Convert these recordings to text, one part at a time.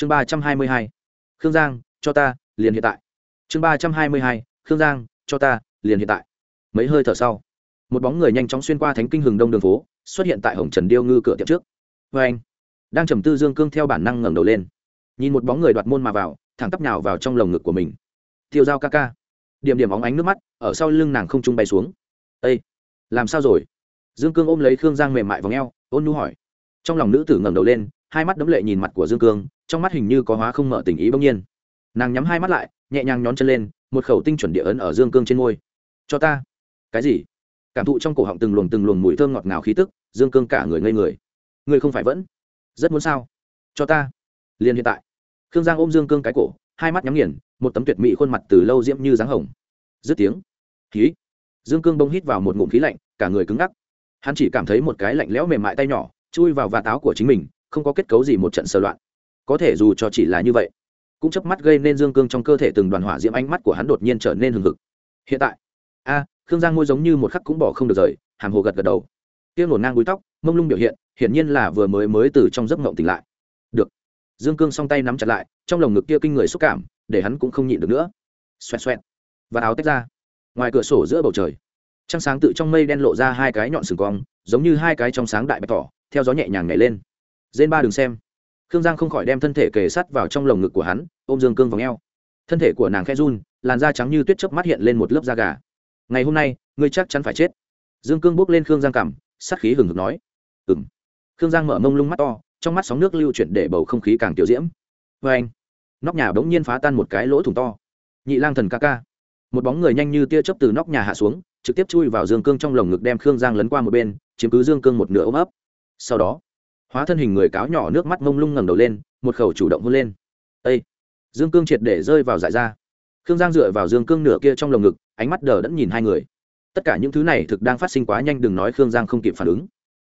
chương ba trăm hai mươi hai, khương giang, cho ta, liền hiện tại. Chương ba trăm hai mươi hai, khương giang, cho ta, liền hiện tại. Mấy hơi thở sau, một bóng người nhanh chóng xuyên qua thánh kinh hừng đông đường phố, xuất hiện tại hồng trần điêu ngư cửa tiệm trước. Vê anh, đang trầm tư dương cương theo bản năng ngẩng đầu lên. Nhìn một bóng người đoạt môn mà vào, thẳng tắp nhào vào trong lồng ngực của mình. Tiêu dao ca ca. Điểm điểm óng ánh nước mắt ở sau lưng nàng không trung bay xuống. Ây làm sao rồi? Dương cương ôm lấy khương giang mềm mại v ò ôn nu hỏi. Trong lòng nữ tử ngẩng đầu lên hai mắt đấm lệ nhìn mặt của dương cương, trong mắt hình như có hóa không mở tình ý bỗng nhiên. Nàng nhắm hai mắt lại, nhẹ nhàng nhón chân lên, một khẩu tinh chuẩn địa ấn ở dương cương trên ngôi cho ta. Cái gì? Cảm thụ trong cổ họng từng luồng từng luồng mùi thơm ngọt ngào khí tức, dương cương cả người ngây người. Người không phải vẫn rất muốn sao? Cho ta. Liền hiện tại, khương giang ôm dương cương cái cổ, hai mắt nhắm nghiền, một tấm tuyệt mỹ khuôn mặt từ lâu diễm như dáng hồng. Dứt tiếng, khí. Dương cương bông hít vào một ngụm khí lạnh, cả người cứng ngắc. Hắn chỉ cảm thấy một cái lạnh lẽo mềm mại tay nhỏ, chui vào vạt áo của chính mình không có kết cấu gì một trận sơ loạn. Có thể dù cho chỉ là như vậy, cũng chớp mắt gây nên dương cương trong cơ thể từng đoàn hỏa diễm ánh mắt của hắn đột nhiên trở nên hừng hực. Hiện tại, a, khương giang môi giống như một khắc cũng bỏ không được rời, hàm hồ gật gật đầu. Tiếng nổ ngang búi tóc, mông lung biểu hiện, hiển nhiên là vừa mới mới từ trong giấc mộng tỉnh lại. Được. Dương cương song tay nắm chặt lại, trong lồng ngực kia kinh người xúc cảm, để hắn cũng không nhịn được nữa. Xoẹt xoẹt. Và áo tách ra. Ngoài cửa sổ giữa bầu trời, trăng sáng tự trong mây đen lộ ra hai cái nhọn sừng cong, giống như hai cái trong sáng đại bạch tỏ theo gió nhẹ nhàng nhảy lên dên ba đừng xem. Khương giang không khỏi đem thân thể kề sát vào trong lồng ngực của hắn, ôm dương cương vòng eo. thân thể của nàng khe run, làn da trắng như tuyết chớp mắt hiện lên một lớp da gà. Ngày hôm nay, ngươi chắc chắn phải chết. Dương cương bước lên khương giang cảm, sát khí hừng hực nói. Ừng khương giang mở mông lung mắt to, trong mắt sóng nước lưu chuyển để bầu không khí càng tiểu diễm. Vê anh, nóc nhà bỗng nhiên phá tan một cái lỗ thủng to. Nhị lang thần ca ca. Một bóng người nhanh như tia chớp từ nóc nhà hạ xuống, trực tiếp chui vào dương cương trong lồng ngực đem khương giang lấn qua một bên, chiếm cứ dương cương một nửa ôm ấp. Sau đó hóa thân hình người cáo nhỏ nước mắt mông lung ngẩng đầu lên, một khẩu chủ động hôn lên. Ây dương cương triệt để rơi vào dại ra. Khương giang dựa vào dương cương nửa kia trong lồng ngực, ánh mắt đờ đẫn nhìn hai người. Tất cả những thứ này thực đang phát sinh quá nhanh, đừng nói khương giang không kịp phản ứng.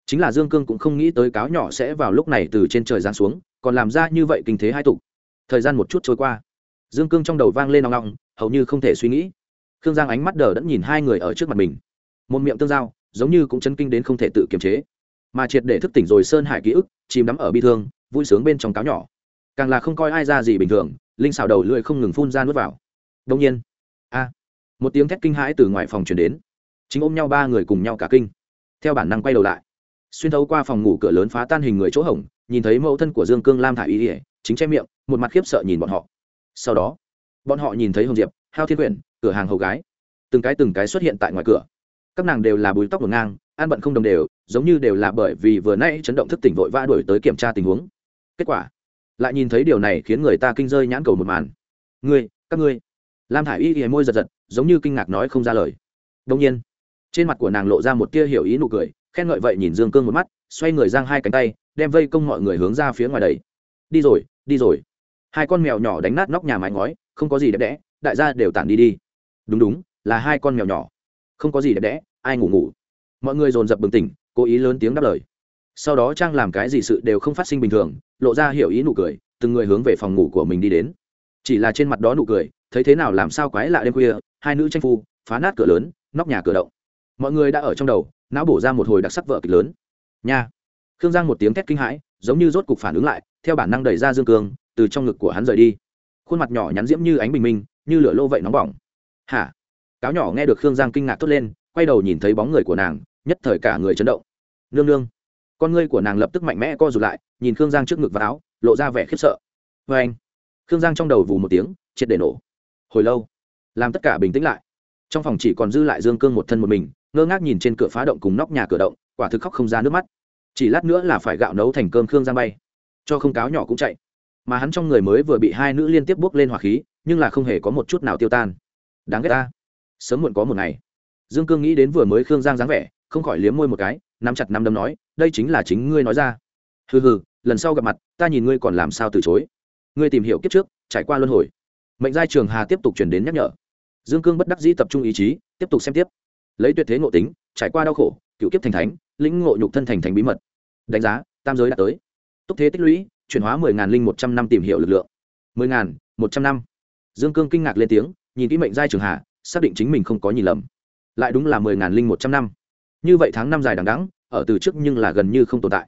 Chính là dương cương cũng không nghĩ tới cáo nhỏ sẽ vào lúc này từ trên trời giáng xuống, còn làm ra như vậy kinh thế hai tục. Thời gian một chút trôi qua. Dương cương trong đầu vang lên nong nong hầu như không thể suy nghĩ. Khương giang ánh mắt đờ đẫn nhìn hai người ở trước mặt mình. Một miệng tương giao, giống như cũng chấn kinh đến không thể tự kiềm chế mà triệt để thức tỉnh rồi sơn hải ký ức, chìm đắm ở bi thương, vui sướng bên trong cáo nhỏ. Càng là không coi ai ra gì bình thường, linh xào đầu lưỡi không ngừng phun ra nuốt vào. Đông nhiên, a, một tiếng thét kinh hãi từ ngoài phòng truyền đến. Chính ôm nhau ba người cùng nhau cả kinh. Theo bản năng quay đầu lại, xuyên thấu qua phòng ngủ cửa lớn phá tan hình người chỗ hổng, nhìn thấy mẫu thân của dương cương lam thả ý ỉa chính che miệng, một mặt khiếp sợ nhìn bọn họ. Sau đó, bọn họ nhìn thấy hồng diệp, hao thiên quyển, cửa hàng hầu gái. Từng cái từng cái xuất hiện tại ngoài cửa. Các nàng đều là bùi tóc ngổn ngang An bận không đồng đều, giống như đều là bởi vì vừa nay chấn động thức tỉnh vội vã đuổi tới kiểm tra tình huống. Kết quả, lại nhìn thấy điều này khiến người ta kinh rơi nhãn cầu một màn. Ngươi, các ngươi. Lam thả i y ghề môi giật giật, giống như kinh ngạc nói không ra lời. Đông nhiên, trên mặt của nàng lộ ra một tia hiểu ý nụ cười, khen ngợi vậy nhìn dương cương một mắt, xoay người giang hai cánh tay, đem vây công mọi người hướng ra phía ngoài đầy đi rồi đi rồi. Hai con mèo nhỏ đánh nát nóc nhà mái ngói, không có gì đẹp đẽ, đại gia đều tản đi đi. Đúng đúng, là hai con mèo nhỏ. Không có gì đẹp đẽ, ai ngủ ngủ mọi người dồn dập bừng tỉnh, cố ý lớn tiếng đáp lời. Sau đó trang làm cái gì sự đều không phát sinh bình thường, lộ ra hiểu ý nụ cười, từng người hướng về phòng ngủ của mình đi đến. Chỉ là trên mặt đó nụ cười, thấy thế nào làm sao quái lạ đêm khuya, hai nữ tranh phu, phá nát cửa lớn, nóc nhà cửa động. Mọi người đã ở trong đầu, não bổ ra một hồi đặc sắc vợ kịch lớn. Nha. Khương giang một tiếng thét kinh hãi, giống như rốt cục phản ứng lại, theo bản năng đẩy ra dương cương, từ trong ngực của hắn rời đi. Khuôn mặt nhỏ nhắn diễm như ánh bình minh, như lửa lô vậy nóng bỏng. Hả? Cáo nhỏ nghe được khương giang kinh ngạc thốt lên, quay đầu nhìn thấy bóng người của nàng nhất thời cả người chấn động. Nương nương, con ngươi của nàng lập tức mạnh mẽ co rụt lại, nhìn khương giang trước ngực và áo, lộ ra vẻ khiếp sợ. Vê anh, khương giang trong đầu vù một tiếng, triệt để nổ. Hồi lâu, làm tất cả bình tĩnh lại. Trong phòng chỉ còn dư lại dương cương một thân một mình, ngơ ngác nhìn trên cửa phá động cùng nóc nhà cửa động, quả thực khóc không ra nước mắt. Chỉ lát nữa là phải gạo nấu thành cơm khương giang bay. Cho không cáo nhỏ cũng chạy. Mà hắn trong người mới vừa bị hai nữ liên tiếp bước lên hỏa khí, nhưng là không hề có một chút nào tiêu tan. Đáng ghét ta. Sớm muộn có một ngày. Dương cương nghĩ đến vừa mới khương giang dáng vẻ không khỏi liếm môi một cái, nắm chặt nắm đấm nói, đây chính là chính ngươi nói ra. Hừ hừ, lần sau gặp mặt, ta nhìn ngươi còn làm sao từ chối. Ngươi tìm hiểu kiếp trước, trải qua luân hồi. Mệnh giai trường hà tiếp tục chuyển đến nhắc nhở. Dương cương bất đắc dĩ tập trung ý chí, tiếp tục xem tiếp. Lấy tuyệt thế ngộ tính, trải qua đau khổ, cựu kiếp thành thánh, lĩnh ngộ nhục thân thành thánh bí mật. Đánh giá, tam giới đã tới. Túc thế tích lũy, chuyển hóa mười ngàn linh một trăm năm tìm hiểu lực lượng. mười ngàn, một trăm năm. Dương cương kinh ngạc lên tiếng, nhìn kỹ mệnh giai trường hà, xác định chính mình không có nhìn lầm. Lại đúng là mười ngàn linh một trăm năm như vậy tháng năm dài đằng đẵng, ở từ trước nhưng là gần như không tồn tại.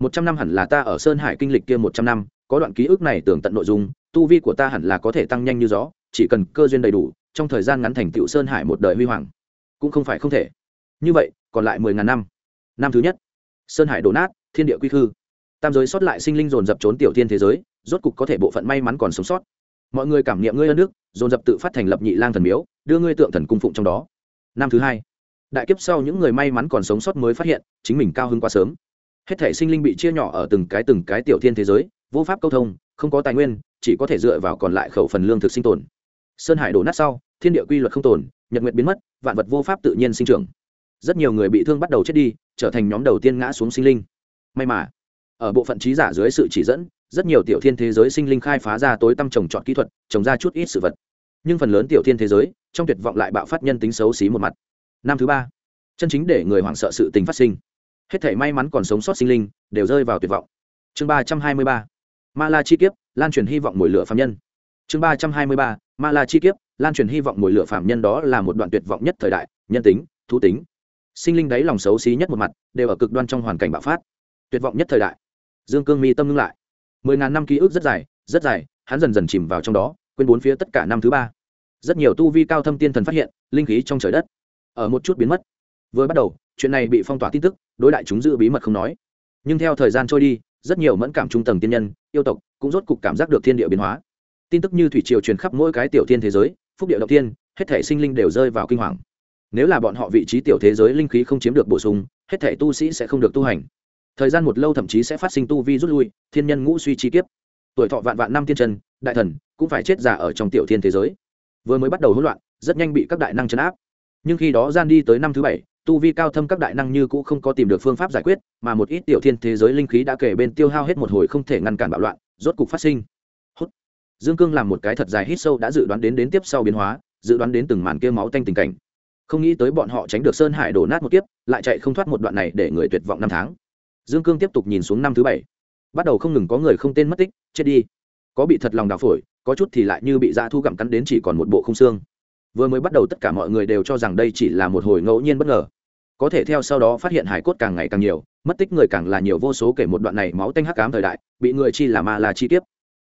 Một trăm năm hẳn là ta ở sơn hải kinh lịch kia một trăm năm, có đoạn ký ức này tưởng tận nội dung, tu vi của ta hẳn là có thể tăng nhanh như gió, chỉ cần cơ duyên đầy đủ, trong thời gian ngắn thành tựu sơn hải một đời huy hoàng. Cũng không phải không thể. Như vậy, còn lại mười ngàn năm. Năm thứ nhất, sơn hải đổ nát, thiên địa quy khư. Tam giới sót lại sinh linh dồn dập trốn tiểu thiên thế giới, rốt cục có thể bộ phận may mắn còn sống sót. Mọi người cảm nghiệm ngươi ơn đức, dồn dập tự phát thành lập nhị lang thần miếu, đưa ngươi tượng thần cung phụng trong đó. Năm thứ hai đại kiếp sau những người may mắn còn sống sót mới phát hiện, chính mình cao hơn quá sớm. Hết thể sinh linh bị chia nhỏ ở từng cái từng cái tiểu thiên thế giới, vô pháp câu thông, không có tài nguyên, chỉ có thể dựa vào còn lại khẩu phần lương thực sinh tồn. Sơn hải đổ nát sau, thiên địa quy luật không tồn, nhật nguyệt biến mất, vạn vật vô pháp tự nhiên sinh trưởng. Rất nhiều người bị thương bắt đầu chết đi, trở thành nhóm đầu tiên ngã xuống sinh linh. May mà, ở bộ phận trí giả dưới sự chỉ dẫn, rất nhiều tiểu thiên thế giới sinh linh khai phá ra tối tăm trồng trọt kỹ thuật, trồng ra chút ít sự vật. Nhưng phần lớn tiểu thiên thế giới, trong tuyệt vọng lại bạo phát nhân tính xấu xí một mặt năm thứ ba. Chân chính để người hoảng sợ sự tình phát sinh. Hết thể may mắn còn sống sót sinh linh đều rơi vào tuyệt vọng. Chương ba trăm hai mươi ba. Ma la chi kiếp, lan truyền hy vọng mồi lửa phạm nhân. Chương ba trăm hai mươi ba. Ma la chi kiếp, lan truyền hy vọng mồi lửa phạm nhân đó là một đoạn tuyệt vọng nhất thời đại, nhân tính, thú tính. Sinh linh đáy lòng xấu xí nhất một mặt, đều ở cực đoan trong hoàn cảnh bạo phát. Tuyệt vọng nhất thời đại. Dương cương mi tâm ngưng lại. Mười ngàn năm ký ức rất dài rất dài, hắn dần dần chìm vào trong đó, quên bốn phía tất cả năm thứ ba. Rất nhiều tu vi cao thâm tiên thần phát hiện, linh khí trong trời đất ở một chút biến mất. Vừa bắt đầu, chuyện này bị phong tỏa tin tức, đối đại chúng giữ bí mật không nói. Nhưng theo thời gian trôi đi, rất nhiều mẫn cảm trung tầng tiên nhân, yêu tộc cũng rốt cục cảm giác được thiên địa biến hóa. Tin tức như thủy triều truyền khắp mỗi cái tiểu thiên thế giới, phúc địa động tiên hết thể sinh linh đều rơi vào kinh hoàng. Nếu là bọn họ vị trí tiểu thế giới linh khí không chiếm được bổ sung, hết thể tu sĩ sẽ không được tu hành. Thời gian một lâu thậm chí sẽ phát sinh tu vi rút lui, thiên nhân ngũ suy chi kiếp. Tuổi thọ vạn vạn năm tiên trần đại thần cũng phải chết giả ở trong tiểu thiên thế giới. Vừa mới bắt đầu hỗn loạn, rất nhanh bị các đại năng chấn áp nhưng khi đó gian đi tới năm thứ bảy, tu vi cao thâm các đại năng như cũ không có tìm được phương pháp giải quyết, mà một ít tiểu thiên thế giới linh khí đã kể bên tiêu hao hết một hồi không thể ngăn cản bạo loạn, rốt cục phát sinh. Hút. dương cương làm một cái thật dài hít sâu đã dự đoán đến đến tiếp sau biến hóa, dự đoán đến từng màn kia máu tanh tình cảnh. Không nghĩ tới bọn họ tránh được sơn hải đổ nát một kiếp, lại chạy không thoát một đoạn này để người tuyệt vọng năm tháng. Dương cương tiếp tục nhìn xuống năm thứ bảy. Bắt đầu không ngừng có người không tên mất tích, chết đi. Có bị thật lòng đào phổi, có chút thì lại như bị dã thu gặm cắn đến chỉ còn một bộ không xương vừa mới bắt đầu tất cả mọi người đều cho rằng đây chỉ là một hồi ngẫu nhiên bất ngờ. Có thể theo sau đó phát hiện hải cốt càng ngày càng nhiều, mất tích người càng là nhiều vô số kể một đoạn này máu tanh hắc cám thời đại, bị người chi là ma là chi tiếp.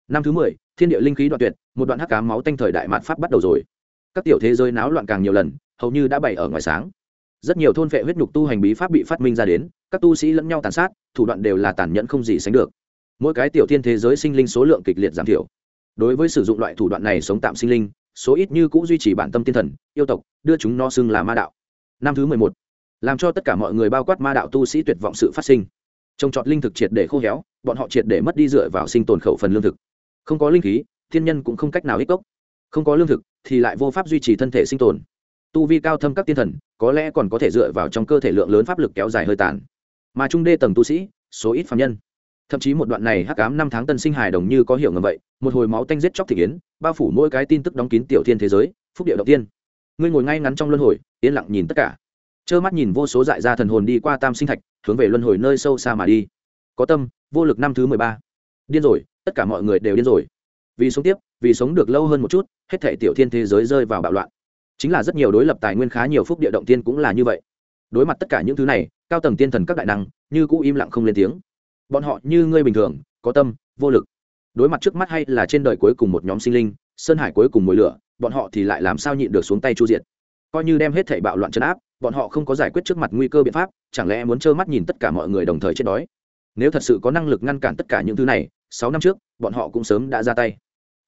năm thứ mười, thiên địa linh khí đoạn tuyệt, một đoạn hắc cám máu tanh thời đại mạn pháp bắt đầu rồi. Các tiểu thế giới náo loạn càng nhiều lần, hầu như đã bày ở ngoài sáng. Rất nhiều thôn vệ huyết nhục tu hành bí pháp bị phát minh ra đến, các tu sĩ lẫn nhau tàn sát, thủ đoạn đều là tàn nhẫn không gì sánh được. Mỗi cái tiểu thiên thế giới sinh linh số lượng kịch liệt giảm thiểu. Đối với sử dụng loại thủ đoạn này sống tạm sinh linh số ít như cũng duy trì bản tâm tiên thần, yêu tộc, đưa chúng nó xưng là ma đạo. Năm thứ mười một, làm cho tất cả mọi người bao quát ma đạo tu sĩ tuyệt vọng sự phát sinh. Trồng trọt linh thực triệt để khô héo, bọn họ triệt để mất đi dựa vào sinh tồn khẩu phần lương thực. Không có linh khí, thiên nhân cũng không cách nào ích cốc không có lương thực, thì lại vô pháp duy trì thân thể sinh tồn. Tu vi cao thâm các tiên thần, có lẽ còn có thể dựa vào trong cơ thể lượng lớn pháp lực kéo dài hơi tàn. Mà trung đê tầng tu sĩ, số ít phạm nhân thậm chí một đoạn này hắc ám năm tháng tân sinh hài đồng như có hiểu ngầm vậy, một hồi máu tanh giết chóc thị kiến, bao phủ mỗi cái tin tức đóng kín tiểu thiên thế giới, phúc địa đầu tiên. Ngươi ngồi ngay ngắn trong luân hồi, yên lặng nhìn tất cả. Trơ mắt nhìn vô số dại ra thần hồn đi qua tam sinh thạch, hướng về luân hồi nơi sâu xa mà đi. Có tâm, vô lực năm thứ mười ba. Điên rồi, tất cả mọi người đều điên rồi. Vì sống tiếp, vì sống được lâu hơn một chút, hết thể tiểu thiên thế giới rơi vào bạo loạn. Chính là rất nhiều đối lập tài nguyên khá nhiều phúc địa động tiên cũng là như vậy. Đối mặt tất cả những thứ này, cao tầng tiên thần các đại năng, như cũ im lặng không lên tiếng bọn họ như ngươi bình thường, có tâm, vô lực. Đối mặt trước mắt hay là trên đời cuối cùng một nhóm sinh linh, sơn hải cuối cùng mồi lửa, bọn họ thì lại làm sao nhịn được xuống tay chu diệt. Coi như đem hết thảy bạo loạn chấn áp, bọn họ không có giải quyết trước mặt nguy cơ biện pháp, chẳng lẽ muốn trơ mắt nhìn tất cả mọi người đồng thời chết đói? Nếu thật sự có năng lực ngăn cản tất cả những thứ này, sáu năm trước, bọn họ cũng sớm đã ra tay.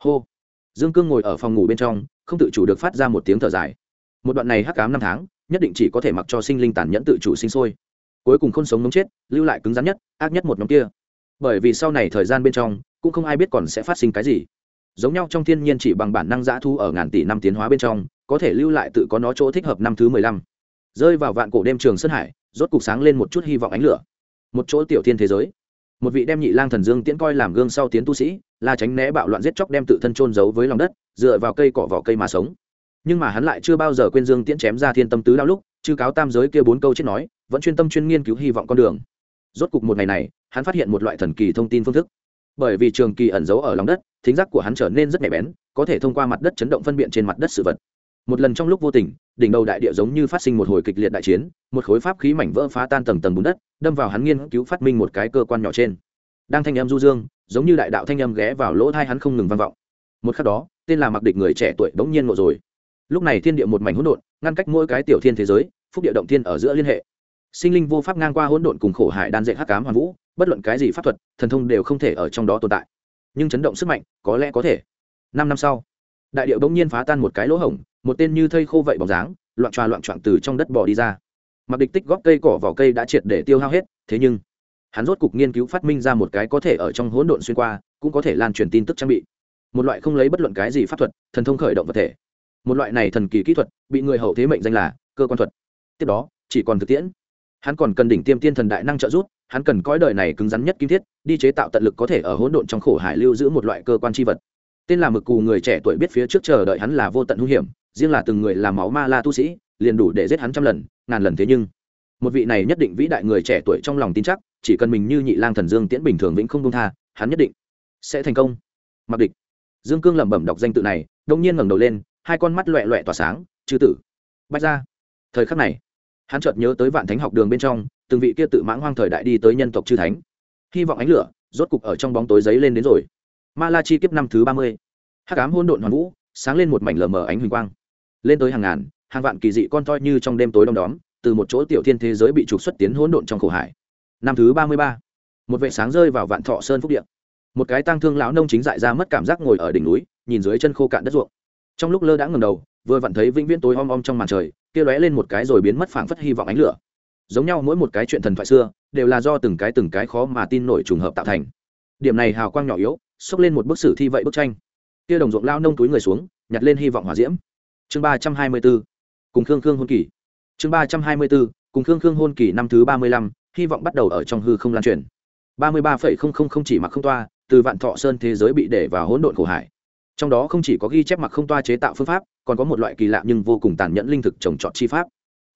Hô. Dương cương ngồi ở phòng ngủ bên trong, không tự chủ được phát ra một tiếng thở dài. Một đoạn này hắc cám năm tháng, nhất định chỉ có thể mặc cho sinh linh tàn nhẫn tự chủ sinh sôi cuối cùng không sống mống chết, lưu lại cứng rắn nhất, ác nhất một nhóm kia. Bởi vì sau này thời gian bên trong, cũng không ai biết còn sẽ phát sinh cái gì. Giống nhau trong thiên nhiên chỉ bằng bản năng giã thu ở ngàn tỷ năm tiến hóa bên trong, có thể lưu lại tự có nó chỗ thích hợp năm thứ mười lăm. Rơi vào vạn cổ đêm trường sơn hải, rốt cục sáng lên một chút hy vọng ánh lửa. Một chỗ tiểu thiên thế giới. Một vị đem nhị lang thần dương tiễn coi làm gương sau tiến tu sĩ là tránh né bạo loạn giết chóc đem tự thân trôn giấu với lòng đất, dựa vào cây cỏ vỏ cây mà sống. Nhưng mà hắn lại chưa bao giờ quên dương tiễn chém ra thiên tâm tứ đao lúc chư cáo tam giới kia bốn câu chết nói, vẫn chuyên tâm chuyên nghiên cứu hy vọng con đường. Rốt cục một ngày này, hắn phát hiện một loại thần kỳ thông tin phương thức. Bởi vì trường kỳ ẩn giấu ở lòng đất, thính giác của hắn trở nên rất nhạy bén, có thể thông qua mặt đất chấn động phân biện trên mặt đất sự vật. Một lần trong lúc vô tình, đỉnh đầu đại địa giống như phát sinh một hồi kịch liệt đại chiến, một khối pháp khí mảnh vỡ phá tan tầng tầng bùn đất, đâm vào hắn nghiên cứu phát minh một cái cơ quan nhỏ trên. Đang thanh âm du dương, giống như đại đạo thanh âm ghé vào lỗ thai hắn không ngừng vang vọng. Một khắc đó, tên là mặc địch người trẻ tuổi bỗng nhiên ngộ rồi lúc này thiên địa một mảnh hỗn độn, ngăn cách mỗi cái tiểu thiên thế giới, phúc địa động thiên ở giữa liên hệ. Sinh linh vô pháp ngang qua hỗn độn cùng khổ hải đan dạy hắc cám hoàn vũ, bất luận cái gì pháp thuật, thần thông đều không thể ở trong đó tồn tại. Nhưng chấn động sức mạnh, có lẽ có thể. Năm năm sau, đại điệu bỗng nhiên phá tan một cái lỗ hổng, một tên như thây khô vậy bóng dáng, loạn tròa loạn trọn từ trong đất bò đi ra. Mặc địch tích góp cây cỏ vào cây đã triệt để tiêu hao hết, thế nhưng, hắn rốt cục nghiên cứu phát minh ra một cái có thể ở trong hỗn độn xuyên qua, cũng có thể lan truyền tin tức trang bị. Một loại không lấy bất luận cái gì pháp thuật, thần thông khởi động vật thể một loại này thần kỳ kỹ thuật, bị người hậu thế mệnh danh là cơ quan thuật. Tiếp đó, chỉ còn thực tiễn. Hắn còn cần đỉnh tiêm tiên thần đại năng trợ giúp, hắn cần cõi đời này cứng rắn nhất kim thiết, đi chế tạo tận lực có thể ở hỗn độn trong khổ hải lưu giữ một loại cơ quan tri vật. Tên là mực cù người trẻ tuổi biết phía trước chờ đợi hắn là vô tận hung hiểm, riêng là từng người làm máu ma la tu sĩ, liền đủ để giết hắn trăm lần, ngàn lần thế nhưng. Một vị này nhất định vĩ đại người trẻ tuổi trong lòng tin chắc, chỉ cần mình như nhị lang thần dương tiễn bình thường vĩnh không công tha, hắn nhất định sẽ thành công. Mặc địch. Dương cương lẩm bẩm đọc danh tự này đông nhiên ngẩng đầu lên hai con mắt loẹ loẹ tỏa sáng, chư tử. Bách ra. Thời khắc này, hắn chợt nhớ tới vạn thánh học đường bên trong, từng vị kia tự mãng hoang thời đại đi tới nhân tộc chư thánh. Hy vọng ánh lửa rốt cục ở trong bóng tối giấy lên đến rồi. Ma la chi kiếp năm thứ ba mươi. Hắc ám hôn độn hoàn vũ, sáng lên một mảnh lờ mờ ánh huỳnh quang. Lên tới hàng ngàn, hàng vạn kỳ dị con toi như trong đêm tối đông đóm, từ một chỗ tiểu thiên thế giới bị trục xuất tiến hỗn độn trong khổ hải. Năm thứ ba mươi ba, một vệ sáng rơi vào vạn thọ sơn phúc điện một cái tang thương lão nông chính dại ra mất cảm giác ngồi ở đỉnh núi, nhìn dưới chân khô cạn đất ruộng trong lúc lơ đã ngầm đầu, vừa vặn thấy vĩnh viễn tối om om trong màn trời, kia lóe lên một cái rồi biến mất phảng phất hy vọng ánh lửa. Giống nhau mỗi một cái chuyện thần thoại xưa, đều là do từng cái từng cái khó mà tin nổi trùng hợp tạo thành. Điểm này hào quang nhỏ yếu, xốc lên một bức sử thi vậy bức tranh. Kia đồng ruộng lao nông túi người xuống, nhặt lên hy vọng hỏa diễm. Chương ba trăm hai mươi b ố cùng khương khương hôn kỳ. Chương ba trăm hai mươi b ố cùng khương khương hôn kỳ năm thứ ba mươi lăm, hy vọng bắt đầu ở trong hư không lan truyền. ba mươi ba phẩy không không không chỉ mặc không toa, từ vạn thọ sơn thế giới bị để vào hỗn độn khổ hải trong đó không chỉ có ghi chép mặc không toa chế tạo phương pháp, còn có một loại kỳ lạ nhưng vô cùng tàn nhẫn linh thực trồng trọt chi pháp.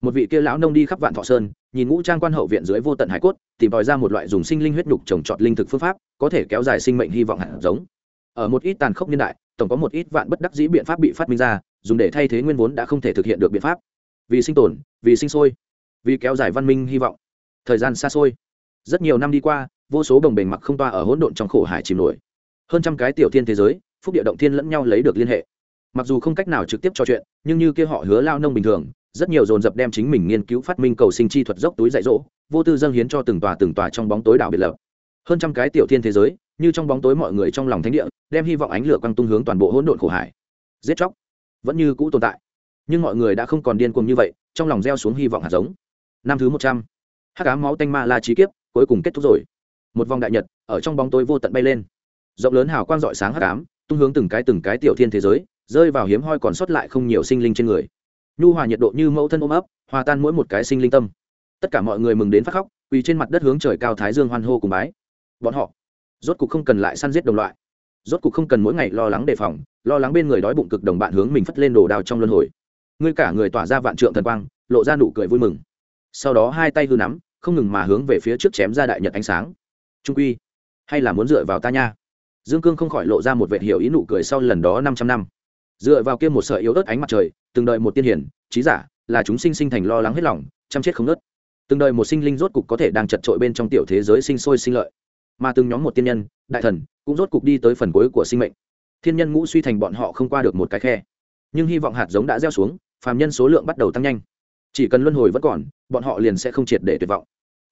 Một vị kia lão nông đi khắp vạn thọ sơn, nhìn ngũ trang quan hậu viện dưới vô tận hải cốt, tìm tòi ra một loại dùng sinh linh huyết nhục trồng trọt linh thực phương pháp, có thể kéo dài sinh mệnh hy vọng hạt giống. Ở một ít tàn khốc niên đại, tổng có một ít vạn bất đắc dĩ biện pháp bị phát minh ra, dùng để thay thế nguyên vốn đã không thể thực hiện được biện pháp. Vì sinh tồn, vì sinh sôi, vì kéo dài văn minh hy vọng. Thời gian xa xôi. Rất nhiều năm đi qua, vô số đồng bền mặc không toa ở hỗn độn trong khổ hải chìm nổi. Hơn trăm cái tiểu thiên thế giới phúc địa động thiên lẫn nhau lấy được liên hệ. Mặc dù không cách nào trực tiếp trò chuyện, nhưng như kia họ hứa lao nông bình thường, rất nhiều dồn dập đem chính mình nghiên cứu phát minh cầu sinh chi thuật dốc túi dạy dỗ, vô tư dâng hiến cho từng tòa từng tòa trong bóng tối đảo biệt lập. Hơn trăm cái tiểu thiên thế giới, như trong bóng tối mọi người trong lòng thánh địa, đem hy vọng ánh lửa quăng tung hướng toàn bộ hỗn độn khổ hải. Giết chóc, vẫn như cũ tồn tại. Nhưng mọi người đã không còn điên cuồng như vậy, trong lòng gieo xuống hy vọng hạt giống. Năm thứ một trăm, hắc ám máu tanh ma la trí kiếp, cuối cùng kết thúc rồi. Một vòng đại nhật, ở trong bóng tối vô tận bay lên. Rộng lớn hào quang rọi sáng hắc ám tung hướng từng cái từng cái tiểu thiên thế giới, rơi vào hiếm hoi còn sót lại không nhiều sinh linh trên người. Nhu hòa nhiệt độ như mẫu thân ôm ấp, hòa tan mỗi một cái sinh linh tâm. Tất cả mọi người mừng đến phát khóc, quỳ trên mặt đất hướng trời cao thái dương hoan hô cùng bái. Bọn họ rốt cục không cần lại săn giết đồng loại. Rốt cục không cần mỗi ngày lo lắng đề phòng, lo lắng bên người đói bụng cực đồng bạn hướng mình phất lên đồ đao trong luân hồi. Ngươi cả người tỏa ra vạn trượng thần quang, lộ ra nụ cười vui mừng. Sau đó hai tay hư nắm, không ngừng mà hướng về phía trước chém ra đại nhật ánh sáng. Trung quy, hay là muốn dựa vào ta nha? Dương cương không khỏi lộ ra một vệ hiểu ý nụ cười sau lần đó năm trăm năm. Dựa vào kia một sợi yếu ớt ánh mặt trời, từng đợi một tiên hiển, trí giả, là chúng sinh sinh thành lo lắng hết lòng, chăm chết không nớt từng đời một sinh linh rốt cục có thể đang chật trội bên trong tiểu thế giới sinh sôi sinh lợi. Mà từng nhóm một tiên nhân, đại thần, cũng rốt cục đi tới phần cuối của sinh mệnh. Thiên nhân ngũ suy thành bọn họ không qua được một cái khe. Nhưng hy vọng hạt giống đã gieo xuống, phàm nhân số lượng bắt đầu tăng nhanh. Chỉ cần luân hồi vẫn còn, bọn họ liền sẽ không triệt để tuyệt vọng.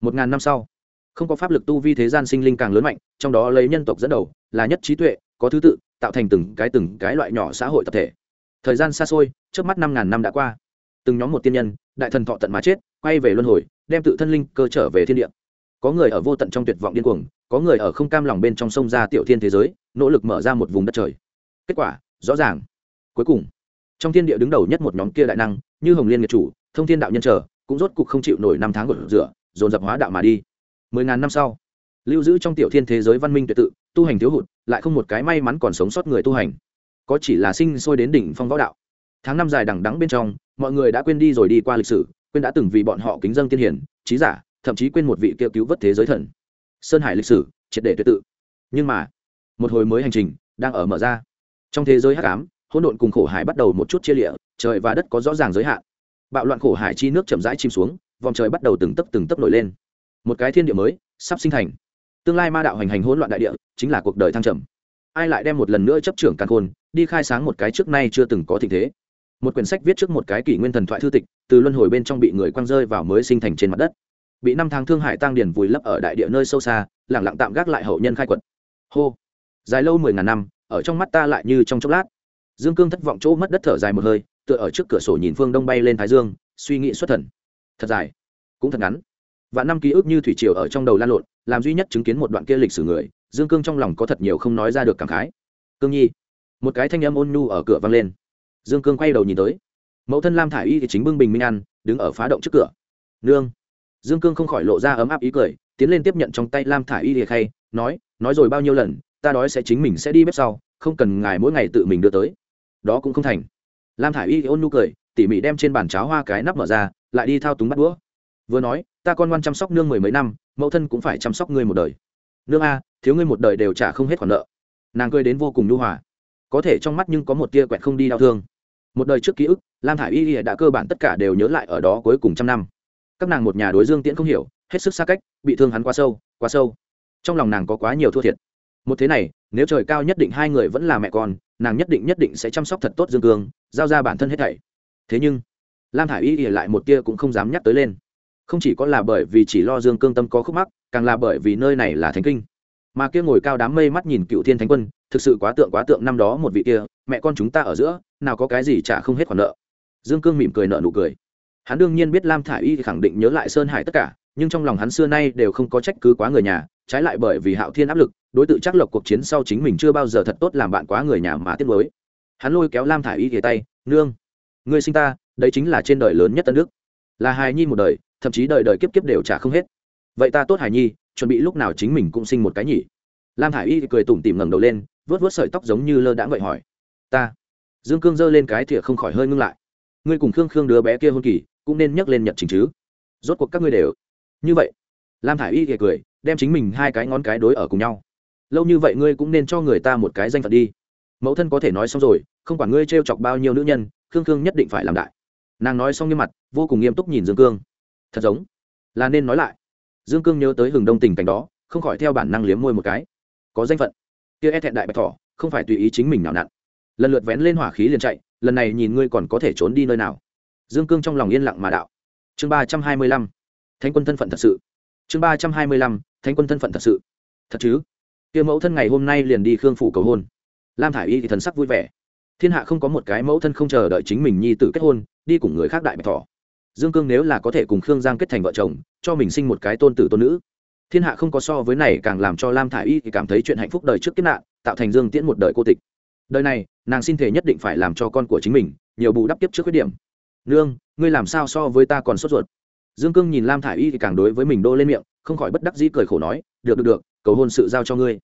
Một ngàn năm sau không có pháp lực tu vi thế gian sinh linh càng lớn mạnh, trong đó lấy nhân tộc dẫn đầu, là nhất trí tuệ, có thứ tự, tạo thành từng cái từng cái loại nhỏ xã hội tập thể. Thời gian xa xôi, trước mắt năm ngàn năm đã qua. Từng nhóm một tiên nhân, đại thần thọ tận mà chết, quay về luân hồi, đem tự thân linh cơ trở về thiên địa. Có người ở vô tận trong tuyệt vọng điên cuồng, có người ở không cam lòng bên trong sông ra tiểu thiên thế giới, nỗ lực mở ra một vùng đất trời. Kết quả, rõ ràng. Cuối cùng, trong thiên địa đứng đầu nhất một nhóm kia đại năng, như hồng liên nghiệp chủ, thông thiên đạo nhân trở cũng rốt cục không chịu nổi năm tháng của rửa, dồn dập hóa đạo mà đi mười ngàn năm sau. Lưu giữ trong tiểu thiên thế giới văn minh tuyệt tự, tu hành thiếu hụt, lại không một cái may mắn còn sống sót người tu hành. Có chỉ là sinh sôi đến đỉnh phong võ đạo. Tháng năm dài đằng đắng bên trong, mọi người đã quên đi rồi đi qua lịch sử, quên đã từng vì bọn họ kính dân tiên hiển, trí giả, thậm chí quên một vị kêu cứu vớt thế giới thần. Sơn hải lịch sử, triệt để tuyệt tự. Nhưng mà, một hồi mới hành trình đang ở mở ra. Trong thế giới hắc ám, hỗn độn cùng khổ hải bắt đầu một chút chia lịa, trời và đất có rõ ràng giới hạn. Bạo loạn khổ hải chi nước chậm rãi chìm xuống, vòng trời bắt đầu từng tấp từng tấp nổi lên một cái thiên địa mới, sắp sinh thành. Tương lai ma đạo hành hành hỗn loạn đại địa, chính là cuộc đời thăng trầm. Ai lại đem một lần nữa chấp trưởng càn khôn, đi khai sáng một cái trước nay chưa từng có tình thế? Một quyển sách viết trước một cái kỷ nguyên thần thoại thư tịch, từ luân hồi bên trong bị người quăng rơi vào mới sinh thành trên mặt đất. Bị năm tháng thương hải tăng điền vùi lấp ở đại địa nơi sâu xa lẳng lặng tạm gác lại hậu nhân khai quật. Hô! Dài lâu mười ngàn năm, ở trong mắt ta lại như trong chốc lát. Dương cương thất vọng chỗ mất đất thở dài một hơi, tựa ở trước cửa sổ nhìn phương đông bay lên thái dương, suy nghĩ xuất thần. Thật dài. Cũng thật ngắn và năm ký ức như thủy triều ở trong đầu lan lộn, làm duy nhất chứng kiến một đoạn kia lịch sử người, dương cương trong lòng có thật nhiều không nói ra được cảm khái. Cương nhi. Một cái thanh âm ôn nhu ở cửa vang lên. Dương cương quay đầu nhìn tới. Mẫu thân lam thả i y thì chính bưng bình minh ăn, đứng ở phá động trước cửa. Nương. Dương cương không khỏi lộ ra ấm áp ý cười, tiến lên tiếp nhận trong tay lam thả i y thì khay, nói nói rồi bao nhiêu lần, ta đói sẽ chính mình sẽ đi bếp sau, không cần ngài mỗi ngày tự mình đưa tới. Đó cũng không thành. Lam thả i y ôn nhu cười, tỉ mỉ đem trên bàn cháo hoa cái nắp mở ra, lại đi thao túng bắt đũa vừa nói, ta con ngoan chăm sóc nương mười mấy năm, mẫu thân cũng phải chăm sóc ngươi một đời. Nương a, thiếu ngươi một đời đều trả không hết khoản nợ. Nàng cười đến vô cùng nhu hòa. Có thể trong mắt nhưng có một tia quẹt không đi đau thương. Một đời trước ký ức, lam thả i y đã cơ bản tất cả đều nhớ lại ở đó cuối cùng trăm năm. Các nàng một nhà đối dương tiễn không hiểu, hết sức xa cách, bị thương hắn quá sâu quá sâu. Trong lòng nàng có quá nhiều thua thiệt. Một thế này, nếu trời cao nhất định hai người vẫn là mẹ con, nàng nhất định nhất định sẽ chăm sóc thật tốt dương cương, giao ra bản thân hết thảy. Thế nhưng, lam thả i y lại một tia cũng không dám nhắc tới lên không chỉ có là bởi vì chỉ lo dương cương tâm có khúc mắc, càng là bởi vì nơi này là thánh kinh. Mà kia ngồi cao đám mây mắt nhìn cựu thiên thánh quân, thực sự quá tượng quá tượng năm đó một vị kia, mẹ con chúng ta ở giữa, nào có cái gì trả không hết khoản nợ. Dương cương mỉm cười nợ nụ cười. Hắn đương nhiên biết lam thả i y khẳng định nhớ lại sơn hải tất cả, nhưng trong lòng hắn xưa nay đều không có trách cứ quá người nhà, trái lại bởi vì hạo thiên áp lực, đối tượng chắc lộc cuộc chiến sau chính mình chưa bao giờ thật tốt làm bạn quá người nhà mà tiếc mới hắn lôi kéo lam thả i y ghề tay, nương, ngươi sinh ta, đấy chính là trên đời lớn nhất tân đức. Là hài nhi một đời thậm chí đời đời kiếp kiếp đều trả không hết. Vậy ta tốt hài nhi, chuẩn bị lúc nào chính mình cũng sinh một cái nhỉ? Lam hải y cười tủm tỉm ngẩng đầu lên vớt vớt sợi tóc giống như lơ đãng vậy hỏi. Ta. Dương cương giơ lên cái thìa không khỏi hơi ngưng lại. Ngươi cùng khương khương đứa bé kia hôn kỳ, cũng nên nhắc lên nhật trình chứ. Rốt cuộc các ngươi đều. Như vậy. Lam thả i y thì cười, đem chính mình hai cái ngón cái đối ở cùng nhau. Lâu như vậy ngươi cũng nên cho người ta một cái danh phận đi. Mẫu thân có thể nói xong rồi, không quản ngươi t r e o chọc bao nhiêu nữ nhân, khương khương nhất định phải làm đại. Nàng nói xong như mặt, vô cùng nghiêm túc nhìn dương cương thật giống là nên nói lại. Dương cương nhớ tới hừng đông tình cảnh đó, không khỏi theo bản năng liếm môi một cái. Có danh phận. Kia e thẹn đại bạch thỏ, không phải tùy ý chính mình nào nặn. Lần lượt vén lên hỏa khí liền chạy, lần này nhìn ngươi còn có thể trốn đi nơi nào. Dương cương trong lòng yên lặng mà đạo. Chương ba trăm hai mươi lăm. Thánh quân thân phận thật sự. Chương ba trăm hai mươi lăm. Thánh quân thân phận thật sự. Thật chứ? Kia mẫu thân ngày hôm nay liền đi khương phủ cầu hôn. Lam thả i y thì thần sắc vui vẻ. Thiên hạ không có một cái mẫu thân không chờ đợi chính mình nhi tử kết hôn, đi cùng người khác đại bạch thỏ dương cương nếu là có thể cùng khương giang kết thành vợ chồng, cho mình sinh một cái tôn tử tôn nữ. Thiên hạ không có so với này càng làm cho lam thả i y thì cảm thấy chuyện hạnh phúc đời trước kiếp nạn, tạo thành dương tiễn một đời cô tịch. Đời này, nàng xin thể nhất định phải làm cho con của chính mình, nhiều bù đắp tiếp trước khuyết điểm. Nương, ngươi làm sao so với ta còn sốt ruột? Dương cương nhìn lam thả i y thì càng đối với mình đô lên miệng, không khỏi bất đắc dĩ cười khổ nói, được được được, cầu hôn sự giao cho ngươi.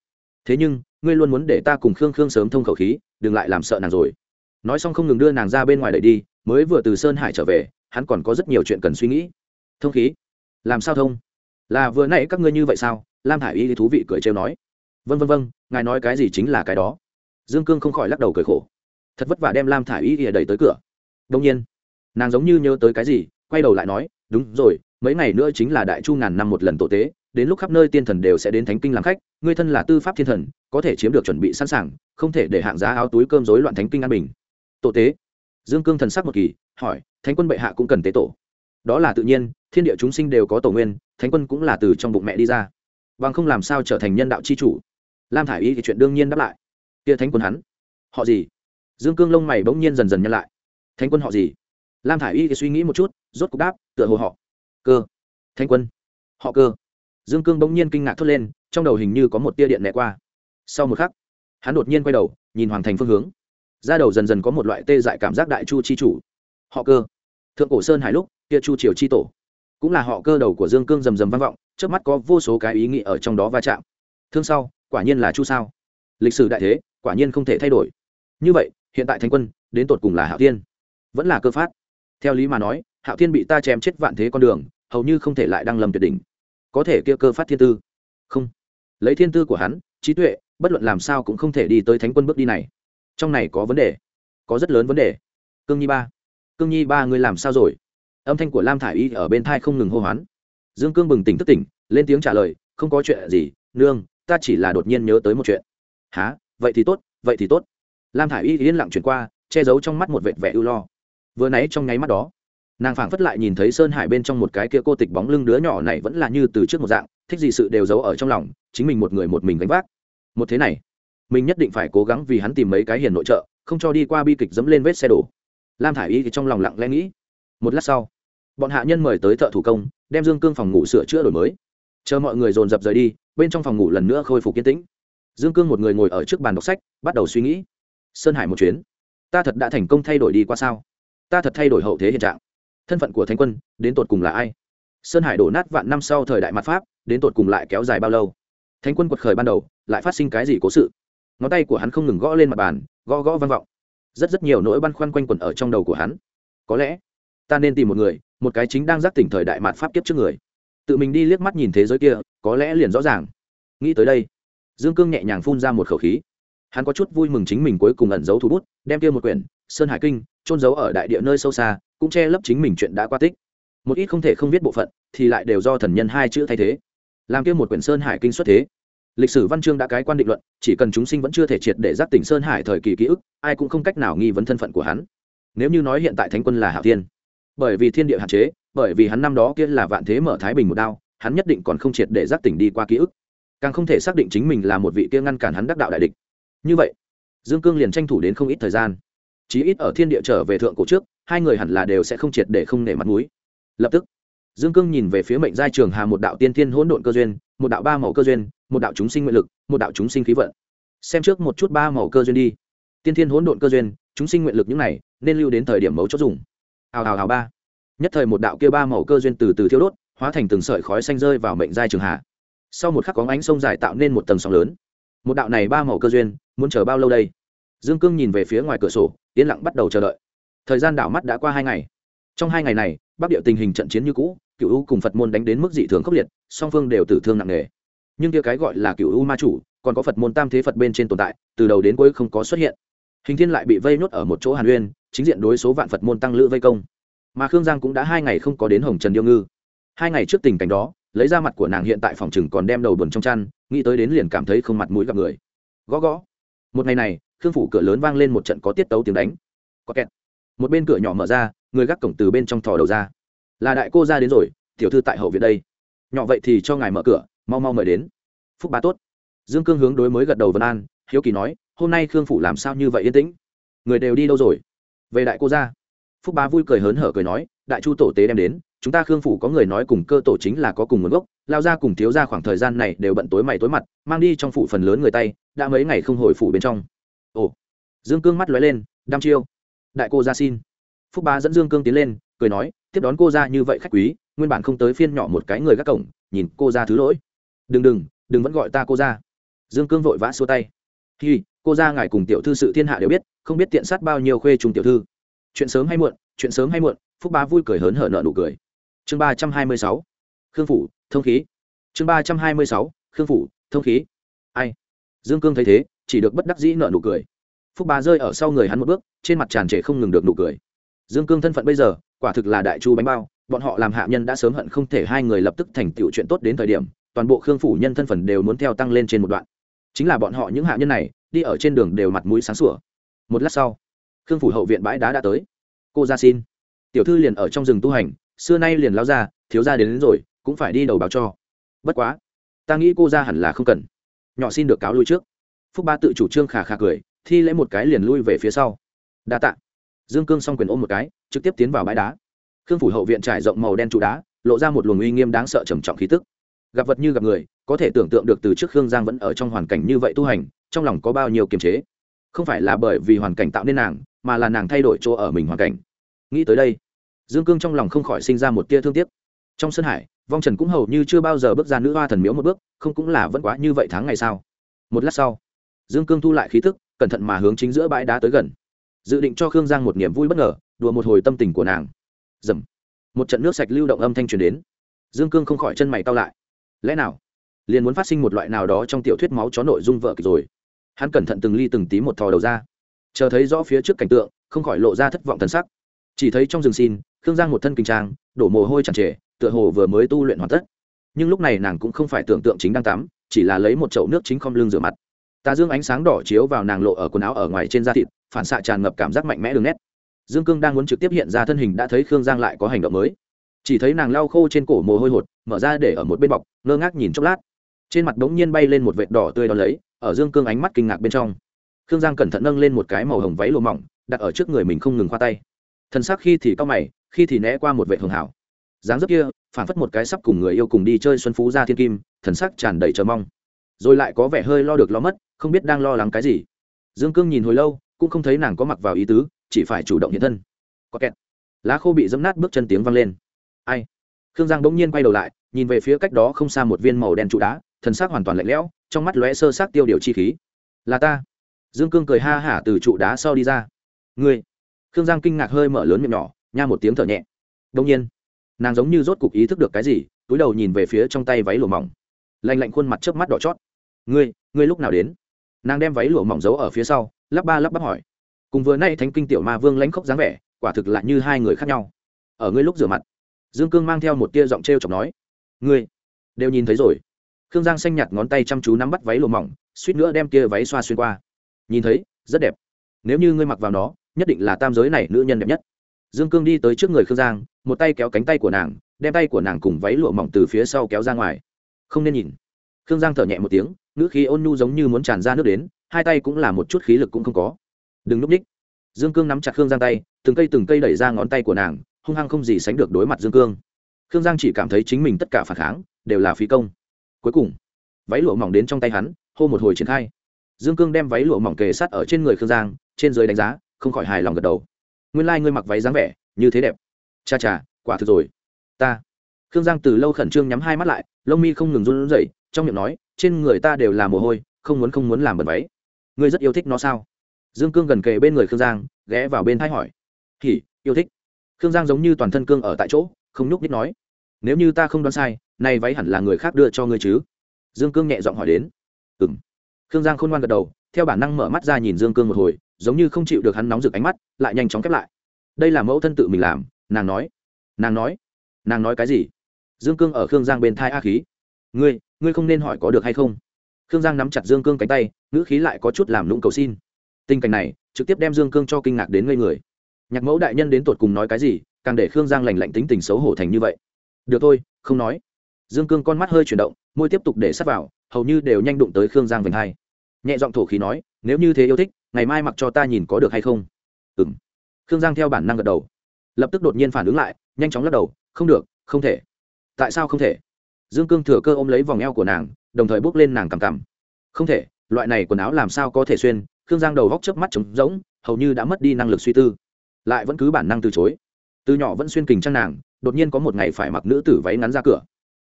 Thế nhưng, ngươi luôn muốn để ta cùng khương khương sớm thông khẩu khí, đừng lại làm sợ nàng rồi. Nói xong không ngừng đưa nàng ra bên ngoài đẩy đi, mới vừa từ sơn hải trở về hắn còn có rất nhiều chuyện cần suy nghĩ. Thông khí. Làm sao thông? Là vừa nãy các ngươi như vậy sao? Lam thả i y thú vị cười trêu nói. Vân vân vân ngài nói cái gì chính là cái đó. Dương cương không khỏi lắc đầu cười khổ. Thật vất vả đem lam thả i y thì đẩy tới cửa. Đông nhiên, nàng giống như nhớ tới cái gì, quay đầu lại nói, đúng rồi, mấy ngày nữa chính là đại chu ngàn năm một lần tổ tế, đến lúc khắp nơi tiên thần đều sẽ đến thánh kinh làm khách, ngươi thân là tư pháp thiên thần, có thể chiếm được chuẩn bị sẵn sàng, không thể để hạng giá áo túi cơm rối loạn thánh kinh an bình. Tổ tế dương cương thần sắc một kỳ, hỏi, thánh quân bệ hạ cũng cần tế tổ. Đó là tự nhiên, thiên địa chúng sinh đều có tổ nguyên, thánh quân cũng là từ trong bụng mẹ đi ra. Bằng không làm sao trở thành nhân đạo c h i chủ? Lam thả i y thì chuyện đương nhiên đáp lại. Kia thánh quân hắn, họ gì? Dương cương lông mày bỗng nhiên dần dần nhân lại. Thánh quân họ gì? Lam thả i y thì suy nghĩ một chút, rốt cục đáp, tựa hồ họ. Cơ. Thánh quân. Họ cơ. Dương cương bỗng nhiên kinh ngạc thốt lên, trong đầu hình như có một tia điện lẹ qua. Sau một khắc, hắn đột nhiên quay đầu, nhìn hoàng thành phương hướng ra đầu dần dần có một loại tê dại cảm giác đại chu chi chủ. Họ cơ. Thượng cổ sơn hải lúc, kia chu triều chi tổ. Cũng là họ cơ đầu của dương cương rầm rầm vang vọng trước mắt có vô số cái ý nghĩ ở trong đó va chạm. Thương sau, quả nhiên là chu sao. Lịch sử đại thế, quả nhiên không thể thay đổi. Như vậy, hiện tại thành quân, đến tột cùng là hạo thiên. Vẫn là cơ phát. Theo lý mà nói, hạo thiên bị ta chém chết vạn thế con đường, hầu như không thể lại đăng lâm tuyệt đỉnh. Có thể kia cơ phát thiên tư. Không. Lấy thiên tư của hắn, trí tuệ, bất luận làm sao cũng không thể đi tới thánh quân bước đi này trong này có vấn đề. Có rất lớn vấn đề. Cương nhi ba. Cương nhi ba, ngươi làm sao rồi? Âm thanh của lam thả i y ở bên thai không ngừng hô hoán. Dương cương bừng tỉnh thức tỉnh, lên tiếng trả lời, không có chuyện gì, nương, ta chỉ là đột nhiên nhớ tới một chuyện. Há vậy thì tốt, vậy thì tốt. Lam thả i y yên lặng chuyển qua, che giấu trong mắt một vệt vẻ ưu lo. Vừa nãy trong nháy mắt đó, nàng phảng phất lại nhìn thấy sơn hải bên trong một cái kia cô tịch bóng lưng đứa nhỏ này vẫn là như từ trước một dạng, thích gì sự đều giấu ở trong lòng, chính mình một người một mình gánh vác. Một thế này mình nhất định phải cố gắng vì hắn tìm mấy cái hiền nội trợ, không cho đi qua bi kịch dẫm lên vết xe đổ. Lam thả i y thì trong lòng lặng lẽ nghĩ. Một lát sau, bọn hạ nhân mời tới thợ thủ công, đem dương cương phòng ngủ sửa chữa đổi mới. Chờ mọi người dồn dập rời đi, bên trong phòng ngủ lần nữa khôi phục kiên tĩnh. Dương cương một người ngồi ở trước bàn đọc sách, bắt đầu suy nghĩ. Sơn hải một chuyến. Ta thật đã thành công thay đổi đi qua sao? Ta thật thay đổi hậu thế hiện trạng. Thân phận của Thanh quân, đến tột cùng là ai? Sơn hải đổ nát vạn năm sau thời đại mặt pháp, đến tột cùng lại kéo dài bao lâu? Thánh quân quật khởi ban đầu, lại phát sinh cái gì cố sự? Ngón tay của hắn không ngừng gõ lên mặt bàn, gõ gõ vang vọng. Rất rất nhiều nỗi băn khoăn quanh quẩn ở trong đầu của hắn. Có lẽ, ta nên tìm một người, một cái chính đang giác tỉnh thời đại mạt pháp kiếp trước người. Tự mình đi liếc mắt nhìn thế giới kia, có lẽ liền rõ ràng. Nghĩ tới đây, dương cương nhẹ nhàng phun ra một khẩu khí. Hắn có chút vui mừng chính mình cuối cùng ẩn giấu thủ bút, đem kia một quyển, sơn hải kinh trôn giấu ở đại địa nơi sâu xa, cũng che lấp chính mình chuyện đã qua tích. Một ít không thể không viết bộ phận, thì lại đều do thần nhân hai chữ thay thế. Làm kia một quyển sơn hải kinh xuất thế lịch sử văn chương đã cái quan định luận, chỉ cần chúng sinh vẫn chưa thể triệt để giác tỉnh sơn hải thời kỳ ký ức, ai cũng không cách nào nghi vấn thân phận của hắn. Nếu như nói hiện tại thánh quân là hạo thiên, bởi vì thiên địa hạn chế, bởi vì hắn năm đó kia là vạn thế mở thái bình một đao, hắn nhất định còn không triệt để giác tỉnh đi qua ký ức. Càng không thể xác định chính mình là một vị kia ngăn cản hắn đắc đạo đại địch. Như vậy, dương cương liền tranh thủ đến không ít thời gian. Chí ít ở thiên địa trở về thượng cổ trước, hai người hẳn là đều sẽ không triệt để không nể mặt mũi. Lập tức, dương cương nhìn về phía mệnh giai trường hà một đạo tiên thiên hỗn độn cơ duyên, một đạo ba màu cơ duyên một đạo chúng sinh nguyện lực, một đạo chúng sinh khí vận. Xem trước một chút ba màu cơ duyên đi. Tiên thiên hỗn độn cơ duyên, chúng sinh nguyện lực những này, nên lưu đến thời điểm mấu chốt dùng. Hào hào hào, ba. Nhất thời một đạo kia ba màu cơ duyên từ từ thiêu đốt, hóa thành từng sợi khói xanh rơi vào mệnh giai trường hạ. Sau một khắc có ánh sông dài tạo nên một tầng sóng lớn. Một đạo này ba màu cơ duyên, muốn chờ bao lâu đây? Dương cương nhìn về phía ngoài cửa sổ, yên lặng bắt đầu chờ đợi. Thời gian đảo mắt đã qua hai ngày. Trong hai ngày này, bắc địa tình hình trận chiến như cũ, cựu u cùng phật môn đánh đến mức dị thường khốc liệt, song phương đều tử thương nặng nề nhưng kia cái gọi là cựu u ma chủ còn có phật môn tam thế phật bên trên tồn tại, từ đầu đến cuối không có xuất hiện. Hình thiên lại bị vây nhốt ở một chỗ hàn uyên, chính diện đối số vạn phật môn tăng lữ vây công. Mà khương giang cũng đã hai ngày không có đến hồng trần điêu ngư. Hai ngày trước tình cảnh đó, lấy ra mặt của nàng hiện tại phòng chừng còn đem đầu buồn trong chăn, nghĩ tới đến liền cảm thấy không mặt mũi gặp người. Gõ gõ. Một ngày này, khương phủ cửa lớn vang lên một trận có tiết tấu tiếng đánh. Có kẹt. Một bên cửa nhỏ mở ra, người gác cổng từ bên trong thò đầu ra. Là đại cô ra đến rồi, tiểu thư tại hậu viện đây. Nhỏ vậy thì cho ngài mở cửa mau mau mời đến. Phúc bá tốt. Dương cương hướng đối mới gật đầu vân an, hiếu kỳ nói, hôm nay khương phủ làm sao như vậy yên tĩnh? Người đều đi đâu rồi? Về đại cô ra phúc bá vui cười hớn hở cười nói, đại chu tổ tế đem đến, chúng ta khương phủ có người nói cùng cơ tổ chính là có cùng nguồn gốc, lao ra cùng thiếu ra khoảng thời gian này đều bận tối mày tối mặt, mang đi trong phủ phần lớn người tay, đã mấy ngày không hồi phủ bên trong. Ồ. Dương cương mắt lóe lên, đăm chiêu. Đại cô ra xin. Phúc bá dẫn dương cương tiến lên, cười nói, tiếp đón cô ra như vậy khách quý, nguyên bản không tới phiên nhỏ một cái người gác cổng, nhìn cô ra thứ lỗi đừng đừng đừng vẫn gọi ta cô ra dương cương vội vã xua tay. Hi, cô ra ngài cùng tiểu thư sự thiên hạ đều biết, không biết tiện sát bao nhiêu khuê trùng tiểu thư. Chuyện sớm hay muộn, chuyện sớm hay muộn, phúc bá vui cười hớn hở nợ nụ cười. Chương ba trăm hai mươi sáu. Khương phủ, thông khí. Chương ba trăm hai mươi sáu, khương phủ, thông khí. Ai? Dương cương thấy thế, chỉ được bất đắc dĩ nợ nụ cười. Phúc bá rơi ở sau người hắn một bước, trên mặt tràn trề không ngừng được nụ cười. Dương cương thân phận bây giờ, quả thực là đại chu bánh bao, bọn họ làm hạ nhân đã sớm hận không thể hai người lập tức thành tựu chuyện tốt đến thời điểm toàn bộ khương phủ nhân thân phận đều muốn theo tăng lên trên một đoạn. Chính là bọn họ những hạ nhân này đi ở trên đường đều mặt mũi sáng sủa. Một lát sau khương phủ hậu viện bãi đá đã tới. Cô ra xin. Tiểu thư liền ở trong rừng tu hành xưa nay liền lao ra thiếu ra đến, đến rồi cũng phải đi đầu báo cho. Bất quá ta nghĩ cô ra hẳn là không cần. Nhỏ xin được cáo lui trước. Phúc ba tự chủ trương khà khà cười thi lễ một cái liền lui về phía sau. Đa tạ. Dương cương s o n g quyền ôm một cái trực tiếp tiến vào bãi đá. Khương phủ hậu viện trải rộng màu đen trụ đá lộ ra một luồng uy nghiêm đáng sợ trầm trọng khí tức gặp vật như gặp người, có thể tưởng tượng được từ trước khương giang vẫn ở trong hoàn cảnh như vậy tu hành, trong lòng có bao nhiêu kiềm chế. Không phải là bởi vì hoàn cảnh tạo nên nàng, mà là nàng thay đổi chỗ ở mình hoàn cảnh. Nghĩ tới đây, dương cương trong lòng không khỏi sinh ra một tia thương tiếc. Trong sân hải, vong trần cũng hầu như chưa bao giờ bước ra nữ hoa thần miếu một bước, không cũng là vẫn quá như vậy tháng ngày sau. một lát sau, dương cương thu lại khí thức cẩn thận mà hướng chính giữa bãi đá tới gần. Dự định cho khương giang một niềm vui bất ngờ, đùa một hồi tâm tình của nàng. Dầm. Một trận nước sạch lưu động âm thanh truyền đến. Dương cương không khỏi chân mày cao lại lẽ nào? Liền muốn phát sinh một loại nào đó trong tiểu thuyết máu chó nội dung vợ kịch rồi. Hắn cẩn thận từng ly từng tí một thò đầu ra. Chờ thấy rõ phía trước cảnh tượng, không khỏi lộ ra thất vọng thần sắc. Chỉ thấy trong rừng xin, khương giang một thân kinh trang, đổ mồ hôi chẳng trề, tựa hồ vừa mới tu luyện hoàn tất. Nhưng lúc này nàng cũng không phải tưởng tượng chính đang tắm, chỉ là lấy một chậu nước chính không lưng rửa mặt. Tà dương ánh sáng đỏ chiếu vào nàng lộ ở quần áo ở ngoài trên da thịt, phản xạ tràn ngập cảm giác mạnh mẽ đường nét. Dương cương đang muốn trực tiếp hiện ra thân hình đã thấy khương giang lại có hành động mới. Chỉ thấy nàng lau khô trên cổ mồ hôi hột, mở ra để ở một bên bọc ngơ ngác nhìn chốc lát. Trên mặt bỗng nhiên bay lên một vệt đỏ tươi đón lấy, ở dương cương ánh mắt kinh ngạc bên trong. Khương giang cẩn thận nâng lên một cái màu hồng váy lụa mỏng, đặt ở trước người mình không ngừng khoa tay. Thân xác khi thì cao mày, khi thì né qua một vệ hường hảo. Dáng dấp kia phản phất một cái sắp cùng người yêu cùng đi chơi xuân phú ra thiên kim, thần sắc tràn đầy chờ mong. Rồi lại có vẻ hơi lo được lo mất, không biết đang lo lắng cái gì. Dương cương nhìn hồi lâu, cũng không thấy nàng có mặc vào ý tứ, chỉ phải chủ động hiện thân. Có kẹt. Lá khô bị dẫm nát bước chân tiếng vang lên. Ai? Khương giang bỗng nhiên quay đầu lại nhìn về phía cách đó không xa một viên màu đen trụ đá, thần xác hoàn toàn lạnh lẽo, trong mắt lóe sơ sát tiêu điều chi khí. Là ta. Dương cương cười ha hả từ trụ đá sau đi ra. Ngươi. Khương giang kinh ngạc hơi mở lớn miệng nhỏ, nha một tiếng thở nhẹ. Đông nhiên. Nàng giống như rốt cục ý thức được cái gì, túi đầu nhìn về phía trong tay váy lụa mỏng. Lạnh lạnh khuôn mặt trước mắt đỏ chót. Ngươi ngươi lúc nào đến? Nàng đem váy lụa mỏng giấu ở phía sau, lắp ba lắp bắp hỏi. Cùng vừa nay thánh kinh tiểu ma vương lãnh khốc dáng vẻ, quả thực lại như hai người khác nhau. Ở ngươi lúc rửa mặt. Dương cương mang theo một tia giọng t r e o chọc nói ngươi đều nhìn thấy rồi. Khương giang xanh nhặt ngón tay chăm chú nắm bắt váy lụa mỏng, suýt nữa đem kia váy xoa xuyên qua. Nhìn thấy, rất đẹp. Nếu như ngươi mặc vào nó, nhất định là tam giới này nữ nhân đẹp nhất. Dương cương đi tới trước người khương giang, một tay kéo cánh tay của nàng, đem tay của nàng cùng váy lụa mỏng từ phía sau kéo ra ngoài. Không nên nhìn. Khương giang thở nhẹ một tiếng nữ khí ôn nhu giống như muốn tràn ra nước đến, hai tay cũng là một chút khí lực cũng không có. Đừng núp ních. Dương cương nắm chặt khương giang tay, từng cây từng cây đẩy ra ngón tay của nàng, hung hăng không gì sánh được đối mặt dương cương khương giang chỉ cảm thấy chính mình tất cả phản kháng, đều là phí công. Cuối cùng, váy lụa mỏng đến trong tay hắn, hô một hồi triển khai. Dương cương đem váy lụa mỏng kề sát ở trên người khương giang, trên dưới đánh giá, không khỏi hài lòng gật đầu. Nguyên lai、like、ngươi mặc váy dáng vẻ, như thế đẹp. Cha cha, quả thực rồi. Ta. Khương giang từ lâu khẩn trương nhắm hai mắt lại, lông mi không ngừng run rẩy, trong miệng nói, trên người ta đều là mồ hôi, không muốn không muốn làm bẩn váy. Ngươi rất yêu thích nó sao? Dương cương gần kề bên người khương giang, ghé vào bên thái hỏi. Hỉ, yêu thích. Khương giang giống như toàn thân cương ở tại chỗ, không nhúc nhích nói nếu như ta không đoán sai, nay váy hẳn là người khác đưa cho ngươi chứ? Dương cương nhẹ giọng hỏi đến. Ừ m khương giang khôn ngoan gật đầu, theo bản năng mở mắt ra nhìn dương cương một hồi, giống như không chịu được hắn nóng rực ánh mắt, lại nhanh chóng khép lại. Đây là mẫu thân tự mình làm, nàng nói. Nàng nói? Nàng nói cái gì? Dương cương ở khương giang bên thai a khí. Ngươi ngươi không nên hỏi có được hay không? Khương giang nắm chặt dương cương cánh tay, ngữ khí lại có chút làm lũng cầu xin. Tình cảnh này, trực tiếp đem dương cương cho kinh ngạc đến ngây người. Nhạc mẫu đại nhân đến tột cùng nói cái gì, càng để khương giang lành lạnh tính tình xấu hổ thành như vậy được thôi, không nói. Dương cương con mắt hơi chuyển động, môi tiếp tục để sắt vào, hầu như đều nhanh đụng tới khương giang vành hai. Nhẹ giọng thổ khí nói, nếu như thế yêu thích, ngày mai mặc cho ta nhìn có được hay không? Ừ m khương giang theo bản năng gật đầu. Lập tức đột nhiên phản ứng lại, nhanh chóng lắc đầu, không được, không thể. Tại sao không thể? Dương cương thừa cơ ôm lấy vòng eo của nàng, đồng thời bước lên nàng cằm cằm. Không thể, loại này quần áo làm sao có thể xuyên? Khương giang đầu góc chớp mắt trống rỗng, hầu như đã mất đi năng lực suy tư. Lại vẫn cứ bản năng từ chối. Từ nhỏ vẫn xuyên kình trang nàng đột nhiên có một ngày phải mặc nữ tử váy ngắn ra cửa.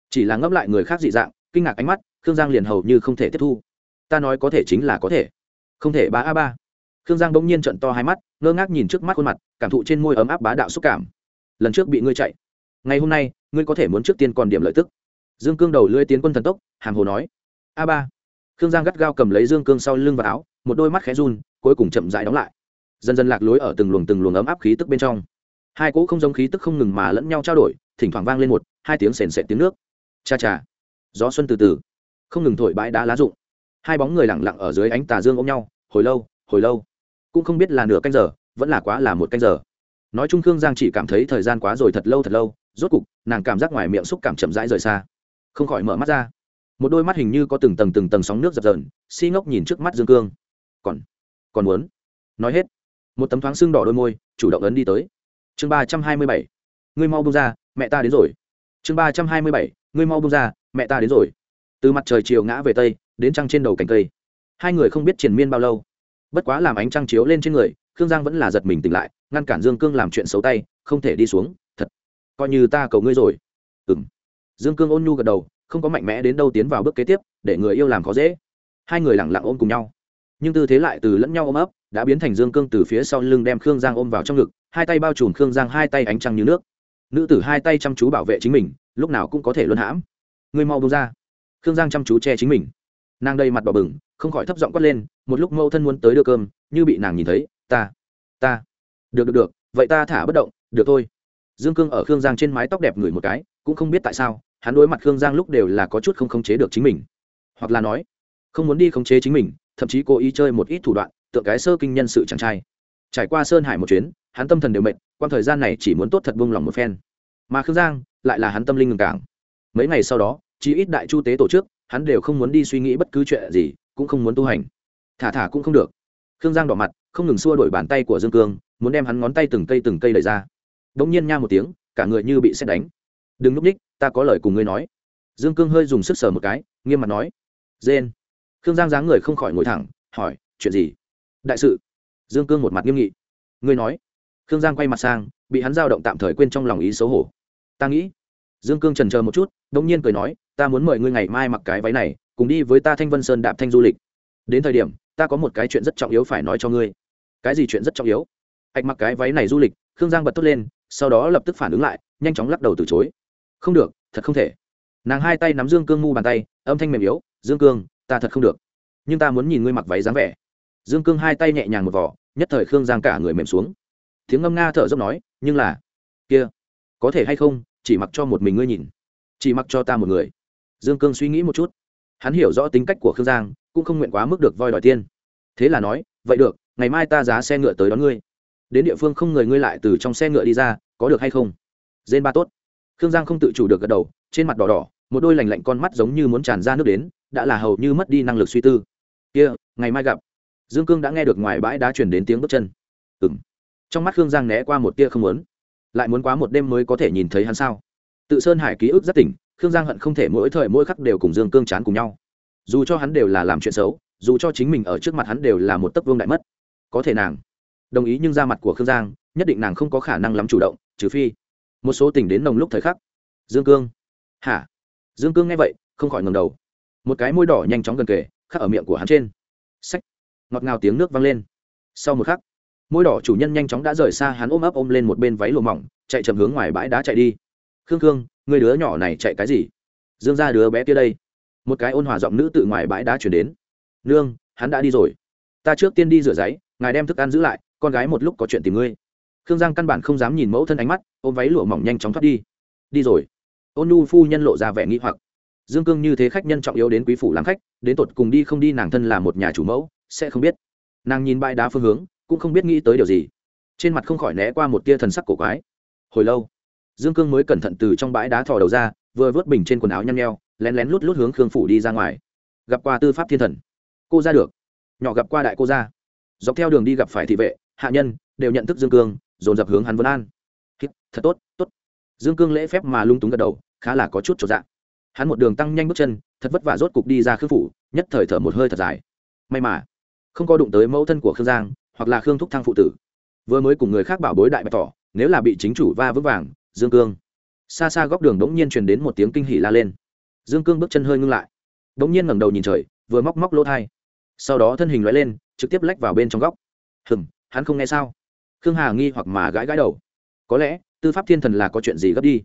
Chỉ là ngẫm lại người khác dị dạng, kinh ngạc ánh mắt, khương giang liền hầu như không thể tiếp thu. Ta nói có thể chính là có thể. Không thể, ba a ba. Khương giang bỗng nhiên trận to hai mắt, ngơ ngác nhìn trước mắt khuôn mặt, cảm thụ trên môi ấm áp bá đạo xúc cảm. Lần trước bị ngươi chạy. Ngày hôm nay, ngươi có thể muốn trước tiên còn điểm lợi tức. Dương cương đầu lưỡi tiến quân thần tốc hàm hồ nói. A ba. Khương giang gắt gao cầm lấy dương cương sau lưng và áo, một đôi mắt khẽ run, cuối cùng chậm dại đóng lại. Dần dần lạc lối ở từng luồng từng luồng ấm áp khí tức bên trong hai cỗ không giống khí tức không ngừng mà lẫn nhau trao đổi, thỉnh thoảng vang lên một, hai tiếng sền sệt tiếng nước. Cha cha. Gió xuân từ từ. Không ngừng thổi bãi đá lá rụng. Hai bóng người lẳng lặng ở dưới ánh tà dương ôm nhau, hồi lâu hồi lâu. Cũng không biết là nửa canh giờ, vẫn là quá là một canh giờ. Nói chung khương giang chỉ cảm thấy thời gian quá rồi thật lâu thật lâu, rốt cục, nàng cảm giác ngoài miệng xúc cảm chậm rãi rời xa. Không khỏi mở mắt ra. Một đôi mắt hình như có từng tầng từng tầng sóng nước dập dờn, si ngốc nhìn trước mắt dương cương. Còn còn muốn? Nói hết. Một tấm thoáng xương đỏ đôi môi, chủ động ấn đi tới chương ba trăm hai mươi bảy. Ngươi mau bông ra, mẹ ta đến rồi. Chương ba trăm hai mươi bảy. Ngươi mau bông ra, mẹ ta đến rồi. Từ mặt trời chiều ngã về tây, đến trăng trên đầu cành cây. Hai người không biết triền miên bao lâu. Bất quá làm ánh trăng chiếu lên trên người, khương giang vẫn là giật mình tỉnh lại, ngăn cản dương cương làm chuyện xấu tay, không thể đi xuống, thật. Coi như ta cầu ngươi rồi. Ừ m dương cương ôn nhu gật đầu, không có mạnh mẽ đến đâu tiến vào bước kế tiếp, để người yêu làm khó dễ. Hai người lẳng lặng ôm cùng nhau. Nhưng tư thế lại từ lẫn nhau ôm ấp, đã biến thành dương cương từ phía sau lưng đem khương giang ôm vào trong ngực hai tay bao trùm khương giang hai tay ánh trăng như nước nữ tử hai tay chăm chú bảo vệ chính mình lúc nào cũng có thể luân hãm người mau bông ra khương giang chăm chú che chính mình nàng đầy mặt bỏ bừng không khỏi thấp giọng quát lên một lúc mâu thân muốn tới đưa cơm như bị nàng nhìn thấy ta ta được được được vậy ta thả bất động được thôi dương cương ở khương giang trên mái tóc đẹp ngửi một cái cũng không biết tại sao hắn đối mặt khương giang lúc đều là có chút không khống chế được chính mình hoặc là nói không muốn đi khống chế chính mình thậm chí cố ý chơi một ít thủ đoạn tượng cái sơ kinh nhân sự chàng trai trải qua sơn hải một chuyến, hắn tâm thần đều mệt quan thời gian này chỉ muốn tốt thật buông lòng một phen. Mà khương giang lại là hắn tâm linh ngừng cảng mấy ngày sau đó chỉ ít đại chu tế tổ chức hắn đều không muốn đi suy nghĩ bất cứ chuyện gì, cũng không muốn tu hành. Thả thả cũng không được. Khương giang đỏ mặt, không ngừng xua đổi bàn tay của dương cương, muốn đem hắn ngón tay từng cây từng cây đẩy ra. Đ ỗ n g nhiên nha một tiếng, cả người như bị xét đánh. Đừng núp ních, ta có lời cùng ngươi nói. Dương cương hơi dùng sức sờ một cái, nghiêm mặt nói. Dên khương giang dáng người không khỏi ngồi thẳng, hỏi, chuyện gì? Đại sự dương cương một mặt nghiêm nghị. Ngươi nói. Khương giang quay mặt sang, bị hắn giao động tạm thời quên trong lòng ý xấu hổ. Ta nghĩ. Dương cương trần chờ một chút đ ỗ n g nhiên cười nói, ta muốn mời ngươi ngày mai mặc cái váy này, cùng đi với ta thanh vân sơn đạp thanh du lịch. Đến thời điểm, ta có một cái chuyện rất trọng yếu phải nói cho ngươi. Cái gì chuyện rất trọng yếu? Ạch mặc cái váy này du lịch, khương giang bật thốt lên, sau đó lập tức phản ứng lại, nhanh chóng lắc đầu từ chối. Không được, thật không thể. Nàng hai tay nắm dương cương mu bàn tay, âm thanh mềm yếu, dương cương, ta thật không được. Nhưng ta muốn nhìn ngươi mặc váy dáng vẻ dương cương hai tay nhẹ nhàng một vỏ nhất thời khương giang cả người mềm xuống. Tiếng ngâm nga thở dốc nói, nhưng là, kia, có thể hay không, chỉ mặc cho một mình ngươi nhìn, chỉ mặc cho ta một người. Dương cương suy nghĩ một chút. Hắn hiểu rõ tính cách của khương giang, cũng không nguyện quá mức được voi đòi tiên thế là nói, vậy được, ngày mai ta giá xe ngựa tới đón ngươi. Đến địa phương không người ngươi lại từ trong xe ngựa đi ra, có được hay không? Dên ba tốt. Khương giang không tự chủ được gật đầu, trên mặt đỏ đỏ, một đôi lành lạnh con mắt giống như muốn tràn ra nước đến, đã là hầu như mất đi năng lực suy tư. Kia, ngày mai gặp dương cương đã nghe được ngoài bãi đá chuyển đến tiếng bước chân. Ừng trong mắt khương giang né qua một tia không muốn. Lại muốn quá một đêm mới có thể nhìn thấy hắn sao? Tự sơn hải ký ức rất tỉnh, khương giang hận không thể mỗi thời mỗi khắc đều cùng dương cương chán cùng nhau. Dù cho hắn đều là làm chuyện xấu, dù cho chính mình ở trước mặt hắn đều là một tấc vương đại mất. Có thể nàng đồng ý nhưng ra mặt của khương giang, nhất định nàng không có khả năng lắm chủ động, trừ phi một số tình đến nồng lúc thời khắc. Dương cương. Hả? Dương cương nghe vậy, không khỏi ngầm đầu. Một cái môi đỏ nhanh chóng gần kề, khắc ở miệng của hắn trên. Sách ngọt ngào tiếng nước vang lên. Sau một khắc, môi đỏ chủ nhân nhanh chóng đã rời xa hắn ôm ấp ôm lên một bên váy lùa mỏng, chạy chậm hướng ngoài bãi đá chạy đi. Khương khương, người đứa nhỏ này chạy cái gì? Dương ra đứa bé kia đây. Một cái ôn hòa giọng nữ tự ngoài bãi đá chuyển đến. Nương, hắn đã đi rồi. Ta trước tiên đi rửa giấy, ngài đem thức ăn giữ lại, con gái một lúc có chuyện tìm ngươi. Khương giang căn bản không dám nhìn mẫu thân ánh mắt, ôm váy lụa mỏng nhanh chóng thoát đi. Đi rồi. Ôn nhu phu nhân lộ ra vẻ nghĩ hoặc. Dương cương như thế khách nhân trọng yếu đến quý phủ làm khách, đến tột cùng đi không đi nàng thân là một nhà chủ mẫu sẽ không biết. Nàng nhìn bãi đá phương hướng, cũng không biết nghĩ tới điều gì. Trên mặt không khỏi né qua một tia thần sắc cổ quái. Hồi lâu, dương cương mới cẩn thận từ trong bãi đá thò đầu ra, vừa vớt bình trên quần áo nhăn nheo, lén lén lút lút hướng khương phủ đi ra ngoài. Gặp qua tư pháp thiên thần. Cô ra được. Nhỏ gặp qua đại cô ra. Dọc theo đường đi gặp phải thị vệ, hạ nhân, đều nhận thức dương cương, dồn dập hướng hắn vân an. Thật tốt tốt. Dương cương lễ phép mà lung túng gật đầu, khá là có chút trọn dạng hắn một đường tăng nhanh bước chân, thật vất vả rốt cục đi ra khương phủ, nhất thời thở một hơi thật dài. May mà không có đụng tới mẫu thân của khương giang, hoặc là khương thúc thăng phụ tử. Vừa mới cùng người khác bảo bối đại bày tỏ, nếu là bị chính chủ va vững vàng, dương cương. Xa xa góc đường đ ố n g nhiên truyền đến một tiếng kinh hỉ la lên. Dương cương bước chân hơi ngưng lại. Đ ố n g nhiên ngẩng đầu nhìn trời, vừa móc móc lỗ thai. Sau đó thân hình loại lên, trực tiếp lách vào bên trong góc. Hừng hắn không nghe sao? Khương hà nghi hoặc mà gãi gãi đầu. Có lẽ, tư pháp thiên thần là có chuyện gì gấp đi?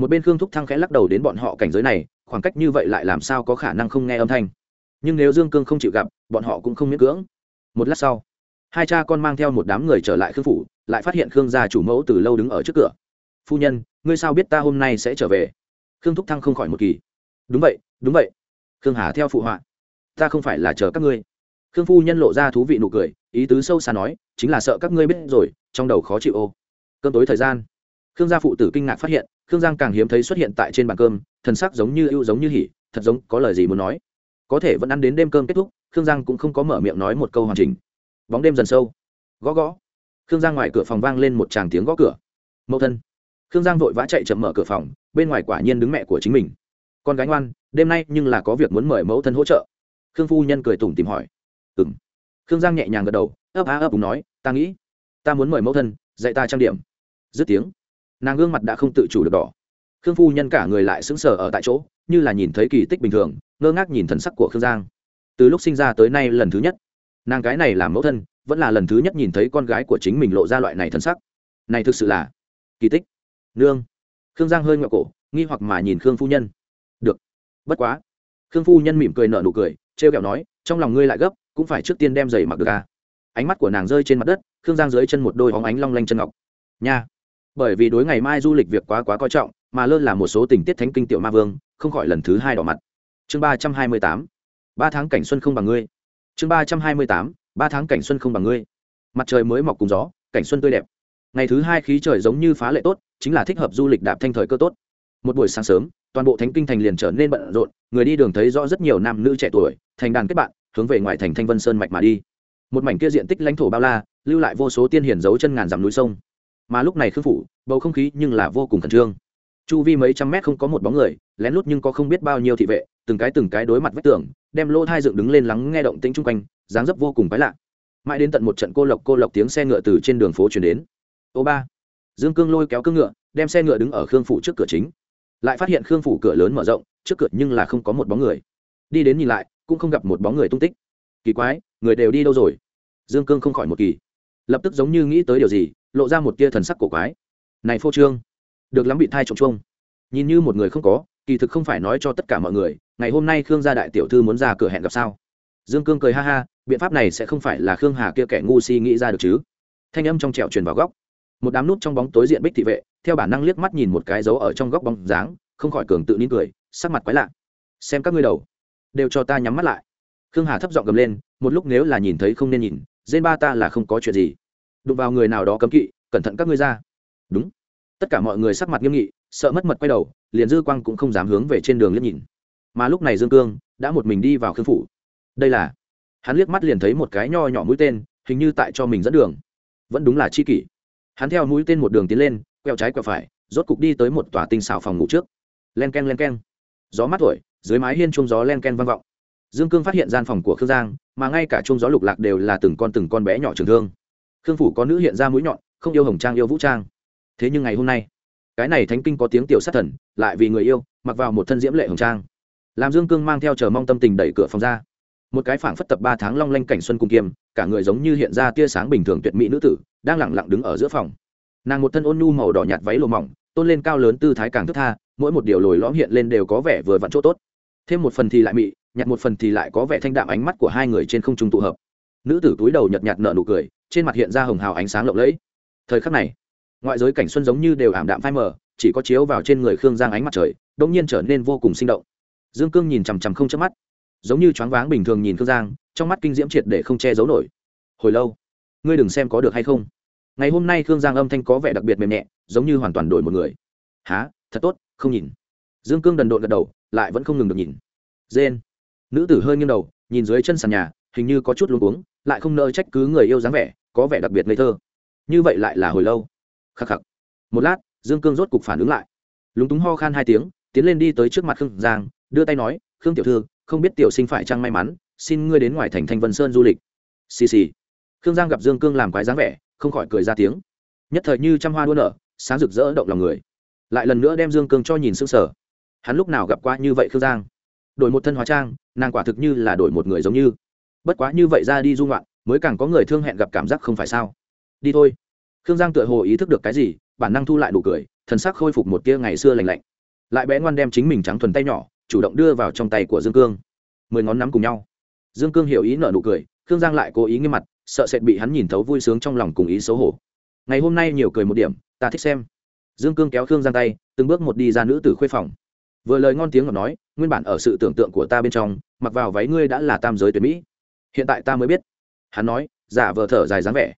Một bên khương thúc thăng khẽ lắc đầu đến bọn họ cảnh giới này, khoảng cách như vậy lại làm sao có khả năng không nghe âm thanh? Nhưng nếu dương cương không chịu gặp bọn họ cũng không miễn cưỡng. Một lát sau, hai cha con mang theo một đám người trở lại khương phủ, lại phát hiện khương gia chủ mẫu từ lâu đứng ở trước cửa. Phu nhân, ngươi sao biết ta hôm nay sẽ trở về? Khương thúc thăng không khỏi một kỳ. Đúng vậy đúng vậy. Khương hà theo phụ họa. Ta không phải là chờ các ngươi. Khương phu nhân lộ ra thú vị nụ cười, ý tứ sâu xa nói, chính là sợ các ngươi biết rồi, trong đầu khó chịu ô. Cơm tối thời gian, khương gia phụ tử kinh ngạc phát hiện, khương giang càng hiếm thấy xuất hiện tại trên bàn cơm, thần sắc giống như ưu giống như hỉ, thật giống có lời gì muốn nói. Có thể vẫn ăn đến đêm cơm kết thúc khương giang cũng không có mở miệng nói một câu hoàn chỉnh. Bóng đêm dần sâu. Gõ gõ. Khương giang ngoài cửa phòng vang lên một tràng tiếng gõ cửa. Mẫu thân. Khương giang vội vã chạy chậm mở cửa phòng, bên ngoài quả nhiên đứng mẹ của chính mình. Con gái ngoan, đêm nay nhưng là có việc muốn mời mẫu thân hỗ trợ. Khương phu nhân cười tủm tìm hỏi. Ừ m khương giang nhẹ nhàng gật đầu, ấp á ấp đúng nói, ta nghĩ, ta muốn mời mẫu thân, dạy ta trang điểm. Dứt tiếng, nàng gương mặt đã không tự chủ được đỏ. Khương phu nhân cả người lại sững sờ ở tại chỗ, như là nhìn thấy kỳ tích bình thường, ngơ ngác nhìn thần sắc của khương giang từ lúc sinh ra tới nay lần thứ nhất. Nàng cái này làm mẫu thân, vẫn là lần thứ nhất nhìn thấy con gái của chính mình lộ ra loại này thân sắc. Này thực sự là kỳ tích. Nương. Khương giang hơi ngạo cổ, nghi hoặc mà nhìn khương phu nhân. Được. Bất quá. Khương phu nhân mỉm cười nở nụ cười, trêu kẹo nói, trong lòng ngươi lại gấp, cũng phải trước tiên đem giày mặc được à. ánh mắt của nàng rơi trên mặt đất, khương giang dưới chân một đôi hóng ánh long lanh chân ngọc. Nha. Bởi vì đối ngày mai du lịch việc quá quá coi trọng, mà lơ là một số tình tiết thánh kinh tiểu ma vương, không khỏi lần thứ hai đỏ mặt. Chương ba trăm hai mươi tám ba tháng cảnh xuân không bằng ngươi. Chương ba trăm hai mươi tám, ba tháng cảnh xuân không bằng ngươi. Mặt trời mới mọc cùng gió, cảnh xuân tươi đẹp. Ngày thứ hai khí trời giống như phá lệ tốt, chính là thích hợp du lịch đạp thanh thời cơ tốt. Một buổi sáng sớm, toàn bộ thánh kinh thành liền trở nên bận rộn, người đi đường thấy rõ rất nhiều nam nữ trẻ tuổi, thành đàn kết bạn, hướng về ngoại thành thanh vân sơn mạch mà đi. Một mảnh kia diện tích lãnh thổ bao la, lưu lại vô số tiên hiển dấu chân ngàn dặm núi sông. Mà lúc này khương phủ, bầu không khí nhưng là vô cùng khẩn trương. Chu vi mấy trăm mét không có một bóng người, lén lút nhưng có không biết bao nhiêu thị vệ, từng cái từng cái đối mặt vách tường đem lỗ thai dựng đứng lên lắng nghe động tĩnh chung quanh, dáng dấp vô cùng quái lạ. Mãi đến tận một trận cô lộc cô lộc tiếng xe ngựa từ trên đường phố chuyển đến. Ô ba, dương cương lôi kéo cương ngựa, đem xe ngựa đứng ở khương phủ trước cửa chính. Lại phát hiện khương phủ cửa lớn mở rộng, trước cửa nhưng là không có một bóng người. Đi đến nhìn lại, cũng không gặp một bóng người tung tích. Kỳ quái, người đều đi đâu rồi? Dương cương không khỏi một kỳ. Lập tức giống như nghĩ tới điều gì, lộ ra một tia thần sắc cổ quái. Này phô trương, được lắm bị thai trộm chuông. Nhìn như một người không có, kỳ thực không phải nói cho tất cả mọi người ngày hôm nay khương gia đại tiểu thư muốn ra cửa hẹn gặp sao? Dương cương cười ha ha, biện pháp này sẽ không phải là khương hà kia kẻ ngu si nghĩ ra được chứ? Thanh âm trong trẹo truyền vào góc. Một đám nút trong bóng tối diện bích thị vệ, theo bản năng liếc mắt nhìn một cái dấu ở trong góc bóng dáng, không khỏi cường tự nín cười, sắc mặt quái lạ. Xem các ngươi đầu, đều cho ta nhắm mắt lại. Khương hà thấp giọng gầm lên, một lúc nếu là nhìn thấy không nên nhìn dên ba ta là không có chuyện gì. Đụng vào người nào đó cấm kỵ, cẩn thận các ngươi ra. Đúng. Tất cả mọi người sắc mặt nghiêm nghị, sợ mất mật quay đầu, liền dư quang cũng không dám hướng về trên đường liếc nhìn mà lúc này dương cương đã một mình đi vào khương phủ. Đây là, hắn liếc mắt liền thấy một cái nho nhỏ mũi tên, hình như tại cho mình dẫn đường. Vẫn đúng là chi kỷ. Hắn theo mũi tên một đường tiến lên, quẹo trái quẹo phải, rốt cục đi tới một tòa tinh xào phòng ngủ trước. Len k e n len k e n gió mát thổi, dưới mái hiên chung gió len k e n vang vọng. Dương cương phát hiện gian phòng của khương giang, mà ngay cả chung gió lục lạc đều là từng con từng con bé nhỏ trường thương. Khương phủ có nữ hiện ra mũi nhọn, không yêu hồng trang, yêu vũ trang. Thế nhưng ngày hôm nay, cái này thánh kinh có tiếng tiểu sát thần, lại vì người yêu, mặc vào một thân diễm lệ hồng trang làm dương cương mang theo chờ mong tâm tình đẩy cửa phòng ra. Một cái phảng phất tập ba tháng long lanh cảnh xuân cùng kiêm, cả người giống như hiện ra tia sáng bình thường tuyệt mỹ nữ tử, đang lẳng lặng đứng ở giữa phòng. Nàng một thân ôn nhu màu đỏ nhạt váy lồ mỏng, tôn lên cao lớn tư thái càng thức tha, mỗi một điều lồi lõm hiện lên đều có vẻ vừa vặn chỗ tốt. Thêm một phần thì lại mị, nhặt một phần thì lại có vẻ thanh đạm ánh mắt của hai người trên không trung tụ hợp. Nữ tử túi đầu nhợt nhạt nở nụ cười, trên mặt hiện ra hồng hào ánh sáng lộng lẫy. Thời khắc này, ngoại giới cảnh xuân giống như đều ảm đạm phai mờ, chỉ có chiếu vào trên người khương giang ánh mặt trời đông nhiên trở nên vô cùng sinh động dương cương nhìn chằm chằm không chớp mắt. Giống như choáng váng bình thường nhìn khương giang, trong mắt kinh diễm triệt để không che giấu nổi. Hồi lâu, ngươi đừng xem có được hay không. Ngày hôm nay khương giang âm thanh có vẻ đặc biệt mềm nhẹ, giống như hoàn toàn đổi một người. Há thật tốt, không nhìn. Dương cương đần độn gật đầu, lại vẫn không ngừng được nhìn. Dên nữ tử hơi nghiêng đầu, nhìn dưới chân sàn nhà, hình như có chút luống cuống, lại không nỡ trách cứ người yêu dáng vẻ, có vẻ đặc biệt ngây thơ. Như vậy lại là hồi lâu. Khắc khắc. Một lát, dương cương rốt cục phản ứng lại. Lúng túng ho khan hai tiếng, tiến lên đi tới trước mặt khương giang đưa tay nói, khương tiểu thư, không biết tiểu sinh phải chăng may mắn, xin ngươi đến ngoài thành thanh vân sơn du lịch. Xì xì. Khương giang gặp dương cương làm quái dáng vẻ, không khỏi cười ra tiếng. Nhất thời như trăm hoa đua nở, sáng rực rỡ động lòng người. Lại lần nữa đem dương cương cho nhìn s ư n g sở hắn lúc nào gặp qua như vậy khương giang? Đổi một thân hóa trang, nàng quả thực như là đổi một người giống như. Bất quá như vậy ra đi dung loạn mới càng có người thương hẹn gặp cảm giác không phải sao. Đi thôi. Khương giang tựa hồ ý thức được cái gì, bản năng thu lại nụ cười, thần sắc khôi phục một tia ngày xưa lành lạnh. Lại bé ngoan đem chính mình trắng thuần tay nhỏ chủ động đưa vào trong tay của dương cương. Mười ngón nắm cùng nhau. Dương cương hiểu ý nợ nụ cười, khương giang lại cố ý nghiêm mặt, sợ sệt bị hắn nhìn thấu vui sướng trong lòng cùng ý xấu hổ. Ngày hôm nay nhiều cười một điểm, ta thích xem. Dương cương kéo khương giang tay, từng bước một đi ra nữ tử khuê phòng. Vừa lời ngon tiếng ngọt nói, nguyên bản ở sự tưởng tượng của ta bên trong, mặc vào váy ngươi đã là tam giới tuyệt mỹ. Hiện tại ta mới biết. Hắn nói, giả vờ thở dài dáng vẻ.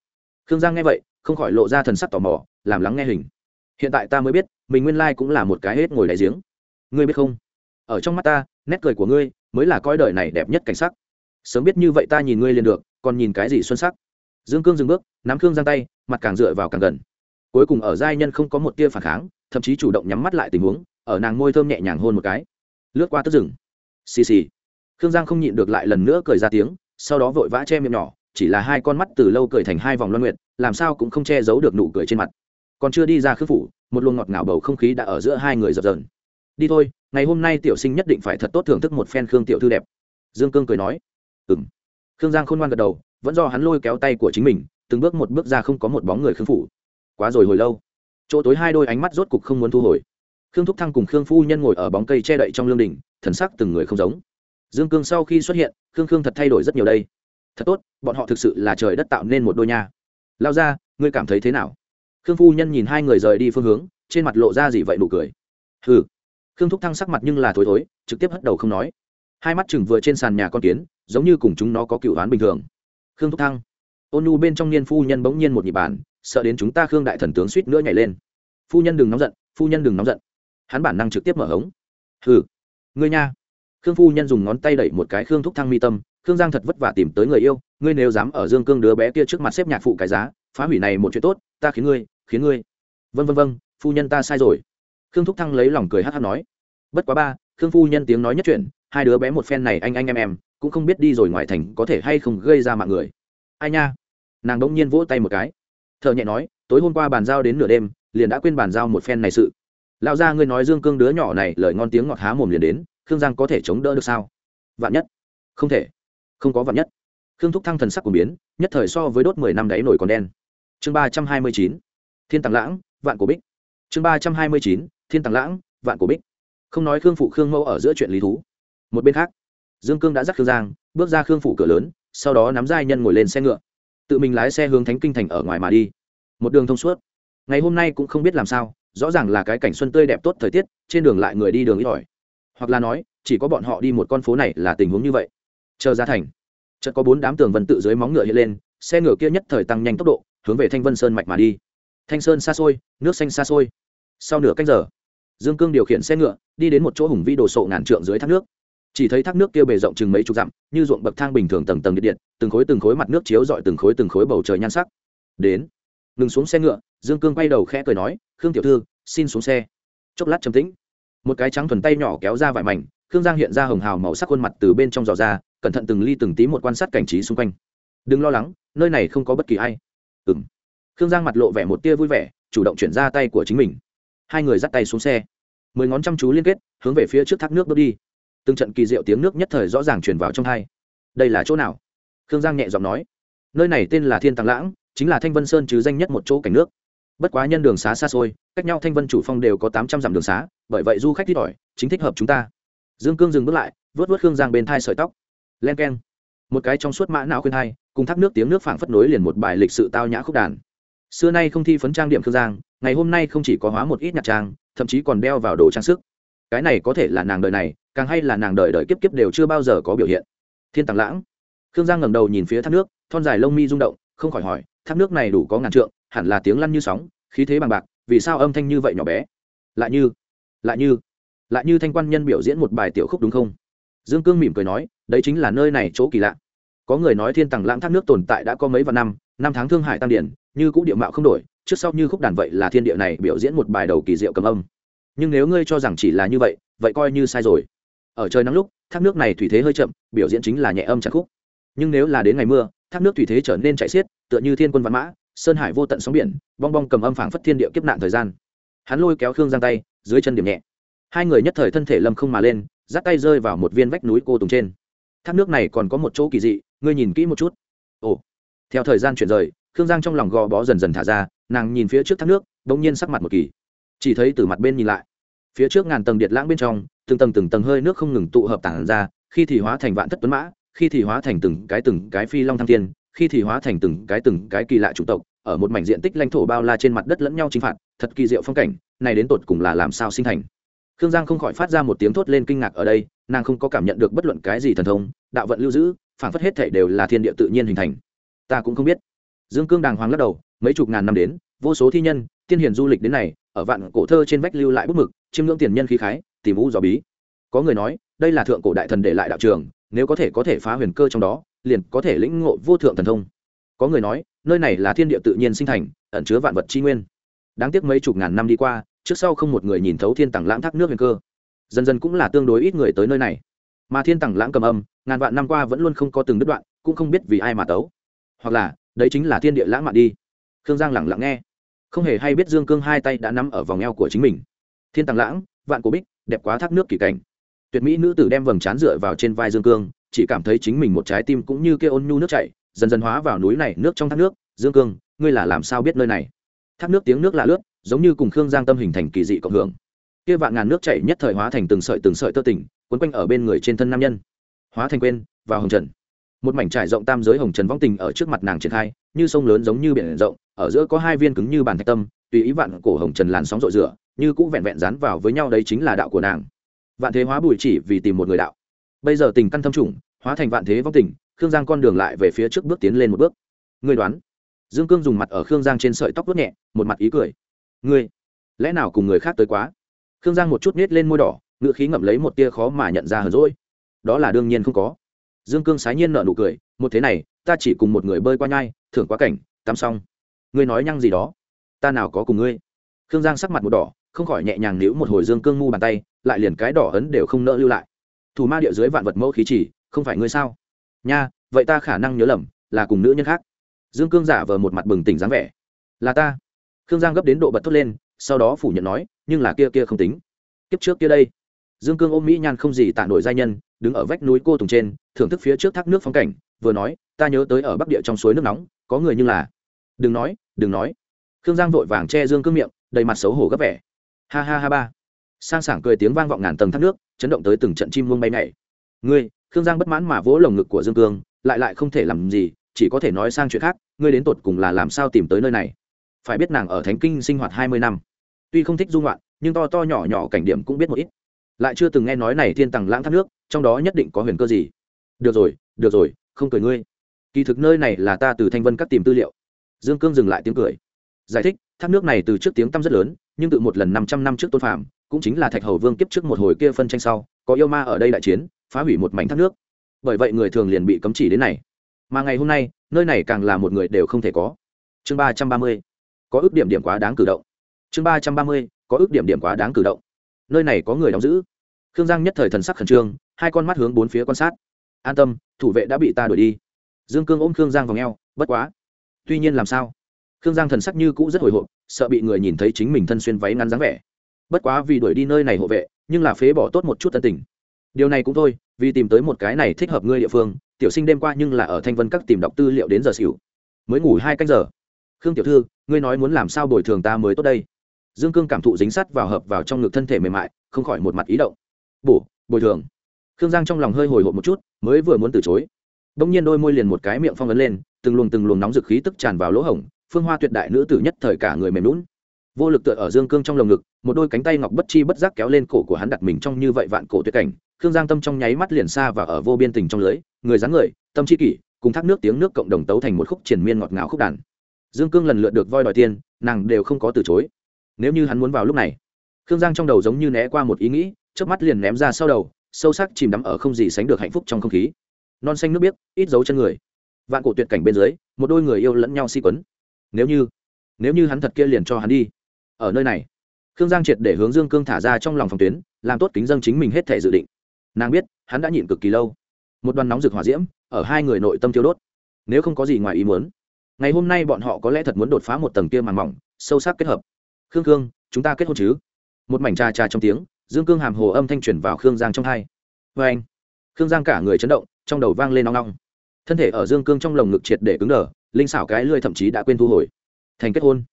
Khương giang nghe vậy, không khỏi lộ ra thần sắc tò mò, làm lắng nghe hình. Hiện tại ta mới biết, mình nguyên lai cũng là một cái hết ngồi đáy giếng. Ngươi biết không? Ở trong mắt ta, nét cười của ngươi mới là coi đời này đẹp nhất cảnh sắc. Sớm biết như vậy ta nhìn ngươi liền được, còn nhìn cái gì xuân sắc? Dương cương dừng bước, nắm cương giang tay, mặt càng dựa vào càng gần. Cuối cùng ở giai nhân không có một tia phản kháng, thậm chí chủ động nhắm mắt lại tình huống, ở nàng môi thơm nhẹ nhàng hôn một cái. Lướt qua tức rừng xì xì. Khương giang không nhịn được lại lần nữa cười ra tiếng, sau đó vội vã che miệng nhỏ, chỉ là hai con mắt từ lâu cười thành hai vòng loan nguyện làm sao cũng không che giấu được nụ cười trên mặt. Còn chưa đi ra khước phủ, một luồng ngọt ngào bầu không khí đã ở giữa hai người dập dờn đi thôi, ngày hôm nay tiểu sinh nhất định phải thật tốt thưởng thức một phen khương tiểu thư đẹp. Dương cương cười nói. Ừng khương giang khôn ngoan gật đầu, vẫn do hắn lôi kéo tay của chính mình, từng bước một bước ra không có một bóng người khương phủ. Quá rồi hồi lâu. Chỗ tối hai đôi ánh mắt rốt cục không muốn thu hồi. Khương thúc thăng cùng khương phu nhân ngồi ở bóng cây che đậy trong lương đình, thần sắc từng người không giống. Dương cương sau khi xuất hiện, khương khương thật thay đổi rất nhiều đây. Thật tốt, bọn họ thực sự là trời đất tạo nên một đôi nha. Lao ra, ngươi cảm thấy thế nào? Khương phu nhân nhìn hai người rời đi phương hướng, trên mặt lộ ra gì vậy nụ cười. Hừ khương thúc thăng sắc mặt nhưng là thối thối, trực tiếp hất đầu không nói. Hai mắt chừng vừa trên sàn nhà con kiến, giống như cùng chúng nó có cựu đoán bình thường. Khương thúc thăng. Ôn nhu bên trong niên phu nhân bỗng nhiên một nhịp bản, sợ đến chúng ta khương đại thần tướng suýt nữa nhảy lên. Phu nhân đừng nóng giận, phu nhân đừng nóng giận. Hắn bản năng trực tiếp mở hống. Hừ, ngươi nha. Khương phu nhân dùng ngón tay đẩy một cái khương thúc thăng mi tâm, khương giang thật vất vả tìm tới người yêu, ngươi nếu dám ở dương cương đứa bé kia trước mặt xếp nhạc phụ cái giá, phá hủy này một chuyện tốt, ta khiến ngươi khiến ngươi. Vân vân vân phu nhân ta sai rồi khương thúc thăng lấy lòng cười hát hát nói, bất quá ba, khương phu nhân tiếng nói nhất chuyện, hai đứa bé một phen này anh anh em em, cũng không biết đi rồi ngoài thành có thể hay không gây ra mạng người. Ai nha? Nàng đỗng nhiên vỗ tay một cái. Thợ nhẹ nói, tối hôm qua bàn giao đến nửa đêm, liền đã quên bàn giao một phen này sự. Lão gia ngươi nói dương cương đứa nhỏ này lời ngon tiếng ngọt há mồm liền đến, khương giang có thể chống đỡ được sao? Vạn nhất. Không thể. Không có vạn nhất. Khương thúc thăng thần sắc của biến, nhất thời so với đốt mười năm đáy nổi còn đen. Chương ba trăm hai mươi chín. Thiên tàng lãng, vạn cổ bích. Chương ba trăm hai mươi chín thiên tàng lãng, vạn cổ bích. Không nói khương phụ khương mẫu ở giữa chuyện lý thú. Một bên khác, dương cương đã dắt khương giang, bước ra khương phủ cửa lớn, sau đó nắm giai nhân ngồi lên xe ngựa. Tự mình lái xe hướng thánh kinh thành ở ngoài mà đi. Một đường thông suốt. Ngày hôm nay cũng không biết làm sao, rõ ràng là cái cảnh xuân tươi đẹp tốt thời tiết, trên đường lại người đi đường ít ỏi. Hoặc là nói, chỉ có bọn họ đi một con phố này là tình huống như vậy. Chờ ra thành, chợt có bốn đám tường vân tự dưới móng ngựa hiện lên, xe ngựa kia nhất thời tăng nhanh tốc độ, hướng về thanh vân sơn mạch mà đi. Thanh sơn xa xôi, nước xanh xa xôi. Sau nửa canh giờ dương cương điều khiển xe ngựa, đi đến một chỗ hùng vi đồ sộ ngàn trượng dưới thác nước. Chỉ thấy thác nước kia bề rộng chừng mấy chục dặm, như ruộng bậc thang bình thường tầng tầng điện điện, từng khối từng khối mặt nước chiếu dọi từng khối từng khối bầu trời nhan sắc. Đến, ngừng xuống xe ngựa, dương cương quay đầu khẽ cười nói, khương tiểu thư, xin xuống xe. Chốc lát trầm tĩnh, một cái trắng thuần tay nhỏ kéo ra vải mảnh, khương giang hiện ra hồng hào màu sắc khuôn mặt từ bên trong giò ra, cẩn thận từng ly từng tí một quan sát cảnh trí xung quanh. Đừng lo lắng, nơi này không có bất kỳ ai. Ừng khương giang mặt lộ vẻ một tia vui vẻ, chủ động chuyển ra tay của chính mình hai người dắt tay xuống xe. Mười ngón chăm chú liên kết, hướng về phía trước thác nước bước đi. Từng trận kỳ diệu tiếng nước nhất thời rõ ràng truyền vào trong hai. Đây là chỗ nào? Khương giang nhẹ giọng nói. Nơi này tên là thiên tàng lãng, chính là thanh vân sơn chứ danh nhất một chỗ cảnh nước. Bất quá nhân đường xá xa xôi, cách nhau thanh vân chủ phong đều có tám trăm dặm đường xá, bởi vậy du khách ít ỏi, chính thích hợp chúng ta. Dương cương dừng bước lại vớt vớt khương giang bên thai sợi tóc. Len k e n một cái trong suốt mã não khuyên hai cùng thác nước tiếng nước phảng phất nối liền một bài lịch sự tao nhã khúc đàn. Xưa nay không thi phấn trang điểm khương giang ngày hôm nay không chỉ có hóa một ít nhạc trang, thậm chí còn đeo vào đồ trang sức. Cái này có thể là nàng đời này, càng hay là nàng đời đời kiếp kiếp đều chưa bao giờ có biểu hiện. Thiên tàng lãng. Khương giang ngẩng đầu nhìn phía thác nước, thon dài lông mi rung động, không khỏi hỏi, thác nước này đủ có ngàn trượng, hẳn là tiếng lăn như sóng, khí thế bằng bạc, vì sao âm thanh như vậy nhỏ bé? Lại như lại như lại như thanh quan nhân biểu diễn một bài tiểu khúc đúng không? Dương cương mỉm cười nói, đấy chính là nơi này chỗ kỳ lạ. Có người nói thiên tàng lãng thác nước tồn tại đã có mấy vạn năm năm tháng thương hải tăng điển, như cũ địa mạo không đổi trước sau như khúc đàn vậy là thiên địa này biểu diễn một bài đầu kỳ diệu cầm âm. Nhưng nếu ngươi cho rằng chỉ là như vậy vậy coi như sai rồi. Ở trời nắng lúc, thác nước này thủy thế hơi chậm, biểu diễn chính là nhẹ âm chặt khúc. Nhưng nếu là đến ngày mưa, thác nước thủy thế trở nên chạy xiết, tựa như thiên quân văn mã, sơn hải vô tận sóng biển, bong bong cầm âm phảng phất thiên địa kiếp nạn thời gian. Hắn lôi kéo khương giang tay, dưới chân điểm nhẹ. Hai người nhất thời thân thể lâm không mà lên, dắt tay rơi vào một viên vách núi cô tùng trên. Thác nước này còn có một chỗ kỳ dị, ngươi nhìn kỹ một chút. Ồ. Theo thời gian chuyển rời khương giang trong lòng gò bó dần dần thả ra, nàng nhìn phía trước thác nước đ ỗ n g nhiên sắc mặt một kỳ. Chỉ thấy từ mặt bên nhìn lại, phía trước ngàn tầng điện lãng bên trong, từng tầng từng tầng hơi nước không ngừng tụ hợp tản ra, khi thì hóa thành vạn thất tuấn mã, khi thì hóa thành từng cái từng cái phi long thăng thiên, khi thì hóa thành từng cái từng cái kỳ lạ chủng tộc, ở một mảnh diện tích lãnh thổ bao la trên mặt đất lẫn nhau chinh phạt, thật kỳ diệu phong cảnh, này đến tột cùng là làm sao sinh thành? Khương giang không khỏi phát ra một tiếng thốt lên kinh ngạc ở đây, nàng không có cảm nhận được bất luận cái gì thần thông, đạo vận lưu giữ, phản phất hết thể đều là thiên địa tự nhiên hình thành. Ta cũng không biết dương cương đàng hoàng lắc đầu, mấy chục ngàn năm đến, vô số thi nhân, tiên hiền du lịch đến này, ở vạn cổ thơ trên vách lưu lại bút mực, chiêm ngưỡng tiền nhân khí khái, tìm vũ dò bí. Có người nói, đây là thượng cổ đại thần để lại đạo trường, nếu có thể có thể phá huyền cơ trong đó, liền có thể lĩnh ngộ vô thượng thần thông. Có người nói, nơi này là thiên địa tự nhiên sinh thành, ẩn chứa vạn vật tri nguyên. Đáng tiếc mấy chục ngàn năm đi qua, trước sau không một người nhìn thấu thiên tàng lãng thác nước huyền cơ. Dần dần cũng là tương đối ít người tới nơi này. Mà thiên tàng lãng cầm âm, ngàn vạn năm qua vẫn luôn không có từng đứt đoạn, cũng không biết vì ai mà tấu. Hoặc là đấy chính là thiên địa lãng mạn đi. Khương giang lẳng lặng nghe. Không hề hay biết dương cương hai tay đã nắm ở vòng eo của chính mình. Thiên tàng lãng, vạn cổ bích, đẹp quá thác nước kỳ cảnh. Tuyệt mỹ nữ tử đem vầng trán dựa vào trên vai dương cương, chỉ cảm thấy chính mình một trái tim cũng như kia ôn nhu nước chảy, dần dần hóa vào núi này, nước trong thác nước. Dương cương, ngươi là làm sao biết nơi này? Thác nước tiếng nước là lướt, giống như cùng khương giang tâm hình thành kỳ dị cộng hưởng. Kia vạn ngàn nước chảy nhất thời hóa thành từng sợi từng sợi tơ tỉnh quấn quanh ở bên người trên thân nam nhân. Hóa thành quên, vào hồng trần một mảnh trải rộng tam giới hồng trần vong tình ở trước mặt nàng triển khai, như sông lớn giống như biển rộng, ở giữa có hai viên cứng như bàn thạch tâm, tùy ý vạn cổ hồng trần làn sóng rội rửa, như cũng vẹn vẹn dán vào với nhau, đấy chính là đạo của nàng. Vạn thế hóa bùi chỉ vì tìm một người đạo. Bây giờ tình căn thâm trùng, hóa thành vạn thế vong tình, khương giang con đường lại về phía trước bước tiến lên một bước. Ngươi đoán? Dương cương dùng mặt ở khương giang trên sợi tóc vớt nhẹ, một mặt ý cười. Ngươi, lẽ nào cùng người khác tới quá? Khương giang một chút nết lên môi đỏ, ngựa khí ngậm lấy một tia khó mà nhận ra hờn rỗi đó là đương nhiên không có dương cương sái nhiên nợ nụ cười, một thế này, ta chỉ cùng một người bơi qua nhai, thưởng quá cảnh, tắm xong. Ngươi nói nhăng gì đó? Ta nào có cùng ngươi? Khương giang sắc mặt một đỏ, không khỏi nhẹ nhàng níu một hồi dương cương mu bàn tay, lại liền cái đỏ ấn đều không nỡ lưu lại. Thủ ma địa dưới vạn vật mẫu khí chỉ, không phải ngươi sao? Nha, vậy ta khả năng nhớ lầm, là cùng nữ nhân khác. Dương cương giả vờ một mặt bừng tỉnh dáng vẻ. Là ta. Khương giang gấp đến độ bật thốt lên, sau đó phủ nhận nói, nhưng là kia kia không tính. Kiếp trước kia đây. Dương cương ôm mỹ nhan không gì tạ nổi giai nhân đứng ở vách núi cô tùng trên, thưởng thức phía trước thác nước phong cảnh, vừa nói, ta nhớ tới ở bắc địa trong suối nước nóng, có người như là. Đừng nói đừng nói. Khương giang vội vàng che dương cương miệng, đầy mặt xấu hổ gấp vẻ. Ha ha ha ba. Sang sảng cười tiếng vang vọng ngàn tầng thác nước, chấn động tới từng trận chim muông bay nhảy. Ngươi, khương giang bất mãn mà vỗ lồng ngực của dương cương, lại lại không thể làm gì, chỉ có thể nói sang chuyện khác, ngươi đến tột cùng là làm sao tìm tới nơi này? Phải biết nàng ở thánh kinh sinh hoạt hai mươi năm. Tuy không thích dung loạn nhưng to to nhỏ nhỏ cảnh điểm cũng biết một ít. Lại chưa từng nghe nói này thiên tầng lãng thác nước trong đó nhất định có huyền cơ gì? Được rồi được rồi, không cười ngươi. Kỳ thực nơi này là ta từ thanh vân cắt tìm tư liệu. Dương cương dừng lại tiếng cười. Giải thích, thác nước này từ trước tiếng tăm rất lớn, nhưng tự một lần năm trăm năm trước tôn phạm cũng chính là thạch hầu vương kiếp trước một hồi kia phân tranh sau, có yêu ma ở đây đại chiến, phá hủy một mảnh thác nước. Bởi vậy người thường liền bị cấm chỉ đến này. Mà ngày hôm nay, nơi này càng là một người đều không thể có. Chương ba trăm ba mươi, có ước điểm điểm quá đáng cử động. Chương ba trăm ba mươi, có ước điểm điểm quá đáng cử động. Nơi này có người đóng giữ. Khương giang nhất thời thần sắc khẩn trương hai con mắt hướng bốn phía quan sát. An tâm, thủ vệ đã bị ta đuổi đi. Dương cương ôm khương giang vào ngheo bất quá. Tuy nhiên làm sao? Khương giang thần sắc như cũ rất hồi hộp, sợ bị người nhìn thấy chính mình thân xuyên váy ngắn dáng vẻ. Bất quá vì đuổi đi nơi này hộ vệ, nhưng là phế bỏ tốt một chút tân tình. Điều này cũng thôi, vì tìm tới một cái này thích hợp ngươi địa phương, tiểu sinh đêm qua nhưng là ở thanh vân các tìm đọc tư liệu đến giờ xỉu. Mới ngủ hai canh giờ. Khương tiểu thư, ngươi nói muốn làm sao bồi thường ta mới tốt đây? Dương cương cảm thụ dính sắt vào hợp vào trong ngực thân thể mềm mại, không khỏi một mặt ý động. Bổ, bồi thường khương giang trong lòng hơi hồi hộp một chút, mới vừa muốn từ chối. Bỗng nhiên đôi môi liền một cái miệng phong ấn lên, từng luồng từng luồng nóng dực khí tức tràn vào lỗ hổng, phương hoa tuyệt đại nữ tử nhất thời cả người mềm lún vô lực tựa ở dương cương trong lồng ngực, một đôi cánh tay ngọc bất chi bất giác kéo lên cổ của hắn đặt mình trong như vậy vạn cổ tuyệt cảnh, khương giang tâm trong nháy mắt liền xa và ở vô biên tình trong lưới, người dáng người, tâm chi kỷ, cùng thác nước tiếng nước cộng đồng tấu thành một khúc triển miên ngọt ngào khúc đàn. Dương cương lần lượt được voi đòi tiên nàng đều không có từ chối. Nếu như hắn muốn vào lúc này, khương giang trong đầu giống như né qua một ý nghĩ trước mắt liền ném ra sau đầu sâu sắc chìm đắm ở không gì sánh được hạnh phúc trong không khí. Non xanh nước biếc, ít dấu chân người. Vạn cổ tuyệt cảnh bên dưới, một đôi người yêu lẫn nhau si quấn. Nếu như nếu như hắn thật kia liền cho hắn đi. Ở nơi này, khương giang triệt để hướng dương cương thả ra trong lòng phòng tuyến, làm tốt kính dân chính mình hết thể dự định. Nàng biết, hắn đã nhịn cực kỳ lâu. Một đoàn nóng rực hỏa diễm, ở hai người nội tâm tiêu đốt. Nếu không có gì ngoài ý muốn, ngày hôm nay bọn họ có lẽ thật muốn đột phá một tầng kia màn mỏng, sâu sắc kết hợp. Khương cương, chúng ta kết hôn chứ? Một mảnh trà trà trong tiếng dương cương hàm hồ âm thanh chuyển vào khương giang trong hai. Vê anh, khương giang cả người chấn động, trong đầu vang lên nong nong. Thân thể ở dương cương trong lồng ngực triệt để cứng đờ, linh xảo cái lươi thậm chí đã quên thu hồi. Thành kết hôn.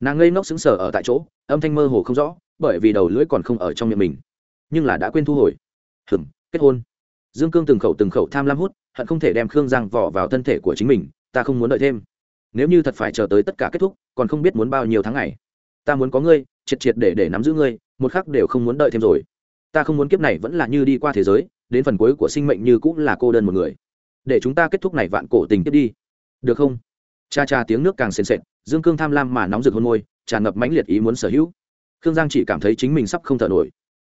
Nàng ngây ngốc xứng sở ở tại chỗ, âm thanh mơ hồ không rõ, bởi vì đầu lưỡi còn không ở trong miệng mình. Nhưng là đã quên thu hồi. Hừng kết hôn. Dương cương từng khẩu từng khẩu tham lam hút, hận không thể đem khương giang vỏ vào thân thể của chính mình, ta không muốn đợi thêm. Nếu như thật phải chờ tới tất cả kết thúc, còn không biết muốn bao nhiêu tháng ngày. Ta muốn có ngươi triệt triệt để để nắm giữ ngươi, một khắc đều không muốn đợi thêm rồi. Ta không muốn kiếp này vẫn là như đi qua thế giới, đến phần cuối của sinh mệnh như cũng là cô đơn một người. Để chúng ta kết thúc này vạn cổ tình tiếp đi. Được không? Cha cha tiếng nước càng sền sệt, dương cương tham lam mà nóng rực hôn môi, tràn ngập mãnh liệt ý muốn sở hữu. Khương giang chỉ cảm thấy chính mình sắp không thở nổi.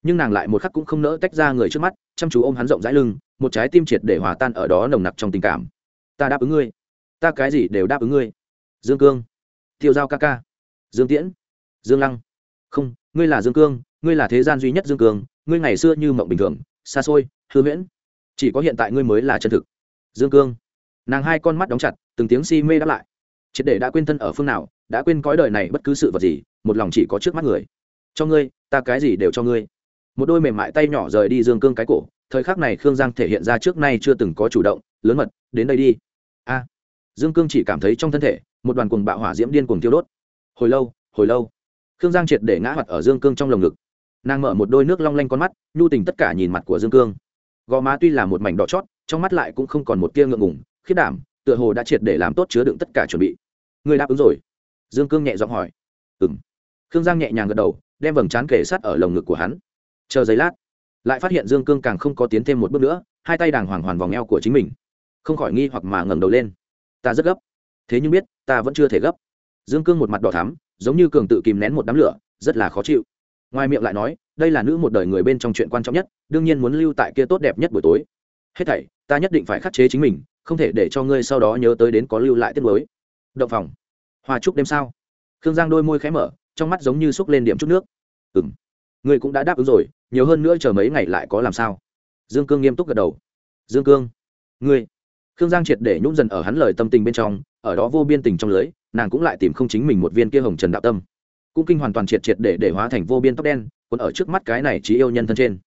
Nhưng nàng lại một khắc cũng không nỡ tách ra người trước mắt, chăm chú ôm hắn rộng rãi lưng, một trái tim triệt để hòa tan ở đó nồng nặc trong tình cảm. Ta đáp ứng ngươi. Ta cái gì đều đáp ứng ngươi. Dương cương. Tiêu giao ca ca. Dương tiễn. Dương lăng không, ngươi là dương cương, ngươi là thế gian duy nhất dương cương, ngươi ngày xưa như mộng bình thường, xa xôi, hư huyễn. Chỉ có hiện tại ngươi mới là chân thực. Dương cương. Nàng hai con mắt đóng chặt, từng tiếng si mê đáp lại. Triệt để đã quên thân ở phương nào, đã quên cõi đời này bất cứ sự vật gì, một lòng chỉ có trước mắt người. Cho ngươi, ta cái gì đều cho ngươi. Một đôi mềm mại tay nhỏ rời đi dương cương cái cổ, thời khắc này khương giang thể hiện ra trước nay chưa từng có chủ động, lớn mật, đến đây đi. A. Dương cương chỉ cảm thấy trong thân thể, một đoàn cuồng bạo hỏa diễm điên cuồng tiêu đốt. Hồi lâu hồi lâu khương giang triệt để ngã mặt ở dương cương trong lồng ngực. Nàng mở một đôi nước long lanh con mắt, nhu tình tất cả nhìn mặt của dương cương. Gò má tuy là một mảnh đỏ chót, trong mắt lại cũng không còn một tia ngượng ngùng khiết đảm, tựa hồ đã triệt để làm tốt chứa đựng tất cả chuẩn bị. Người đáp ứng rồi. Dương cương nhẹ giọng hỏi. Ừ m khương giang nhẹ nhàng gật đầu, đem vầng trán kể sát ở lồng ngực của hắn. Chờ giấy lát, lại phát hiện dương cương càng không có tiến thêm một bước nữa, hai tay đàng hoàng hoàn vòng eo của chính mình. Không khỏi nghi hoặc mà ngẩng đầu lên. Ta rất gấp. Thế nhưng biết, ta vẫn chưa thể gấp. Dương cương một mặt đỏ thắm giống như cường tự kìm nén một đám lửa, rất là khó chịu. Ngoài miệng lại nói, đây là nữ một đời người bên trong chuyện quan trọng nhất, đương nhiên muốn lưu tại kia tốt đẹp nhất buổi tối. Hết thảy, ta nhất định phải khắc chế chính mình, không thể để cho ngươi sau đó nhớ tới đến có lưu lại tiết mới. Động phòng. Hoa trúc đêm sao? Khương giang đôi môi khé mở, trong mắt giống như xúc lên điểm chút nước. Ừ m ngươi cũng đã đáp ứng rồi, nhiều hơn nữa chờ mấy ngày lại có làm sao? Dương cương nghiêm túc gật đầu. Dương cương. Ngươi. Khương giang triệt để nhún dần ở hắn lời tâm tình bên trong ở đó vô biên tình trong lưới, nàng cũng lại tìm không chính mình một viên kia hồng trần đạo tâm. Cũng kinh hoàn toàn triệt triệt để để hóa thành vô biên tóc đen còn ở trước mắt cái này chỉ yêu nhân thân trên.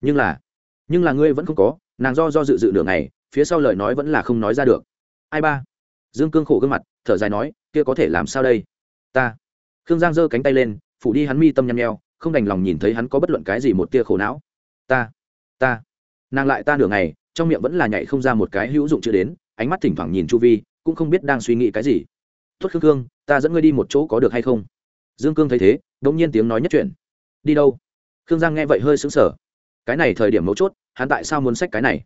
Nhưng là nhưng là ngươi vẫn không có, nàng do do dự dự đường này phía sau lời nói vẫn là không nói ra được. Ai ba? Dương cương khổ gương mặt, thở dài nói, kia có thể làm sao đây? Ta. Khương giang giơ cánh tay lên, phủ đi hắn mi tâm nhăm nheo, không đành lòng nhìn thấy hắn có bất luận cái gì một tia khổ não. Ta ta. Nàng lại ta nửa ngày, trong miệng vẫn là nhảy không ra một cái hữu dụng chưa đến, ánh mắt thỉnh thoảng nhìn chu vi cũng không biết đang suy nghĩ cái gì. Tuất khương khương, ta dẫn ngươi đi một chỗ có được hay không? Dương cương thấy thế đ ỗ n g nhiên tiếng nói nhất chuyện đi đâu? Khương giang nghe vậy hơi xứng sở cái này thời điểm mấu chốt, hắn tại sao muốn xách cái này?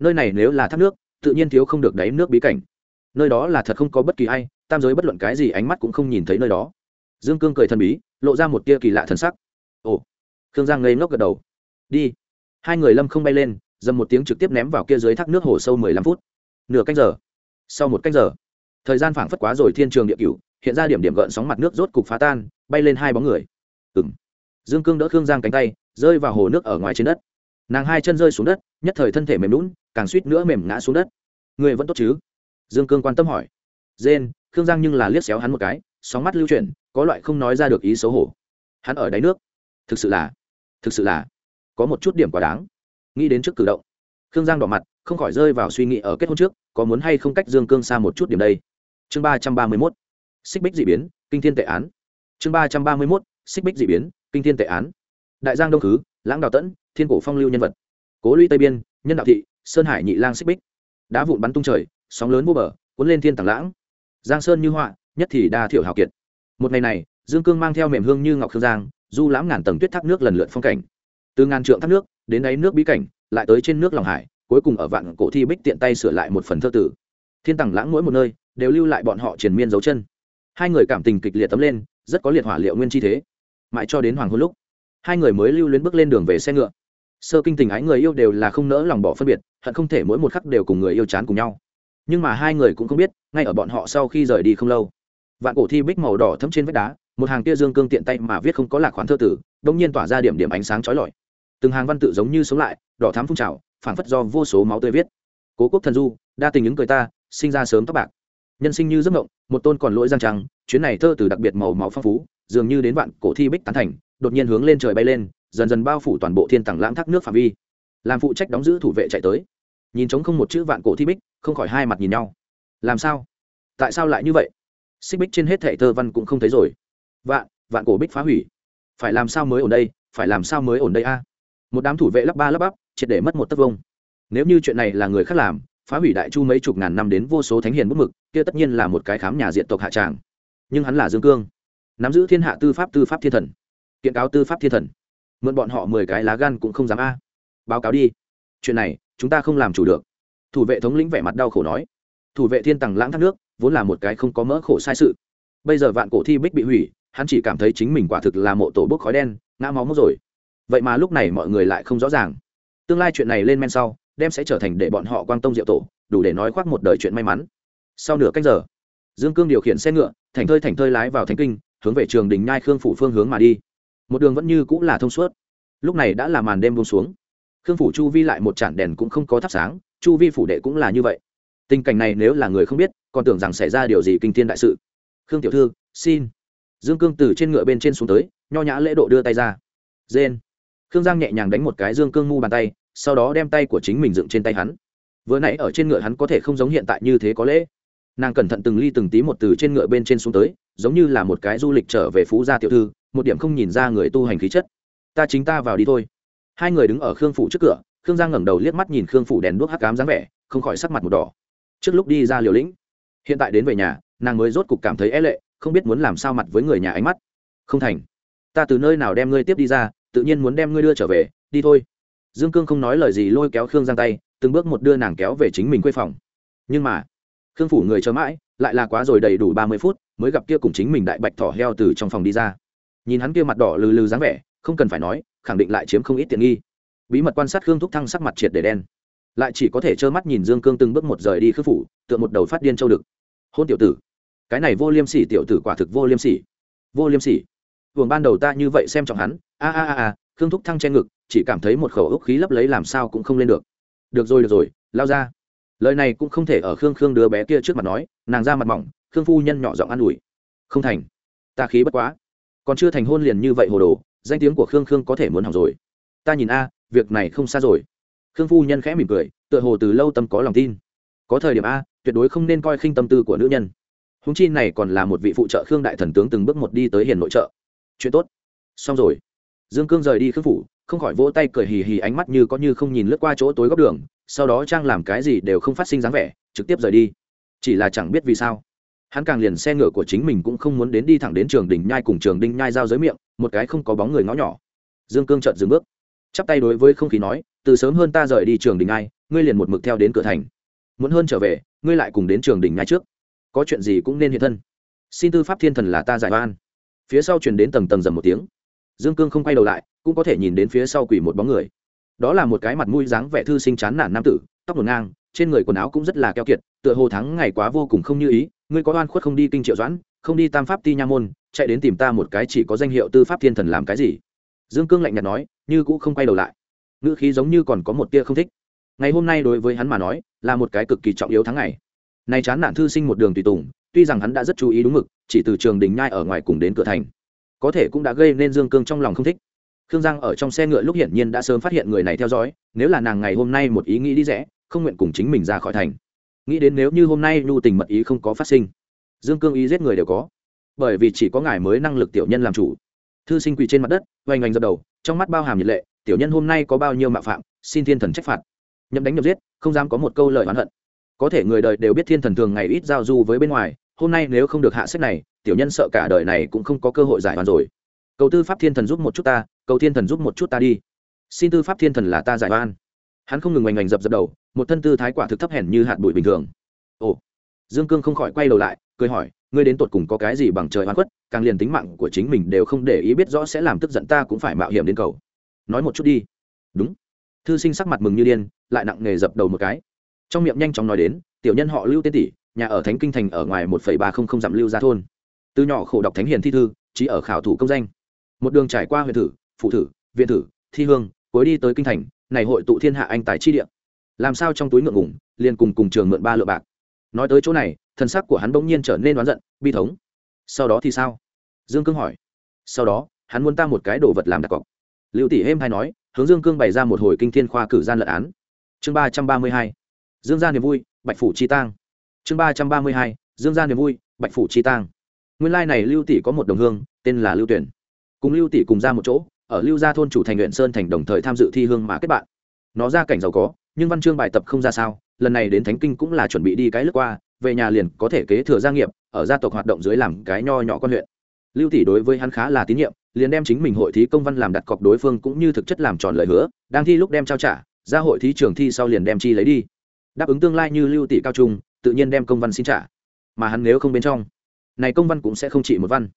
Nơi này nếu là thác nước, tự nhiên thiếu không được đáy nước bí cảnh. Nơi đó là thật không có bất kỳ ai, tam giới bất luận cái gì ánh mắt cũng không nhìn thấy nơi đó. Dương cương cười thần bí, lộ ra một tia kỳ lạ thần sắc. Ồ. Khương giang ngây ngốc gật đầu. Đi. Hai người lâm không bay lên, dầm một tiếng trực tiếp ném vào kia dưới thác nước hồ sâu mười lăm phút. Nửa canh giờ sau một canh giờ, thời gian phảng phất quá rồi thiên trường địa cửu, hiện ra điểm điểm gợn sóng mặt nước rốt cục phá tan, bay lên hai bóng người. Ừng dương cương đỡ khương giang cánh tay, rơi vào hồ nước ở ngoài trên đất. Nàng hai chân rơi xuống đất, nhất thời thân thể mềm lún, càng suýt nữa mềm ngã xuống đất. Người vẫn tốt chứ? Dương cương quan tâm hỏi. Dên khương giang nhưng là liếc xéo hắn một cái, sóng mắt lưu chuyển, có loại không nói ra được ý xấu hổ. Hắn ở đáy nước. Thực sự là, thực sự là, có một chút điểm quá đáng. Nghĩ đến trước cử động, khương giang đỏ mặt không khỏi rơi vào suy nghĩ ở kết hôn trước, có muốn hay không cách dương cương xa một chút điểm đây. Chương ba trăm ba mươi mốt, xích bích d ị biến, kinh thiên tệ án. Chương ba trăm ba mươi mốt, xích bích d ị biến, kinh thiên tệ án. Đại giang đông khứ, lãng đào tẫn, thiên cổ phong lưu nhân vật. Cố lũy tây biên, nhân đạo thị, sơn hải nhị lang xích bích. Đá vụn bắn tung trời, sóng lớn vô bờ, cuốn lên thiên tảng lãng. Giang sơn như họa, nhất thì đa thiểu hào kiệt. Một ngày này, dương cương mang theo mềm hương như ngọc khương giang, du lãm ngàn tầng tuyết thác nước lần lượt phong cảnh. Từ ngàn trượng thác nước, đến đáy nước bí cảnh, lại tới trên nước lòng hải cuối cùng ở vạn cổ thi bích tiện tay sửa lại một phần thơ tử. Thiên tàng lãng mỗi một nơi đều lưu lại bọn họ triền miên dấu chân. Hai người cảm tình kịch liệt tấm lên, rất có liệt hỏa liệu nguyên chi thế. Mãi cho đến hoàng hôn lúc, hai người mới lưu luyến bước lên đường về xe ngựa. Sơ kinh tình ái người yêu đều là không nỡ lòng bỏ phân biệt, hận không thể mỗi một khắc đều cùng người yêu chán cùng nhau. Nhưng mà hai người cũng không biết, ngay ở bọn họ sau khi rời đi không lâu, vạn cổ thi bích màu đỏ thấm trên vách đá, một hàng tia dương cương tiện tay mà viết không có lạc khoản thơ tử đông nhiên tỏa ra điểm điểm ánh sáng trói lọi. Từng hàng văn tự giống như sống lại, đỏ thám phun trào phảng phất do vô số máu tươi viết. Cố quốc thần du, đa tình những cười ta, sinh ra sớm tóc bạc. Nhân sinh như giấc mộng, một tôn còn lỗi giang trăng, chuyến này thơ từ đặc biệt màu máu phong phú, dường như đến vạn cổ thi bích tán thành, đột nhiên hướng lên trời bay lên, dần dần bao phủ toàn bộ thiên tầng lãng thác nước phạm vi. Làm phụ trách đóng giữ thủ vệ chạy tới. Nhìn trống không một chữ vạn cổ thi bích, không khỏi hai mặt nhìn nhau. Làm sao? Tại sao lại như vậy? Xích bích trên hết thệ thơ văn cũng không thấy rồi. Vạn vạn cổ bích phá hủy. Phải làm sao mới ổn đây? Phải làm sao mới ổn đây a? Một đám thủ vệ lắp ba lắp bắp, triệt để mất một tấc vông. Nếu như chuyện này là người khác làm, phá hủy đại chu mấy chục ngàn năm đến vô số thánh hiền bút mực, kia tất nhiên là một cái khám nhà diện tộc hạ tràng. Nhưng hắn là dương cương. Nắm giữ thiên hạ tư pháp tư pháp thiên thần. Kiện cáo tư pháp thiên thần. Mượn bọn họ mười cái lá gan cũng không dám a. Báo cáo đi. Chuyện này, chúng ta không làm chủ được. Thủ vệ thống lĩnh vẻ mặt đau khổ nói. Thủ vệ thiên tằng lãng thác nước, vốn là một cái không có mỡ khổ sai sự. Bây giờ vạn cổ thi bích bị hủy, hắn chỉ cảm thấy chính mình quả thực là mộ tổ bốc khói đen, ngã máu mất rồi vậy mà lúc này mọi người lại không rõ ràng. Tương lai chuyện này lên men sau, đem sẽ trở thành để bọn họ quang tông diệu tổ, đủ để nói khoác một đời chuyện may mắn. Sau nửa cách giờ, dương cương điều khiển xe ngựa, thành thơi thành thơi lái vào thánh kinh, hướng về trường đình nhai khương phủ phương hướng mà đi. Một đường vẫn như cũng là thông suốt. Lúc này đã là màn đêm buông xuống. Khương phủ chu vi lại một chản đèn cũng không có thắp sáng, chu vi phủ đệ cũng là như vậy. Tình cảnh này nếu là người không biết, còn tưởng rằng xảy ra điều gì kinh thiên đại sự. Khương tiểu thư, xin. Dương cương từ trên ngựa bên trên xuống tới, nho nhã lễ độ đưa tay ra. Dên khương giang nhẹ nhàng đánh một cái dương cương mu bàn tay, sau đó đem tay của chính mình dựng trên tay hắn. Vừa nãy ở trên ngựa hắn có thể không giống hiện tại như thế có lễ. Nàng cẩn thận từng ly từng tí một từ trên ngựa bên trên xuống tới, giống như là một cái du lịch trở về phú gia tiểu thư, một điểm không nhìn ra người tu hành khí chất. Ta chính ta vào đi thôi. Hai người đứng ở khương phủ trước cửa, khương giang ngẩng đầu liếc mắt nhìn khương phủ đèn đuốc hắc cám dáng vẻ, không khỏi sắc mặt một đỏ. Trước lúc đi ra liều lĩnh, hiện tại đến về nhà, nàng mới rốt cục cảm thấy é lệ, không biết muốn làm sao mặt với người nhà ánh mắt. Không thành. Ta từ nơi nào đem ngươi tiếp đi ra tự nhiên muốn đem ngươi đưa trở về, đi thôi. Dương cương không nói lời gì, lôi kéo khương giang tay, từng bước một đưa nàng kéo về chính mình quê phòng. Nhưng mà, khương phủ người chờ mãi, lại là quá rồi đầy đủ ba mươi phút, mới gặp kia cùng chính mình đại bạch thỏ heo từ trong phòng đi ra. Nhìn hắn kia mặt đỏ lừ lừ dáng vẻ, không cần phải nói, khẳng định lại chiếm không ít tiện nghi. Bí mật quan sát khương thúc thăng sắc mặt triệt để đen. Lại chỉ có thể trơ mắt nhìn dương cương từng bước một rời đi khước phủ, tựa một đầu phát điên châu đực. Hôn tiểu tử, cái này vô liêm sỉ tiểu tử quả thực vô liêm sỉ. Vô liêm sỉ vùng ban đầu ta như vậy xem trọng hắn, a a a a, khương thúc thăng che ngực, chỉ cảm thấy một khẩu ốc khí lấp lấy làm sao cũng không lên được. Được rồi được rồi, lao ra. Lời này cũng không thể ở khương khương đứa bé kia trước mặt nói, nàng ra mặt mỏng, khương phu nhân nhỏ giọng an ủi. Không thành. Ta khí bất quá. Còn chưa thành hôn liền như vậy hồ đồ, danh tiếng của khương khương có thể muốn hỏng rồi. Ta nhìn a, việc này không xa rồi. Khương phu nhân khẽ mỉm cười, tựa hồ từ lâu tâm có lòng tin. Có thời điểm a, tuyệt đối không nên coi khinh tâm tư của nữ nhân. Húng chi này còn là một vị phụ trợ khương đại thần tướng từng bước một đi tới hiền nội trợ chuyện tốt. Xong rồi. Dương cương rời đi khương phủ, không khỏi vỗ tay cười hì hì ánh mắt như có như không nhìn lướt qua chỗ tối góc đường, sau đó trang làm cái gì đều không phát sinh dáng vẻ, trực tiếp rời đi. Chỉ là chẳng biết vì sao, hắn càng liền xe ngựa của chính mình cũng không muốn đến đi thẳng đến trường đình nhai cùng trường đinh nhai giao giới miệng, một cái không có bóng người ngõ nhỏ. Dương cương chợt dừng bước, chắp tay đối với không khí nói, từ sớm hơn ta rời đi trường đình nhai, ngươi liền một mực theo đến cửa thành. Muốn hơn trở về, ngươi lại cùng đến trường đình nhai trước. Có chuyện gì cũng nên hiện thân. Xin tư pháp thiên thần là ta giải oan phía sau truyền đến tầng tầng dầm một tiếng. Dương cương không quay đầu lại, cũng có thể nhìn đến phía sau quỷ một bóng người. Đó là một cái mặt mũi dáng vẻ thư sinh chán nản nam tử, tóc ngổn ngang, trên người quần áo cũng rất là keo kiệt, tựa hồ thắng ngày quá vô cùng không như ý, ngươi có oan khuất không đi kinh triệu doãn, không đi tam pháp ti nha môn, chạy đến tìm ta một cái chỉ có danh hiệu tư pháp thiên thần làm cái gì? Dương cương lạnh nhạt nói, như cũng không quay đầu lại. Ngữ khí giống như còn có một tia không thích. Ngày hôm nay đối với hắn mà nói, là một cái cực kỳ trọng yếu tháng ngày. Này chán nản thư sinh một đường tùy tùng, tuy rằng hắn đã rất chú ý đúng mực chỉ từ trường đình nhai ở ngoài cùng đến cửa thành. Có thể cũng đã gây nên dương cương trong lòng không thích. Khương giang ở trong xe ngựa lúc hiển nhiên đã sớm phát hiện người này theo dõi, nếu là nàng ngày hôm nay một ý nghĩ đi rẽ, không nguyện cùng chính mình ra khỏi thành. Nghĩ đến nếu như hôm nay nhu tình mật ý không có phát sinh, dương cương ý giết người đều có. Bởi vì chỉ có ngài mới năng lực tiểu nhân làm chủ. Thư sinh quỳ trên mặt đất, oanh oanh dập đầu, trong mắt bao hàm nhiệt lệ, tiểu nhân hôm nay có bao nhiêu mạo phạm, xin thiên thần trách phạt. Nhậm đánh nhậm giết, không dám có một câu lời oán hận. Có thể người đời đều biết thiên thần thường ngày ít giao du với bên ngoài hôm nay nếu không được hạ sách này, tiểu nhân sợ cả đời này cũng không có cơ hội giải oan rồi. Cầu tư pháp thiên thần giúp một chút ta, cầu thiên thần giúp một chút ta đi. Xin tư pháp thiên thần là ta giải oan hắn không ngừng oanh oanh dập dập đầu, một thân tư thái quả thực thấp hèn như hạt bụi bình thường. Ồ, dương cương không khỏi quay đầu lại, cười hỏi, ngươi đến tột cùng có cái gì bằng trời oan khuất, càng liền tính mạng của chính mình đều không để ý biết rõ sẽ làm tức giận ta cũng phải mạo hiểm đến cầu. Nói một chút đi. Đúng. Thư sinh sắc mặt mừng như điên, lại nặng nề dập đầu một cái. Trong miệng nhanh chóng nói đến, tiểu nhân họ lưu tên tỷ nhà ở thánh kinh thành ở ngoài một phẩy ba không không dặm lưu ra thôn. Từ nhỏ khổ đọc thánh hiền thi thư, chỉ ở khảo thủ công danh. Một đường trải qua huyện thử, phụ thử, viện thử, thi hương, cuối đi tới kinh thành, này hội tụ thiên hạ anh tài chi địa. Làm sao trong túi ngượng ngủng liền cùng cùng trường mượn ba lựa bạc. Nói tới chỗ này, thần sắc của hắn bỗng nhiên trở nên đoán giận, bi thống. Sau đó thì sao? Dương cương hỏi. Sau đó, hắn muốn ta một cái đồ vật làm đặc cọc. Lưu tỷ êm hay nói, hướng dương cương bày ra một hồi kinh thiên khoa cử gian lận án. Chương ba trăm ba mươi hai. Dương gia niềm vui, bạch phủ chi tang chương ba trăm ba mươi hai, dương gia niềm vui, bạch phủ chi tang. Nguyên lai này lưu tỷ có một đồng hương, tên là lưu tuyển. Cùng lưu tỷ cùng ra một chỗ, ở lưu gia thôn chủ thành huyện sơn thành đồng thời tham dự thi hương mà kết bạn. Nó ra cảnh giàu có, nhưng văn chương bài tập không ra sao, lần này đến thánh kinh cũng là chuẩn bị đi cái lướt qua, về nhà liền có thể kế thừa gia nghiệp, ở gia tộc hoạt động dưới làm cái nho nhỏ con huyện. Lưu tỷ đối với hắn khá là tín nhiệm, liền đem chính mình hội thí công văn làm đặt cọc đối phương cũng như thực chất làm tròn lời hứa, đang thi lúc đem trao trả, ra hội thí trường thi sau liền đem chi lấy đi. Đáp ứng tương lai như lưu tỷ cao trung tự nhiên đem công văn xin trả. Mà hắn nếu không bên trong, này công văn cũng sẽ không chỉ một văn.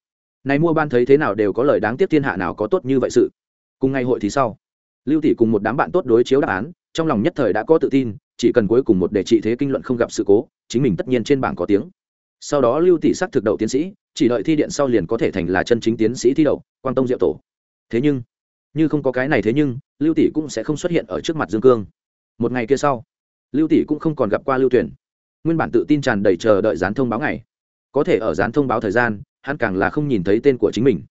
Này mua ban thấy thế nào đều có lời đáng tiếc thiên hạ nào có tốt như vậy sự. Cùng ngày hội thí sau, lưu tỷ cùng một đám bạn tốt đối chiếu đáp án, trong lòng nhất thời đã có tự tin, chỉ cần cuối cùng một đề trị thế kinh luận không gặp sự cố, chính mình tất nhiên trên bảng có tiếng. Sau đó lưu tỷ sắc thực đậu tiến sĩ, chỉ đợi thi điện sau liền có thể thành là chân chính tiến sĩ thi đậu quan tông diệu tổ. Thế nhưng, như không có cái này thế nhưng, lưu tỷ cũng sẽ không xuất hiện ở trước mặt dương cương. Một ngày kia sau, lưu tỷ cũng không còn gặp qua lưu tuyển nguyên bản tự tin tràn đầy chờ đợi dán thông báo ngày. Có thể ở dán thông báo thời gian, hắn càng là không nhìn thấy tên của chính mình.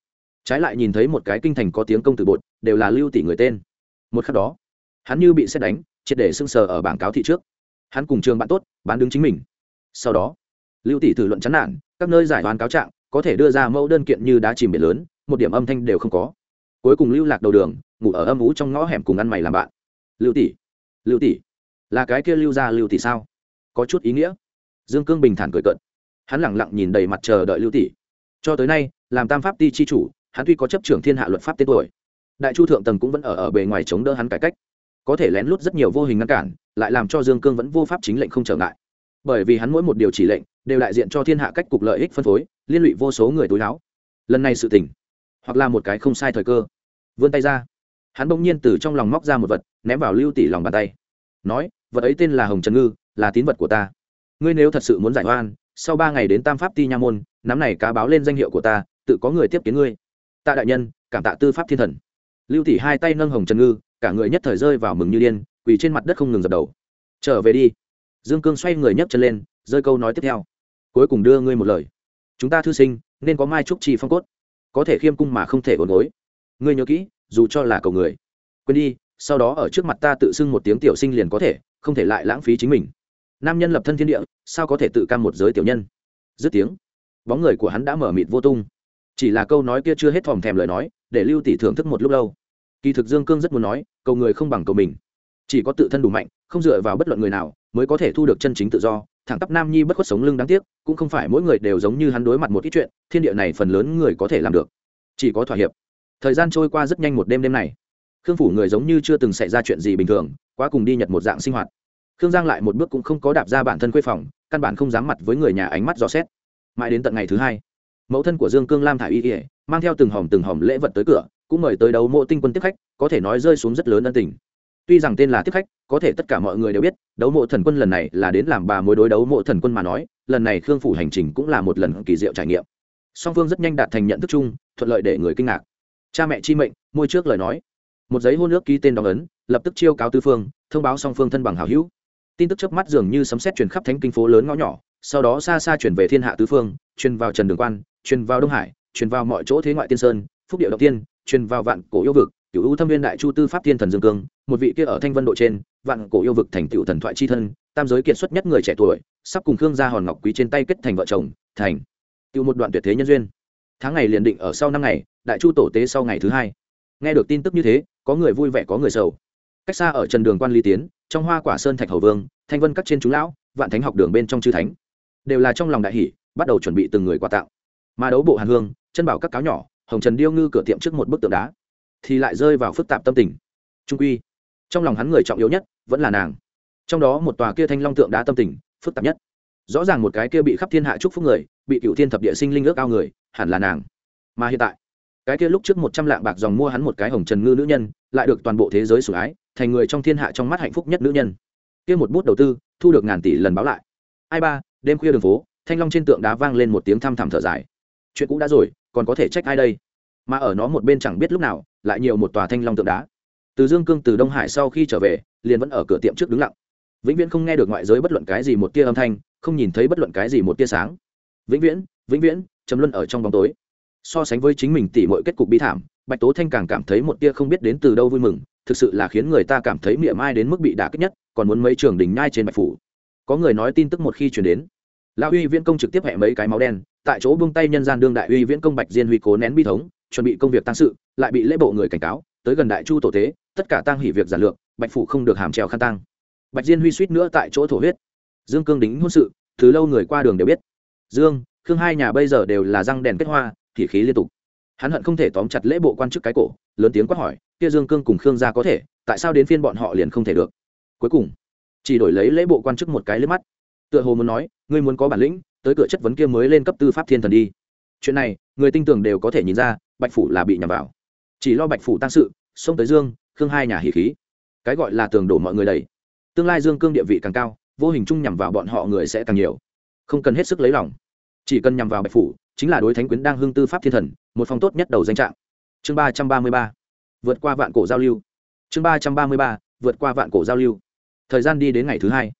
Trái lại nhìn thấy một cái kinh thành có tiếng công tử bột, đều là lưu tỷ người tên. Một khắc đó, hắn như bị xét đánh, triệt để sưng sờ ở bảng cáo thị trước. Hắn cùng trường bạn tốt, bán đứng chính mình. Sau đó, lưu tỷ thử luận chán nản, các nơi giải đoán cáo trạng, có thể đưa ra mẫu đơn kiện như đá chìm biển lớn, một điểm âm thanh đều không có. Cuối cùng lưu lạc đầu đường, ngủ ở âm ú trong ngõ hẻm cùng ăn mày làm bạn. Lưu tỷ lưu tỷ, là cái kia lưu ra lưu tỷ sao? Có chút ý nghĩa. Dương cương bình thản cười cận hắn lẳng lặng nhìn đầy mặt chờ đợi lưu tỷ. Cho tới nay, làm tam pháp ti chi chủ, hắn tuy có chấp trưởng thiên hạ luật pháp tên tuổi, đại chu thượng tầng cũng vẫn ở ở bề ngoài chống đỡ hắn cải cách. Có thể lén lút rất nhiều vô hình ngăn cản, lại làm cho dương cương vẫn vô pháp chính lệnh không trở ngại. Bởi vì hắn mỗi một điều chỉ lệnh, đều đại diện cho thiên hạ cách cục lợi ích phân phối, liên lụy vô số người túi láo lần này sự tỉnh hoặc là một cái không sai thời cơ. Vươn tay ra. Hắn bỗng nhiên từ trong lòng móc ra một vật, ném vào lưu tỷ lòng bàn tay. Nói vật ấy tên là hồng trần ngư, là tín vật của ta. Ngươi nếu thật sự muốn giải oan, sau ba ngày đến tam pháp ti nha môn, nắm này cá báo lên danh hiệu của ta, tự có người tiếp kiến ngươi. Tạ đại nhân, cảm tạ tư pháp thiên thần. Lưu tỷ hai tay nâng hồng trần ngư, cả người nhất thời rơi vào mừng như điên, quỳ trên mặt đất không ngừng dập đầu. Trở về đi. Dương cương xoay người nhấc chân lên, rơi câu nói tiếp theo. Cuối cùng đưa ngươi một lời. Chúng ta thư sinh, nên có mai trúc trì phong cốt. Có thể khiêm cung mà không thể ổn gối. Ngươi nhớ kỹ, dù cho là cầu người. Quên đi, sau đó ở trước mặt ta tự xưng một tiếng tiểu sinh liền có thể không thể lại lãng phí chính mình. Nam nhân lập thân thiên địa, sao có thể tự cam một giới tiểu nhân? Dứt tiếng, bóng người của hắn đã mở mịt vô tung. Chỉ là câu nói kia chưa hết thòm thèm lời nói, để lưu tỷ thưởng thức một lúc lâu. Kỳ thực dương cương rất muốn nói, cầu người không bằng cầu mình. Chỉ có tự thân đủ mạnh, không dựa vào bất luận người nào, mới có thể thu được chân chính tự do. Thẳng tắp nam nhi bất khuất sống lưng đáng tiếc, cũng không phải mỗi người đều giống như hắn đối mặt một ít chuyện, thiên địa này phần lớn người có thể làm được. Chỉ có thỏa hiệp. Thời gian trôi qua rất nhanh một đêm đêm này. Khương phủ người giống như chưa từng xảy ra chuyện gì bình thường quá cùng đi nhật một dạng sinh hoạt. Khương giang lại một bước cũng không có đạp ra bản thân quê phòng, căn bản không dám mặt với người nhà ánh mắt dò xét. Mãi đến tận ngày thứ hai, mẫu thân của dương cương lam thả y ỉa mang theo từng hòm từng hòm lễ vật tới cửa, cũng mời tới đấu mộ tinh quân tiếp khách, có thể nói rơi xuống rất lớn ân tình. Tuy rằng tên là tiếp khách, có thể tất cả mọi người đều biết, đấu mộ thần quân lần này là đến làm bà mối đối đấu mộ thần quân mà nói, lần này khương phủ hành trình cũng là một lần kỳ diệu trải nghiệm. Song phương rất nhanh đạt thành nhận thức chung, thuận lợi để người kinh ngạc. Cha mẹ chi mệnh, môi trước lời nói. Một giấy hôn ước ký tên đóng ấn lập tức chiêu cáo tư phương, thông báo song phương thân bằng hào hữu. Tin tức chớp mắt dường như sấm xét truyền khắp thánh kinh phố lớn ngõ nhỏ, sau đó xa xa chuyển về thiên hạ tứ phương, truyền vào trần đường quan, truyền vào đông hải, truyền vào mọi chỗ thế ngoại tiên sơn, phúc điệu động tiên, truyền vào vạn cổ yêu vực cựu ưu thâm viên đại chu tư pháp thiên thần dương cương, một vị kia ở thanh vân độ trên, vạn cổ yêu vực thành tựu thần thoại c h i thân, tam giới kiệt xuất nhất người trẻ tuổi, sắp cùng khương gia hòn ngọc quý trên tay kết thành vợ chồng, thành tựu một đoạn tuyệt thế nhân duyên. Tháng ngày liền định ở sau năm ngày, đại chu tổ tế sau ngày thứ hai. Nghe được tin tức như thế, có người vui vẻ, có người sầu cách xa ở trần đường quan ly tiến, trong hoa quả sơn thạch hầu vương, thanh vân các trên chúng lão, vạn thánh học đường bên trong chư thánh. Đều là trong lòng đại hỷ bắt đầu chuẩn bị từng người quà tặng. Mà đấu bộ hàn hương, chân bảo các cáo nhỏ, hồng trần điêu ngư cửa tiệm trước một bức tượng đá, thì lại rơi vào phức tạp tâm tình. Trung quy, trong lòng hắn người trọng yếu nhất, vẫn là nàng. Trong đó một tòa kia thanh long tượng đá tâm tình, phức tạp nhất. Rõ ràng một cái kia bị khắp thiên hạ chúc phúc người, bị cựu thiên thập địa sinh linh ước ao người, hẳn là nàng. Mà hiện tại cái kia lúc trước một trăm lạng bạc dòng mua hắn một cái hồng trần ngư nữ nhân, lại được toàn bộ thế giới sủng ái, thành người trong thiên hạ trong mắt hạnh phúc nhất nữ nhân. Kia một bút đầu tư, thu được ngàn tỷ lần báo lại. Ai ba, đêm khuya đường phố, thanh long trên tượng đá vang lên một tiếng thăm thẳm thở dài. Chuyện cũ đã rồi, còn có thể trách ai đây? Mà ở nó một bên chẳng biết lúc nào, lại nhiều một tòa thanh long tượng đá. Từ dương cương từ đông hải sau khi trở về, liền vẫn ở cửa tiệm trước đứng lặng. Vĩnh viễn không nghe được ngoại giới bất luận cái gì một tia âm thanh, không nhìn thấy bất luận cái gì một tia sáng. Vĩnh viễn vĩnh viễn chấm luân ở trong bóng tối so sánh với chính mình tỉ mọi kết cục bi thảm, bạch tố thanh càng cảm thấy một tia không biết đến từ đâu vui mừng, thực sự là khiến người ta cảm thấy miệng mai đến mức bị đả kích nhất, còn muốn mấy trường đình nhai trên bạch phủ. Có người nói tin tức một khi chuyển đến, lão uy viễn công trực tiếp hẹ mấy cái máu đen, tại chỗ buông tay nhân gian đương đại uy viễn công bạch diên huy cố nén bi thống, chuẩn bị công việc tăng sự, lại bị lễ bộ người cảnh cáo, tới gần đại chu tổ tế, tất cả tăng hỉ việc giản lược, bạch phủ không được hàm treo khăn tăng bạch diên huy suýt nữa tại chỗ thổ huyết. Dương cương đính hôn sự, từ lâu người qua đường đều biết. Dương, khương hai nhà bây giờ đều là răng đèn kết hoa thì khí liên tục. Hắn hận không thể tóm chặt lễ bộ quan chức cái cổ, lớn tiếng quát hỏi, kia dương cương cùng khương gia có thể, tại sao đến phiên bọn họ liền không thể được? Cuối cùng, chỉ đổi lấy lễ bộ quan chức một cái lướt mắt. Tựa hồ muốn nói, ngươi muốn có bản lĩnh, tới cửa chất vấn kia mới lên cấp tư pháp thiên thần đi. Chuyện này, người tinh tường đều có thể nhìn ra, bạch phủ là bị nhầm vào. Chỉ lo bạch phủ tăng sự, xông tới dương, khương hai nhà hỉ khí. Cái gọi là tường đổ mọi người đầy. Tương lai dương cương địa vị càng cao, vô hình chung nhằm vào bọn họ người sẽ càng nhiều. Không cần hết sức lấy lòng. Chỉ cần nhằm vào bạch phủ chính là đối thánh quyến đang hương tư pháp thiên thần, một phong tốt nhất đầu danh trạng. Chương ba trăm ba mươi ba. Vượt qua vạn cổ giao lưu. Chương ba trăm ba mươi ba, vượt qua vạn cổ giao lưu. Thời gian đi đến ngày thứ hai,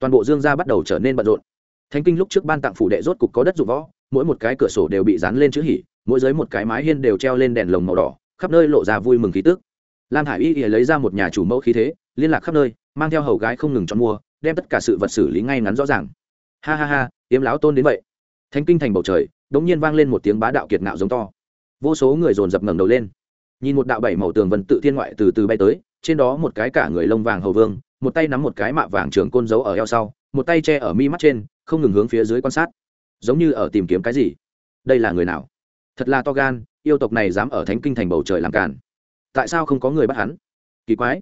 toàn bộ dương gia bắt đầu trở nên bận rộn. Thánh kinh lúc trước ban tặng phủ đệ rốt cục có đất dụng võ, mỗi một cái cửa sổ đều bị dán lên chữ hỉ mỗi dưới một cái mái hiên đều treo lên đèn lồng màu đỏ, khắp nơi lộ ra vui mừng khí tức. Lam hải y ỉa lấy ra một nhà chủ mẫu khí thế, liên lạc khắp nơi, mang theo hầu gái không ngừng chọn mua, đem tất cả sự vật xử lý ngay ngắn rõ ràng. Ha ha ha, yếm láo tôn đến vậy. Thánh kinh thành bầu trời đống nhiên vang lên một tiếng bá đạo kiệt ngạo giống to. Vô số người dồn dập ngẩng đầu lên. Nhìn một đạo bảy màu tường vân tự thiên ngoại từ từ bay tới, trên đó một cái cả người lông vàng hầu vương, một tay nắm một cái mạ vàng trường côn giấu ở eo sau, một tay che ở mi mắt trên, không ngừng hướng phía dưới quan sát. Giống như ở tìm kiếm cái gì. Đây là người nào? Thật là to gan, yêu tộc này dám ở thánh kinh thành bầu trời làm càn. Tại sao không có người bắt hắn? Kỳ quái.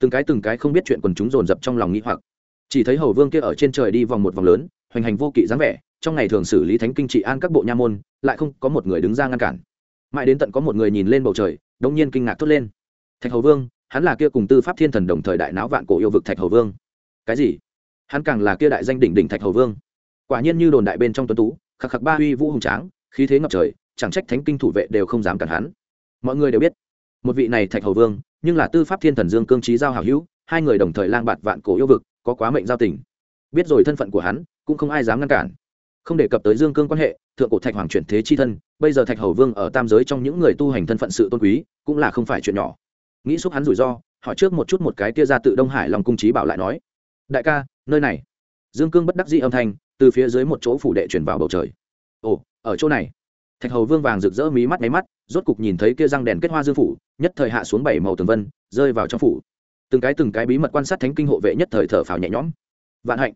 Từng cái từng cái không biết chuyện quần chúng dồn dập trong lòng nghĩ hoặc chỉ thấy hầu vương kia ở trên trời đi vòng một vòng lớn, hoành hành vô kỵ dáng vẻ, trong ngày thường xử lý thánh kinh trị an các bộ nha môn, lại không có một người đứng ra ngăn cản. Mãi đến tận có một người nhìn lên bầu trời đông nhiên kinh ngạc thốt lên. Thạch hầu vương, hắn là kia cùng tư pháp thiên thần đồng thời đại não vạn cổ yêu vực thạch hầu vương. Cái gì? Hắn càng là kia đại danh đỉnh đỉnh thạch hầu vương. Quả nhiên như đồn đại bên trong tuấn tú, khắc khắc ba uy vũ hùng tráng, khí thế ngập trời, chẳng trách thánh kinh thủ vệ đều không dám cản hắn. Mọi người đều biết, một vị này thạch hầu vương, nhưng là tư pháp thiên thần dương cương trí giao hảo hữu, hai người đồng thời lang bạt vạn cổ yêu vực có quá mệnh giao tình. Biết rồi thân phận của hắn, cũng không ai dám ngăn cản. Không đề cập tới dương cương quan hệ, thượng cổ thạch hoàng chuyển thế chi thân, bây giờ thạch hầu vương ở tam giới trong những người tu hành thân phận sự tôn quý, cũng là không phải chuyện nhỏ. Nghĩ xúc hắn rủi ro, hỏi trước một chút một cái tia ra tự đông hải lòng cung trí bảo lại nói, đại ca, nơi này. Dương cương bất đắc dĩ âm thanh, từ phía dưới một chỗ phủ đệ chuyển vào bầu trời. Ồ, ở chỗ này. Thạch hầu vương vàng rực rỡ mí mắt máy mắt, rốt cục nhìn thấy kia răng đèn kết hoa dương phủ, nhất thời hạ xuống bảy màu tường vân, rơi vào trong phủ từng cái từng cái bí mật quan sát thánh kinh hộ vệ nhất thời thở phào nhẹ nhõm. Vạn hạnh.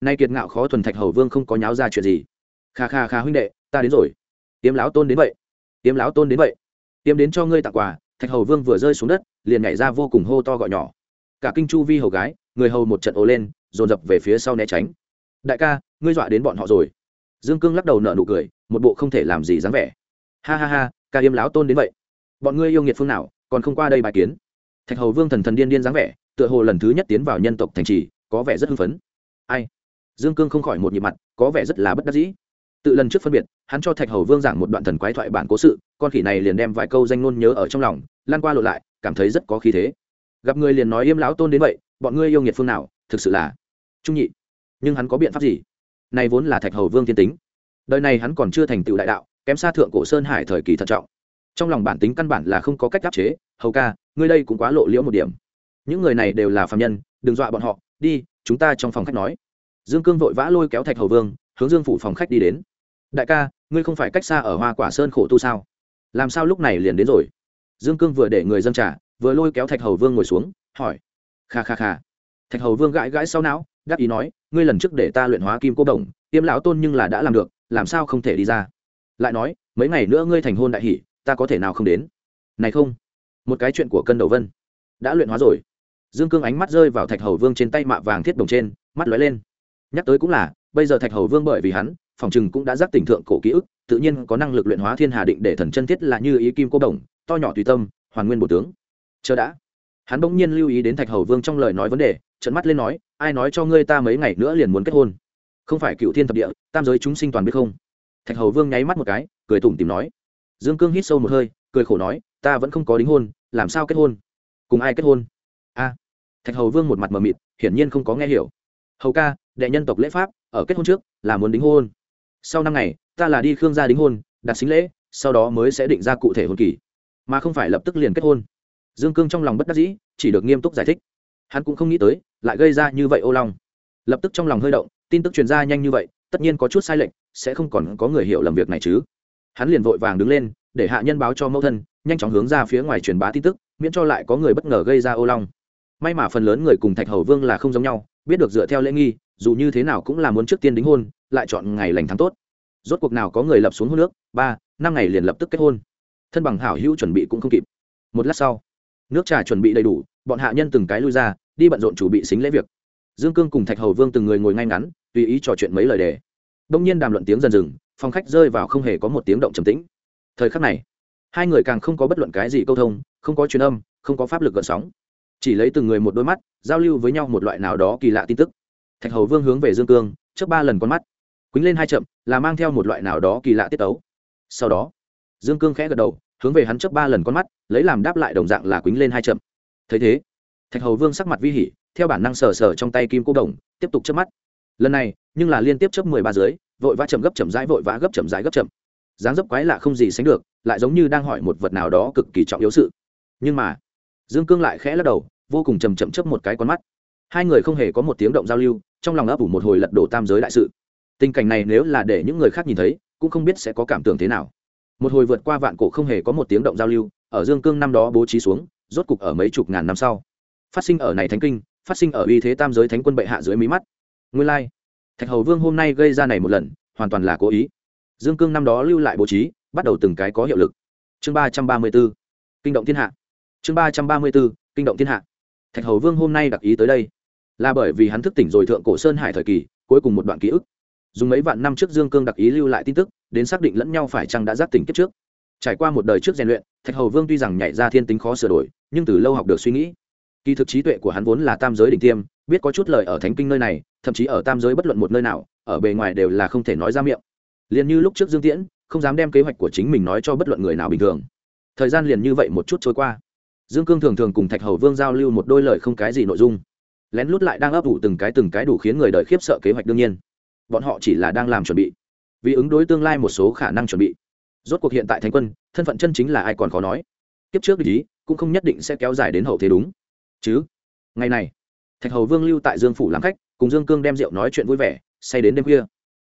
Nay kiệt ngạo khó thuần thạch hầu vương không có nháo ra chuyện gì. Kha kha kha huynh đệ, ta đến rồi. Tiêm lão tôn đến vậy. Tiêm lão tôn đến vậy. Tiêm đến cho ngươi tặng quà, thạch hầu vương vừa rơi xuống đất, liền nhảy ra vô cùng hô to gọi nhỏ. Cả kinh chu vi hầu gái, người hầu một trận ồ lên, dồn dập về phía sau né tránh. Đại ca, ngươi dọa đến bọn họ rồi. Dương cương lắc đầu nở nụ cười, một bộ không thể làm gì dáng vẻ. Ha ha ha, ca yêm láo tôn đến vậy. Bọn ngươi yêu nghiệt phương nào, còn không qua đây bài kiến thạch hầu vương thần thần điên điên dáng vẻ, tựa hồ lần thứ nhất tiến vào nhân tộc thành trì, có vẻ rất hưng phấn. Ai? Dương cương không khỏi một nhịp mặt, có vẻ rất là bất đắc dĩ. Tự lần trước phân biệt, hắn cho thạch hầu vương giảng một đoạn thần quái thoại bản cố sự, con khỉ này liền đem vài câu danh ngôn nhớ ở trong lòng, lan qua lộ lại, cảm thấy rất có khí thế. Gặp người liền nói yêm lão tôn đến vậy, bọn ngươi yêu nghiệt phương nào, thực sự là trung nhị. Nhưng hắn có biện pháp gì? Này vốn là thạch hầu vương thiên tính. Đời này hắn còn chưa thành tựu đại đạo, kém xa thượng cổ sơn hải thời kỳ thận trọng. Trong lòng bản tính căn bản là không có cách áp chế hầu ca, ngươi đây cũng quá lộ liễu một điểm. Những người này đều là phạm nhân, đừng dọa bọn họ, đi, chúng ta trong phòng khách nói. Dương cương vội vã lôi kéo thạch hầu vương, hướng dương phủ phòng khách đi đến. Đại ca, ngươi không phải cách xa ở hoa quả sơn khổ tu sao? Làm sao lúc này liền đến rồi? Dương cương vừa để người dân trả vừa lôi kéo thạch hầu vương ngồi xuống, hỏi. Kha kha kha. Thạch hầu vương gãi gãi sau não đáp ý nói, ngươi lần trước để ta luyện hóa kim cô đồng, tiêm lão tôn nhưng là đã làm được, làm sao không thể đi ra? Lại nói, mấy ngày nữa ngươi thành hôn đại hỷ, ta có thể nào không đến? Này không một cái chuyện của cân đầu vân. Đã luyện hóa rồi. Dương cương ánh mắt rơi vào thạch hầu vương trên tay mạ vàng thiết đồng trên, mắt lóe lên. Nhắc tới cũng là, bây giờ thạch hầu vương bởi vì hắn, phòng chừng cũng đã giác tỉnh thượng cổ ký ức, tự nhiên có năng lực luyện hóa thiên hà định để thần chân thiết là như ý kim cô đồng, to nhỏ tùy tâm, hoàn nguyên bộ tướng. Chờ đã. Hắn bỗng nhiên lưu ý đến thạch hầu vương trong lời nói vấn đề trận mắt lên nói, ai nói cho ngươi ta mấy ngày nữa liền muốn kết hôn? Không phải cựu thiên thập địa, tam giới chúng sinh toàn biết không? Thạch hầu vương nháy mắt một cái, cười tủm tìm nói. Dương cương hít sâu một hơi cười khổ nói, ta vẫn không có đính hôn, làm sao kết hôn? Cùng ai kết hôn? A. Thạch hầu vương một mặt mờ mịt, hiển nhiên không có nghe hiểu. Hầu ca, đệ nhân tộc lễ pháp, ở kết hôn trước, là muốn đính hôn. Sau năm ngày, ta là đi khương gia đính hôn, đặt xính lễ, sau đó mới sẽ định ra cụ thể hôn kỳ. Mà không phải lập tức liền kết hôn. Dương cương trong lòng bất đắc dĩ, chỉ được nghiêm túc giải thích. Hắn cũng không nghĩ tới, lại gây ra như vậy ô long. Lập tức trong lòng hơi động, tin tức truyền ra nhanh như vậy, tất nhiên có chút sai lệch, sẽ không còn có người hiểu lầm việc này chứ. Hắn liền vội vàng đứng lên để hạ nhân báo cho mẫu thân, nhanh chóng hướng ra phía ngoài truyền bá tin tức, miễn cho lại có người bất ngờ gây ra ô long. May mà phần lớn người cùng thạch hầu vương là không giống nhau, biết được dựa theo lễ nghi, dù như thế nào cũng là muốn trước tiên đính hôn, lại chọn ngày lành tháng tốt. Rốt cuộc nào có người lập xuống hôn nước ba, năm ngày liền lập tức kết hôn. Thân bằng hảo hữu chuẩn bị cũng không kịp. Một lát sau, nước trà chuẩn bị đầy đủ, bọn hạ nhân từng cái lui ra, đi bận rộn chủ bị xính lễ việc. Dương cương cùng thạch hầu vương từng người ngồi ngay ngắn, tùy ý trò chuyện mấy lời đề. Đông nhiên đàm luận tiếng dần dừng, phòng khách rơi vào không hề có một tiếng động trầm tĩnh thời khắc này, hai người càng không có bất luận cái gì câu thông, không có truyền âm, không có pháp lực gợn sóng. Chỉ lấy từng người một đôi mắt, giao lưu với nhau một loại nào đó kỳ lạ tin tức. Thạch hầu vương hướng về dương cương trước ba lần con mắt. Quýnh lên hai chậm, là mang theo một loại nào đó kỳ lạ tiết tấu. Sau đó, dương cương khẽ gật đầu, hướng về hắn trước ba lần con mắt, lấy làm đáp lại đồng dạng là quýnh lên hai chậm. Thấy thế, thạch hầu vương sắc mặt vi hỉ, theo bản năng sờ sờ trong tay kim cô đồng, tiếp tục chớp mắt. Lần này, nhưng là liên tiếp chớp mười ba dưới, vội vã chậm gấp chậm rãi, vội vã gấp chậm rãi gấp chậm dáng dấp quái lạ không gì sánh được lại giống như đang hỏi một vật nào đó cực kỳ trọng yếu sự. Nhưng mà dương cương lại khẽ lắc đầu vô cùng chầm chậm chớp một cái con mắt. Hai người không hề có một tiếng động giao lưu trong lòng ấp ủ một hồi lật đổ tam giới đại sự. Tình cảnh này nếu là để những người khác nhìn thấy cũng không biết sẽ có cảm tưởng thế nào. Một hồi vượt qua vạn cổ không hề có một tiếng động giao lưu ở dương cương năm đó bố trí xuống rốt cục ở mấy chục ngàn năm sau. Phát sinh ở này thánh kinh phát sinh ở uy thế tam giới thánh quân bệ hạ dưới mí mắt. Nguyên lai, thạch hầu vương hôm nay gây ra này một lần hoàn toàn là cố ý dương cương năm đó lưu lại bố trí, bắt đầu từng cái có hiệu lực. Chương ba trăm ba mươi b ố kinh động thiên hạ. Chương ba trăm ba mươi b ố kinh động thiên hạ. Thạch hầu vương hôm nay đặc ý tới đây. Là bởi vì hắn thức tỉnh rồi thượng cổ sơn hải thời kỳ, cuối cùng một đoạn ký ức. Dùng mấy vạn năm trước dương cương đặc ý lưu lại tin tức, đến xác định lẫn nhau phải chăng đã giác tỉnh kiếp trước. Trải qua một đời trước rèn luyện, thạch hầu vương tuy rằng nhảy ra thiên tính khó sửa đổi, nhưng từ lâu học được suy nghĩ. Kỳ thực trí tuệ của hắn vốn là tam giới đỉnh tiêm, biết có chút lời ở thánh kinh nơi này, thậm chí ở tam giới bất luận một nơi nào, ở bề ngoài đều là không thể nói ra miệng liền như lúc trước dương tiễn, không dám đem kế hoạch của chính mình nói cho bất luận người nào bình thường. Thời gian liền như vậy một chút trôi qua. Dương cương thường thường cùng thạch hầu vương giao lưu một đôi lời không cái gì nội dung. Lén lút lại đang ấp ủ từng cái từng cái đủ khiến người đời khiếp sợ kế hoạch đương nhiên. Bọn họ chỉ là đang làm chuẩn bị. Vì ứng đối tương lai một số khả năng chuẩn bị. Rốt cuộc hiện tại thánh quân, thân phận chân chính là ai còn khó nói. Kiếp trước ý, cũng không nhất định sẽ kéo dài đến hậu thế đúng. Chứ, ngày này, thạch hầu vương lưu tại dương phủ làm khách, cùng dương cương đem rượu nói chuyện vui vẻ, say đến đêm khuya.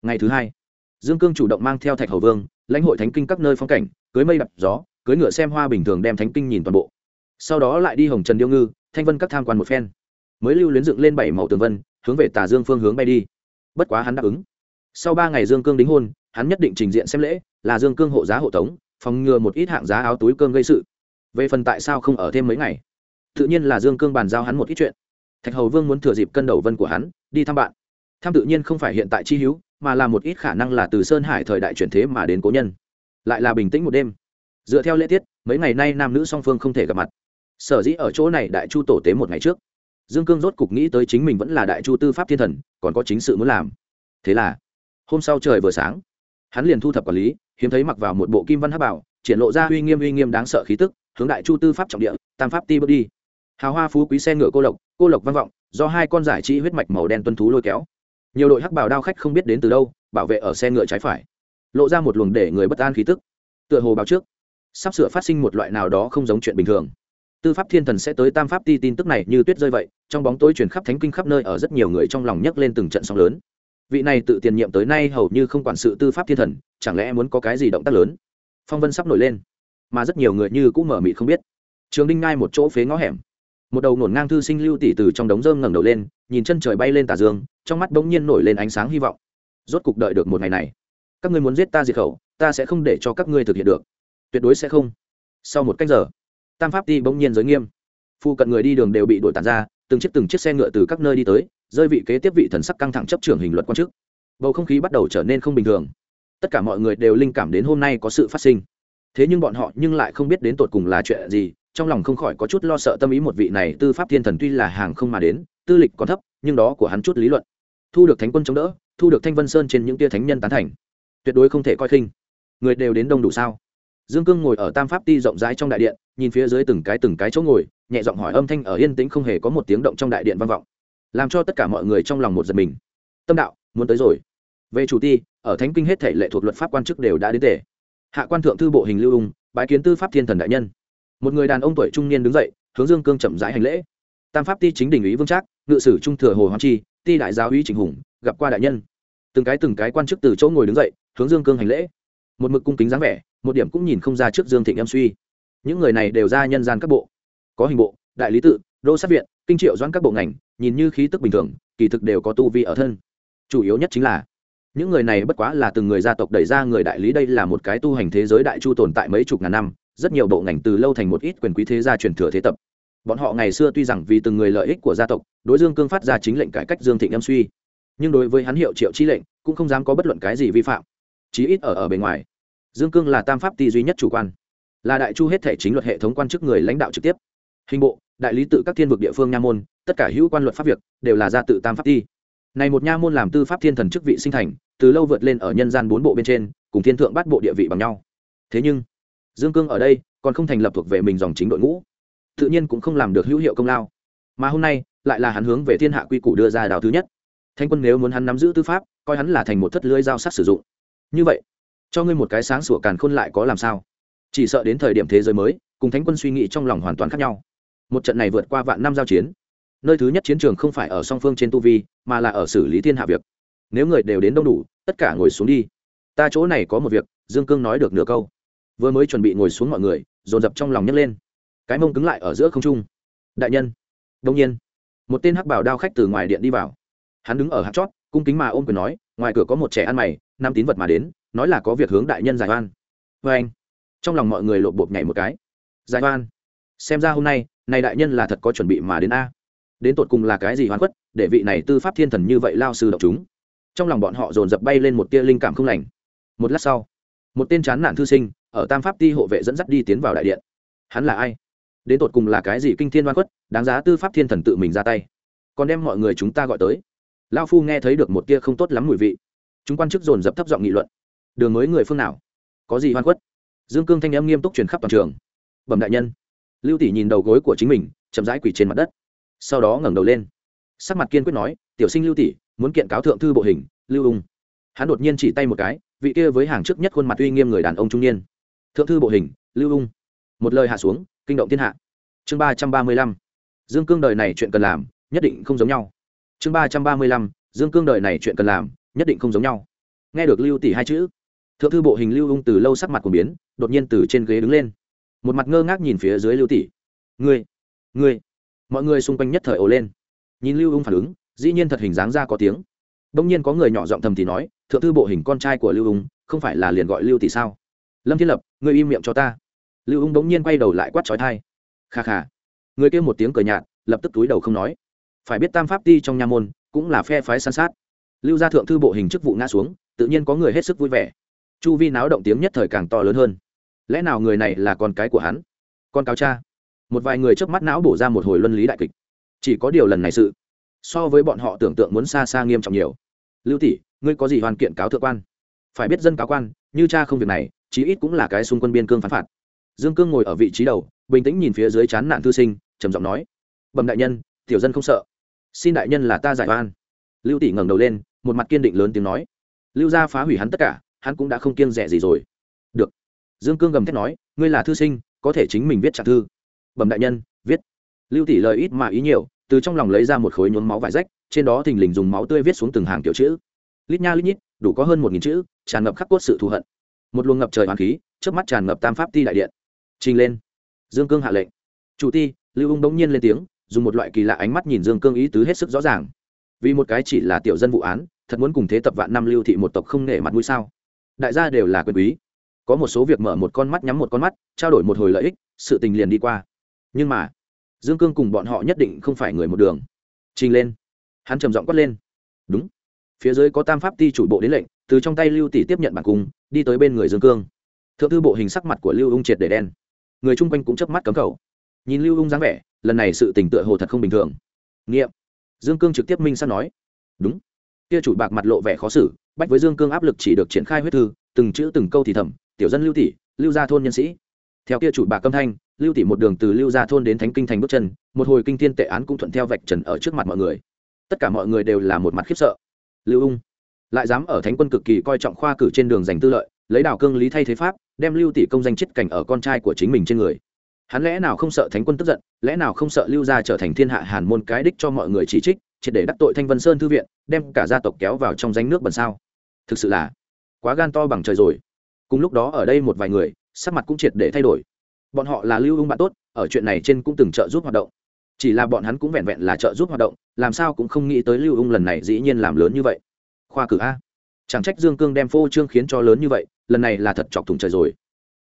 Ngày thứ hai dương cương chủ động mang theo thạch hầu vương, lãnh hội thánh kinh các nơi phong cảnh, cưới mây đập gió, cưới ngựa xem hoa bình thường đem thánh kinh nhìn toàn bộ. Sau đó lại đi hồng trần điêu ngư, thanh vân các tham quan một phen. Mới lưu luyến dựng lên bảy màu tường vân, hướng về tà dương phương hướng bay đi. Bất quá hắn đáp ứng. Sau ba ngày dương cương đính hôn, hắn nhất định trình diện xem lễ, là dương cương hộ giá hộ tống, phòng ngừa một ít hạng giá áo túi cơm gây sự. Về phần tại sao không ở thêm mấy ngày? Tự nhiên là dương cương bàn giao hắn một ít chuyện. Thạch hầu vương muốn thừa dịp cân đầu vân của hắn, đi thăm bạn. Thăm tự nhiên không phải hiện tại chi hữu mà là một ít khả năng là từ sơn hải thời đại chuyển thế mà đến cố nhân. Lại là bình tĩnh một đêm. Dựa theo lễ tiết, mấy ngày nay nam nữ song phương không thể gặp mặt. Sở dĩ ở chỗ này đại chu tổ tế một ngày trước. Dương cương rốt cục nghĩ tới chính mình vẫn là đại chu tư pháp thiên thần, còn có chính sự muốn làm. Thế là, hôm sau trời vừa sáng, hắn liền thu thập quản lý, hiếm thấy mặc vào một bộ kim văn hát bảo, triển lộ ra uy nghiêm uy nghiêm đáng sợ khí tức, hướng đại chu tư pháp trọng địa, tam pháp ti bước đi. Hào hoa phú quý xe ngựa cô lộc cô lộc văn vọng, do hai con giải trí huyết mạch màu đen tuân thú lôi kéo nhiều đội hắc bảo đao khách không biết đến từ đâu, bảo vệ ở xe ngựa trái phải. Lộ ra một luồng để người bất an khí tức. Tựa hồ báo trước, sắp sửa phát sinh một loại nào đó không giống chuyện bình thường. Tư pháp thiên thần sẽ tới tam pháp ti tin tức này như tuyết rơi vậy, trong bóng tối truyền khắp thánh kinh khắp nơi ở rất nhiều người trong lòng nhấc lên từng trận sóng lớn. Vị này tự tiền nhiệm tới nay hầu như không quản sự tư pháp thiên thần, chẳng lẽ muốn có cái gì động tác lớn? Phong vân sắp nổi lên, mà rất nhiều người như cũng mở mịt không biết. Trường đinh ngai một chỗ phế ngõ hẻm. Một đầu nổn ngang thư sinh lưu tỷ từ trong đống rơm ngẩng đầu lên nhìn chân trời bay lên tà dương, trong mắt bỗng nhiên nổi lên ánh sáng hy vọng. Rốt cục đợi được một ngày này. Các ngươi muốn giết ta diệt khẩu, ta sẽ không để cho các ngươi thực hiện được. Tuyệt đối sẽ không. Sau một cách giờ, tam pháp ti bỗng nhiên giới nghiêm. Phu cận người đi đường đều bị đổi tàn ra, từng chiếc từng chiếc xe ngựa từ các nơi đi tới, rơi vị kế tiếp vị thần sắc căng thẳng chấp trưởng hình luật quan chức. Bầu không khí bắt đầu trở nên không bình thường. Tất cả mọi người đều linh cảm đến hôm nay có sự phát sinh. Thế nhưng bọn họ nhưng lại không biết đến tột cùng là chuyện gì, trong lòng không khỏi có chút lo sợ tâm ý một vị này tư pháp thiên thần tuy là hàng không mà đến tư lịch còn thấp, nhưng đó của hắn chút lý luận. Thu được thánh quân chống đỡ, thu được thanh vân sơn trên những tia thánh nhân tán thành. Tuyệt đối không thể coi khinh. Người đều đến đông đủ sao? Dương cương ngồi ở tam pháp ti rộng rãi trong đại điện, nhìn phía dưới từng cái từng cái chỗ ngồi, nhẹ giọng hỏi âm thanh ở yên tĩnh không hề có một tiếng động trong đại điện vang vọng. Làm cho tất cả mọi người trong lòng một giật mình. Tâm đạo, muốn tới rồi. Về chủ ti, ở thánh kinh hết thể lệ thuộc luật pháp quan chức đều đã đến tể hạ quan thượng thư bộ hình lưu ung, bái kiến tư pháp thiên thần đại nhân. Một người đàn ông tuổi trung niên đứng dậy, hướng dương cương chậm rãi hành lễ tam pháp ti chính đình ý vững chắc ngự sử trung thừa hồ hoàng chi, ti đại giáo uy trịnh hùng, gặp qua đại nhân. Từng cái từng cái quan chức từ chỗ ngồi đứng dậy, hướng dương cương hành lễ. Một mực cung kính dáng vẻ, một điểm cũng nhìn không ra trước dương thịnh em suy. Những người này đều ra nhân gian các bộ. Có hình bộ, đại lý tự, đô sát viện, kinh triệu doãn các bộ ngành, nhìn như khí tức bình thường, kỳ thực đều có tu vi ở thân. Chủ yếu nhất chính là, những người này bất quá là từng người gia tộc đẩy ra người đại lý đây là một cái tu hành thế giới đại chu tồn tại mấy chục ngàn năm, rất nhiều bộ ngành từ lâu thành một ít quyền quý thế gia truyền thừa thế tập bọn họ ngày xưa tuy rằng vì từng người lợi ích của gia tộc, đối dương cương phát ra chính lệnh cải cách dương thịnh âm suy, nhưng đối với hắn hiệu triệu chi lệnh, cũng không dám có bất luận cái gì vi phạm. Chí ít ở ở bề ngoài, dương cương là tam pháp ti duy nhất chủ quan, là đại chu hết thể chính luật hệ thống quan chức người lãnh đạo trực tiếp. Hình bộ, đại lý tự các thiên vực địa phương nha môn, tất cả hữu quan luật pháp việc, đều là gia tự tam pháp ti. Này một nha môn làm tư pháp thiên thần chức vị sinh thành, từ lâu vượt lên ở nhân gian bốn bộ bên trên, cùng thiên thượng bắt bộ địa vị bằng nhau. Thế nhưng, dương cương ở đây, còn không thành lập thuộc về mình dòng chính đội ngũ tự nhiên cũng không làm được hữu hiệu công lao. Mà hôm nay, lại là hắn hướng về thiên hạ quy củ đưa ra đào thứ nhất. Thanh quân nếu muốn hắn nắm giữ tư pháp, coi hắn là thành một thất lưới giao sắc sử dụng. Như vậy, cho ngươi một cái sáng sủa càn khôn lại có làm sao? Chỉ sợ đến thời điểm thế giới mới, cùng thánh quân suy nghĩ trong lòng hoàn toàn khác nhau. Một trận này vượt qua vạn năm giao chiến, nơi thứ nhất chiến trường không phải ở song phương trên tu vi, mà là ở xử lý thiên hạ việc. Nếu người đều đến đông đủ, tất cả ngồi xuống đi. Ta chỗ này có một việc, dương cương nói được nửa câu. Vừa mới chuẩn bị ngồi xuống mọi người, dồn dập trong lòng nhấc lên cái mông cứng lại ở giữa không trung. Đại nhân. Đông nhiên, một tên hắc bảo đao khách từ ngoài điện đi vào. Hắn đứng ở hạt chót, cung kính mà ôm quyền nói, ngoài cửa có một trẻ ăn mày năm tín vật mà đến, nói là có việc hướng đại nhân giải oan. Vê anh. Trong lòng mọi người lộp bộp nhảy một cái. Giải oan. Xem ra hôm nay, này đại nhân là thật có chuẩn bị mà đến a. Đến tột cùng là cái gì hoàn khuất, để vị này tư pháp thiên thần như vậy lao sư độc chúng. Trong lòng bọn họ dồn dập bay lên một tia linh cảm không lành. Một lát sau, một tên chán nản thư sinh, ở tam pháp ti hộ vệ dẫn dắt đi tiến vào đại điện. Hắn là ai? Đến tột cùng là cái gì kinh thiên oan khuất, đáng giá tư pháp thiên thần tự mình ra tay. Còn đem mọi người chúng ta gọi tới. Lao phu nghe thấy được một tia không tốt lắm mùi vị. Chúng quan chức dồn dập thấp giọng nghị luận. Đường mới người phương nào? Có gì oan khuất? Dương cương thanh em nghiêm túc truyền khắp toàn trường. Bẩm đại nhân. Lưu tỷ nhìn đầu gối của chính mình, chậm rãi quỳ trên mặt đất. Sau đó ngẩng đầu lên. Sắc mặt kiên quyết nói, tiểu sinh lưu tỷ, muốn kiện cáo thượng thư bộ hình, lưu ung. Hắn đột nhiên chỉ tay một cái, vị kia với hàng trước nhất khuôn mặt uy nghiêm người đàn ông trung niên. Thượng thư bộ hình, lưu ung. Một lời hạ xuống kinh động thiên hạ. Chương ba trăm ba mươi lăm, dương cương đời này chuyện cần làm, nhất định không giống nhau. Chương ba trăm ba mươi lăm, dương cương đời này chuyện cần làm, nhất định không giống nhau. Nghe được lưu tỷ hai chữ, thượng thư bộ hình lưu ung từ lâu sắc mặt của biến, đột nhiên từ trên ghế đứng lên. Một mặt ngơ ngác nhìn phía dưới lưu tỷ. Ngươi ngươi. Mọi người xung quanh nhất thời ồ lên. Nhìn lưu ung phản ứng, dĩ nhiên thật hình dáng ra có tiếng. Đông nhiên có người nhỏ giọng thầm thì nói, thượng thư bộ hình con trai của lưu ung không phải là liền gọi lưu tỷ sao? Lâm thiên lập, ngươi im miệng cho ta lưu ung bỗng nhiên quay đầu lại quát trói thai kha kha. Người kêu một tiếng cờ nhạt, lập tức túi đầu không nói. Phải biết tam pháp ti trong nha môn cũng là phe phái san sát. Lưu gia thượng thư bộ hình chức vụ ngã xuống, tự nhiên có người hết sức vui vẻ. Chu vi náo động tiếng nhất thời càng to lớn hơn. Lẽ nào người này là con cái của hắn? Con cáo cha. Một vài người trước mắt não bổ ra một hồi luân lý đại kịch. Chỉ có điều lần này sự, so với bọn họ tưởng tượng muốn xa xa nghiêm trọng nhiều. Lưu tỷ, ngươi có gì hoàn kiện cáo thượng quan? Phải biết dân cáo quan, như cha không việc này, chí ít cũng là cái xung quân biên cương phán phạt dương cương ngồi ở vị trí đầu, bình tĩnh nhìn phía dưới chán nạn thư sinh, trầm giọng nói, bẩm đại nhân, tiểu dân không sợ. Xin đại nhân là ta giải oan. Lưu tỷ ngẩng đầu lên, một mặt kiên định lớn tiếng nói, lưu gia phá hủy hắn tất cả, hắn cũng đã không kiêng rẻ gì rồi. Được. Dương cương gầm thét nói, ngươi là thư sinh, có thể chính mình viết trạng thư. Bẩm đại nhân, viết. Lưu tỷ lời ít mà ý nhiều, từ trong lòng lấy ra một khối nhuốm máu vải rách, trên đó thình lình dùng máu tươi viết xuống từng hàng kiểu chữ. Lít nha lít nhít, đủ có hơn một nghìn chữ, tràn ngập khắc cốt sự thù hận. Một luồng ngập trời hoàng khí trước mắt tràn ngập tam pháp ti đại điện trình lên. Dương cương hạ lệnh. Chủ ti, lưu ung bỗng nhiên lên tiếng, dùng một loại kỳ lạ ánh mắt nhìn dương cương ý tứ hết sức rõ ràng. Vì một cái chỉ là tiểu dân vụ án, thật muốn cùng thế tập vạn năm lưu thị một tộc không nể mặt mũi sao? Đại gia đều là quyền quý. Có một số việc mở một con mắt, nhắm một con mắt, trao đổi một hồi lợi ích, sự tình liền đi qua. Nhưng mà, dương cương cùng bọn họ nhất định không phải người một đường. Trình lên. Hắn trầm giọng quát lên. Đúng. Phía dưới có tam pháp ti chủ bộ đến lệnh, từ trong tay lưu tỷ tiếp nhận bản cung, đi tới bên người dương cương. Thượng thư bộ hình sắc mặt của lưu ung triệt để đen người chung quanh cũng chớp mắt cấm khẩu. Nhìn lưu ung dáng vẻ, lần này sự tình tựa hồ thật không bình thường. Nghiệm. Dương cương trực tiếp minh sắp nói. Đúng. Kia chủ bạc mặt lộ vẻ khó xử, bách với dương cương áp lực chỉ được triển khai huyết thư, từng chữ từng câu thì thầm, tiểu dân lưu tỷ, lưu gia thôn nhân sĩ. Theo kia chủ bạc câm thanh, lưu tỷ một đường từ lưu gia thôn đến thánh kinh thành bước chân, một hồi kinh thiên tệ án cũng thuận theo vạch trần ở trước mặt mọi người. Tất cả mọi người đều là một mặt khiếp sợ. Lưu ung lại dám ở thánh quân cực kỳ coi trọng khoa cử trên đường giành tư lợi, lấy đào cương lý thay thế pháp đem lưu tỷ công danh chết cảnh ở con trai của chính mình trên người. Hắn lẽ nào không sợ thánh quân tức giận, lẽ nào không sợ lưu gia trở thành thiên hạ hàn môn cái đích cho mọi người chỉ trích, triệt để đắc tội thanh vân sơn thư viện, đem cả gia tộc kéo vào trong danh nước bẩn sao? Thực sự là quá gan to bằng trời rồi. Cùng lúc đó ở đây một vài người, sắc mặt cũng triệt để thay đổi. Bọn họ là lưu ung bạn tốt, ở chuyện này trên cũng từng trợ giúp hoạt động. Chỉ là bọn hắn cũng vẹn vẹn là trợ giúp hoạt động, làm sao cũng không nghĩ tới lưu ung lần này dĩ nhiên làm lớn như vậy. Khoa cử a. Chẳng trách dương cương đem phô trương khiến cho lớn như vậy lần này là thật chọc thủng trời rồi.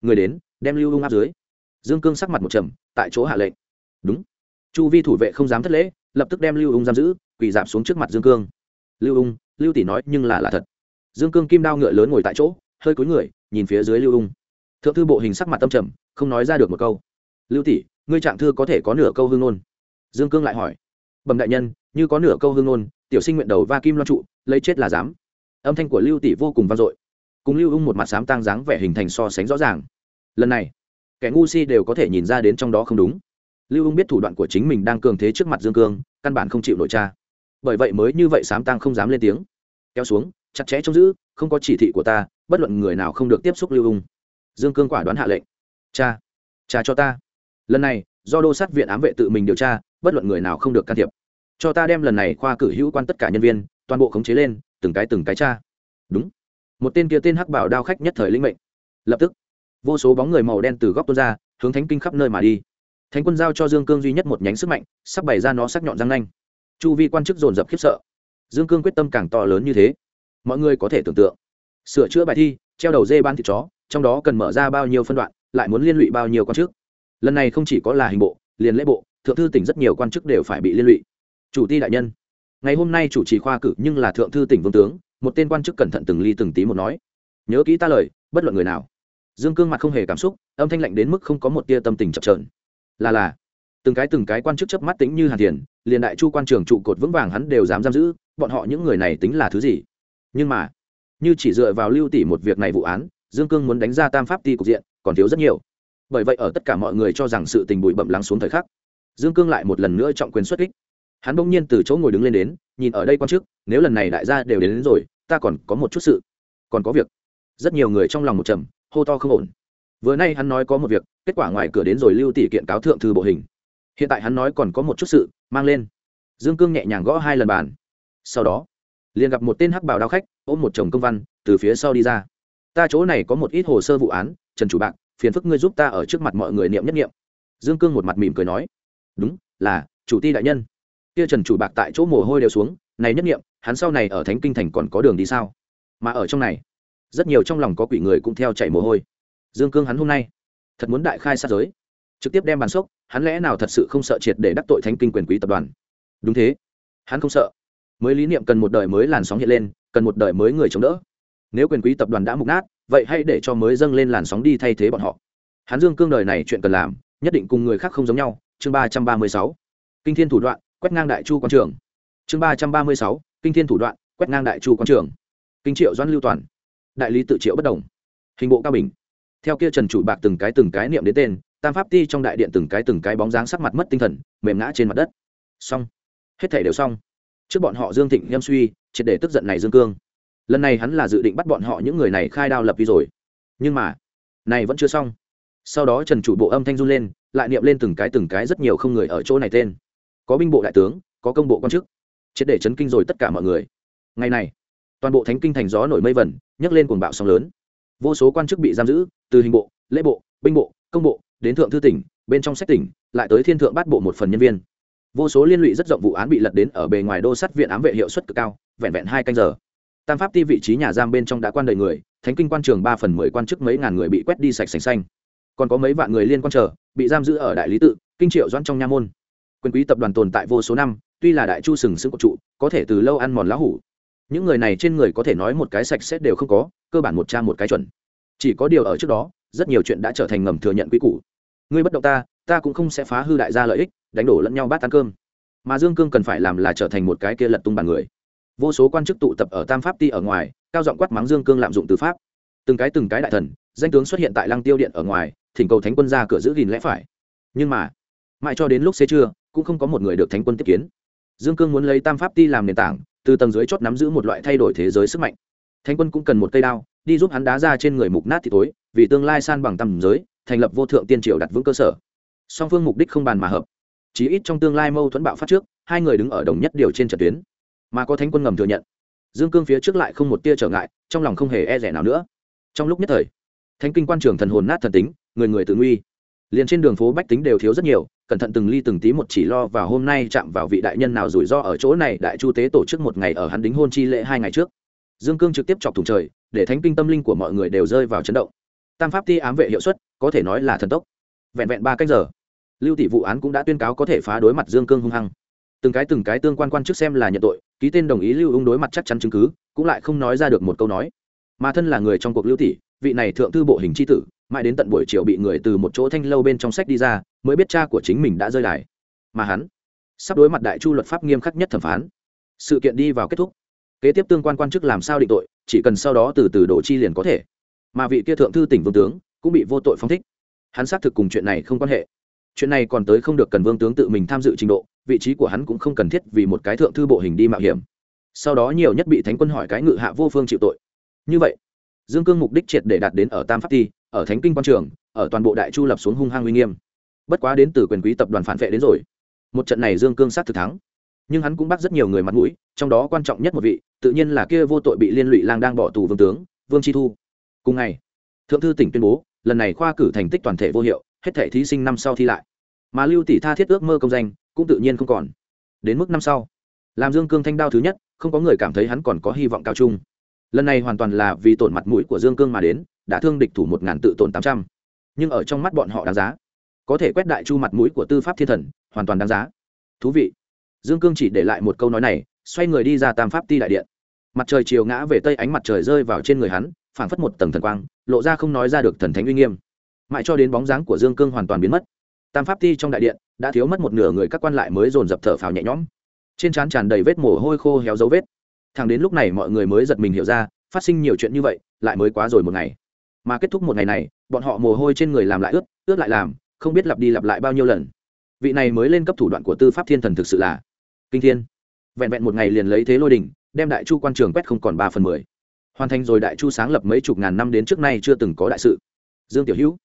Người đến, đem lưu ung áp dưới. Dương cương sắc mặt một trầm, tại chỗ hạ lệnh. Đúng. Chu vi thủ vệ không dám thất lễ, lập tức đem lưu ung giam giữ, quỳ dạp xuống trước mặt dương cương. Lưu ung lưu tỷ nói, nhưng là là thật. Dương cương kim đao ngựa lớn ngồi tại chỗ, hơi cúi người, nhìn phía dưới lưu ung thượng thư bộ hình sắc mặt tâm trầm, không nói ra được một câu. Lưu tỷ, ngươi trạng thư có thể có nửa câu hương ngôn? Dương cương lại hỏi. Bẩm đại nhân, như có nửa câu hương ngôn, tiểu sinh nguyện đầu va kim loan trụ, lấy chết là dám. Âm thanh của lưu tỷ vô cùng vang dội cùng lưu ung một mặt sám tăng dáng vẻ hình thành so sánh rõ ràng. Lần này, kẻ ngu si đều có thể nhìn ra đến trong đó không đúng. Lưu ung biết thủ đoạn của chính mình đang cường thế trước mặt dương cương, căn bản không chịu nội tra bởi vậy mới như vậy sám tăng không dám lên tiếng. Kéo xuống, chặt chẽ trông giữ, không có chỉ thị của ta, bất luận người nào không được tiếp xúc lưu ung. Dương cương quả đoán hạ lệnh. Cha cha cho ta. Lần này, do đô sát viện ám vệ tự mình điều tra, bất luận người nào không được can thiệp. Cho ta đem lần này khoa cử hữu quan tất cả nhân viên, toàn bộ khống chế lên, từng cái từng cái cha đúng một tên kia tên hắc bảo đao khách nhất thời linh mệnh. Lập tức, vô số bóng người màu đen từ góc tuôn ra, hướng thánh kinh khắp nơi mà đi. Thánh quân giao cho dương cương duy nhất một nhánh sức mạnh, sắp bày ra nó sắc nhọn răng nanh. Chu vi quan chức dồn dập khiếp sợ. Dương cương quyết tâm càng to lớn như thế. Mọi người có thể tưởng tượng, sửa chữa bài thi, treo đầu dê ban thịt chó, trong đó cần mở ra bao nhiêu phân đoạn, lại muốn liên lụy bao nhiêu quan chức. Lần này không chỉ có là hình bộ, liền lễ bộ, thượng thư tỉnh rất nhiều quan chức đều phải bị liên lụy. Chủ ti đại nhân, ngày hôm nay chủ trì khoa cử nhưng là thượng thư tỉnh vương tướng một tên quan chức cẩn thận từng ly từng tí một nói, nhớ kỹ ta lời, bất luận người nào. Dương cương mặt không hề cảm xúc, âm thanh lạnh đến mức không có một tia tâm tình chập trờn là là. Từng cái từng cái quan chức chớp mắt tính như hàn tiền liền đại chu quan trường trụ cột vững vàng hắn đều dám giam giữ, bọn họ những người này tính là thứ gì? Nhưng mà, như chỉ dựa vào lưu tỷ một việc này vụ án, dương cương muốn đánh ra tam pháp ti cục diện, còn thiếu rất nhiều. Bởi vậy ở tất cả mọi người cho rằng sự tình bụi bậm lắng xuống thời khắc, dương cương lại một lần nữa trọng quyền xuất kích hắn bỗng nhiên từ chỗ ngồi đứng lên đến nhìn ở đây quan chức nếu lần này đại gia đều đến, đến rồi ta còn có một chút sự. Còn có việc. Rất nhiều người trong lòng một trầm hô to không ổn. Vừa nay hắn nói có một việc kết quả ngoài cửa đến rồi lưu tỷ kiện cáo thượng thư bộ hình. Hiện tại hắn nói còn có một chút sự mang lên. Dương cương nhẹ nhàng gõ hai lần bàn. Sau đó liền gặp một tên hắc bảo đao khách ôm một chồng công văn từ phía sau đi ra. Ta chỗ này có một ít hồ sơ vụ án trần chủ bạc phiền phức ngươi giúp ta ở trước mặt mọi người niệm nhất niệm. Dương cương một mặt mỉm cười nói. Đúng là chủ ti đại nhân kia trần chủ bạc tại chỗ mồ hôi đều xuống, này nhất niệm hắn sau này ở thánh kinh thành còn có đường đi sao? Mà ở trong này, rất nhiều trong lòng có quỷ người cũng theo chạy mồ hôi. Dương cương hắn hôm nay, thật muốn đại khai sát giới. Trực tiếp đem bàn sốc hắn lẽ nào thật sự không sợ triệt để đắc tội thánh kinh quyền quý tập đoàn? Đúng thế. Hắn không sợ. Mới lý niệm cần một đời mới làn sóng hiện lên, cần một đời mới người chống đỡ. Nếu quyền quý tập đoàn đã mục nát, vậy hãy để cho mới dâng lên làn sóng đi thay thế bọn họ. Hắn dương cương đời này chuyện cần làm, nhất định cùng người khác không giống nhau. Chương ba trăm ba mươi sáu. Kinh thiên thủ đoạn quét ngang đại chu quan trường. Chương ba trăm ba mươi sáu, kinh thiên thủ đoạn, quét ngang đại chu quan trường. Kinh triệu doãn lưu toàn. Đại lý tự triệu bất đồng. Hình bộ cao bình. Theo kia trần chủ bạc từng cái từng cái niệm đến tên, tam pháp ti trong đại điện từng cái từng cái bóng dáng sắc mặt mất tinh thần, mềm ngã trên mặt đất. Xong. Hết thể đều xong. Trước bọn họ dương thịnh, nhâm suy, triệt để tức giận này dương cương. Lần này hắn là dự định bắt bọn họ những người này khai đao lập vi rồi. Nhưng mà, này vẫn chưa xong. Sau đó trần chủ bộ âm thanh run lên, lại niệm lên từng cái từng cái rất nhiều không người ở chỗ này tên có binh bộ đại tướng có công bộ quan chức. Triệt để chấn kinh rồi tất cả mọi người. Ngày này toàn bộ thánh kinh thành gió nổi mây vẩn nhấc lên cuồng bạo sóng lớn. Vô số quan chức bị giam giữ từ hình bộ lễ bộ binh bộ công bộ đến thượng thư tỉnh bên trong sách tỉnh lại tới thiên thượng bát bộ một phần nhân viên. Vô số liên lụy rất rộng vụ án bị lật đến ở bề ngoài đô sắt viện ám vệ hiệu suất cực cao vẹn vẹn hai canh giờ. Tam pháp ti vị trí nhà giam bên trong đã quan đầy người thánh kinh quan trường ba phần mười quan chức mấy ngàn người bị quét đi sạch sành xanh. Còn có mấy vạn người liên quan chờ, bị giam giữ ở đại lý tự kinh triệu doãn trong nha môn quyền quý tập đoàn tồn tại vô số năm, tuy là đại chu sừng sững của trụ, có thể từ lâu ăn mòn lá hủ. Những người này trên người có thể nói một cái sạch sẽ đều không có, cơ bản một trang một cái chuẩn. Chỉ có điều ở trước đó, rất nhiều chuyện đã trở thành ngầm thừa nhận quy củ. Ngươi bất động ta ta cũng không sẽ phá hư đại gia lợi ích, đánh đổ lẫn nhau bát ăn cơm. Mà dương cương cần phải làm là trở thành một cái kia lật tung bàn người. Vô số quan chức tụ tập ở tam pháp ti ở ngoài, cao giọng quát mắng dương cương lạm dụng từ pháp. Từng cái từng cái đại thần, danh tướng xuất hiện tại lăng tiêu điện ở ngoài, thỉnh cầu thánh quân ra cửa giữ gìn lẽ phải. Nhưng mà, mãi cho đến lúc xế trưa cũng không có một người được thánh quân tiếp kiến. Dương cương muốn lấy tam pháp ti làm nền tảng, từ tầng dưới chót nắm giữ một loại thay đổi thế giới sức mạnh. Thánh quân cũng cần một cây đao, đi giúp hắn đá ra trên người mục nát thì tối vì tương lai san bằng tầm giới, thành lập vô thượng tiên triều đặt vững cơ sở. Song phương mục đích không bàn mà hợp. Chí ít trong tương lai mâu thuẫn bạo phát trước, hai người đứng ở đồng nhất điều trên trận tuyến. Mà có thánh quân ngầm thừa nhận, dương cương phía trước lại không một tia trở ngại, trong lòng không hề e rẻ nào nữa. Trong lúc nhất thời, thánh kinh quan trường thần hồn nát thần tính, người người tự nguy liền trên đường phố bách tính đều thiếu rất nhiều, cẩn thận từng ly từng tí một chỉ lo vào hôm nay chạm vào vị đại nhân nào rủi ro ở chỗ này, đại chu tế tổ chức một ngày ở hắn đính hôn chi lễ hai ngày trước. Dương cương trực tiếp chọc thùng trời, để thánh kinh tâm linh của mọi người đều rơi vào chấn động. Tam pháp ti ám vệ hiệu suất, có thể nói là thần tốc. Vẹn vẹn ba cách giờ, lưu tỷ vụ án cũng đã tuyên cáo có thể phá đối mặt dương cương hung hăng. Từng cái từng cái tương quan quan chức xem là nhận tội, ký tên đồng ý lưu ung đối mặt chắc chắn chứng cứ, cũng lại không nói ra được một câu nói. Mà thân là người trong cuộc lưu tỷ, vị này thượng thư bộ hình c h i tử mãi đến tận buổi chiều bị người từ một chỗ thanh lâu bên trong sách đi ra, mới biết cha của chính mình đã rơi đài. Mà hắn, sắp đối mặt đại chu luật pháp nghiêm khắc nhất thẩm phán. Sự kiện đi vào kết thúc. Kế tiếp tương quan quan chức làm sao định tội, chỉ cần sau đó từ từ đổ chi liền có thể. Mà vị kia thượng thư tỉnh vương tướng, cũng bị vô tội phong thích. Hắn xác thực cùng chuyện này không quan hệ. Chuyện này còn tới không được cần vương tướng tự mình tham dự trình độ, vị trí của hắn cũng không cần thiết vì một cái thượng thư bộ hình đi mạo hiểm. Sau đó nhiều nhất bị thánh quân hỏi cái ngự hạ vô phương chịu tội. Như vậy, dương cương mục đích triệt để đạt đến ở tam pháp ti ở thánh kinh quan trường, ở toàn bộ đại chu lập xuống hung hăng uy nghiêm. Bất quá đến từ quyền quý tập đoàn phản vệ đến rồi. Một trận này dương cương sát thực thắng. Nhưng hắn cũng bắt rất nhiều người mặt mũi, trong đó quan trọng nhất một vị, tự nhiên là kia vô tội bị liên lụy lang đang bỏ tù vương tướng, vương chi thu. Cùng ngày, thượng thư tỉnh tuyên bố, lần này khoa cử thành tích toàn thể vô hiệu, hết thể thí sinh năm sau thi lại. Mà lưu tỷ tha thiết ước mơ công danh, cũng tự nhiên không còn. Đến mức năm sau, làm dương cương thanh đao thứ nhất, không có người cảm thấy hắn còn có hy vọng cao chung lần này hoàn toàn là vì tổn mặt mũi của dương cương mà đến đã thương địch thủ một ngàn tự tổn tám trăm. Nhưng ở trong mắt bọn họ đáng giá. Có thể quét đại chu mặt mũi của tư pháp thiên thần, hoàn toàn đáng giá. Thú vị. Dương cương chỉ để lại một câu nói này, xoay người đi ra tam pháp ti đại điện. Mặt trời chiều ngã về tây ánh mặt trời rơi vào trên người hắn, phảng phất một tầng thần quang, lộ ra không nói ra được thần thánh uy nghiêm. Mãi cho đến bóng dáng của dương cương hoàn toàn biến mất, tam pháp ti trong đại điện đã thiếu mất một nửa người các quan lại mới dồn dập thở phào nhẹ nhõm. Trên trán tràn đầy vết mồ hôi khô héo dấu vết. Thằng đến lúc này mọi người mới giật mình hiểu ra, phát sinh nhiều chuyện như vậy, lại mới quá rồi một ngày mà kết thúc một ngày này, bọn họ mồ hôi trên người làm lại ướt ướt lại làm, không biết lặp đi lặp lại bao nhiêu lần. Vị này mới lên cấp thủ đoạn của tư pháp thiên thần thực sự là kinh thiên. Vẹn vẹn một ngày liền lấy thế lôi đình đem đại chu quan trường quét không còn ba phần mười. Hoàn thành rồi đại chu sáng lập mấy chục ngàn năm đến trước nay chưa từng có đại sự. Dương tiểu hữu,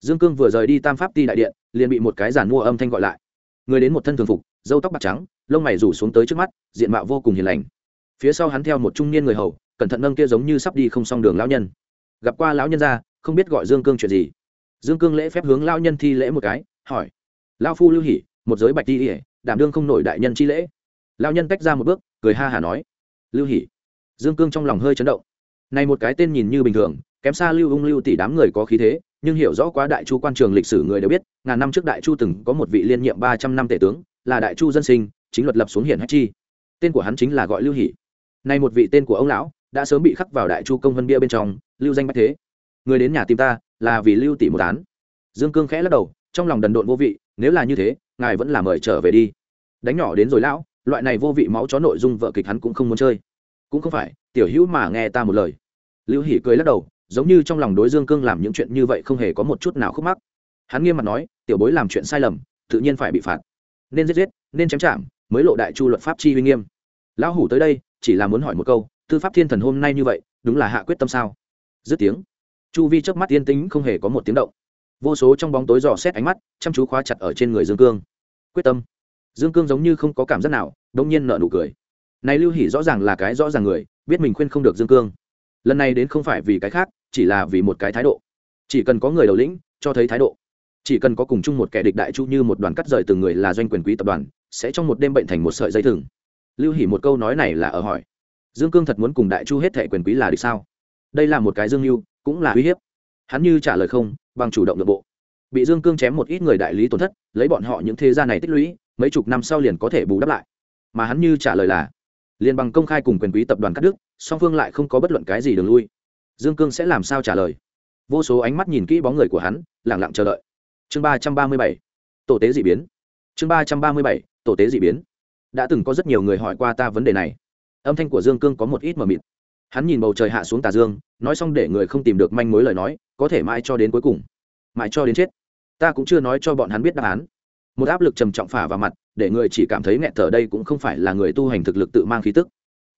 dương cương vừa rời đi tam pháp ti đại điện, liền bị một cái giản mua âm thanh gọi lại. Người đến một thân thường phục dâu tóc bạc trắng, lông mày rủ xuống tới trước mắt, diện mạo vô cùng hiền lành. Phía sau hắn theo một trung niên người hầu, cẩn thận nâng kia giống như sắp đi không xong đường lão nhân gặp qua lão nhân ra không biết gọi dương cương chuyện gì. Dương cương lễ phép hướng lão nhân thi lễ một cái, hỏi. Lão phu lưu hỉ, một giới bạch thi ỉa đảm đương không nổi đại nhân chi lễ. Lão nhân tách ra một bước, cười ha hả nói. Lưu hỉ. Dương cương trong lòng hơi chấn động. Này một cái tên nhìn như bình thường, kém xa lưu ung lưu tỷ đám người có khí thế, nhưng hiểu rõ quá đại chu quan trường lịch sử người đều biết, ngàn năm trước đại chu từng có một vị liên nhiệm ba trăm năm tể tướng, là đại chu dân sinh, chính luật lập xuống hiển hách chi. Tên của hắn chính là gọi lưu hỷ nay một vị tên của ông lão đã sớm bị khắc vào đại chu công vân bia bên trong, lưu danh bách thế. Người đến nhà tìm ta, là vì lưu tỷ một án. Dương cương khẽ lắc đầu, trong lòng đần độn vô vị, nếu là như thế, ngài vẫn là mời trở về đi. Đánh nhỏ đến rồi lão, loại này vô vị máu chó nội dung vợ kịch hắn cũng không muốn chơi. Cũng không phải, tiểu hữu mà nghe ta một lời. Lưu hỷ cười lắc đầu, giống như trong lòng đối dương cương làm những chuyện như vậy không hề có một chút nào khúc mắc. Hắn nghiêm mặt nói, tiểu bối làm chuyện sai lầm, tự nhiên phải bị phạt. Nên giết giết, nên chém chạm, mới lộ đại chu luật pháp chi uy nghiêm. Lão hủ tới đây, chỉ là muốn hỏi một câu tư pháp thiên thần hôm nay như vậy, đúng là hạ quyết tâm sao? Dứt tiếng, chu vi chớp mắt yên tĩnh, không hề có một tiếng động. Vô số trong bóng tối dò xét ánh mắt, chăm chú khóa chặt ở trên người dương cương. Quyết tâm. Dương cương giống như không có cảm giác nào đông nhiên nợ nụ cười. Này lưu hỉ rõ ràng là cái rõ ràng người, biết mình khuyên không được dương cương. Lần này đến không phải vì cái khác, chỉ là vì một cái thái độ. Chỉ cần có người đầu lĩnh, cho thấy thái độ. Chỉ cần có cùng chung một kẻ địch đại chu như một đoàn cắt rời từng người là doanh quyền quý tập đoàn, sẽ trong một đêm bệnh thành một sợi dây thừng. Lưu hỉ một câu nói này là ở hỏi dương cương thật muốn cùng đại chu hết thệ quyền quý là địch sao? Đây là một cái dương mưu cũng là uy hiếp. Hắn như trả lời không, bằng chủ động nội bộ. Bị dương cương chém một ít người đại lý tổn thất, lấy bọn họ những thế gia này tích lũy, mấy chục năm sau liền có thể bù đắp lại. Mà hắn như trả lời là liền bằng công khai cùng quyền quý tập đoàn cắt đức song phương lại không có bất luận cái gì đường lui. Dương cương sẽ làm sao trả lời? Vô số ánh mắt nhìn kỹ bóng người của hắn lẳng lặng chờ đợi. Chương ba trăm ba mươi bảy, tổ tế d ị biến. Chương ba trăm ba mươi bảy, tổ tế d ị biến. Đã từng có rất nhiều người hỏi qua ta vấn đề này âm thanh của dương cương có một ít mờ mịt. Hắn nhìn bầu trời hạ xuống tà dương, nói xong để người không tìm được manh mối lời nói, có thể mãi cho đến cuối cùng. Mãi cho đến chết. Ta cũng chưa nói cho bọn hắn biết đáp án. Một áp lực trầm trọng phả vào mặt, để người chỉ cảm thấy nghẹn thở đây cũng không phải là người tu hành thực lực tự mang khí tức,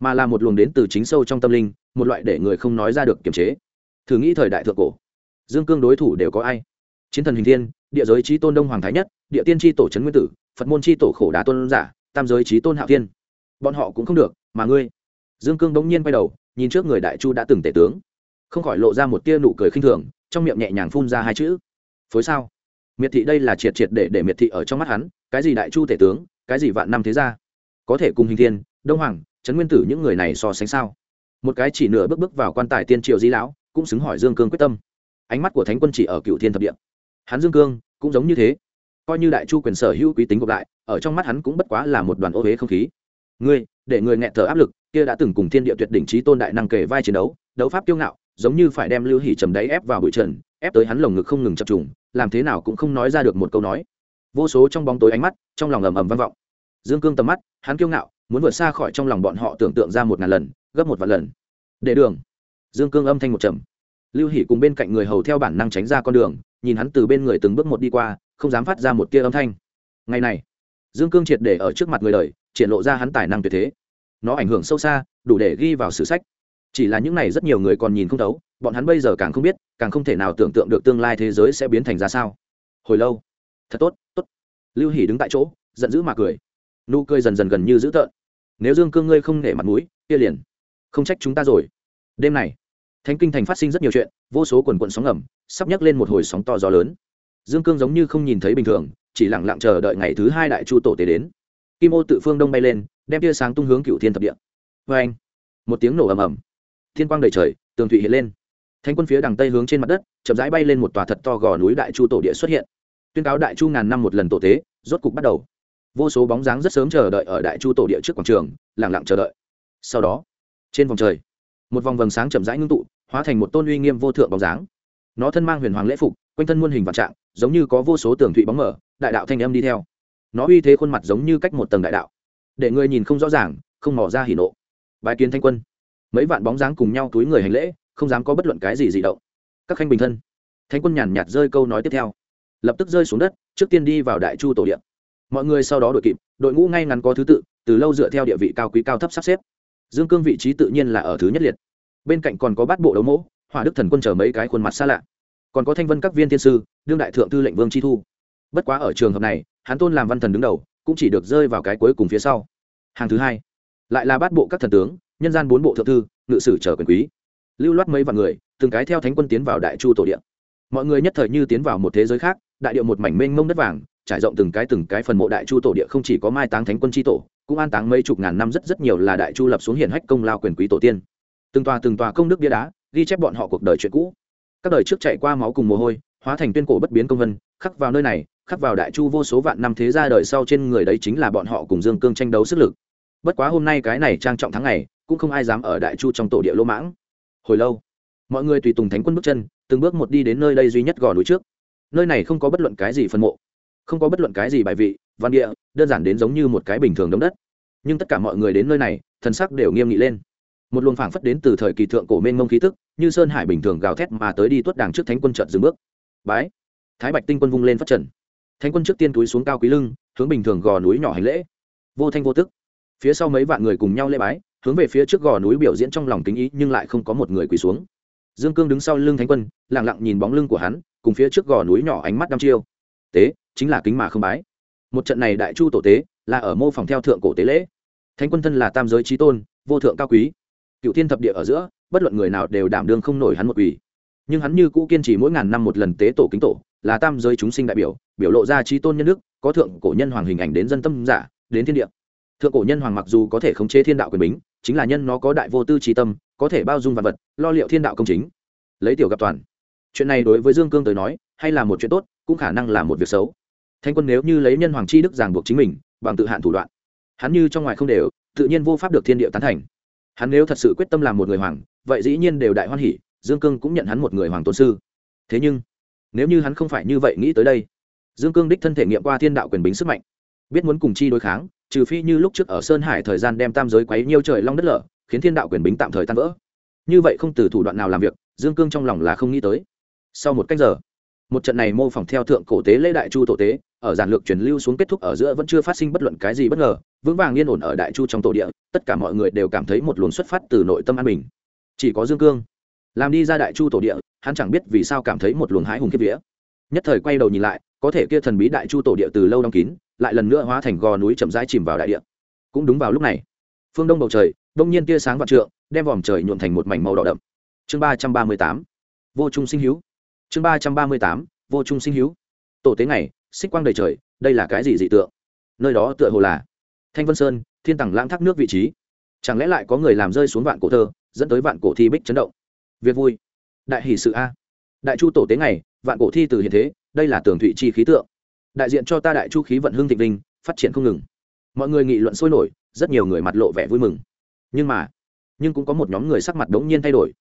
mà là một luồng đến từ chính sâu trong tâm linh, một loại để người không nói ra được kiềm chế. Thử nghĩ thời đại thượng cổ, dương cương đối thủ đều có ai? Chiến thần hình thiên, địa giới trí tôn đông hoàng thái nhất, địa tiên tri tổ trấn nguyên tử, phật môn tri tổ khổ đá tôn giả, tam giới trí tôn hạo thiên. Bọn họ cũng không được mà ngươi? Dương cương bỗng nhiên quay đầu, nhìn trước người đại chu đã từng tể tướng. Không khỏi lộ ra một tia nụ cười khinh thường, trong miệng nhẹ nhàng phun ra hai chữ. Phối sao? Miệt thị đây là triệt triệt để để miệt thị ở trong mắt hắn, cái gì đại chu tể tướng, cái gì vạn năm thế gia? Có thể cùng hình thiên, đông hoàng, trấn nguyên tử những người này so sánh sao? Một cái chỉ nửa bước bước vào quan tài tiên triều di lão, cũng xứng hỏi dương cương quyết tâm. Ánh mắt của thánh quân chỉ ở cựu thiên thập địa. Hắn dương cương, cũng giống như thế. Coi như đại chu quyền sở hữu quý tính gộp lại, ở trong mắt hắn cũng bất quá là một đoàn ô huế không khí ngươi, để người nghẹn thở áp lực, kia đã từng cùng thiên địa tuyệt đỉnh trí tôn đại năng kề vai chiến đấu đấu pháp kiêu ngạo, giống như phải đem lưu hỉ trầm đáy ép vào bụi trần, ép tới hắn lồng ngực không ngừng chập trùng, làm thế nào cũng không nói ra được một câu nói. Vô số trong bóng tối ánh mắt, trong lòng ầm ầm vang vọng. Dương cương tầm mắt, hắn kiêu ngạo, muốn vượt xa khỏi trong lòng bọn họ tưởng tượng ra một ngàn lần, gấp một vạn lần. Để đường. Dương cương âm thanh một trầm. Lưu hỷ cùng bên cạnh người hầu theo bản năng tránh ra con đường, nhìn hắn từ bên người từng bước một đi qua, không dám phát ra một tia âm thanh. Ngày này, dương cương triệt để ở trước mặt người đời triển lộ ra hắn tài năng tuyệt thế. Nó ảnh hưởng sâu xa, đủ để ghi vào sử sách. Chỉ là những này rất nhiều người còn nhìn không thấu, bọn hắn bây giờ càng không biết, càng không thể nào tưởng tượng được tương lai thế giới sẽ biến thành ra sao. Hồi lâu. Thật tốt tốt. Lưu hỷ đứng tại chỗ, giận dữ mà cười. Nụ cười dần dần gần như dữ tợn. Nếu dương cương ngươi không nể mặt mũi, kia liền không trách chúng ta rồi. Đêm này, thánh kinh thành phát sinh rất nhiều chuyện, vô số quần quận sóng ngầm, sắp nhấc lên một hồi sóng to gió lớn. Dương cương giống như không nhìn thấy bình thường, chỉ lặng lặng chờ đợi ngày thứ hai đại chu tổ tế đến kim ô tự phương đông bay lên, đem tia sáng tung hướng cựu thiên thập địa. Vê anh, một tiếng nổ ầm ầm. Thiên quang đầy trời, tường thụy hiện lên. Thánh quân phía đằng tây hướng trên mặt đất, chậm rãi bay lên một tòa thật to gò núi đại chu tổ địa xuất hiện. Tuyên cáo đại chu ngàn năm một lần tổ tế, rốt cục bắt đầu. Vô số bóng dáng rất sớm chờ đợi ở đại chu tổ địa trước quảng trường lẳng lặng chờ đợi. Sau đó, trên vòng trời, một vòng vầng sáng chậm rãi ngưng tụ, hóa thành một tôn uy nghiêm vô thượng bóng dáng. Nó thân mang huyền hoàng lễ phục, quanh thân muôn hình vạn trạng, giống như có vô số tường thụy bóng mở, đại đạo thanh âm đi theo nó uy thế khuôn mặt giống như cách một tầng đại đạo. Để người nhìn không rõ ràng, không mỏ ra hỉ nộ. Bài kiến thanh quân. Mấy vạn bóng dáng cùng nhau túi người hành lễ, không dám có bất luận cái gì dị động. Các khanh bình thân. Thanh quân nhàn nhạt rơi câu nói tiếp theo. Lập tức rơi xuống đất, trước tiên đi vào đại chu tổ điện. Mọi người sau đó đội kịp, đội ngũ ngay ngắn có thứ tự, từ lâu dựa theo địa vị cao quý cao thấp sắp xếp. Dương cương vị trí tự nhiên là ở thứ nhất liệt. Bên cạnh còn có bát bộ đấu mẫu hỏa đức thần quân chờ mấy cái khuôn mặt xa lạ. Còn có thanh vân các viên thiên sư, đương đại thượng tư lệnh vương chi thu. Bất quá ở trường hợp này hắn tôn làm văn thần đứng đầu, cũng chỉ được rơi vào cái cuối cùng phía sau. Hàng thứ hai, lại là bát bộ các thần tướng, nhân gian bốn bộ thượng thư, ngự sử trở quyền quý. Lưu loát mấy vạn người, từng cái theo thánh quân tiến vào đại chu tổ điện mọi người nhất thời như tiến vào một thế giới khác, đại điệu một mảnh mênh mông đất vàng, trải rộng từng cái từng cái phần mộ đại chu tổ địa không chỉ có mai táng thánh quân tri tổ, cũng an táng mấy chục ngàn năm rất rất nhiều là đại chu lập xuống hiển hách công lao quyền quý tổ tiên. Từng tòa từng tòa công đức bia đá, ghi chép bọn họ cuộc đời chuyện cũ. Các đời trước chạy qua máu cùng mồ hôi, hóa thành tuyên cổ bất biến công vân, khắc vào nơi này khắc vào đại chu vô số vạn năm thế gia đời sau trên người đấy chính là bọn họ cùng dương cương tranh đấu sức lực. Bất quá hôm nay cái này trang trọng tháng ngày, cũng không ai dám ở đại chu trong tổ địa lỗ mãng. Hồi lâu, mọi người tùy tùng thánh quân bước chân, từng bước một đi đến nơi đây duy nhất gò núi trước. Nơi này không có bất luận cái gì phân mộ, không có bất luận cái gì bài vị, văn địa, đơn giản đến giống như một cái bình thường đống đất. Nhưng tất cả mọi người đến nơi này, thần sắc đều nghiêm nghị lên. Một luồng phảng phất đến từ thời kỳ thượng cổ mênh mông khí tức, như sơn hải bình thường gào thét mà tới đi tuất đàng trước thánh quân trợt dừng bước. Bái! Thái bạch tinh quân vung lên phát trần thánh quân trước tiên túi xuống cao quý lưng, hướng bình thường gò núi nhỏ hành lễ. Vô thanh vô tức. Phía sau mấy vạn người cùng nhau lễ bái, hướng về phía trước gò núi biểu diễn trong lòng kính ý, nhưng lại không có một người quỳ xuống. Dương cương đứng sau lưng thánh quân lẳng lặng nhìn bóng lưng của hắn, cùng phía trước gò núi nhỏ ánh mắt đăm chiêu. Tế, chính là kính mà không bái. Một trận này đại chu tổ tế, là ở mô phòng theo thượng cổ tế lễ. Thánh quân thân là tam giới trí tôn, vô thượng cao quý. Cựu thiên thập địa ở giữa, bất luận người nào đều đảm đương không nổi hắn một quỷ nhưng hắn như cũ kiên trì mỗi ngàn năm một lần tế tổ kính tổ là tam giới chúng sinh đại biểu biểu lộ ra trí tôn nhân đức, có thượng cổ nhân hoàng hình ảnh đến dân tâm giả, đến thiên địa. Thượng cổ nhân hoàng mặc dù có thể khống chế thiên đạo quyền bính, chính là nhân nó có đại vô tư trí tâm, có thể bao dung vật vật, lo liệu thiên đạo công chính. Lấy tiểu gặp toàn. Chuyện này đối với dương cương tới nói, hay là một chuyện tốt, cũng khả năng là một việc xấu. Thanh quân nếu như lấy nhân hoàng chi đức ràng buộc chính mình, bằng tự hạn thủ đoạn, hắn như trong ngoài không đều, tự nhiên vô pháp được thiên địa tán thành. Hắn nếu thật sự quyết tâm làm một người hoàng, vậy dĩ nhiên đều đại hoan hỉ, dương cương cũng nhận hắn một người hoàng tôn sư. Thế nhưng nếu như hắn không phải như vậy nghĩ tới đây, dương cương đích thân thể nghiệm qua thiên đạo quyền bính sức mạnh, biết muốn cùng chi đối kháng, trừ phi như lúc trước ở sơn hải thời gian đem tam giới quấy nhiêu trời long đất lở, khiến thiên đạo quyền bính tạm thời tan vỡ. Như vậy không từ thủ đoạn nào làm việc, dương cương trong lòng là không nghĩ tới. Sau một cách giờ, một trận này mô phỏng theo thượng cổ tế lễ đại chu tổ tế, ở giản lược truyền lưu xuống kết thúc ở giữa vẫn chưa phát sinh bất luận cái gì bất ngờ, vững vàng yên ổn ở đại chu trong tổ địa, tất cả mọi người đều cảm thấy một luồng xuất phát từ nội tâm an bình. Chỉ có dương cương làm đi ra đại chu tổ địa hắn chẳng biết vì sao cảm thấy một luồng hãi hùng kiếp vía. Nhất thời quay đầu nhìn lại, có thể kia thần bí đại chu tổ địa từ lâu đóng kín, lại lần nữa hóa thành gò núi chậm rãi chìm vào đại địa. Cũng đúng vào lúc này, phương đông bầu trời, đông nhiên tia sáng vạn trượng, đem vòm trời nhuộn thành một mảnh màu đỏ đậm. Chương ba trăm ba mươi tám, vô trung sinh hiếu chương ba trăm ba mươi tám, vô trung sinh hiếu tổ tế này xích quang đầy trời, đây là cái gì dị tượng? Nơi đó tựa hồ là thanh vân sơn, thiên tẳng lãng thác nước vị trí. Chẳng lẽ lại có người làm rơi xuống vạn cổ thơ, dẫn tới vạn cổ thi bích chấn động? Việc vui đại hỷ sự a. Đại chu tổ tế ngày, vạn cổ thi từ hiện thế đây là tường thụy chi khí tượng. Đại diện cho ta đại chu khí vận hưng thịnh linh phát triển không ngừng. Mọi người nghị luận sôi nổi rất nhiều người mặt lộ vẻ vui mừng. Nhưng mà nhưng cũng có một nhóm người sắc mặt đống nhiên thay đổi.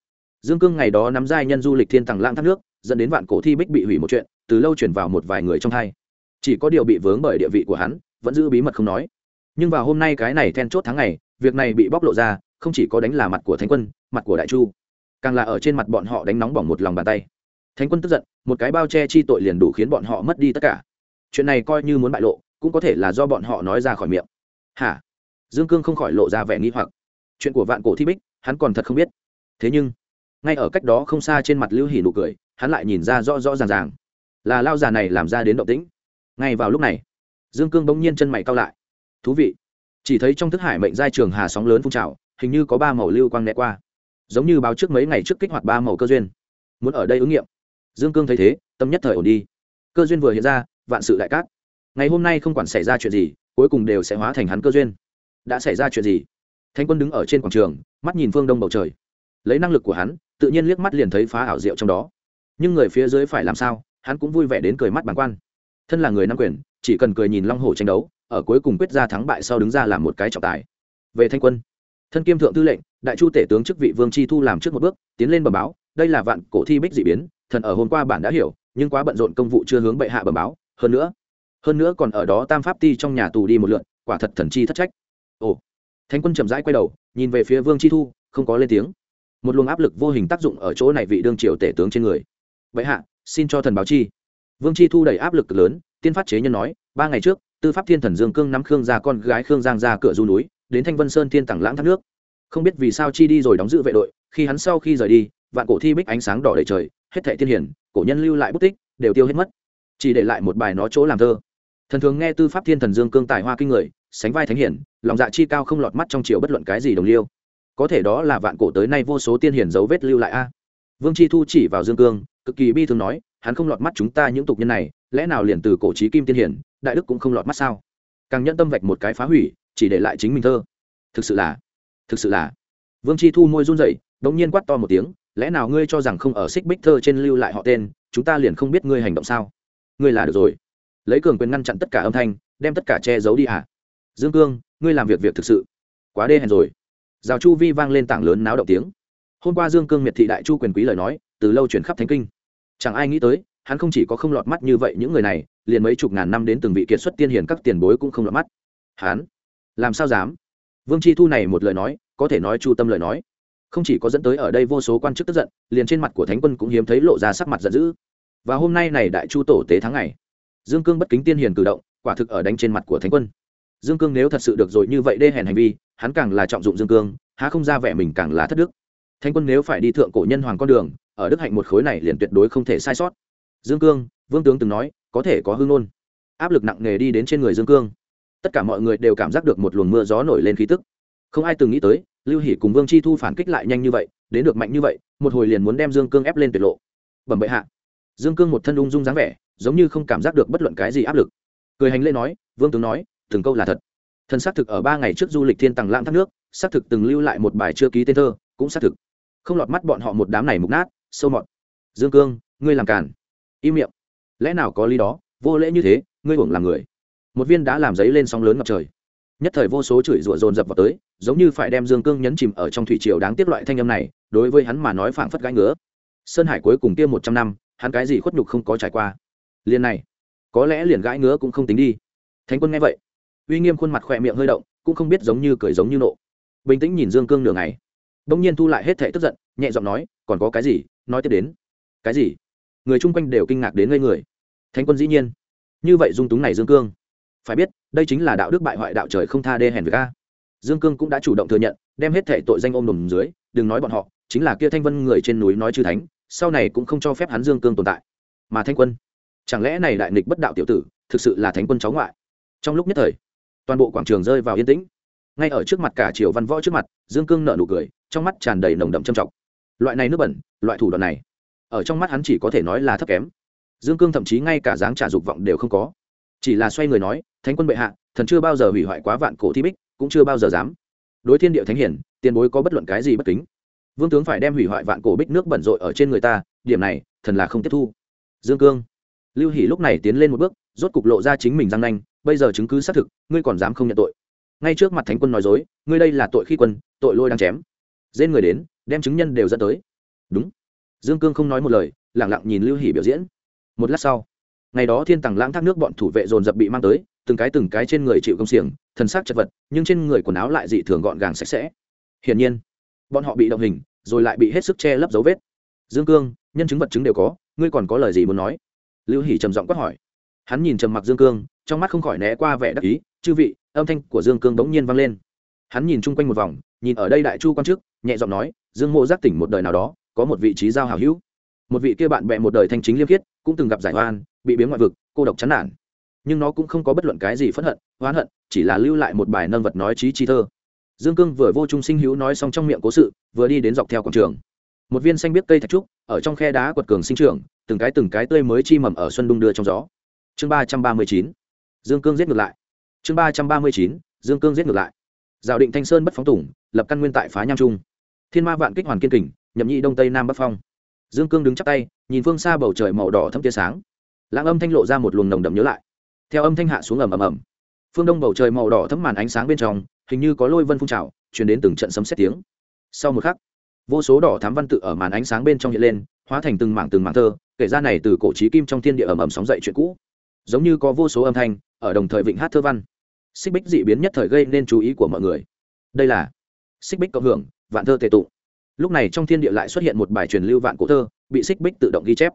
Dương cương ngày đó nắm giai nhân du lịch thiên tàng lãng thác nước dẫn đến vạn cổ thi bích bị hủy một chuyện từ lâu chuyển vào một vài người trong hai chỉ có điều bị vướng bởi địa vị của hắn vẫn giữ bí mật không nói. Nhưng vào hôm nay cái này then chốt tháng ngày việc này bị bóc lộ ra không chỉ có đánh là mặt của thánh quân mặt của đại chu càng là ở trên mặt bọn họ đánh nóng bỏng một lòng bàn tay. Thánh quân tức giận, một cái bao che chi tội liền đủ khiến bọn họ mất đi tất cả. Chuyện này coi như muốn bại lộ, cũng có thể là do bọn họ nói ra khỏi miệng. Hả? Dương cương không khỏi lộ ra vẻ nghi hoặc. Chuyện của vạn cổ thi bích, hắn còn thật không biết. Thế nhưng, ngay ở cách đó không xa trên mặt lưu hỉ nụ cười, hắn lại nhìn ra rõ rõ ràng ràng. Là lao già này làm ra đến động tĩnh. Ngay vào lúc này, dương cương bỗng nhiên chân mày cao lại. Thú vị. Chỉ thấy trong thức hải mệnh giai trường hà sóng lớn phun trào, hình như có ba màu lưu quang né qua giống như báo trước mấy ngày trước kích hoạt ba màu cơ duyên. Muốn ở đây ứng nghiệm. Dương cương thấy thế, tâm nhất thời ổn đi. Cơ duyên vừa hiện ra, vạn sự đại cát. Ngày hôm nay không quản xảy ra chuyện gì, cuối cùng đều sẽ hóa thành hắn cơ duyên. Đã xảy ra chuyện gì? Thanh quân đứng ở trên quảng trường, mắt nhìn phương đông bầu trời. Lấy năng lực của hắn, tự nhiên liếc mắt liền thấy phá ảo diệu trong đó. Nhưng người phía dưới phải làm sao, hắn cũng vui vẻ đến cười mắt bàng quan. Thân là người nam quyền, chỉ cần cười nhìn long hổ tranh đấu, ở cuối cùng quyết ra thắng bại sau đứng ra làm một cái trọng tài. Về thanh quân thân kiêm thượng tư lệnh, đại chu tể tướng chức vị vương chi thu làm trước một bước, tiến lên bẩm báo, đây là vạn cổ thi bích dị biến, thần ở hôm qua bản đã hiểu, nhưng quá bận rộn công vụ chưa hướng bệ hạ bẩm báo, hơn nữa hơn nữa còn ở đó tam pháp ti trong nhà tù đi một lượn, quả thật thần chi thất trách. Ồ, thánh quân chậm rãi quay đầu, nhìn về phía vương chi thu, không có lên tiếng. Một luồng áp lực vô hình tác dụng ở chỗ này vị đương triều tể tướng trên người. Vậy hạ, xin cho thần báo chi. Vương chi thu đầy áp lực lớn, tiên phát chế nhân nói, ba ngày trước, tư pháp thiên thần dương cương nắm khương ra con gái khương giang ra cửa du núi đến thanh vân sơn thiên tảng lãng thác nước. Không biết vì sao chi đi rồi đóng giữ vệ đội, khi hắn sau khi rời đi, vạn cổ thi bích ánh sáng đỏ đầy trời, hết thệ thiên hiển, cổ nhân lưu lại bút tích, đều tiêu hết mất. Chỉ để lại một bài nó chỗ làm thơ. Thần thường nghe tư pháp thiên thần dương cương tài hoa kinh người, sánh vai thánh hiển, lòng dạ chi cao không lọt mắt trong chiều bất luận cái gì đồng liêu. Có thể đó là vạn cổ tới nay vô số tiên hiển dấu vết lưu lại a. Vương chi thu chỉ vào dương cương, cực kỳ bi thường nói, hắn không lọt mắt chúng ta những tục nhân này, lẽ nào liền từ cổ trí kim tiên hiển, đại đức cũng không lọt mắt sao? Càng nhẫn tâm vạch một cái phá hủy chỉ để lại chính mình thơ. Thực sự là, thực sự là. Vương chi thu môi run rẩy đống nhiên quát to một tiếng, lẽ nào ngươi cho rằng không ở xích bích thơ trên lưu lại họ tên, chúng ta liền không biết ngươi hành động sao? Ngươi là được rồi. Lấy cường quyền ngăn chặn tất cả âm thanh, đem tất cả che giấu đi à dương cương, ngươi làm việc việc thực sự quá đê hèn rồi. Rào chu vi vang lên tảng lớn náo động tiếng. Hôm qua dương cương miệt thị đại chu quyền quý lời nói, từ lâu chuyển khắp thánh kinh. Chẳng ai nghĩ tới, hắn không chỉ có không lọt mắt như vậy những người này, liền mấy chục ngàn năm đến từng vị kiệt xuất tiên hiền các tiền bối cũng không lọt mắt. Hắn làm sao dám? Vương chi thu này một lời nói, có thể nói chu tâm lời nói. Không chỉ có dẫn tới ở đây vô số quan chức tức giận, liền trên mặt của thánh quân cũng hiếm thấy lộ ra sắc mặt giận dữ. Và hôm nay này đại chu tổ tế tháng ngày, dương cương bất kính tiên hiền cử động, quả thực ở đánh trên mặt của thánh quân. Dương cương nếu thật sự được rồi như vậy đê hèn hành vi, hắn càng là trọng dụng dương cương, há không ra vẻ mình càng là thất đức. Thánh quân nếu phải đi thượng cổ nhân hoàng con đường, ở đức hạnh một khối này liền tuyệt đối không thể sai sót. Dương cương, vương tướng từng nói, có thể có hương nôn. Áp lực nặng nề đi đến trên người dương cương tất cả mọi người đều cảm giác được một luồng mưa gió nổi lên khí tức. Không ai từng nghĩ tới, lưu hỷ cùng vương chi thu phản kích lại nhanh như vậy, đến được mạnh như vậy, một hồi liền muốn đem dương cương ép lên tuyệt lộ. Bẩm bệ hạ. Dương cương một thân ung dung dáng vẻ, giống như không cảm giác được bất luận cái gì áp lực. Cười hành lễ nói, vương tướng nói, từng câu là thật. Thần xác thực ở ba ngày trước du lịch thiên tàng lãng thác nước, xác thực từng lưu lại một bài chưa ký tên thơ, cũng xác thực. Không lọt mắt bọn họ một đám này mục nát, sâu mọt. Dương cương, ngươi làm càn. Im miệng. Lẽ nào có lý đó? Vô lễ như thế, ngươi hưởng làm người một viên đã làm giấy lên sóng lớn ngập trời. Nhất thời vô số chửi rủa dồn dập vào tới, giống như phải đem dương cương nhấn chìm ở trong thủy triều đáng tiếc loại thanh âm này, đối với hắn mà nói phảng phất gãi ngứa. Sơn hải cuối cùng kia một trăm năm, hắn cái gì khuất nhục không có trải qua. Liền này, có lẽ liền gãi ngứa cũng không tính đi. Thánh quân nghe vậy, uy nghiêm khuôn mặt khỏe miệng hơi động, cũng không biết giống như cười giống như nộ. Bình tĩnh nhìn dương cương nửa ngày. Bỗng nhiên thu lại hết thể tức giận, nhẹ giọng nói, còn có cái gì? Nói tiếp đến. Cái gì? Người chung quanh đều kinh ngạc đến ngây người. Thánh quân dĩ nhiên. Như vậy dung túng này dương cương phải biết, đây chính là đạo đức bại hoại đạo trời không tha đê hèn với a. Dương cương cũng đã chủ động thừa nhận, đem hết thể tội danh ôm đùm dưới, đừng nói bọn họ, chính là kia thanh vân người trên núi nói chư thánh, sau này cũng không cho phép hắn dương cương tồn tại. Mà thanh quân, chẳng lẽ này đại nghịch bất đạo tiểu tử, thực sự là thánh quân cháu ngoại? Trong lúc nhất thời, toàn bộ quảng trường rơi vào yên tĩnh. Ngay ở trước mặt cả triều văn võ trước mặt, dương cương nợ nụ cười, trong mắt tràn đầy nồng đậm châm trọng. Loại này nước bẩn, loại thủ đoạn này, ở trong mắt hắn chỉ có thể nói là thấp kém. Dương cương thậm chí ngay cả dáng trả dục vọng đều không có. Chỉ là xoay người nói thánh quân bệ hạ, thần chưa bao giờ hủy hoại quá vạn cổ thi bích, cũng chưa bao giờ dám. Đối thiên địa thánh hiển, tiền bối có bất luận cái gì bất kính. Vương tướng phải đem hủy hoại vạn cổ bích nước bẩn rội ở trên người ta, điểm này, thần là không tiếp thu. Dương cương. Lưu hỷ lúc này tiến lên một bước, rốt cục lộ ra chính mình răng nanh, bây giờ chứng cứ xác thực, ngươi còn dám không nhận tội. Ngay trước mặt thánh quân nói dối, ngươi đây là tội khi quân, tội lôi đang chém. Dên người đến, đem chứng nhân đều dẫn tới. Đúng. Dương cương không nói một lời lẳng lặng nhìn lưu hỷ biểu diễn. Một lát sau, ngày đó thiên tàng lãng thác nước bọn thủ vệ dồn dập bị mang tới từng cái từng cái trên người chịu công xiềng, thần sắc chật vật, nhưng trên người quần áo lại dị thường gọn gàng sạch sẽ. Hiển nhiên, bọn họ bị động hình, rồi lại bị hết sức che lấp dấu vết. Dương cương, nhân chứng vật chứng đều có, ngươi còn có lời gì muốn nói? Lưu hỷ trầm giọng quát hỏi. Hắn nhìn trầm mặc dương cương, trong mắt không khỏi né qua vẻ đắc ý, chư vị, âm thanh của dương cương bỗng nhiên vang lên. Hắn nhìn chung quanh một vòng, nhìn ở đây đại chu quan chức nhẹ giọng nói, dương mộ giác tỉnh một đời nào đó, có một vị trí giao hảo hữu. Một vị kia bạn bè một đời thanh chính liêm khiết, cũng từng gặp giải oan, bị biến ngoại vực, cô độc chán nản nhưng nó cũng không có bất luận cái gì phẫn hận, oán hận, chỉ là lưu lại một bài nâng vật nói trí chi thơ. Dương cương vừa vô trung sinh hữu nói xong trong miệng cố sự, vừa đi đến dọc theo quảng trường. Một viên xanh biết cây thạch trúc, ở trong khe đá quật cường sinh trưởng, từng cái từng cái tươi mới chi mầm ở xuân đung đưa trong gió. Chương ba trăm ba mươi chín, dương cương giết ngược lại. Chương ba trăm ba mươi chín, dương cương giết ngược lại. Giao định thanh sơn bất phóng tủng lập căn nguyên tại phá nham trung. Thiên ma vạn kích hoàn kiên kình, nhậm nhị đông tây nam bắc phong. Dương cương đứng chắp tay, nhìn phương xa bầu trời màu đỏ thâm tia sáng. Lãng âm thanh lộ ra một luồng nồng đậm nhớ lại theo âm thanh hạ xuống ầm ầm ầm. Phương đông bầu trời màu đỏ thấm màn ánh sáng bên trong, hình như có lôi vân phun trào chuyển đến từng trận sấm xét tiếng. Sau một khắc, vô số đỏ thám văn tự ở màn ánh sáng bên trong hiện lên, hóa thành từng mảng từng mảng thơ, kể ra này từ cổ trí kim trong thiên địa ầm ầm sóng dậy chuyện cũ. Giống như có vô số âm thanh, ở đồng thời vịnh hát thơ văn. Xích bích dị biến nhất thời gây nên chú ý của mọi người. Đây là xích bích cộng hưởng, vạn thơ tệ tụ. Lúc này trong thiên địa lại xuất hiện một bài truyền lưu vạn cổ thơ, bị xích bích tự động ghi chép.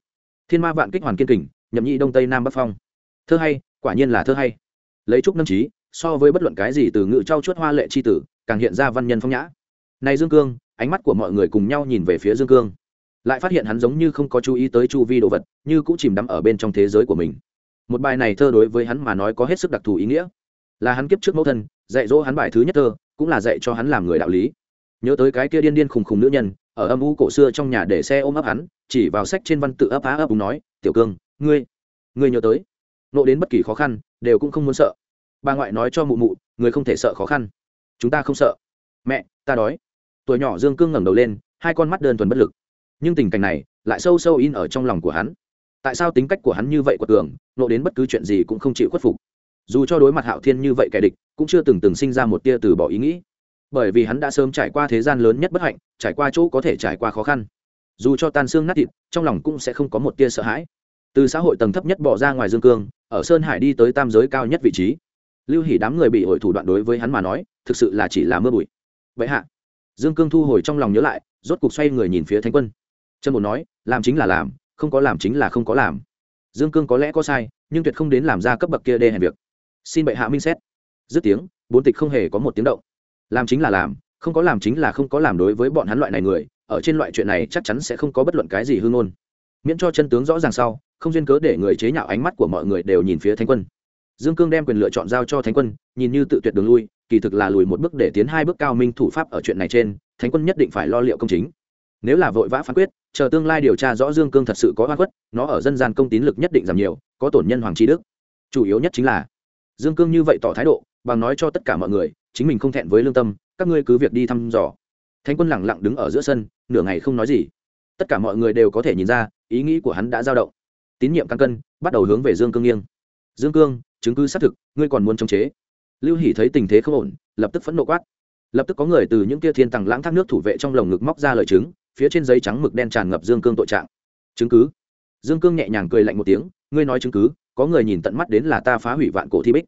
Thiên ma vạn kích hoàn kiên kình, nhậm nhị đông tây nam bắc phong. Thơ hay quả nhiên là thơ hay. Lấy trúc nâng trí, so với bất luận cái gì từ ngự trau chuốt hoa lệ c h i tử, càng hiện ra văn nhân phong nhã. Này dương cương, ánh mắt của mọi người cùng nhau nhìn về phía dương cương. Lại phát hiện hắn giống như không có chú ý tới chu vi đồ vật, như cũng chìm đắm ở bên trong thế giới của mình. Một bài này thơ đối với hắn mà nói có hết sức đặc thù ý nghĩa. Là hắn kiếp trước mẫu thân, dạy dỗ hắn bài thứ nhất thơ, cũng là dạy cho hắn làm người đạo lý. Nhớ tới cái kia điên điên khùng khùng nữ nhân, ở âm u cổ xưa trong nhà để xe ôm ấp hắn, chỉ vào sách trên văn tự ấp á ấp úng nói, tiểu cương, ngươi ngươi nhớ tới nộ đến bất kỳ khó khăn, đều cũng không muốn sợ. Bà ngoại nói cho mụ mụ, người không thể sợ khó khăn. Chúng ta không sợ. Mẹ, ta đói. Tuổi nhỏ dương cương ngẩng đầu lên, hai con mắt đơn thuần bất lực. Nhưng tình cảnh này lại sâu sâu in ở trong lòng của hắn. Tại sao tính cách của hắn như vậy của cường, nộ đến bất cứ chuyện gì cũng không chịu khuất phục? Dù cho đối mặt hạo thiên như vậy kẻ địch, cũng chưa từng từng sinh ra một tia từ bỏ ý nghĩ. Bởi vì hắn đã sớm trải qua thế gian lớn nhất bất hạnh, trải qua chỗ có thể trải qua khó khăn. Dù cho tan xương nát thịt, trong lòng cũng sẽ không có một tia sợ hãi. Từ xã hội tầng thấp nhất bỏ ra ngoài dương cương ở sơn hải đi tới tam giới cao nhất vị trí. Lưu hỉ đám người bị hội thủ đoạn đối với hắn mà nói, thực sự là chỉ là mưa bụi. Vậy hạ, dương cương thu hồi trong lòng nhớ lại, rốt cuộc xoay người nhìn phía thánh quân. Trần bột nói, làm chính là làm, không có làm chính là không có làm. Dương cương có lẽ có sai, nhưng tuyệt không đến làm ra cấp bậc kia đê hèn việc. Xin bệ hạ minh xét. Dứt tiếng, bốn tịch không hề có một tiếng động. Làm chính là làm, không có làm chính là không có làm đối với bọn hắn loại này người, ở trên loại chuyện này chắc chắn sẽ không có bất luận cái gì hương ngôn. Miễn cho chân tướng rõ ràng sau không duyên cớ để người chế nhạo ánh mắt của mọi người đều nhìn phía thánh quân. Dương cương đem quyền lựa chọn giao cho thánh quân, nhìn như tự tuyệt đường lui, kỳ thực là lùi một bước để tiến hai bước cao minh thủ pháp ở chuyện này trên, thánh quân nhất định phải lo liệu công chính. Nếu là vội vã phán quyết, chờ tương lai điều tra rõ dương cương thật sự có oan khuất, nó ở dân gian công tín lực nhất định giảm nhiều, có tổn nhân hoàng tri đức. Chủ yếu nhất chính là, dương cương như vậy tỏ thái độ, bằng nói cho tất cả mọi người, chính mình không thẹn với lương tâm, các ngươi cứ việc đi thăm dò. Thánh quân lẳng lặng đứng ở giữa sân, nửa ngày không nói gì. Tất cả mọi người đều có thể nhìn ra, ý nghĩ của hắn đã dao động tín nhiệm căng cân, bắt đầu hướng về dương cương nghiêng. Dương cương, chứng cứ xác thực, ngươi còn muốn chống chế. Lưu hỷ thấy tình thế không ổn, lập tức phẫn nộ quát. Lập tức có người từ những kia thiên tàng lãng thác nước thủ vệ trong lồng ngực móc ra lời chứng, phía trên giấy trắng mực đen tràn ngập dương cương tội trạng. Chứng cứ. Dương cương nhẹ nhàng cười lạnh một tiếng, ngươi nói chứng cứ, có người nhìn tận mắt đến là ta phá hủy vạn cổ thi bích.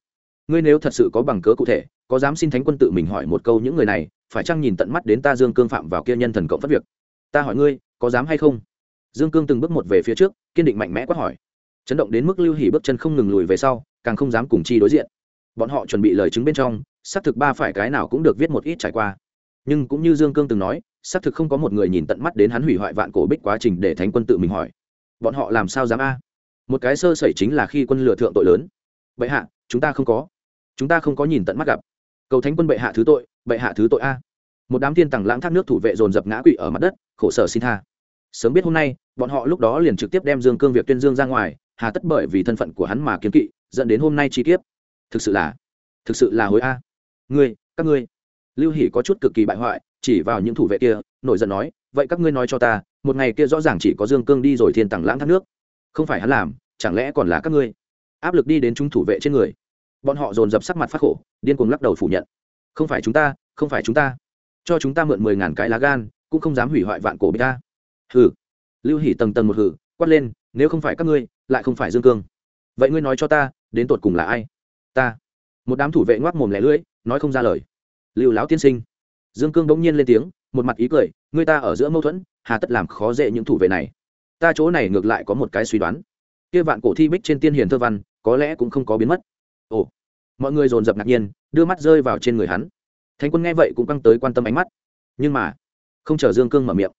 Ngươi nếu thật sự có bằng cớ cụ thể, có dám xin thánh quân tự mình hỏi một câu những người này, phải chăng nhìn tận mắt đến ta dương cương phạm vào kia nhân thần cộng phát việc? Ta hỏi ngươi, có dám hay không? Dương cương từng bước một về phía trước, kiên định mạnh mẽ quát hỏi. Chấn động đến mức lưu hỉ bước chân không ngừng lùi về sau, càng không dám cùng chi đối diện. Bọn họ chuẩn bị lời chứng bên trong, xác thực ba phải cái nào cũng được viết một ít trải qua. Nhưng cũng như dương cương từng nói, xác thực không có một người nhìn tận mắt đến hắn hủy hoại vạn cổ bích quá trình để thánh quân tự mình hỏi. Bọn họ làm sao dám a? Một cái sơ sẩy chính là khi quân lừa thượng tội lớn. Bệ hạ, chúng ta không có. Chúng ta không có nhìn tận mắt gặp. Cầu thánh quân bệ hạ thứ tội, bệ hạ thứ tội a. Một đám thiên tàng lãng thác nước thủ vệ dồn dập ngã quỵ ở mặt đất, khổ sở xin tha sớm biết hôm nay, bọn họ lúc đó liền trực tiếp đem dương cương việc tuyên dương ra ngoài, hà tất bởi vì thân phận của hắn mà kiếm kỵ, dẫn đến hôm nay chi tiết thực sự là, thực sự là hối a. Ngươi, các ngươi. Lưu hỷ có chút cực kỳ bại hoại, chỉ vào những thủ vệ kia, nổi giận nói, vậy các ngươi nói cho ta, một ngày kia rõ ràng chỉ có dương cương đi rồi thiên tặng lãng thác nước. Không phải hắn làm, chẳng lẽ còn là các ngươi? Áp lực đi đến chúng thủ vệ trên người. Bọn họ dồn dập sắc mặt phát khổ, điên cuồng lắc đầu phủ nhận. Không phải chúng ta, không phải chúng ta. Cho chúng ta mượn mười ngàn cái lá gan, cũng không dám hủy hoại vạn cổ bê ta hừ. Lưu hỉ tầng tầng một hử quát lên, nếu không phải các ngươi, lại không phải dương cương. Vậy ngươi nói cho ta, đến tột cùng là ai? Ta. Một đám thủ vệ ngoác mồm lẻ lưỡi, nói không ra lời. Lưu lão tiên sinh. Dương cương bỗng nhiên lên tiếng, một mặt ý cười, ngươi ta ở giữa mâu thuẫn, hà tất làm khó dễ những thủ vệ này. Ta chỗ này ngược lại có một cái suy đoán. Kia vạn cổ thi bích trên tiên hiền thơ văn, có lẽ cũng không có biến mất. Ồ. Mọi người dồn dập ngạc nhiên, đưa mắt rơi vào trên người hắn. Thánh quân nghe vậy cũng căng tới quan tâm ánh mắt. Nhưng mà, không chờ dương cương mở miệng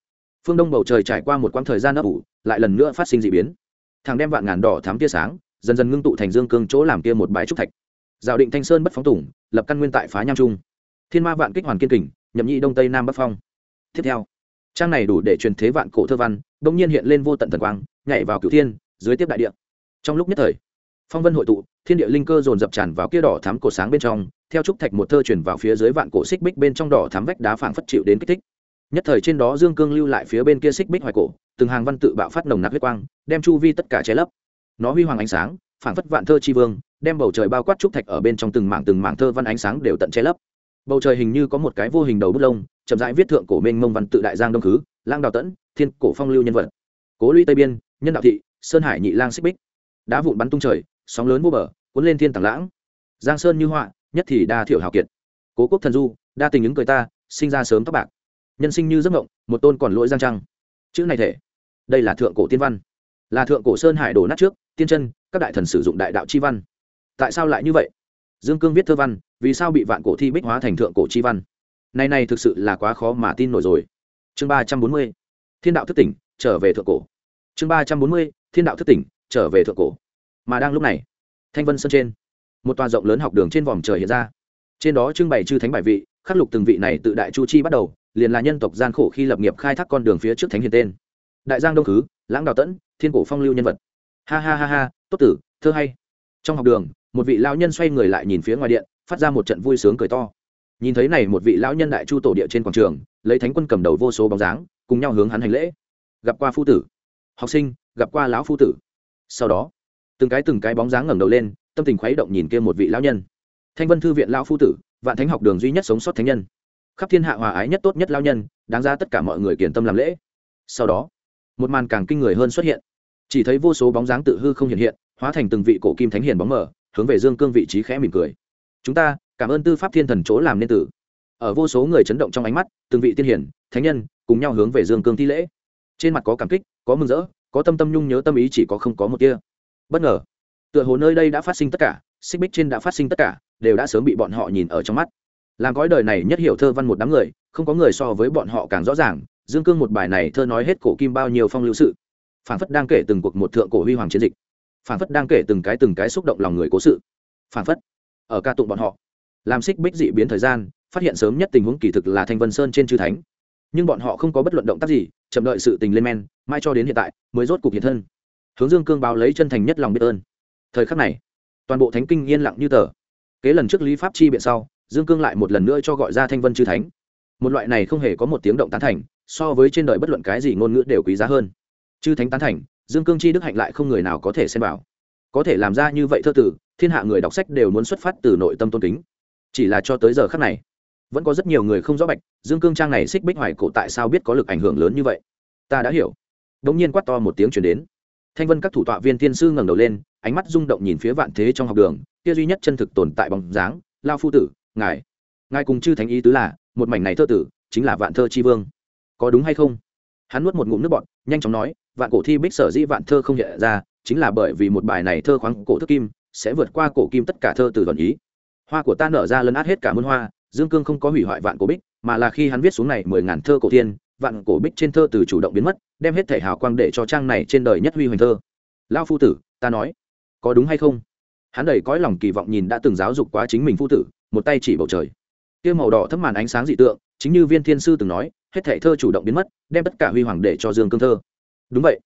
phương đông bầu trời trải qua một quãng thời gian ấp ủ, lại lần nữa phát sinh d ị biến. Thằng đem vạn ngàn đỏ thám tia sáng, dần dần ngưng tụ thành dương cương chỗ làm kia một bãi trúc thạch. Giao định thanh sơn bất phóng tủng lập căn nguyên tại phá nham trung. Thiên ma vạn kích hoàn kiên kình, nhậm nhị đông tây nam bắc phong. Tiếp theo, trang này đủ để truyền thế vạn cổ thơ văn bỗng nhiên hiện lên vô tận thần quang, nhảy vào cửu thiên, dưới tiếp đại địa. Trong lúc nhất thời, phong vân hội tụ, thiên địa linh cơ dồn dập tràn vào kia đỏ thắm cổ sáng bên trong, theo trúc thạch một thơ truyền vào phía dưới vạn cổ xích bích bên trong đỏ thắm vách đá phảng phất chịu đến kích thích nhất thời trên đó dương cương lưu lại phía bên kia xích bích hoài cổ, từng hàng văn tự bạo phát nồng nặc huyết quang, đem chu vi tất cả che lấp. Nó huy hoàng ánh sáng phản phất vạn thơ tri vương, đem bầu trời bao quát trúc thạch ở bên trong từng mảng từng mảng thơ văn ánh sáng đều tận che lấp. Bầu trời hình như có một cái vô hình đầu bút lông, chậm rãi viết thượng cổ mênh mông văn tự đại giang đông khứ, lang đào tẫn, thiên cổ phong lưu nhân vật. Cố lũy tây biên, nhân đạo thị, sơn hải nhị lang xích bích. Đá vụn bắn tung trời, sóng lớn vô bờ cuốn lên thiên tảng lãng. Giang sơn như họa, nhất thì đa thiểu hào kiệt. Cố quốc thần du, đa tình ứng cười ta, sinh ra sớm tóc bạc nhân sinh như giấc mộng, một tôn còn lỗi giang trăng. Chữ này thể, đây là thượng cổ tiên văn. Là thượng cổ sơn hải đổ nát trước, tiên chân, các đại thần sử dụng đại đạo chi văn. Tại sao lại như vậy? Dương cương viết thơ văn, vì sao bị vạn cổ thi bích hóa thành thượng cổ chi văn? Này này thực sự là quá khó mà tin nổi rồi. Chương ba trăm bốn mươi, thiên đạo thức tỉnh, trở về thượng cổ. Chương ba trăm bốn mươi, thiên đạo thức tỉnh, trở về thượng cổ. Mà đang lúc này, thanh vân sơn trên, một tòa rộng lớn học đường trên vòm trời hiện ra. Trên đó trưng bày chư thánh bài vị, khắc lục từng vị này tự đại chu chi bắt đầu liền là nhân tộc gian khổ khi lập nghiệp khai thác con đường phía trước thánh hiền tên. Đại giang đông khứ, lãng đào tẫn, thiên cổ phong lưu nhân vật. Ha ha ha ha, tốt tử, thơ hay. Trong học đường, một vị lão nhân xoay người lại nhìn phía ngoài điện, phát ra một trận vui sướng cười to. Nhìn thấy này một vị lão nhân đại chu tổ địa trên quảng trường, lấy thánh quân cầm đầu vô số bóng dáng, cùng nhau hướng hắn hành lễ. Gặp qua phu tử. Học sinh, gặp qua lão phu tử. Sau đó, từng cái từng cái bóng dáng ngẩng đầu lên, tâm tình khuấy động nhìn kia một vị lão nhân. Thanh vân thư viện lão phu tử, vạn thánh học đường duy nhất sống sót thánh nhân khắp thiên hạ hòa ái nhất tốt nhất lao nhân, đáng ra tất cả mọi người kiển tâm làm lễ. Sau đó, một màn càng kinh người hơn xuất hiện. Chỉ thấy vô số bóng dáng tự hư không hiện hiện, hóa thành từng vị cổ kim thánh hiền bóng mở hướng về dương cương vị trí khẽ mỉm cười. Chúng ta, cảm ơn tư pháp thiên thần chỗ làm nên tử. Ở vô số người chấn động trong ánh mắt, từng vị tiên hiển thánh nhân cùng nhau hướng về dương cương thi lễ. Trên mặt có cảm kích, có mừng rỡ, có tâm tâm nhung nhớ tâm ý chỉ có không có một kia bất ngờ, tựa hồ nơi đây đã phát sinh tất cả, xích bích trên đã phát sinh tất cả, đều đã sớm bị bọn họ nhìn ở trong mắt làm gói đời này nhất hiểu thơ văn một đám người, không có người so với bọn họ càng rõ ràng, dương cương một bài này thơ nói hết cổ kim bao nhiêu phong lưu sự. Phản phất đang kể từng cuộc một thượng cổ huy hoàng chiến dịch. Phản phất đang kể từng cái từng cái xúc động lòng người cố sự. Phản phất, ở ca tụng bọn họ. Làm xích bích dị biến thời gian, phát hiện sớm nhất tình huống kỳ thực là thanh vân sơn trên chư thánh. Nhưng bọn họ không có bất luận động tác gì, chậm đợi sự tình lên men, mai cho đến hiện tại, mới rốt cuộc hiện thân. Hướng dương cương báo lấy chân thành nhất lòng biết ơn. Thời khắc này, toàn bộ thánh kinh yên lặng như tờ. Kế lần trước lý pháp chi biện sau dương cương lại một lần nữa cho gọi ra thanh vân chư thánh. Một loại này không hề có một tiếng động tán thành, so với trên đời bất luận cái gì ngôn ngữ đều quý giá hơn. Chư thánh tán thành, dương cương chi đức hạnh lại không người nào có thể xem vào. Có thể làm ra như vậy thơ tử, thiên hạ người đọc sách đều muốn xuất phát từ nội tâm tôn kính. Chỉ là cho tới giờ khắc này, vẫn có rất nhiều người không rõ bạch, dương cương trang này xích bích hoài cổ tại sao biết có lực ảnh hưởng lớn như vậy? Ta đã hiểu. Đ ỗ n g nhiên quát to một tiếng chuyển đến. Thanh vân các thủ tọa viên Thiên sư ngẩng đầu lên, ánh mắt rung động nhìn phía vạn thế trong học đường, kia duy nhất chân thực tồn tại bóng dáng, lao phu tử ngài ngài cùng chư thánh ý tứ là, một mảnh này thơ tử chính là vạn thơ chi vương. Có đúng hay không? Hắn nuốt một ngụm nước bọn nhanh chóng nói, vạn cổ thi bích sở dĩ vạn thơ không hiện ra, chính là bởi vì một bài này thơ khoáng cổ thức kim sẽ vượt qua cổ kim tất cả thơ từ thuần ý. Hoa của ta nở ra lấn át hết cả muôn hoa, dương cương không có hủy hoại vạn cổ bích, mà là khi hắn viết xuống này mười ngàn thơ cổ tiên vạn cổ bích trên thơ từ chủ động biến mất, đem hết thể hào quang để cho trang này trên đời nhất huy hoành thơ. Lao phu tử, ta nói, có đúng hay không? Hắn đầy cõi lòng kỳ vọng nhìn đã từng giáo dục quá chính mình phu tử một tay chỉ bầu trời. Kia màu đỏ thấm màn ánh sáng dị tượng, chính như viên thiên sư từng nói, hết thể thơ chủ động biến mất, đem tất cả huy hoàng để cho dương cương thơ. Đúng vậy.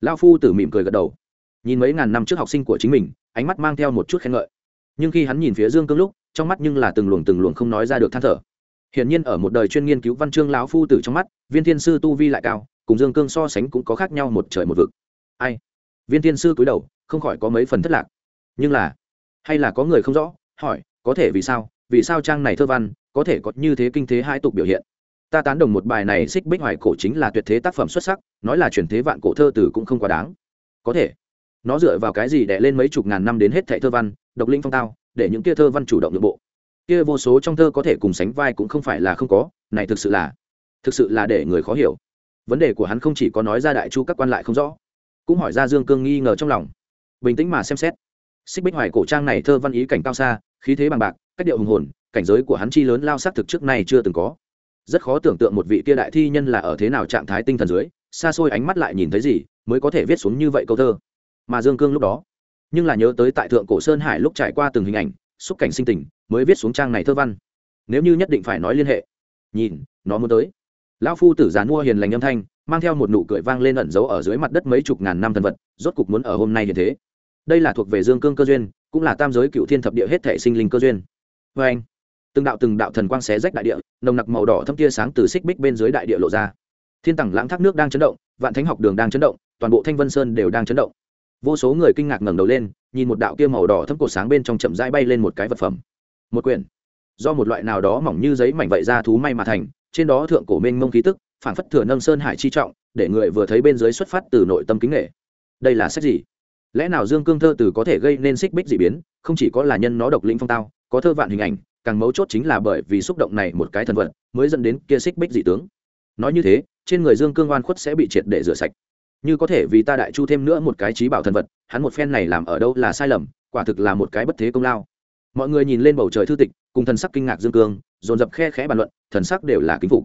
Lao phu tử mỉm cười gật đầu. Nhìn mấy ngàn năm trước học sinh của chính mình, ánh mắt mang theo một chút khen ngợi. Nhưng khi hắn nhìn phía dương cương lúc, trong mắt nhưng là từng luồng từng luồng không nói ra được than thở. Hiển nhiên ở một đời chuyên nghiên cứu văn chương lão phu tử trong mắt, viên thiên sư tu vi lại cao, cùng dương cương so sánh cũng có khác nhau một trời một vực. Ai? Viên thiên sư cúi đầu, không khỏi có mấy phần thất lạc. Nhưng là, hay là có người không rõ, hỏi có thể vì sao? Vì sao trang này thơ văn có thể có như thế kinh thế hai tục biểu hiện? Ta tán đồng một bài này xích bích hoài cổ chính là tuyệt thế tác phẩm xuất sắc, nói là chuyển thế vạn cổ thơ từ cũng không quá đáng. Có thể. Nó dựa vào cái gì để lên mấy chục ngàn năm đến hết thệ thơ văn, độc linh phong tao, để những kia thơ văn chủ động nội bộ? Kia vô số trong thơ có thể cùng sánh vai cũng không phải là không có, này thực sự là, thực sự là để người khó hiểu. Vấn đề của hắn không chỉ có nói ra đại chu các quan lại không rõ, cũng hỏi ra dương cương nghi ngờ trong lòng. Bình tĩnh mà xem xét. Xích bích hoài cổ trang này thơ văn ý cảnh cao xa khí thế bằng bạc, cách điệu hùng hồn, cảnh giới của hắn chi lớn lao sắc thực trước nay chưa từng có. Rất khó tưởng tượng một vị kia đại thi nhân là ở thế nào trạng thái tinh thần dưới, xa xôi ánh mắt lại nhìn thấy gì, mới có thể viết xuống như vậy câu thơ. Mà dương cương lúc đó, nhưng là nhớ tới tại thượng cổ sơn hải lúc trải qua từng hình ảnh, xúc cảnh sinh tình, mới viết xuống trang này thơ văn. Nếu như nhất định phải nói liên hệ, nhìn, nó muốn tới. Lão phu tử giàn mua hiền lành âm thanh, mang theo một nụ cười vang lên ẩn giấu ở dưới mặt đất mấy chục ngàn năm thần vật, rốt cục muốn ở hôm nay như thế. Đây là thuộc về dương cương cơ duyên cũng là tam giới cựu thiên thập địa hết thể sinh linh cơ duyên. Vê anh, từng đạo từng đạo thần quang xé rách đại địa, nồng nặc màu đỏ thâm tia sáng từ xích bích bên dưới đại địa lộ ra. Thiên tẳng lãng thác nước đang chấn động, vạn thánh học đường đang chấn động, toàn bộ thanh vân sơn đều đang chấn động. Vô số người kinh ngạc ngẩng đầu lên, nhìn một đạo kia màu đỏ thâm cột sáng bên trong chậm rãi bay lên một cái vật phẩm. Một quyển. Do một loại nào đó mỏng như giấy mảnh vậy ra thú may mà thành, trên đó thượng cổ mênh mông khí tức phản phất thừa nâng sơn hải chi trọng, để người vừa thấy bên dưới xuất phát từ nội tâm kính nghệ đây là sách gì? Lẽ nào dương cương thơ từ có thể gây nên xích bích d ị biến, không chỉ có là nhân nó độc lĩnh phong tao, có thơ vạn hình ảnh, càng mấu chốt chính là bởi vì xúc động này một cái thần vật, mới dẫn đến kia xích bích dị tướng. Nói như thế, trên người dương cương oan khuất sẽ bị triệt để rửa sạch. Như có thể vì ta đại chu thêm nữa một cái trí bảo thần vật, hắn một phen này làm ở đâu là sai lầm, quả thực là một cái bất thế công lao. Mọi người nhìn lên bầu trời thư tịch, cùng thần sắc kinh ngạc dương cương, dồn dập khe khẽ bàn luận, thần sắc đều là kính phục.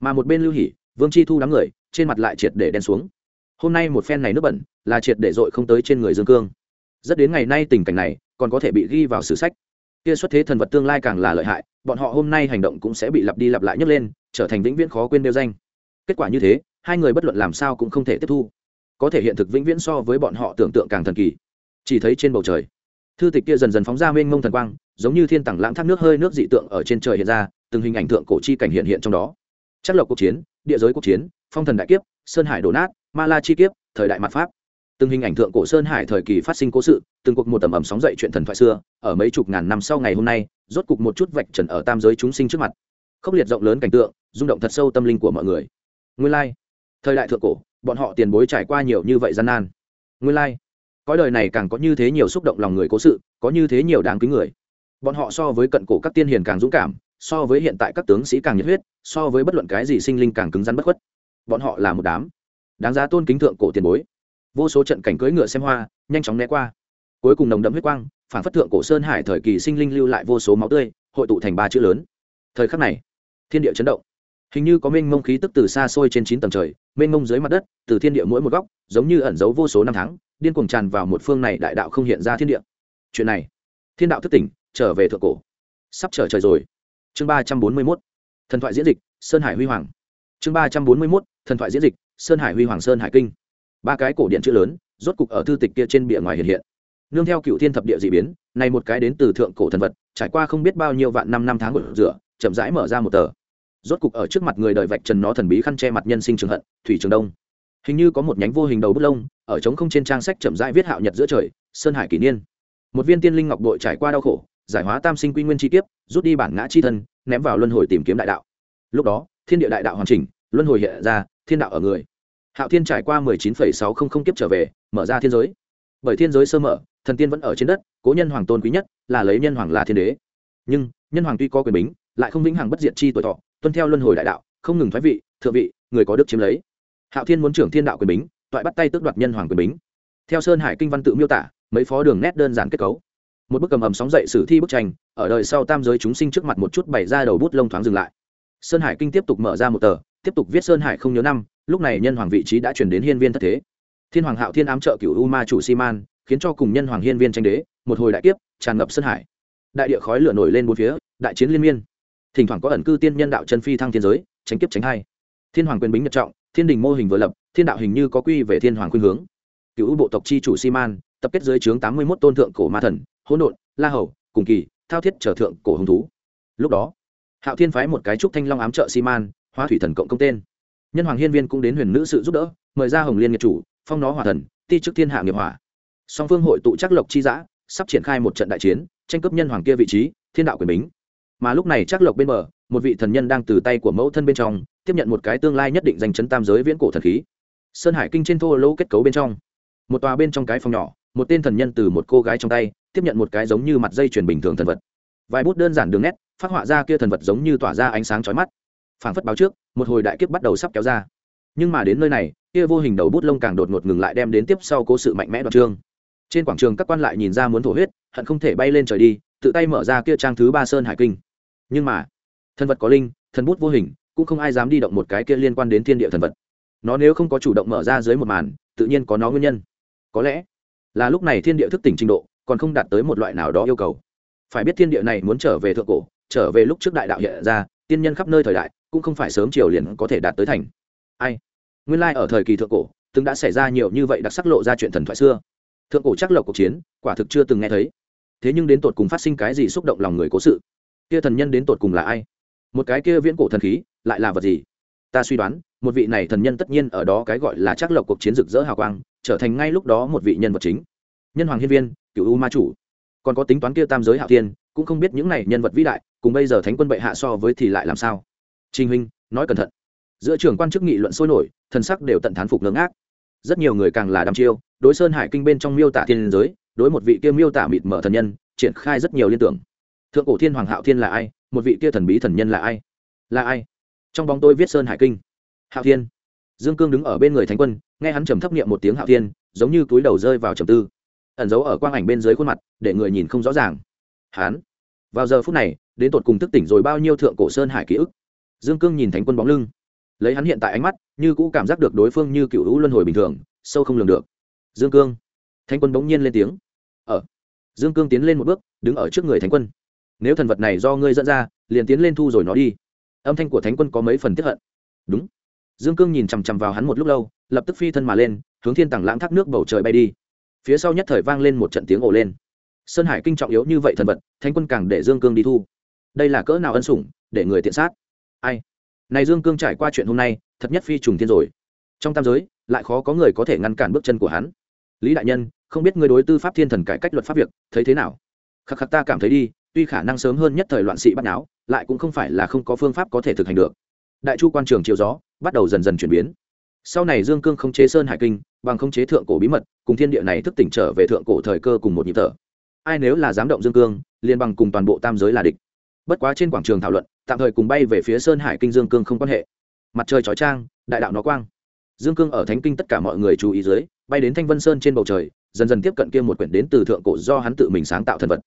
Mà một bên lưu hỉ vương chi thu đám người, trên mặt lại triệt để đen xuống hôm nay một phen này nước bẩn là triệt để dội không tới trên người dương cương rất đến ngày nay tình cảnh này còn có thể bị ghi vào sử sách kia xuất thế thần vật tương lai càng là lợi hại bọn họ hôm nay hành động cũng sẽ bị lặp đi lặp lại nhấc lên trở thành vĩnh viễn khó quên đeo danh kết quả như thế hai người bất luận làm sao cũng không thể tiếp thu có thể hiện thực vĩnh viễn so với bọn họ tưởng tượng càng thần kỳ chỉ thấy trên bầu trời thư tịch kia dần dần phóng ra mênh mông thần quang giống như thiên tảng lãng thác nước hơi nước dị tượng ở trên trời hiện ra từng hình ảnh tượng cổ chi cảnh hiện hiện trong đó chất lộc cuộc chiến địa giới cuộc chiến phong thần đại kiếp sơn hải đổ nát ma la chi kiếp, thời đại mặt pháp từng hình ảnh thượng cổ sơn hải thời kỳ phát sinh cố sự, từng cuộc một tầm ẩm sóng dậy chuyện thần thoại xưa, ở mấy chục ngàn năm sau ngày hôm nay, rốt cục một chút vạch trần ở tam giới chúng sinh trước mặt khốc liệt rộng lớn cảnh tượng, rung động thật sâu tâm linh của mọi người nguyên lai、like. thời đại thượng cổ, bọn họ tiền bối trải qua nhiều như vậy gian nan nguyên lai、like. cõi đời này càng có như thế nhiều xúc động lòng người cố sự, có như thế nhiều đáng kính người bọn họ so với cận cổ các tiên hiền càng dũng cảm, so với hiện tại các tướng sĩ càng nhiệt huyết, so với bất luận cái gì sinh linh càng cứng rắn bất khuất bọn họ là một đám. Đáng giá tôn kính thượng cổ tiền bối. Vô số trận cảnh cưỡi ngựa xem hoa, nhanh chóng né qua. Cuối cùng nồng đậm huyết quang, phản phất thượng cổ sơn hải thời kỳ sinh linh lưu lại vô số máu tươi, hội tụ thành ba chữ lớn. Thời khắc này, thiên địa chấn động. Hình như có mênh mông khí tức từ xa xôi trên chín tầng trời, mênh mông dưới mặt đất, từ thiên địa mỗi một góc, giống như ẩn giấu vô số năm tháng, điên cuồng tràn vào một phương này đại đạo không hiện ra thiên địa. Chuyện này, thiên đạo thức tỉnh, trở về thượng cổ. Sắp trở trời rồi. Chương ba trăm bốn mươi mốt. Thần thoại diễn dịch, sơn hải huy hoàng. Chương ba trăm bốn mươi mốt thần thoại diễn dịch, sơn hải huy hoàng sơn hải kinh. Ba cái cổ điện chữ lớn, rốt cục ở thư tịch kia trên bìa ngoài hiện hiện. Nương theo cựu thiên thập địa d ị biến, này một cái đến từ thượng cổ thần vật, trải qua không biết bao nhiêu vạn năm năm tháng của rửa, chậm rãi mở ra một tờ. Rốt cục ở trước mặt người đời vạch trần nó thần bí khăn che mặt nhân sinh trường hận, thủy trường đông. Hình như có một nhánh vô hình đầu bút lông, ở trống không trên trang sách chậm rãi viết hạo nhật giữa trời, sơn hải kỷ niên. Một viên tiên linh ngọc đội trải qua đau khổ, giải hóa tam sinh quy nguyên chi kiếp, rút đi bản ngã chi thân, ném vào luân hồi tìm kiếm đại đạo. Lúc đó, thiên địa đại đạo hoàn chỉnh, luân hồi hiện ra thiên đạo ở người. Hạo thiên trải qua mười chín phẩy sáu không không kiếp trở về, mở ra thiên giới. Bởi thiên giới sơ mở, thần tiên vẫn ở trên đất, cố nhân hoàng tôn quý nhất là lấy nhân hoàng là thiên đế. Nhưng, nhân hoàng tuy có quyền bính, lại không vĩnh hằng bất diệt chi tuổi thọ, tuân theo luân hồi đại đạo, không ngừng thoái vị, thượng vị, người có đức chiếm lấy. Hạo thiên muốn trưởng thiên đạo quyền bính, toại bắt tay tước đoạt nhân hoàng quyền bính. Theo sơn hải kinh văn tự miêu tả, mấy phó đường nét đơn giản kết cấu. Một bức cầm ầm sóng dậy sử thi bức tranh, ở đời sau tam giới chúng sinh trước mặt một chút bày ra đầu bút lông thoáng dừng lại. Sơn hải kinh tiếp tục mở ra một tờ tiếp tục viết sơn hải không nhớ năm, lúc này nhân hoàng vị trí đã chuyển đến hiên viên thất thế. Thiên hoàng hạo thiên ám trợ cựu u ma chủ si man, khiến cho cùng nhân hoàng hiên viên tranh đế, một hồi đại kiếp, tràn ngập sơn hải. Đại địa khói lửa nổi lên bốn phía, đại chiến liên miên. Thỉnh thoảng có ẩn cư tiên nhân đạo chân phi thăng thiên giới, tránh kiếp tránh hai. Thiên hoàng quyền bính nhật trọng, thiên đình mô hình vừa lập, thiên đạo hình như có quy về thiên hoàng khuyên hướng. Cựu bộ tộc chi chủ si man, tập kết dưới trướng tám mươi một tôn thượng cổ ma thần, hỗn độn, la hầu, cùng kỳ, thao thiết trở thượng cổ hứng thú. Lúc đó, hạo thiên phái một cái trúc thanh long ám trợ si man hóa thủy thần cộng công tên. Nhân hoàng hiên viên cũng đến huyền nữ sự giúp đỡ, mời ra hồng liên nghiệp chủ, phong nó hòa thần, ti chức thiên hạ nghiệp hỏa. Song phương hội tụ chắc lộc chi giã, sắp triển khai một trận đại chiến, tranh cướp nhân hoàng kia vị trí, thiên đạo quyền bính. Mà lúc này chắc lộc bên bờ, một vị thần nhân đang từ tay của mẫu thân bên trong, tiếp nhận một cái tương lai nhất định dành chấn tam giới viễn cổ thần khí. Sơn hải kinh trên thô lỗ kết cấu bên trong. Một tòa bên trong cái phòng nhỏ, một tên thần nhân từ một cô gái trong tay, tiếp nhận một cái giống như mặt dây chuyền bình thường thần vật. Vài bút đơn giản đường nét, phát họa ra kia thần vật giống như tỏa ra ánh sáng chói mắt phảng phất báo trước, một hồi đại kiếp bắt đầu sắp kéo ra. Nhưng mà đến nơi này, kia vô hình đầu bút lông càng đột ngột ngừng lại đem đến tiếp sau cố sự mạnh mẽ đoạn trương. Trên quảng trường các quan lại nhìn ra muốn thổ huyết, hận không thể bay lên trời đi, tự tay mở ra kia trang thứ ba sơn hải kinh. Nhưng mà, thần vật có linh, thần bút vô hình, cũng không ai dám đi động một cái kia liên quan đến thiên địa thần vật. Nó nếu không có chủ động mở ra dưới một màn, tự nhiên có nó nguyên nhân. Có lẽ là lúc này thiên địa thức tỉnh trình độ, còn không đạt tới một loại nào đó yêu cầu. Phải biết thiên địa này muốn trở về thượng cổ, trở về lúc trước đại đạo hiện ra tiên nhân khắp nơi thời đại, cũng không phải sớm chiều liền có thể đạt tới thành. Ai? Nguyên lai ở thời kỳ thượng cổ, từng đã xảy ra nhiều như vậy đặc sắc lộ ra chuyện thần thoại xưa. Thượng cổ chắc lộc cuộc chiến, quả thực chưa từng nghe thấy. Thế nhưng đến tột cùng phát sinh cái gì xúc động lòng người cố sự? Kia thần nhân đến tột cùng là ai? Một cái kia viễn cổ thần khí, lại là vật gì? Ta suy đoán, một vị này thần nhân tất nhiên ở đó cái gọi là chắc lộc cuộc chiến rực rỡ hào quang, trở thành ngay lúc đó một vị nhân vật chính. Nhân hoàng hiên viên, cựu u ma chủ. Còn có tính toán kia tam giới hạo thiên cũng không biết những này nhân vật vĩ đại, cùng bây giờ thánh quân bệ hạ so với thì lại làm sao. Trình huynh, nói cẩn thận. Giữa trường quan chức nghị luận sôi nổi, thần sắc đều tận thán phục ngưỡng ác. Rất nhiều người càng là đăm chiêu, đối sơn hải kinh bên trong miêu tả thiên giới, đối một vị kia miêu tả mịt mở thần nhân, triển khai rất nhiều liên tưởng. Thượng cổ thiên hoàng hạo thiên là ai? Một vị kia thần bí thần nhân là ai? Là ai? Trong bóng tôi viết sơn hải kinh. Hạo thiên. Dương cương đứng ở bên người thánh quân, nghe hắn trầm thấp niệm một tiếng hạo thiên, giống như túi đầu rơi vào trầm tư. Ẩn giấu ở quang ảnh bên dưới khuôn mặt, để người nhìn không rõ ràng hắn vào giờ phút này, đến tột cùng thức tỉnh rồi bao nhiêu thượng cổ sơn hải ký ức? Dương cương nhìn thánh quân bóng lưng. Lấy hắn hiện tại ánh mắt, như cũ cảm giác được đối phương như cựu hữu luân hồi bình thường, sâu không lường được. Dương cương. Thánh quân bỗng nhiên lên tiếng. Ở dương cương tiến lên một bước, đứng ở trước người thánh quân. Nếu thần vật này do ngươi dẫn ra, liền tiến lên thu rồi nó đi. Âm thanh của thánh quân có mấy phần tiếp hận. Đúng. Dương cương nhìn chằm chằm vào hắn một lúc lâu, lập tức phi thân mà lên, hướng thiên tảng lãng thác nước bầu trời bay đi. Phía sau nhất thời vang lên một trận tiếng ồ lên sơn hải kinh trọng yếu như vậy thần vật, thánh quân càng để dương cương đi thu. Đây là cỡ nào ân sủng, để người tiện sát? Ai? Này dương cương trải qua chuyện hôm nay, thật nhất phi trùng thiên rồi. Trong tam giới, lại khó có người có thể ngăn cản bước chân của hắn. Lý đại nhân, không biết người đối tư pháp thiên thần cải cách luật pháp việc, thấy thế nào? Khắc khắc ta cảm thấy đi, tuy khả năng sớm hơn nhất thời loạn sĩ bắt náo lại cũng không phải là không có phương pháp có thể thực hành được. Đại chu quan trường chiều gió, bắt đầu dần dần chuyển biến. Sau này dương cương không chế sơn hải kinh, bằng không chế thượng cổ bí mật, cùng thiên địa này thức tỉnh trở về thượng cổ thời cơ cùng một nhịp thở ai nếu là dám động dương cương liền bằng cùng toàn bộ tam giới là địch. Bất quá trên quảng trường thảo luận, tạm thời cùng bay về phía sơn hải kinh dương cương không quan hệ. Mặt trời chói trang đại đạo nó quang. Dương cương ở thánh kinh tất cả mọi người chú ý dưới, bay đến thanh vân sơn trên bầu trời, dần dần tiếp cận kia một quyển đến từ thượng cổ do hắn tự mình sáng tạo thần vật.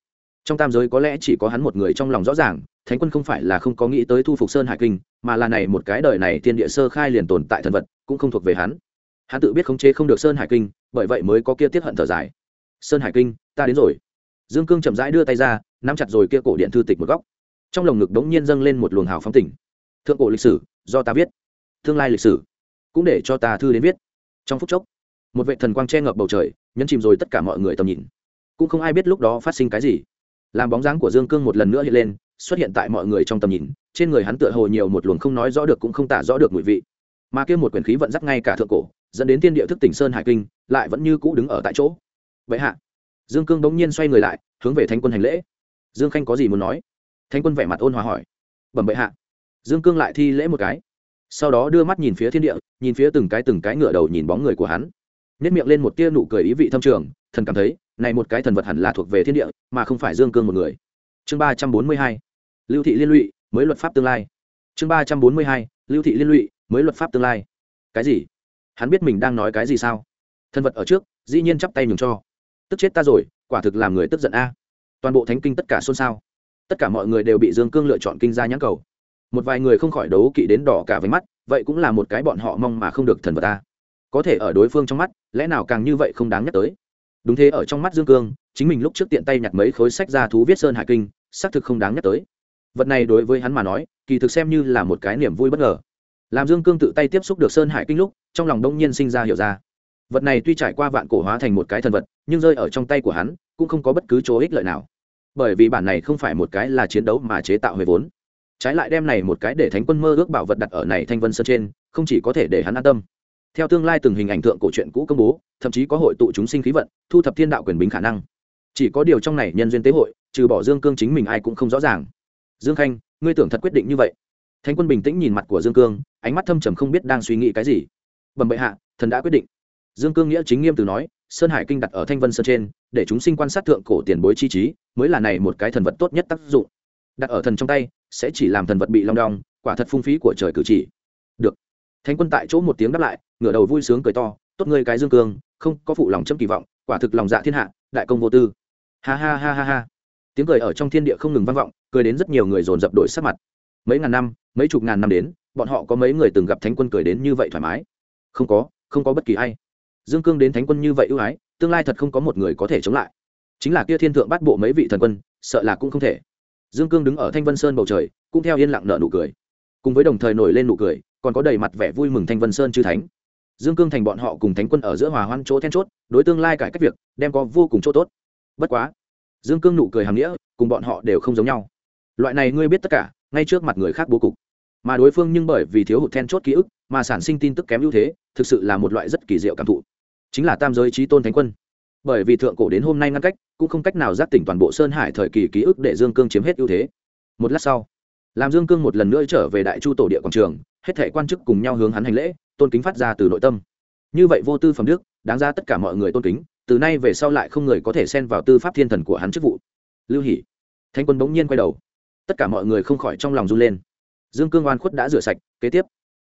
Trong tam giới có lẽ chỉ có hắn một người trong lòng rõ ràng, thánh quân không phải là không có nghĩ tới thu phục sơn hải kinh, mà là này một cái đời này thiên địa sơ khai liền tồn tại thần vật, cũng không thuộc về hắn. Hắn tự biết khống chế không được sơn hải kinh, bởi vậy mới có kia tiếp hận thở dài. Sơn hải kinh, ta đến rồi dương cương chậm rãi đưa tay ra, nắm chặt rồi kia cổ điện thư tịch một góc. Trong lồng ngực đống nhiên dâng lên một luồng hào phóng tỉnh. Thượng cổ lịch sử, do ta viết. Tương lai lịch sử, cũng để cho ta thư đến viết. Trong phút chốc, một vệ thần quang che ngập bầu trời, nhấn chìm rồi tất cả mọi người tầm nhìn. Cũng không ai biết lúc đó phát sinh cái gì. Làm bóng dáng của dương cương một lần nữa hiện lên, xuất hiện tại mọi người trong tầm nhìn, trên người hắn tựa hồ nhiều một luồng không nói rõ được cũng không tả rõ được mùi vị. Mà kia một quyển khí vận dắt ngay cả thượng cổ, dẫn đến tiên địa thức tỉnh sơn hải kinh, lại vẫn như cũ đứng ở tại chỗ. Vậy hạ dương cương bỗng nhiên xoay người lại, hướng về thánh quân hành lễ. Dương khanh có gì muốn nói? Thánh quân vẻ mặt ôn hòa hỏi. Bẩm bệ hạ. Dương cương lại thi lễ một cái. Sau đó đưa mắt nhìn phía thiên địa, nhìn phía từng cái từng cái ngựa đầu nhìn bóng người của hắn. Nếp miệng lên một tia nụ cười ý vị thâm trường, thần cảm thấy, này một cái thần vật hẳn là thuộc về thiên địa, mà không phải dương cương một người. Chương ba trăm bốn mươi hai. Lưu thị liên lụy, mới luật pháp tương lai. Chương ba trăm bốn mươi hai. Lưu thị liên lụy, mới luật pháp tương lai. Cái gì? Hắn biết mình đang nói cái gì sao? Thần vật ở trước, dĩ nhiên chắp tay nhường cho tức chết ta rồi, quả thực làm người tức giận a. Toàn bộ thánh kinh tất cả xôn xao. Tất cả mọi người đều bị dương cương lựa chọn kinh ra nhãn cầu. Một vài người không khỏi đấu kỵ đến đỏ cả với mắt, vậy cũng là một cái bọn họ mong mà không được thần vật ta có thể ở đối phương trong mắt, lẽ nào càng như vậy không đáng nhắc tới? Đúng thế, ở trong mắt dương cương, chính mình lúc trước tiện tay nhặt mấy khối sách ra thú viết sơn hải kinh, xác thực không đáng nhắc tới. Vật này đối với hắn mà nói, kỳ thực xem như là một cái niềm vui bất ngờ. Làm dương cương tự tay tiếp xúc được sơn hải kinh lúc, trong lòng đông nhiên sinh ra hiểu ra vật này tuy trải qua vạn cổ hóa thành một cái thần vật, nhưng rơi ở trong tay của hắn cũng không có bất cứ chỗ ích lợi nào. Bởi vì bản này không phải một cái là chiến đấu mà chế tạo hồi vốn. Trái lại đem này một cái để thánh quân mơ ước bảo vật đặt ở này thanh vân sơn trên, không chỉ có thể để hắn an tâm. Theo tương lai từng hình ảnh tượng cổ truyện cũ công bố, thậm chí có hội tụ chúng sinh khí vận, thu thập thiên đạo quyền bính khả năng. Chỉ có điều trong này nhân duyên tế hội, trừ bỏ dương cương chính mình ai cũng không rõ ràng. Dương khanh, ngươi tưởng thật quyết định như vậy. Thánh quân bình tĩnh nhìn mặt của dương cương, ánh mắt thâm trầm không biết đang suy nghĩ cái gì. Bẩm bệ hạ, thần đã quyết định dương cương nghĩa chính nghiêm từ nói, sơn hải kinh đặt ở thanh vân sơn trên, để chúng sinh quan sát thượng cổ tiền bối chi trí, mới là này một cái thần vật tốt nhất tác dụng. Đặt ở thần trong tay, sẽ chỉ làm thần vật bị long đong, quả thật phung phí của trời cử chỉ. Được. Thánh quân tại chỗ một tiếng đáp lại, ngửa đầu vui sướng cười to, tốt ngươi cái dương cương, không có phụ lòng chấm kỳ vọng, quả thực lòng dạ thiên hạ, đại công vô tư. Ha ha ha ha ha. Tiếng cười ở trong thiên địa không ngừng vang vọng, cười đến rất nhiều người dồn dập đổi sắc mặt. Mấy ngàn năm, mấy chục ngàn năm đến, bọn họ có mấy người từng gặp thánh quân cười đến như vậy thoải mái? Không có không có bất kỳ ai dương cương đến thánh quân như vậy ưu ái, tương lai thật không có một người có thể chống lại. Chính là kia thiên thượng bắt bộ mấy vị thần quân, sợ là cũng không thể. Dương cương đứng ở thanh vân sơn bầu trời, cũng theo yên lặng nợ nụ cười. Cùng với đồng thời nổi lên nụ cười, còn có đầy mặt vẻ vui mừng thanh vân sơn chư thánh. Dương cương thành bọn họ cùng thánh quân ở giữa hòa hoan chỗ then chốt, đối tương lai cải cách việc, đem có vô cùng chỗ tốt. Bất quá, dương cương nụ cười hàm nghĩa, cùng bọn họ đều không giống nhau. Loại này ngươi biết tất cả, ngay trước mặt người khác bố cục mà đối phương nhưng bởi vì thiếu hụt then chốt ký ức mà sản sinh tin tức kém ưu thế, thực sự là một loại rất kỳ diệu cảm thụ. Chính là tam giới trí tôn thánh quân. Bởi vì thượng cổ đến hôm nay ngăn cách, cũng không cách nào giác tỉnh toàn bộ sơn hải thời kỳ ký ức để dương cương chiếm hết ưu thế. Một lát sau, làm dương cương một lần nữa trở về đại chu tổ địa quảng trường, hết thể quan chức cùng nhau hướng hắn hành lễ, tôn kính phát ra từ nội tâm. Như vậy vô tư phẩm đức, đáng ra tất cả mọi người tôn kính, từ nay về sau lại không người có thể xen vào tư pháp thiên thần của hắn chức vụ. Lưu hỷ. Thanh quân bỗng nhiên quay đầu. Tất cả mọi người không khỏi trong lòng run lên dương cương oan khuất đã rửa sạch kế tiếp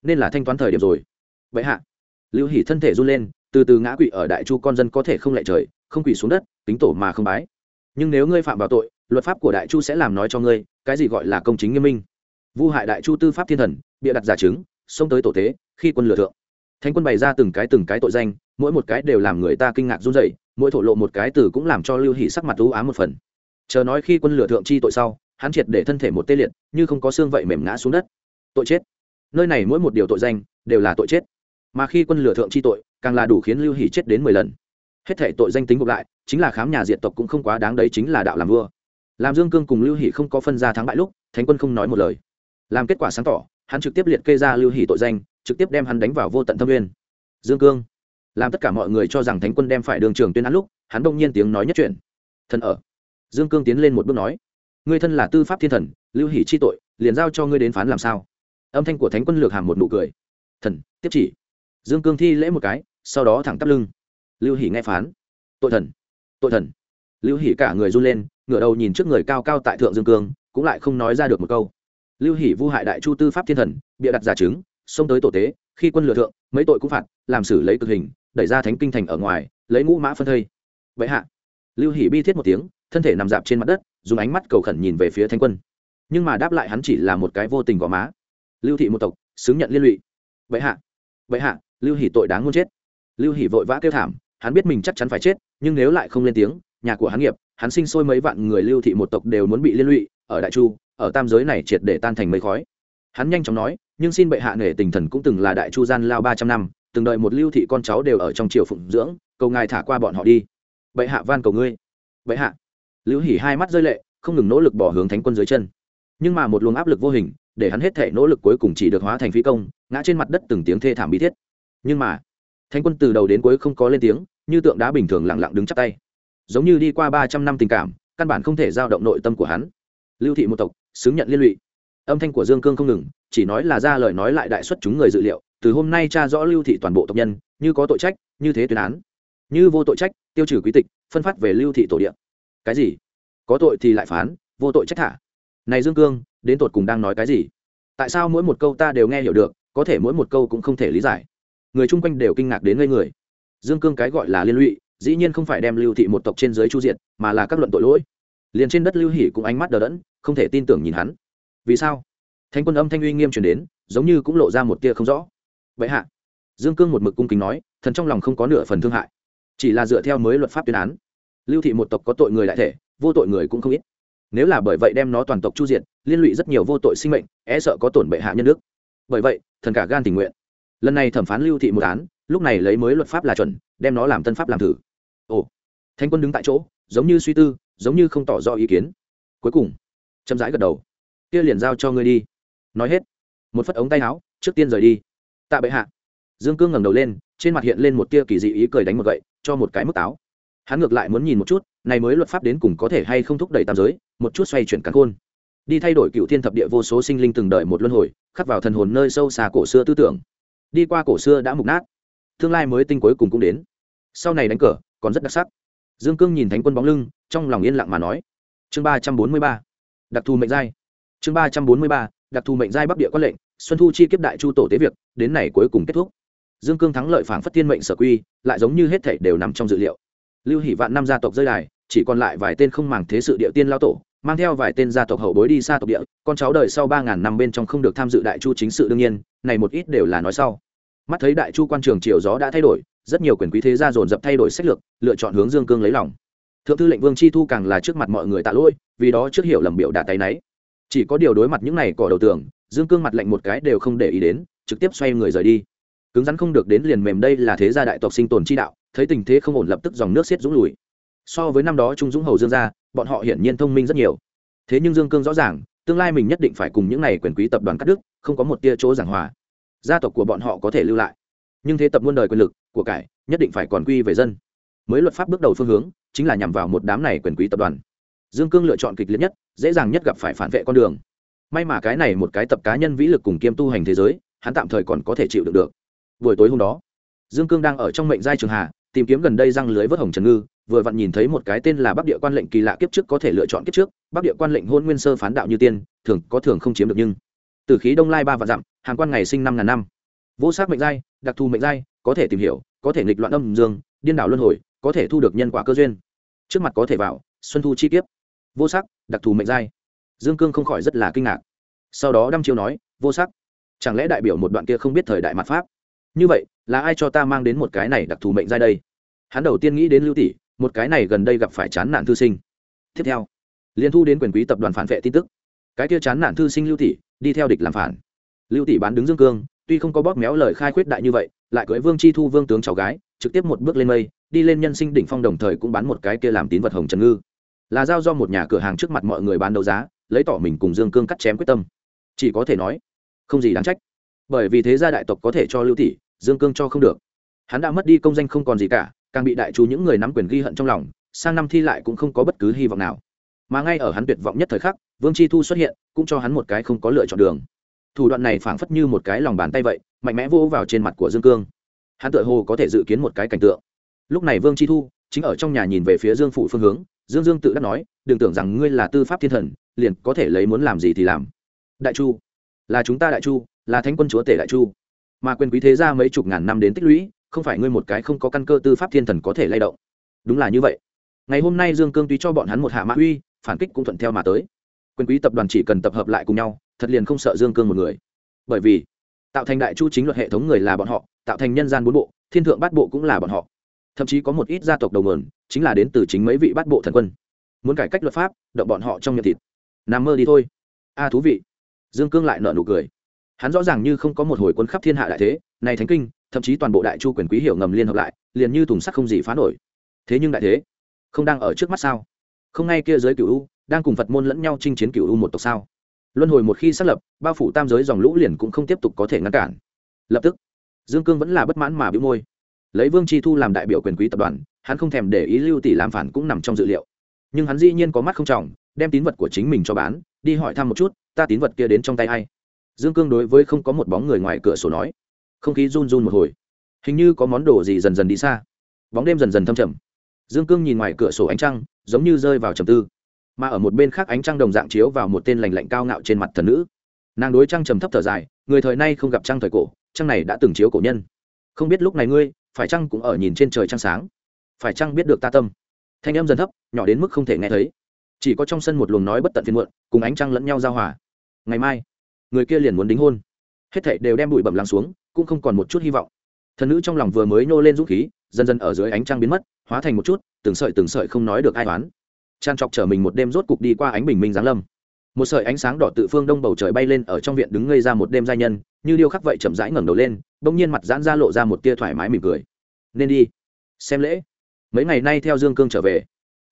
nên là thanh toán thời điểm rồi. Vậy hạ lưu hỷ thân thể run lên từ từ ngã quỵ ở đại chu con dân có thể không lệ trời không quỳ xuống đất tính tổ mà không bái. Nhưng nếu ngươi phạm vào tội luật pháp của đại chu sẽ làm nói cho ngươi cái gì gọi là công chính nghiêm minh. Vu hại đại chu tư pháp thiên thần bịa đặt giả chứng xông tới tổ tế khi quân lừa thượng. Thanh quân bày ra từng cái từng cái tội danh mỗi một cái đều làm người ta kinh ngạc run rẩy, mỗi thổ lộ một cái từ cũng làm cho lưu hỷ sắc mặt u ám một phần. Chờ nói khi quân lừa thượng chi tội sau hắn triệt để thân thể một tê liệt, như không có xương vậy mềm ngã xuống đất. Tội chết. Nơi này mỗi một điều tội danh, đều là tội chết. Mà khi quân lửa thượng chi tội, càng là đủ khiến lưu hỷ chết đến mười lần. Hết thể tội danh tính gộp lại, chính là khám nhà diệt tộc cũng không quá đáng đấy chính là đạo làm vua. Làm dương cương cùng lưu hỷ không có phân ra thắng bại lúc, thánh quân không nói một lời. Làm kết quả sáng tỏ, hắn trực tiếp liệt kê ra lưu hỷ tội danh, trực tiếp đem hắn đánh vào vô tận thâm nguyên. Dương cương. Làm tất cả mọi người cho rằng thánh quân đem phải đường trường tuyên án lúc, hắn đông nhiên tiếng nói nhất chuyển thần ở. Dương cương tiến lên một bước nói ngươi thân là tư pháp thiên thần, lưu hỷ chi tội, liền giao cho ngươi đến phán làm sao? Âm thanh của thánh quân lược hàm một nụ cười. Thần, tiếp chỉ. Dương cương thi lễ một cái, sau đó thẳng tắp lưng. Lưu hỷ nghe phán. Tội thần tội thần. Lưu hỷ cả người run lên, ngửa đầu nhìn trước người cao cao tại thượng dương cương, cũng lại không nói ra được một câu. Lưu hỷ vu hại đại chu tư pháp thiên thần, bịa đặt giả chứng, xông tới tổ tế, khi quân lừa thượng, mấy tội cũng phạt, làm xử lấy cực hình, đẩy ra thánh kinh thành ở ngoài, lấy ngũ mã phân thây. Vậy hạ. Lưu hỷ bi thiết một tiếng, thân thể nằm dạp trên mặt đất dùng ánh mắt cầu khẩn nhìn về phía thanh quân. Nhưng mà đáp lại hắn chỉ là một cái vô tình gò má. Lưu thị một tộc, xứng nhận liên lụy. Vậy hạ vậy hạ, lưu hỷ tội đáng muốn chết. Lưu hỷ vội vã kêu thảm, hắn biết mình chắc chắn phải chết, nhưng nếu lại không lên tiếng, nhà của hắn nghiệp, hắn sinh sôi mấy vạn người lưu thị một tộc đều muốn bị liên lụy, ở đại chu, ở tam giới này triệt để tan thành mây khói. Hắn nhanh chóng nói, nhưng xin bệ hạ nể tình thần cũng từng là đại chu gian lao ba trăm năm, từng đợi một lưu thị con cháu đều ở trong triều phụng dưỡng, cầu ngài thả qua bọn họ đi. Bệ hạ van cầu ngươi. Bệ hạ lưu hỉ hai mắt rơi lệ, không ngừng nỗ lực bỏ hướng thánh quân dưới chân. Nhưng mà một luồng áp lực vô hình, để hắn hết thể nỗ lực cuối cùng chỉ được hóa thành phi công, ngã trên mặt đất từng tiếng thê thảm bí thiết. Nhưng mà, thánh quân từ đầu đến cuối không có lên tiếng, như tượng đá bình thường lặng lặng đứng chắp tay. Giống như đi qua ba trăm năm tình cảm, căn bản không thể giao động nội tâm của hắn. Lưu thị một tộc, xứng nhận liên lụy. Âm thanh của dương cương không ngừng, chỉ nói là ra lời nói lại đại xuất chúng người dự liệu, từ hôm nay cha rõ lưu thị toàn bộ tộc nhân, như có tội trách, như thế tuyên án. Như vô tội trách, tiêu trừ quý tịch, phân phát về lưu thị tổ địa cái gì? Có tội thì lại phán, vô tội trách thả. Này dương cương, đến tột cùng đang nói cái gì? Tại sao mỗi một câu ta đều nghe hiểu được, có thể mỗi một câu cũng không thể lý giải? Người chung quanh đều kinh ngạc đến ngây người. Dương cương cái gọi là liên lụy, dĩ nhiên không phải đem lưu thị một tộc trên dưới chu diện mà là các luận tội lỗi. Liền trên đất lưu hỉ cũng ánh mắt đờ đẫn, không thể tin tưởng nhìn hắn. Vì sao? Thanh quân âm thanh uy nghiêm truyền đến, giống như cũng lộ ra một tia không rõ. Vậy hạ, dương cương một mực cung kính nói, thần trong lòng không có nửa phần thương hại. Chỉ là dựa theo mới luật pháp tuyên án lưu thị một tộc có tội người đại thể, vô tội người cũng không ít. Nếu là bởi vậy đem nó toàn tộc chu diện liên lụy rất nhiều vô tội sinh mệnh e sợ có tổn bệ hạ nhân đức. Bởi vậy, thần cả gan tình nguyện. Lần này thẩm phán lưu thị một án, lúc này lấy mới luật pháp là chuẩn, đem nó làm tân pháp làm thử. Ồ, thanh quân đứng tại chỗ, giống như suy tư, giống như không tỏ rõ ý kiến. Cuối cùng, chậm rãi gật đầu. Kia liền giao cho ngươi đi. Nói hết, một phất ống tay áo, trước tiên rời đi. Tạ bệ hạ. Dương cương ngẩng đầu lên, trên mặt hiện lên một tia kỳ dị ý cười đánh một gậy, cho một cái mức táo hắn ngược lại muốn nhìn một chút, này mới luật pháp đến cùng có thể hay không thúc đẩy tam giới, một chút xoay chuyển cắn khôn. Đi thay đổi cựu thiên thập địa vô số sinh linh từng đợi một luân hồi, khắc vào thần hồn nơi sâu xa cổ xưa tư tưởng. Đi qua cổ xưa đã mục nát. Tương lai mới tinh cuối cùng cũng đến. Sau này đánh cờ, còn rất đặc sắc. Dương cương nhìn thánh quân bóng lưng, trong lòng yên lặng mà nói. Chương ba trăm bốn mươi ba. Đặc thù mệnh giai. Chương ba trăm bốn mươi ba. Đặc thù mệnh giai bắc địa quan lệnh, xuân thu chi kiếp đại chu tổ tế việc, đến này cuối cùng kết thúc. Dương cương thắng lợi phảng phất thiên mệnh sở quy, lại giống như hết thảy đều nằm trong dự liệu lưu hỷ vạn năm gia tộc rơi đài, chỉ còn lại vài tên không màng thế sự địa tiên lao tổ, mang theo vài tên gia tộc hậu bối đi xa tộc địa, con cháu đời sau ba ngàn năm bên trong không được tham dự đại chu chính sự đương nhiên, này một ít đều là nói sau. Mắt thấy đại chu quan trường triều gió đã thay đổi, rất nhiều quyền quý thế gia dồn dập thay đổi sách lược, lựa chọn hướng dương cương lấy lòng. Thượng thư lệnh vương chi thu càng là trước mặt mọi người tạ lỗi, vì đó trước hiểu lầm biểu đạt tay náy. Chỉ có điều đối mặt những này cỏ đầu tường, dương cương mặt lệnh một cái đều không để ý đến, trực tiếp xoay người rời đi. Cứng rắn không được đến liền mềm đây là thế gia đại tộc sinh tồn chi đạo thấy tình thế không ổn lập tức dòng nước xiết dũng lùi. So với năm đó trung dũng hầu dương gia, bọn họ hiển nhiên thông minh rất nhiều. Thế nhưng dương cương rõ ràng, tương lai mình nhất định phải cùng những này quyền quý tập đoàn cắt đức không có một tia chỗ giảng hòa. Gia tộc của bọn họ có thể lưu lại. Nhưng thế tập muôn đời quyền lực, của cải, nhất định phải còn quy về dân. Mới luật pháp bước đầu phương hướng, chính là nhằm vào một đám này quyền quý tập đoàn. Dương cương lựa chọn kịch liệt nhất, dễ dàng nhất gặp phải phản vệ con đường. May mà cái này một cái tập cá nhân vĩ lực cùng kiêm tu hành thế giới, hắn tạm thời còn có thể chịu được được. Buổi tối hôm đó, dương cương đang ở trong mệnh giai trường hà tìm kiếm gần đây răng lưới vớt hồng trần ngư, vừa vặn nhìn thấy một cái tên là bắc địa quan lệnh kỳ lạ kiếp trước có thể lựa chọn kiếp trước, bắc địa quan lệnh hôn nguyên sơ phán đạo như tiên, thường có thường không chiếm được nhưng, từ khí đông lai ba vạn dặm, hàng quan ngày sinh năm ngàn năm. Vô sắc mệnh giai, đặc thù mệnh giai, có thể tìm hiểu, có thể nghịch loạn âm dương, điên đảo luân hồi, có thể thu được nhân quả cơ duyên. Trước mặt có thể vào, xuân thu chi kiếp. Vô sắc, đặc thù mệnh giai. Dương cương không khỏi rất là kinh ngạc. Sau đó đăm chiêu nói, vô sắc, chẳng lẽ đại biểu một đoạn kia không biết thời đại mặt pháp? Như vậy, là ai cho ta mang đến một cái này đặc thù mệnh giai đây? Hắn đầu tiên nghĩ đến lưu tỷ, một cái này gần đây gặp phải chán nạn thư sinh. Tiếp theo liên thu đến quyền quý tập đoàn phản vệ tin tức. Cái kia chán nạn thư sinh lưu tỷ, đi theo địch làm phản. Lưu tỷ bán đứng dương cương, tuy không có bóp méo lời khai khuyết đại như vậy, lại cưỡi vương chi thu vương tướng cháu gái, trực tiếp một bước lên mây, đi lên nhân sinh đỉnh phong đồng thời cũng bán một cái kia làm tín vật hồng trần ngư. Là giao do một nhà cửa hàng trước mặt mọi người bán đấu giá, lấy tỏ mình cùng dương cương cắt chém quyết tâm. Chỉ có thể nói, không gì đáng trách. Bởi vì thế gia đại tộc có thể cho lưu tỷ, dương cương cho không được. Hắn đã mất đi công danh không còn gì cả càng bị đại chú những người nắm quyền ghi hận trong lòng, sang năm thi lại cũng không có bất cứ hy vọng nào. Mà ngay ở hắn tuyệt vọng nhất thời khắc, vương chi thu xuất hiện, cũng cho hắn một cái không có lựa chọn đường. Thủ đoạn này phảng phất như một cái lòng bàn tay vậy, mạnh mẽ vỗ vào trên mặt của dương cương. Hắn tự hồ có thể dự kiến một cái cảnh tượng. Lúc này vương chi thu chính ở trong nhà nhìn về phía dương phủ phương hướng, dương dương tự đắc nói, đừng tưởng rằng ngươi là tư pháp thiên thần, liền có thể lấy muốn làm gì thì làm. Đại chu, là chúng ta đại chu, là thánh quân chúa tể đại chu, mà quyền quý thế gia mấy chục ngàn năm đến tích lũy không phải ngươi một cái không có căn cơ tư pháp thiên thần có thể lay động. Đúng là như vậy. Ngày hôm nay dương cương tuy cho bọn hắn một hạ mã uy, phản kích cũng thuận theo mà tới. Quyền quý tập đoàn chỉ cần tập hợp lại cùng nhau, thật liền không sợ dương cương một người. Bởi vì, tạo thành đại chu chính luật hệ thống người là bọn họ, tạo thành nhân gian bốn bộ, thiên thượng bát bộ cũng là bọn họ. Thậm chí có một ít gia tộc đầu nguồn, chính là đến từ chính mấy vị bát bộ thần quân. Muốn cải cách luật pháp, động bọn họ trong miệng thịt. Nằm mơ đi thôi. A, thú vị. Dương cương lại nợ nụ cười. Hắn rõ ràng như không có một hồi quân khắp thiên hạ đại thế này thánh kinh thậm chí toàn bộ đại chu quyền quý hiểu ngầm liên hợp lại, liền như thùng sắt không gì phá nổi. Thế nhưng đại thế, không đang ở trước mắt sao? Không ngay kia giới cựu u, đang cùng phật môn lẫn nhau chinh chiến cựu u một tộc sao? Luân hồi một khi xác lập, bao phủ tam giới dòng lũ liền cũng không tiếp tục có thể ngăn cản. Lập tức, dương cương vẫn là bất mãn mà bĩu môi. Lấy vương chi thu làm đại biểu quyền quý tập đoàn, hắn không thèm để ý lưu tỷ làm phản cũng nằm trong dự liệu. Nhưng hắn dĩ nhiên có mắt không trọng, đem tín vật của chính mình cho bán, đi hỏi thăm một chút, ta tín vật kia đến trong tay a i dương cương đối với không có một bóng người ngoài cửa sổ nói không khí run run một hồi. Hình như có món đồ gì dần dần đi xa. Bóng đêm dần dần thâm trầm. Dương cương nhìn ngoài cửa sổ ánh trăng, giống như rơi vào trầm tư. Mà ở một bên khác ánh trăng đồng dạng chiếu vào một tên lành lạnh cao ngạo trên mặt thần nữ. Nàng đối trăng trầm thấp thở dài, người thời nay không gặp trăng thời cổ, trăng này đã từng chiếu cổ nhân. Không biết lúc này ngươi, phải trăng cũng ở nhìn trên trời trăng sáng? Phải trăng biết được ta tâm? Thanh em dần thấp, nhỏ đến mức không thể nghe thấy. Chỉ có trong sân một luồng nói bất tận phiên muộn, cùng ánh trăng lẫn nhau giao hòa. Ngày mai, người kia liền muốn đính hôn. Hết thảy đều đem bụi bẩm lắng xuống cũng không còn một chút hy vọng. Thần nữ trong lòng vừa mới nô lên dũng khí, dần dần ở dưới ánh trăng biến mất, hóa thành một chút, từng sợi từng sợi không nói được ai toán tràn trọc trở mình một đêm rốt cục đi qua ánh bình minh giáng lâm. Một sợi ánh sáng đỏ tự phương đông bầu trời bay lên ở trong viện đứng ngây ra một đêm giai nhân, như điêu khắc vậy chậm rãi ngẩng đầu lên, bỗng nhiên mặt giãn ra lộ ra một tia thoải mái mỉm cười. Nên đi, xem lễ. Mấy ngày nay theo dương cương trở về,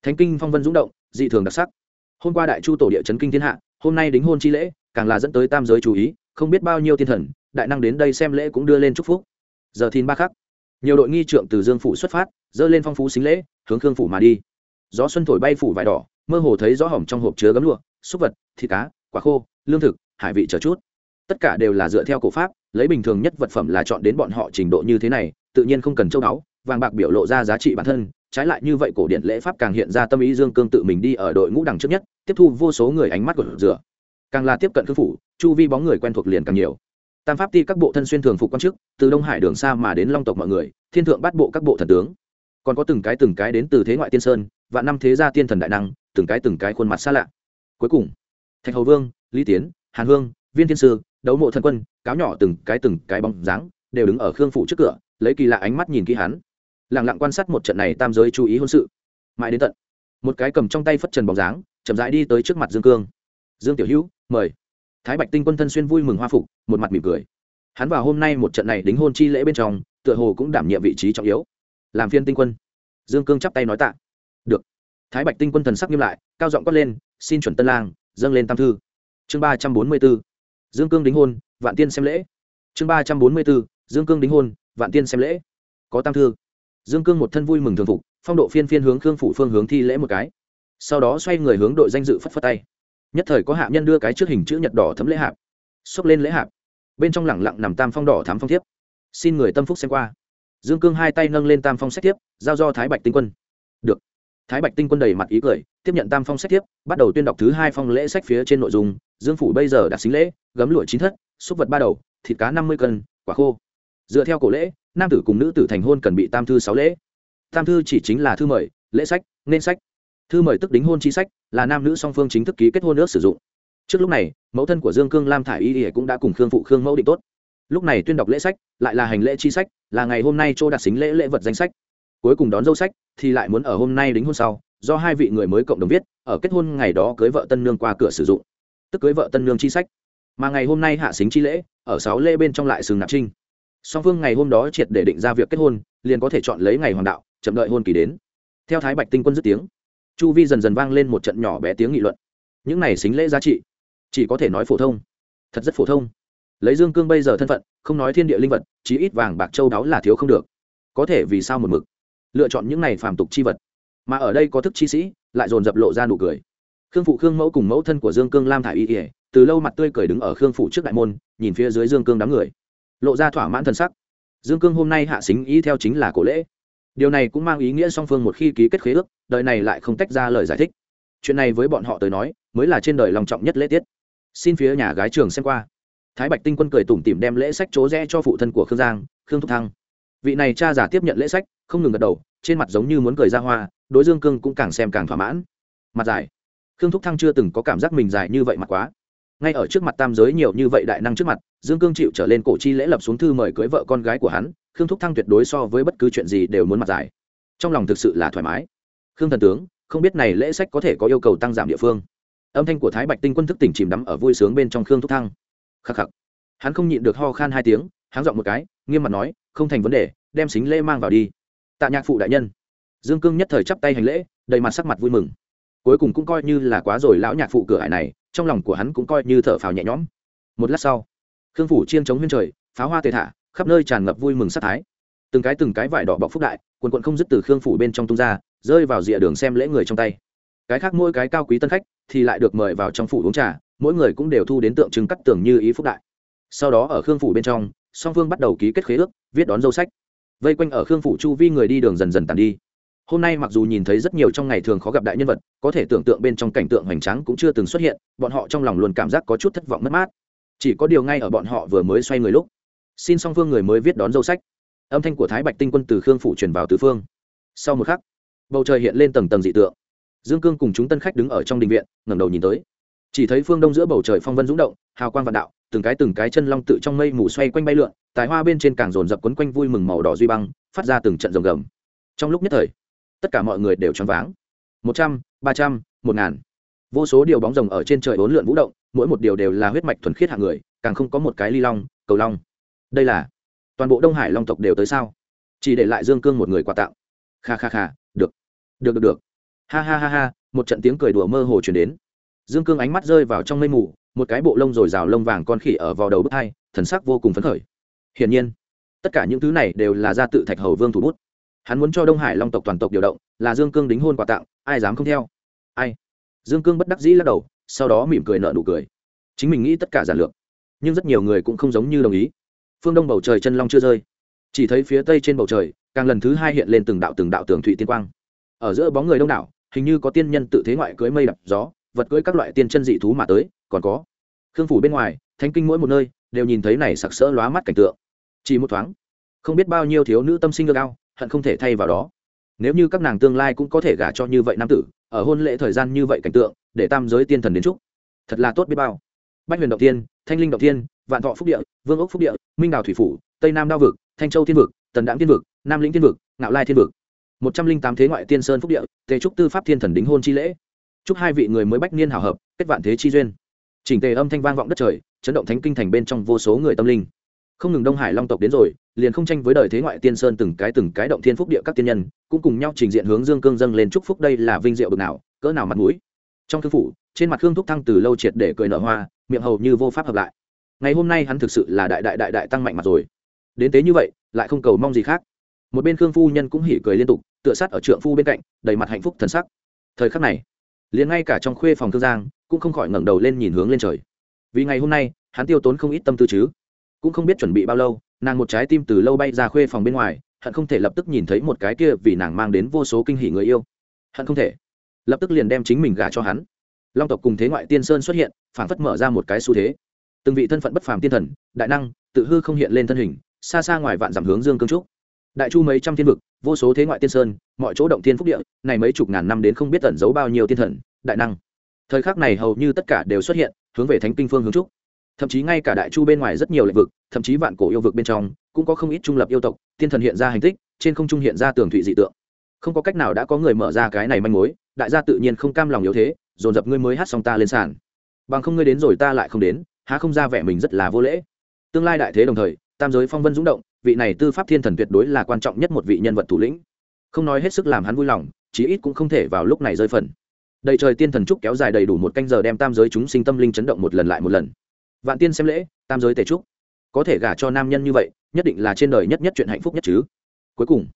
thánh kinh phong vân dũng động, dị thường đặc sắc. Hôm qua đại chu tổ địa chấn kinh thiên hạ, hôm nay đính hôn chi lễ, càng là dẫn tới tam giới chú ý, không biết bao nhiêu thiên thần đại năng đến đây xem lễ cũng đưa lên chúc phúc. Giờ thìn ba khắc, nhiều đội nghi trượng từ dương phủ xuất phát, dơ lên phong phú xính lễ, hướng khương phủ mà đi. Gió xuân thổi bay phủ vải đỏ, mơ hồ thấy rõ hỏng trong hộp chứa gấm lụa, súc vật, thịt cá, quả khô, lương thực, hải vị chờ chút. Tất cả đều là dựa theo cổ pháp, lấy bình thường nhất vật phẩm là chọn đến bọn họ trình độ như thế này, tự nhiên không cần châu đáo, vàng bạc biểu lộ ra giá trị bản thân, trái lại như vậy cổ điển lễ pháp càng hiện ra tâm ý dương cương tự mình đi ở đội ngũ đằng trước nhất, tiếp thu vô số người ánh mắt của rửa. Càng là tiếp cận khương phủ, chu vi bóng người quen thuộc liền càng nhiều tam pháp ti các bộ thân xuyên thường phục quan chức, từ đông hải đường xa mà đến long tộc mọi người, thiên thượng bắt bộ các bộ thần tướng. Còn có từng cái từng cái đến từ thế ngoại tiên sơn và năm thế gia tiên thần đại năng, từng cái từng cái khuôn mặt xa lạ. Cuối cùng, thạch hầu vương, lý tiến, hàn hương, viên thiên sư, đấu mộ thần quân, cáo nhỏ từng cái từng cái bóng dáng, đều đứng ở khương phủ trước cửa, lấy kỳ lạ ánh mắt nhìn kỹ hắn. Lẳng lặng quan sát một trận này tam giới chú ý hôn sự. Mãi đến tận, một cái cầm trong tay phất trần bóng dáng, chậm rãi đi tới trước mặt dương cương. Dương tiểu hữu, mời thái bạch tinh quân thân xuyên vui mừng hoa phục, một mặt mỉm cười. Hắn vào hôm nay một trận này đính hôn chi lễ bên trong, tựa hồ cũng đảm nhiệm vị trí trọng yếu. Làm phiên tinh quân. Dương cương chắp tay nói tạ. Được. Thái bạch tinh quân thần sắc nghiêm lại, cao giọng quát lên, xin chuẩn tân lang, dâng lên tam thư. Chương ba trăm bốn mươi b ố dương cương đính hôn, vạn tiên xem lễ. Chương ba trăm bốn mươi b ố dương cương đính hôn, vạn tiên xem lễ. Có tam thư. Dương cương một thân vui mừng thường phục, phong độ phiên phiên hướng khương phủ phương hướng thi lễ một cái. Sau đó xoay người hướng đội danh dự phất phất tay nhất thời có hạ nhân đưa cái trước hình chữ nhật đỏ thấm lễ hạp xốc lên lễ hạp. Bên trong lẳng lặng nằm tam phong đỏ thám phong thiếp. Xin người tâm phúc xem qua. Dương cương hai tay nâng lên tam phong sách tiếp, giao do thái bạch tinh quân. Được. Thái bạch tinh quân đầy mặt ý cười tiếp nhận tam phong sách tiếp, bắt đầu tuyên đọc thứ hai phong lễ sách phía trên nội dung. Dương phủ bây giờ đặt xính lễ gấm lụa chín thất xúc vật ba đầu thịt cá năm mươi cân quả khô. Dựa theo cổ lễ nam tử cùng nữ tử thành hôn cần bị tam thư sáu lễ. Tam thư chỉ chính là thư mời lễ sách nên sách. Thư mời tức đính hôn chi sách là nam nữ song phương chính thức ký kết hôn ước sử dụng. Trước lúc này, mẫu thân của dương cương lam thả i y cũng đã cùng khương phụ khương mẫu định tốt. Lúc này tuyên đọc lễ sách, lại là hành lễ chi sách, là ngày hôm nay chỗ đặt xính lễ lễ vật danh sách. Cuối cùng đón dâu sách, thì lại muốn ở hôm nay đính hôn sau, do hai vị người mới cộng đồng viết, ở kết hôn ngày đó cưới vợ tân nương qua cửa sử dụng. Tức cưới vợ tân nương chi sách. Mà ngày hôm nay hạ xính chi lễ, ở sáu lễ bên trong lại sừng nạp trinh. Song phương ngày hôm đó triệt để định ra việc kết hôn, liền có thể chọn lấy ngày hoàng đạo, chậm đợi hôn kỳ đến. Theo thái bạch tinh quân dứt tiếng chu vi dần dần vang lên một trận nhỏ bé tiếng nghị luận những này xính lễ giá trị chỉ có thể nói phổ thông thật rất phổ thông lấy dương cương bây giờ thân phận không nói thiên địa linh vật chí ít vàng bạc châu đáo là thiếu không được có thể vì sao một mực lựa chọn những này phàm tục chi vật mà ở đây có thức chi sĩ lại dồn dập lộ ra nụ cười khương phụ khương mẫu cùng mẫu thân của dương cương lam thả y ỉa từ lâu mặt tươi cười đứng ở khương phụ trước đại môn nhìn phía dưới dương cương đám người lộ ra thỏa mãn thân sắc dương cương hôm nay hạ xính ý theo chính là cổ lễ điều này cũng mang ý nghĩa song phương một khi ký kết khế ước, đời này lại không tách ra lời giải thích. Chuyện này với bọn họ tới nói, mới là trên đời lòng trọng nhất lễ tiết. Xin phía nhà gái trường xem qua. Thái bạch tinh quân cười tủm tỉm đem lễ sách chỗ rẽ cho phụ thân của khương giang, khương thúc thăng. Vị này cha giả tiếp nhận lễ sách, không ngừng gật đầu, trên mặt giống như muốn cười ra hoa, đối dương cương cũng càng xem càng thỏa mãn. Mặt dài. Khương thúc thăng chưa từng có cảm giác mình dài như vậy mặt quá. Ngay ở trước mặt tam giới nhiều như vậy đại năng trước mặt, dương cương chịu trở lên cổ chi lễ lập xuống thư mời cưới vợ con gái của hắn khương thúc thăng tuyệt đối so với bất cứ chuyện gì đều muốn mặt dài. Trong lòng thực sự là thoải mái. Khương thần tướng, không biết này lễ sách có thể có yêu cầu tăng giảm địa phương. Âm thanh của thái bạch tinh quân thức tỉnh chìm đắm ở vui sướng bên trong khương thúc thăng. Khắc khắc. Hắn không nhịn được ho khan hai tiếng, hắn giọng một cái, nghiêm mặt nói, không thành vấn đề, đem xính lễ mang vào đi. Tạ nhạc phụ đại nhân. Dương cương nhất thời chắp tay hành lễ, đầy mặt sắc mặt vui mừng. Cuối cùng cũng coi như là quá rồi, lão nhạc phụ cửa hải này, trong lòng của hắn cũng coi như thở phào nhẹ nhõm. Một lát sau, khương phủ chiên chống huyên trời, pháo hoa tề thả khắp nơi tràn ngập vui mừng sắc thái. Từng cái từng cái vải đỏ bọc phúc đại, quần quận không dứt từ khương phủ bên trong tung ra, rơi vào rìa đường xem lễ người trong tay. Cái khác mỗi cái cao quý tân khách thì lại được mời vào trong phủ uống trà, mỗi người cũng đều thu đến tượng trưng cắt tường như ý phúc đại. Sau đó ở khương phủ bên trong, song phương bắt đầu ký kết khế ước, viết đón dâu sách. Vây quanh ở khương phủ chu vi người đi đường dần dần tàn đi. Hôm nay mặc dù nhìn thấy rất nhiều trong ngày thường khó gặp đại nhân vật, có thể tưởng tượng bên trong cảnh tượng hoành tráng cũng chưa từng xuất hiện, bọn họ trong lòng luôn cảm giác có chút thất vọng mất mát. Chỉ có điều ngay ở bọn họ vừa mới xoay người lúc xin song phương người mới viết đón dâu sách. Âm thanh của thái bạch tinh quân từ khương phủ truyền vào tứ phương. Sau một khắc, bầu trời hiện lên tầng tầng dị tượng. Dương cương cùng chúng tân khách đứng ở trong đình viện, ngẩng đầu nhìn tới. Chỉ thấy phương đông giữa bầu trời phong vân rúng động, hào quang vạn đạo, từng cái từng cái chân long tự trong mây mù xoay quanh bay lượn, tài hoa bên trên càng rồn rập quấn quanh vui mừng màu đỏ duy băng, phát ra từng trận rồng gầm. Trong lúc nhất thời, tất cả mọi người đều choáng váng. Một trăm, ba trăm, một ngàn. Vô số điều bóng rồng ở trên trời bốn lượn vũ động, mỗi một điều đều là huyết mạch thuần khiết hạng người, càng không có một cái ly long, cầu long đây là toàn bộ đông hải long tộc đều tới sao chỉ để lại dương cương một người quà tặng kha kha kha, được được được được. ha ha ha ha, một trận tiếng cười đùa mơ hồ chuyển đến. dương cương ánh mắt rơi vào trong mây mù, một cái bộ lông r ồ i r à o lông vàng con khỉ ở vào đầu bức hai, thần sắc vô cùng phấn khởi. hiển nhiên, tất cả những thứ này đều là ra tự thạch hầu vương thủ bút. hắn muốn cho đông hải long tộc toàn tộc điều động, là dương cương đính hôn quà tặng, ai dám không theo? ai? dương cương bất đắc dĩ lắc đầu, sau đó mỉm cười nợ nụ cười. chính mình nghĩ tất cả giản lược, nhưng rất nhiều người cũng không giống như đồng ý phương đông bầu trời chân long chưa rơi. Chỉ thấy phía tây trên bầu trời, càng lần thứ hai hiện lên từng đạo từng đạo tường thụy tiên quang. Ở giữa bóng người đông đảo, hình như có tiên nhân tự thế ngoại cưới mây đập gió, vật cưới các loại tiên chân dị thú mà tới, còn có khương phủ bên ngoài, thánh kinh mỗi một nơi đều nhìn thấy này sặc sỡ lóa mắt cảnh tượng. Chỉ một thoáng, không biết bao nhiêu thiếu nữ tâm sinh ước ao hận không thể thay vào đó. Nếu như các nàng tương lai cũng có thể gả cho như vậy nam tử, ở hôn lễ thời gian như vậy cảnh tượng, để tam giới tiên thần đến chúc, thật là tốt biết bao bách huyền động tiên thanh linh động tiên vạn thọ phúc địa, vương ốc phúc địa, minh đào thủy phủ, tây nam đao vực, thanh châu thiên vực, tần đạm thiên vực, nam lĩnh thiên vực, ngạo lai thiên vực. Một trăm linh tám thế ngoại tiên sơn phúc địa, tề trúc tư pháp thiên thần đính hôn chi lễ. Chúc hai vị người mới bách niên hảo hợp, kết vạn thế chi duyên. Chỉnh tề âm thanh vang vọng đất trời, chấn động thánh kinh thành bên trong vô số người tâm linh. Không ngừng đông hải long tộc đến rồi, liền không tranh với đời thế ngoại tiên sơn từng cái từng cái động thiên phúc địa các tiên nhân, cũng cùng nhau trình diện hướng dương cương dâng lên chúc phúc đây là vinh diệu bực nào, cỡ nào mặt mũi. Trong thư phủ, trên mặt hương thúc thăng từ lâu triệt để cười nở hoa miệng hầu như vô pháp hợp lại. Ngày hôm nay hắn thực sự là đại đại đại đại tăng mạnh mặt rồi. Đến tế như vậy, lại không cầu mong gì khác. Một bên khương phu nhân cũng hỉ cười liên tục, tựa sát ở trượng phu bên cạnh, đầy mặt hạnh phúc thần sắc. Thời khắc này, liền ngay cả trong khuê phòng thương giang, cũng không khỏi ngẩng đầu lên nhìn hướng lên trời. Vì ngày hôm nay, hắn tiêu tốn không ít tâm tư chứ. Cũng không biết chuẩn bị bao lâu, nàng một trái tim từ lâu bay ra khuê phòng bên ngoài, hận không thể lập tức nhìn thấy một cái kia vì nàng mang đến vô số kinh hỉ người yêu. Hận không thể, lập tức liền đem chính mình gả cho hắn long tộc cùng thế ngoại tiên sơn xuất hiện, phảng phất mở ra một cái xu thế. Từng vị thân phận bất phàm tiên thần, đại năng, tự hư không hiện lên thân hình, xa xa ngoài vạn giảm hướng dương cương trúc. Đại chu mấy trăm thiên vực, vô số thế ngoại tiên sơn, mọi chỗ động tiên phúc địa, này mấy chục ngàn năm đến không biết tẩn giấu bao nhiêu tiên thần, đại năng. Thời khắc này hầu như tất cả đều xuất hiện, hướng về thánh kinh phương hướng trúc. Thậm chí ngay cả đại chu bên ngoài rất nhiều lĩnh vực, thậm chí vạn cổ yêu vực bên trong, cũng có không ít trung lập yêu tộc, tiên thần hiện ra hành tích, trên không trung hiện ra tường thụy dị tượng. Không có cách nào đã có người mở ra cái này manh mối, đại gia tự nhiên không cam lòng yếu thế dồn dập ngươi mới hát xong ta lên sàn. Bằng không ngươi đến rồi ta lại không đến, há không ra vẻ mình rất là vô lễ. Tương lai đại thế đồng thời, tam giới phong vân dũng động, vị này tư pháp thiên thần tuyệt đối là quan trọng nhất một vị nhân vật thủ lĩnh. Không nói hết sức làm hắn vui lòng, chí ít cũng không thể vào lúc này rơi phần. Đầy trời tiên thần trúc kéo dài đầy đủ một canh giờ đem tam giới chúng sinh tâm linh chấn động một lần lại một lần. Vạn tiên xem lễ, tam giới tề trúc. Có thể gả cho nam nhân như vậy, nhất định là trên đời nhất nhất chuyện hạnh phúc nhất chứ. Cuối cùng,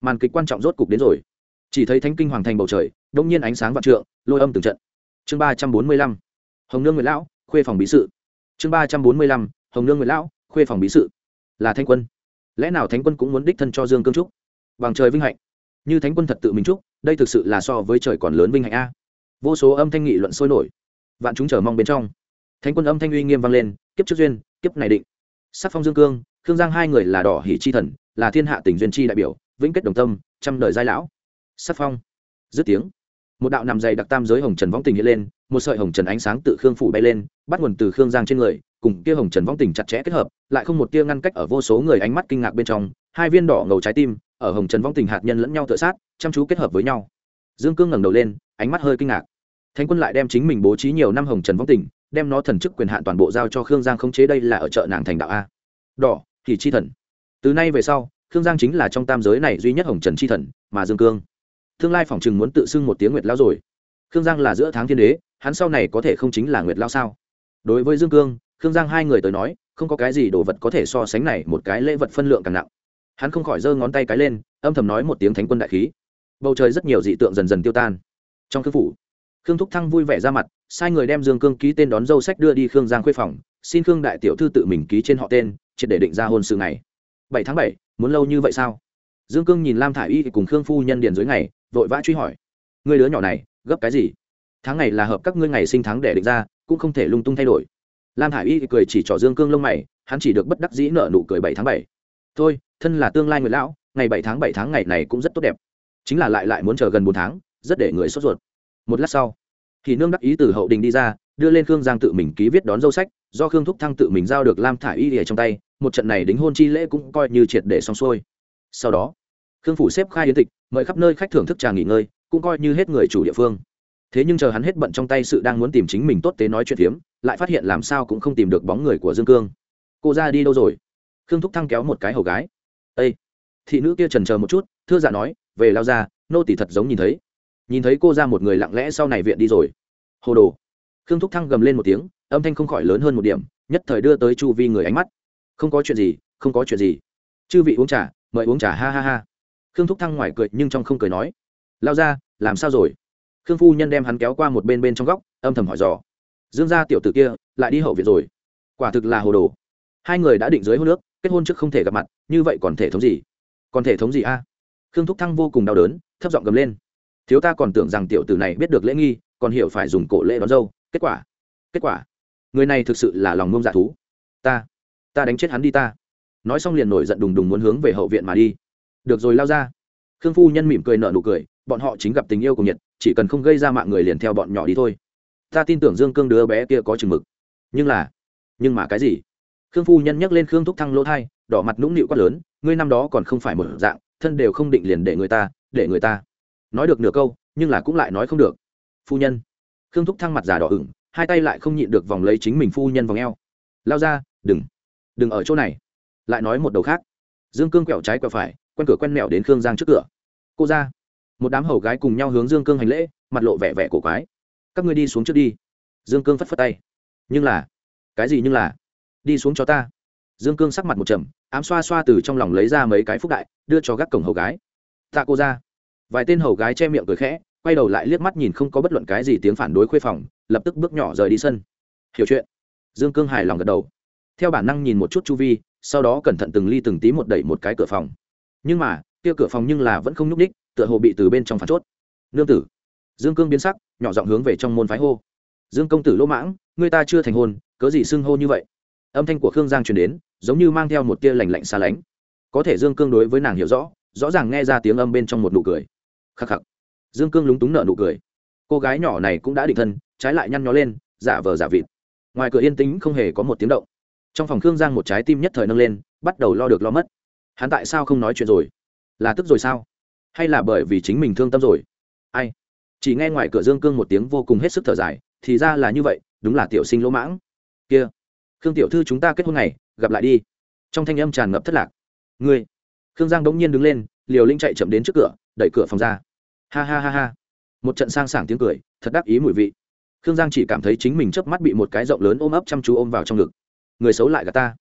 màn kịch quan trọng rốt cục đến rồi. Chỉ thấy thánh kinh hoàng thành bầu trời, đông nhiên ánh sáng vạn trượng lôi âm từng trận. Chương ba trăm bốn mươi lăm, hồng nương nguyệt lão, khuê phòng bí sự. Chương ba trăm bốn mươi lăm, hồng nương nguyệt lão, khuê phòng bí sự. Là thanh quân. Lẽ nào thánh quân cũng muốn đích thân cho dương cương trúc? Bằng trời vinh hạnh. Như thánh quân thật tự mình trúc, đây thực sự là so với trời còn lớn vinh hạnh a. Vô số âm thanh nghị luận sôi nổi. Vạn chúng chờ mong bên trong. Thánh quân âm thanh uy nghiêm vang lên, kiếp trước duyên, kiếp này định. Sắc phong dương cương, khương giang hai người là đỏ hỷ chi thần, là thiên hạ tình duyên chi đại biểu, vĩnh kết đồng tâm, trăm đời giai lão. Sắc phong. Dứt tiếng một đạo nằm dày đặc tam giới hồng trần võng tình hiện lên, một sợi hồng trần ánh sáng tự khương phủ bay lên, bắt nguồn từ khương giang trên người, cùng kia hồng trần võng tình chặt chẽ kết hợp, lại không một tia ngăn cách ở vô số người ánh mắt kinh ngạc bên trong, hai viên đỏ ngầu trái tim, ở hồng trần võng tình hạt nhân lẫn nhau tự sát, chăm chú kết hợp với nhau. Dương cương ngẩng đầu lên, ánh mắt hơi kinh ngạc. Thánh quân lại đem chính mình bố trí nhiều năm hồng trần võng tình, đem nó thần chức quyền hạn toàn bộ giao cho khương giang khống chế đây là ở chợ nàng thành đạo a. Đỏ thì chi thần. Từ nay về sau, khương giang chính là trong tam giới này duy nhất hồng trần chi thần, mà dương cương tương lai phỏng chừng muốn tự xưng một tiếng nguyệt lao rồi. Khương giang là giữa tháng thiên đế, hắn sau này có thể không chính là nguyệt lao sao? Đối với dương cương, khương giang hai người tới nói, không có cái gì đồ vật có thể so sánh này một cái lễ vật phân lượng càng nặng. Hắn không khỏi giơ ngón tay cái lên, âm thầm nói một tiếng thánh quân đại khí. Bầu trời rất nhiều dị tượng dần dần tiêu tan. Trong khương phủ, khương thúc thăng vui vẻ ra mặt, sai người đem dương cương ký tên đón dâu sách đưa đi khương giang khuê phòng, xin khương đại tiểu thư tự mình ký trên họ tên, triệt để định ra hôn sự này bảy tháng bảy, muốn lâu như vậy sao? Dương cương nhìn lam thả i y cùng khương phu nhân điền dưới ngày vội vã truy hỏi. Người đứa nhỏ này, gấp cái gì? Tháng này là hợp các ngươi ngày sinh tháng để định ra, cũng không thể lung tung thay đổi. Lam hải y cười chỉ trỏ dương cương lông mày, hắn chỉ được bất đắc dĩ nợ nụ cười bảy tháng bảy. Thôi, thân là tương lai người lão, ngày bảy tháng bảy tháng ngày này cũng rất tốt đẹp. Chính là lại lại muốn chờ gần bốn tháng, rất để người sốt ruột. Một lát sau thì nương đắc ý từ hậu đình đi ra, đưa lên khương giang tự mình ký viết đón dâu sách, do khương thúc thăng tự mình giao được lam thả y lìa trong tay, một trận này đính hôn chi lễ cũng coi như triệt để xong xuôi. Sau đó khương phủ xếp khai yến tịch, mời khắp nơi khách thưởng thức trà nghỉ ngơi, cũng coi như hết người chủ địa phương. Thế nhưng chờ hắn hết bận trong tay sự đang muốn tìm chính mình tốt tế nói chuyện phiếm, lại phát hiện làm sao cũng không tìm được bóng người của dương cương. Cô ra đi đâu rồi? Khương thúc thăng kéo một cái hầu gái. Ây thị nữ kia trần chờ một chút, thưa dạ nói, về lao ra, nô tỷ thật giống nhìn thấy. Nhìn thấy cô ra một người lặng lẽ sau này viện đi rồi. Hồ đồ! Khương thúc thăng gầm lên một tiếng, âm thanh không khỏi lớn hơn một điểm, nhất thời đưa tới chu vi người ánh mắt. Không có chuyện gì, không có chuyện gì. Chư vị uống trà, mời uống trà, ha ha ha khương thúc thăng ngoài cười nhưng trong không cười nói, lao ra, làm sao rồi? Khương phu nhân đem hắn kéo qua một bên bên trong góc, âm thầm hỏi dò. Dương gia tiểu t ử kia lại đi hậu viện rồi. Quả thực là hồ đồ. Hai người đã định dưới hôn nước kết hôn trước không thể gặp mặt, như vậy còn thể thống gì? Còn thể thống gì a? Khương thúc thăng vô cùng đau đớn, thấp giọng gầm lên. Thiếu ta còn tưởng rằng tiểu tử này biết được lễ nghi, còn hiểu phải dùng cổ lễ đón dâu. Kết quả? Kết quả? Người này thực sự là lòng ngông dạ thú. Ta ta đánh chết hắn đi ta. Nói xong liền nổi giận đùng đùng muốn hướng về hậu viện mà đi được rồi, lao ra. Khương phu nhân mỉm cười nợ nụ cười, bọn họ chính gặp tình yêu của nhiệt, chỉ cần không gây ra mạng người liền theo bọn nhỏ đi thôi. Ta tin tưởng dương cương đứa bé kia có chừng mực. Nhưng là, nhưng mà cái gì? Khương phu nhân nhắc lên khương thúc thăng lỗ thai, đỏ mặt nũng nịu quát lớn, ngươi năm đó còn không phải một dạng, thân đều không định liền để người ta, để người ta. Nói được nửa câu, nhưng là cũng lại nói không được. Phu nhân. Khương thúc thăng mặt già đỏ ửng, hai tay lại không nhịn được vòng lấy chính mình phu nhân vòng eo. Lao ra, đừng đừng ở chỗ này. Lại nói một đầu khác. Dương cương quẹo trái quẹo phải quen cửa quen mẹo đến khương giang trước cửa. Cô ra. Một đám hầu gái cùng nhau hướng dương cương hành lễ, mặt lộ vẻ vẻ cổ quái. Các ngươi đi xuống trước đi. Dương cương phất phất tay. Nhưng là, cái gì nhưng là? Đi xuống cho ta. Dương cương sắc mặt một trầm, ám xoa xoa từ trong lòng lấy ra mấy cái phúc đại, đưa cho gác cổng hầu gái. Tạ cô ra. Vài tên hầu gái che miệng cười khẽ, quay đầu lại liếc mắt nhìn không có bất luận cái gì tiếng phản đối khuê phòng, lập tức bước nhỏ rời đi sân. Hiểu chuyện. Dương cương hài lòng gật đầu. Theo bản năng nhìn một chút chu vi, sau đó cẩn thận từng ly từng tí một đẩy một cái cửa phòng nhưng mà, kia cửa phòng nhưng là vẫn không nhúc ních tựa hồ bị từ bên trong phản chốt. Nương tử. Dương cương biến sắc, nhỏ giọng hướng về trong môn phái hô. Dương công tử lỗ mãng người ta chưa thành hôn, cớ gì xưng hô như vậy? Âm thanh của khương giang truyền đến, giống như mang theo một tia lành lạnh xa lánh. Có thể dương cương đối với nàng hiểu rõ rõ ràng nghe ra tiếng âm bên trong một nụ cười. Khắc khắc. Dương cương lúng túng nợ nụ cười. Cô gái nhỏ này cũng đã định thân, trái lại nhăn nhó lên, giả vờ giả vịt. Ngoài cửa yên tĩnh không hề có một tiếng động. Trong phòng khương giang một trái tim nhất thời nâng lên, bắt đầu lo được lo mất hắn tại sao không nói chuyện rồi? Là tức rồi sao? Hay là bởi vì chính mình thương tâm rồi? Ai? Chỉ nghe ngoài cửa dương cương một tiếng vô cùng hết sức thở dài, thì ra là như vậy, đúng là tiểu sinh lỗ mãng. Kia, khương tiểu thư chúng ta kết hôn này gặp lại đi. Trong thanh âm tràn ngập thất lạc. Ngươi, khương giang đống nhiên đứng lên, liều linh chạy chậm đến trước cửa, đẩy cửa phòng ra. Ha ha ha ha. Một trận sang sảng tiếng cười, thật đắc ý mùi vị. Khương giang chỉ cảm thấy chính mình chớp mắt bị một cái rộng lớn ôm ấp chăm chú ôm vào trong ngực. Người xấu lại gà ta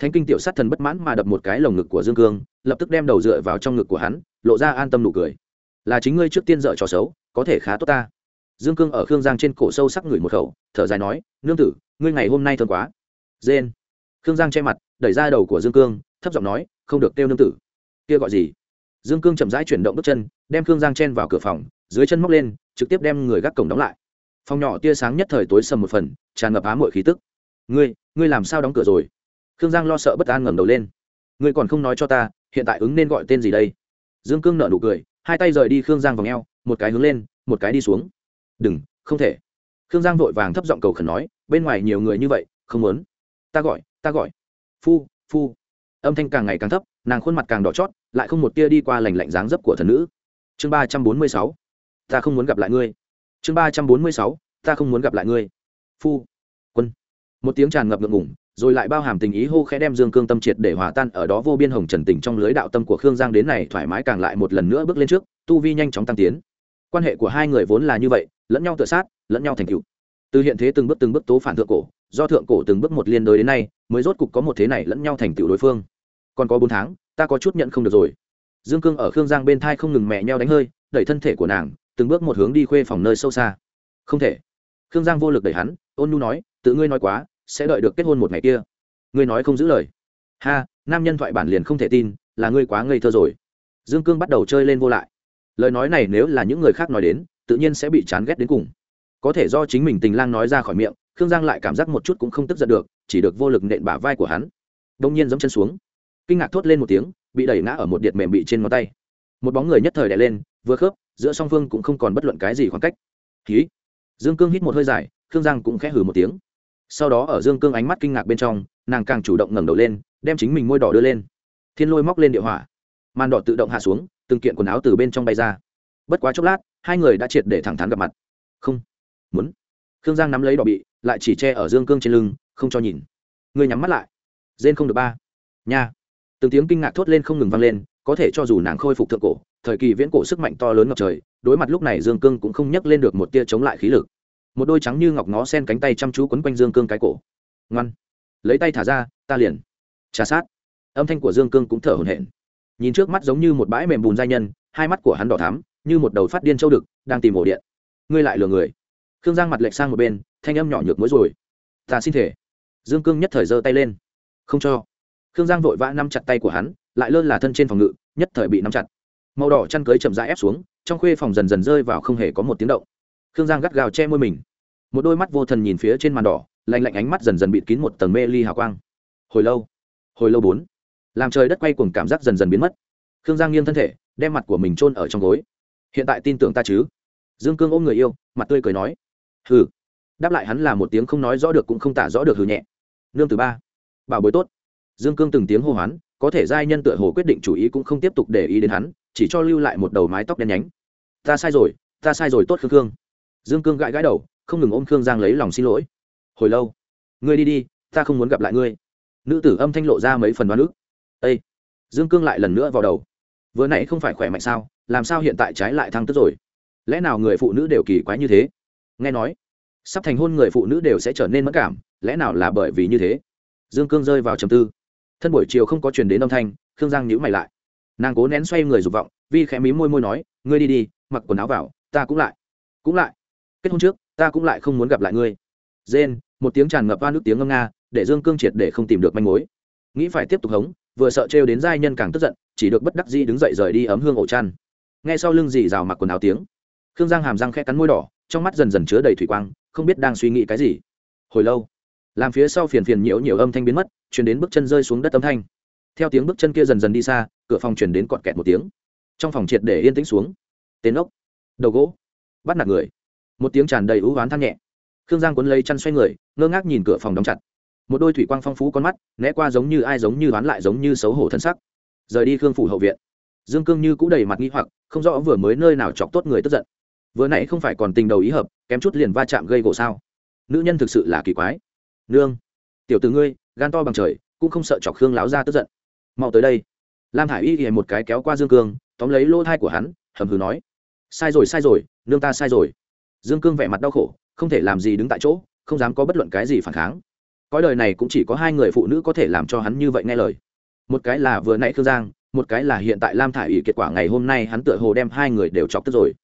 thánh kinh tiểu sát thần bất mãn mà đập một cái lồng ngực của dương cương, lập tức đem đầu dựa vào trong ngực của hắn, lộ ra an tâm nụ cười. Là chính ngươi trước tiên dợ trò xấu, có thể khá tốt ta. Dương cương ở khương giang trên cổ sâu sắc ngửi một khẩu, thở dài nói, nương tử, ngươi ngày hôm nay thương quá. Dên khương giang che mặt, đẩy ra đầu của dương cương, thấp giọng nói, không được kêu nương tử. Kia gọi gì? Dương cương chậm rãi chuyển động bước chân, đem khương giang chen vào cửa phòng, dưới chân móc lên, trực tiếp đem người gác cổng đóng lại. Phòng nhỏ tia sáng nhất thời tối sầm một phần, tràn ngập á mội khí tức. Ngươi ngươi làm sao đóng cửa rồi? Khương giang lo sợ bất an ngẩng đầu lên. Ngươi còn không nói cho ta, hiện tại ứng nên gọi tên gì đây? Dương cương nợ nụ cười, hai tay rời đi khương giang vòng eo, một cái hướng lên, một cái đi xuống. Đừng, không thể. Khương giang vội vàng thấp giọng cầu khẩn nói, bên ngoài nhiều người như vậy, không muốn. Ta gọi ta gọi. Phu phu. Âm thanh càng ngày càng thấp, nàng khuôn mặt càng đỏ chót, lại không một tia đi qua lành lạnh dáng dấp của thần nữ. Chương ba trăm bốn mươi sáu. Ta không muốn gặp lại ngươi. Chương ba trăm bốn mươi sáu. Ta không muốn gặp lại ngươi. Phu. Quân. Một tiếng tràn ngập ngượng ngủng rồi lại bao hàm tình ý hô khẽ đem dương cương tâm triệt để hòa tan, ở đó vô biên hồng trần tình trong lưới đạo tâm của khương giang đến này thoải mái càng lại một lần nữa bước lên trước, tu vi nhanh chóng tăng tiến. Quan hệ của hai người vốn là như vậy, lẫn nhau tự sát, lẫn nhau thành cựu từ hiện thế từng bước từng bước tố phản thượng cổ, do thượng cổ từng bước một liên đối đến nay, mới rốt cục có một thế này lẫn nhau thành tựu đối phương. Còn có bốn tháng, ta có chút nhận không được rồi. Dương cương ở khương giang bên thai không ngừng mẹ nhau đánh hơi, đẩy thân thể của nàng, từng bước một hướng đi khuê phòng nơi sâu xa. Không thể. Khương giang vô lực đẩy hắn, ôn nhu nói, tự ngươi nói quá sẽ đợi được kết hôn một ngày kia. Ngươi nói không giữ lời. Ha, nam nhân thoại bản liền không thể tin, là ngươi quá ngây thơ rồi. Dương cương bắt đầu chơi lên vô lại. Lời nói này nếu là những người khác nói đến, tự nhiên sẽ bị chán ghét đến cùng. Có thể do chính mình tình lang nói ra khỏi miệng, khương giang lại cảm giác một chút cũng không tức giận được, chỉ được vô lực nện bả vai của hắn. Đông nhiên giẫm chân xuống. Kinh ngạc thốt lên một tiếng, bị đẩy ngã ở một điện mềm bị trên ngón tay. Một bóng người nhất thời đè lên, vừa khớp, giữa song phương cũng không còn bất luận cái gì khoảng cách. Khí dương cương hít một hơi dài, khương giang cũng khẽ hử một tiếng sau đó ở dương cương ánh mắt kinh ngạc bên trong, nàng càng chủ động ngẩng đầu lên, đem chính mình môi đỏ đưa lên. Thiên lôi móc lên địa hỏa màn đỏ tự động hạ xuống, từng kiện quần áo từ bên trong bay ra. Bất quá chốc lát, hai người đã triệt để thẳng thắn gặp mặt. Không muốn. Khương giang nắm lấy đỏ bị, lại chỉ che ở dương cương trên lưng, không cho nhìn. Người nhắm mắt lại. Rên không được ba. Nha. Từng tiếng kinh ngạc thốt lên không ngừng vang lên, có thể cho dù nàng khôi phục thượng cổ, thời kỳ viễn cổ sức mạnh to lớn ngập trời, đối mặt lúc này dương cương cũng không nhấc lên được một tia chống lại khí lực một đôi trắng như ngọc ngó sen cánh tay chăm chú quấn quanh dương cương cái cổ. Ngoan. Lấy tay thả ra, ta liền. Trà sát. Âm thanh của dương cương cũng thở hổn hển. Nhìn trước mắt giống như một bãi mềm bùn giai nhân, hai mắt của hắn đỏ thắm, như một đầu phát điên châu đực, đang tìm ổ điện. Ngươi lại lừa người. Khương giang mặt lệch sang một bên, thanh âm nhỏ nhược mới rồi. Ta xin thể dương cương nhất thời giơ tay lên. Không cho. Khương giang vội vã nắm chặt tay của hắn, lại lơ là thân trên phòng ngự, nhất thời bị nắm chặt. Màu đỏ chăn cưới chậm rãi ép xuống, trong khuê phòng dần dần rơi vào không hề có một tiếng động khương giang gắt gào che môi mình. Một đôi mắt vô thần nhìn phía trên màn đỏ, lạnh lạnh ánh mắt dần dần bịt kín một tầng mê ly hào quang. Hồi lâu hồi lâu bốn. Làm trời đất quay cùng cảm giác dần dần biến mất. Khương giang nghiêng thân thể, đem mặt của mình chôn ở trong gối. Hiện tại tin tưởng ta chứ? Dương cương ôm người yêu, mặt tươi cười nói. Hừ. Đáp lại hắn là một tiếng không nói rõ được cũng không tả rõ được hừ nhẹ. Nương từ ba. Bảo bối tốt. Dương cương từng tiếng hô hoán, có thể giai nhân tựa hồ quyết định chủ ý cũng không tiếp tục để ý đến hắn, chỉ cho lưu lại một đầu mái tóc đen nhánh. Ta sai rồi, ta sai rồi tốt khương khương dương cương gãi gãi đầu, không ngừng ôm khương giang lấy lòng xin lỗi. Hồi lâu? Ngươi đi đi, ta không muốn gặp lại ngươi. Nữ tử âm thanh lộ ra mấy phần đoán ức. Ây dương cương lại lần nữa vào đầu. Vừa nãy không phải khỏe mạnh sao? Làm sao hiện tại trái lại thăng tức rồi? Lẽ nào người phụ nữ đều kỳ quái như thế? Nghe nói, sắp thành hôn người phụ nữ đều sẽ trở nên mất cảm, lẽ nào là bởi vì như thế? Dương cương rơi vào trầm tư. Thân buổi chiều không có chuyển đến âm thanh, khương giang nhữ mày lại. Nàng cố nén xoay người dục vọng, vi khẽ mí môi môi nói, ngươi đi đi, mặc quần áo vào, ta cũng lại. Cũng lại? Kết hôn trước, ta cũng lại không muốn gặp lại ngươi. Rên, một tiếng tràn ngập oan nước tiếng ngâm nga, để dương cương triệt để không tìm được manh mối. Nghĩ phải tiếp tục hống, vừa sợ trêu đến giai nhân càng tức giận, chỉ được bất đắc dĩ đứng dậy rời đi ấm hương ổ chăn. Nghe sau lưng dì rào mặc quần áo tiếng, khương giang hàm răng khẽ cắn môi đỏ, trong mắt dần dần chứa đầy thủy quang, không biết đang suy nghĩ cái gì. Hồi lâu, làm phía sau phiền phiền nhiễu nhiều âm thanh biến mất, chuyển đến bước chân rơi xuống đất âm thanh. Theo tiếng bước chân kia dần dần đi xa, cửa phòng chuyển đến cọt kẹt một tiếng. Trong phòng triệt để yên tĩnh xuống. Tên ốc, đầu gỗ, bắt nạt người một tiếng tràn đầy ưu oán than nhẹ. Khương giang cuốn lấy chăn xoay người, ngơ ngác nhìn cửa phòng đóng chặt. Một đôi thủy quang phong phú con mắt, né qua giống như ai giống như oán lại giống như xấu hổ thân sắc. Rời đi khương phủ hậu viện, dương cương như cũ đầy mặt nghi hoặc, không rõ vừa mới nơi nào chọc tốt người tức giận. Vừa nãy không phải còn tình đầu ý hợp, kém chút liền va chạm gây gỗ sao? Nữ nhân thực sự là kỳ quái. Nương, tiểu t ử ngươi, gan to bằng trời, cũng không sợ chọc khương láo ra tức giận. Mau tới đây. Lam hải y thì một cái kéo qua dương cương, tóm lấy lỗ thai của hắn, hầm hừ nói. Sai rồi sai rồi, nương ta sai rồi dương cương vẻ mặt đau khổ, không thể làm gì đứng tại chỗ, không dám có bất luận cái gì phản kháng. Cõi đời này cũng chỉ có hai người phụ nữ có thể làm cho hắn như vậy nghe lời. Một cái là vừa nãy khương giang, một cái là hiện tại lam thả ỉ kết quả ngày hôm nay hắn tựa hồ đem hai người đều chọc tức rồi.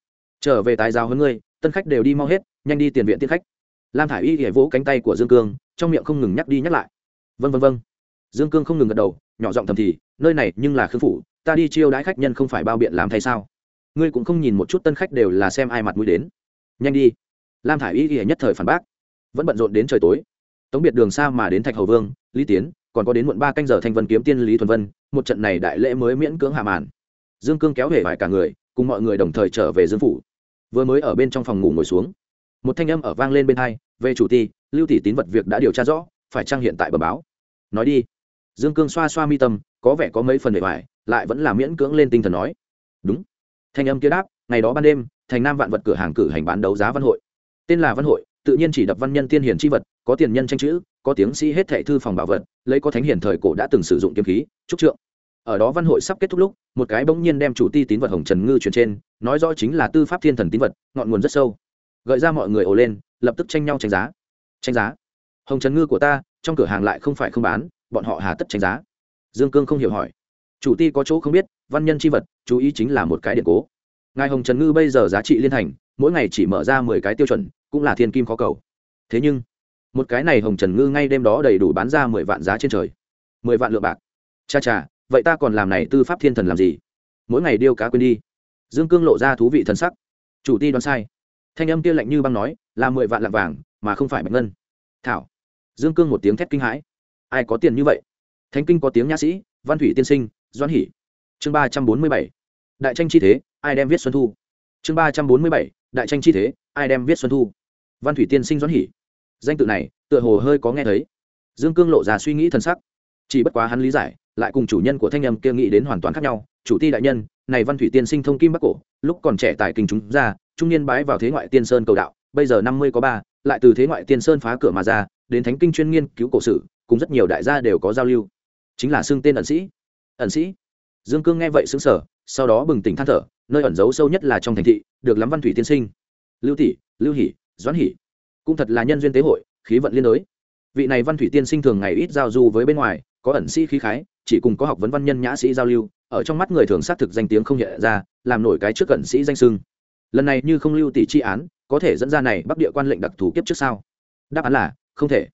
Trở về tài giáo hơn ngươi, tân khách đều đi mau hết, nhanh đi tiền viện tiết khách. Lam thả y ỉa vỗ cánh tay của dương cương, trong miệng không ngừng nhắc đi nhắc lại. Vân vân vân dương cương không ngừng gật đầu, nhỏ giọng thầm thì, nơi này nhưng là khương phủ, ta đi chiêu đãi khách nhân không phải bao biện làm thay sao? Ngươi cũng không nhìn một chút tân khách đều là xem ai mặt mũi đến nhanh đi. Lam thả y ghi nhất thời phản bác. Vẫn bận rộn đến trời tối. Tống biệt đường xa mà đến thạch hầu vương, lý tiến, còn có đến muộn ba canh giờ thanh vân kiếm tiên lý thuần vân, một trận này đại lễ mới miễn cưỡng hạ màn. Dương cương kéo hể vài cả người, cùng mọi người đồng thời trở về dương phủ. Vừa mới ở bên trong phòng ngủ ngồi xuống, một thanh âm ở vang lên bên hai, về chủ ti, lưu tỷ tín vật việc đã điều tra rõ, phải trang hiện tại bờ báo? Nói đi. Dương cương xoa xoa mi tâm, có vẻ có mấy phần bề ngoài lại vẫn là miễn cưỡng lên tinh thần nói. Đúng. Thanh âm kia đáp, ngày đó ban đêm thành nam vạn vật cửa hàng cử hành bán đấu giá văn hội. Tên là văn hội, tự nhiên chỉ đập văn nhân tiên hiển chi vật, có tiền nhân tranh chữ, có tiếng sĩ hết thệ thư phòng bảo vật, lấy có thánh hiển thời cổ đã từng sử dụng kiếm khí trúc trượng. Ở đó văn hội sắp kết thúc lúc, một cái bỗng nhiên đem chủ ti tín vật hồng trần ngư truyền trên, nói rõ chính là tư pháp thiên thần tín vật, ngọn nguồn rất sâu. Gợi ra mọi người ồ lên, lập tức tranh nhau tranh giá. Tranh giá. Hồng trần ngư của ta, trong cửa hàng lại không phải không bán, bọn họ hà tất tranh giá. Dương cương không hiểu hỏi. Chủ ti có chỗ không biết, văn nhân c h i vật, chú ý chính là một cái điện cố ngài hồng trần ngư bây giờ giá trị liên thành, mỗi ngày chỉ mở ra mười cái tiêu chuẩn, cũng là thiên kim khó cầu. Thế nhưng, một cái này hồng trần ngư ngay đêm đó đầy đủ bán ra mười vạn giá trên trời. Mười vạn lượng bạc. Cha cha, vậy ta còn làm này tư pháp thiên thần làm gì? Mỗi ngày điêu cá quên đi. Dương cương lộ ra thú vị thần sắc. Chủ ti đoán sai. Thanh âm kia lạnh như băng nói, là mười vạn lạng vàng, mà không phải bạch ngân. Thảo. Dương cương một tiếng thét kinh hãi. Ai có tiền như vậy? Thánh kinh có tiếng nhã sĩ, văn thủy tiên sinh doan hỷ. Chương ba trăm bốn mươi bảy. Đại tranh chi thế ai đem viết xuân thu? Chương ba trăm bốn mươi bảy, đại tranh chi thế, ai đem viết xuân thu? Văn thủy tiên sinh doãn hỉ. danh tự này, tựa hồ hơi có nghe thấy. Dương cương lộ ra suy nghĩ thân sắc. Chỉ bất quá hắn lý giải, lại cùng chủ nhân của thanh âm kia nghĩ đến hoàn toàn khác nhau. Chủ ti đại nhân, này văn thủy tiên sinh thông kim bắc cổ, lúc còn trẻ tài kinh chúng ra, trung niên bái vào thế ngoại tiên sơn cầu đạo, bây giờ năm mươi có ba, lại từ thế ngoại tiên sơn phá cửa mà ra, đến thánh kinh chuyên nghiên cứu cổ sử, cùng rất nhiều đại gia đều có giao lưu. Chính là xưng tên ẩn sĩ. Ẩn sĩ? Dương cương nghe vậy xứng sở sau đó bừng tỉnh than thở nơi ẩn giấu sâu nhất là trong thành thị, được lắm văn thủy tiên sinh. Lưu tỷ, lưu hỷ, doãn hỷ, cũng thật là nhân duyên tế hội, khí vận liên đối. Vị này văn thủy tiên sinh thường ngày ít giao du với bên ngoài, có ẩn sĩ khí khái, chỉ cùng có học vấn văn nhân nhã sĩ giao lưu, ở trong mắt người thường xác thực danh tiếng không hiện ra, làm nổi cái trước ẩn sĩ danh sưng. Lần này như không lưu tỷ chi án, có thể dẫn ra này bắc địa quan lệnh đặc thù kiếp trước sao? Đáp án là, không thể.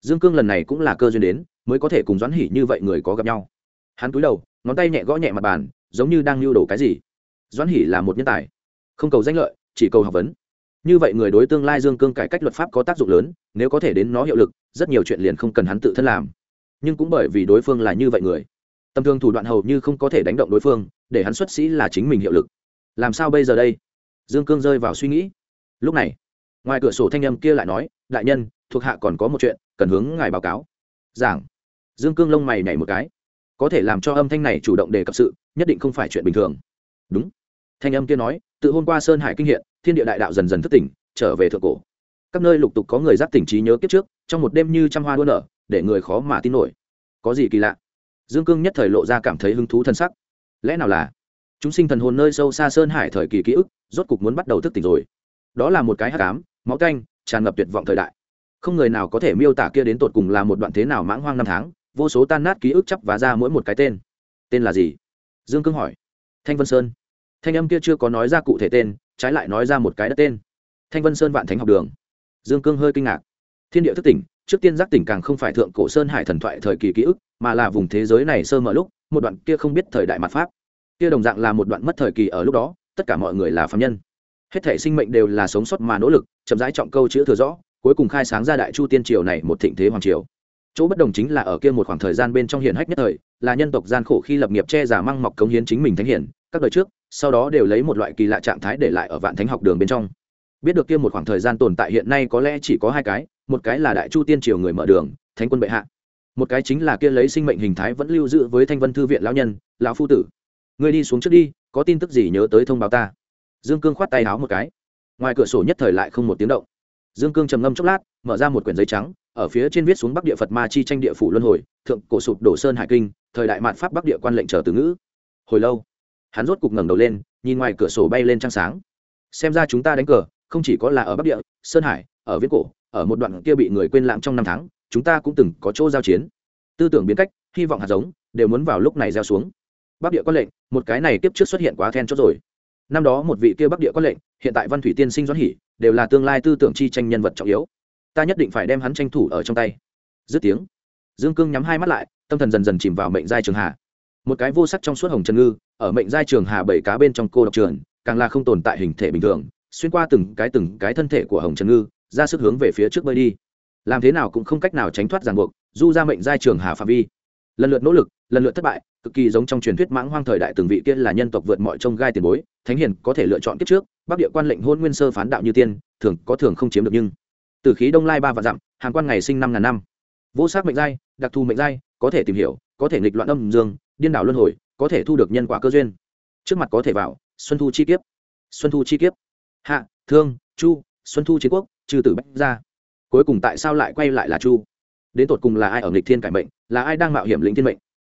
Dương cương lần này cũng là cơ duyên đến, mới có thể cùng doãn hỉ như vậy người có gặp nhau. Hắn cúi đầu, ngón tay nhẹ gõ nhẹ mặt bàn, giống như đang lưu đồ cái gì doãn hỉ là một nhân tài. Không cầu danh lợi, chỉ cầu học vấn. Như vậy người đối tương lai dương cương cải cách luật pháp có tác dụng lớn, nếu có thể đến nó hiệu lực, rất nhiều chuyện liền không cần hắn tự thân làm. Nhưng cũng bởi vì đối phương là như vậy người. Tầm thường thủ đoạn hầu như không có thể đánh động đối phương, để hắn xuất sĩ là chính mình hiệu lực. Làm sao bây giờ đây? Dương cương rơi vào suy nghĩ. Lúc này, ngoài cửa sổ thanh âm kia lại nói, đại nhân, thuộc hạ còn có một chuyện, cần hướng ngài báo cáo. Giảng. Dương cương lông mày nhảy một cái. Có thể làm cho âm thanh này chủ động đề cập sự, nhất định không phải chuyện bình thường. Đúng thanh âm kia nói, tự hôm qua sơn hải kinh hiện, thiên địa đại đạo dần dần thức tỉnh, trở về thượng cổ. Các nơi lục tục có người giác tỉnh trí nhớ kiếp trước, trong một đêm như trăm hoa đua nở, để người khó mà tin nổi. Có gì kỳ lạ? Dương cương nhất thời lộ ra cảm thấy hứng thú thân sắc. Lẽ nào là chúng sinh thần hồn nơi sâu xa sơn hải thời kỳ ký ức, rốt cục muốn bắt đầu thức tỉnh rồi? Đó là một cái hát cám máu canh, tràn ngập tuyệt vọng thời đại. Không người nào có thể miêu tả kia đến tột cùng là một đoạn thế nào mãng hoang năm tháng, vô số tan nát ký ức chắp và ra mỗi một cái tên. Tên là gì? Dương cương hỏi. Thanh vân sơn thanh âm kia chưa có nói ra cụ thể tên, trái lại nói ra một cái đất tên. Thanh vân sơn vạn thánh học đường. Dương cương hơi kinh ngạc. Thiên địa thức tỉnh, trước tiên giác tỉnh càng không phải thượng cổ sơn hải thần thoại thời kỳ ký ức, mà là vùng thế giới này sơ mở lúc, một đoạn kia không biết thời đại mặt pháp. Kia đồng dạng là một đoạn mất thời kỳ ở lúc đó, tất cả mọi người là phạm nhân. Hết thể sinh mệnh đều là sống sót mà nỗ lực, chậm rãi trọng câu chữ thừa rõ, cuối cùng khai sáng ra đại chu tiên triều này một thịnh thế hoàng triều. Chỗ bất đồng chính là ở kia một khoảng thời gian bên trong hiển hách nhất thời, là nhân tộc gian khổ khi lập nghiệp che giả măng mọc cống hiến chính mình thánh hiển, các đời trước sau đó đều lấy một loại kỳ lạ trạng thái để lại ở vạn thánh học đường bên trong. Biết được kia một khoảng thời gian tồn tại hiện nay có lẽ chỉ có hai cái, một cái là đại chu tiên triều người mở đường, thánh quân bệ hạ. Một cái chính là kia lấy sinh mệnh hình thái vẫn lưu giữ với thanh vân thư viện lão nhân, lão phu tử. Người đi xuống trước đi, có tin tức gì nhớ tới thông báo ta. Dương cương khoát tay áo một cái. Ngoài cửa sổ nhất thời lại không một tiếng động. Dương cương trầm ngâm chốc lát, mở ra một quyển giấy trắng, ở phía trên viết xuống bắc địa phật ma chi tranh địa phủ luân hồi, thượng cổ sụp đổ sơn hải kinh, thời đại mạn pháp bắc địa quan lệnh chờ từ ngữ. Hồi lâu hắn rốt cục ngẩng đầu lên, nhìn ngoài cửa sổ bay lên trăng sáng. Xem ra chúng ta đánh cờ, không chỉ có là ở bắc địa, sơn hải, ở viết cổ, ở một đoạn kia bị người quên lãng trong năm tháng, chúng ta cũng từng có chỗ giao chiến. Tư tưởng biến cách, hy vọng hạt giống, đều muốn vào lúc này gieo xuống. Bắc địa có lệnh, một cái này tiếp trước xuất hiện quá then chốt rồi. Năm đó một vị kia bắc địa có lệnh, hiện tại văn thủy tiên sinh doãn hỉ đều là tương lai tư tưởng chi tranh nhân vật trọng yếu. Ta nhất định phải đem hắn tranh thủ ở trong tay. Dứt tiếng, dương cương nhắm hai mắt lại, tâm thần dần dần chìm vào mệnh giai trường hạ một cái vô sắc trong suốt hồng trần ngư, ở mệnh giai trường hà bảy cá bên trong cô độc trường, càng là không tồn tại hình thể bình thường, xuyên qua từng cái từng cái thân thể của hồng trần ngư, ra sức hướng về phía trước bơi đi. Làm thế nào cũng không cách nào tránh thoát ràng buộc du ra mệnh giai trường hà phạm vi. Lần lượt nỗ lực, lần lượt thất bại, cực kỳ giống trong truyền thuyết mãng hoang thời đại từng vị kia là nhân tộc vượt mọi trông gai tiền bối, thánh hiền có thể lựa chọn kiếp trước, bắc địa quan lệnh hôn nguyên sơ phán đạo như tiên, thường có thường không chiếm được nhưng, từ khí đông lai ba và dặm, hàng quan ngày sinh năm ngàn năm. Vô sắc mệnh giai, đặc thù mệnh giai, có thể tìm hiểu, có thể nghịch loạn âm dương điên đảo luân hồi, có thể thu được nhân quả cơ duyên. Trước mặt có thể vào, xuân thu chi kiếp. Xuân thu chi kiếp. Hạ, thương, chu, xuân thu chiến quốc trừ tử bách ra cuối cùng tại sao lại quay lại là chu? Đến tột cùng là ai ở nghịch thiên cải mệnh, là ai đang mạo hiểm lĩnh thiên mệnh?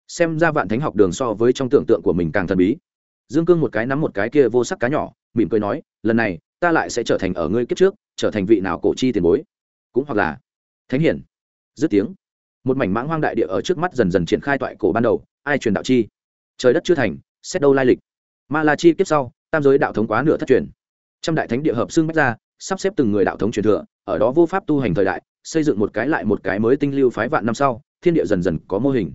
Xem ra vạn thánh học đường so với trong tưởng tượng của mình càng thần bí. Dương cương một cái nắm một cái kia vô sắc cá nhỏ, mỉm cười nói, lần này, ta lại sẽ trở thành ở ngươi kiếp trước, trở thành vị nào cổ chi tiền bối? Cũng hoặc là, thánh hiển. Dứt tiếng một mảnh mãng hoang đại địa ở trước mắt dần dần triển khai toại cổ ban đầu, ai truyền đạo chi? Trời đất chưa thành, xét đâu lai lịch. Ma la chi kiếp sau, tam giới đạo thống quá nửa thất truyền. Trăm đại thánh địa hợp xương bách ra sắp xếp từng người đạo thống truyền thừa, ở đó vô pháp tu hành thời đại, xây dựng một cái lại một cái mới tinh lưu phái vạn năm sau, thiên địa dần dần có mô hình.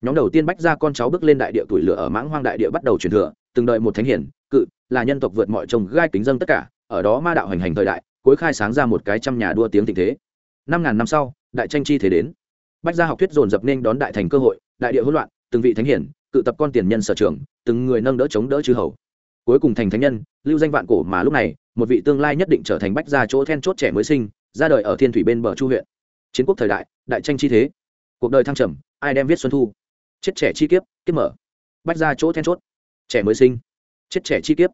Nhóm đầu tiên bách ra con cháu bước lên đại địa tuổi lửa ở mãng hoang đại địa bắt đầu truyền thừa, từng đợi một thánh hiển, cự, là nhân tộc vượt mọi trông gai kính dân tất cả, ở đó ma đạo hành hành thời đại, cuối khai sáng ra một cái trăm nhà đua tiếng tình thế. Năm ngàn năm sau, đại tranh chi thế đến bách gia học thuyết dồn dập nên đón đại thành cơ hội, đại địa hỗn loạn, từng vị thánh hiển, cự tập con tiền nhân sở trường, từng người nâng đỡ chống đỡ chư hầu. Cuối cùng thành thánh nhân, lưu danh vạn cổ mà lúc này, một vị tương lai nhất định trở thành bách gia chỗ then chốt trẻ mới sinh, ra đời ở thiên thủy bên bờ chu huyện. Chiến quốc thời đại đại tranh chi thế. Cuộc đời thăng trầm, ai đem viết xuân thu? Chết trẻ chi kiếp kiếp mở. Bách gia chỗ then chốt, trẻ mới sinh. Chết trẻ chi kiếp.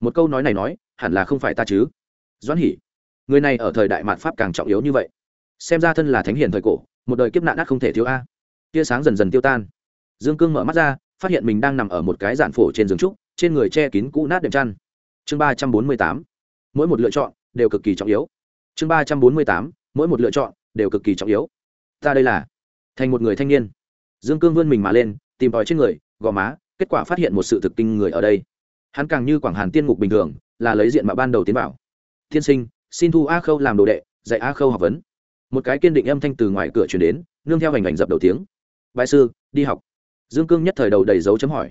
Một câu nói này nói, hẳn là không phải ta chứ. Doãn hỉ người này ở thời đại mạt pháp càng trọng yếu như vậy xem ra thân là thánh hiền thời cổ, một đời kiếp nạn ác không thể thiếu a. Tia sáng dần dần tiêu tan. Dương cương mở mắt ra, phát hiện mình đang nằm ở một cái giản phổ trên giường trúc, trên người che kín cũ nát đệm chăn. Chương ba trăm bốn mươi tám, mỗi một lựa chọn đều cực kỳ trọng yếu. Chương ba trăm bốn mươi tám, mỗi một lựa chọn đều cực kỳ trọng yếu. Ta đây là thành một người thanh niên. Dương cương vươn mình mà lên, tìm tòi trên người, gò má, kết quả phát hiện một sự thực kinh người ở đây. Hắn càng như quảng hàn tiên ngục bình thường, là lấy diện mạo ban đầu tiến bảo tiên sinh, xin thu a khâu làm đồ đệ, dạy a khâu học vấn một cái kiên định âm thanh từ ngoài cửa chuyển đến, nương theo hành ảnh dập đầu tiếng. Bại sư, đi học. Dương cương nhất thời đầu đầy dấu chấm hỏi.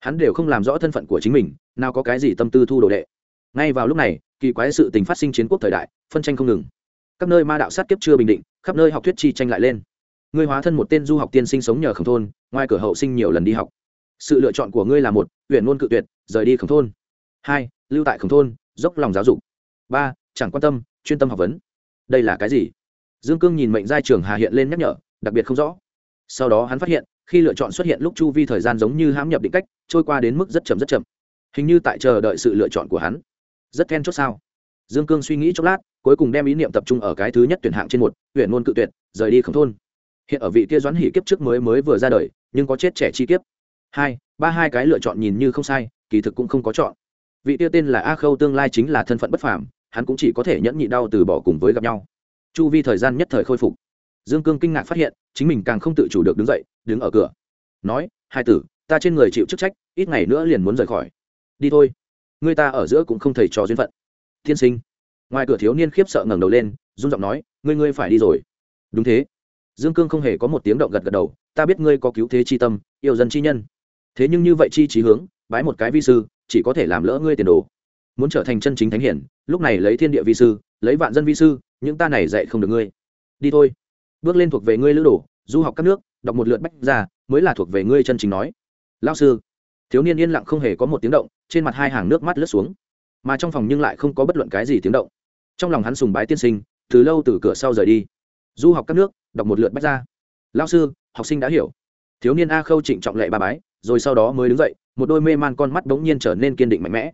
Hắn đều không làm rõ thân phận của chính mình, nào có cái gì tâm tư thu đồ đệ. Ngay vào lúc này, kỳ quái sự tình phát sinh chiến quốc thời đại, phân tranh không ngừng. Các nơi ma đạo sát kiếp chưa bình định, khắp nơi học thuyết chi tranh lại lên. Ngươi hóa thân một tên du học tiên sinh sống nhờ khổng thôn, ngoài cửa hậu sinh nhiều lần đi học. Sự lựa chọn của ngươi là một huyện ngôn cự tuyệt, rời đi khổng thôn. Hai, lưu tại khổng thôn, dốc lòng giáo dục. Ba, chẳng quan tâm, chuyên tâm học vấn. Đây là cái gì? Dương cương nhìn mệnh giai trường hà hiện lên nhắc nhở, đặc biệt không rõ. Sau đó hắn phát hiện, khi lựa chọn xuất hiện lúc chu vi thời gian giống như hãm nhập định cách, trôi qua đến mức rất chậm rất chậm. Hình như tại chờ đợi sự lựa chọn của hắn. Rất then chốt sao? Dương cương suy nghĩ chốc lát, cuối cùng đem ý niệm tập trung ở cái thứ nhất tuyển hạng trên một huyện ngôn cự tuyệt, rời đi không thôn. Hiện ở vị kia doãn hỉ kiếp trước mới mới vừa ra đời, nhưng có chết trẻ chi kiếp. Hai, ba hai cái lựa chọn nhìn như không sai, kỳ thực cũng không có chọn. Vị kia tên là a khâu tương lai chính là thân phận bất phàm, hắn cũng chỉ có thể nhẫn nhị đau từ bỏ cùng với gặp nhau chu vi thời gian nhất thời khôi phục. Dương cương kinh ngạc phát hiện, chính mình càng không tự chủ được đứng dậy, đứng ở cửa. Nói, hai tử, ta trên người chịu chức trách, ít ngày nữa liền muốn rời khỏi. Đi thôi. Người ta ở giữa cũng không thầy trò duyên phận. Tiên sinh. Ngoài cửa thiếu niên khiếp sợ ngẩng đầu lên, run giọng nói, ngươi ngươi phải đi rồi. Đúng thế. Dương cương không hề có một tiếng động gật gật đầu, ta biết ngươi có cứu thế chi tâm, yêu dân chi nhân. Thế nhưng như vậy chi trí hướng, bái một cái vi sư, chỉ có thể làm lỡ ngươi tiền đồ. Muốn trở thành chân chính thánh hiển, lúc này lấy thiên địa vi sư, lấy vạn dân vi sư những ta này dạy không được ngươi. Đi thôi. Bước lên thuộc về ngươi lữ đồ, du học các nước, đọc một lượt bách ra mới là thuộc về ngươi chân chính nói. Lao sư. Thiếu niên yên lặng không hề có một tiếng động, trên mặt hai hàng nước mắt lướt xuống. Mà trong phòng nhưng lại không có bất luận cái gì tiếng động. Trong lòng hắn sùng bái tiên sinh, từ lâu từ cửa sau rời đi. Du học các nước, đọc một lượt bách ra lao sư, học sinh đã hiểu. Thiếu niên a khâu trịnh trọng lệ ba bái, rồi sau đó mới đứng dậy, một đôi mê man con mắt bỗng nhiên trở nên kiên định mạnh mẽ.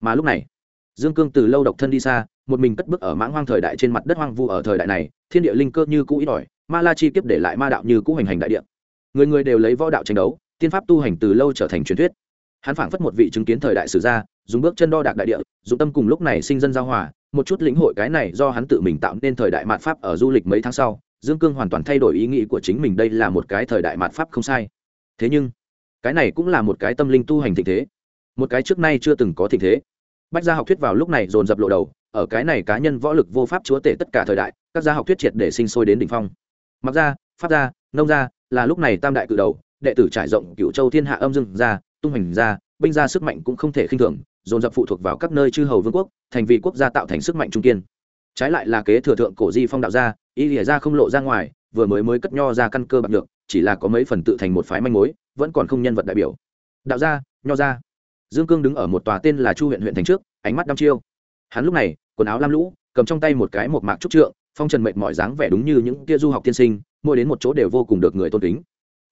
Mà lúc này, dương cương từ lâu độc thân đi xa một mình cất bước ở mãng hoang thời đại trên mặt đất hoang vu ở thời đại này, thiên địa linh cơ như cũ ít ỏi, ma la chi kiếp để lại ma đạo như cũ hành hành đại địa. Người người đều lấy võ đạo tranh đấu, tiên pháp tu hành từ lâu trở thành truyền thuyết. Hắn phảng phất một vị chứng kiến thời đại sử gia, dùng bước chân đo đạc đại địa, dụng tâm cùng lúc này sinh dân giao hòa, một chút lĩnh hội cái này do hắn tự mình tạo nên thời đại mạt pháp ở du lịch mấy tháng sau, dương cương hoàn toàn thay đổi ý nghĩ của chính mình đây là một cái thời đại mạt pháp không sai. Thế nhưng, cái này cũng là một cái tâm linh tu hành thịnh thế. Một cái trước nay chưa từng có thịnh thế. Bách gia học thuyết vào lúc này dồn dập lộ đầu ở cái này cá nhân võ lực vô pháp chúa tể tất cả thời đại, các gia học thuyết triệt để sinh sôi đến đỉnh phong. Mặc ra, pháp gia nông gia là lúc này tam đại cự đầu, đệ tử trải rộng cựu châu thiên hạ âm dương gia tung hành gia binh gia sức mạnh cũng không thể khinh thường, dồn dập phụ thuộc vào các nơi chư hầu vương quốc, thành vì quốc gia tạo thành sức mạnh trung kiên. Trái lại là kế thừa thượng cổ di phong đạo gia, y lìa ra không lộ ra ngoài, vừa mới mới cất nho ra căn cơ bạc được chỉ là có mấy phần tự thành một phái manh mối, vẫn còn không nhân vật đại biểu. Đạo gia, nho gia. Dương cương đứng ở một tòa tên là chu huyện huyện thành trước, ánh mắt đăm chiêu hắn lúc này, quần áo lam lũ, cầm trong tay một cái một mạc trúc trượng, phong trần mệnh mọi dáng vẻ đúng như những kia du học tiên sinh, mỗi đến một chỗ đều vô cùng được người tôn kính.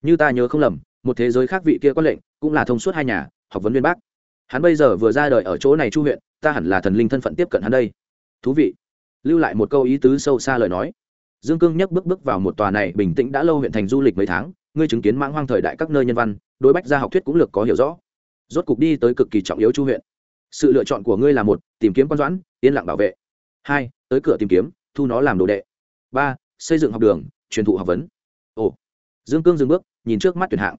Như ta nhớ không lầm, một thế giới khác vị kia có lệnh cũng là thông suốt hai nhà, học vấn viên bác. Hắn bây giờ vừa ra đời ở chỗ này chu huyện, ta hẳn là thần linh thân phận tiếp cận hắn đây. Thú vị. Lưu lại một câu ý tứ sâu xa lời nói. Dương cương nhấc bước bước vào một tòa này bình tĩnh đã lâu huyện thành du lịch mấy tháng, ngươi chứng kiến mãng hoang thời đại các nơi nhân văn, đối bách gia học thuyết cũng lược có hiểu rõ. Rốt cục đi tới cực kỳ trọng yếu chu huyện sự lựa chọn của ngươi là một, tìm kiếm quan doãn, yên lặng bảo vệ. Hai, tới cửa tìm kiếm, thu nó làm đồ đệ. Ba, xây dựng học đường, truyền thụ học vấn. Ồ. Dương cương dừng bước, nhìn trước mắt tuyển hạng.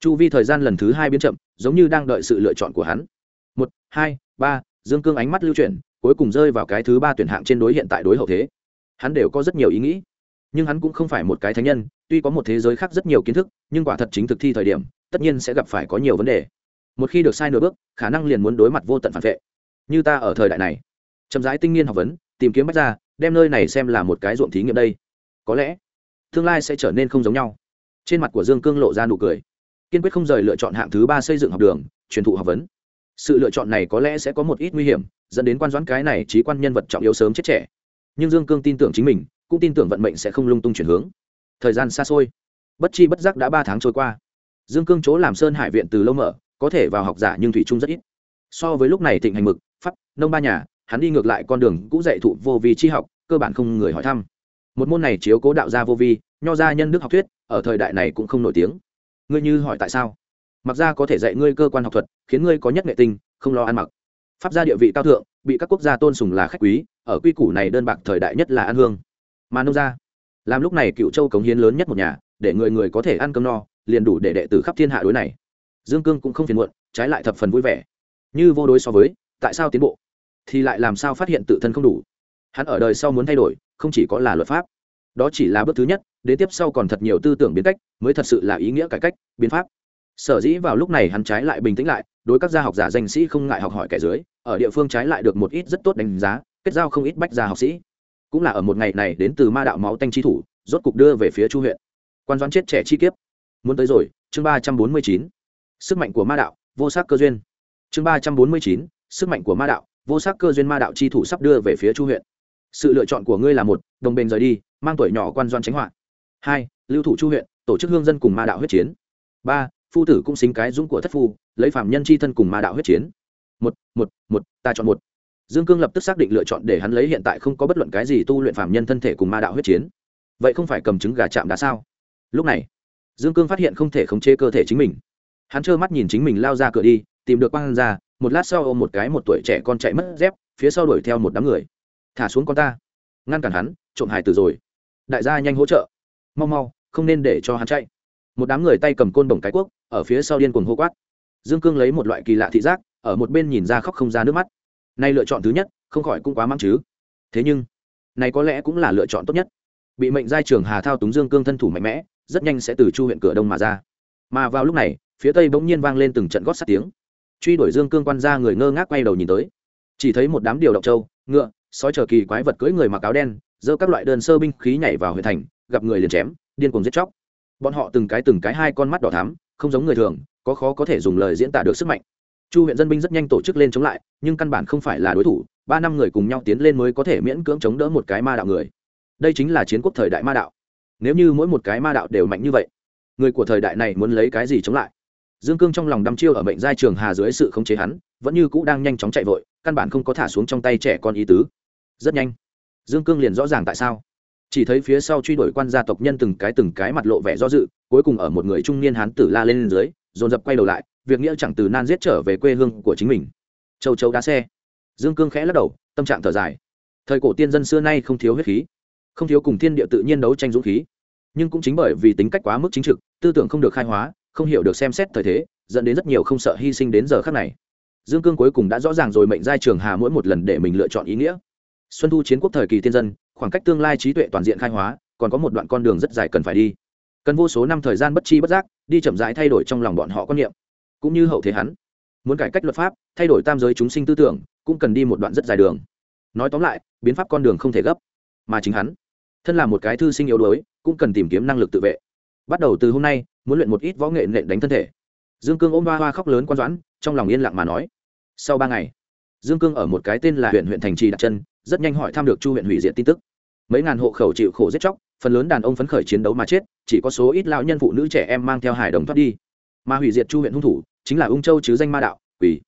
Chu vi thời gian lần thứ hai biến chậm, giống như đang đợi sự lựa chọn của hắn. Một, hai, ba, dương cương ánh mắt lưu chuyển, cuối cùng rơi vào cái thứ ba tuyển hạng trên đối hiện tại đối hậu thế. Hắn đều có rất nhiều ý nghĩ. Nhưng hắn cũng không phải một cái thánh nhân, tuy có một thế giới khác rất nhiều kiến thức, nhưng quả thật chính thực thi thời điểm, tất nhiên sẽ gặp phải có nhiều vấn đề một khi được sai nửa bước, khả năng liền muốn đối mặt vô tận phản vệ. Như ta ở thời đại này, chậm rãi tinh niên học vấn, tìm kiếm bách ra đem nơi này xem là một cái ruộng thí nghiệm đây. Có lẽ, tương lai sẽ trở nên không giống nhau. Trên mặt của dương cương lộ ra nụ cười. Kiên quyết không rời lựa chọn hạng thứ ba xây dựng học đường, truyền thụ học vấn. Sự lựa chọn này có lẽ sẽ có một ít nguy hiểm, dẫn đến quan doãn cái này trí quan nhân vật trọng yếu sớm chết trẻ. Nhưng dương cương tin tưởng chính mình, cũng tin tưởng vận mệnh sẽ không lung tung chuyển hướng. Thời gian xa xôi, bất chi bất giác đã ba tháng trôi qua. Dương cương chỗ làm sơn hải viện từ lâu mở có thể vào học giả nhưng thủy trung rất ít. So với lúc này thịnh hành mực, pháp, nông ba nhà, hắn đi ngược lại con đường cũ dạy thụ vô vi tri học, cơ bản không người hỏi thăm. Một môn này chiếu cố đạo gia vô vi, nho gia nhân đức học thuyết, ở thời đại này cũng không nổi tiếng. Ngươi như hỏi tại sao? Mặc ra có thể dạy ngươi cơ quan học thuật, khiến ngươi có nhất nghệ tinh, không lo ăn mặc. Pháp gia địa vị cao thượng, bị các quốc gia tôn sùng là khách quý, ở quy củ này đơn bạc thời đại nhất là ăn hương. Mà nông gia, làm lúc này cựu châu cống hiến lớn nhất một nhà, để người người có thể ăn cơm no, liền đủ để đệ tử khắp thiên hạ đối này dương cương cũng không phiền muộn, trái lại thập phần vui vẻ. Như vô đối so với, tại sao tiến bộ? Thì lại làm sao phát hiện tự thân không đủ? Hắn ở đời sau muốn thay đổi, không chỉ có là luật pháp. Đó chỉ là bước thứ nhất đến tiếp sau còn thật nhiều tư tưởng biến cách, mới thật sự là ý nghĩa cải cách, biến pháp. Sở dĩ vào lúc này hắn trái lại bình tĩnh lại, đối các gia học giả danh sĩ không ngại học hỏi kẻ dưới, ở địa phương trái lại được một ít rất tốt đánh giá, kết giao không ít bách gia học sĩ. Cũng là ở một ngày này đến từ ma đạo máu tanh chi thủ, rốt cục đưa về phía chu huyện. Quan doãn chết trẻ chi kiếp. Muốn tới rồi, chương ba trăm bốn mươi chín sức mạnh của ma đạo, vô sắc cơ duyên. Chương ba trăm bốn mươi chín, sức mạnh của ma đạo, vô sắc cơ duyên ma đạo chi thủ sắp đưa về phía chu huyện. Sự lựa chọn của ngươi là một, đồng bền rời đi, mang tuổi nhỏ quan doan tránh họa. Hai, lưu thủ chu huyện, tổ chức hương dân cùng ma đạo huyết chiến. Ba, phu tử cũng xính cái dũng của thất phu, lấy phạm nhân c h i thân cùng ma đạo huyết chiến. Một một một, ta chọn một. Dương cương lập tức xác định lựa chọn để hắn lấy hiện tại không có bất luận cái gì tu luyện phạm nhân thân thể cùng ma đạo huyết chiến. Vậy không phải cầm chứng gà chạm đá sao? Lúc này, dương cương phát hiện không thể khống chế cơ thể chính mình hắn trơ mắt nhìn chính mình lao ra cửa đi, tìm được quang ra, một lát sau ôm một cái một tuổi trẻ con chạy mất dép, phía sau đuổi theo một đám người. Thả xuống con ta. Ngăn cản hắn, trộm hải tử rồi. Đại gia nhanh hỗ trợ. Mau mau, không nên để cho hắn chạy. Một đám người tay cầm côn bổng cái quốc ở phía sau điên cuồng hô quát. Dương cương lấy một loại kỳ lạ thị giác, ở một bên nhìn ra khóc không ra nước mắt. Nay lựa chọn thứ nhất, không khỏi cũng quá mắng chứ. Thế nhưng, này có lẽ cũng là lựa chọn tốt nhất. Bị mệnh giai trường hà thao túng dương cương thân thủ mạnh mẽ, rất nhanh sẽ từ chu huyện cửa đông mà ra. Mà vào lúc này phía tây bỗng nhiên vang lên từng trận gót sắt tiếng. Truy đuổi dương cương quan ra người ngơ ngác quay đầu nhìn tới. Chỉ thấy một đám điều động trâu, ngựa, sói chờ kỳ quái vật cưỡi người mặc áo đen, giơ các loại đơn sơ binh khí nhảy vào huyện thành, gặp người liền chém, điên cuồng giết chóc. Bọn họ từng cái từng cái hai con mắt đỏ thắm, không giống người thường, có khó có thể dùng lời diễn tả được sức mạnh. Chu huyện dân binh rất nhanh tổ chức lên chống lại, nhưng căn bản không phải là đối thủ, ba năm người cùng nhau tiến lên mới có thể miễn cưỡng chống đỡ một cái ma đạo người. Đây chính là chiến quốc thời đại ma đạo. Nếu như mỗi một cái ma đạo đều mạnh như vậy, người của thời đại này muốn lấy cái gì chống lại? Dương cương trong lòng đăm chiêu ở mệnh giai trường hà dưới sự khống chế hắn, vẫn như cũ đang nhanh chóng chạy vội, căn bản không có thả xuống trong tay trẻ con ý tứ. Rất nhanh, dương cương liền rõ ràng tại sao. Chỉ thấy phía sau truy đuổi quan gia tộc nhân từng cái từng cái mặt lộ vẻ do dự, cuối cùng ở một người trung niên hán tử la lên dưới, dồn dập quay đầu lại, việc nghĩa chẳng từ nan giết trở về quê hương của chính mình. Châu châu đá xe. Dương cương khẽ lắc đầu, tâm trạng thở dài. Thời cổ tiên dân xưa nay không thiếu huyết khí, không thiếu cùng thiên địa tự nhiên đấu tranh dũng khí. Nhưng cũng chính bởi vì tính cách quá mức chính trực, tư tưởng không được khai hóa không hiểu được xem xét thời thế, dẫn đến rất nhiều không sợ hy sinh đến giờ khác này. Dương cương cuối cùng đã rõ ràng rồi mệnh giai trường hà mỗi một lần để mình lựa chọn ý nghĩa. Xuân thu chiến quốc thời kỳ tiên dân, khoảng cách tương lai trí tuệ toàn diện khai hóa, còn có một đoạn con đường rất dài cần phải đi. Cần vô số năm thời gian bất chi bất giác, đi chậm rãi thay đổi trong lòng bọn họ quan niệm. Cũng như hậu thế hắn, muốn cải cách luật pháp, thay đổi tam giới chúng sinh tư tưởng, cũng cần đi một đoạn rất dài đường. Nói tóm lại, biến pháp con đường không thể gấp, mà chính hắn, thân là một cái thư sinh yếu đuối, cũng cần tìm kiếm năng lực tự vệ bắt đầu từ hôm nay, muốn luyện một ít võ nghệ nện đánh thân thể. Dương cương ôm hoa hoa khóc lớn quan doãn, trong lòng yên lặng mà nói. Sau ba ngày, dương cương ở một cái tên là huyện huyện thành trì đặt chân, rất nhanh hỏi thăm được chu huyện hủy diệt tin tức. Mấy ngàn hộ khẩu chịu khổ giết chóc, phần lớn đàn ông phấn khởi chiến đấu mà chết, chỉ có số ít lão nhân phụ nữ trẻ em mang theo hải đồng thoát đi. Mà hủy diệt chu huyện hung thủ, chính là ung châu chứ danh ma đạo, quỷ.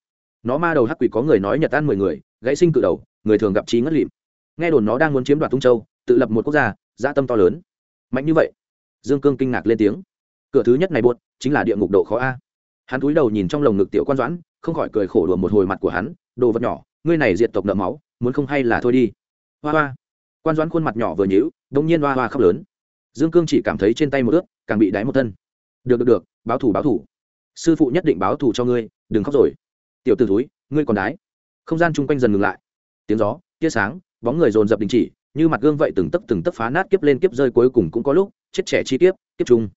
Nó ma đầu hắc quỷ có người nói nhật tan mười người, gãy sinh cự đầu, người thường gặp trí ngất lịm. Nghe đồn nó đang muốn chiếm đoạt ung châu, tự lập một quốc gia gia tâm to lớn. Mạnh như vậy dương cương kinh ngạc lên tiếng. Cửa thứ nhất này buốt chính là địa ngục độ khó a. Hắn cúi đầu nhìn trong lồng ngực tiểu quan doãn, không khỏi cười khổ đùa một hồi mặt của hắn, đồ vật nhỏ, ngươi này diệt tộc nợ máu, muốn không hay là thôi đi. Hoa hoa. Quan doãn khuôn mặt nhỏ vừa nhíu, đông nhiên hoa hoa khóc lớn. Dương cương chỉ cảm thấy trên tay một ướt càng bị đáy một thân. Được được được, báo thủ báo thủ. Sư phụ nhất định báo thủ cho ngươi, đừng khóc rồi. Tiểu t ử túi ngươi còn đái. Không gian chung quanh dần ngừng lại. Tiếng gió, tia sáng, bóng người dồn dập đình chỉ như mặt gương vậy từng tấc từng tấc phá nát kiếp lên kiếp rơi cuối cùng cũng có lúc, chết trẻ chi kiếp kiếp chung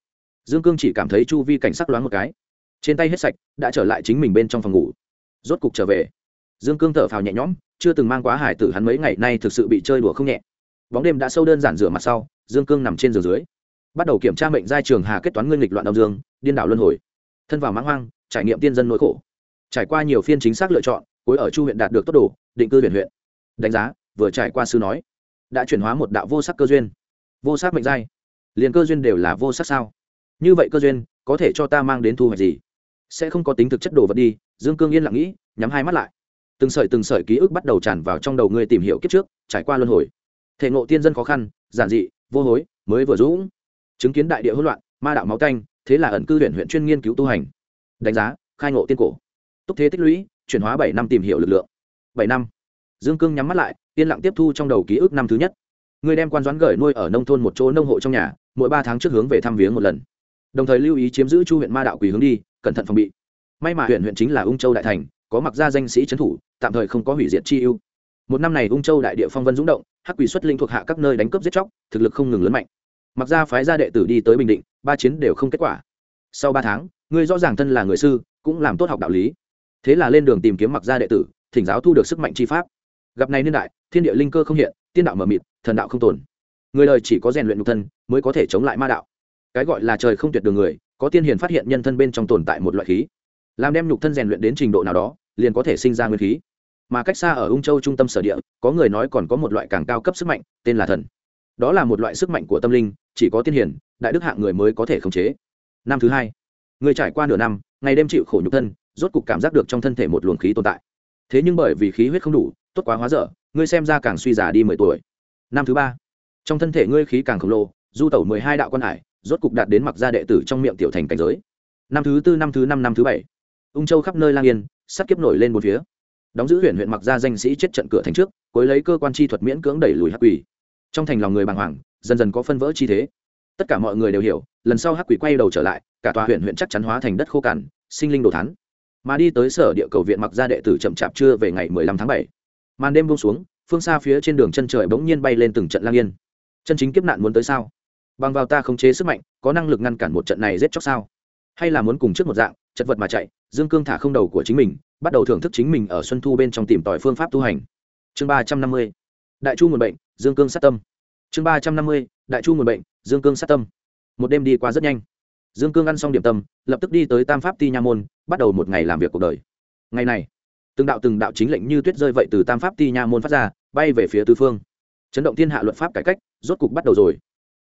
dương cương chỉ cảm thấy chu vi cảnh sắc loáng một cái. Trên tay hết sạch, đã trở lại chính mình bên trong phòng ngủ. Rốt cục trở về. Dương cương thở phào nhẹ nhõm, chưa từng mang quá hải tử hắn mấy ngày nay thực sự bị chơi đùa không nhẹ. Bóng đêm đã sâu đơn giản rửa mặt sau, dương cương nằm trên giường dưới. Bắt đầu kiểm tra mệnh giai trường hà kết toán nguyên lịch loạn đông dương, điên đảo luân hồi. Thân vào mãng hoang, trải nghiệm tiên dân nỗi khổ. Trải qua nhiều phiên chính xác lựa chọn, cuối ở chu huyện đạt được tốt đồ định cư huyện huyện. Đánh giá, vừa trải qua sư nói đã chuyển hóa một đạo vô sắc cơ duyên. Vô sắc mệnh giai. Liền cơ duyên đều là vô sắc sao? Như vậy cơ duyên, có thể cho ta mang đến thu hoạch gì? Sẽ không có tính thực chất đồ vật đi, dương cương yên lặng nghĩ, nhắm hai mắt lại. Từng sợi từng sợi ký ức bắt đầu tràn vào trong đầu người tìm hiểu kiếp trước, trải qua luân hồi. Thể ngộ tiên dân khó khăn, giản dị, vô hối, mới vừa dũng. Chứng kiến đại địa hỗn loạn, ma đạo máu canh thế là ẩn cư huyện huyện chuyên nghiên cứu tu hành. Đánh giá, khai ngộ tiên cổ. Túc thế tích lũy, chuyển hóa bảy năm tìm hiểu lực lượng. Bảy năm dương cương nhắm mắt lại, yên lặng tiếp thu trong đầu ký ức năm thứ nhất. Người đem quan doãn gởi nuôi ở nông thôn một chỗ nông hộ trong nhà, mỗi ba tháng trước hướng về thăm viếng một lần. Đồng thời lưu ý chiếm giữ chu huyện ma đạo quỳ hướng đi, cẩn thận phòng bị. May mà huyện huyện chính là ung châu đại thành, có mặc gia danh sĩ trấn thủ, tạm thời không có hủy diệt chi ưu. Một năm này ung châu đại địa phong vân dũng động, hắc quỷ xuất linh thuộc hạ các nơi đánh cướp giết chóc, thực lực không ngừng lớn mạnh. Mặc gia phái gia đệ tử đi tới bình định, ba chiến đều không kết quả. Sau ba tháng ngươi rõ ràng thân là người sư, cũng làm tốt học đạo lý. Thế là lên đường tìm kiếm mặc gia đệ tử, thỉnh giáo thu được sức mạnh chi pháp gặp này niên đại, thiên địa linh cơ không hiện, tiên đạo mờ mịt, thần đạo không tồn. Người đời chỉ có rèn luyện nhục thân mới có thể chống lại ma đạo. Cái gọi là trời không tuyệt đường người, có tiên hiền phát hiện nhân thân bên trong tồn tại một loại khí. Làm đem nhục thân rèn luyện đến trình độ nào đó, liền có thể sinh ra nguyên khí. Mà cách xa ở ung châu trung tâm sở địa, có người nói còn có một loại càng cao cấp sức mạnh, tên là thần. Đó là một loại sức mạnh của tâm linh, chỉ có tiên hiền, đại đức hạng người mới có thể khống chế. Năm thứ hai, người trải qua nửa năm, ngày đêm chịu khổ nhục thân, rốt cục cảm giác được trong thân thể một luồng khí tồn tại. Thế nhưng bởi vì khí huyết không đủ tốt quá hóa dở, ngươi xem ra càng suy giả đi mười tuổi. Năm thứ ba, trong thân thể ngươi khí càng khổng lồ, du tẩu mười hai đạo quan hải, rốt cục đạt đến mặc gia đệ tử trong miệng tiểu thành cảnh giới. Năm thứ tư, năm thứ năm năm thứ bảy, ung châu khắp nơi lang yên, sắt kiếp nổi lên một phía. Đóng giữ huyện huyện mặc gia danh sĩ chết trận cửa thành trước, cuối lấy cơ quan chi thuật miễn cưỡng đẩy lùi hắc quỷ. Trong thành lòng người bàng hoàng, dần dần có phân vỡ chi thế. Tất cả mọi người đều hiểu, lần sau hắc quỷ quay đầu trở lại, cả tòa huyện huyện chắc chắn hóa thành đất khô cằn, sinh linh đồ thán. mà đi tới sở địa cầu viện mặc gia đệ tử chậm chạp chưa về ngày mười lăm tháng bảy màn đêm buông xuống, phương xa phía trên đường chân trời bỗng nhiên bay lên từng trận lang yên. Chân chính kiếp nạn muốn tới sao? Bằng vào ta không chế sức mạnh, có năng lực ngăn cản một trận này giết chóc sao? Hay là muốn cùng trước một dạng, chật vật mà chạy, dương cương thả không đầu của chính mình, bắt đầu thưởng thức chính mình ở xuân thu bên trong tìm tòi phương pháp tu hành. Chương ba trăm năm mươi, đại chu nguồn bệnh, dương cương sát tâm. Chương ba trăm năm mươi, đại chu nguồn bệnh, dương cương sát tâm. Một đêm đi qua rất nhanh. Dương cương ăn xong điểm tâm, lập tức đi tới tam pháp ti nha môn, bắt đầu một ngày làm việc cuộc đời. Ngày này từng đạo từng đạo chính lệnh như tuyết rơi vậy từ tam pháp ti nha môn phát ra, bay về phía tư phương. Chấn động thiên hạ luật pháp cải cách, rốt cục bắt đầu rồi.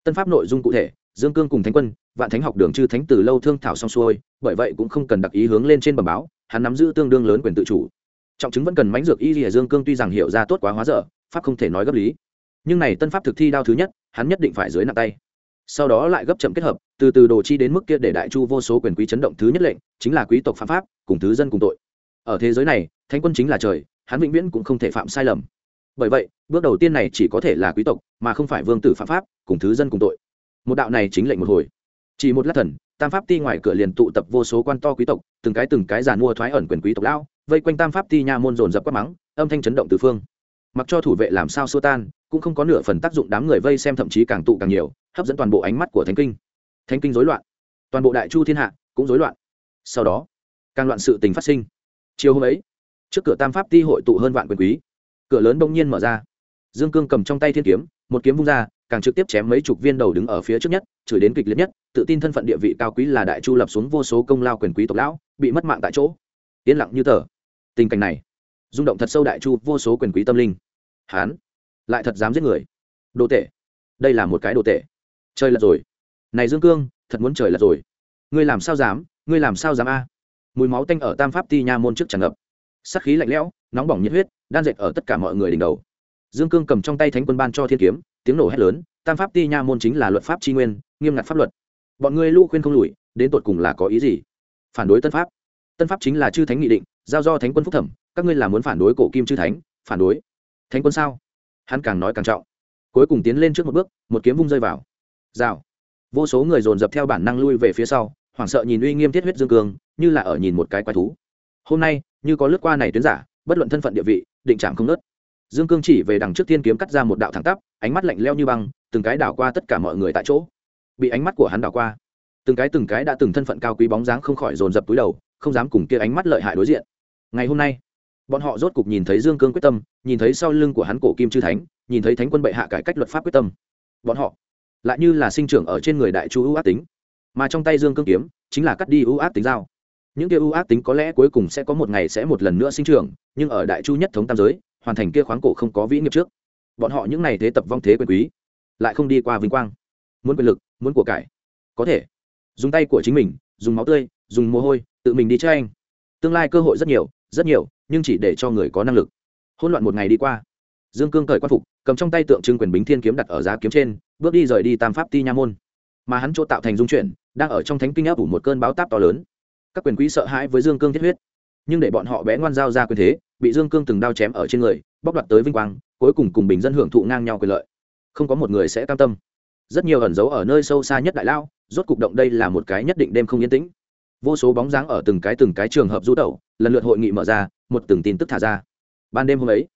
Tân pháp nội dung cụ thể, dương cương cùng thánh quân, vạn thánh học đường chư thánh từ lâu thương thảo xong xuôi, bởi vậy cũng không cần đặc ý hướng lên trên bờ báo, hắn nắm giữ tương đương lớn quyền tự chủ. Trọng chứng vẫn cần mánh dược y lìa dương cương tuy rằng hiểu ra tốt quá hóa dở, pháp không thể nói gấp lý. Nhưng này tân pháp thực thi đao thứ nhất, hắn nhất định phải dưới nặng tay. Sau đó lại gấp chậm kết hợp, từ từ đồ chi đến mức kia để đại chu vô số quyền quý chấn động thứ nhất lệnh, chính là quý tộc phạm pháp, cùng thứ dân cùng tội ở thế giới này, thánh quân chính là trời, hắn vĩnh viễn cũng không thể phạm sai lầm. Bởi vậy, bước đầu tiên này chỉ có thể là quý tộc, mà không phải vương tử phạm pháp, cùng thứ dân cùng tội. Một đạo này chính lệnh một hồi. Chỉ một lát thần, tam pháp ti ngoài cửa liền tụ tập vô số quan to quý tộc, từng cái từng cái giàn mua thoái ẩn quyền quý tộc lão, vây quanh tam pháp ti nha môn dồn dập quát mắng, âm thanh chấn động từ phương. Mặc cho thủ vệ làm sao xua tan, cũng không có nửa phần tác dụng đám người vây xem thậm chí càng tụ càng nhiều, hấp dẫn toàn bộ ánh mắt của thánh kinh. Thánh kinh rối loạn. Toàn bộ đại chu thiên hạ cũng rối loạn. Sau đó, càng loạn sự tình phát sinh chiều hôm ấy, trước cửa tam pháp ti hội tụ hơn vạn quyền quý. Cửa lớn bỗng nhiên mở ra. Dương cương cầm trong tay thiên kiếm, một kiếm vung ra, càng trực tiếp chém mấy chục viên đầu đứng ở phía trước nhất, chửi đến kịch liệt nhất, tự tin thân phận địa vị cao quý là đại chu lập xuống vô số công lao quyền quý tộc lão, bị mất mạng tại chỗ. Yên lặng như tờ. Tình cảnh này, rung động thật sâu đại chu vô số quyền quý tâm linh. Hán, lại thật dám giết người. Đồ tệ đây là một cái đồ tệ trời lật rồi. Này dương cương, thật muốn trời lật rồi. Ngươi làm sao dám, ngươi làm sao dám a? Mùi máu tanh ở tam pháp ti nha môn trước tràn ngập. Sắc khí lạnh lẽo, nóng bỏng nhiệt huyết, đan dệt ở tất cả mọi người đỉnh đầu. Dương cương cầm trong tay thánh quân ban cho thiên kiếm, tiếng nổ hét lớn, tam pháp ti nha môn chính là luật pháp tri nguyên, nghiêm ngặt pháp luật. Bọn ngươi lưu khuyên không lùi, đến tột cùng là có ý gì? Phản đối tân pháp. Tân pháp chính là chư thánh nghị định, giao do thánh quân phúc thẩm, các ngươi là muốn phản đối cổ kim chư thánh, phản đối. Thánh quân sao? Hắn càng nói càng trọng. Cuối cùng tiến lên trước một bước, một kiếm vung rơi vào. Rào. Vô số người dồn dập theo bản năng lui về phía sau, hoảng sợ nhìn uy nghiêm thiết huyết dương cương như là ở nhìn một cái quái thú. Hôm nay, như có lướt qua này tuyến giả, bất luận thân phận địa vị, định trạng không nớt. Dương cương chỉ về đằng trước thiên kiếm cắt ra một đạo thẳng tắp, ánh mắt lạnh leo như băng, từng cái đảo qua tất cả mọi người tại chỗ. Bị ánh mắt của hắn đảo qua, từng cái từng cái đã từng thân phận cao quý bóng dáng không khỏi dồn dập túi đầu, không dám cùng kia ánh mắt lợi hại đối diện. Ngày hôm nay, bọn họ rốt cục nhìn thấy dương cương quyết tâm, nhìn thấy sau lưng của hắn cổ kim chư thánh, nhìn thấy thánh quân bệ hạ cải cách luật pháp quyết tâm. Bọn họ lại như là sinh trưởng ở trên người đại chu ưu ác tính, mà trong tay dương cương kiếm chính là cắt đi ưu ác tính dao những kia ưu ác tính có lẽ cuối cùng sẽ có một ngày sẽ một lần nữa sinh trưởng, nhưng ở đại chu nhất thống tam giới, hoàn thành kia khoáng cổ không có vĩ nghiệp trước. Bọn họ những ngày thế tập vong thế quyền quý, lại không đi qua vinh quang. Muốn quyền lực, muốn của cải. Có thể. Dùng tay của chính mình, dùng máu tươi, dùng mồ hôi, tự mình đi chơi anh. Tương lai cơ hội rất nhiều rất nhiều, nhưng chỉ để cho người có năng lực. Hôn loạn một ngày đi qua. Dương cương cởi quan phục, cầm trong tay tượng trưng quyền bính thiên kiếm đặt ở giá kiếm trên, bước đi rời đi tam pháp ti nha môn. Mà hắn chỗ tạo thành dung chuyển, đang ở trong thánh kinh áp ủ một cơn báo táp to lớn các quyền quý sợ hãi với dương cương thiết huyết. Nhưng để bọn họ bé ngoan giao ra quyền thế, bị dương cương từng đao chém ở trên người, bóc đoạt tới vinh quang, cuối cùng cùng bình dân hưởng thụ ngang nhau quyền lợi. Không có một người sẽ cam tâm. Rất nhiều ẩn giấu ở nơi sâu xa nhất đại lao, rốt cục động đây là một cái nhất định đêm không yên tĩnh. Vô số bóng dáng ở từng cái từng cái trường hợp du tẩu, lần lượt hội nghị mở ra, một từng tin tức thả ra. Ban đêm hôm ấy,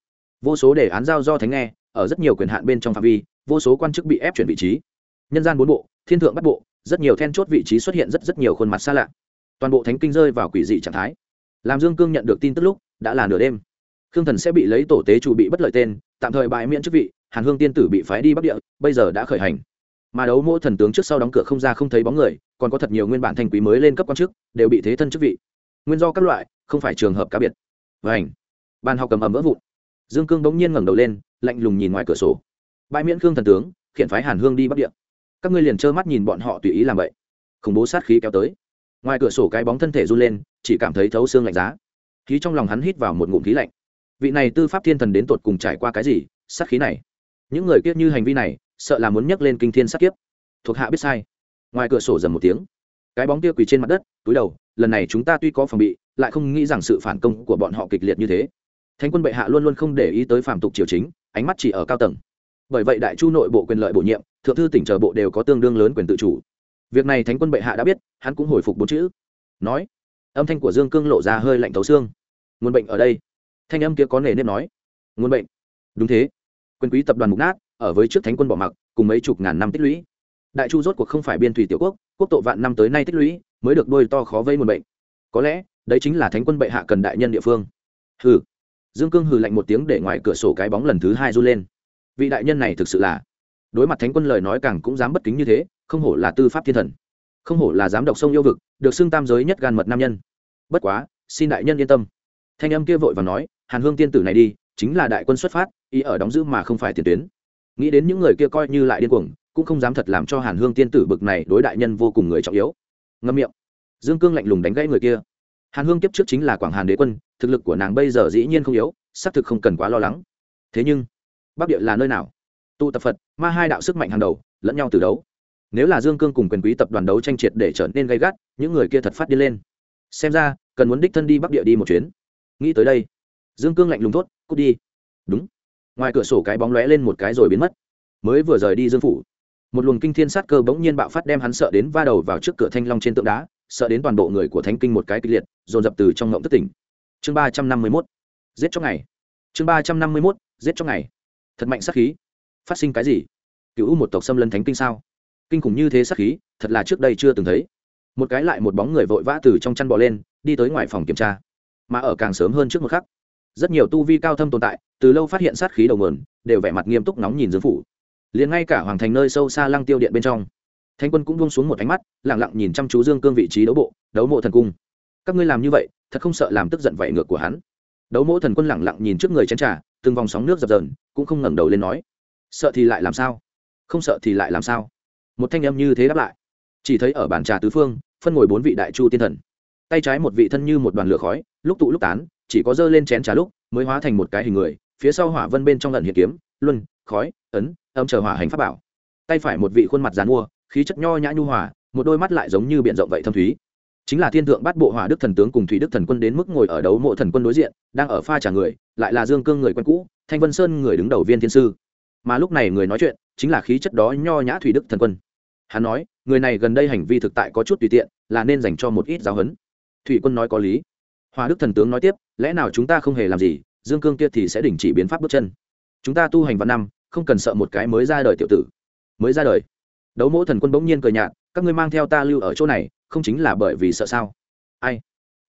vô số đề án giao do thánh nghe, ở rất nhiều quyền hạn bên trong phạm vi, vô số quan chức bị ép chuyển vị trí. Nhân gian bốn bộ, thiên thượng bắt bộ, rất nhiều then chốt vị trí xuất hiện rất rất nhiều khuôn mặt xa lạ toàn bộ thánh kinh rơi vào quỷ dị trạng thái. Làm dương cương nhận được tin tức lúc, đã là nửa đêm. Khương thần sẽ bị lấy tổ tế chủ bị bất lợi tên, tạm thời bãi miễn chức vị, hàn hương tiên tử bị phái đi bắc địa, bây giờ đã khởi hành. Mà đấu mỗi thần tướng trước sau đóng cửa không ra không thấy bóng người, còn có thật nhiều nguyên bản thành quý mới lên cấp quan chức, đều bị thế thân chức vị. Nguyên do các loại, không phải trường hợp cá biệt. Vảnh bàn học cầm ầm vỡ vụn. Dương cương bỗng nhiên ngẩng đầu lên, lạnh lùng nhìn ngoài cửa sổ. Bãi miễn khương thần tướng, khiển phái hàn hương đi bắc địa. Các ngươi liền trơ mắt nhìn bọn họ tùy ý làm vậy. Khủng bố sát khí kéo tới ngoài cửa sổ cái bóng thân thể run lên, chỉ cảm thấy thấu xương lạnh giá. Khí trong lòng hắn hít vào một ngụm khí lạnh. Vị này tư pháp thiên thần đến tột cùng trải qua cái gì, sát khí này? Những người kiết như hành vi này, sợ là muốn nhấc lên kinh thiên sát kiếp. Thuộc hạ biết sai. Ngoài cửa sổ dầm một tiếng. Cái bóng kia quỳ trên mặt đất, túi đầu, lần này chúng ta tuy có phòng bị, lại không nghĩ rằng sự phản công của bọn họ kịch liệt như thế. Thánh quân bệ hạ luôn luôn không để ý tới phạm tục triều chính, ánh mắt chỉ ở cao tầng. Bởi vậy đại chu nội bộ quyền lợi bổ nhiệm, thượng thư tỉnh chờ bộ đều có tương đương lớn quyền tự chủ việc này thánh quân bệ hạ đã biết, hắn cũng hồi phục bốn chữ. Nói, âm thanh của dương cương lộ ra hơi lạnh thấu xương. Nguồn bệnh ở đây. Thanh âm kia có nề nếp nói. Nguồn bệnh. Đúng thế. Quyền quý tập đoàn mục nát, ở với trước thánh quân bỏ mặc, cùng mấy chục ngàn năm tích lũy. Đại chu rốt cuộc không phải biên thủy tiểu quốc quốc tộ vạn năm tới nay tích lũy, mới được đôi to khó vây nguồn bệnh. Có lẽ, đấy chính là thánh quân bệ hạ cần đại nhân địa phương. Hừ. Dương cương hừ lạnh một tiếng để ngoài cửa sổ cái bóng lần thứ hai run lên. Vị đại nhân này thực sự là đối mặt thánh quân lời nói càng cũng dám bất kính như thế, không hổ là tư pháp thiên thần. Không hổ là giám độc sông yêu vực, được xưng tam giới nhất gan mật nam nhân. Bất quá, xin đại nhân yên tâm. Thanh âm kia vội và nói, hàn hương tiên tử này đi, chính là đại quân xuất phát ý ở đóng giữ mà không phải tiền tuyến. Nghĩ đến những người kia coi như lại điên cuồng, cũng không dám thật làm cho hàn hương tiên tử bực này đối đại nhân vô cùng người trọng yếu. Ngâm miệng. Dương cương lạnh lùng đánh gãy người kia. Hàn hương kiếp trước chính là quảng hàn đế quân, thực lực của nàng bây giờ dĩ nhiên không yếu, xác thực không cần quá lo lắng. Thế nhưng, bắc địa là nơi nào? Tụ tập phật ma hai đạo sức mạnh hàng đầu lẫn nhau từ đấu nếu là dương cương cùng quyền quý tập đoàn đấu tranh triệt để trở nên gay gắt những người kia thật phát đi lên xem ra cần muốn đích thân đi bắc địa đi một chuyến nghĩ tới đây dương cương lạnh lùng thốt, cút đi. Đúng. Ngoài cửa sổ cái bóng lóe lên một cái rồi biến mất. Mới vừa rời đi dương phủ, một luồng kinh thiên sát cơ bỗng nhiên bạo phát đem hắn sợ đến va đầu vào trước cửa thanh long trên tượng đá, sợ đến toàn bộ người của thánh kinh một cái kịch liệt, dồn dập từ trong ngộng thất tỉnh. Chương ba trăm năm mươi mốt. Giết trong ngày. Chương ba trăm năm mươi mốt. Giết trong ngày. Thật mạnh sát khí phát sinh cái gì? Cựu một tộc xâm lấn thánh kinh sao? Kinh khủng như thế sát khí, thật là trước đây chưa từng thấy. Một cái lại một bóng người vội vã từ trong chăn bò lên, đi tới ngoài phòng kiểm tra. Mà ở càng sớm hơn trước một khắc, rất nhiều tu vi cao thâm tồn tại, từ lâu phát hiện sát khí đầu nguồn, đều vẻ mặt nghiêm túc nóng nhìn dương phủ. Liền ngay cả hoàng thành nơi sâu xa lăng tiêu điện bên trong thanh quân cũng buông xuống một ánh mắt lẳng lặng nhìn chăm chú dương cương vị trí đấu bộ, đấu mộ thần cung. Các ngươi làm như vậy, thật không sợ làm tức giận vậy ngược của hắn. Đấu mộ thần quân lẳng lặng nhìn trước người chén trà, từng vòng sóng nước dập dờn, cũng không ngẩng đầu lên nói sợ thì lại làm sao? Không sợ thì lại làm sao? Một thanh âm như thế đáp lại. Chỉ thấy ở bàn trà tứ phương, phân ngồi bốn vị đại chu tiên thần. Tay trái một vị thân như một đoàn lửa khói, lúc tụ lúc tán, chỉ có dơ lên chén trà lúc, mới hóa thành một cái hình người, phía sau hỏa vân bên trong lần hiện kiếm, luân, khói, ấn, âm chờ hỏa hành pháp bảo. Tay phải một vị khuôn mặt dàn mua, khí chất nho nhã nhu hòa, một đôi mắt lại giống như biển rộng vậy thâm thúy. Chính là thiên thượng bắt bộ hỏa đức thần tướng cùng thủy đức thần quân đến mức ngồi ở đấu mộ thần quân đối diện, đang ở pha trả người, lại là dương cương người quen cũ, thanh vân sơn người đứng đầu viên thiên sư mà lúc này người nói chuyện chính là khí chất đó nho nhã thủy đức thần quân. Hắn nói, người này gần đây hành vi thực tại có chút tùy tiện, là nên dành cho một ít giáo huấn. Thủy quân nói có lý. Hòa đức thần tướng nói tiếp, lẽ nào chúng ta không hề làm gì, dương cương kia thì sẽ đình chỉ biến pháp bước chân. Chúng ta tu hành vào năm, không cần sợ một cái mới ra đời tiểu tử. Mới ra đời. Đấu mỗ thần quân bỗng nhiên cười nhạt, các ngươi mang theo ta lưu ở chỗ này, không chính là bởi vì sợ sao? Ai?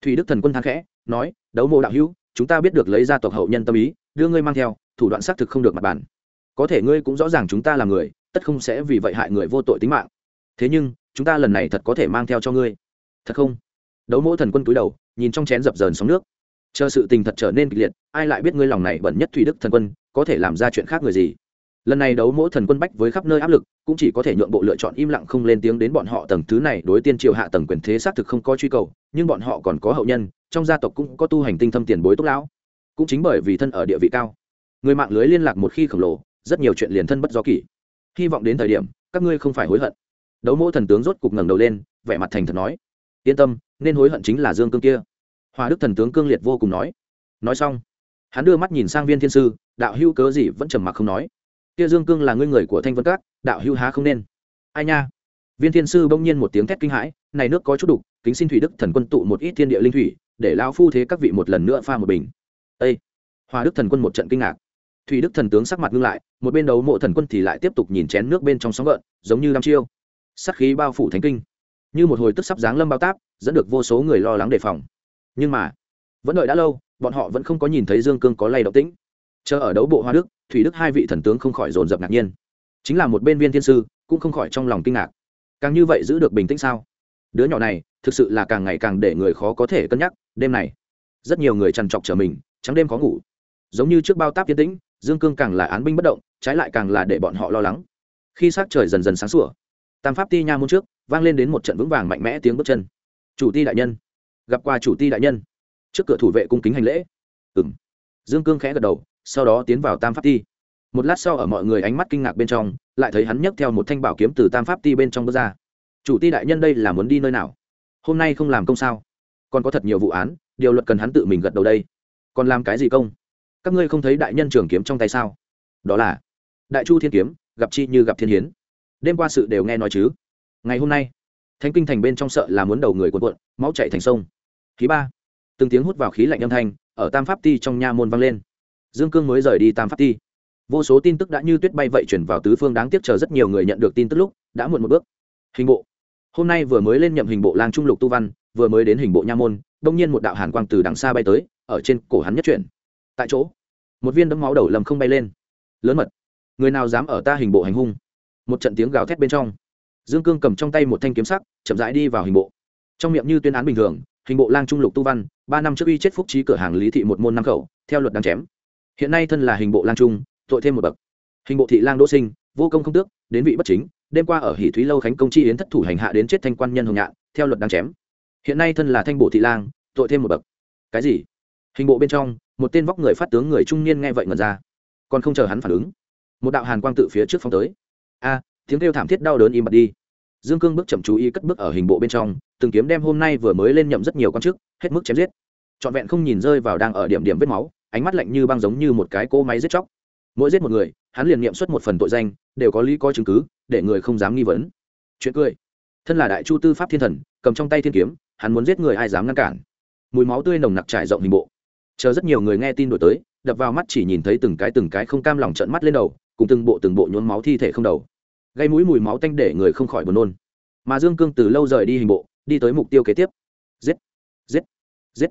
Thủy đức thần quân thang khẽ, nói, đấu mộ đạo hữu, chúng ta biết được lấy ra tộc hậu nhân tâm ý, đưa ngươi mang theo, thủ đoạn xác thực không được mặt bản có thể ngươi cũng rõ ràng chúng ta là người, tất không sẽ vì vậy hại người vô tội tính mạng. Thế nhưng, chúng ta lần này thật có thể mang theo cho ngươi. Thật không? Đấu mỗi thần quân cúi đầu, nhìn trong chén dập dờn sóng nước. Chờ sự tình thật trở nên kịch liệt, ai lại biết ngươi lòng này bẩn nhất thủy đức thần quân, có thể làm ra chuyện khác người gì? Lần này đấu mỗi thần quân bách với khắp nơi áp lực, cũng chỉ có thể nhượng bộ lựa chọn im lặng không lên tiếng đến bọn họ tầng thứ này đối tiên triều hạ tầng quyền thế xác thực không có truy cầu, nhưng bọn họ còn có hậu nhân, trong gia tộc cũng có tu hành tinh thâm tiền bối túc lão. Cũng chính bởi vì thân ở địa vị cao, người mạng lưới liên lạc một khi khổng lồ rất nhiều chuyện liền thân bất do kỷ. Hy vọng đến thời điểm, các ngươi không phải hối hận. Đấu mỗ thần tướng rốt cục ngẩng đầu lên, vẻ mặt thành thật nói. Yên tâm, nên hối hận chính là dương cương kia. Hòa đức thần tướng cương liệt vô cùng nói. Nói xong, hắn đưa mắt nhìn sang viên thiên sư, đạo hữu cớ gì vẫn trầm mặc không nói. Kia dương cương là ngươi người của thanh vân các, đạo hữu há không nên. Ai nha? Viên thiên sư bỗng nhiên một tiếng thét kinh hãi, này nước có chút đục, kính xin thủy đức thần quân tụ một ít thiên địa linh thủy, để lao phu thế các vị một lần nữa pha một bình. Ây hòa đức thần quân một trận kinh ngạc thủy đức thần tướng sắc mặt ngưng lại, một bên đấu mộ thần quân thì lại tiếp tục nhìn chén nước bên trong sóng gợn, giống như năm chiêu. Sắc khí bao phủ thánh kinh. Như một hồi tức sắp giáng lâm bao táp, dẫn được vô số người lo lắng đề phòng. Nhưng mà, vẫn đợi đã lâu, bọn họ vẫn không có nhìn thấy dương cương có lay động tĩnh. Chờ ở đấu bộ hoa đức, thủy đức hai vị thần tướng không khỏi dồn dập ngạc nhiên. Chính là một bên viên thiên sư, cũng không khỏi trong lòng kinh ngạc. Càng như vậy giữ được bình tĩnh sao? Đứa nhỏ này, thực sự là càng ngày càng để người khó có thể cân nhắc, đêm này, rất nhiều người trằn trọc trở mình, trắng đêm khó ngủ. Giống như trước bao táp yên tĩnh dương cương càng là án binh bất động, trái lại càng là để bọn họ lo lắng. Khi s trời dần dần sáng sủa, tam pháp ti nha môn trước, vang lên đến một trận vững vàng mạnh mẽ tiếng bước chân. Chủ ti đại nhân, gặp qua chủ ti đại nhân. Trước cửa thủ vệ cung kính hành lễ. Ừng dương cương khẽ gật đầu, sau đó tiến vào tam pháp ti. Một lát sau ở mọi người ánh mắt kinh ngạc bên trong, lại thấy hắn nhấc theo một thanh bảo kiếm từ tam pháp ti bên trong bước ra. Chủ ti đại nhân đây là muốn đi nơi nào? Hôm nay không làm công sao? Còn có thật nhiều vụ án, điều luật cần hắn tự mình gật đầu đây. Còn làm cái gì công? Các ngươi không thấy đại nhân trường kiếm trong tay sao? Đó là, đại chu thiên kiếm, gặp chi như gặp thiên hiến. Đêm qua sự đều nghe nói chứ. Ngày hôm nay, thánh kinh thành bên trong sợ là muốn đầu người cuộn cuộn, máu chạy thành sông. Khí ba, từng tiếng hút vào khí lạnh âm thanh, ở tam pháp ti trong nha môn vang lên. Dương cương mới rời đi tam pháp ti. Vô số tin tức đã như tuyết bay vậy chuyển vào tứ phương đáng tiếc chờ rất nhiều người nhận được tin tức lúc, đã muộn một bước. Hình bộ. Hôm nay vừa mới lên nhậm hình bộ lang trung lục tu văn, vừa mới đến hình bộ nha môn, đông nhiên một đạo hàn quang từ đằng xa bay tới, ở trên cổ hắn nhất chuyển tại chỗ, một viên đấm máu đầu lầm không bay lên. Lớn mật, người nào dám ở ta hình bộ hành hung? Một trận tiếng gào thét bên trong, dương cương cầm trong tay một thanh kiếm sắc, chậm rãi đi vào hình bộ. Trong miệng như tuyên án bình thường, hình bộ lang trung lục tu văn, ba năm trước uy chết phúc trí cửa hàng lý thị một môn năm khẩu, theo luật đáng chém. Hiện nay thân là hình bộ lang trung, tội thêm một bậc. Hình bộ thị lang đỗ sinh, vô công không tước, đến vị bất chính, đêm qua ở hỷ thúy lâu khánh công chi yến thất thủ hành hạ đến chết thanh quan nhân hồng nhạn, theo luật đáng chém. Hiện nay thân là thanh bộ thị lang, tội thêm một bậc. Cái gì? Hình bộ bên trong, một tên vóc người phát tướng người trung niên nghe vậy ngần ra. Còn không chờ hắn phản ứng, một đạo hàn quang tự phía trước phong tới. A, tiếng kêu thảm thiết đau đớn im bặt đi. Dương cương bước chậm chú ý cất bước ở hình bộ bên trong, từng kiếm đem hôm nay vừa mới lên nhậm rất nhiều con chức hết mức chém giết. Trọn vẹn không nhìn rơi vào đang ở điểm điểm vết máu, ánh mắt lạnh như băng giống như một cái cỗ máy giết chóc. Mỗi giết một người, hắn liền nghiệm xuất một phần tội danh, đều có lý có chứng cứ, để người không dám nghi vấn. Chuyện cười. Thân là đại chu tư pháp thiên thần, cầm trong tay thiên kiếm, hắn muốn giết người ai dám ngăn cản. Mùi máu tươi nồng nặc trải rộng hình bộ chờ rất nhiều người nghe tin đổi tới, đập vào mắt chỉ nhìn thấy từng cái từng cái không cam lòng trợn mắt lên đầu, cùng từng bộ từng bộ nhốn máu thi thể không đầu. Gây mũi mùi máu tanh để người không khỏi buồn nôn. Mà dương cương từ lâu rời đi hình bộ, đi tới mục tiêu kế tiếp. Giết! Giết! Giết!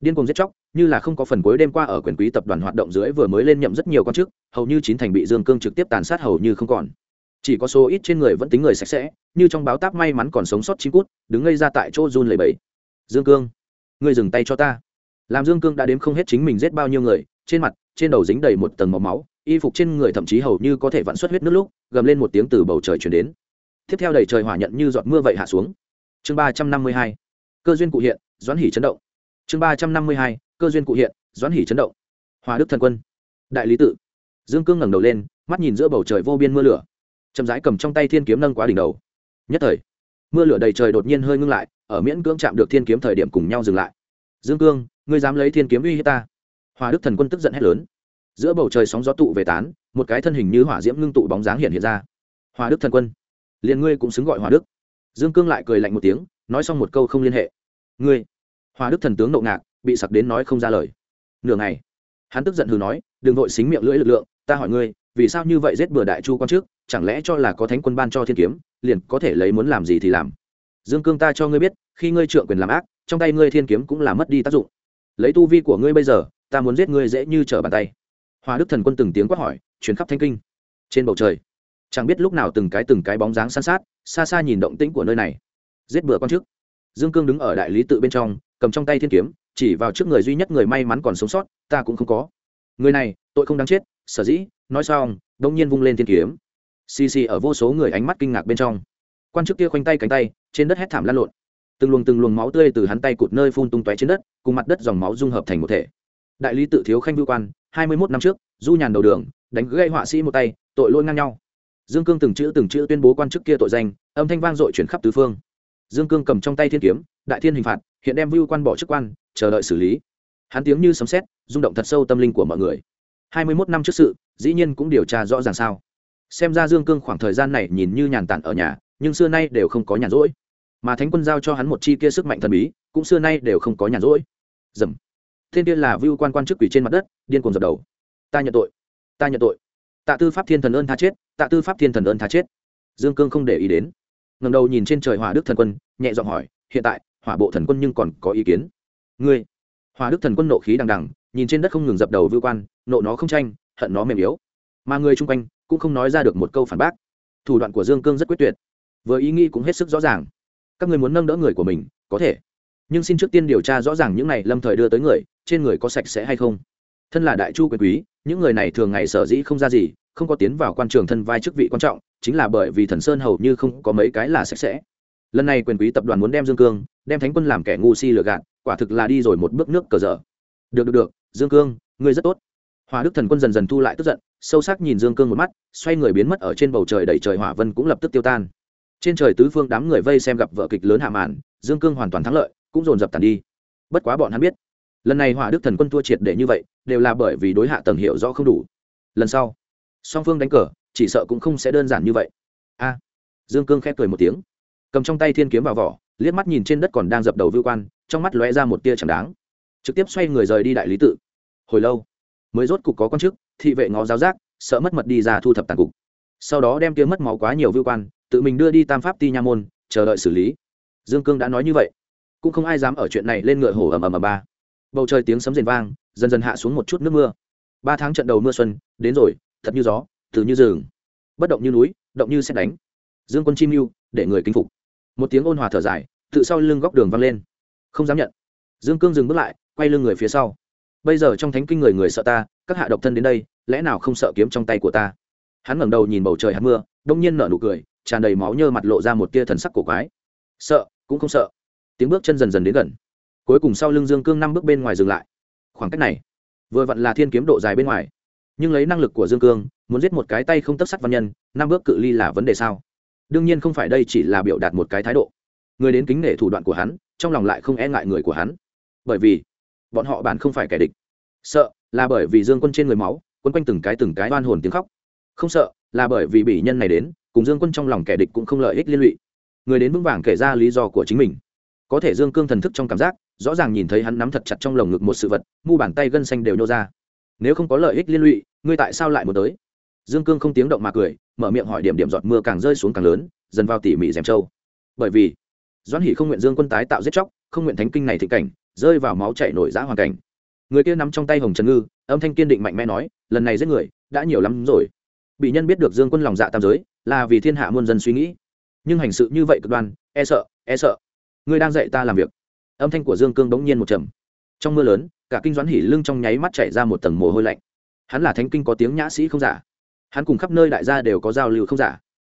Điên cuồng giết chóc, như là không có phần cuối đêm qua ở quyền quý tập đoàn hoạt động dưới vừa mới lên nhậm rất nhiều quan chức, hầu như chín thành bị dương cương trực tiếp tàn sát hầu như không còn. Chỉ có số ít trên người vẫn tính người sạch sẽ, như trong báo táp may mắn còn sống sót chín cút, đứng ngây ra tại chỗ run lầy bẫy dương cương, ngươi dừng tay cho ta làm dương cương đã đếm không hết chính mình giết bao nhiêu người, trên mặt, trên đầu dính đầy một tầng màu máu, y phục trên người thậm chí hầu như có thể vặn xuất huyết nước lúc, gầm lên một tiếng từ bầu trời chuyển đến. Tiếp theo đầy trời hỏa nhận như giọt mưa vậy hạ xuống. Chương ba trăm năm mươi hai, cơ duyên cụ hiện, doãn hỉ chấn động. Chương ba trăm năm mươi hai, cơ duyên cụ hiện, doãn hỉ chấn động. Hòa đức thần quân. Đại lý tự dương cương ngẩng đầu lên, mắt nhìn giữa bầu trời vô biên mưa lửa. Chậm rãi cầm trong tay thiên kiếm nâng quá đỉnh đầu. Nhất thời, mưa lửa đầy trời đột nhiên hơi ngưng lại, ở miễn cưỡng chạm được thiên kiếm thời điểm cùng nhau dừng lại. Dương cương ngươi dám lấy thiên kiếm uy hiếp ta? Hòa đức thần quân tức giận hét lớn. Giữa bầu trời sóng gió tụ về tán, một cái thân hình như hỏa diễm ngưng tụ bóng dáng hiện hiện ra. Hòa đức thần quân, liền ngươi cũng xứng gọi hòa đức. Dương cương lại cười lạnh một tiếng, nói xong một câu không liên hệ. Ngươi hòa đức thần tướng nộ ngạc, bị sặc đến nói không ra lời. Nửa ngày, hắn tức giận hừ nói, đừng vội xính miệng lưỡi lực lượng, ta hỏi ngươi, vì sao như vậy giết bừa đại chu quan trước, chẳng lẽ cho là có thánh quân ban cho thiên kiếm, liền có thể lấy muốn làm gì thì làm. Dương cương ta cho ngươi biết, khi ngươi trượng quyền làm ác, trong tay ngươi thiên kiếm cũng là mất đi tác dụng lấy tu vi của ngươi bây giờ, ta muốn giết ngươi dễ như trở bàn tay. Hoa đức thần quân từng tiếng quát hỏi chuyến khắp thanh kinh. Trên bầu trời, chẳng biết lúc nào từng cái từng cái bóng dáng san sát, xa xa nhìn động tĩnh của nơi này. Giết bừa con trước. Dương cương đứng ở đại lý tự bên trong, cầm trong tay thiên kiếm, chỉ vào trước người duy nhất người may mắn còn sống sót, ta cũng không có. Người này, tội không đáng chết, sở dĩ, nói xong đông nhiên vung lên thiên kiếm. Xì xì ở vô số người ánh mắt kinh ngạc bên trong. Quan chức kia khoanh tay cánh tay, trên đất hét thảm lan lộn từng luồng từng luồng máu tươi từ hắn tay cụt nơi phun tung tóe trên đất, cùng mặt đất dòng máu dung hợp thành một thể. Đại lý tự thiếu khanh vưu quan, hai mươi mốt năm trước, du nhàn đầu đường, đánh gây họa sĩ một tay, tội lỗi ngang nhau. Dương cương từng chữ từng chữ tuyên bố quan chức kia tội danh, âm thanh vang dội chuyển khắp tứ phương. Dương cương cầm trong tay thiên kiếm, đại thiên hình phạt, hiện đem vưu quan bỏ chức quan, chờ đợi xử lý. Hắn tiếng như sấm sét, rung động thật sâu tâm linh của mọi người. hai mươi mốt năm trước sự, dĩ nhiên cũng điều tra rõ ràng sao. Xem ra dương cương khoảng thời gian này nhìn như nhàn tản ở nhà, nhưng xưa nay đều không có nhàn rỗi mà thánh quân giao cho hắn một chi kia sức mạnh thần bí, cũng xưa nay đều không có nhàn rỗi. Dầm. Thiên tiên là vưu quan quan chức quỷ trên mặt đất, điên cuồng dập đầu. Ta nhận tội. Ta nhận tội. Tạ tư pháp thiên thần ơn tha chết, tạ tư pháp thiên thần ơn tha chết. Dương cương không để ý đến. Ngầm đầu nhìn trên trời hỏa đức thần quân, nhẹ giọng hỏi, hiện tại, hỏa bộ thần quân nhưng còn có ý kiến? Ngươi. Hỏa đức thần quân nộ khí đằng đằng, nhìn trên đất không ngừng dập đầu vưu quan, nộ nó không tranh, hận nó mềm yếu. Mà người chung quanh cũng không nói ra được một câu phản bác. Thủ đoạn của dương cương rất quyết tuyệt. Vừa ý nghĩ cũng hết sức rõ ràng các người muốn nâng đỡ người của mình, có thể. Nhưng xin trước tiên điều tra rõ ràng những này lâm thời đưa tới người, trên người có sạch sẽ hay không? Thân là đại chu quyền quý, những người này thường ngày sở dĩ không ra gì, không có tiến vào quan trường thân vai chức vị quan trọng, chính là bởi vì thần sơn hầu như không có mấy cái là sạch sẽ. Lần này quyền quý tập đoàn muốn đem dương cương, đem thánh quân làm kẻ ngu si lừa gạt, quả thực là đi rồi một bước nước cờ dở. Được được được, dương cương, ngươi rất tốt. Hòa đức thần quân dần dần thu lại tức giận, sâu sắc nhìn dương cương một mắt, xoay người biến mất ở trên bầu trời đẩy trời hỏa vân cũng lập tức tiêu tan trên trời tứ phương đám người vây xem gặp vợ kịch lớn hạ màn dương cương hoàn toàn thắng lợi, cũng dồn dập tàn đi. Bất quá bọn hắn biết, lần này hỏa đức thần quân thua triệt để như vậy, đều là bởi vì đối hạ tầng hiểu rõ không đủ. Lần sau, song phương đánh cờ, chỉ sợ cũng không sẽ đơn giản như vậy. A! Dương cương khép cười một tiếng. Cầm trong tay thiên kiếm vào vỏ, liếc mắt nhìn trên đất còn đang dập đầu vưu quan, trong mắt lóe ra một tia chẳng đáng. Trực tiếp xoay người rời đi đại lý tự. Hồi lâu, mới rốt cục có con chức, thị vệ ngó giáo giác, sợ mất mật đi ra thu thập tàn cục. Sau đó đem kia mất máu quá nhiều vưu quan tự mình đưa đi tam pháp ti nha môn, chờ đợi xử lý. Dương cương đã nói như vậy. Cũng không ai dám ở chuyện này lên ngựa hổ ầm ầm ầm ba. Bầu trời tiếng sấm rền vang, dần dần hạ xuống một chút nước mưa. Ba tháng trận đầu mưa xuân, đến rồi, thật như gió, từ như rừng. Bất động như núi, động như xét đánh. Dương quân chim mưu, để người kính phục. Một tiếng ôn hòa thở dài, tự sau lưng góc đường vang lên. Không dám nhận. Dương cương dừng bước lại, quay lưng người phía sau. Bây giờ trong thánh kinh người người sợ ta, các hạ độc thân đến đây, lẽ nào không sợ kiếm trong tay của ta? Hắn ngẩng đầu nhìn bầu trời hạt mưa, đông nhiên nở nụ cười tràn đầy máu nhơ mặt lộ ra một tia thần sắc cổ quái. Sợ, cũng không sợ. Tiếng bước chân dần dần đến gần. Cuối cùng sau lưng dương cương năm bước bên ngoài dừng lại. Khoảng cách này, vừa vặn là thiên kiếm độ dài bên ngoài. Nhưng lấy năng lực của dương cương, muốn giết một cái tay không tấp sắt văn nhân, năm bước cự ly là vấn đề sao? Đương nhiên không phải đây chỉ là biểu đạt một cái thái độ. Người đến kính nể thủ đoạn của hắn, trong lòng lại không e ngại người của hắn. Bởi vì, bọn họ bản không phải kẻ địch. Sợ, là bởi vì dương quân trên người máu quân quanh từng cái từng cái oan hồn tiếng khóc. Không sợ, là bởi vì bị nhân này đến cùng dương quân trong lòng kẻ địch cũng không lợi ích liên lụy. Người đến vững vàng kể ra lý do của chính mình. Có thể dương cương thần thức trong cảm giác, rõ ràng nhìn thấy hắn nắm thật chặt trong lồng ngực một sự vật, mu bàn tay gân xanh đều nhô ra. Nếu không có lợi ích liên lụy, ngươi tại sao lại muốn tới? Dương cương không tiếng động mà cười, mở miệng hỏi điểm điểm giọt mưa càng rơi xuống càng lớn, dần vào tỉ mỉ dèm trâu. Bởi vì, doãn hỷ không nguyện dương quân tái tạo giết chóc, không nguyện thánh kinh này thị cảnh, rơi vào máu chảy nổi giã hoàn cảnh. Người kia nắm trong tay hồng trần ngư, âm thanh kiên định mạnh mẽ nói, lần này giết người, đã nhiều lắm rồi. Bị nhân biết được dương quân lòng dạ tam giới là vì thiên hạ muôn dân suy nghĩ. Nhưng hành sự như vậy cực đoan e sợ e sợ. Ngươi đang dạy ta làm việc. Âm thanh của dương cương bỗng nhiên một trầm. Trong mưa lớn, cả kinh doãn hỉ lưng trong nháy mắt chảy ra một tầng mồ hôi lạnh. Hắn là thánh kinh có tiếng nhã sĩ không giả. Hắn cùng khắp nơi đại gia đều có giao lưu không giả.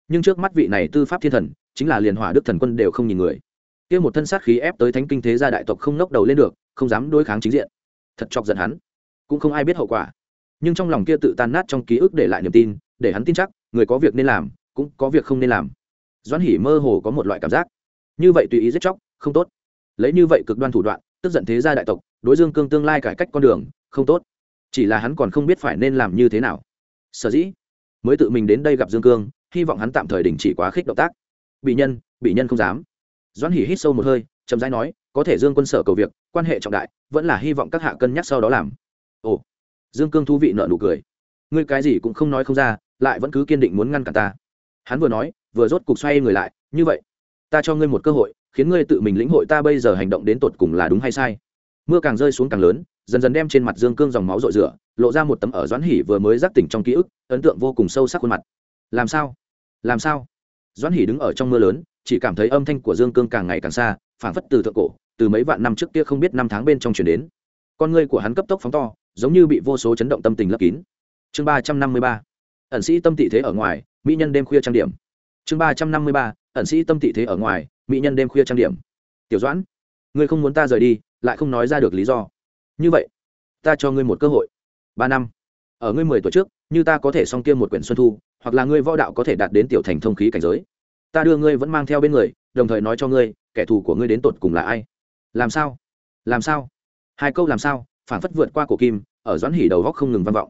Nhưng trước mắt vị này tư pháp thiên thần, chính là liền hỏa đức thần quân đều không nhìn người. Kia một thân sát khí ép tới thánh kinh thế gia đại tộc không ngóc đầu lên được, không dám đối kháng chính diện. Thật chọc giận hắn. Cũng không ai biết hậu quả. Nhưng trong lòng kia tự tan nát trong ký ức để lại niềm tin, để hắn tin chắc người có việc nên làm, cũng có việc không nên làm. Doãn hỉ mơ hồ có một loại cảm giác. Như vậy tùy ý giết chóc, không tốt. Lấy như vậy cực đoan thủ đoạn, tức giận thế gia đại tộc, đối dương cương tương lai cải cách con đường, không tốt. Chỉ là hắn còn không biết phải nên làm như thế nào. Sở dĩ mới tự mình đến đây gặp dương cương, hy vọng hắn tạm thời đình chỉ quá khích động tác. Bị nhân bị nhân không dám. Doãn hỉ hít sâu một hơi, chậm rãi nói, có thể dương quân sở cầu việc, quan hệ trọng đại, vẫn là hy vọng các hạ cân nhắc sau đó làm. Ồ. Dương cương thú vị nợ nụ cười ngươi cái gì cũng không nói không ra, lại vẫn cứ kiên định muốn ngăn cản ta. Hắn vừa nói, vừa rốt cục xoay người lại, như vậy, ta cho ngươi một cơ hội, khiến ngươi tự mình lĩnh hội ta bây giờ hành động đến tột cùng là đúng hay sai. Mưa càng rơi xuống càng lớn, dần dần đem trên mặt dương cương dòng máu rội rửa, lộ ra một tấm ở doãn hỉ vừa mới giác tỉnh trong ký ức, ấn tượng vô cùng sâu sắc khuôn mặt. Làm sao? Làm sao? Doãn hỉ đứng ở trong mưa lớn, chỉ cảm thấy âm thanh của dương cương càng ngày càng xa, phảng phất từ thượng cổ, từ mấy vạn năm trước kia không biết năm tháng bên trong chuyển đến. Con ngươi của hắn cấp tốc phóng to, giống như bị vô số chấn động tâm tình lấp kín chương ba trăm năm mươi ba. Ẩn sĩ tâm tị thế ở ngoài, mỹ nhân đêm khuya trang điểm. Chương ba trăm năm mươi ba. Ẩn sĩ tâm tị thế ở ngoài, mỹ nhân đêm khuya trang điểm. Tiểu doãn, ngươi không muốn ta rời đi, lại không nói ra được lý do. Như vậy, ta cho ngươi một cơ hội. Ba năm. Ở ngươi mười tuổi trước, như ta có thể xong kia một quyển xuân thu, hoặc là ngươi võ đạo có thể đạt đến tiểu thành thông khí cảnh giới. Ta đưa ngươi vẫn mang theo bên người, đồng thời nói cho ngươi, kẻ thù của ngươi đến tột cùng là ai? Làm sao? Làm sao? Hai câu làm sao? Phản phất vượt qua cổ kim, ở doãn hỉ đầu góc không ngừng vang vọng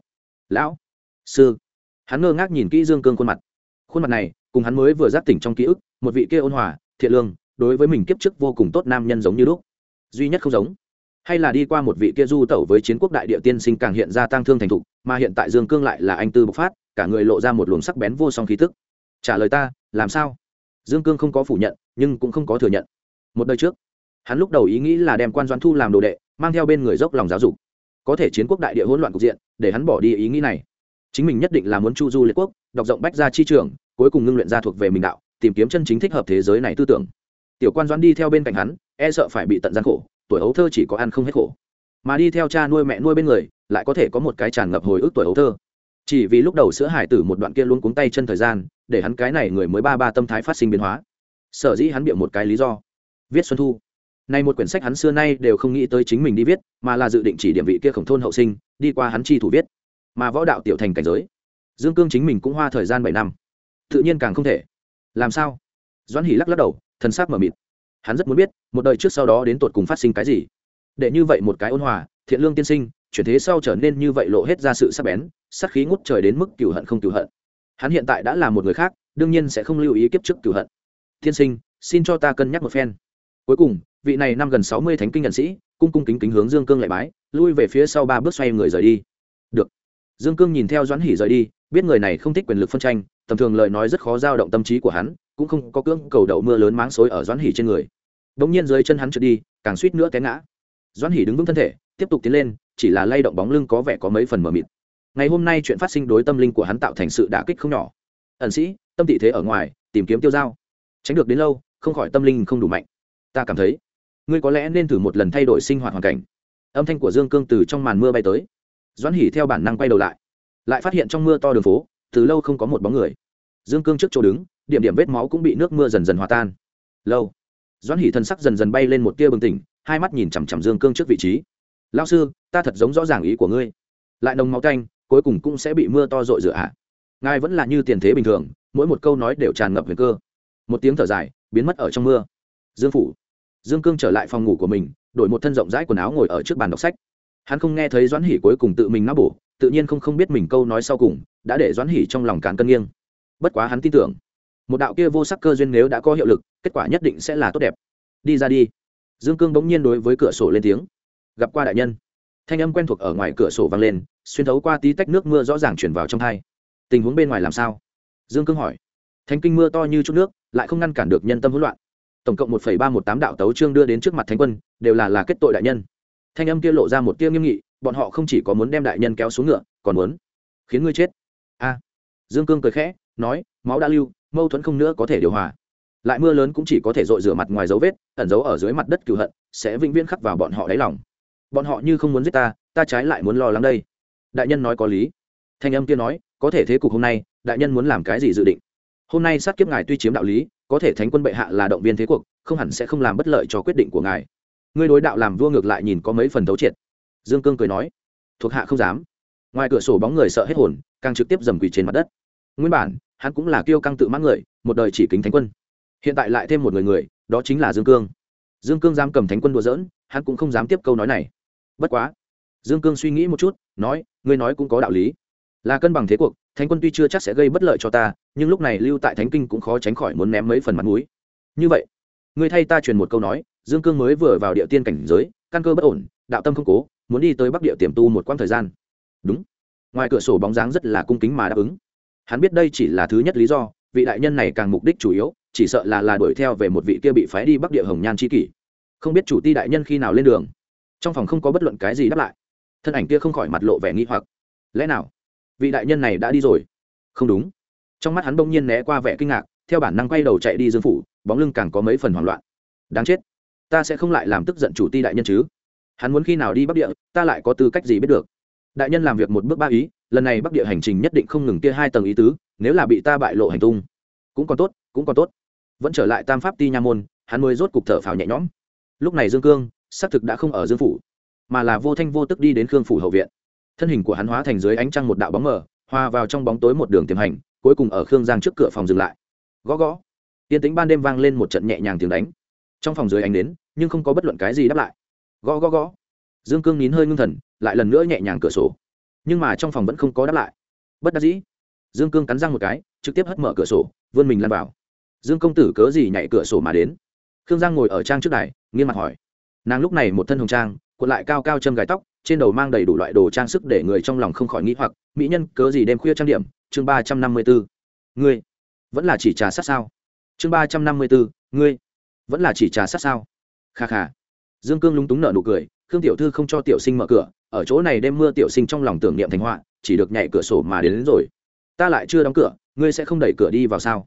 lão, sư. Hắn ngơ ngác nhìn kỹ dương cương khuôn mặt. Khuôn mặt này, cùng hắn mới vừa giác tỉnh trong ký ức, một vị kia ôn hòa, thiện lương, đối với mình kiếp trước vô cùng tốt nam nhân giống như lúc. Duy nhất không giống. Hay là đi qua một vị kia du tẩu với chiến quốc đại địa tiên sinh càng hiện ra tang thương thành thục, mà hiện tại dương cương lại là anh tư bộc phát, cả người lộ ra một luồng sắc bén vô song khí tức. Trả lời ta, làm sao? Dương cương không có phủ nhận, nhưng cũng không có thừa nhận. Một đời trước, hắn lúc đầu ý nghĩ là đem quan doãn thu làm đồ đệ, mang theo bên người dốc lòng giáo dục. Có thể chiến quốc đại địa hỗn loạn cục diện để hắn bỏ đi ý nghĩ này. Chính mình nhất định là muốn chu du liệt quốc, đọc rộng bách gia chi trường, cuối cùng ngưng luyện ra thuộc về mình đạo, tìm kiếm chân chính thích hợp thế giới này tư tưởng. Tiểu quan doãn đi theo bên cạnh hắn e sợ phải bị tận gian khổ, tuổi ấu thơ chỉ có ăn không hết khổ. Mà đi theo cha nuôi mẹ nuôi bên người, lại có thể có một cái tràn ngập hồi ức tuổi ấu thơ. Chỉ vì lúc đầu sữa hải tử một đoạn kia luôn cuống tay chân thời gian, để hắn cái này người mới ba ba tâm thái phát sinh biến hóa. Sở dĩ hắn bịa một cái lý do. Viết xuân thu nay một quyển sách hắn xưa nay đều không nghĩ tới chính mình đi viết, mà là dự định chỉ điểm vị kia khổng thôn hậu sinh, đi qua hắn chi thủ viết. Mà võ đạo tiểu thành cảnh giới, dương cương chính mình cũng hoa thời gian bảy năm. Tự nhiên càng không thể. Làm sao? Doãn hỉ lắc lắc đầu, thần sắc mở mịt. Hắn rất muốn biết, một đời trước sau đó đến tột cùng phát sinh cái gì. Để như vậy một cái ôn hòa, thiện lương tiên sinh, chuyển thế sau trở nên như vậy lộ hết ra sự sắc bén sát khí ngút trời đến mức cửu hận không cửu hận. Hắn hiện tại đã là một người khác, đương nhiên sẽ không lưu ý kiếp trước cửu hận. Tiên sinh, xin cho ta cân nhắc một phen cuối cùng, vị này năm gần sáu mươi thánh kinh nhân sĩ, cung cung kính kính hướng dương cương lại bái, lui về phía sau ba bước xoay người rời đi. Được. Dương cương nhìn theo doãn hỉ rời đi, biết người này không thích quyền lực phân tranh, tầm thường lời nói rất khó giao động tâm trí của hắn, cũng không có cưỡng cầu đậu mưa lớn máng xối ở doãn hỉ trên người. Bỗng nhiên dưới chân hắn trượt đi, càng suýt nữa té ngã. Doãn hỉ đứng vững thân thể, tiếp tục tiến lên, chỉ là lay động bóng lưng có vẻ có mấy phần mờ mịt. Ngày hôm nay chuyện phát sinh đối tâm linh của hắn tạo thành sự đả kích không nhỏ. Ẩn sĩ, tâm tị thế ở ngoài, tìm kiếm tiêu dao. Tránh được đến lâu, không khỏi tâm linh không đủ mạnh ta cảm thấy, ngươi có lẽ nên thử một lần thay đổi sinh hoạt hoàn cảnh. Âm thanh của dương cương từ trong màn mưa bay tới. Doãn hỉ theo bản năng quay đầu lại lại phát hiện trong mưa to đường phố, từ lâu không có một bóng người. Dương cương trước chỗ đứng, điểm điểm vết máu cũng bị nước mưa dần dần hòa tan. Lâu. Doãn hỉ thân sắc dần dần bay lên một tia bừng tỉnh, hai mắt nhìn chằm chằm dương cương trước vị trí. Lao sư, ta thật giống rõ ràng ý của ngươi. Lại nồng máu canh cuối cùng cũng sẽ bị mưa to rội rửa ạ. Ngài vẫn là như tiền thế bình thường, mỗi một câu nói đều tràn ngập huyền cơ. Một tiếng thở dài, biến mất ở trong mưa. Dương phủ dương cương trở lại phòng ngủ của mình, đổi một thân rộng rãi quần áo ngồi ở trước bàn đọc sách. Hắn không nghe thấy doãn hỉ cuối cùng tự mình nắp bổ, tự nhiên không không biết mình câu nói sau cùng đã để doãn hỉ trong lòng càn cân nghiêng. Bất quá hắn tin tưởng, một đạo kia vô sắc cơ duyên nếu đã có hiệu lực, kết quả nhất định sẽ là tốt đẹp. Đi ra đi. Dương cương bỗng nhiên đối với cửa sổ lên tiếng. Gặp qua đại nhân. Thanh âm quen thuộc ở ngoài cửa sổ vang lên, xuyên thấu qua tí tách nước mưa rõ ràng chuyển vào trong thai tình huống bên ngoài làm sao? Dương cương hỏi. Thánh kinh mưa to như chút nước, lại không ngăn cản được nhân tâm hỗn loạn tổng cộng một ba một tám đạo tấu trương đưa đến trước mặt thánh quân, đều là là kết tội đại nhân. Thanh âm kia lộ ra một tia nghiêm nghị, bọn họ không chỉ có muốn đem đại nhân kéo xuống ngựa, còn muốn khiến ngươi chết. A. Dương cương cười khẽ, nói, máu đã lưu, mâu thuẫn không nữa có thể điều hòa. Lại mưa lớn cũng chỉ có thể dội rửa mặt ngoài dấu vết, ẩn dấu ở dưới mặt đất cựu hận, sẽ vĩnh viễn khắc vào bọn họ đáy lòng. Bọn họ như không muốn giết ta ta trái lại muốn lo lắng đây. Đại nhân nói có lý. Thanh âm kia nói, có thể thế cục hôm nay, đại nhân muốn làm cái gì dự định? Hôm nay sát kiếp ngài tuy chiếm đạo lý có thể thánh quân bệ hạ là động viên thế cuộc không hẳn sẽ không làm bất lợi cho quyết định của ngài. Ngươi đối đạo làm vua ngược lại nhìn có mấy phần thấu triệt. Dương cương cười nói. Thuộc hạ không dám. Ngoài cửa sổ bóng người sợ hết hồn càng trực tiếp dầm quỳ trên mặt đất. Nguyên bản hắn cũng là kiêu căng tự mãn người một đời chỉ kính thánh quân. Hiện tại lại thêm một người người đó chính là dương cương. Dương cương dám cầm thánh quân đùa giỡn, hắn cũng không dám tiếp câu nói này. Bất quá dương cương suy nghĩ một chút nói ngươi nói cũng có đạo lý. Là cân bằng thế cuộc thánh quân tuy chưa chắc sẽ gây bất lợi cho ta, nhưng lúc này lưu tại thánh kinh cũng khó tránh khỏi muốn ném mấy phần mặt mũi. Như vậy ngươi thay ta truyền một câu nói, dương cương mới vừa vào địa tiên cảnh giới, căn cơ bất ổn, đạo tâm không cố, muốn đi tới bắc địa tiềm tu một quãng thời gian. Đúng. Ngoài cửa sổ bóng dáng rất là cung kính mà đáp ứng. Hắn biết đây chỉ là thứ nhất lý do, vị đại nhân này càng mục đích chủ yếu, chỉ sợ là là đuổi theo về một vị kia bị phái đi bắc địa hồng nhan chi kỷ. Không biết chủ ti đại nhân khi nào lên đường. Trong phòng không có bất luận cái gì đáp lại. Thân ảnh kia không khỏi mặt lộ vẻ nghi hoặc. Lẽ nào? Vị đại nhân này đã đi rồi. Không đúng. Trong mắt hắn bỗng nhiên né qua vẻ kinh ngạc, theo bản năng quay đầu chạy đi dương phủ, bóng lưng càng có mấy phần hoảng loạn. Đáng chết. Ta sẽ không lại làm tức giận chủ ti đại nhân chứ. Hắn muốn khi nào đi bắc địa, ta lại có tư cách gì biết được. Đại nhân làm việc một bước ba ý, lần này bắc địa hành trình nhất định không ngừng kia hai tầng ý tứ, nếu là bị ta bại lộ hành tung, cũng còn tốt, cũng còn tốt. Vẫn trở lại tam pháp ti nha môn, hắn mới rốt cục thở phào nhẹ nhõm. Lúc này dương cương, xác thực đã không ở dương phủ, mà là vô thanh vô tức đi đến khương phủ hậu viện thân hình của hắn hóa thành dưới ánh trăng một đạo bóng mờ, hòa vào trong bóng tối một đường tiềm hành, cuối cùng ở khương giang trước cửa phòng dừng lại. Gõ gõ. Yên tính ban đêm vang lên một trận nhẹ nhàng tiếng đánh. Trong phòng dưới ánh đến, nhưng không có bất luận cái gì đáp lại. Gõ gõ gõ. Dương cương nín hơi ngưng thần, lại lần nữa nhẹ nhàng cửa sổ. Nhưng mà trong phòng vẫn không có đáp lại. Bất đắc dĩ. Dương cương cắn răng một cái, trực tiếp hất mở cửa sổ, vươn mình lăn vào. Dương công tử cớ gì nhảy cửa sổ mà đến? Khương giang ngồi ở trang trước đài, nghiêm mặt hỏi. Nàng lúc này một thân hồng trang, cuộn lại cao cao châm gài tóc trên đầu mang đầy đủ loại đồ trang sức để người trong lòng không khỏi nghĩ hoặc mỹ nhân cớ gì đêm khuya trang điểm? Chương ba trăm năm mươi bốn ngươi vẫn là chỉ trà sát sao? Chương ba trăm năm mươi bốn ngươi vẫn là chỉ trà sát sao? Kha kha. Dương cương lúng túng nở nụ cười khương tiểu thư không cho tiểu sinh mở cửa ở chỗ này đêm mưa tiểu sinh trong lòng tưởng niệm thành họa chỉ được nhảy cửa sổ mà đến, đến rồi. Ta lại chưa đóng cửa ngươi sẽ không đẩy cửa đi vào sao?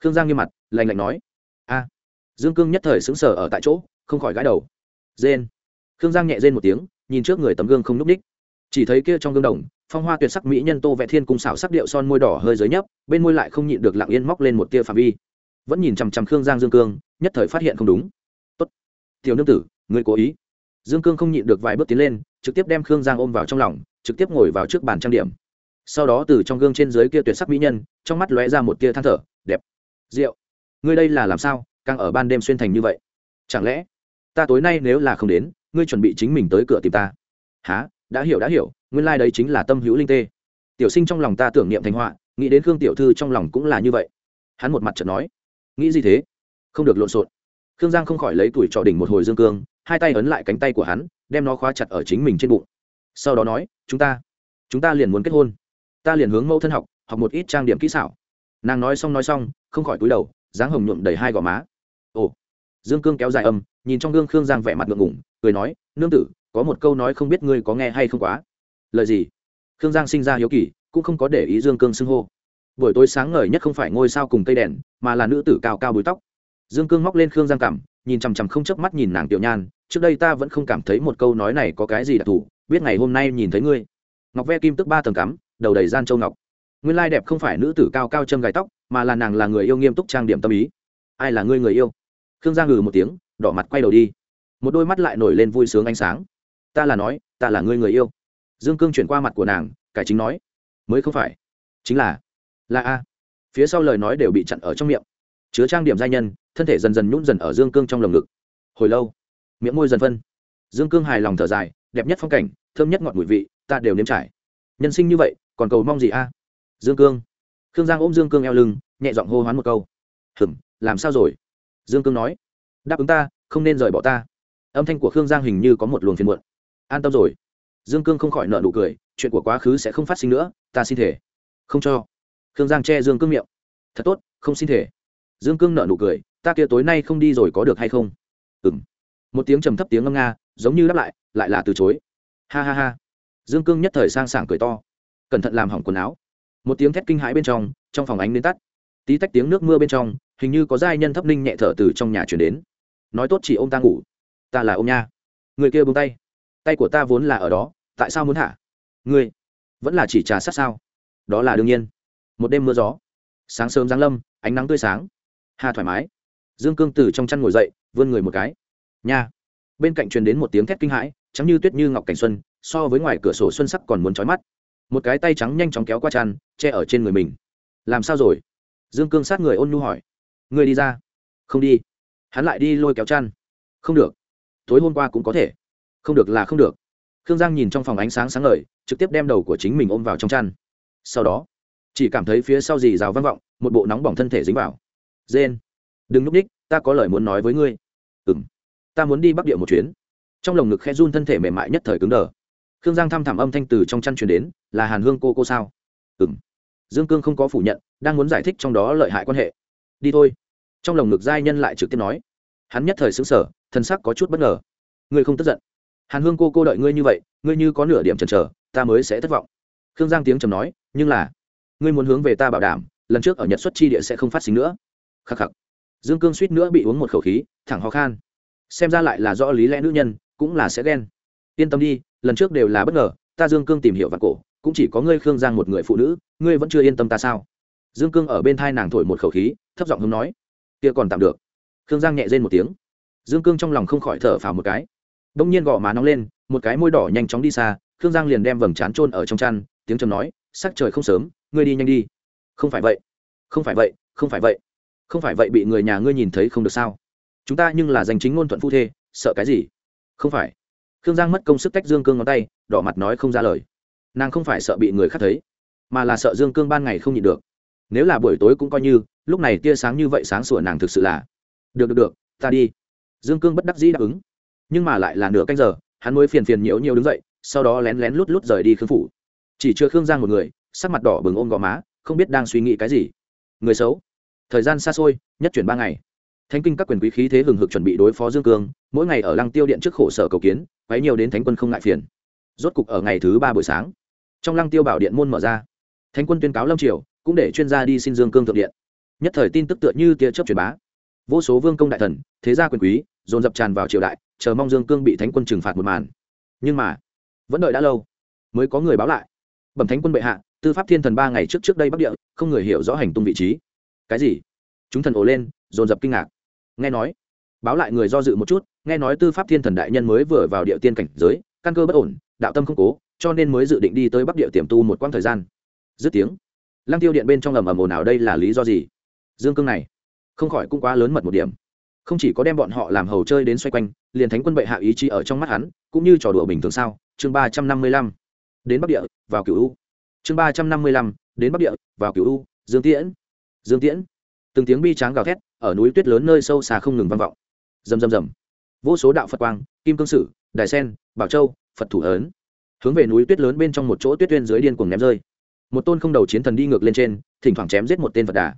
Khương giang nghiêm mặt lành lạnh nói a. Dương cương nhất thời sững sờ ở tại chỗ không khỏi gãi đầu. Rên. Khương giang nhẹ rên một tiếng nhìn trước người tấm gương không n ú c ních. Chỉ thấy kia trong gương đồng, phong hoa tuyệt sắc mỹ nhân tô vẽ thiên cùng xảo sắc điệu son môi đỏ hơi giới nhấp, bên môi lại không nhịn được lặng yên móc lên một tia phạm vi. Vẫn nhìn chằm chằm khương giang dương cương, nhất thời phát hiện không đúng. Tốt, tiểu nương tử người cố ý. Dương cương không nhịn được vài bước tiến lên, trực tiếp đem khương giang ôm vào trong lòng, trực tiếp ngồi vào trước bàn trang điểm. Sau đó từ trong gương trên dưới kia tuyệt sắc mỹ nhân, trong mắt lóe ra một tia than thở, đẹp. Rượu, ngươi đây là làm sao, càng ở ban đêm xuyên thành như vậy? Chẳng lẽ ta tối nay nếu là không đến ngươi chuẩn bị chính mình tới cửa tìm ta. Há đã hiểu đã hiểu. Nguyên lai、like、đấy chính là tâm hữu linh tê. Tiểu sinh trong lòng ta tưởng niệm thành họa, nghĩ đến khương tiểu thư trong lòng cũng là như vậy. Hắn một mặt chợt nói, nghĩ gì thế? Không được lộn xộn. Khương giang không khỏi lấy tuổi trọ đỉnh một hồi dương cương, hai tay ấn lại cánh tay của hắn, đem nó khóa chặt ở chính mình trên bụng. Sau đó nói, chúng ta chúng ta liền muốn kết hôn. Ta liền hướng mẫu thân học học một ít trang điểm kỹ xảo. Nàng nói xong nói xong, không khỏi cúi đầu, dáng hồng nhuộm đầy hai gò má. Ồ dương cương kéo dài âm, nhìn trong gương khương giang vẻ mặt ngượng ngủng cười nói, nương tử, có một câu nói không biết ngươi có nghe hay không quá. Lời gì? Khương giang sinh ra hiếu kỳ, cũng không có để ý dương cương xưng hô. Buổi tối sáng ngời nhất không phải ngôi sao cùng cây đèn, mà là nữ tử cao cao búi tóc. Dương cương móc lên khương giang cảm nhìn chằm chằm không chớp mắt nhìn nàng tiểu nhan, trước đây ta vẫn không cảm thấy một câu nói này có cái gì đặc thù, biết ngày hôm nay nhìn thấy ngươi. Ngọc ve kim tức ba tầng cắm, đầu đầy gian châu ngọc. Nguyên lai đẹp không phải nữ tử cao cao châm gài tóc, mà là nàng là người yêu nghiêm túc trang điểm tâm ý. Ai là ngươi người yêu? Khương giang ngừ một tiếng, đỏ mặt quay đầu đi. Một đôi mắt lại nổi lên vui sướng ánh sáng. Ta là nói, ta là ngươi người yêu. Dương cương chuyển qua mặt của nàng, cải chính nói, mới không phải, chính là là a. Phía sau lời nói đều bị chặn ở trong miệng. Chứa trang điểm giai nhân, thân thể dần dần nhún dần ở dương cương trong lồng ngực. Hồi lâu, miệng môi dần phân. Dương cương hài lòng thở dài, đẹp nhất phong cảnh, thơm nhất ngọt mùi vị, ta đều nếm trải. Nhân sinh như vậy, còn cầu mong gì a? Dương cương. Khương giang ôm dương cương eo lưng, nhẹ giọng hô hoán một câu. Hừm làm sao rồi? Dương cương nói, đáp ứng ta, không nên rời bỏ ta. Âm thanh của khương giang hình như có một luồng phiền muộn. An tâm rồi. Dương cương không khỏi nợ nụ cười, chuyện của quá khứ sẽ không phát sinh nữa, ta xin thể không cho. Khương giang che dương cương miệng. Thật tốt, không xin thể dương cương nợ nụ cười, ta kia tối nay không đi rồi có được hay không? Ừ m một tiếng trầm thấp tiếng ngâm nga, giống như đáp lại lại là từ chối. Ha ha ha. Dương cương nhất thời sang sảng cười to. Cẩn thận làm hỏng quần áo. Một tiếng thét kinh hãi bên trong trong phòng ánh đến tắt. Tí tách tiếng nước mưa bên trong hình như có giai nhân thấp ninh nhẹ thở từ trong nhà chuyển đến. Nói tốt chỉ ô m ta ngủ. Ta là ô m nha. Người kia bông tay. Tay của ta vốn là ở đó tại sao muốn thả ngươi vẫn là chỉ trà sát sao? Đó là đương nhiên. Một đêm mưa gió. Sáng sớm giáng lâm ánh nắng tươi sáng. Hà thoải mái. Dương cương từ trong chăn ngồi dậy vươn người một cái. Nha. Bên cạnh truyền đến một tiếng thét kinh hãi trắng như tuyết như ngọc cảnh xuân so với ngoài cửa sổ xuân sắc còn muốn trói mắt. Một cái tay trắng nhanh chóng kéo qua tràn, che ở trên người mình. Làm sao rồi? Dương cương sát người ôn nhu hỏi. Ngươi đi ra. Không đi. Hắn lại đi lôi kéo chăn. Không được. Tối hôm qua cũng có thể. Không được là không được. Khương giang nhìn trong phòng ánh sáng sáng ngời, trực tiếp đem đầu của chính mình ôm vào trong chăn. Sau đó, chỉ cảm thấy phía sau dì rào vang vọng, một bộ nóng bỏng thân thể dính vào. Dên đừng núp ních ta có lời muốn nói với ngươi. Ừ m ta muốn đi bắc địa một chuyến. Trong lồng ngực khe run thân thể mềm mại nhất thời cứng đờ. Khương giang thăm thẳm âm thanh từ trong chăn truyền đến, là hàn hương cô cô sao? Ừ m dương cương không có phủ nhận, đang muốn giải thích trong đó lợi hại quan hệ. Đi thôi trong lồng ngực giai nhân lại trực tiếp nói, hắn nhất thời xứng sở thân sắc có chút bất ngờ. Ngươi không tức giận. Hàn hương cô cô đợi ngươi như vậy, ngươi như có nửa điểm chần chờ, ta mới sẽ thất vọng. Khương giang tiếng trầm nói, nhưng là, ngươi muốn hướng về ta bảo đảm, lần trước ở nhật xuất chi địa sẽ không phát sinh nữa. Khắc khắc. Dương cương suýt nữa bị uống một khẩu khí, thẳng ho khan. Xem ra lại là do lý lẽ nữ nhân, cũng là sẽ ghen. Yên tâm đi, lần trước đều là bất ngờ, ta dương cương tìm hiểu và cổ, cũng chỉ có ngươi khương giang một người phụ nữ, ngươi vẫn chưa yên tâm ta sao? Dương cương ở bên thai nàng thổi một khẩu khí, thấp giọng hứng nói kia còn tạm được. Khương giang nhẹ rên một tiếng. Dương cương trong lòng không khỏi thở phào một cái. Đông nhiên gõ má nóng lên, một cái môi đỏ nhanh chóng đi xa, khương giang liền đem vầng trán trôn ở trong chăn, tiếng trầm nói, sắc trời không sớm, ngươi đi nhanh đi. Không phải vậy, không phải vậy, không phải vậy, không phải vậy bị người nhà ngươi nhìn thấy không được sao? Chúng ta nhưng là danh chính ngôn thuận phu thê, sợ cái gì? Không phải. Khương giang mất công sức tách dương cương ngón tay, đỏ mặt nói không ra lời. Nàng không phải sợ bị người khác thấy, mà là sợ dương cương ban ngày không nhịn được nếu là buổi tối cũng coi như, lúc này tia sáng như vậy sáng sủa nàng thực sự là. Được được được, ta đi. Dương cương bất đắc dĩ đáp ứng. Nhưng mà lại là nửa canh giờ, hắn mới phiền phiền nhiễu nhiễu đứng dậy, sau đó lén lén lút lút rời đi khương phủ. Chỉ chưa khương giang một người, sắc mặt đỏ bừng ôm gò má, không biết đang suy nghĩ cái gì. Người xấu. Thời gian xa xôi, nhất chuyển ba ngày. Thánh kinh các quyền quý khí thế hừng hực chuẩn bị đối phó dương cương, mỗi ngày ở lăng tiêu điện trước khổ sở cầu kiến, quấy nhiều đến thánh quân không ngại phiền. Rốt cục ở ngày thứ ba buổi sáng, trong lăng tiêu bảo điện môn mở ra. Thánh quân tuyên cáo lâm triều cũng để chuyên gia đi xin dương cương thượng điện. Nhất thời tin tức tựa như tia chớp truyền bá. Vô số vương công đại thần, thế gia quyền quý, dồn dập tràn vào triều đại, chờ mong dương cương bị thánh quân trừng phạt một màn. Nhưng mà, vẫn đợi đã lâu, mới có người báo lại. Bẩm thánh quân bệ hạ, tư pháp thiên thần ba ngày trước trước đây bắc địa, không người hiểu rõ hành tung vị trí. Cái gì? Chúng thần ồ lên, dồn dập kinh ngạc. Nghe nói, báo lại người do dự một chút, nghe nói tư pháp thiên thần đại nhân mới vừa vào địa tiên cảnh giới, căn cơ bất ổn, đạo tâm không cố, cho nên mới dự định đi tới bắc địa tiềm tu một quãng thời gian. Dứt tiếng lăng tiêu điện bên trong ầm ầm ồn ào đây là lý do gì? Dương cương này, không khỏi cũng quá lớn mật một điểm. Không chỉ có đem bọn họ làm hầu chơi đến xoay quanh, liền thánh quân bệ hạ ý chí ở trong mắt hắn, cũng như trò đùa bình thường sao? Chương ba trăm năm mươi lăm, đến bắc địa, vào cửu u. Chương ba trăm năm mươi lăm, đến bắc địa, vào cửu u, dương tiễn. Dương tiễn. Từng tiếng bi tráng gào thét, ở núi tuyết lớn nơi sâu xa không ngừng vang vọng. Rầm rầm rầm. Vô số đạo phật quang, kim cương sử, đài sen, bảo châu, phật thủ ấn, hướng về núi tuyết lớn bên trong một chỗ tuyết tuyên dưới điên cuồng ném rơi một tôn không đầu chiến thần đi ngược lên trên, thỉnh thoảng chém giết một tên phật đà.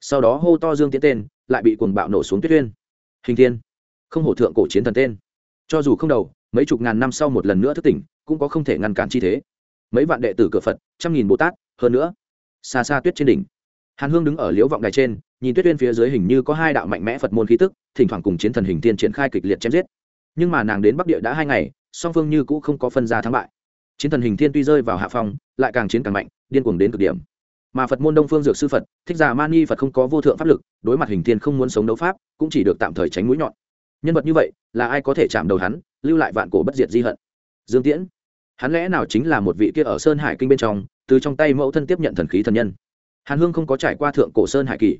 Sau đó hô to dương tiến tên, lại bị cuồng bạo nổ xuống tuyết uyên. hình thiên, không hổ thượng cổ chiến thần tên. Cho dù không đầu, mấy chục ngàn năm sau một lần nữa thức tỉnh, cũng có không thể ngăn cản chi thế. Mấy vạn đệ tử cửa phật, trăm nghìn bồ tát, hơn nữa, xa xa tuyết trên đỉnh. Hàn hương đứng ở liễu vọng đài trên, nhìn tuyết uyên phía dưới hình như có hai đạo mạnh mẽ phật môn khí tức, thỉnh thoảng cùng chiến thần hình tiên triển khai kịch liệt chém giết. Nhưng mà nàng đến bắc địa đã hai ngày, song phương như cũ không có phân ra thắng bại. Chiến thần hình thiên tuy rơi vào hạ phong, lại càng chiến càng mạnh điên cuồng đến cực điểm. Mà phật môn đông phương dược sư phật, thích giả mani phật không có vô thượng pháp lực, đối mặt hình thiên không muốn sống đấu pháp, cũng chỉ được tạm thời tránh mũi nhọn. Nhân vật như vậy, là ai có thể chạm đầu hắn, lưu lại vạn cổ bất diệt di hận? Dương tiễn. Hắn lẽ nào chính là một vị kia ở sơn hải kinh bên trong, từ trong tay mẫu thân tiếp nhận thần khí thần nhân? Hàn hương không có trải qua thượng cổ sơn hải kỷ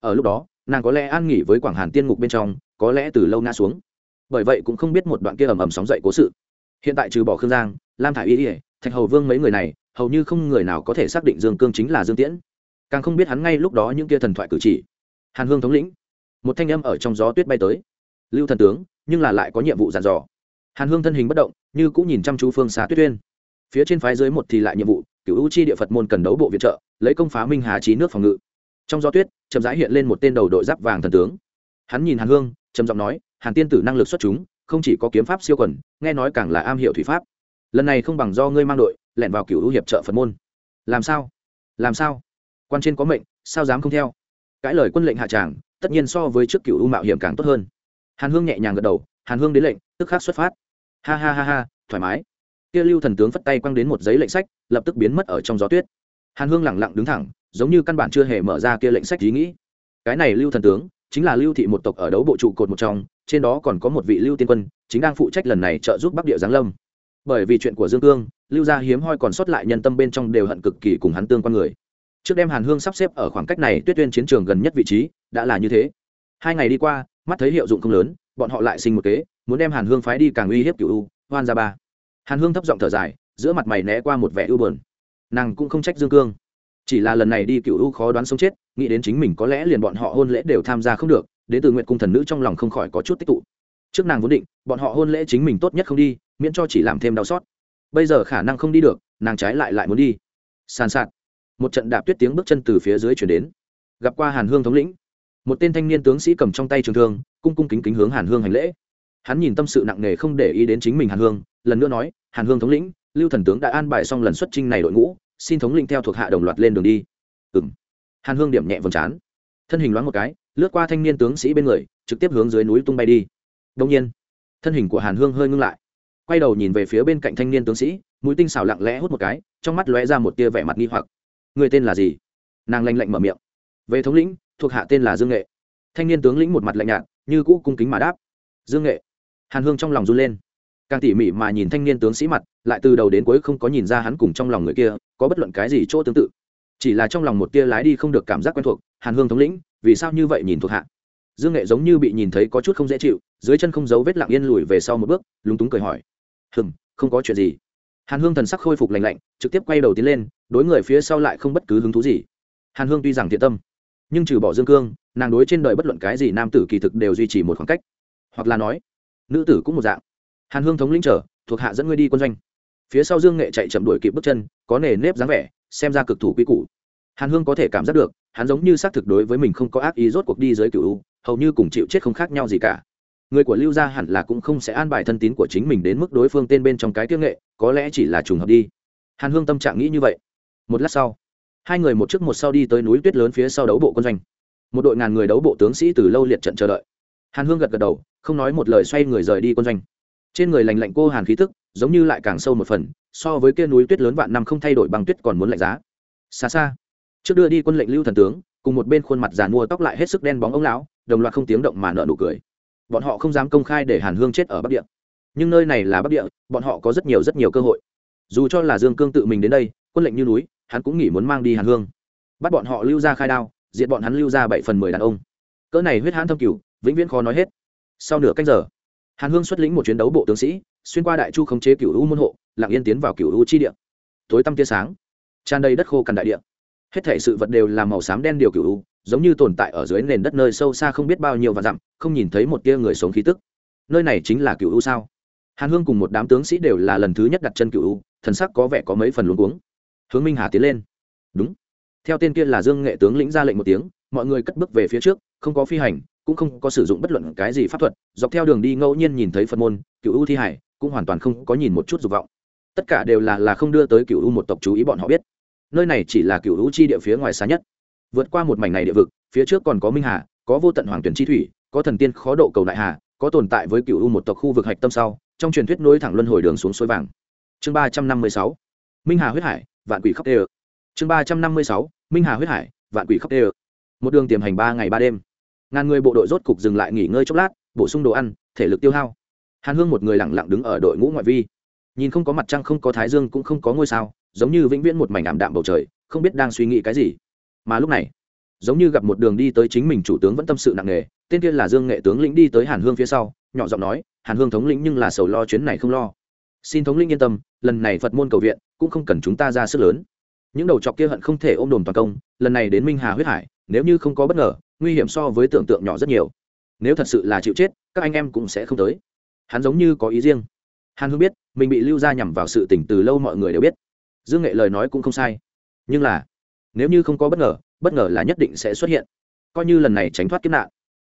ở lúc đó, nàng có lẽ an nghỉ với quảng hàn tiên ngục bên trong, có lẽ từ lâu ngã xuống. Bởi vậy cũng không biết một đoạn kia ầm ầm sóng dậy cố sự. Hiện tại trừ bỏ khương giang, lam thả i y ỉa thạch hầu vương mấy người này hầu như không người nào có thể xác định dương cương chính là dương tiễn. Càng không biết hắn ngay lúc đó những kia thần thoại cử chỉ. Hàn hương thống lĩnh. Một thanh âm ở trong gió tuyết bay tới. Lưu thần tướng, nhưng là lại có nhiệm vụ dàn dò. Hàn hương thân hình bất động, như cũng nhìn chăm chú phương xa tuyết tuyên. Phía trên phái dưới một thì lại nhiệm vụ cựu u chi địa phật môn cần đấu bộ viện trợ, lấy công phá minh hà trí nước phòng ngự. Trong gió tuyết, chậm rãi hiện lên một tên đầu đội giáp vàng thần tướng. Hắn nhìn hàn hương, trầm giọng nói, hàn tiên tử năng lực xuất chúng, không chỉ có kiếm pháp siêu quần, nghe nói càng là am hiểu thủy pháp lần này không bằng do ngươi mang đội, lẻn vào cựu u hiệp trợ phật môn. Làm sao? Làm sao? Quan trên có mệnh, sao dám không theo? Cãi lời quân lệnh hạ tràng, tất nhiên so với trước cựu u mạo hiểm càng tốt hơn. Hàn hương nhẹ nhàng gật đầu, hàn hương đến lệnh, tức khắc xuất phát. Ha ha ha ha, thoải mái. Kia lưu thần tướng phất tay quăng đến một giấy lệnh sách, lập tức biến mất ở trong gió tuyết. Hàn hương lẳng lặng đứng thẳng, giống như căn bản chưa hề mở ra kia lệnh sách ý nghĩ. Cái này lưu thần tướng, chính là lưu thị một tộc ở đấu bộ trụ cột một trong, trên đó còn có một vị lưu tiên quân, chính đang phụ trách lần này trợ giúp bắc địa giáng lâm bởi vì chuyện của dương cương, lưu gia hiếm hoi còn sót lại nhân tâm bên trong đều hận cực kỳ cùng hắn tương quan người. Trước đêm hàn hương sắp xếp ở khoảng cách này, tuyết tuyên chiến trường gần nhất vị trí, đã là như thế. Hai ngày đi qua, mắt thấy hiệu dụng không lớn, bọn họ lại sinh một kế, muốn đem hàn hương phái đi càng uy hiếp cựu u, hoan ra ba. Hàn hương thấp giọng thở dài, giữa mặt mày né qua một vẻ ưu bờn nàng cũng không trách dương cương. Chỉ là lần này đi cựu u khó đoán sống chết, nghĩ đến chính mình có lẽ liền bọn họ hôn lễ đều tham gia không được, đến từ nguyện cung thần nữ trong lòng không khỏi có chút tích tụ. Trước nàng vốn định, bọn họ hôn lễ chính mình tốt nhất không đi miễn cho chỉ làm thêm đau xót. Bây giờ khả năng không đi được, nàng trái lại lại muốn đi. Sàn sạt. Một trận đạp tuyết tiếng bước chân từ phía dưới chuyển đến. Gặp qua hàn hương thống lĩnh. Một tên thanh niên tướng sĩ cầm trong tay trường thương, cung cung kính kính hướng hàn hương hành lễ. Hắn nhìn tâm sự nặng nề không để ý đến chính mình hàn hương, lần nữa nói, hàn hương thống lĩnh, lưu thần tướng đã an bài xong lần xuất trinh này đội ngũ, xin thống lĩnh theo thuộc hạ đồng loạt lên đường đi. Ừ m hàn hương điểm nhẹ vầng trán. Thân hình loáng một cái, lướt qua thanh niên tướng sĩ bên người, trực tiếp hướng dưới núi tung bay đi. Đông nhiên, thân hình của hàn hương hơi ngưng lại quay đầu nhìn về phía bên cạnh thanh niên tướng sĩ, mũi tinh xảo lặng lẽ hút một cái, trong mắt lóe ra một tia vẻ mặt nghi hoặc. Người tên là gì? Nàng lanh lạnh mở miệng. Về thống lĩnh, thuộc hạ tên là dương nghệ. Thanh niên tướng lĩnh một mặt lạnh nhạt, như cũ cung kính mà đáp. Dương nghệ. Hàn hương trong lòng run lên. Càng tỉ mỉ mà nhìn thanh niên tướng sĩ mặt, lại từ đầu đến cuối không có nhìn ra hắn cùng trong lòng người kia, có bất luận cái gì chỗ tương tự. Chỉ là trong lòng một tia lái đi không được cảm giác quen thuộc, hàn hương thống lĩnh, vì sao như vậy nhìn thuộc hạ? Dương nghệ giống như bị nhìn thấy có chút không dễ chịu, dưới chân không giấu vết lặng yên lùi về sau một bước, lúng túng cười hỏi hừng không có chuyện gì. Hàn hương thần sắc khôi phục lành lạnh, trực tiếp quay đầu tiến lên, đối người phía sau lại không bất cứ hứng thú gì. Hàn hương tuy rằng thiện tâm, nhưng trừ bỏ dương cương, nàng đối trên đời bất luận cái gì nam tử kỳ thực đều duy trì một khoảng cách. Hoặc là nói, nữ tử cũng một dạng. Hàn hương thống lĩnh trở thuộc hạ dẫn ngươi đi quân doanh. Phía sau dương nghệ chạy chậm đuổi kịp bước chân, có nề nếp dáng vẻ, xem ra cực thủ quy củ. Hàn hương có thể cảm giác được, hắn giống như xác thực đối với mình không có ác ý rốt cuộc đi dưới cựu hầu như cùng chịu chết không khác nhau gì cả người của lưu gia hẳn là cũng không sẽ an bài thân tín của chính mình đến mức đối phương tên bên trong cái tiêu nghệ, có lẽ chỉ là trùng hợp đi. Hàn hương tâm trạng nghĩ như vậy. Một lát sau, hai người một trước một sau đi tới núi tuyết lớn phía sau đấu bộ quân doanh. Một đội ngàn người đấu bộ tướng sĩ từ lâu liệt trận chờ đợi. Hàn hương gật gật đầu, không nói một lời xoay người rời đi quân doanh. Trên người lành lạnh cô hàn khí tức, giống như lại càng sâu một phần, so với kia núi tuyết lớn vạn năm không thay đổi bằng tuyết còn muốn lạnh giá. Xa xa, trước đưa đi quân lệnh lưu thần tướng, cùng một bên khuôn mặt giàn mua tóc lại hết sức đen bóng ông lão, đồng loạt không tiếng động mà nợ nụ cười bọn họ không dám công khai để hàn hương chết ở bắc địa. Nhưng nơi này là bắc địa, bọn họ có rất nhiều rất nhiều cơ hội. Dù cho là dương cương tự mình đến đây, quân lệnh như núi, hắn cũng nghĩ muốn mang đi hàn hương. Bắt bọn họ lưu ra khai đao diện bọn hắn lưu ra bảy phần mười đàn ông. Cỡ này huyết hãn thâm cửu vĩnh viễn khó nói hết. Sau nửa canh giờ, hàn hương xuất lĩnh một chuyến đấu bộ tướng sĩ, xuyên qua đại chu khống chế cửu u môn hộ, lặng yên tiến vào cửu u chi địa. Tối tăm tia sáng, tràn đầy đất khô cằn đại địa. Hết thể sự vật đều là màu xám đen điều cửu u giống như tồn tại ở dưới nền đất nơi sâu xa không biết bao nhiêu và dặm, không nhìn thấy một tia người sống khí tức. Nơi này chính là cựu u sao? Hàn hương cùng một đám tướng sĩ đều là lần thứ nhất đặt chân cựu u, thần sắc có vẻ có mấy phần luống cuống. Hướng minh hà tiến lên. Đúng. Theo tên kia là dương nghệ tướng lĩnh ra lệnh một tiếng, mọi người cất bước về phía trước, không có phi hành, cũng không có sử dụng bất luận cái gì pháp thuật, dọc theo đường đi ngẫu nhiên nhìn thấy phật môn cựu u thi hải, cũng hoàn toàn không có nhìn một chút dục vọng. Tất cả đều là là không đưa tới cựu u một tộc chú ý bọn họ biết. Nơi này chỉ là cựu u chi địa phía ngoài xa nhất vượt qua một mảnh này địa vực, phía trước còn có minh hà, có vô tận hoàng tuyển chi thủy, có thần tiên khó độ cầu đại hà, có tồn tại với cựu u một tộc khu vực hạch tâm sau, trong truyền thuyết nối thẳng luân hồi đường xuống suối vàng. Chương ba trăm năm mươi sáu, minh hà huyết hải, vạn quỷ khóc tê ơ chương ba trăm năm mươi sáu, minh hà huyết hải, vạn quỷ khóc tê ơ một đường tiềm hành ba ngày ba đêm. Ngàn người bộ đội rốt cục dừng lại nghỉ ngơi chốc lát, bổ sung đồ ăn, thể lực tiêu hao. Hàn hương một người lẳng lặng đứng ở đội ngũ ngoại vi. Nhìn không có mặt trăng, không có thái dương cũng không có ngôi sao, giống như vĩnh viễn một mảnh ảm đạm bầu trời, không biết đang suy nghĩ cái gì mà lúc này, giống như gặp một đường đi tới chính mình chủ tướng vẫn tâm sự nặng nề, tên kia là dương nghệ tướng lĩnh đi tới hàn hương phía sau, nhỏ giọng nói, hàn hương thống lĩnh nhưng là sầu lo chuyến này không lo. Xin thống lĩnh yên tâm, lần này phật môn cầu viện cũng không cần chúng ta ra sức lớn. Những đầu chọc kia hận không thể ôm đồm toàn công, lần này đến minh hà huyết hải, nếu như không có bất ngờ, nguy hiểm so với tưởng tượng nhỏ rất nhiều. Nếu thật sự là chịu chết, các anh em cũng sẽ không tới. Hắn giống như có ý riêng. Hàn hương biết, mình bị lưu ra nhằm vào sự tỉnh từ lâu mọi người đều biết. Dương nghệ lời nói cũng không sai. Nhưng là nếu như không có bất ngờ bất ngờ là nhất định sẽ xuất hiện. Coi như lần này tránh thoát kiếp nạn.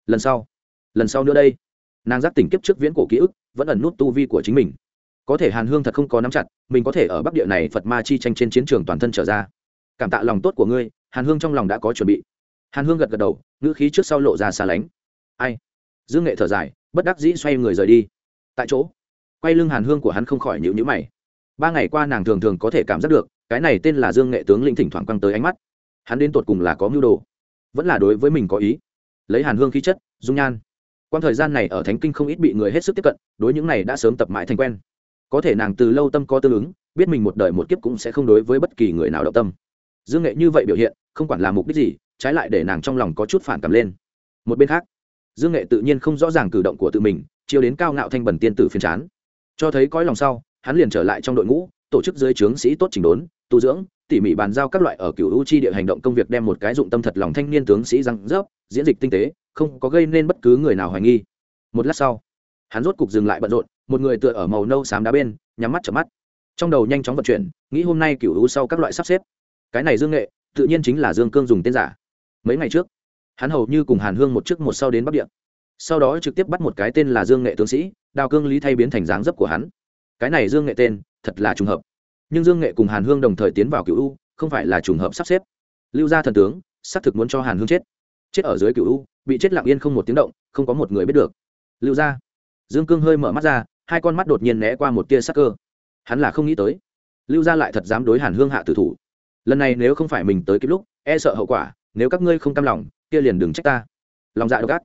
Lần sau lần sau nữa đây. Nàng giác tỉnh kiếp trước viễn cổ ký ức, vẫn ẩn nút tu vi của chính mình. Có thể hàn hương thật không có nắm chặt, mình có thể ở bắc địa này phật ma chi tranh trên chiến trường toàn thân trở ra. Cảm tạ lòng tốt của ngươi, hàn hương trong lòng đã có chuẩn bị. Hàn hương gật gật đầu, ngữ khí trước sau lộ ra xa lánh. Ai? Dương nghệ thở dài, bất đắc dĩ xoay người rời đi. Tại chỗ, quay lưng hàn hương của hắn không khỏi nhịu nhữ mày. Ba ngày qua nàng thường thường có thể cảm giác được cái này tên là dương nghệ tướng lĩnh thỉnh thoảng quăng tới ánh mắt. Hắn đến tột cùng là có mưu đồ, vẫn là đối với mình có ý. Lấy hàn hương khí chất, dung nhan. Quan thời gian này ở thánh kinh không ít bị người hết sức tiếp cận, đối những này đã sớm tập mãi thành quen. Có thể nàng từ lâu tâm có tương ứng, biết mình một đời một kiếp cũng sẽ không đối với bất kỳ người nào động tâm. Dương nghệ như vậy biểu hiện, không quản là mục đích gì, trái lại để nàng trong lòng có chút phản cảm lên. Một bên khác, dương nghệ tự nhiên không rõ ràng cử động của tự mình, chiêu đến cao ngạo thanh bẩn tiên tử phiền chán. Cho thấy cõi lòng sau, hắn liền trở lại trong đội ngũ, tổ chức dưới trướng sĩ tốt chỉnh đốn tu dưỡng, tỉ mỉ bàn giao các loại ở cựu u chi địa hành động công việc đem một cái dụng tâm thật lòng thanh niên tướng sĩ răng rớp, diễn dịch tinh tế, không có gây nên bất cứ người nào hoài nghi. Một lát sau, hắn rốt cục dừng lại bận rộn, một người tựa ở màu nâu xám đá bên, nhắm mắt chở mắt. Trong đầu nhanh chóng vận chuyển, nghĩ hôm nay cựu u sau các loại sắp xếp. Cái này dương nghệ, tự nhiên chính là dương cương dùng tên giả. Mấy ngày trước, hắn hầu như cùng hàn hương một trước một sau đến bắc địa. Sau đó trực tiếp bắt một cái tên là dương nghệ tướng sĩ, đào cương lý thay biến thành dáng dấp của hắn. Cái này dương nghệ tên, thật là trùng hợp nhưng dương nghệ cùng hàn hương đồng thời tiến vào cựu u, không phải là trùng hợp sắp xếp. Lưu gia thần tướng, xác thực muốn cho hàn hương chết. Chết ở dưới cựu u, bị chết lặng yên không một tiếng động, không có một người biết được. Lưu gia. Dương cương hơi mở mắt ra, hai con mắt đột nhiên né qua một tia sắc cơ. Hắn là không nghĩ tới. Lưu gia lại thật dám đối hàn hương hạ tử thủ. Lần này nếu không phải mình tới kịp lúc e sợ hậu quả, nếu các ngươi không cam lòng, kia liền đừng trách ta. Lòng dạ độc ác.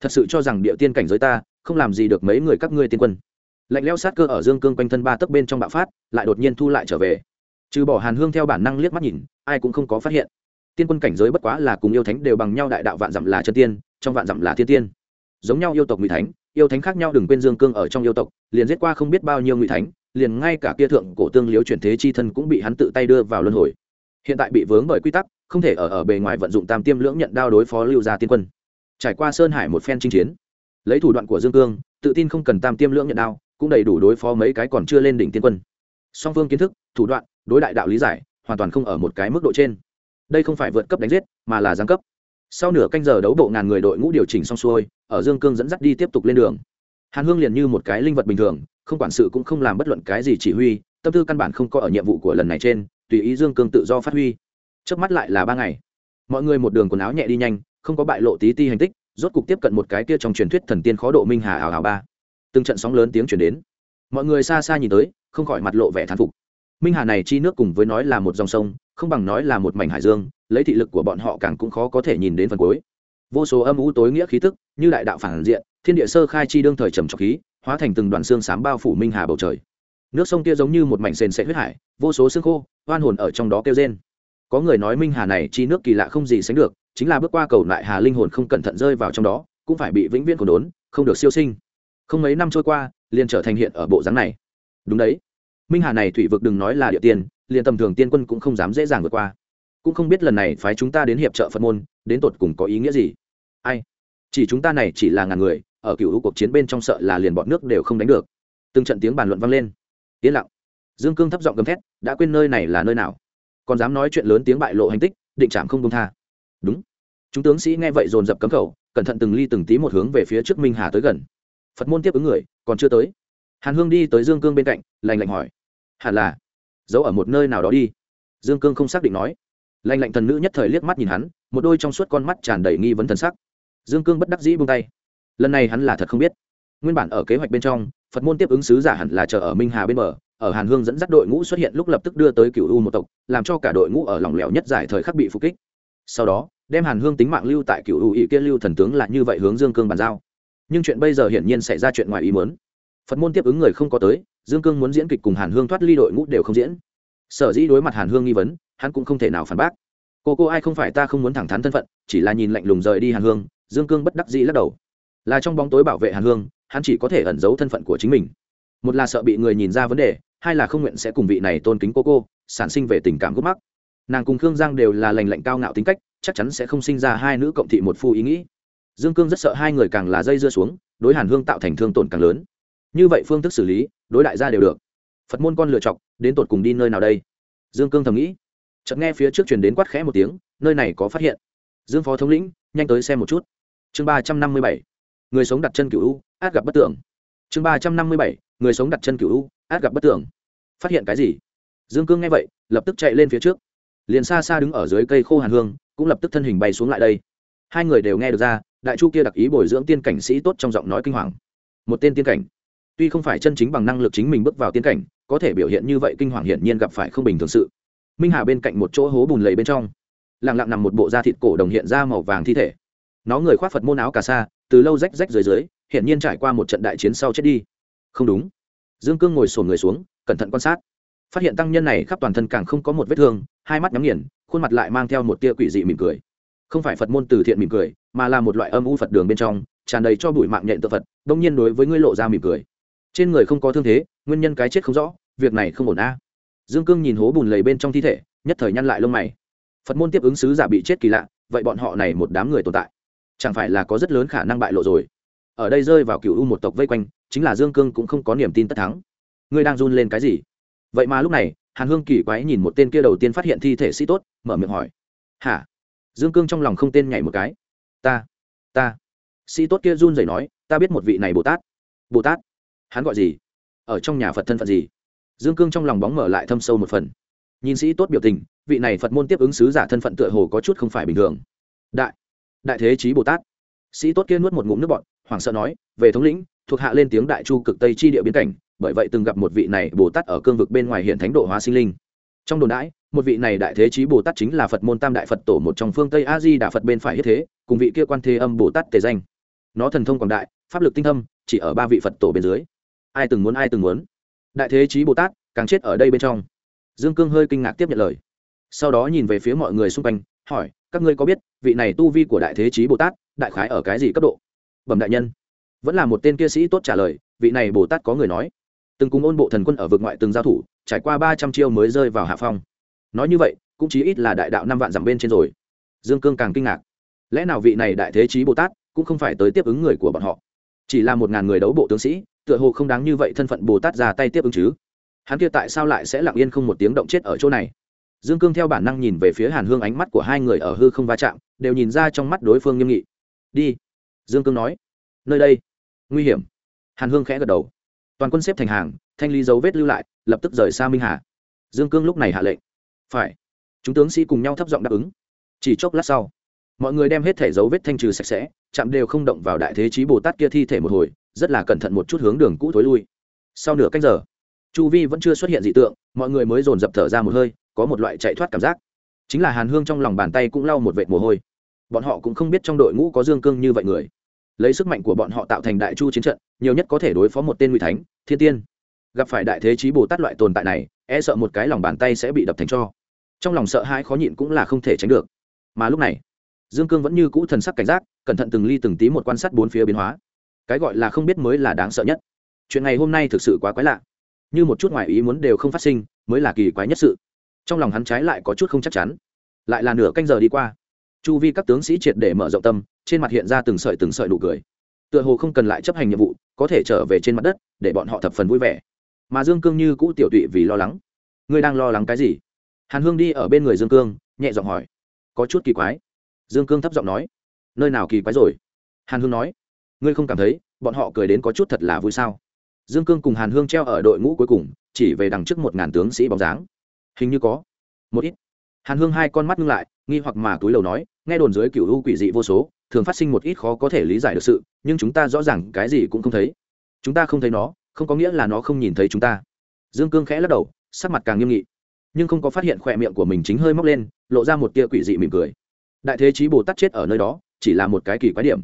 Thật sự cho rằng địa tiên cảnh giới ta, không làm gì được mấy người các ngươi tiên quân lạnh leo sát cơ ở dương cương quanh thân ba tấc bên trong bạo phát, lại đột nhiên thu lại trở về. Trừ bỏ hàn hương theo bản năng liếc mắt nhìn, ai cũng không có phát hiện. Tiên quân cảnh giới bất quá là cùng yêu thánh đều bằng nhau đại đạo vạn dặm là chân tiên, trong vạn dặm là thiên tiên. Giống nhau yêu tộc ngụy thánh, yêu thánh khác nhau đừng quên dương cương ở trong yêu tộc, liền giết qua không biết bao nhiêu ngụy thánh, liền ngay cả kia thượng cổ tương liếu chuyển thế chi thân cũng bị hắn tự tay đưa vào luân hồi. Hiện tại bị vướng bởi quy tắc, không thể ở ở bề ngoài vận dụng tam tiêm lưỡng nhận đao đối phó lưu gia tiên quân. Trải qua sơn hải một phen chinh chiến, lấy thủ đoạn của dương cương, tự tin không cần tam tiêm lưỡng nhận đao cũng đầy đủ đối phó mấy cái còn chưa lên đỉnh tiên quân. Song phương kiến thức, thủ đoạn, đối đại đạo lý giải, hoàn toàn không ở một cái mức độ trên. Đây không phải vượt cấp đánh giết, mà là giáng cấp. Sau nửa canh giờ đấu bộ ngàn người đội ngũ điều chỉnh xong xuôi, ở dương cương dẫn dắt đi tiếp tục lên đường. Hàn hương liền như một cái linh vật bình thường, không quản sự cũng không làm bất luận cái gì chỉ huy, tâm tư căn bản không có ở nhiệm vụ của lần này trên, tùy ý dương cương tự do phát huy. Trước mắt lại là ba ngày. Mọi người một đường quần áo nhẹ đi nhanh, không có bại lộ tí ti hành tích, rốt cục tiếp cận một cái kia trong truyền thuyết thần tiên khó độ minh hà ảo ảo ba từng trận sóng lớn tiếng chuyển đến. Mọi người xa xa nhìn tới, không khỏi mặt lộ vẻ thán phục. Minh hà này chi nước cùng với nói là một dòng sông, không bằng nói là một mảnh hải dương, lấy thị lực của bọn họ càng cũng khó có thể nhìn đến phần cuối. Vô số âm u tối nghĩa khí tức, như đại đạo phản diện, thiên địa sơ khai chi đương thời trầm trọc khí, hóa thành từng đoàn xương sám bao phủ minh hà bầu trời. Nước sông kia giống như một mảnh sền sệt huyết hải, vô số xương khô, oan hồn ở trong đó kêu rên. Có người nói minh hà này chi nước kỳ lạ không gì sánh được, chính là bước qua cầu lại hà linh hồn không cẩn thận rơi vào trong đó, cũng phải bị vĩnh viễn cồn đốn, không được siêu sinh không mấy năm trôi qua, liền trở thành hiện ở bộ dáng này. Đúng đấy. Minh hà này thủy vực đừng nói là địa tiên, liền tầm thường tiên quân cũng không dám dễ dàng vượt qua. Cũng không biết lần này phái chúng ta đến hiệp trợ phật môn, đến tột cùng có ý nghĩa gì. Ai? Chỉ chúng ta này chỉ là ngàn người, ở cựu cuộc chiến bên trong sợ là liền bọn nước đều không đánh được. Từng trận tiếng bàn luận vang lên. Yên lặng. Dương cương thấp giọng gầm thét, đã quên nơi này là nơi nào. Còn dám nói chuyện lớn tiếng bại lộ hành tích, định trạm không công tha. Đúng. Chúng tướng sĩ nghe vậy dồn dập cấm khẩu, cẩn thận từng ly từng tí một hướng về phía trước minh hà tới gần phật môn tiếp ứng người, còn chưa tới. Hàn hương đi tới dương cương bên cạnh lành lạnh hỏi. Hẳn là, giấu ở một nơi nào đó đi. Dương cương không xác định nói. Lành lạnh thần nữ nhất thời liếc mắt nhìn hắn, một đôi trong suốt con mắt tràn đầy nghi vấn thần sắc. Dương cương bất đắc dĩ buông tay. Lần này hắn là thật không biết. Nguyên bản ở kế hoạch bên trong, phật môn tiếp ứng sứ giả hẳn là chờ ở minh hà bên bờ, ở hàn hương dẫn dắt đội ngũ xuất hiện lúc lập tức đưa tới cựu u một tộc, làm cho cả đội ngũ ở lỏng lẻo nhất giải thời khắc bị phục kích. Sau đó, đem hàn hương tính mạng lưu tại cựu u ỵ kia lưu thần tướng là như vậy hướng dương cương bàn giao nhưng chuyện bây giờ hiển nhiên xảy ra chuyện ngoài ý muốn. Phật môn tiếp ứng người không có tới, dương cương muốn diễn kịch cùng hàn hương thoát ly đội ngũ đều không diễn. Sở dĩ đối mặt hàn hương nghi vấn, hắn cũng không thể nào phản bác. Cô cô ai không phải ta không muốn thẳng thắn thân phận, chỉ là nhìn lạnh lùng rời đi hàn hương, dương cương bất đắc dĩ lắc đầu. Là trong bóng tối bảo vệ hàn hương, hắn chỉ có thể ẩn giấu thân phận của chính mình. Một là sợ bị người nhìn ra vấn đề, hai là không nguyện sẽ cùng vị này tôn kính cô cô, sản sinh về tình cảm gốc mắc. Nàng cùng khương giang đều là lành lạnh cao ngạo tính cách, chắc chắn sẽ không sinh ra hai nữ cộng thị một phu ý nghĩ dương cương rất sợ hai người càng là dây dưa xuống, đối hàn hương tạo thành thương tổn càng lớn. Như vậy phương thức xử lý, đối đại gia đều được. Phật môn con lựa chọc, đến tột cùng đi nơi nào đây? Dương cương thầm nghĩ. Chợt nghe phía trước truyền đến quát khẽ một tiếng, nơi này có phát hiện. Dương phó thống lĩnh, nhanh tới xem một chút. Chương ba trăm năm mươi bảy, người sống đặt chân cựu u, át gặp bất tưởng. Chương ba trăm năm mươi bảy, người sống đặt chân cựu u, át gặp bất tưởng. Phát hiện cái gì? Dương cương nghe vậy, lập tức chạy lên phía trước. Liền xa xa đứng ở dưới cây khô hàn hương, cũng lập tức thân hình bay xuống lại đây hai người đều nghe được ra, đại chu kia đặc ý bồi dưỡng tiên cảnh sĩ tốt trong giọng nói kinh hoàng. Một tên tiên cảnh. Tuy không phải chân chính bằng năng lực chính mình bước vào tiên cảnh, có thể biểu hiện như vậy kinh hoàng hiển nhiên gặp phải không bình thường sự. Minh hà bên cạnh một chỗ hố bùn lầy bên trong. Lặng lặng nằm một bộ da thịt cổ đồng hiện ra màu vàng thi thể. Nó người khoác phật môn áo cà sa, từ lâu rách rách dưới dưới, hiển nhiên trải qua một trận đại chiến sau chết đi. Không đúng. Dương cương ngồi sổn người xuống, cẩn thận quan sát. Phát hiện tăng nhân này khắp toàn thân càng không có một vết thương, hai mắt nhắm nghiền, khuôn mặt lại mang theo một tia quỷ dị mỉm cười không phải phật môn từ thiện mỉm cười, mà là một loại âm u phật đường bên trong, tràn đầy cho bụi mạng nhện tự phật, đông nhiên đối với ngươi lộ ra mỉm cười. Trên người không có thương thế, nguyên nhân cái chết không rõ, việc này không ổn a. Dương cương nhìn hố bùn lầy bên trong thi thể, nhất thời nhăn lại lông mày. Phật môn tiếp ứng sứ giả bị chết kỳ lạ, vậy bọn họ này một đám người tồn tại, chẳng phải là có rất lớn khả năng bại lộ rồi? Ở đây rơi vào cựu u một tộc vây quanh, chính là dương cương cũng không có niềm tin tất thắng. Ngươi đang run lên cái gì? Vậy mà lúc này, hàn hương kỳ quái nhìn một tên kia đầu tiên phát hiện thi thể sĩ tốt, mở miệng hỏi. Hả? Dương cương trong lòng không tên nhảy một cái. Ta ta. Sĩ tốt kia run rẩy nói, ta biết một vị này bồ tát. Bồ tát? Hắn gọi gì? Ở trong nhà phật thân phận gì? Dương cương trong lòng bóng mở lại thâm sâu một phần. Nhìn sĩ tốt biểu tình, vị này phật môn tiếp ứng sứ giả thân phận tựa hồ có chút không phải bình thường. Đại đại thế chí bồ tát. Sĩ tốt kia nuốt một ngụm nước bọt, hoảng sợ nói, về thống lĩnh, thuộc hạ lên tiếng đại chu cực tây chi địa biến cảnh, bởi vậy từng gặp một vị này bồ tát ở cương vực bên ngoài hiện thánh độ hóa sinh linh. Trong đồn đãi một vị này đại thế chí bồ tát chính là phật môn tam đại phật tổ một trong phương tây a di đà phật bên phải hết thế cùng vị kia quan thế âm bồ tát tề danh nó thần thông quảng đại pháp lực tinh thâm chỉ ở ba vị phật tổ bên dưới ai từng muốn ai từng muốn đại thế chí bồ tát càng chết ở đây bên trong dương cương hơi kinh ngạc tiếp nhận lời sau đó nhìn về phía mọi người xung quanh hỏi các ngươi có biết vị này tu vi của đại thế chí bồ tát đại khái ở cái gì cấp độ bẩm đại nhân vẫn là một tên kia sĩ tốt trả lời vị này bồ tát có người nói từng cùng ôn bộ thần quân ở vực ngoại từng giao thủ trải qua ba trăm chiêu mới rơi vào hạ phong nói như vậy, cũng chí ít là đại đạo năm vạn dặm bên trên rồi. Dương cương càng kinh ngạc. Lẽ nào vị này đại thế chí bồ tát cũng không phải tới tiếp ứng người của bọn họ? Chỉ là một ngàn người đấu bộ tướng sĩ, tựa hồ không đáng như vậy thân phận bồ tát ra tay tiếp ứng chứ. Hắn kia tại sao lại sẽ lặng yên không một tiếng động chết ở chỗ này? Dương cương theo bản năng nhìn về phía hàn hương ánh mắt của hai người ở hư không va chạm, đều nhìn ra trong mắt đối phương nghiêm nghị. Đi. Dương cương nói. Nơi đây. Nguy hiểm. Hàn hương khẽ gật đầu. Toàn quân xếp thành hàng, thanh lý dấu vết lưu lại, lập tức rời xa minh hà. Dương cương lúc này hạ lệnh phải. Chúng tướng sĩ cùng nhau thấp giọng đáp ứng. Chỉ chốc lát sau, mọi người đem hết thể dấu vết thanh trừ sạch sẽ, chạm đều không động vào đại thế chí bồ tát kia thi thể một hồi, rất là cẩn thận một chút hướng đường cũ thối lui. Sau nửa canh giờ, chu vi vẫn chưa xuất hiện dị tượng, mọi người mới dồn dập thở ra một hơi, có một loại chạy thoát cảm giác. Chính là hàn hương trong lòng bàn tay cũng lau một vệt mồ hôi. Bọn họ cũng không biết trong đội ngũ có dương cương như vậy người. Lấy sức mạnh của bọn họ tạo thành đại chu chiến trận, nhiều nhất có thể đối phó một tên nguy thánh, thiên tiên. Gặp phải đại thế chí bồ tát loại tồn tại này e sợ một cái lòng bàn tay sẽ bị đập thành cho trong lòng sợ hãi khó nhịn cũng là không thể tránh được. Mà lúc này, dương cương vẫn như cũ thần sắc cảnh giác, cẩn thận từng ly từng tí một quan sát bốn phía biến hóa. Cái gọi là không biết mới là đáng sợ nhất. Chuyện ngày hôm nay thực sự quá quái lạ. Như một chút ngoài ý muốn đều không phát sinh, mới là kỳ quái nhất sự. Trong lòng hắn trái lại có chút không chắc chắn. Lại là nửa canh giờ đi qua. Chu vi các tướng sĩ triệt để mở rộng tâm, trên mặt hiện ra từng sợi từng sợi nụ cười. Tựa hồ không cần lại chấp hành nhiệm vụ, có thể trở về trên mặt đất, để bọn họ thập phần vui vẻ. Mà dương cương như cũ tiểu tụy vì lo lắng. Ngươi đang lo lắng cái gì? Hàn hương đi ở bên người dương cương, nhẹ giọng hỏi, có chút kỳ quái. Dương cương thấp giọng nói, nơi nào kỳ quái rồi? Hàn hương nói, ngươi không cảm thấy bọn họ cười đến có chút thật là vui sao? Dương cương cùng hàn hương treo ở đội ngũ cuối cùng, chỉ về đằng trước một ngàn tướng sĩ bóng dáng. Hình như có, một ít. Hàn hương hai con mắt ngưng lại, nghi hoặc mà túi lầu nói, nghe đồn dưới cựu u quỷ dị vô số, thường phát sinh một ít khó có thể lý giải được sự, nhưng chúng ta rõ ràng cái gì cũng không thấy. Chúng ta không thấy nó, không có nghĩa là nó không nhìn thấy chúng ta. Dương cương khẽ lắc đầu, sắc mặt càng nghiêm nghị nhưng không có phát hiện khỏe miệng của mình chính hơi móc lên, lộ ra một tia quỷ dị mỉm cười. Đại thế chí bồ tát chết ở nơi đó, chỉ là một cái kỳ quái điểm.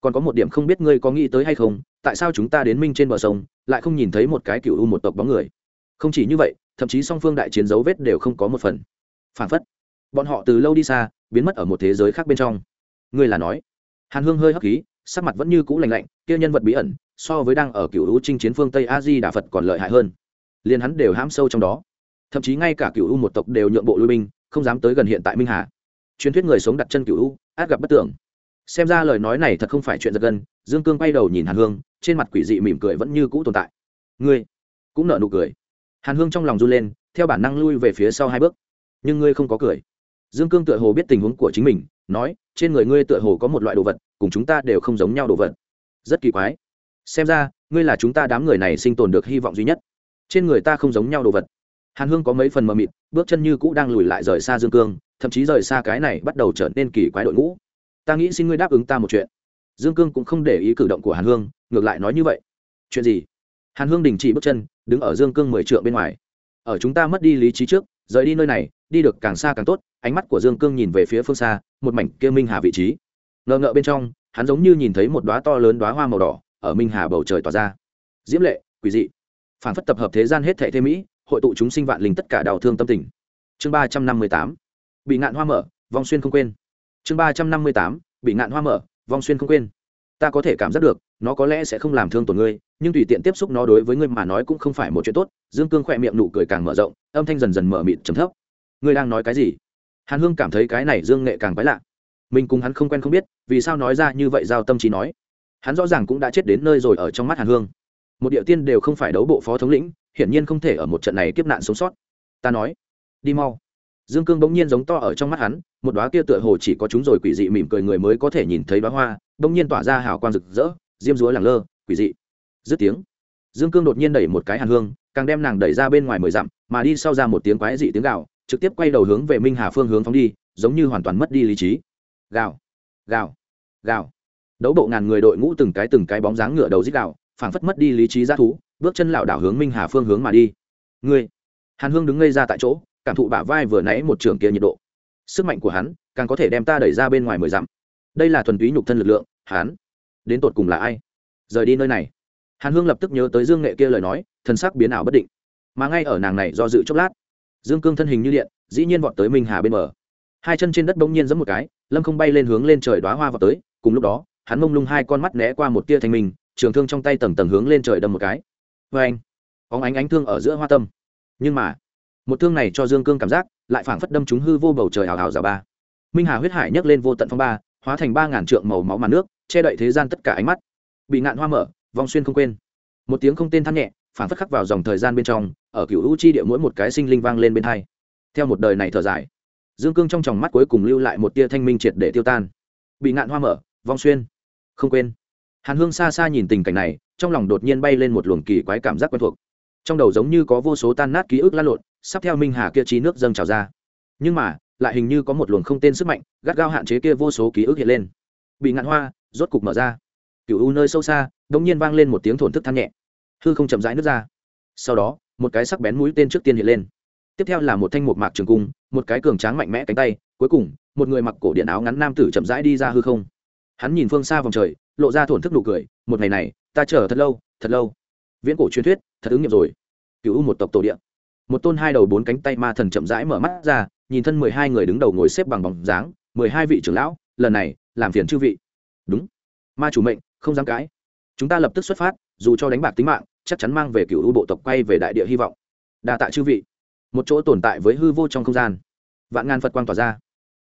Còn có một điểm không biết ngươi có nghĩ tới hay không, tại sao chúng ta đến minh trên bờ sông, lại không nhìn thấy một cái cựu u một tộc bóng người? Không chỉ như vậy, thậm chí song phương đại chiến dấu vết đều không có một phần. Phản phất, bọn họ từ lâu đi xa, biến mất ở một thế giới khác bên trong. Ngươi là nói. Hàn hương hơi hấp khí, sắc mặt vẫn như cũ lành lạnh, kia nhân vật bí ẩn, so với đang ở cựu u trinh chiến phương tây a di đà phật còn lợi hại hơn. Liền hắn đều hãm sâu trong đó thậm chí ngay cả cựu u một tộc đều nhượng bộ lui binh, không dám tới gần hiện tại minh hà. Truyền thuyết người sống đặt chân cựu u, át gặp bất tưởng. Xem ra lời nói này thật không phải chuyện giật gân, dương cương quay đầu nhìn hàn hương, trên mặt quỷ dị mỉm cười vẫn như cũ tồn tại. Ngươi cũng nợ nụ cười. Hàn hương trong lòng run lên, theo bản năng lui về phía sau hai bước. Nhưng ngươi không có cười. Dương cương tựa hồ biết tình huống của chính mình, nói, trên người ngươi tựa hồ có một loại đồ vật, cùng chúng ta đều không giống nhau đồ vật. Rất kỳ quái. Xem ra, ngươi là chúng ta đám người này sinh tồn được hy vọng duy nhất. Trên người ta không giống nhau đồ vật hàn hương có mấy phần mờ mịt, bước chân như cũ đang lùi lại rời xa dương cương, thậm chí rời xa cái này bắt đầu trở nên kỳ quái đội ngũ. Ta nghĩ xin ngươi đáp ứng ta một chuyện. Dương cương cũng không để ý cử động của hàn hương, ngược lại nói như vậy. Chuyện gì? Hàn hương đình chỉ bước chân, đứng ở dương cương mười trượng bên ngoài. Ở chúng ta mất đi lý trí trước, rời đi nơi này, đi được càng xa càng tốt. Ánh mắt của dương cương nhìn về phía phương xa, một mảnh kia minh hà vị trí. Ngờ ngợ bên trong, hắn giống như nhìn thấy một đoá to lớn đoá hoa màu đỏ, ở minh hà bầu trời tỏa ra. Diễm lệ, quỷ dị. Phản phất tập hợp thế gian hết thệ thế mỹ hội tụ chúng sinh vạn linh tất cả đau thương tâm tình. Chương ba trăm năm mươi tám, bị ngạn hoa mở, vong xuyên không quên. Chương ba trăm năm mươi tám, bị ngạn hoa mở, vong xuyên không quên. Ta có thể cảm giác được, nó có lẽ sẽ không làm thương tổn ngươi, nhưng tùy tiện tiếp xúc nó đối với ngươi mà nói cũng không phải một chuyện tốt. Dương cương khỏe miệng nụ cười càng mở rộng, âm thanh dần dần mở mịt trầm thấp. Ngươi đang nói cái gì? Hàn hương cảm thấy cái này dương nghệ càng quái lạ. Mình cùng hắn không quen không biết, vì sao nói ra như vậy giao tâm trí nói. Hắn rõ ràng cũng đã chết đến nơi rồi ở trong mắt hàn hương một địa tiên đều không phải đấu bộ phó thống lĩnh, hiển nhiên không thể ở một trận này kiếp nạn sống sót. Ta nói, đi mau. Dương cương bỗng nhiên giống to ở trong mắt hắn, một đoá kia tựa hồ chỉ có chúng rồi quỷ dị mỉm cười người mới có thể nhìn thấy đoá hoa, bỗng nhiên tỏa ra hào quang rực rỡ, diêm dúa lẳng lơ, quỷ dị. Dứt tiếng, dương cương đột nhiên đẩy một cái hàn hương, càng đem nàng đẩy ra bên ngoài mười dặm, mà đi sau ra một tiếng quái dị tiếng gạo trực tiếp quay đầu hướng về minh hà phương hướng phóng đi, giống như hoàn toàn mất đi lý trí. Gạo gạo gạo đấu bộ ngàn người đội ngũ từng cái từng cái bóng dáng ngựa đầu dít gạo phảng phất mất đi lý trí g thú, bước chân lảo đảo hướng minh hà phương hướng mà đi. Ngươi, hàn hương đứng ngây ra tại chỗ, cảm thụ bả vai vừa nãy một trường kia nhiệt độ. Sức mạnh của hắn càng có thể đem ta đẩy ra bên ngoài mười dặm. Đây là thuần túy nhục thân lực lượng, hắn đến tột cùng là ai? Rời đi nơi này. Hàn hương lập tức nhớ tới dương nghệ kia lời nói thân sắc biến ảo bất định. Mà ngay ở nàng này do dự chốc lát, dương cương thân hình như điện, dĩ nhiên vọt tới minh hà bên bờ. Hai chân trên đất bỗng nhiên giẫm một cái, lâm không bay lên hướng lên trời đoá hoa vào tới, cùng lúc đó, hắn mông lung hai con mắt né qua một tia thanh minh trường thương trong tay tầng tầng hướng lên trời đâm một cái. Vê anh óng ánh ánh thương ở giữa hoa tâm. Nhưng mà, một thương này cho dương cương cảm giác, lại phảng phất đâm chúng hư vô bầu trời hào hào giả ba. Minh hà huyết hải nhấc lên vô tận phong ba, hóa thành ba ngàn trượng màu máu màn nước, che đậy thế gian tất cả ánh mắt. Bị ngạn hoa mở, vong xuyên không quên. Một tiếng không tên than nhẹ, phảng phất khắc vào dòng thời gian bên trong, ở cựu u chi địa mỗi một cái sinh linh vang lên bên hai. Theo một đời này thở dài, dương cương trong tròng mắt cuối cùng lưu lại một tia thanh minh triệt để tiêu tan. Bị ngạn hoa mở, vong xuyên, không quên hàn hương xa xa nhìn tình cảnh này, trong lòng đột nhiên bay lên một luồng kỳ quái cảm giác quen thuộc. Trong đầu giống như có vô số tan nát ký ức lan lộn, sắp theo minh hà kia trí nước dâng trào ra. Nhưng mà, lại hình như có một luồng không tên sức mạnh, gắt gao hạn chế kia vô số ký ức hiện lên. Bị ngạn hoa, rốt cục mở ra. Cựu u nơi sâu xa đ ỗ n g nhiên vang lên một tiếng thổn thức than nhẹ. Hư không chậm rãi nước ra. Sau đó, một cái sắc bén mũi tên trước tiên hiện lên. Tiếp theo là một thanh một mạc trường cung, một cái cường tráng mạnh mẽ cánh tay, cuối cùng, một người mặc cổ điện áo ngắn nam tử chậm rãi đi ra hư không hắn nhìn phương xa vòng trời, lộ ra thổn thức nụ cười, một ngày này, ta chờ thật lâu thật lâu. Viễn cổ truyền thuyết, thật ứng nghiệm rồi. Cứu một tộc tổ điện một tôn hai đầu bốn cánh tay ma thần chậm rãi mở mắt ra, nhìn thân mười hai người đứng đầu ngồi xếp bằng bóng dáng, mười hai vị trưởng lão, lần này, làm phiền chư vị. Đúng. Ma chủ mệnh, không dám cãi. Chúng ta lập tức xuất phát, dù cho đánh bạc tính mạng, chắc chắn mang về cựu u bộ tộc quay về đại địa hy vọng. Đa tạ chư vị. Một chỗ tồn tại với hư vô trong không gian. Vạn ngàn phật quang tỏa ra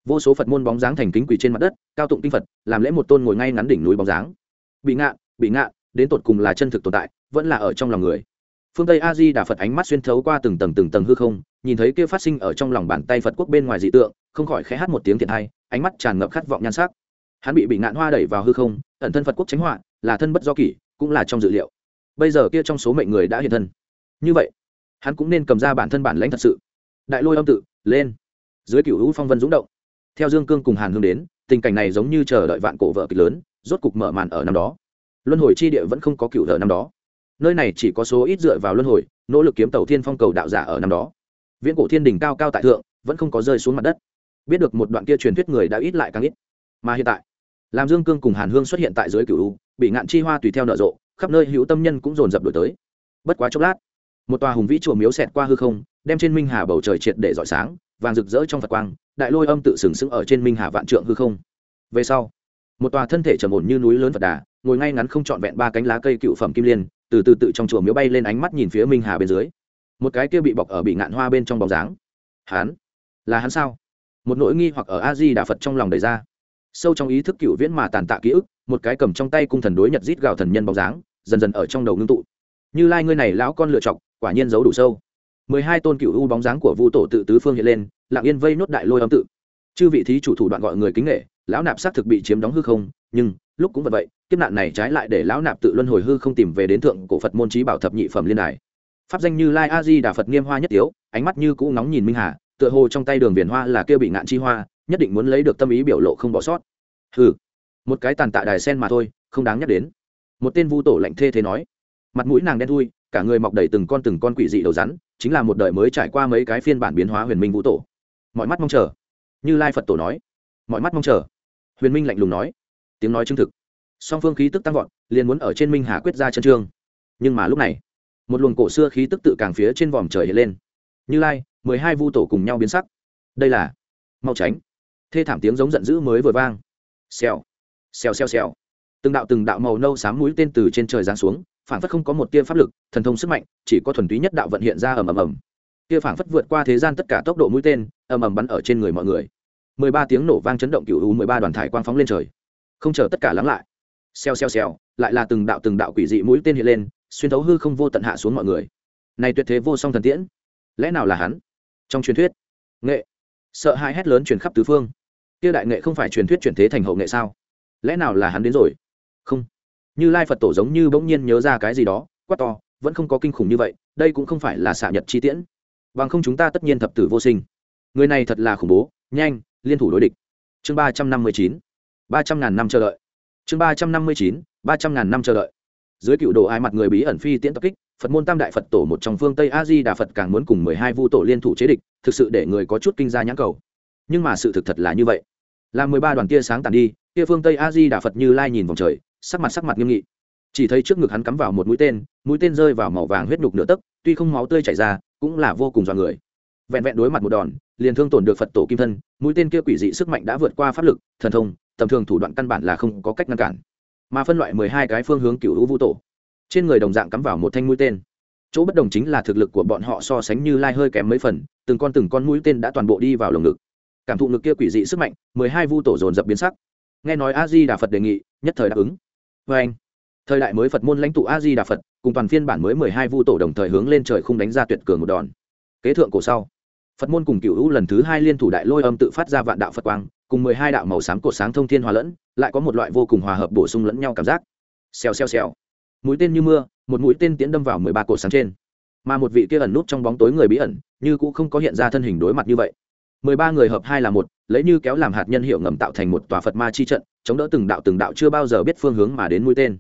vô số phật môn bóng dáng thành kính quỳ trên mặt đất, cao tụng kinh phật, làm lễ một tôn ngồi ngay ngắn đỉnh núi bóng dáng. Bị ngạn bị ngạn đến tột cùng là chân thực tồn tại, vẫn là ở trong lòng người. Phương tây a di đà phật ánh mắt xuyên thấu qua từng tầng từng tầng hư không, nhìn thấy kia phát sinh ở trong lòng bàn tay phật quốc bên ngoài dị tượng, không khỏi khẽ hát một tiếng thiện hay, ánh mắt tràn ngập khát vọng nhan sắc. Hắn bị bị ngạn hoa đẩy vào hư không, ẩn thân phật quốc tránh họa, là thân bất do kỷ, cũng là trong dự liệu. Bây giờ kia trong số mệnh người đã hiện thân. Như vậy, hắn cũng nên cầm ra bản thân bản lãnh thật sự. Đại lôi âm tự, lên. Dưới cựu hữu phong vân dũng động theo dương cương cùng hàn hương đến, tình cảnh này giống như chờ đợi vạn cổ vợ kịch lớn, rốt cục mở màn ở năm đó. Luân hồi chi địa vẫn không có cựu thợ năm đó. Nơi này chỉ có số ít dựa vào luân hồi, nỗ lực kiếm tàu thiên phong cầu đạo giả ở năm đó. Viễn cổ thiên đình cao cao tại thượng, vẫn không có rơi xuống mặt đất. Biết được một đoạn kia truyền thuyết người đã ít lại càng ít. Mà hiện tại làm dương cương cùng hàn hương xuất hiện tại dưới cựu bị ngạn chi hoa tùy theo nở rộ, khắp nơi hữu tâm nhân cũng dồn dập đổi tới. Bất quá chốc lát, một tòa hùng vĩ chùa miếu xẹt qua hư không, đem trên minh hà bầu trời triệt để rọi sáng vàng rực rỡ trong phật quang, đại lôi âm tự sừng sững ở trên minh hà vạn trượng hư không. Về sau, một tòa thân thể trầm ổn như núi lớn phật đà, ngồi ngay ngắn không trọn vẹn ba cánh lá cây cựu phẩm kim liên, từ từ tự trong chùa miếu bay lên ánh mắt nhìn phía minh hà bên dưới. Một cái kia bị bọc ở bị ngạn hoa bên trong bóng dáng. Hắn? Là hắn sao? Một nỗi nghi hoặc ở a di đà phật trong lòng đầy ra. Sâu trong ý thức cựu viễn mà tàn tạ ký ức, một cái cầm trong tay cung thần đối nhật rít gào thần nhân bóng dáng, dần dần ở trong đầu ngưng tụ. Như lai ngươi này lão con lựa chọc, quả nhiên giấu đủ sâu mười hai tôn cựu u bóng dáng của vu tổ tự tứ phương hiện lên, lặng yên vây nốt đại lôi âm tự. Chư vị thí chủ thủ đoạn gọi người kính nghệ lão nạp xác thực bị chiếm đóng hư không, nhưng, lúc cũng vậy kiếp nạn này trái lại để lão nạp tự luân hồi hư không tìm về đến thượng cổ phật môn trí bảo thập nhị phẩm liên đài. Pháp danh như lai a di đà phật nghiêm hoa nhất tiếu, ánh mắt như cũ nóng nhìn minh hà, tựa hồ trong tay đường viền hoa là kêu bị ngạn chi hoa, nhất định muốn lấy được tâm ý biểu lộ không bỏ sót. Hừ, một cái tàn tạ đài sen mà thôi, không đáng nhắc đến. Một tên vu tổ lạnh thê thế nói. Mặt mũi nàng đen thui cả người mọc đầy từng con từng con quỷ dị đầu rắn, chính là một đời mới trải qua mấy cái phiên bản biến hóa huyền minh vũ tổ. Mọi mắt mong chờ. Như lai phật tổ nói. Mọi mắt mong chờ. Huyền minh lạnh lùng nói. Tiếng nói chứng thực. Song phương khí tức tăng vọt, liền muốn ở trên minh hà quyết ra chân trương. Nhưng mà lúc này, một luồng cổ xưa khí tức tự càng phía trên vòm trời hiện lên. Như lai, mười hai vu tổ cùng nhau biến sắc. Đây là mau tránh. Thê thảm tiếng giống giận dữ mới vừa vang. Xèo. Xèo xèo xèo. Từng đạo từng đạo màu nâu xám mũi tên từ trên trời giáng xuống phản phất không có một tia pháp lực, thần thông sức mạnh, chỉ có thuần túy nhất đạo vận hiện ra ầm ầm ầm. Tia phản phất vượt qua thế gian tất cả tốc độ mũi tên, ầm ầm bắn ở trên người mọi người. Mười ba tiếng nổ vang chấn động cựu u mười ba đoàn thải quang phóng lên trời. Không chờ tất cả lắng lại. Xèo xèo xèo, lại là từng đạo từng đạo quỷ dị mũi tên hiện lên, xuyên thấu hư không vô tận hạ xuống mọi người. Này tuyệt thế vô song thần tiễn, lẽ nào là hắn? Trong truyền thuyết, nghệ, sợ hãi hét lớn truyền khắp tứ phương. Kia đại nghệ không phải truyền thuyết chuyển thế thành hậu nghệ sao? Lẽ nào là hắn đến rồi? Không như lai phật tổ giống như bỗng nhiên nhớ ra cái gì đó, quát to, vẫn không có kinh khủng như vậy, đây cũng không phải là xạ nhật chi tiễn. Bằng không chúng ta tất nhiên thập tử vô sinh. Người này thật là khủng bố, nhanh, liên thủ đối địch. Chương ba trăm năm mươi chín, ba trăm ngàn năm chờ đợi. Chương ba trăm năm mươi chín, ba trăm ngàn năm chờ đợi. Dưới cựu đồ ai mặt người bí ẩn phi tiễn tập kích, phật môn tam đại phật tổ một trong phương tây a di đà phật càng muốn cùng mười hai vu tổ liên thủ chế địch, thực sự để người có chút kinh gia nhãn cầu. Nhưng mà sự thực thật là như vậy. Là mười ba đoàn tia sáng tàn đi tia phương tây a di đà phật như lai nhìn vòng trời sắc mặt sắc mặt nghiêm nghị. Chỉ thấy trước ngực hắn cắm vào một mũi tên mũi tên rơi vào màu vàng huyết nhục nửa tấc, tuy không máu tươi chảy ra, cũng là vô cùng dọa người. Vẹn vẹn đối mặt một đòn, liền thương tổn được phật tổ kim thân, mũi tên kia quỷ dị sức mạnh đã vượt qua pháp lực, thần thông, tầm thường thủ đoạn căn bản là không có cách ngăn cản. Mà phân loại mười hai cái phương hướng cựu hữu vũ tổ, trên người đồng dạng cắm vào một thanh mũi tên. Chỗ bất đồng chính là thực lực của bọn họ so sánh như lai hơi kém mấy phần, từng con từng con mũi tên đã toàn bộ đi vào lồng ngực. Cảm thụ ngực kia quỷ dị sức mạnh, mười hai vu tổ dồn dập biến sắc. Nghe nói a di đà phật đề nghị, nhất thời đáp ứng vê anh, thời đại mới phật môn lãnh tụ a di đà phật, cùng toàn phiên bản mới mười hai vu tổ đồng thời hướng lên trời không đánh ra tuyệt cường một đòn. Kế thượng cổ sau, phật môn cùng cựu hữu lần thứ hai liên thủ đại lôi âm tự phát ra vạn đạo phật quang, cùng mười hai đạo màu xám cột sáng thông thiên hòa lẫn, lại có một loại vô cùng hòa hợp bổ sung lẫn nhau cảm giác. Xèo xèo xèo. Mũi tên như mưa, một mũi tên tiến đâm vào mười ba cột sáng trên. Mà một vị kia ẩn nút trong bóng tối người bí ẩn, như cũng không có hiện ra thân hình đối mặt như vậy mười ba người hợp hai là một, lấy như kéo làm hạt nhân hiệu ngầm tạo thành một tòa phật ma chi trận, chống đỡ từng đạo từng đạo chưa bao giờ biết phương hướng mà đến mũi tên.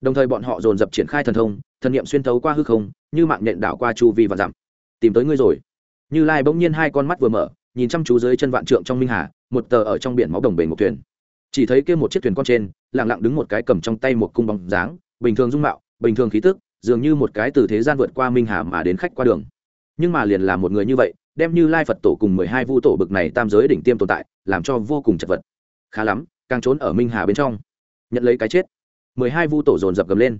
Đồng thời bọn họ dồn dập triển khai thần thông, thần niệm xuyên thấu qua hư không, như mạng nhện đảo qua chu vi và dặm. Tìm tới ngươi rồi. Như lai bỗng nhiên hai con mắt vừa mở, nhìn chăm chú dưới chân vạn trượng trong minh hà, một tờ ở trong biển máu đồng bể một thuyền. Chỉ thấy kia một chiếc thuyền con trên, lặng lặng đứng một cái cầm trong tay một cung bóng dáng, bình thường dung mạo, bình thường khí tức, dường như một cái từ thế gian vượt qua minh hà mà đến khách qua đường. Nhưng mà liền là một người như vậy đem như lai phật tổ cùng mười hai vu tổ bực này tam giới đỉnh tiêm tồn tại, làm cho vô cùng chật vật. Khá lắm, càng trốn ở minh hà bên trong. Nhận lấy cái chết. mười hai vu tổ dồn dập gầm lên.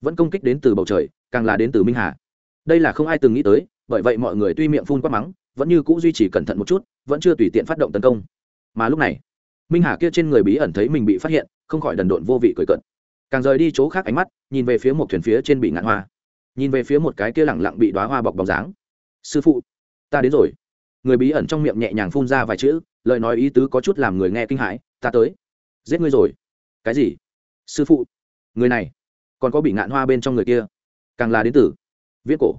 Vẫn công kích đến từ bầu trời, càng là đến từ minh hà. Đây là không ai từng nghĩ tới, bởi vậy mọi người tuy miệng phun quát mắng, vẫn như c ũ duy trì cẩn thận một chút, vẫn chưa tùy tiện phát động tấn công. Mà lúc này, minh hà kia trên người bí ẩn thấy mình bị phát hiện, không khỏi đần độn vô vị cười cận càng rời đi chỗ khác ánh mắt, nhìn về phía một thuyền phía trên bị ngạn hoa. Nhìn về phía một cái kia lẳng lặng bị đoá hoa bọc bóng dáng. Sư phụ ta đến rồi. Người bí ẩn trong miệng nhẹ nhàng phun ra vài chữ, lời nói ý tứ có chút làm người nghe kinh hãi, ta tới. Giết ngươi rồi. Cái gì? Sư phụ. Người này. Còn có bị ngạn hoa bên trong người kia. Càng là đến tử. viết cổ.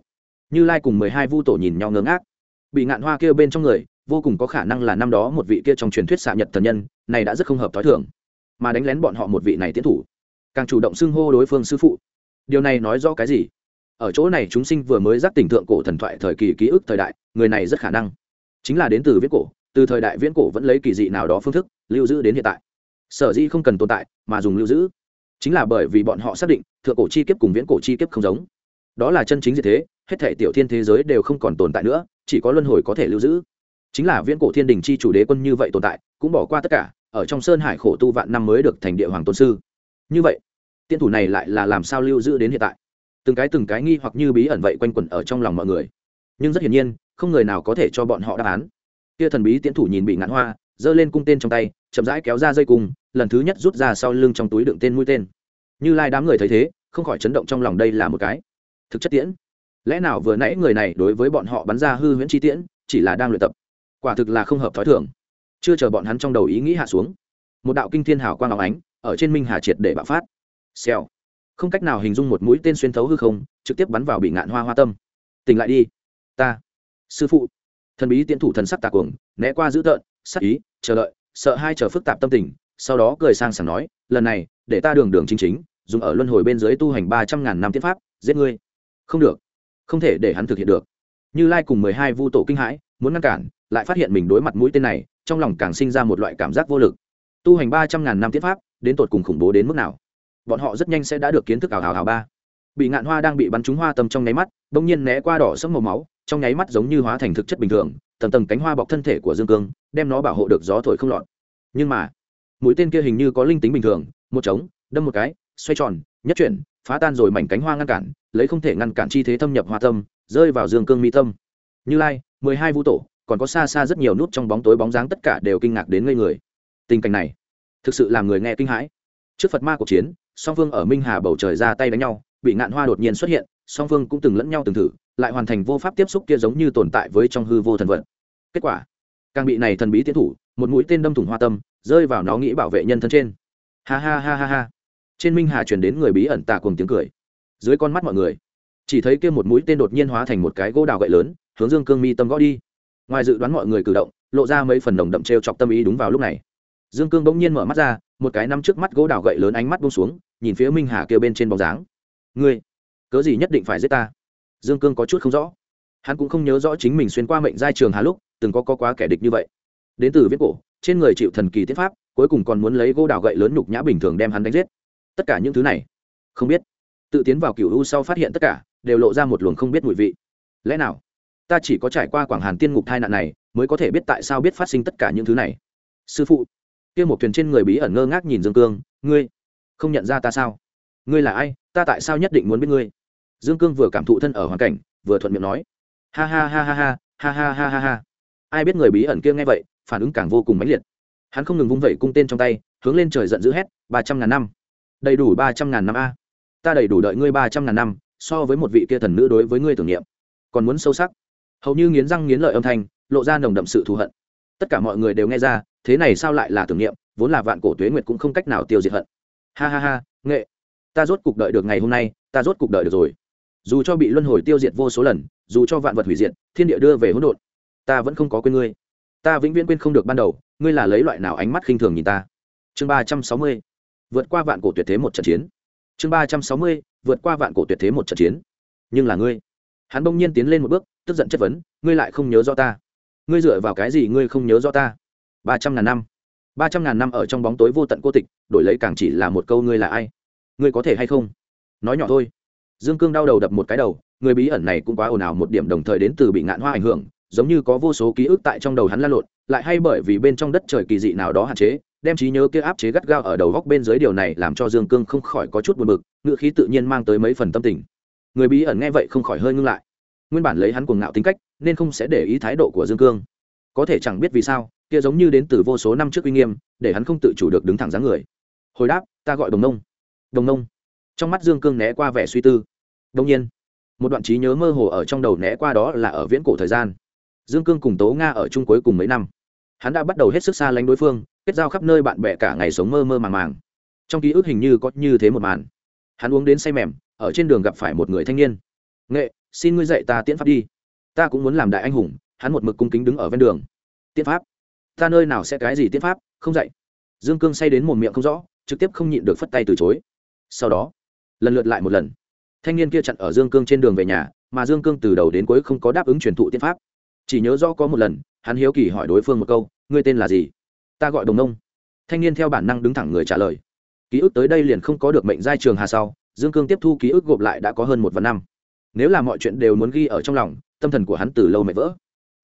Như lai cùng mười hai vu tổ nhìn nhau ngớ ngác. Bị ngạn hoa kia bên trong người, vô cùng có khả năng là năm đó một vị kia trong truyền thuyết xạ nhật thần nhân, này đã rất không hợp t h ó i thường. Mà đánh lén bọn họ một vị này tiến thủ. Càng chủ động xưng hô đối phương sư phụ. Điều này nói rõ cái gì? Ở chỗ này chúng sinh vừa mới giác tỉnh thượng cổ thần thoại thời kỳ ký ức thời đại, người này rất khả năng chính là đến từ viễn cổ, từ thời đại viễn cổ vẫn lấy kỳ dị nào đó phương thức lưu giữ đến hiện tại. Sở dĩ không cần tồn tại, mà dùng lưu giữ, chính là bởi vì bọn họ xác định thượng cổ chi kiếp cùng viễn cổ chi kiếp không giống. Đó là chân chính gì thế, hết thể tiểu thiên thế giới đều không còn tồn tại nữa, chỉ có luân hồi có thể lưu giữ. Chính là viễn cổ thiên đình chi chủ đế quân như vậy tồn tại, cũng bỏ qua tất cả, ở trong sơn hải khổ tu vạn năm mới được thành địa hoàng tôn sư. Như vậy, tiên thủ này lại là làm sao lưu giữ đến hiện tại? Từng cái từng cái nghi hoặc như bí ẩn vậy quanh quẩn ở trong lòng mọi người. Nhưng rất hiển nhiên, không người nào có thể cho bọn họ đáp án. Kia thần bí tiến thủ nhìn bị ngạn hoa, giơ lên cung tên trong tay, chậm rãi kéo ra dây cung, lần thứ nhất rút ra sau lưng trong túi đựng tên mũi tên. Như lai đám người thấy thế, không khỏi chấn động trong lòng đây là một cái. Thực chất tiễn? Lẽ nào vừa nãy người này đối với bọn họ bắn ra hư huyễn chi tiễn, chỉ là đang luyện tập? Quả thực là không hợp thói thường. Chưa chờ bọn hắn trong đầu ý nghĩ hạ xuống, một đạo kinh thiên hào quang áo ánh, ở trên minh hà triệt để bạo phát. Xèo không cách nào hình dung một mũi tên xuyên thấu hư không, trực tiếp bắn vào bị ngạn hoa hoa tâm. Tỉnh lại đi, ta, sư phụ. Thần bí tiến thủ thần sắc tà cuồng, né qua dữ tợn, sắc ý, chờ đợi, sợ hai chờ phức tạp tâm tình, sau đó cười sang sảng nói, lần này, để ta đường đường chính chính, dùng ở luân hồi bên dưới tu hành ba trăm ngàn năm tiến pháp, giết ngươi. Không được, không thể để hắn thực hiện được. Như lai cùng mười hai vu tổ kinh hãi, muốn ngăn cản, lại phát hiện mình đối mặt mũi tên này, trong lòng càng sinh ra một loại cảm giác vô lực. Tu hành ba trăm ngàn năm tiến pháp, đến tột cùng khủng bố đến mức nào? Bọn họ rất nhanh sẽ đã được kiến thức ảo hào hào ba. Bị ngạn hoa đang bị bắn trúng hoa tâm trong nháy mắt, bỗng nhiên né qua đỏ sẫm màu máu, trong nháy mắt giống như hóa thành thực chất bình thường, tầng tầng cánh hoa bọc thân thể của dương cương, đem nó bảo hộ được gió thổi không lọt. Nhưng mà, mũi tên kia hình như có linh tính bình thường, một trống, đâm một cái, xoay tròn, nhất chuyển, phá tan rồi mảnh cánh hoa ngăn cản, lấy không thể ngăn cản chi thế thâm nhập hoa tâm, rơi vào dương cương mi tâm. Như lai, mười hai vũ tổ, còn có xa xa rất nhiều nút trong bóng tối bóng dáng tất cả đều kinh ngạc đến ngây người. Tình cảnh này, thực sự làm người nghe kinh hãi. Trước phật ma cuộc chiến song phương ở minh hà bầu trời ra tay đánh nhau, bị ngạn hoa đột nhiên xuất hiện, song phương cũng từng lẫn nhau từng thử, lại hoàn thành vô pháp tiếp xúc kia giống như tồn tại với trong hư vô thần vận. Kết quả, càng bị này thần bí tiến thủ, một mũi tên đâm thủng hoa tâm, rơi vào nó nghĩ bảo vệ nhân thân trên. Ha ha ha ha ha. Trên minh hà truyền đến người bí ẩn tà cùng tiếng cười. Dưới con mắt mọi người, chỉ thấy kia một mũi tên đột nhiên hóa thành một cái gỗ đào gậy lớn, hướng dương cương mi tâm gõ đi. Ngoài dự đoán mọi người cử động, lộ ra mấy phần nồng đậm t r e o chọc tâm ý đúng vào lúc này. Dương cương bỗng nhiên mở mắt ra, một cái nắm trước mắt gỗ đào gậy lớn ánh mắt bông xuống nhìn phía minh hà kêu bên trên bóng dáng. Ngươi cớ gì nhất định phải giết ta? Dương cương có chút không rõ. Hắn cũng không nhớ rõ chính mình xuyên qua mệnh giai trường hà lúc từng có, có quá kẻ địch như vậy. Đến từ viết cổ trên người chịu thần kỳ tiết pháp cuối cùng còn muốn lấy gỗ đào gậy lớn nhục nhã bình thường đem hắn đánh giết. Tất cả những thứ này không biết. Tự tiến vào cựu u sau phát hiện tất cả đều lộ ra một luồng không biết mùi vị. Lẽ nào ta chỉ có trải qua quảng hàn tiên ngục tai nạn này mới có thể biết tại sao biết phát sinh tất cả những thứ này? Sư phụ kia một thuyền trên người bí ẩn ngơ ngác nhìn dương cương ngươi không nhận ra ta sao? Ngươi là ai? Ta tại sao nhất định muốn biết ngươi? Dương cương vừa cảm thụ thân ở hoàn cảnh, vừa thuận miệng nói. Ha ha ha ha ha ha ha ha ha ha. Ai biết người bí ẩn kia nghe vậy, phản ứng càng vô cùng mãnh liệt. Hắn không ngừng vung vẩy cung tên trong tay, hướng lên trời giận dữ hét, ba trăm ngàn năm. Đầy đủ ba trăm ngàn năm a. Ta đầy đủ đợi ngươi ba trăm ngàn năm, so với một vị kia thần nữ đối với ngươi tưởng niệm. Còn muốn sâu sắc. Hầu như nghiến răng nghiến lợi âm thanh, lộ ra nồng đậm sự thù hận. Tất cả mọi người đều nghe ra, thế này sao lại là tưởng niệm, vốn là vạn cổ tuế nguyệt cũng không cách nào tiêu diệt hận ha ha ha, nghệ. Ta rốt cuộc đợi được ngày hôm nay, ta rốt cuộc đợi được rồi. Dù cho bị luân hồi tiêu diệt vô số lần, dù cho vạn vật hủy diệt, thiên địa đưa về hỗn độn, ta vẫn không có quên ngươi. Ta vĩnh viễn quên không được ban đầu, ngươi là lấy loại nào ánh mắt khinh thường nhìn ta? Chương ba trăm sáu mươi. Vượt qua vạn cổ tuyệt thế một trận chiến. Chương ba trăm sáu mươi, vượt qua vạn cổ tuyệt thế một trận chiến. Nhưng là ngươi. Hắn bỗng nhiên tiến lên một bước, tức giận chất vấn, ngươi lại không nhớ rõ ta. Ngươi dựa vào cái gì ngươi không nhớ rõ ta? Ba trăm ngàn năm ba trăm ngàn năm ở trong bóng tối vô tận cô tịch, đổi lấy càng chỉ là một câu ngươi là ai? Ngươi có thể hay không? Nói nhỏ thôi. Dương cương đau đầu đập một cái đầu, người bí ẩn này cũng quá ồn ào một điểm đồng thời đến từ bị ngạn hoa ảnh hưởng, giống như có vô số ký ức tại trong đầu hắn lan lộn, lại hay bởi vì bên trong đất trời kỳ dị nào đó hạn chế, đem trí nhớ kia áp chế gắt gao ở đầu góc bên dưới điều này làm cho dương cương không khỏi có chút buồn bực ngự khí tự nhiên mang tới mấy phần tâm tình. Người bí ẩn nghe vậy không khỏi hơi ngưng lại. Nguyên bản lấy hắn cuồng ngạo tính cách, nên không sẽ để ý thái độ của dương cương. Có thể chẳng biết vì sao kia giống như đến từ vô số năm trước uy nghiêm, để hắn không tự chủ được đứng thẳng dáng người. Hồi đáp, ta gọi đồng nông. Đồng nông. Trong mắt dương cương né qua vẻ suy tư. Đông nhiên, một đoạn trí nhớ mơ hồ ở trong đầu né qua đó là ở viễn cổ thời gian. Dương cương cùng tố nga ở chung cuối cùng mấy năm. Hắn đã bắt đầu hết sức xa lánh đối phương, kết giao khắp nơi bạn bè cả ngày sống mơ mơ màng màng. Trong ký ức hình như có như thế một màn. Hắn uống đến say mềm, ở trên đường gặp phải một người thanh niên. Nghệ, xin ngươi dạy ta tiễn pháp đi. Ta cũng muốn làm đại anh hùng. Hắn một mực cung kính đứng ở ven đường. Tiễn pháp? Ta nơi nào sẽ cái gì tiên pháp, không dạy. Dương cương say đến một miệng không rõ, trực tiếp không nhịn được phất tay từ chối. Sau đó, lần lượt lại một lần. Thanh niên kia chặn ở dương cương trên đường về nhà, mà dương cương từ đầu đến cuối không có đáp ứng truyền thụ tiên pháp. Chỉ nhớ rõ có một lần, hắn hiếu kỳ hỏi đối phương một câu, ngươi tên là gì? Ta gọi đồng nông. Thanh niên theo bản năng đứng thẳng người trả lời. Ký ức tới đây liền không có được mệnh giai trường hà sau, dương cương tiếp thu ký ức gộp lại đã có hơn một vạn năm. Nếu là mọi chuyện đều muốn ghi ở trong lòng, tâm thần của hắn từ lâu mệt vỡ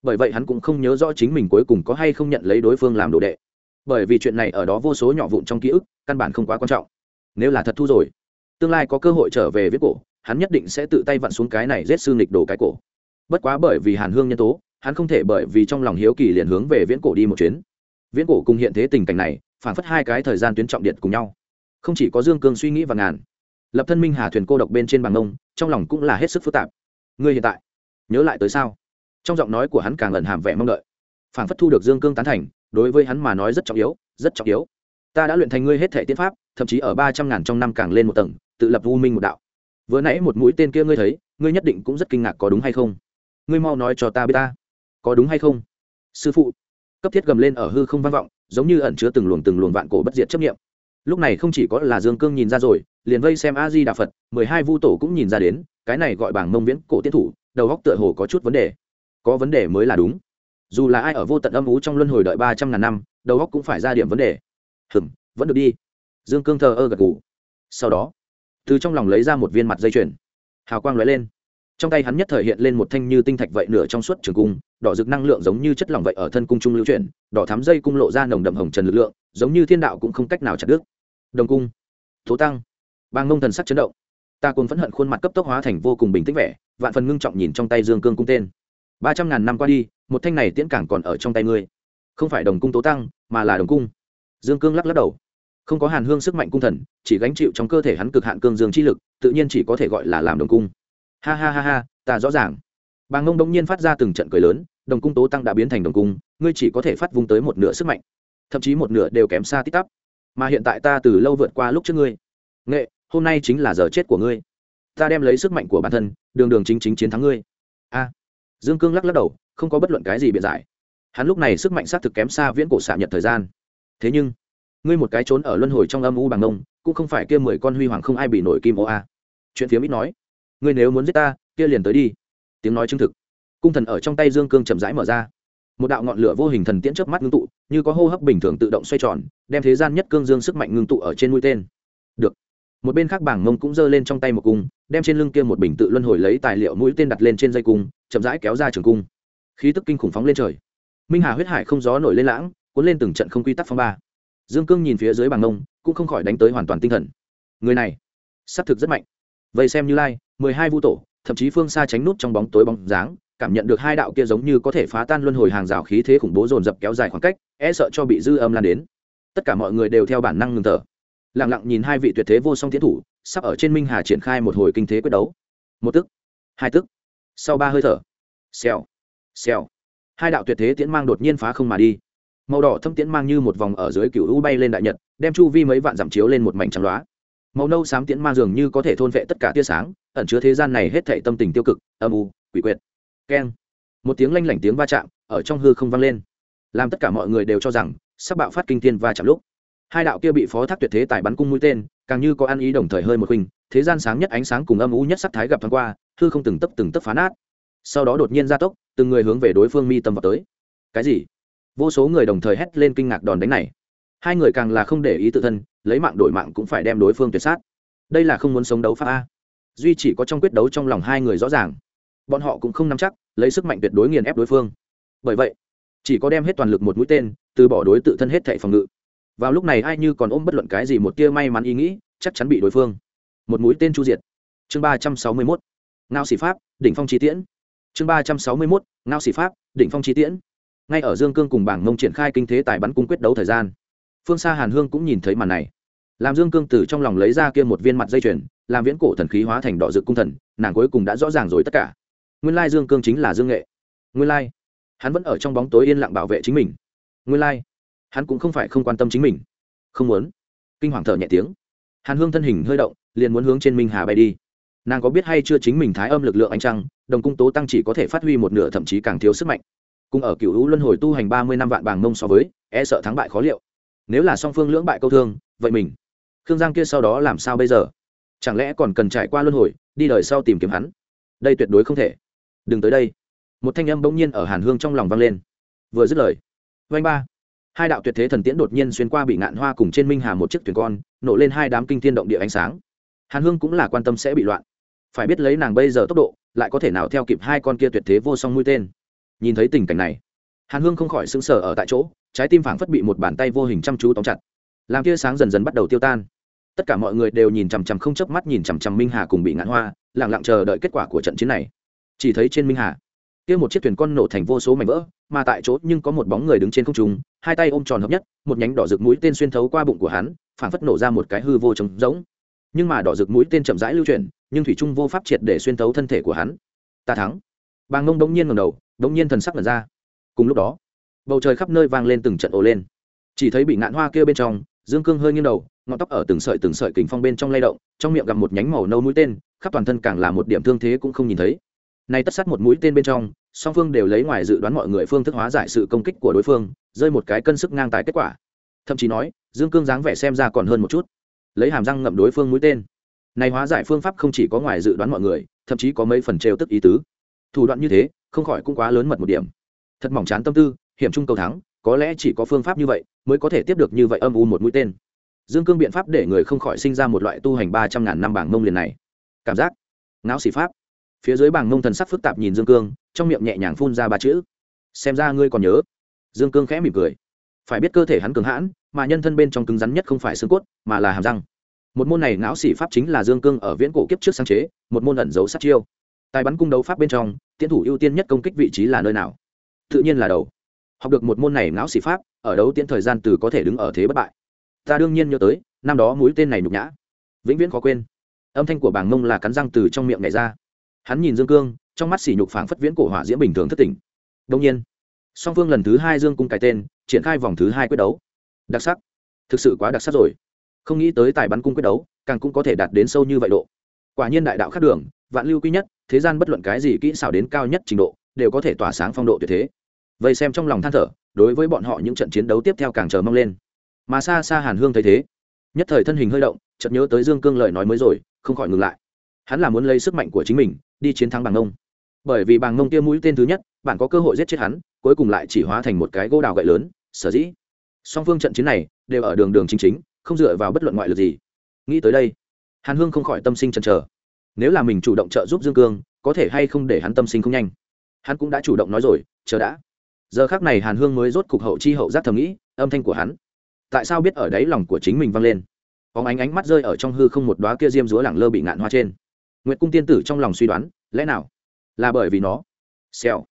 bởi vậy hắn cũng không nhớ rõ chính mình cuối cùng có hay không nhận lấy đối phương làm đồ đệ. Bởi vì chuyện này ở đó vô số nhỏ vụn trong ký ức, căn bản không quá quan trọng. Nếu là thật thu rồi, tương lai có cơ hội trở về viết cổ, hắn nhất định sẽ tự tay vặn xuống cái này rết xương nghịch đồ cái cổ. Bất quá bởi vì hàn hương nhân tố, hắn không thể bởi vì trong lòng hiếu kỳ liền hướng về viễn cổ đi một chuyến. Viễn cổ cùng hiện thế tình cảnh này, phản phất hai cái thời gian tuyến trọng điện cùng nhau. Không chỉ có dương cương suy nghĩ và ngàn, lập thân minh hà thuyền cô độc bên trên bằng ông trong lòng cũng là hết sức phức tạp. Ngươi hiện tại, nhớ lại tới sao? Trong giọng nói của hắn càng lần hàm vẻ mong đợi. Phản phất thu được dương cương tán thành, đối với hắn mà nói rất trọng yếu, rất trọng yếu. Ta đã luyện thành ngươi hết thể tiên pháp, thậm chí ở ba trăm ngàn trong năm càng lên một tầng, tự lập u minh một đạo. Vừa nãy một mũi tên kia ngươi thấy, ngươi nhất định cũng rất kinh ngạc có đúng hay không? Ngươi mau nói cho ta biết ta. Có đúng hay không? Sư phụ. Cấp thiết gầm lên ở hư không vang vọng, giống như ẩn chứa từng luồng từng luồng vạn cổ bất diệt chấp nghiệm lúc này không chỉ có là dương cương nhìn ra rồi, liền vây xem a di đà phật, mười hai vu tổ cũng nhìn ra đến, cái này gọi bảng mông viễn cổ tiến thủ, đầu góc tựa hồ có chút vấn đề có vấn đề mới là đúng. Dù là ai ở vô tận âm ú trong luân hồi đợi ba trăm ngàn năm, đầu góc cũng phải ra điểm vấn đề. Hừm, vẫn được đi. Dương cương thờ ơ gật gù. Sau đó, từ trong lòng lấy ra một viên mặt dây chuyền. Hào quang lóe lên. Trong tay hắn nhất thời hiện lên một thanh như tinh thạch vậy nửa trong suốt trường cung, đỏ rực năng lượng giống như chất lỏng vậy ở thân cung trung lưu chuyển, đỏ thắm dây cung lộ ra nồng đậm hồng trần lực lượng, giống như thiên đạo cũng không cách nào chặt đứt. Đồng cung. Thố tăng. Bang ngông thần sắc chấn động. Ta cùng phẫn hận khuôn mặt cấp tốc hóa thành vô cùng bình tĩnh vẻ, vạn phần ngưng trọng nhìn trong tay dương cương cung tên ba trăm ngàn năm qua đi, một thanh này tiễn cảng còn ở trong tay ngươi. Không phải đồng cung tố tăng, mà là đồng cung. Dương cương lắc lắc đầu. Không có hàn hương sức mạnh cung thần, chỉ gánh chịu trong cơ thể hắn cực hạn cương dương chi lực, tự nhiên chỉ có thể gọi là làm đồng cung. Ha ha ha ha, ta rõ ràng. Bà ngông đông nhiên phát ra từng trận cười lớn, đồng cung tố tăng đã biến thành đồng cung, ngươi chỉ có thể phát vung tới một nửa sức mạnh. Thậm chí một nửa đều kém xa tít tắp. Mà hiện tại ta từ lâu vượt qua lúc trước ngươi. Nghệ, hôm nay chính là giờ chết của ngươi. Ta đem lấy sức mạnh của bản thân, đường đường chính chính chiến thắng ngươi. A dương cương lắc lắc đầu, không có bất luận cái gì biện giải. Hắn lúc này sức mạnh xác thực kém xa viễn cổ xạ nhật thời gian. Thế nhưng, ngươi một cái trốn ở luân hồi trong âm u bằng nông cũng không phải kia mười con huy hoàng không ai bị nổi kim ô a. Chuyện phía ít nói, ngươi nếu muốn giết ta, kia liền tới đi. Tiếng nói chứng thực. Cung thần ở trong tay dương cương chậm rãi mở ra. Một đạo ngọn lửa vô hình thần tiễn chớp mắt ngưng tụ, như có hô hấp bình thường tự động xoay tròn, đem thế gian nhất cương dương sức mạnh ngưng tụ ở trên mũi tên. Được một bên khác bảng mông cũng giơ lên trong tay một cung, đem trên lưng kia một bình tự luân hồi lấy tài liệu mũi tên đặt lên trên dây cung, chậm rãi kéo ra trường cung. Khí tức kinh khủng phóng lên trời. Minh hà huyết hải không gió nổi lên lãng, cuốn lên từng trận không quy tắc phong ba. Dương cương nhìn phía dưới bảng mông, cũng không khỏi đánh tới hoàn toàn tinh thần. Người này xác thực rất mạnh. Vậy xem như lai, mười hai vu tổ, thậm chí phương xa tránh nút trong bóng tối bóng dáng, cảm nhận được hai đạo kia giống như có thể phá tan luân hồi hàng rào khí thế khủng bố dồn dập kéo dài khoảng cách e sợ cho bị dư âm lan đến. Tất cả mọi người đều theo bản năng ngừng thở lặng lặng nhìn hai vị tuyệt thế vô song tiến thủ, sắp ở trên minh hà triển khai một hồi kinh thế quyết đấu. Một tức, hai tức, sau ba hơi thở, xèo xèo. Hai đạo tuyệt thế tiễn mang đột nhiên phá không mà đi. Màu đỏ thâm tiễn mang như một vòng ở dưới cựu u bay lên đại nhật, đem chu vi mấy vạn giảm chiếu lên một mảnh trắng loá. Màu nâu xám tiễn mang dường như có thể thôn vệ tất cả tia sáng, ẩn chứa thế gian này hết thảy tâm tình tiêu cực, âm u, quỷ quyệt. Keng. Một tiếng lanh lảnh tiếng va chạm ở trong hư không vang lên. Làm tất cả mọi người đều cho rằng, sắp bạo phát kinh thiên va chạm lúc hai đạo kia bị phó thác tuyệt thế tại bắn cung mũi tên, càng như có ăn ý đồng thời hơi một khuynh thế gian sáng nhất ánh sáng cùng âm u nhất sắc thái gặp thoáng qua thư không từng tấp từng tấp phá nát. Sau đó đột nhiên gia tốc, từng người hướng về đối phương mi tâm vào tới. Cái gì? Vô số người đồng thời hét lên kinh ngạc đòn đánh này. Hai người càng là không để ý tự thân, lấy mạng đổi mạng cũng phải đem đối phương tuyệt sát. Đây là không muốn sống đấu pháp a. Duy chỉ có trong quyết đấu trong lòng hai người rõ ràng. Bọn họ cũng không nắm chắc, lấy sức mạnh tuyệt đối nghiền ép đối phương. Bởi vậy, chỉ có đem hết toàn lực một mũi tên, từ bỏ đối tự thân hết thệ phòng ngự vào lúc này ai như còn ôm bất luận cái gì một tia may mắn ý nghĩ, chắc chắn bị đối phương. Một mũi tên chu diệt. Chương ba trăm sáu mươi mốt. Ngao sĩ pháp, đỉnh phong trí tiễn. Chương ba trăm sáu mươi mốt, ngao sĩ pháp, đỉnh phong trí tiễn. Ngay ở dương cương cùng bảng mông triển khai kinh thế tài bắn cung quyết đấu thời gian, phương xa hàn hương cũng nhìn thấy màn này. Làm dương cương từ trong lòng lấy ra kia một viên mặt dây chuyền, làm viễn cổ thần khí hóa thành đỏ rực cung thần, nàng cuối cùng đã rõ ràng rồi tất cả. Nguyên lai dương cương chính là dương nghệ. Nguyên lai, hắn vẫn ở trong bóng tối yên lặng bảo vệ chính mình. Nguyên lai hắn cũng không phải không quan tâm chính mình. Không muốn. Kinh hoàng thở nhẹ tiếng. Hàn hương thân hình hơi động, liền muốn hướng trên minh hà bay đi. Nàng có biết hay chưa chính mình thái âm lực lượng ánh trăng, đồng cung tố tăng chỉ có thể phát huy một nửa thậm chí càng thiếu sức mạnh. Cùng ở cựu hữu luân hồi tu hành ba mươi năm vạn bàng mông so với e sợ thắng bại khó liệu. Nếu là song phương lưỡng bại câu thương, vậy mình, khương giang kia sau đó làm sao bây giờ? Chẳng lẽ còn cần trải qua luân hồi, đi đời sau tìm kiếm hắn? Đây tuyệt đối không thể. Đừng tới đây. Một thanh âm bỗng nhiên ở hàn hương trong lòng vang lên. Vừa dứt lời vanh ba hai đạo tuyệt thế thần tiễn đột nhiên xuyên qua bị ngạn hoa cùng trên minh hà một chiếc thuyền con, nổ lên hai đám kinh thiên động địa ánh sáng. Hàn hương cũng là quan tâm sẽ bị loạn. Phải biết lấy nàng bây giờ tốc độ, lại có thể nào theo kịp hai con kia tuyệt thế vô song mũi tên. Nhìn thấy tình cảnh này, hàn hương không khỏi sững sờ ở tại chỗ, trái tim phảng phất bị một bàn tay vô hình chăm chú tóm chặt. Làm tia sáng dần dần bắt đầu tiêu tan. Tất cả mọi người đều nhìn chằm chằm không chớp mắt nhìn chằm chằm minh hà cùng bị ngạn hoa lẳng lặng chờ đợi kết quả của trận chiến này. Chỉ thấy trên minh hà kia một chiếc thuyền con nổ thành vô số mảnh vỡ, mà tại chỗ nhưng có một bóng người đứng trên không trung, hai tay ôm tròn hợp nhất, một nhánh đỏ rực mũi tên xuyên thấu qua bụng của hắn, phảng phất nổ ra một cái hư vô trống rỗng. Nhưng mà đỏ rực mũi tên chậm rãi lưu chuyển, nhưng thủy trung vô pháp triệt để xuyên thấu thân thể của hắn. Ta thắng. Bàng ngông đống nhiên ngầm đầu, đống nhiên thần sắc lần ra. Cùng lúc đó, bầu trời khắp nơi vang lên từng trận ồ lên. Chỉ thấy bị ngạn hoa kia bên trong, dương cương hơi nghiêng đầu, ngọn tóc ở từng sợi từng sợi kính phong bên trong lay động, trong miệng gặp một nhánh màu nâu mũi tên, khắp toàn thân càng là một điểm thương thế cũng không nhìn thấy nay tất sát một mũi tên bên trong, song phương đều lấy ngoài dự đoán mọi người phương thức hóa giải sự công kích của đối phương, rơi một cái cân sức ngang tài kết quả. Thậm chí nói, dương cương dáng vẻ xem ra còn hơn một chút. Lấy hàm răng ngậm đối phương mũi tên. Này hóa giải phương pháp không chỉ có ngoài dự đoán mọi người, thậm chí có mấy phần trêu tức ý tứ. Thủ đoạn như thế, không khỏi cũng quá lớn mật một điểm. Thật mỏng chán tâm tư, hiểm trung cầu thắng, có lẽ chỉ có phương pháp như vậy mới có thể tiếp được như vậy âm u một mũi tên. Dương cương biện pháp để người không khỏi sinh ra một loại tu hành ba trăm ngàn năm bảng mông liền này. Cảm giác. Ngáo xỉ pháp phía dưới bảng mông thần sắc phức tạp nhìn dương cương, trong miệng nhẹ nhàng phun ra ba chữ. Xem ra ngươi còn nhớ. Dương cương khẽ mỉm cười. Phải biết cơ thể hắn cường hãn, mà nhân thân bên trong cứng rắn nhất không phải xương cốt, mà là hàm răng. Một môn này não xỉ pháp chính là dương cương ở viễn cổ kiếp trước sáng chế, một môn ẩn giấu sát chiêu. Tài bắn cung đấu pháp bên trong, tiến thủ ưu tiên nhất công kích vị trí là nơi nào? Tự nhiên là đầu. Học được một môn này não xỉ pháp, ở đấu tiến thời gian từ có thể đứng ở thế bất bại. Ta đương nhiên nhớ tới, năm đó mũi tên này nhục nhã. Vĩnh viễn khó quên. Âm thanh của bảng mông là cắn răng từ trong miệng này ra hắn nhìn dương cương, trong mắt xỉ nhục phảng phất viễn cổ hỏa diễm bình thường thất tỉnh. Đông nhiên, song phương lần thứ hai dương cung cái tên, triển khai vòng thứ hai quyết đấu. Đặc sắc. Thực sự quá đặc sắc rồi. Không nghĩ tới tài bắn cung quyết đấu, càng cũng có thể đạt đến sâu như vậy độ. Quả nhiên đại đạo khắc đường, vạn lưu quý nhất, thế gian bất luận cái gì kỹ xảo đến cao nhất trình độ, đều có thể tỏa sáng phong độ tuyệt thế. Vậy xem trong lòng than thở, đối với bọn họ những trận chiến đấu tiếp theo càng chờ mong lên. Mà xa xa hàn hương thấy thế, nhất thời thân hình hơi động, chợt nhớ tới dương cương lời nói mới rồi, không khỏi ngừng lại hắn là muốn lấy sức mạnh của chính mình, đi chiến thắng bằng ngông. Bởi vì bằng ngông kia mũi tên thứ nhất, bạn có cơ hội giết chết hắn, cuối cùng lại chỉ hóa thành một cái gỗ đào gậy lớn, sở dĩ. Song phương trận chiến này đều ở đường đường chính chính, không dựa vào bất luận ngoại lực gì. Nghĩ tới đây, hàn hương không khỏi tâm sinh chần chờ. Nếu là mình chủ động trợ giúp dương cương, có thể hay không để hắn tâm sinh không nhanh? Hắn cũng đã chủ động nói rồi, chờ đã. Giờ khác này hàn hương mới rốt cục hậu chi hậu giác thầm nghĩ, âm thanh của hắn. Tại sao biết ở đáy lòng của chính mình vang lên? Có ánh ánh mắt rơi ở trong hư không một đoá kia diêm dúa lẳng lơ bị ngạn hoa trên nguyệt cung tiên tử trong lòng suy đoán, lẽ nào? Là bởi vì nó? Xèo.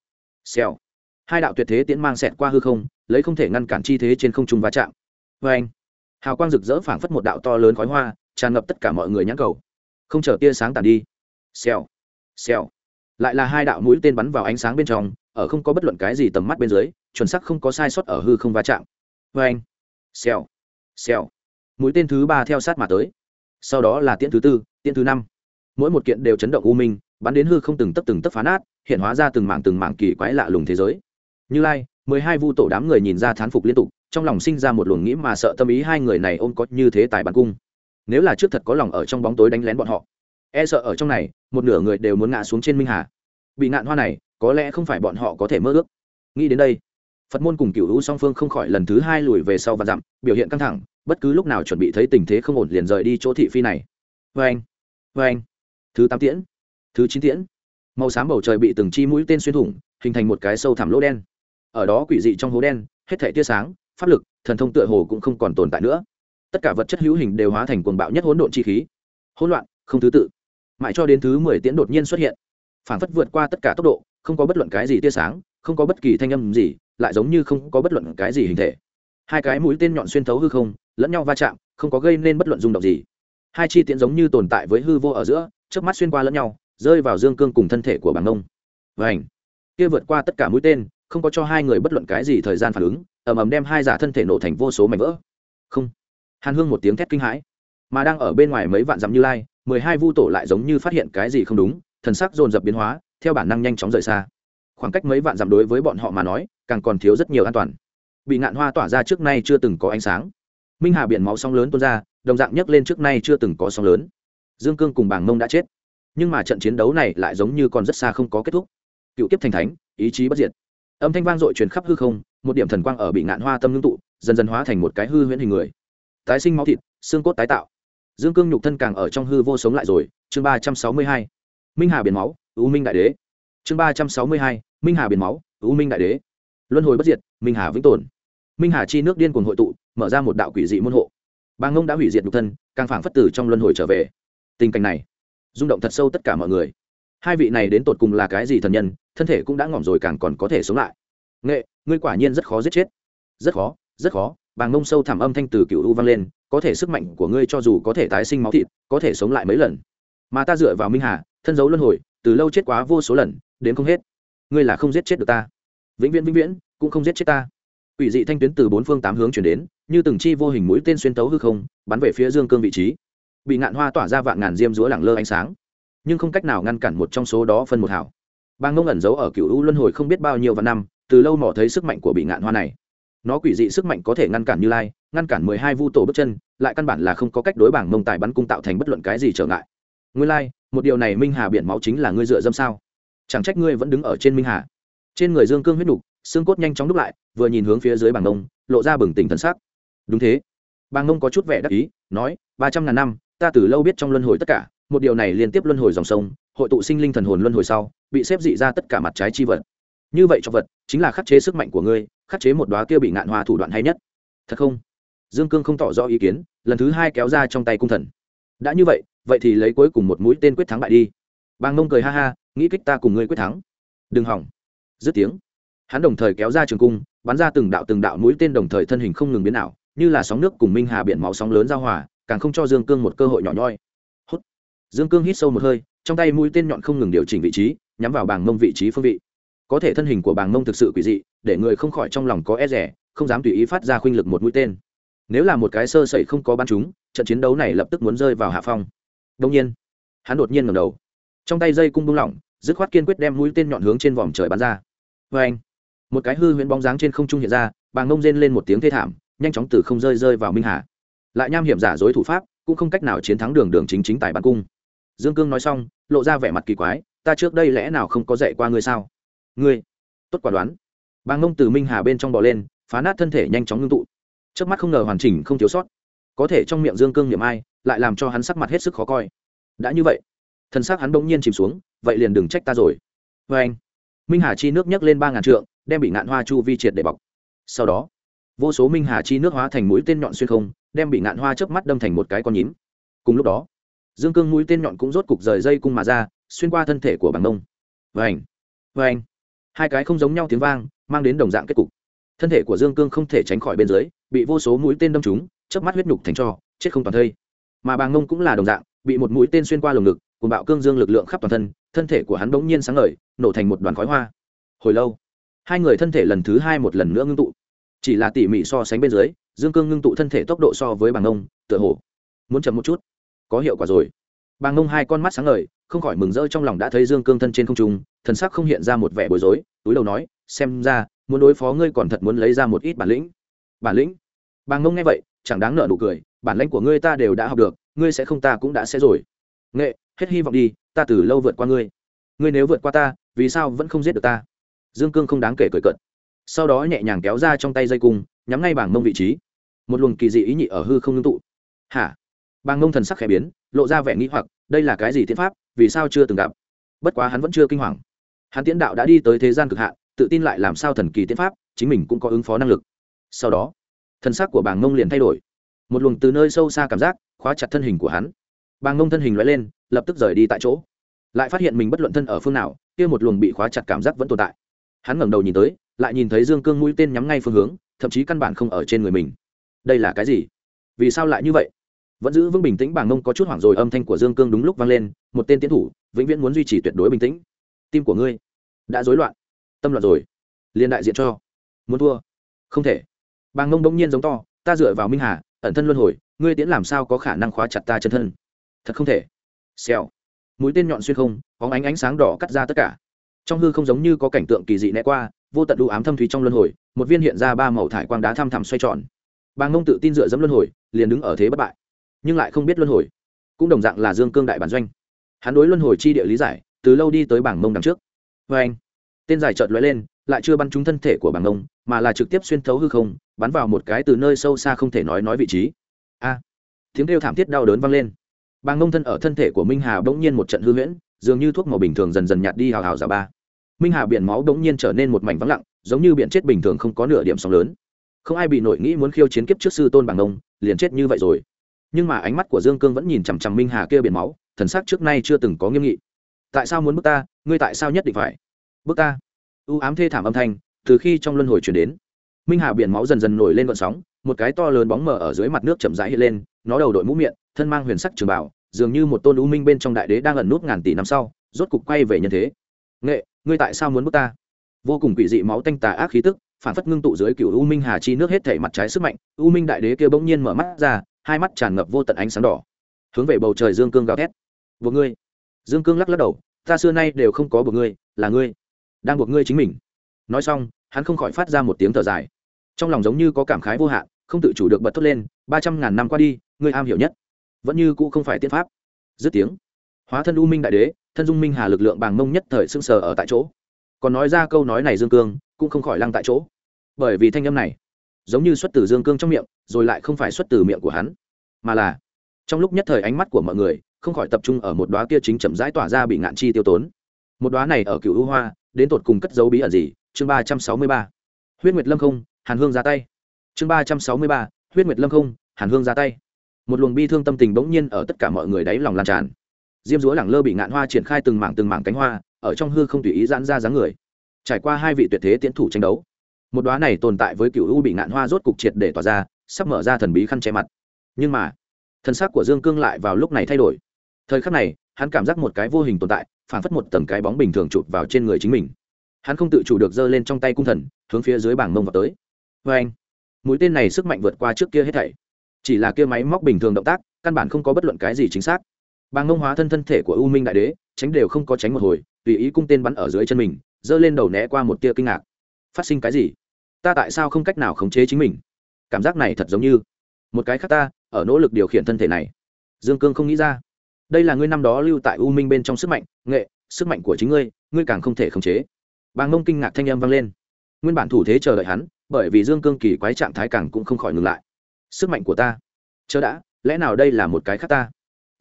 Xèo. Hai đạo tuyệt thế tiễn mang xẹt qua hư không, lấy không thể ngăn cản chi thế trên không trung va chạm. Vê anh, hào quang rực rỡ phảng phất một đạo to lớn khói hoa, tràn ngập tất cả mọi người nhãn cầu. Không chờ tia sáng tàn đi. Xèo. Xèo. Lại là hai đạo mũi tên bắn vào ánh sáng bên trong, ở không có bất luận cái gì tầm mắt bên dưới, chuẩn sắc không có sai sót ở hư không va chạm. Vê anh, xèo. Xèo. Mũi tên thứ ba theo sát mà tới. Sau đó là tiễn thứ tư, tiễn thứ năm mỗi một kiện đều chấn động u minh, bắn đến hư không từng tấc từng tấc phá nát, hiện hóa ra từng mảng từng mảng kỳ quái lạ lùng thế giới. Như lai, mười hai vu tổ đám người nhìn ra thán phục liên tục, trong lòng sinh ra một luồng nghĩ mà sợ tâm ý hai người này ôm có như thế tài bắn cung. Nếu là trước thật có lòng ở trong bóng tối đánh lén bọn họ e sợ ở trong này, một nửa người đều muốn ngã xuống trên minh hà. Bị ngạn hoa này, có lẽ không phải bọn họ có thể mơ ước. Nghĩ đến đây, phật môn cùng cựu hữu song phương không khỏi lần thứ hai lùi về sau và dặm, biểu hiện căng thẳng, bất cứ lúc nào chuẩn bị thấy tình thế không ổn liền rời đi chỗ thị phi này. Vê anh vê anh thứ tám tiễn, thứ chín tiễn. Màu xám bầu trời bị từng chi mũi tên xuyên thủng, hình thành một cái sâu thẳm lỗ đen. Ở đó quỷ dị trong hố đen, hết thể tia sáng, pháp lực, thần thông tựa hồ cũng không còn tồn tại nữa. Tất cả vật chất hữu hình đều hóa thành cuồng bạo nhất hỗn độn chi khí. Hỗn loạn, không thứ tự. Mãi cho đến thứ mười tiễn đột nhiên xuất hiện phản phất vượt qua tất cả tốc độ, không có bất luận cái gì tia sáng, không có bất kỳ thanh âm gì, lại giống như không có bất luận cái gì hình thể. Hai cái mũi tên nhọn xuyên thấu hư không, lẫn nhau va chạm, không có gây nên bất luận rung động gì. Hai chi tiễn giống như tồn tại với hư vô ở giữa trước mắt xuyên qua lẫn nhau, rơi vào dương cương cùng thân thể của bảng nông. và ảnh kia vượt qua tất cả mũi tên, không có cho hai người bất luận cái gì thời gian phản ứng, ầm ầm đem hai giả thân thể nổ thành vô số mảnh vỡ. Không! Hàn hương một tiếng thét kinh hãi. Mà đang ở bên ngoài mấy vạn dặm như lai, mười hai vu tổ lại giống như phát hiện cái gì không đúng, thần sắc dồn dập biến hóa, theo bản năng nhanh chóng rời xa. Khoảng cách mấy vạn dặm đối với bọn họ mà nói, càng còn thiếu rất nhiều an toàn. Bị ngạn hoa tỏa ra trước nay chưa từng có ánh sáng. Minh hà biển máu sóng lớn tuôn ra, đồng dạng nhấc lên trước nay chưa từng có sóng lớn dương cương cùng Bàng mông đã chết. Nhưng mà trận chiến đấu này lại giống như còn rất xa không có kết thúc. Cựu kiếp thành thánh, ý chí bất diệt. Âm thanh vang dội truyền khắp hư không, một điểm thần quang ở bị ngạn hoa tâm ngưng tụ, dần dần hóa thành một cái hư huyễn hình người. Tái sinh máu thịt, xương cốt tái tạo. Dương cương nhục thân càng ở trong hư vô sống lại rồi. Chương ba trăm sáu mươi hai. Minh hà biển máu ưu minh đại đế. Chương ba trăm sáu mươi hai. Minh hà biển máu ưu minh đại đế. Luân hồi bất diệt, minh hà vĩnh tồn. Minh hà chi nước điên cuồng hội tụ, mở ra một đạo quỷ dị môn hộ. Bà ngông đã hủy diệt nhục thân, càng phảng phất tử trong luân hồi trở về tình cảnh này rung động thật sâu tất cả mọi người. Hai vị này đến tột cùng là cái gì thần nhân, thân thể cũng đã ngỏm rồi càng còn có thể sống lại. Nghệ, ngươi quả nhiên rất khó giết chết. Rất khó rất khó, bàng mông sâu thẳm âm thanh từ cựu u vang lên, có thể sức mạnh của ngươi cho dù có thể tái sinh máu thịt, có thể sống lại mấy lần. Mà ta dựa vào minh hà, thân dấu luân hồi, từ lâu chết quá vô số lần, đến không hết. Ngươi là không giết chết được ta. Vĩnh viễn vĩnh viễn, cũng không giết chết ta. Ủy dị thanh tuyến từ bốn phương tám hướng chuyển đến, như từng chi vô hình mũi tên xuyên tấu hư không, bắn về phía dương cương vị trí bị ngạn hoa tỏa ra vạn ngàn diêm rúa lẳng lơ ánh sáng. Nhưng không cách nào ngăn cản một trong số đó phân một hảo bang ngông ẩn giấu ở cựu u luân hồi không biết bao nhiêu vạn năm, từ lâu mò thấy sức mạnh của bị ngạn hoa này. Nó quỷ dị sức mạnh có thể ngăn cản như lai, ngăn cản mười hai vu tổ bước chân, lại căn bản là không có cách đối bảng mông tài bắn cung tạo thành bất luận cái gì trở ngại. Ngươi lai, một điều này minh hà biển máu chính là ngươi dựa dâm sao? Chẳng trách ngươi vẫn đứng ở trên minh hà. Trên người dương cương huyết đục xương cốt nhanh chóng đúc lại, vừa nhìn hướng phía dưới bảng mông, lộ ra bừng tỉnh thần sắc. Đúng thế. Bảng mông có chút vẻ đắc ý, nói, ba trăm ngàn năm ta từ lâu biết trong luân hồi tất cả, một điều này liên tiếp luân hồi dòng sông, hội tụ sinh linh thần hồn luân hồi sau, bị xếp dị ra tất cả mặt trái chi vật. Như vậy cho vật, chính là khắc chế sức mạnh của ngươi, khắc chế một đoá kia bị ngạn hoa thủ đoạn hay nhất. Thật không? Dương cương không tỏ rõ ý kiến, lần thứ hai kéo ra trong tay cung thần. Đã như vậy vậy thì lấy cuối cùng một mũi tên quyết thắng bại đi. Bàng mông cười ha ha, nghĩ kích ta cùng ngươi quyết thắng. Đừng hỏng. Dứt tiếng. Hắn đồng thời kéo ra trường cung, bắn ra từng đạo từng đạo mũi tên đồng thời thân hình không ngừng biến ảo, như là sóng nước cùng minh hà biển máu sóng lớn giao hòa càng không cho dương cương một cơ hội nhỏ nhoi. Hút. Dương cương hít sâu một hơi, trong tay mũi tên nhọn không ngừng điều chỉnh vị trí, nhắm vào bảng mông vị trí phương vị. Có thể thân hình của bảng mông thực sự quỷ dị, để người không khỏi trong lòng có e rẻ, không dám tùy ý phát ra khuynh lực một mũi tên. Nếu là một cái sơ sẩy không có bắn chúng, trận chiến đấu này lập tức muốn rơi vào hạ phong. Đông nhiên, hắn đột nhiên ngầm đầu. Trong tay dây cung bung lỏng, dứt khoát kiên quyết đem mũi tên nhọn hướng trên vòm trời bắn ra. Vê anh một cái hư huyễn bóng dáng trên không trung hiện ra, bàng mông rên lên một tiếng thê thảm, nhanh chóng từ không rơi rơi vào minh hà lại nham hiểm giả dối thủ pháp, cũng không cách nào chiến thắng đường đường chính chính tại bắn cung. Dương cương nói xong, lộ ra vẻ mặt kỳ quái, ta trước đây lẽ nào không có dạy qua ngươi sao? Ngươi? Tốt quả đoán. Bà ngông từ minh hà bên trong bò lên, phá nát thân thể nhanh chóng ngưng tụ. Trước mắt không ngờ hoàn chỉnh không thiếu sót. Có thể trong miệng dương cương niệm ai, lại làm cho hắn sắc mặt hết sức khó coi. Đã như vậy thân xác hắn bỗng nhiên chìm xuống, vậy liền đừng trách ta rồi. Vê anh minh hà chi nước nhấc lên ba ngàn trượng, đem bị ngạn hoa chu vi triệt để bọc. Sau đó vô số minh hà chi nước hóa thành mũi tên nhọn xuyên không, đem bị ngạn hoa chớp mắt đâm thành một cái con nhím. Cùng lúc đó, dương cương mũi tên nhọn cũng rốt cục rời dây cung mà ra, xuyên qua thân thể của bằng mông. Vảnh vảnh hai cái không giống nhau tiếng vang, mang đến đồng dạng kết cục. Thân thể của dương cương không thể tránh khỏi bên dưới, bị vô số mũi tên đâm trúng, chớp mắt huyết nhục thành cho, chết không toàn thây. Mà bàng ngông cũng là đồng dạng, bị một mũi tên xuyên qua lồng ngực cùng bạo cương dương lực lượng khắp toàn thân thân thể của hắn bỗng nhiên sáng ngời, nổ thành một đoàn khói hoa. Hồi lâu, hai người thân thể lần thứ hai một lần nữa ngưng tụ chỉ là tỉ mỉ so sánh bên dưới, dương cương ngưng tụ thân thể tốc độ so với bàng ông tựa hồ muốn chậm một chút, có hiệu quả rồi. Bàng ông hai con mắt sáng ngời, không khỏi mừng rỡ trong lòng đã thấy dương cương thân trên không trung, thần sắc không hiện ra một vẻ bối rối, túi đầu nói, xem ra, muốn đối phó ngươi còn thật muốn lấy ra một ít bản lĩnh. Bản lĩnh? Bàng ông nghe vậy, chẳng đáng nợ nụ cười, bản lãnh của ngươi ta đều đã học được, ngươi sẽ không ta cũng đã sẽ rồi. Nghệ, hết hy vọng đi, ta từ lâu vượt qua ngươi. Ngươi nếu vượt qua ta, vì sao vẫn không giết được ta? Dương cương không đáng kể cười cận sau đó nhẹ nhàng kéo ra trong tay dây cung, nhắm ngay bảng mông vị trí. Một luồng kỳ dị ý nhị ở hư không ngưng tụ. Hả? Bàng mông thần sắc khẽ biến, lộ ra vẻ nghĩ hoặc, đây là cái gì tiến pháp, vì sao chưa từng gặp? Bất quá hắn vẫn chưa kinh hoàng. Hắn tiến đạo đã đi tới thế gian cực hạn, tự tin lại làm sao thần kỳ tiến pháp, chính mình cũng có ứng phó năng lực. Sau đó, thần sắc của bàng mông liền thay đổi. Một luồng từ nơi sâu xa cảm giác, khóa chặt thân hình của hắn. Bàng mông thân hình loại lên, lập tức rời đi tại chỗ. Lại phát hiện mình bất luận thân ở phương nào, kia một luồng bị khóa chặt cảm giác vẫn tồn tại. Hắn ngẩng đầu nhìn tới lại nhìn thấy dương cương mũi tên nhắm ngay phương hướng, thậm chí căn bản không ở trên người mình. Đây là cái gì? Vì sao lại như vậy? Vẫn giữ vững bình tĩnh bảng mông có chút hoảng rồi, âm thanh của dương cương đúng lúc vang lên, một tên tiến thủ, vĩnh viễn muốn duy trì tuyệt đối bình tĩnh. Tim của ngươi đã rối loạn. Tâm loạn rồi. Liên đại diện cho. Muốn thua? Không thể. Bàng mông bỗng nhiên giống to, ta dựa vào minh hà, ẩn thân luân hồi, ngươi tiễn làm sao có khả năng khóa chặt ta chân thân? Thật không thể. Xèo. Mũi tên nhọn xuyên không có ánh ánh sáng đỏ cắt ra tất cả. Trong hư không giống như có cảnh tượng kỳ dị né qua vô tận đủ ám thâm thúy trong luân hồi, một viên hiện ra ba màu thải quang đá thăm thẳm xoay tròn. Bàng ngông tự tin dựa dẫm luân hồi, liền đứng ở thế bất bại, nhưng lại không biết luân hồi. Cũng đồng dạng là dương cương đại bản doanh. Hắn đối luân hồi chi địa lý giải, từ lâu đi tới bảng mông đằng trước. Vê anh, tên giải trợt lóe lên, lại chưa bắn trúng thân thể của bảng mông mà là trực tiếp xuyên thấu hư không, bắn vào một cái từ nơi sâu xa không thể nói nói vị trí. A, tiếng kêu thảm thiết đau đớn vang lên. Bàng mông thân ở thân thể của minh hà bỗng nhiên một trận hư huyễn, dường như thuốc màu bình thường dần dần nhạt đi hào hào giả ba minh hà biển máu đống nhiên trở nên một mảnh vắng lặng, giống như biển chết bình thường không có nửa điểm sóng lớn. Không ai bị nội nghĩ muốn khiêu chiến kiếp trước sư tôn bằng ông, liền chết như vậy rồi. Nhưng mà ánh mắt của dương cương vẫn nhìn chằm chằm minh hà kia biển máu, thần sắc trước nay chưa từng có nghiêm nghị. Tại sao muốn bước ta? Ngươi tại sao nhất định phải? Bước ta. U ám thê thảm âm thanh, từ khi trong luân hồi chuyển đến, minh hà biển máu dần dần nổi lên vận sóng, một cái to lớn bóng mờ ở dưới mặt nước chậm rãi hiện lên, nó đầu đội mũ miệng, thân mang huyền sắc trường bảo dường như một tôn u minh bên trong đại đế đang ẩn nút ngàn tỷ năm sau, rốt cục quay về nhân thế nghệ, ngươi tại sao muốn bước ta? Vô cùng quỷ dị máu tanh tà ác khí tức, phản phất ngưng tụ dưới cựu u minh hà chi nước hết thể mặt trái sức mạnh, u minh đại đế kia bỗng nhiên mở mắt ra, hai mắt tràn ngập vô tận ánh sáng đỏ. Hướng về bầu trời dương cương gào thét. Buộc ngươi. Dương cương lắc lắc đầu, ta xưa nay đều không có buộc ngươi, là ngươi đang buộc ngươi chính mình. Nói xong, hắn không khỏi phát ra một tiếng thở dài. Trong lòng giống như có cảm khái vô hạn, không tự chủ được bật thốt lên, ba trăm ngàn năm qua đi, ngươi am hiểu nhất. Vẫn như cũ không phải tiên pháp. Dứt tiếng hóa thân u minh đại đế, thân dung minh hà lực lượng bàng mông nhất thời sưng sờ ở tại chỗ. Còn nói ra câu nói này dương cương, cũng không khỏi lăng tại chỗ. Bởi vì thanh âm này, giống như xuất từ dương cương trong miệng, rồi lại không phải xuất từ miệng của hắn, mà là trong lúc nhất thời ánh mắt của mọi người, không khỏi tập trung ở một đoá kia chính chậm rãi tỏa ra bị ngạn chi tiêu tốn. Một đoá này ở cựu U hoa, đến tột cùng cất dấu bí ẩn gì? Chương ba trăm sáu mươi ba. Huyết nguyệt lâm không, hàn hương ra tay. Chương ba trăm sáu mươi ba. Huyết nguyệt lâm không, hàn hương ra tay. Một luồng bi thương tâm tình bỗng nhiên ở tất cả mọi người đáy lòng lan tràn diêm dúa lẳng lơ bị ngạn hoa triển khai từng mảng từng mảng cánh hoa, ở trong hư không tùy ý giãn ra dáng người. Trải qua hai vị tuyệt thế tiến thủ tranh đấu, một đoá này tồn tại với cựu u bị ngạn hoa rốt cục triệt để tỏa ra, sắp mở ra thần bí khăn che mặt. Nhưng mà, thân xác của dương cương lại vào lúc này thay đổi. Thời khắc này, hắn cảm giác một cái vô hình tồn tại phản phất một tầng cái bóng bình thường chụp vào trên người chính mình. Hắn không tự chủ được giơ lên trong tay cung thần, hướng phía dưới bảng mông vào tới. Vê anh, mũi tên này sức mạnh vượt qua trước kia hết thảy. Chỉ là kia máy móc bình thường động tác, căn bản không có bất luận cái gì chính xác bàng ngông hóa thân thân thể của u minh đại đế, tránh đều không có tránh một hồi, tùy ý cung tên bắn ở dưới chân mình, giơ lên đầu né qua một tia kinh ngạc. Phát sinh cái gì? Ta tại sao không cách nào khống chế chính mình? Cảm giác này thật giống như một cái khác ta, ở nỗ lực điều khiển thân thể này. Dương cương không nghĩ ra. Đây là ngươi năm đó lưu tại u minh bên trong sức mạnh, nghệ, sức mạnh của chính ngươi ngươi càng không thể khống chế. Bàng ngông kinh ngạc thanh âm vang lên. Nguyên bản thủ thế chờ đợi hắn, bởi vì dương cương kỳ quái trạng thái càng cũng không khỏi ngừng lại. Sức mạnh của ta. Chớ đã, lẽ nào đây là một cái khác ta?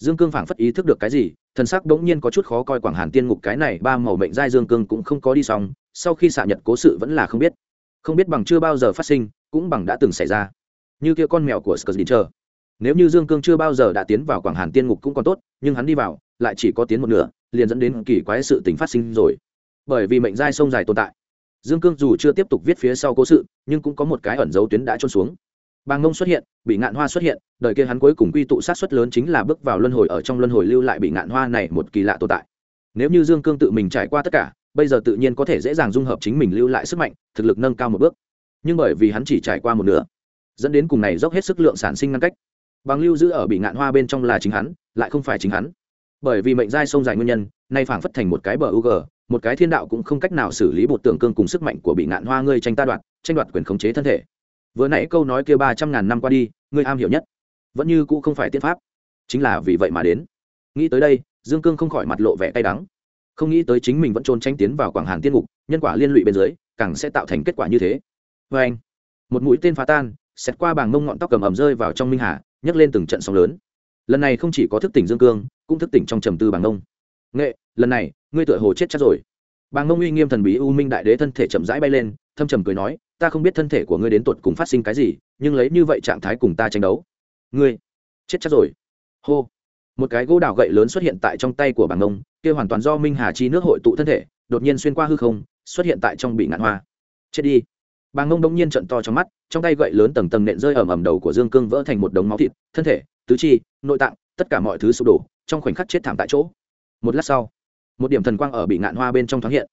Dương cương phảng phất ý thức được cái gì thần sắc bỗng nhiên có chút khó coi quảng hàn tiên ngục cái này ba màu mệnh giai dương cương cũng không có đi xong sau khi xạ nhật cố sự vẫn là không biết không biết bằng chưa bao giờ phát sinh cũng bằng đã từng xảy ra như kia con mèo của Skzdincher. Nếu như Dương Cương chưa bao giờ đã tiến vào Quảng Hàn Tiên Ngục cũng còn tốt, nhưng hắn đi vào, lại chỉ có tiến một nửa, liền dẫn đến kỳ quái sự tình phát sinh rồi. Bởi vì mệnh giai sông dài tồn tại, Dương Cương dù chưa tiếp tục viết phía sau cố sự, nhưng cũng có một cái ẩn dấu tuyến đã trôn xuống. Bàng Ngông xuất hiện, bị ngạn hoa xuất hiện, đời kia hắn cuối cùng quy tụ sát suất lớn chính là bước vào luân hồi ở trong luân hồi lưu lại bị ngạn hoa này một kỳ lạ tồn tại. Nếu như Dương Cương tự mình trải qua tất cả, bây giờ tự nhiên có thể dễ dàng dung hợp chính mình lưu lại sức mạnh, thực lực nâng cao một bước. Nhưng bởi vì hắn chỉ trải qua một nửa, dẫn đến cùng này dốc hết sức lượng sản sinh ngăn cách bằng lưu giữ ở bị ngạn hoa bên trong là chính hắn lại không phải chính hắn bởi vì mệnh giai sông dài nguyên nhân nay phảng phất thành một cái bờ u g một cái thiên đạo cũng không cách nào xử lý bột tưởng cương cùng sức mạnh của bị ngạn hoa ngươi tranh ta đoạt tranh đoạt quyền khống chế thân thể vừa nãy câu nói kia ba trăm ngàn năm qua đi, ngươi am hiểu nhất. Vẫn như cũ không phải tiên pháp. Chính là vì vậy mà đến. Nghĩ tới đây, dương cương không khỏi mặt lộ vẻ cay đắng. Không nghĩ tới chính mình vẫn trốn tranh tiến vào quảng hàn tiên ngục, nhân quả liên lụy bên dưới, càng sẽ tạo thành kết quả như thế. Vê anh, một mũi tên phá tan xét qua bảng mông ngọn tóc cầm ẩm rơi vào trong minh hà, nhấc lên từng trận sóng lớn. Lần này không chỉ có thức tỉnh dương cương, cũng thức tỉnh trong trầm tư bảng mông. Nghệ, lần này, ngươi tựa hồ chết chắc rồi. Bàng mông uy nghiêm thần bí u minh đại đế thân thể chậm rãi bay lên, thâm trầm cười nói ta không biết thân thể của ngươi đến tuột cùng phát sinh cái gì, nhưng lấy như vậy trạng thái cùng ta tranh đấu. Ngươi, chết chắc rồi. Hô. Một cái gỗ đào gậy lớn xuất hiện tại trong tay của bảng ông, kia hoàn toàn do minh hà chi nước hội tụ thân thể, đột nhiên xuyên qua hư không, xuất hiện tại trong bị ngạn hoa. Chết đi. Bàng ngông đông nhiên trận to trong mắt, trong tay gậy lớn tầng tầng nện rơi ầm ầm đầu của dương cương vỡ thành một đống máu thịt, thân thể, tứ chi, nội tạng, tất cả mọi thứ sụp đổ, trong khoảnh khắc chết thảm tại chỗ. Một lát sau, một điểm thần quang ở bị ngạn hoa bên trong thoáng hiện.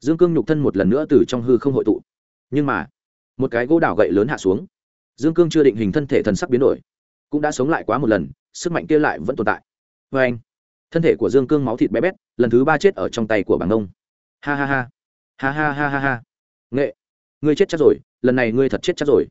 Dương cương nhục thân một lần nữa từ trong hư không hội tụ. Nhưng mà một cái gỗ đảo gậy lớn hạ xuống. Dương cương chưa định hình thân thể thần sắc biến đổi, cũng đã sống lại quá một lần, sức mạnh kia lại vẫn tồn tại. Vê anh, thân thể của dương cương máu thịt bé bét, lần thứ ba chết ở trong tay của bảng ông. Ha ha ha ha ha ha ha ha. Nghệ, ngươi chết chắc rồi, lần này ngươi thật chết chắc rồi.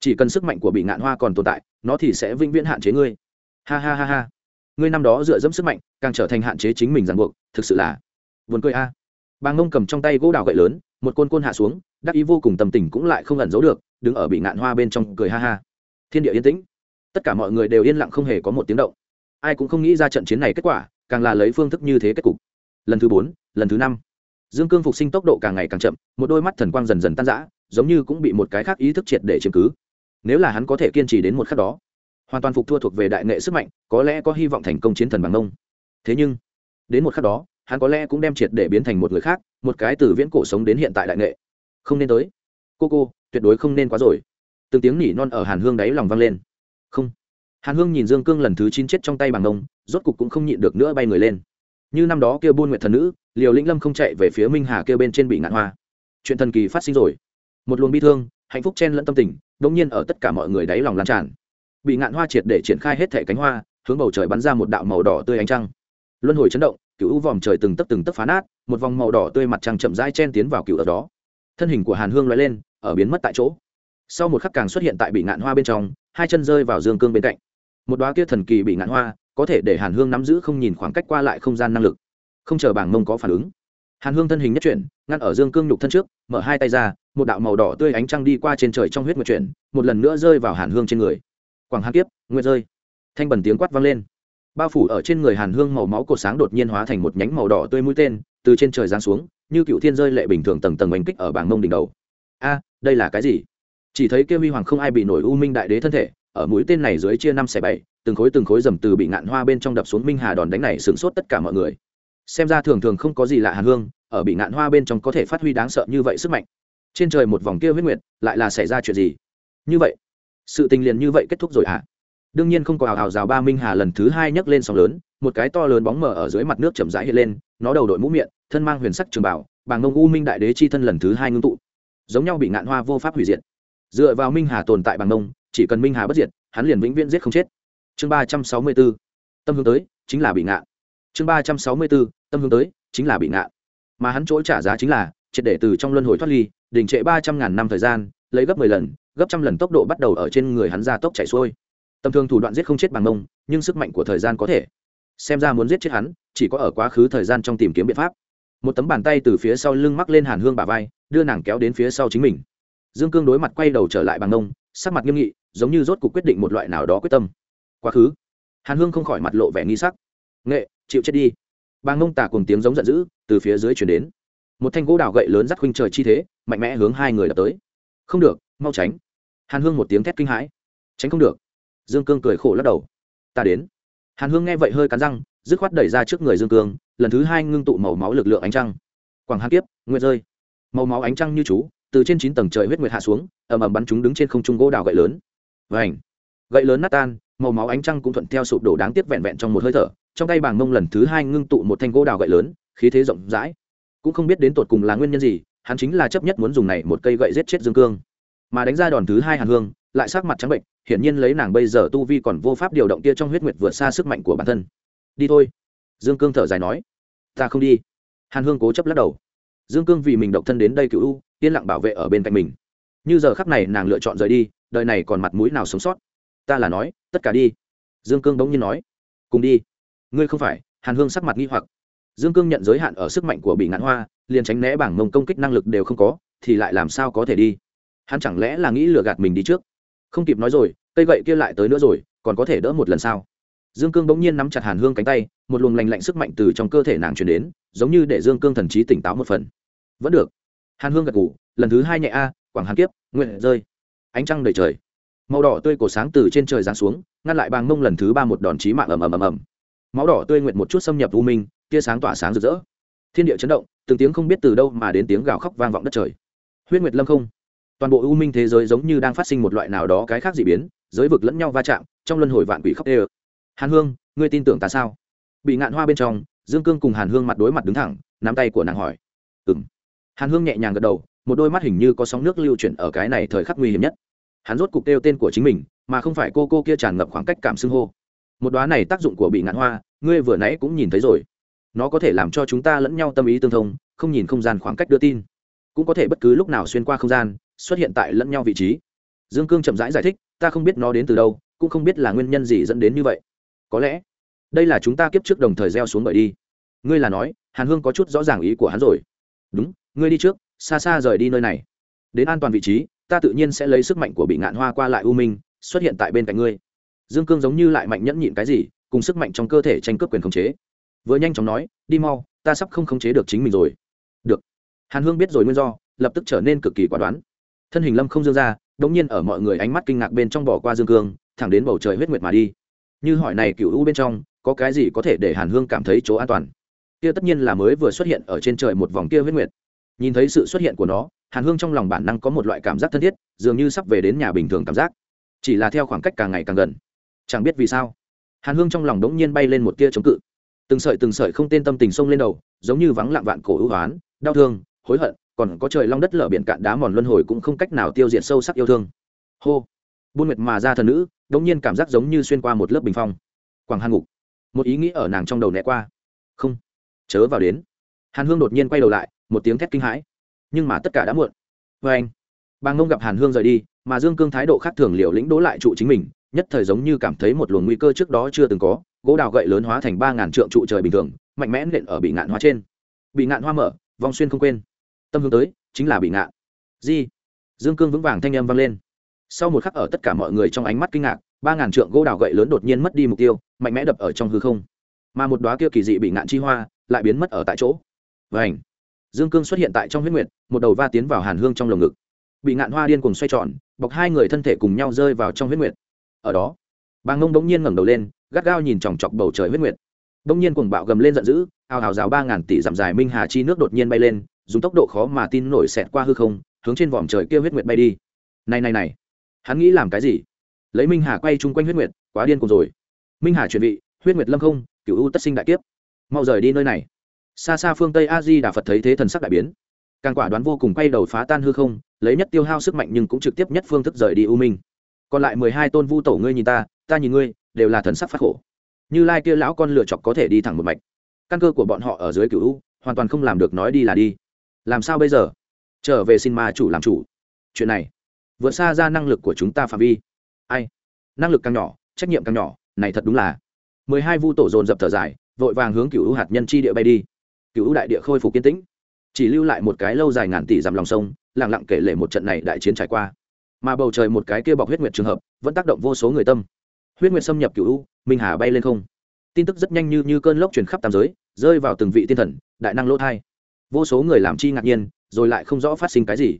Chỉ cần sức mạnh của bị ngạn hoa còn tồn tại, nó thì sẽ vĩnh viễn hạn chế ngươi. Ha ha ha ha. Ngươi năm đó dựa dẫm sức mạnh, càng trở thành hạn chế chính mình ràng buộc, thực sự là vườn cười a. À. bà ngông cầm trong tay gỗ đào gậy lớn một côn côn hạ xuống, đắc ý vô cùng tầm tình cũng lại không ẩn giấu được, đứng ở bị ngạn hoa bên trong cười ha ha. Thiên địa yên tĩnh. Tất cả mọi người đều yên lặng không hề có một tiếng động. Ai cũng không nghĩ ra trận chiến này kết quả, càng là lấy phương thức như thế kết cục. Lần thứ bốn, lần thứ năm. Dương cương phục sinh tốc độ càng ngày càng chậm, một đôi mắt thần quang dần dần tan rã, giống như cũng bị một cái khác ý thức triệt để chứng cứ. Nếu là hắn có thể kiên trì đến một khắc đó, hoàn toàn phục thua thuộc về đại nghệ sức mạnh, có lẽ có hy vọng thành công chiến thần bằng nông thế nhưng, đến một khắc đó, hắn có lẽ cũng đem triệt để biến thành một người khác một cái từ viễn cổ sống đến hiện tại đại nghệ. Không nên tới. Cô cô, tuyệt đối không nên quá rồi. Từng tiếng nỉ non ở hàn hương đáy lòng vang lên. Không. Hàn hương nhìn dương cương lần thứ chín chết trong tay bằng nông rốt cục cũng không nhịn được nữa bay người lên. Như năm đó kêu buôn nguyện thần nữ, liều lĩnh lâm không chạy về phía minh hà kêu bên trên bị ngạn hoa. Chuyện thần kỳ phát sinh rồi. Một luồng bi thương, hạnh phúc chen lẫn tâm tình đông nhiên ở tất cả mọi người đáy lòng lan tràn. Bị ngạn hoa triệt để triển khai hết thể cánh hoa, hướng bầu trời bắn ra một đạo màu đỏ tươi ánh trăng. Luân hồi chấn động cựu vòm trời từng tấc từng tấc phá nát, một vòng màu đỏ tươi mặt trăng chậm rãi chen tiến vào cựu ở đó. Thân hình của hàn hương loay lên, ở biến mất tại chỗ. Sau một khắc càng xuất hiện tại bị ngạn hoa bên trong, hai chân rơi vào dương cương bên cạnh. Một đoá kia thần kỳ bị ngạn hoa, có thể để hàn hương nắm giữ không nhìn khoảng cách qua lại không gian năng lực. Không chờ bảng mông có phản ứng. Hàn hương thân hình nhất chuyển, ngăn ở dương cương nhục thân trước, mở hai tay ra, một đạo màu đỏ tươi ánh trăng đi qua trên trời trong huyết nguyệt chuyển, một lần nữa rơi vào hàn hương trên người. Quảng hàn kiếp, nguyệt rơi. Thanh bẩn tiếng quát vang lên bao phủ ở trên người hàn hương màu máu cột sáng đột nhiên hóa thành một nhánh màu đỏ tươi mũi tên, từ trên trời giáng xuống, như cựu thiên rơi lệ bình thường tầng tầng bánh kích ở bảng mông đỉnh đầu. A, đây là cái gì? Chỉ thấy kêu huy hoàng không ai bị nổi u minh đại đế thân thể, ở mũi tên này dưới chia năm xẻ bảy, từng khối từng khối dầm từ bị ngạn hoa bên trong đập xuống minh hà đòn đánh này sửng sốt tất cả mọi người. Xem ra thường thường không có gì lạ hàn hương, ở bị ngạn hoa bên trong có thể phát huy đáng sợ như vậy sức mạnh. Trên trời một vòng kia huyết nguyệt, lại là xảy ra chuyện gì? Như vậy, sự tình liền như vậy kết thúc rồi ạ à? Đương nhiên không có hào hào rào ba minh hà lần thứ hai nhấc lên sóng lớn, một cái to lớn bóng mờ ở dưới mặt nước chậm rãi hiện lên, nó đầu đội mũ miệng, thân mang huyền sắc trường bảo bàng ngông u minh đại đế chi thân lần thứ hai ngưng tụ. Giống nhau bị ngạn hoa vô pháp hủy diệt. Dựa vào minh hà tồn tại bàng ngông, chỉ cần minh hà bất diệt, hắn liền vĩnh viễn giết không chết. Chương ba trăm sáu mươi b ố tâm hướng tới, chính là bị ngạn. Chương ba trăm sáu mươi b ố tâm hướng tới, chính là bị ngạn. Mà hắn chỗ trả giá chính là, triệt để từ trong luân hồi thoát ly, đình trệ ba trăm ngàn năm thời gian, lấy gấp mười lần, gấp trăm lần tốc độ bắt đầu ở trên người hắn ra tốc chạy xuôi tầm thường thủ đoạn giết không chết bằng mông, nhưng sức mạnh của thời gian có thể. Xem ra muốn giết chết hắn, chỉ có ở quá khứ thời gian trong tìm kiếm biện pháp. Một tấm bàn tay từ phía sau lưng mắc lên hàn hương bà vai, đưa nàng kéo đến phía sau chính mình. Dương cương đối mặt quay đầu trở lại bằng mông, sắc mặt nghiêm nghị, giống như rốt cuộc quyết định một loại nào đó quyết tâm. Quá khứ. Hàn hương không khỏi mặt lộ vẻ nghi sắc. Nghệ, chịu chết đi. Bàng mông tả cùng tiếng giống giận dữ từ phía dưới chuyển đến. Một thanh gỗ đào gậy lớn rắt khuynh trời chi thế, mạnh mẽ hướng hai người đập tới. Không được, mau tránh. Hàn hương một tiếng thét kinh hãi. Tránh không được dương cương cười khổ lắc đầu. Ta đến. Hàn hương nghe vậy hơi cắn răng, dứt khoát đẩy ra trước người dương cương, lần thứ hai ngưng tụ màu máu lực lượng ánh trăng. Quảng hàn kiếp, nguyệt rơi. Màu máu ánh trăng như chú, từ trên chín tầng trời huyết nguyệt hạ xuống, ầm ầm bắn chúng đứng trên không trung gỗ đào gậy lớn. Vảnh gậy lớn nát tan, màu máu ánh trăng cũng thuận theo sụp đổ đáng tiếc vẹn vẹn trong một hơi thở, trong tay Bàng mông lần thứ hai ngưng tụ một thanh gỗ đào gậy lớn, khí thế rộng rãi. Cũng không biết đến tột cùng là nguyên nhân gì, hắn chính là chấp nhất muốn dùng này một cây gậy giết chết dương cương. Mà đánh ra đòn thứ hai hàn hương, lại sắc mặt trắng bệnh hiển nhiên lấy nàng bây giờ tu vi còn vô pháp điều động kia trong huyết nguyệt vượt xa sức mạnh của bản thân. Đi thôi. Dương cương thở dài nói. Ta không đi. Hàn hương cố chấp lắc đầu. Dương cương vì mình độc thân đến đây cựu u, yên lặng bảo vệ ở bên cạnh mình. Như giờ khắc này nàng lựa chọn rời đi, đời này còn mặt mũi nào sống sót? Ta là nói, tất cả đi. Dương cương bỗng nhiên nói. Cùng đi. Ngươi không phải, hàn hương sắc mặt nghi hoặc. Dương cương nhận giới hạn ở sức mạnh của bị ngạn hoa, liền tránh né bảng mông công kích năng lực đều không có, thì lại làm sao có thể đi? Hắn chẳng lẽ là nghĩ lừa gạt mình đi trước? Không kịp nói rồi, cây gậy kia lại tới nữa rồi, còn có thể đỡ một lần sao? Dương cương bỗng nhiên nắm chặt hàn hương cánh tay, một luồng lành lạnh sức mạnh từ trong cơ thể nàng truyền đến, giống như để dương cương thần trí tỉnh táo một phần. Vẫn được. Hàn hương gật ngủ lần thứ hai nhẹ a, quảng hàn kiếp, nguyện rơi. Ánh trăng đầy trời. Màu đỏ tươi cổ sáng từ trên trời giáng xuống, ngăn lại bàng mông lần thứ ba một đòn chí mạng ầm ầm ầm ầm. Máu đỏ tươi nguyện một chút xâm nhập u minh, tia sáng tỏa sáng rực rỡ. Thiên địa chấn động, từng tiếng không biết từ đâu mà đến tiếng gào khóc vang vọng đất trời. Huyết nguyệt lâm không toàn bộ u minh thế giới giống như đang phát sinh một loại nào đó cái khác dị biến, giới vực lẫn nhau va chạm, trong luân hồi vạn quỷ khóc đê ơ hàn hương, ngươi tin tưởng ta sao? Bị ngạn hoa bên trong, dương cương cùng hàn hương mặt đối mặt đứng thẳng, nắm tay của nàng hỏi. Ừ m hàn hương nhẹ nhàng gật đầu, một đôi mắt hình như có sóng nước lưu chuyển ở cái này thời khắc nguy hiểm nhất. Hắn rốt cục kêu tên của chính mình, mà không phải cô cô kia tràn ngập khoảng cách cảm xưng hô. Một đoá này tác dụng của bị ngạn hoa, ngươi vừa nãy cũng nhìn thấy rồi. Nó có thể làm cho chúng ta lẫn nhau tâm ý tương thông, không nhìn không gian khoảng cách đưa tin. Cũng có thể bất cứ lúc nào xuyên qua không gian xuất hiện tại lẫn nhau vị trí. Dương cương chậm rãi giải, giải thích ta không biết nó đến từ đâu cũng không biết là nguyên nhân gì dẫn đến như vậy. Có lẽ đây là chúng ta kiếp trước đồng thời gieo xuống bởi đi. Ngươi là nói hàn hương có chút rõ ràng ý của hắn rồi. Đúng ngươi đi trước xa xa rời đi nơi này. Đến an toàn vị trí ta tự nhiên sẽ lấy sức mạnh của bị ngạn hoa qua lại u minh xuất hiện tại bên cạnh ngươi. Dương cương giống như lại mạnh nhẫn nhịn cái gì cùng sức mạnh trong cơ thể tranh cướp quyền khống chế. Vừa nhanh chóng nói đi mau ta sắp không khống chế được chính mình rồi. Được. Hàn hương biết rồi nguyên do lập tức trở nên cực kỳ quả đoán thân hình lâm không dương ra, đống nhiên ở mọi người ánh mắt kinh ngạc bên trong bỏ qua dương cương, thẳng đến bầu trời huyết nguyệt mà đi. Như hỏi này cựu u bên trong, có cái gì có thể để hàn hương cảm thấy chỗ an toàn? Kia tất nhiên là mới vừa xuất hiện ở trên trời một vòng kia huyết nguyệt. Nhìn thấy sự xuất hiện của nó, hàn hương trong lòng bản năng có một loại cảm giác thân thiết, dường như sắp về đến nhà bình thường cảm giác. Chỉ là theo khoảng cách càng ngày càng gần. Chẳng biết vì sao, hàn hương trong lòng đống nhiên bay lên một tia chống cự. Từng sợi từng sợi không tên tâm tình sông lên đầu, giống như vắng lặng vạn cổ ưu hoán, đau thương, hối hận còn có trời long đất lở biển cạn đá mòn luân hồi cũng không cách nào tiêu diệt sâu sắc yêu thương. Hô. Buôn nguyệt mà ra thần nữ, đống nhiên cảm giác giống như xuyên qua một lớp bình phong. Quảng hàn ngục. Một ý nghĩ ở nàng trong đầu né qua. Không. Chớ vào đến. Hàn hương đột nhiên quay đầu lại, một tiếng thét kinh hãi. Nhưng mà tất cả đã muộn. Vê anh. Bà ngông gặp hàn hương rời đi, mà dương cương thái độ khác thường liệu lĩnh đố lại trụ chính mình, nhất thời giống như cảm thấy một luồng nguy cơ trước đó chưa từng có, gỗ đào gậy lớn hóa thành ba ngàn trượng trụ trời bình thường, mạnh mẽ nện ở bị ngạn hoa trên. Bị ngạn hoa mở, vong xuyên không quên tâm hướng tới chính là bị ngạn di dương cương vững vàng thanh âm vang lên sau một khắc ở tất cả mọi người trong ánh mắt kinh ngạc ba ngàn trượng gỗ đào gậy lớn đột nhiên mất đi mục tiêu mạnh mẽ đập ở trong hư không mà một đoá kia kỳ dị bị ngạn chi hoa lại biến mất ở tại chỗ vảnh dương cương xuất hiện tại trong huyết nguyệt một đầu va tiến vào hàn hương trong lồng ngực bị ngạn hoa điên cùng xoay tròn bọc hai người thân thể cùng nhau rơi vào trong huyết nguyệt ở đó bà ngông bỗng nhiên ngẩng đầu lên gắt gao nhìn chòng chọc bầu trời huyết nguyệt bỗng nhiên cuồng bạo gầm lên giận dữ ào ào rào ba ngàn tỷ dặm dài minh hà chi nước đột nhiên bay lên dùng tốc độ khó mà tin nổi xẹt qua hư không, hướng trên vòm trời kia huyết nguyệt bay đi. Này này này, hắn nghĩ làm cái gì? Lấy minh hà quay chung quanh huyết nguyệt, quá điên cùng rồi. Minh hà chuẩn bị huyết nguyệt lâm không cựu u tất sinh đại kiếp. Mau rời đi nơi này. Xa xa phương tây a di đà phật thấy thế thần sắc đại biến. Càng quả đoán vô cùng quay đầu phá tan hư không, lấy nhất tiêu hao sức mạnh nhưng cũng trực tiếp nhất phương thức rời đi u minh. Còn lại mười hai tôn vu tổ ngươi nhìn ta ta nhìn ngươi, đều là thần sắc phát khổ. Như lai kia lão con lựa chọc có thể đi thẳng một mạch. Căn cơ của bọn họ ở dưới cựu u, hoàn toàn không làm được nói đi là đi làm sao bây giờ? Trở về xin ma chủ làm chủ. Chuyện này, vượt xa ra năng lực của chúng ta phạm vi. Ai? Năng lực càng nhỏ, trách nhiệm càng nhỏ, này thật đúng là. Mười hai vu tổ dồn dập thở dài, vội vàng hướng cựu hạt nhân chi địa bay đi. Cựu đại địa khôi phục kiên tĩnh. Chỉ lưu lại một cái lâu dài ngàn tỷ dằm lòng sông lẳng lặng kể lể một trận này đại chiến trải qua. Mà bầu trời một cái kia bọc huyết nguyệt trường hợp, vẫn tác động vô số người tâm. Huyết nguyệt xâm nhập cựu u minh hà bay lên không. Tin tức rất nhanh như như cơn lốc truyền khắp tam giới, rơi vào từng vị tiên thần, đại năng lỗ thai vô số người làm chi ngạc nhiên, rồi lại không rõ phát sinh cái gì.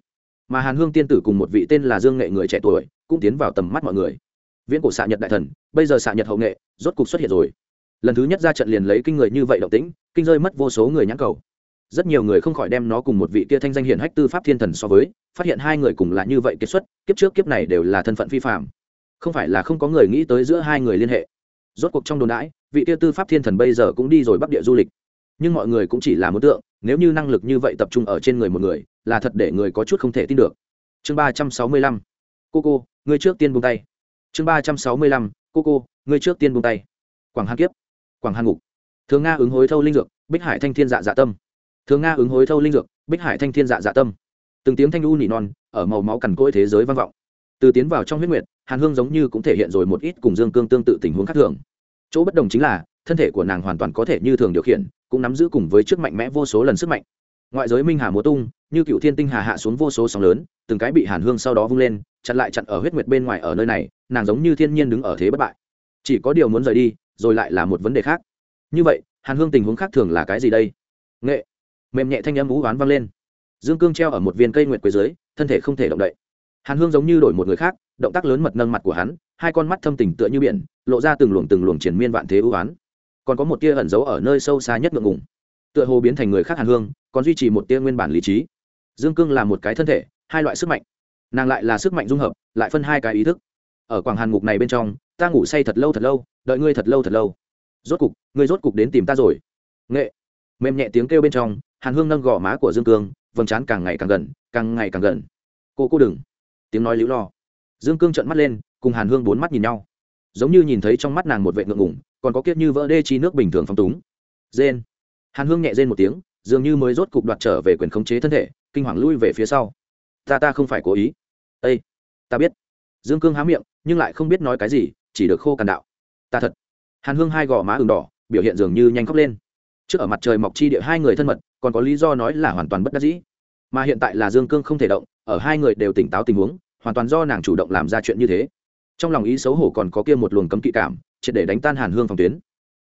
Mà hàn hương tiên tử cùng một vị tên là dương nghệ người trẻ tuổi, cũng tiến vào tầm mắt mọi người. Viễn cổ xạ nhật đại thần, bây giờ xạ nhật hậu nghệ, rốt cục xuất hiện rồi. Lần thứ nhất ra trận liền lấy kinh người như vậy động tĩnh, kinh rơi mất vô số người nhãn cầu. Rất nhiều người không khỏi đem nó cùng một vị kia thanh danh hiển hách tư pháp thiên thần so với, phát hiện hai người cùng là như vậy kết xuất, kiếp trước kiếp này đều là thân phận phi phạm không phải là không có người nghĩ tới giữa hai người liên hệ. Rốt cuộc trong đồn đãi, vị kia tư pháp thiên thần bây giờ cũng đi rồi bắc địa du lịch nhưng mọi người cũng chỉ là muốn tượng, nếu như năng lực như vậy tập trung ở trên người một người, là thật để người có chút không thể tin được. Chương ba trăm sáu mươi lăm. Cô cô người trước tiên buông tay. Chương ba trăm sáu mươi lăm. Cô cô người trước tiên buông tay. Quảng hàn kiếp. Quảng hàn ngục. Thường nga ứng hối thâu linh dược, bích hải thanh thiên dạ dạ tâm. Thường nga ứng hối thâu linh dược, bích hải thanh thiên dạ dạ tâm. Từng tiếng thanh u nỉ non, ở màu máu cằn cỗi thế giới vang vọng. Từ tiến vào trong huyết nguyệt, hàn hương giống như cũng thể hiện rồi một ít cùng dương cương tương tự tình huống khác thường. Chỗ bất đồng chính là thân thể của nàng hoàn toàn có thể như thường điều khiển, cũng nắm giữ cùng với trước mạnh mẽ vô số lần sức mạnh. Ngoại giới minh hà múa tung, như cựu thiên tinh hà hạ xuống vô số sóng lớn, từng cái bị hàn hương sau đó vung lên, chặn lại chặn ở huyết nguyệt bên ngoài ở nơi này, nàng giống như thiên nhiên đứng ở thế bất bại. Chỉ có điều muốn rời đi, rồi lại là một vấn đề khác. Như vậy, hàn hương tình huống khác thường là cái gì đây? Nghệ. Mềm nhẹ thanh âm ú oán vang lên. Dương cương treo ở một viên cây nguyệt quế dưới, thân thể không thể động đậy. Hàn hương giống như đổi một người khác, động tác lớn mật nâng mặt của hắn, hai con mắt thâm tình tựa như biển, lộ ra từng luồng từng luồng triển miên vạn thế ưu oán còn có một tia ẩn giấu ở nơi sâu xa nhất ngượng ngùng. Tựa hồ biến thành người khác hàn hương, còn duy trì một tia nguyên bản lý trí. Dương cương là một cái thân thể, hai loại sức mạnh. Nàng lại là sức mạnh dung hợp, lại phân hai cái ý thức. Ở quảng hàn ngục này bên trong, ta ngủ say thật lâu thật lâu, đợi ngươi thật lâu thật lâu. Rốt cục, ngươi rốt cục đến tìm ta rồi. Nghệ. Mềm nhẹ tiếng kêu bên trong, hàn hương nâng gò má của dương cương, vầng trán càng ngày càng gần, càng ngày càng gần. Cô cô đừng. Tiếng nói líu lo. Dương cương trợn mắt lên, cùng hàn hương bốn mắt nhìn nhau giống như nhìn thấy trong mắt nàng một vệ ngượng ngủng còn có kiếp như vỡ đê chi nước bình thường phong túng. Rên. Hàn hương nhẹ rên một tiếng, dường như mới rốt cục đoạt trở về quyền khống chế thân thể, kinh hoàng lui về phía sau. Ta ta không phải cố ý. Ây ta biết. Dương cương há miệng, nhưng lại không biết nói cái gì, chỉ được khô càn đạo. Ta thật. Hàn hương hai gò má ừng đỏ, biểu hiện dường như nhanh khóc lên. Trước ở mặt trời mọc chi địa hai người thân mật, còn có lý do nói là hoàn toàn bất đắc dĩ. Mà hiện tại là dương cương không thể động, ở hai người đều tỉnh táo tình huống, hoàn toàn do nàng chủ động làm ra chuyện như thế trong lòng ý xấu hổ còn có kia một luồng cấm kỵ cảm, triệt để đánh tan hàn hương phòng tuyến.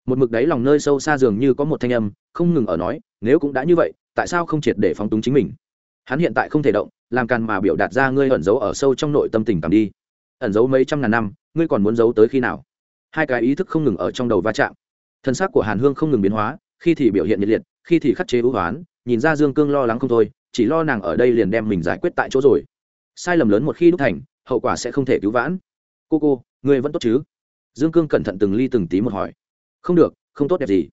Một mực đáy lòng nơi sâu xa dường như có một thanh âm, không ngừng ở nói, nếu cũng đã như vậy, tại sao không triệt để phóng túng chính mình? Hắn hiện tại không thể động, làm càn mà biểu đạt ra ngươi ẩn giấu ở sâu trong nội tâm tình cảm đi. Ẩn giấu mấy trăm ngàn năm, ngươi còn muốn giấu tới khi nào? Hai cái ý thức không ngừng ở trong đầu va chạm. Thân xác của hàn hương không ngừng biến hóa, khi thì biểu hiện nhiệt liệt, khi thì khắc chế ưu hoán, nhìn ra dương cương lo lắng không thôi, chỉ lo nàng ở đây liền đem mình giải quyết tại chỗ rồi. Sai lầm lớn một khi đúc thành, hậu quả sẽ không thể cứu vãn cô cô người vẫn tốt chứ? Dương cương cẩn thận từng ly từng tí một hỏi. Không được, không tốt đẹp gì.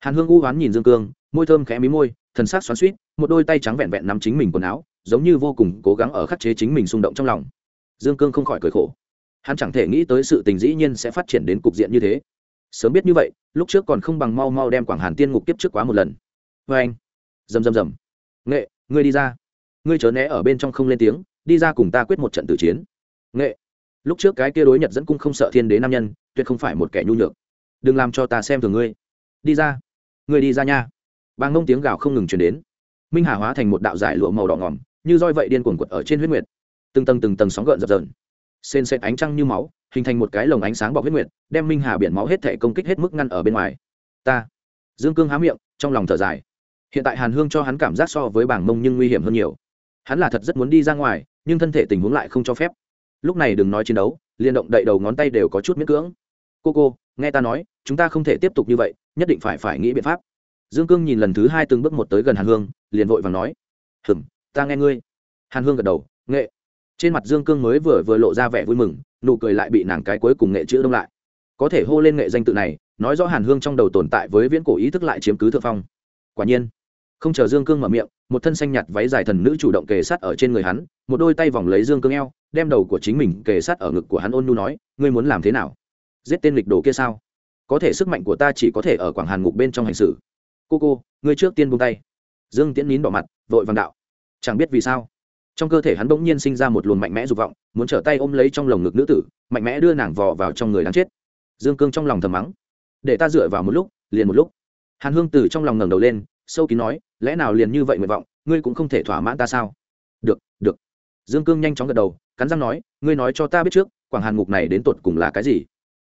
Hàn hương u oán nhìn dương cương, môi thơm khẽ mí môi, thần sắc xoắn suýt một đôi tay trắng vẹn vẹn nắm chính mình quần áo, giống như vô cùng cố gắng ở khắc chế chính mình xung động trong lòng. Dương cương không khỏi cười khổ. Hắn chẳng thể nghĩ tới sự tình dĩ nhiên sẽ phát triển đến cục diện như thế. Sớm biết như vậy, lúc trước còn không bằng mau mau đem quảng hàn tiên ngục tiếp trước quá một lần. Vê anh. Rầm rầm rầm. Nghệ, ngươi đi ra. Ngươi chớ né ở bên trong không lên tiếng, đi ra cùng ta quyết một trận tử chiến. Nghệ lúc trước cái kia đối nhật dẫn cung không sợ thiên đế nam nhân, tuyệt không phải một kẻ nhu nhược. Đừng làm cho ta xem thường ngươi. Đi ra. Ngươi đi ra nha. Bàng ngông tiếng gào không ngừng chuyển đến. Minh hà hóa thành một đạo giải lụa màu đỏ ngỏm như roi vậy điên cuồng quật ở trên huyết nguyệt. Từng tầng từng tầng sóng gợn dập dờn. Sên sệt ánh trăng như máu, hình thành một cái lồng ánh sáng bọc huyết nguyệt, đem minh hà biển máu hết thể công kích hết mức ngăn ở bên ngoài. Ta. Dương cương há miệng, trong lòng thở dài. Hiện tại hàn hương cho hắn cảm giác so với bảng mông nhưng nguy hiểm hơn nhiều. Hắn là thật rất muốn đi ra ngoài, nhưng thân thể tình huống lại không cho phép lúc này đừng nói chiến đấu liên động đậy đầu ngón tay đều có chút miễn cưỡng. Cô cô, nghe ta nói, chúng ta không thể tiếp tục như vậy, nhất định phải phải nghĩ biện pháp. Dương cương nhìn lần thứ hai từng bước một tới gần hàn hương, liền vội và nói, hừm, ta nghe ngươi. Hàn hương gật đầu, nghệ. Trên mặt dương cương mới vừa vừa lộ ra vẻ vui mừng, nụ cười lại bị nàng cái cuối cùng nghệ chữ đông lại. Có thể hô lên nghệ danh tự này, nói rõ hàn hương trong đầu tồn tại với viễn cổ ý thức lại chiếm cứ thượng phong. Quả nhiên không chờ dương cương mở miệng, một thân xanh nhạt váy dài thần nữ chủ động kề sát ở trên người hắn, một đôi tay vòng lấy dương cương eo, đem đầu của chính mình kề sát ở ngực của hắn ôn nu nói, ngươi muốn làm thế nào? Giết tên lịch đồ kia sao? Có thể sức mạnh của ta chỉ có thể ở quảng hàn ngục bên trong hành xử. Cô cô, ngươi trước tiên buông tay. Dương tiễn nín bỏ mặt, vội vàng đạo. Chẳng biết vì sao. Trong cơ thể hắn bỗng nhiên sinh ra một luồng mạnh mẽ dục vọng, muốn trở tay ôm lấy trong lồng ngực nữ tử, mạnh mẽ đưa nàng vò vào trong người đáng chết. Dương cương trong lòng thầm mắng. Để ta dựa vào một lúc, liền một lúc. Hàn hương từ trong lòng ngẩng đầu lên sâu kín nói, lẽ nào liền như vậy nguyện vọng, ngươi cũng không thể thỏa mãn ta sao? Được được. Dương cương nhanh chóng gật đầu, cắn răng nói, ngươi nói cho ta biết trước, quảng hàn ngục này đến tột cùng là cái gì?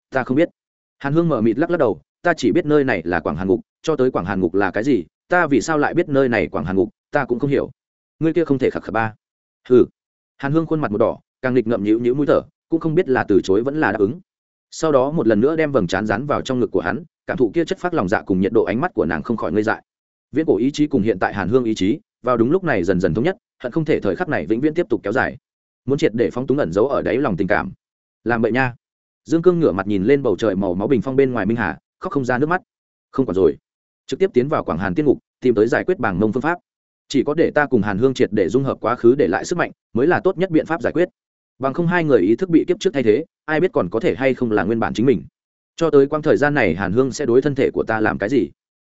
Ta không biết. Hàn hương mở mịt lắc lắc đầu, ta chỉ biết nơi này là quảng hàn ngục, cho tới quảng hàn ngục là cái gì, ta vì sao lại biết nơi này quảng hàn ngục, ta cũng không hiểu. Ngươi kia không thể khạc khạc ba. Hừ. Hàn hương khuôn mặt một đỏ, càng nghịch ngậm nhữ nhữ mũi thở, cũng không biết là từ chối vẫn là đáp ứng. Sau đó một lần nữa đem vầng trán rán vào trong ngực của hắn, cảm thụ kia chất phát lòng dạ cùng nhiệt độ ánh mắt của nàng không khỏi ngây dại viễn cổ ý chí cùng hiện tại hàn hương ý chí, vào đúng lúc này dần dần thống nhất, hận không thể thời khắc này vĩnh viễn tiếp tục kéo dài. Muốn triệt để phóng túng ẩn giấu ở đáy lòng tình cảm. Làm vậy nha. Dương cương ngửa mặt nhìn lên bầu trời màu máu bình phong bên ngoài minh hà, khóc không ra nước mắt. Không còn rồi. Trực tiếp tiến vào quảng hàn tiên ngục, tìm tới giải quyết bảng mông phương pháp. Chỉ có để ta cùng hàn hương triệt để dung hợp quá khứ để lại sức mạnh, mới là tốt nhất biện pháp giải quyết. Bằng không hai người ý thức bị kiếp trước thay thế, ai biết còn có thể hay không là nguyên bản chính mình. Cho tới quãng thời gian này hàn hương sẽ đối thân thể của ta làm cái gì?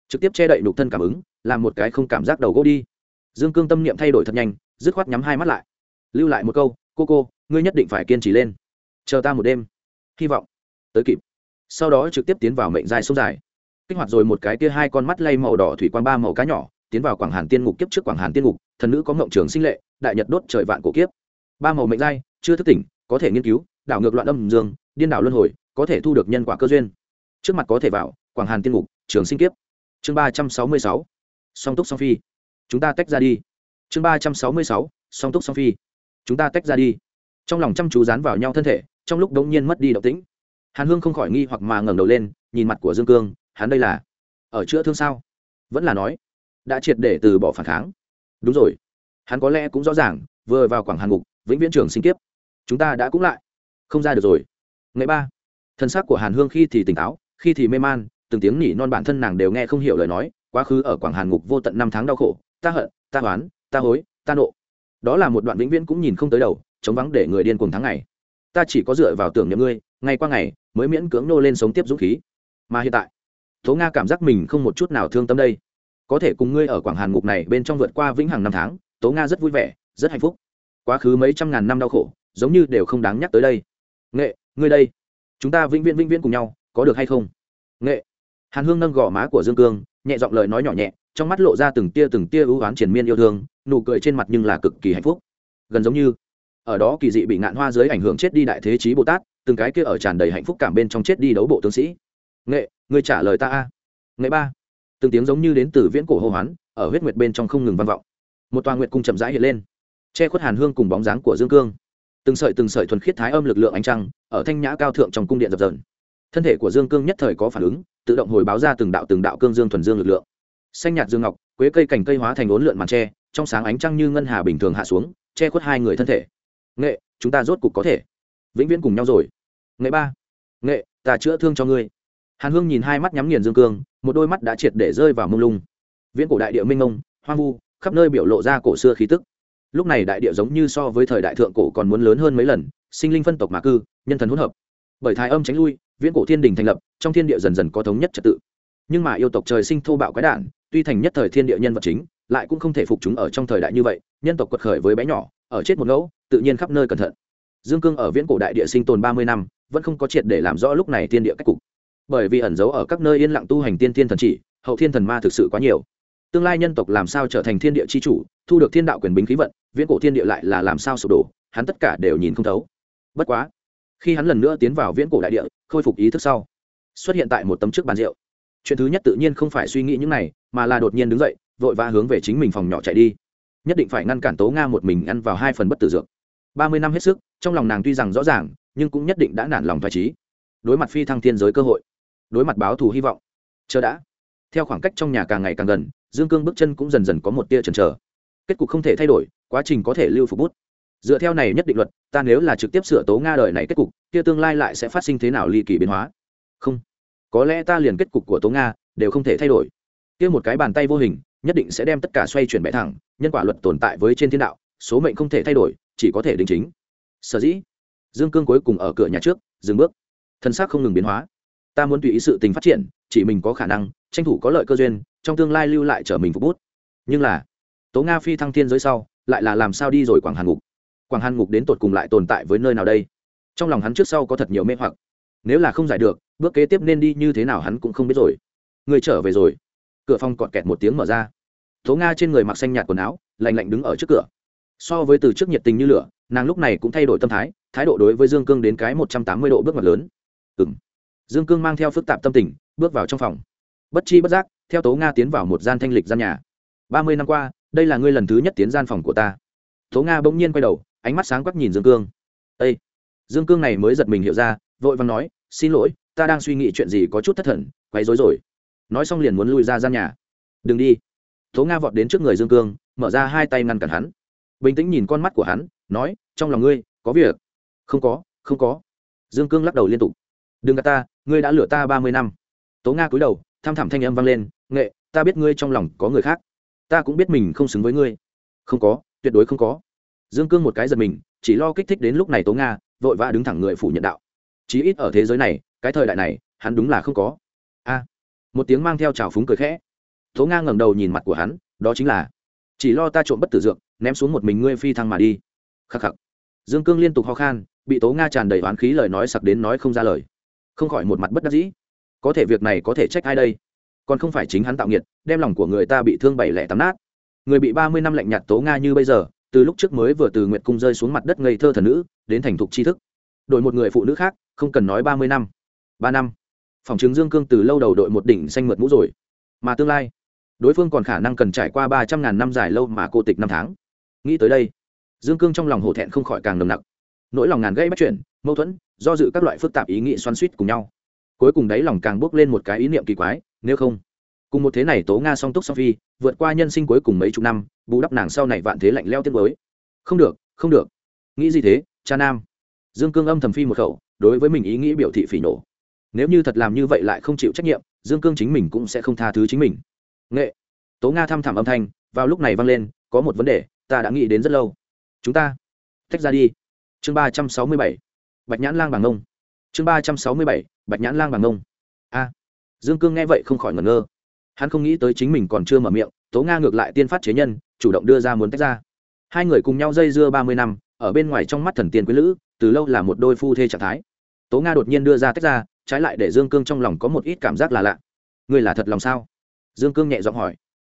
Trực tiếp che đậy nhục thân cảm ứng, làm một cái không cảm giác đầu gỗ đi. Dương cương tâm niệm thay đổi thật nhanh, dứt khoát nhắm hai mắt lại. Lưu lại một câu, cô cô, ngươi nhất định phải kiên trì lên. Chờ ta một đêm. Hy vọng tới kịp. Sau đó trực tiếp tiến vào mệnh dài sông dài. Kích hoạt rồi một cái kia hai con mắt lay màu đỏ thủy quan ba màu cá nhỏ, tiến vào quảng hàn tiên ngục kiếp trước quảng hàn tiên ngục, thần nữ có ngộng trường sinh lệ, đại nhật đốt trời vạn cổ kiếp. Ba màu mệnh giai chưa thức tỉnh, có thể nghiên cứu, đảo ngược loạn âm dương, điên đảo luân hồi, có thể thu được nhân quả cơ duyên. Trước mặt có thể vào, quảng hàn tiên ngục, trường sinh kiếp chương ba trăm sáu mươi sáu, song túc song phi. Chúng ta tách ra đi. Chương ba trăm sáu mươi sáu, song túc song phi. Chúng ta tách ra đi. Trong lòng chăm chú dán vào nhau thân thể, trong lúc đống nhiên mất đi động tĩnh. Hàn hương không khỏi nghi hoặc mà ngẩng đầu lên, nhìn mặt của dương cương, hắn đây là ở chữa thương sao? Vẫn là nói, đã triệt để từ bỏ phản kháng. Đúng rồi. Hắn có lẽ cũng rõ ràng, vừa vào quảng hàn ngục, vĩnh viễn trường sinh kiếp. Chúng ta đã cũng lại. Không ra được rồi. Ngày ba, thân xác của hàn hương khi thì tỉnh táo, khi thì mê man từng tiếng nỉ non bản thân nàng đều nghe không hiểu lời nói, quá khứ ở quảng hàn ngục vô tận năm tháng đau khổ, ta hận, ta hoán ta hối, ta nộ. Đó là một đoạn vĩnh viễn cũng nhìn không tới đầu, chống vắng để người điên cùng tháng ngày. Ta chỉ có dựa vào tưởng nhầm ngươi, ngày qua ngày, mới miễn cưỡng nô lên sống tiếp dũng khí. Mà hiện tại, tố nga cảm giác mình không một chút nào thương tâm đây. Có thể cùng ngươi ở quảng hàn ngục này bên trong vượt qua vĩnh hằng năm tháng, tố nga rất vui vẻ, rất hạnh phúc. Quá khứ mấy trăm ngàn năm đau khổ, giống như đều không đáng nhắc tới đây. Nghệ, ngươi đây. Chúng ta vĩnh viễn vĩnh viễn cùng nhau, có được hay không? Nghệ hàn hương nâng gò má của dương cương, nhẹ giọng lời nói nhỏ nhẹ, trong mắt lộ ra từng tia từng tia ưu oán triển miên yêu thương, nụ cười trên mặt nhưng là cực kỳ hạnh phúc. Gần giống như, ở đó kỳ dị bị ngạn hoa dưới ảnh hưởng chết đi đại thế chí bồ tát, từng cái kia ở tràn đầy hạnh phúc cảm bên trong chết đi đấu bộ tướng sĩ. Nghệ người trả lời ta a. Nghệ ba, từng tiếng giống như đến từ viễn cổ hô hoán, ở huyết nguyệt bên trong không ngừng vang vọng. Một toàn nguyệt cung chậm rãi hiện lên, che khuất hàn hương cùng bóng dáng của dương cương. Từng sợi từng sợi thuần khiết thái âm lực lượng ánh trăng, ở thanh nhã cao thượng trong cung điện dập dần thân thể của dương cương nhất thời có phản ứng, tự động hồi báo ra từng đạo từng đạo cương dương thuần dương lực lượng. Xanh nhạt dương ngọc, quế cây cành cây hóa thành ốn lượn màn tre, trong sáng ánh trăng như ngân hà bình thường hạ xuống, che khuất hai người thân thể. Nghệ, chúng ta rốt cục có thể. Vĩnh viễn cùng nhau rồi. Nghệ ba. Nghệ, ta chữa thương cho ngươi. Hàn hương nhìn hai mắt nhắm nghiền dương cương, một đôi mắt đã triệt để rơi vào mông lung. Viễn cổ đại địa minh mông, hoang vu, khắp nơi biểu lộ ra cổ xưa khí tức. Lúc này đại địa giống như so với thời đại thượng cổ còn muốn lớn hơn mấy lần, sinh linh phân tộc mà cư, nhân thần hỗn hợp. Bởi thái âm tránh lui viễn cổ thiên đình thành lập, trong thiên địa dần dần có thống nhất trật tự. Nhưng mà yêu tộc trời sinh thô bạo quái đản, tuy thành nhất thời thiên địa nhân vật chính, lại cũng không thể phục chúng ở trong thời đại như vậy, nhân tộc quật khởi với bé nhỏ, ở chết một ngẫu, tự nhiên khắp nơi cẩn thận. Dương cương ở viễn cổ đại địa sinh tồn ba mươi năm, vẫn không có triệt để làm rõ lúc này thiên địa cách cục. Bởi vì ẩn giấu ở các nơi yên lặng tu hành tiên thiên thần chỉ, hậu thiên thần ma thực sự quá nhiều. Tương lai nhân tộc làm sao trở thành thiên địa c h i chủ, thu được thiên đạo quyền bính khí vận, viễn cổ thiên địa lại là làm sao sụp đổ, hắn tất cả đều nhìn không thấu. Bất quá khi hắn lần nữa tiến vào viễn cổ đại địa, khôi phục ý thức sau, xuất hiện tại một tấm trước bàn rượu. Chuyện thứ nhất tự nhiên không phải suy nghĩ những này, mà là đột nhiên đứng dậy, vội vã hướng về chính mình phòng nhỏ chạy đi. Nhất định phải ngăn cản tố nga một mình ăn vào hai phần bất tử dược. Ba mươi năm hết sức, trong lòng nàng tuy rằng rõ ràng, nhưng cũng nhất định đã nản lòng thoải trí đối mặt phi thăng thiên giới cơ hội, đối mặt báo thù hy vọng, chờ đã. Theo khoảng cách trong nhà càng ngày càng gần, dương cương bước chân cũng dần dần có một tia chần chờ. Kết cục không thể thay đổi, quá trình có thể lưu phục bút dựa theo này nhất định luật, ta nếu là trực tiếp sửa tố nga đời này kết cục, kia tương lai lại sẽ phát sinh thế nào ly kỳ biến hóa? Không. Có lẽ ta liền kết cục của tố nga đều không thể thay đổi. Kia một cái bàn tay vô hình, nhất định sẽ đem tất cả xoay chuyển bẻ thẳng, nhân quả luật tồn tại với trên thiên đạo, số mệnh không thể thay đổi, chỉ có thể đính chính. Sở dĩ, dương cương cuối cùng ở cửa nhà trước, dừng bước. Thân xác không ngừng biến hóa. Ta muốn tùy ý sự tình phát triển, chỉ mình có khả năng, tranh thủ có lợi cơ duyên, trong tương lai lưu lại trở mình phục bút. Nhưng là, tố nga phi thăng thiên giới sau, lại là làm sao đi rồi quảng hàn ngục? Quảng hàn ngục đến tột cùng lại tồn tại với nơi nào đây? Trong lòng hắn trước sau có thật nhiều mê hoặc. Nếu là không giải được, bước kế tiếp nên đi như thế nào hắn cũng không biết rồi. Người trở về rồi. Cửa phòng cọt kẹt một tiếng mở ra. Tố nga trên người mặc xanh nhạt quần áo, lạnh lạnh đứng ở trước cửa. So với từ trước nhiệt tình như lửa, nàng lúc này cũng thay đổi tâm thái thái độ đối với dương cương đến cái một trăm tám mươi độ bước ngoặt lớn. Ừ m dương cương mang theo phức tạp tâm tình, bước vào trong phòng. Bất chi bất giác, theo tố nga tiến vào một gian thanh lịch gian nhà. Ba mươi năm qua, đây là ngươi lần thứ nhất tiến gian phòng của ta. Tố nga bỗng nhiên quay đầu ánh mắt sáng quắc nhìn dương cương. Â dương cương này mới giật mình hiểu ra, vội vàng nói, xin lỗi, ta đang suy nghĩ chuyện gì có chút thất thần, quấy rối rồi. Nói xong liền muốn lui ra gian nhà. Đừng đi. Tố nga vọt đến trước người dương cương, mở ra hai tay ngăn cản hắn. Bình tĩnh nhìn con mắt của hắn, nói, trong lòng ngươi, có việc. Không có không có. Dương cương lắc đầu liên tục. Đừng gạt ta, ngươi đã lừa ta ba mươi năm. Tố nga cúi đầu, tham thẳm thanh âm vang lên, nghệ, ta biết ngươi trong lòng có người khác. Ta cũng biết mình không xứng với ngươi. Không có, tuyệt đối không có dương cương một cái giật mình, chỉ lo kích thích đến lúc này tố nga, vội vã đứng thẳng người phủ nhận đạo. Chí ít ở thế giới này, cái thời đại này, hắn đúng là không có. A. Một tiếng mang theo trào phúng cười khẽ. Tố nga ngẩng đầu nhìn mặt của hắn, đó chính là, chỉ lo ta trộm bất tử dược, ném xuống một mình ngươi phi thăng mà đi. Khắc khắc. Dương cương liên tục ho khan, bị tố nga tràn đầy oán khí lời nói sặc đến nói không ra lời. Không khỏi một mặt bất đắc dĩ. Có thể việc này có thể trách ai đây? Còn không phải chính hắn tạo nghiệt, đem lòng của người ta bị thương bảy lẻ tắm nát. Người bị ba mươi năm lạnh nhạt tố nga như bây giờ từ lúc trước mới vừa từ nguyệt cung rơi xuống mặt đất ngây thơ thần nữ, đến thành thục tri thức. Đổi một người phụ nữ khác, không cần nói ba mươi năm. Ba năm. Phòng chứng dương cương từ lâu đầu đội một đỉnh xanh mượt mũ rồi. Mà tương lai, đối phương còn khả năng cần trải qua ba trăm ngàn năm dài lâu mà cô tịch năm tháng. Nghĩ tới đây, dương cương trong lòng hổ thẹn không khỏi càng nồng nặc. Nỗi lòng ngàn gây bắt chuyển, mâu thuẫn, do dự các loại phức tạp ý nghĩ xoắn suýt cùng nhau. Cuối cùng đấy lòng càng bước lên một cái ý niệm kỳ quái, nếu không cùng một thế này tố nga song túc song phi, vượt qua nhân sinh cuối cùng mấy chục năm, bù đắp nàng sau này vạn thế lạnh leo tiết mới không được không được. Nghĩ gì thế, cha nam? Dương cương âm thầm phi một khẩu, đối với mình ý nghĩ biểu thị phỉ nổ nếu như thật làm như vậy lại không chịu trách nhiệm, dương cương chính mình cũng sẽ không tha thứ chính mình. Nghệ. Tố nga thăm thẳm âm thanh, vào lúc này vang lên, có một vấn đề, ta đã nghĩ đến rất lâu. Chúng ta, tách ra đi. Chương ba trăm sáu mươi bảy. Bạch nhãn lang bằng ngông. Chương ba trăm sáu mươi bảy, bạch nhãn lang bằng ngông. A. Dương cương nghe vậy không khỏi ngẩn ngơ hắn không nghĩ tới chính mình còn chưa mở miệng, tố nga ngược lại tiên phát chế nhân, chủ động đưa ra muốn tách ra. Hai người cùng nhau dây dưa ba mươi năm, ở bên ngoài trong mắt thần tiên quý lữ, từ lâu là một đôi phu thê trạng thái. Tố nga đột nhiên đưa ra tách ra, trái lại để dương cương trong lòng có một ít cảm giác là lạ. Người là thật lòng sao? Dương cương nhẹ giọng hỏi.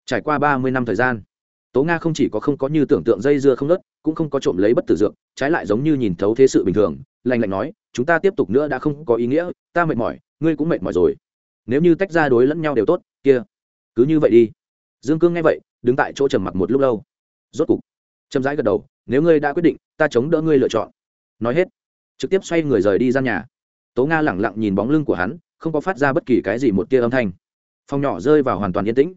Trải qua ba mươi năm thời gian, tố nga không chỉ có không có như tưởng tượng dây dưa không nớt, cũng không có trộm lấy bất tử dược, trái lại giống như nhìn thấu thế sự bình thường lành lạnh nói, chúng ta tiếp tục nữa đã không có ý nghĩa, ta mệt mỏi, ngươi cũng mệt mỏi rồi. Nếu như tách ra đối lẫn nhau đều tốt kia, cứ như vậy đi. Dương cương nghe vậy, đứng tại chỗ trầm mặc một lúc lâu. Rốt cục, chậm rãi gật đầu, nếu ngươi đã quyết định, ta chống đỡ ngươi lựa chọn. Nói hết, trực tiếp xoay người rời đi ra nhà. Tố nga lẳng lặng nhìn bóng lưng của hắn, không có phát ra bất kỳ cái gì một tia âm thanh. Phòng nhỏ rơi vào hoàn toàn yên tĩnh.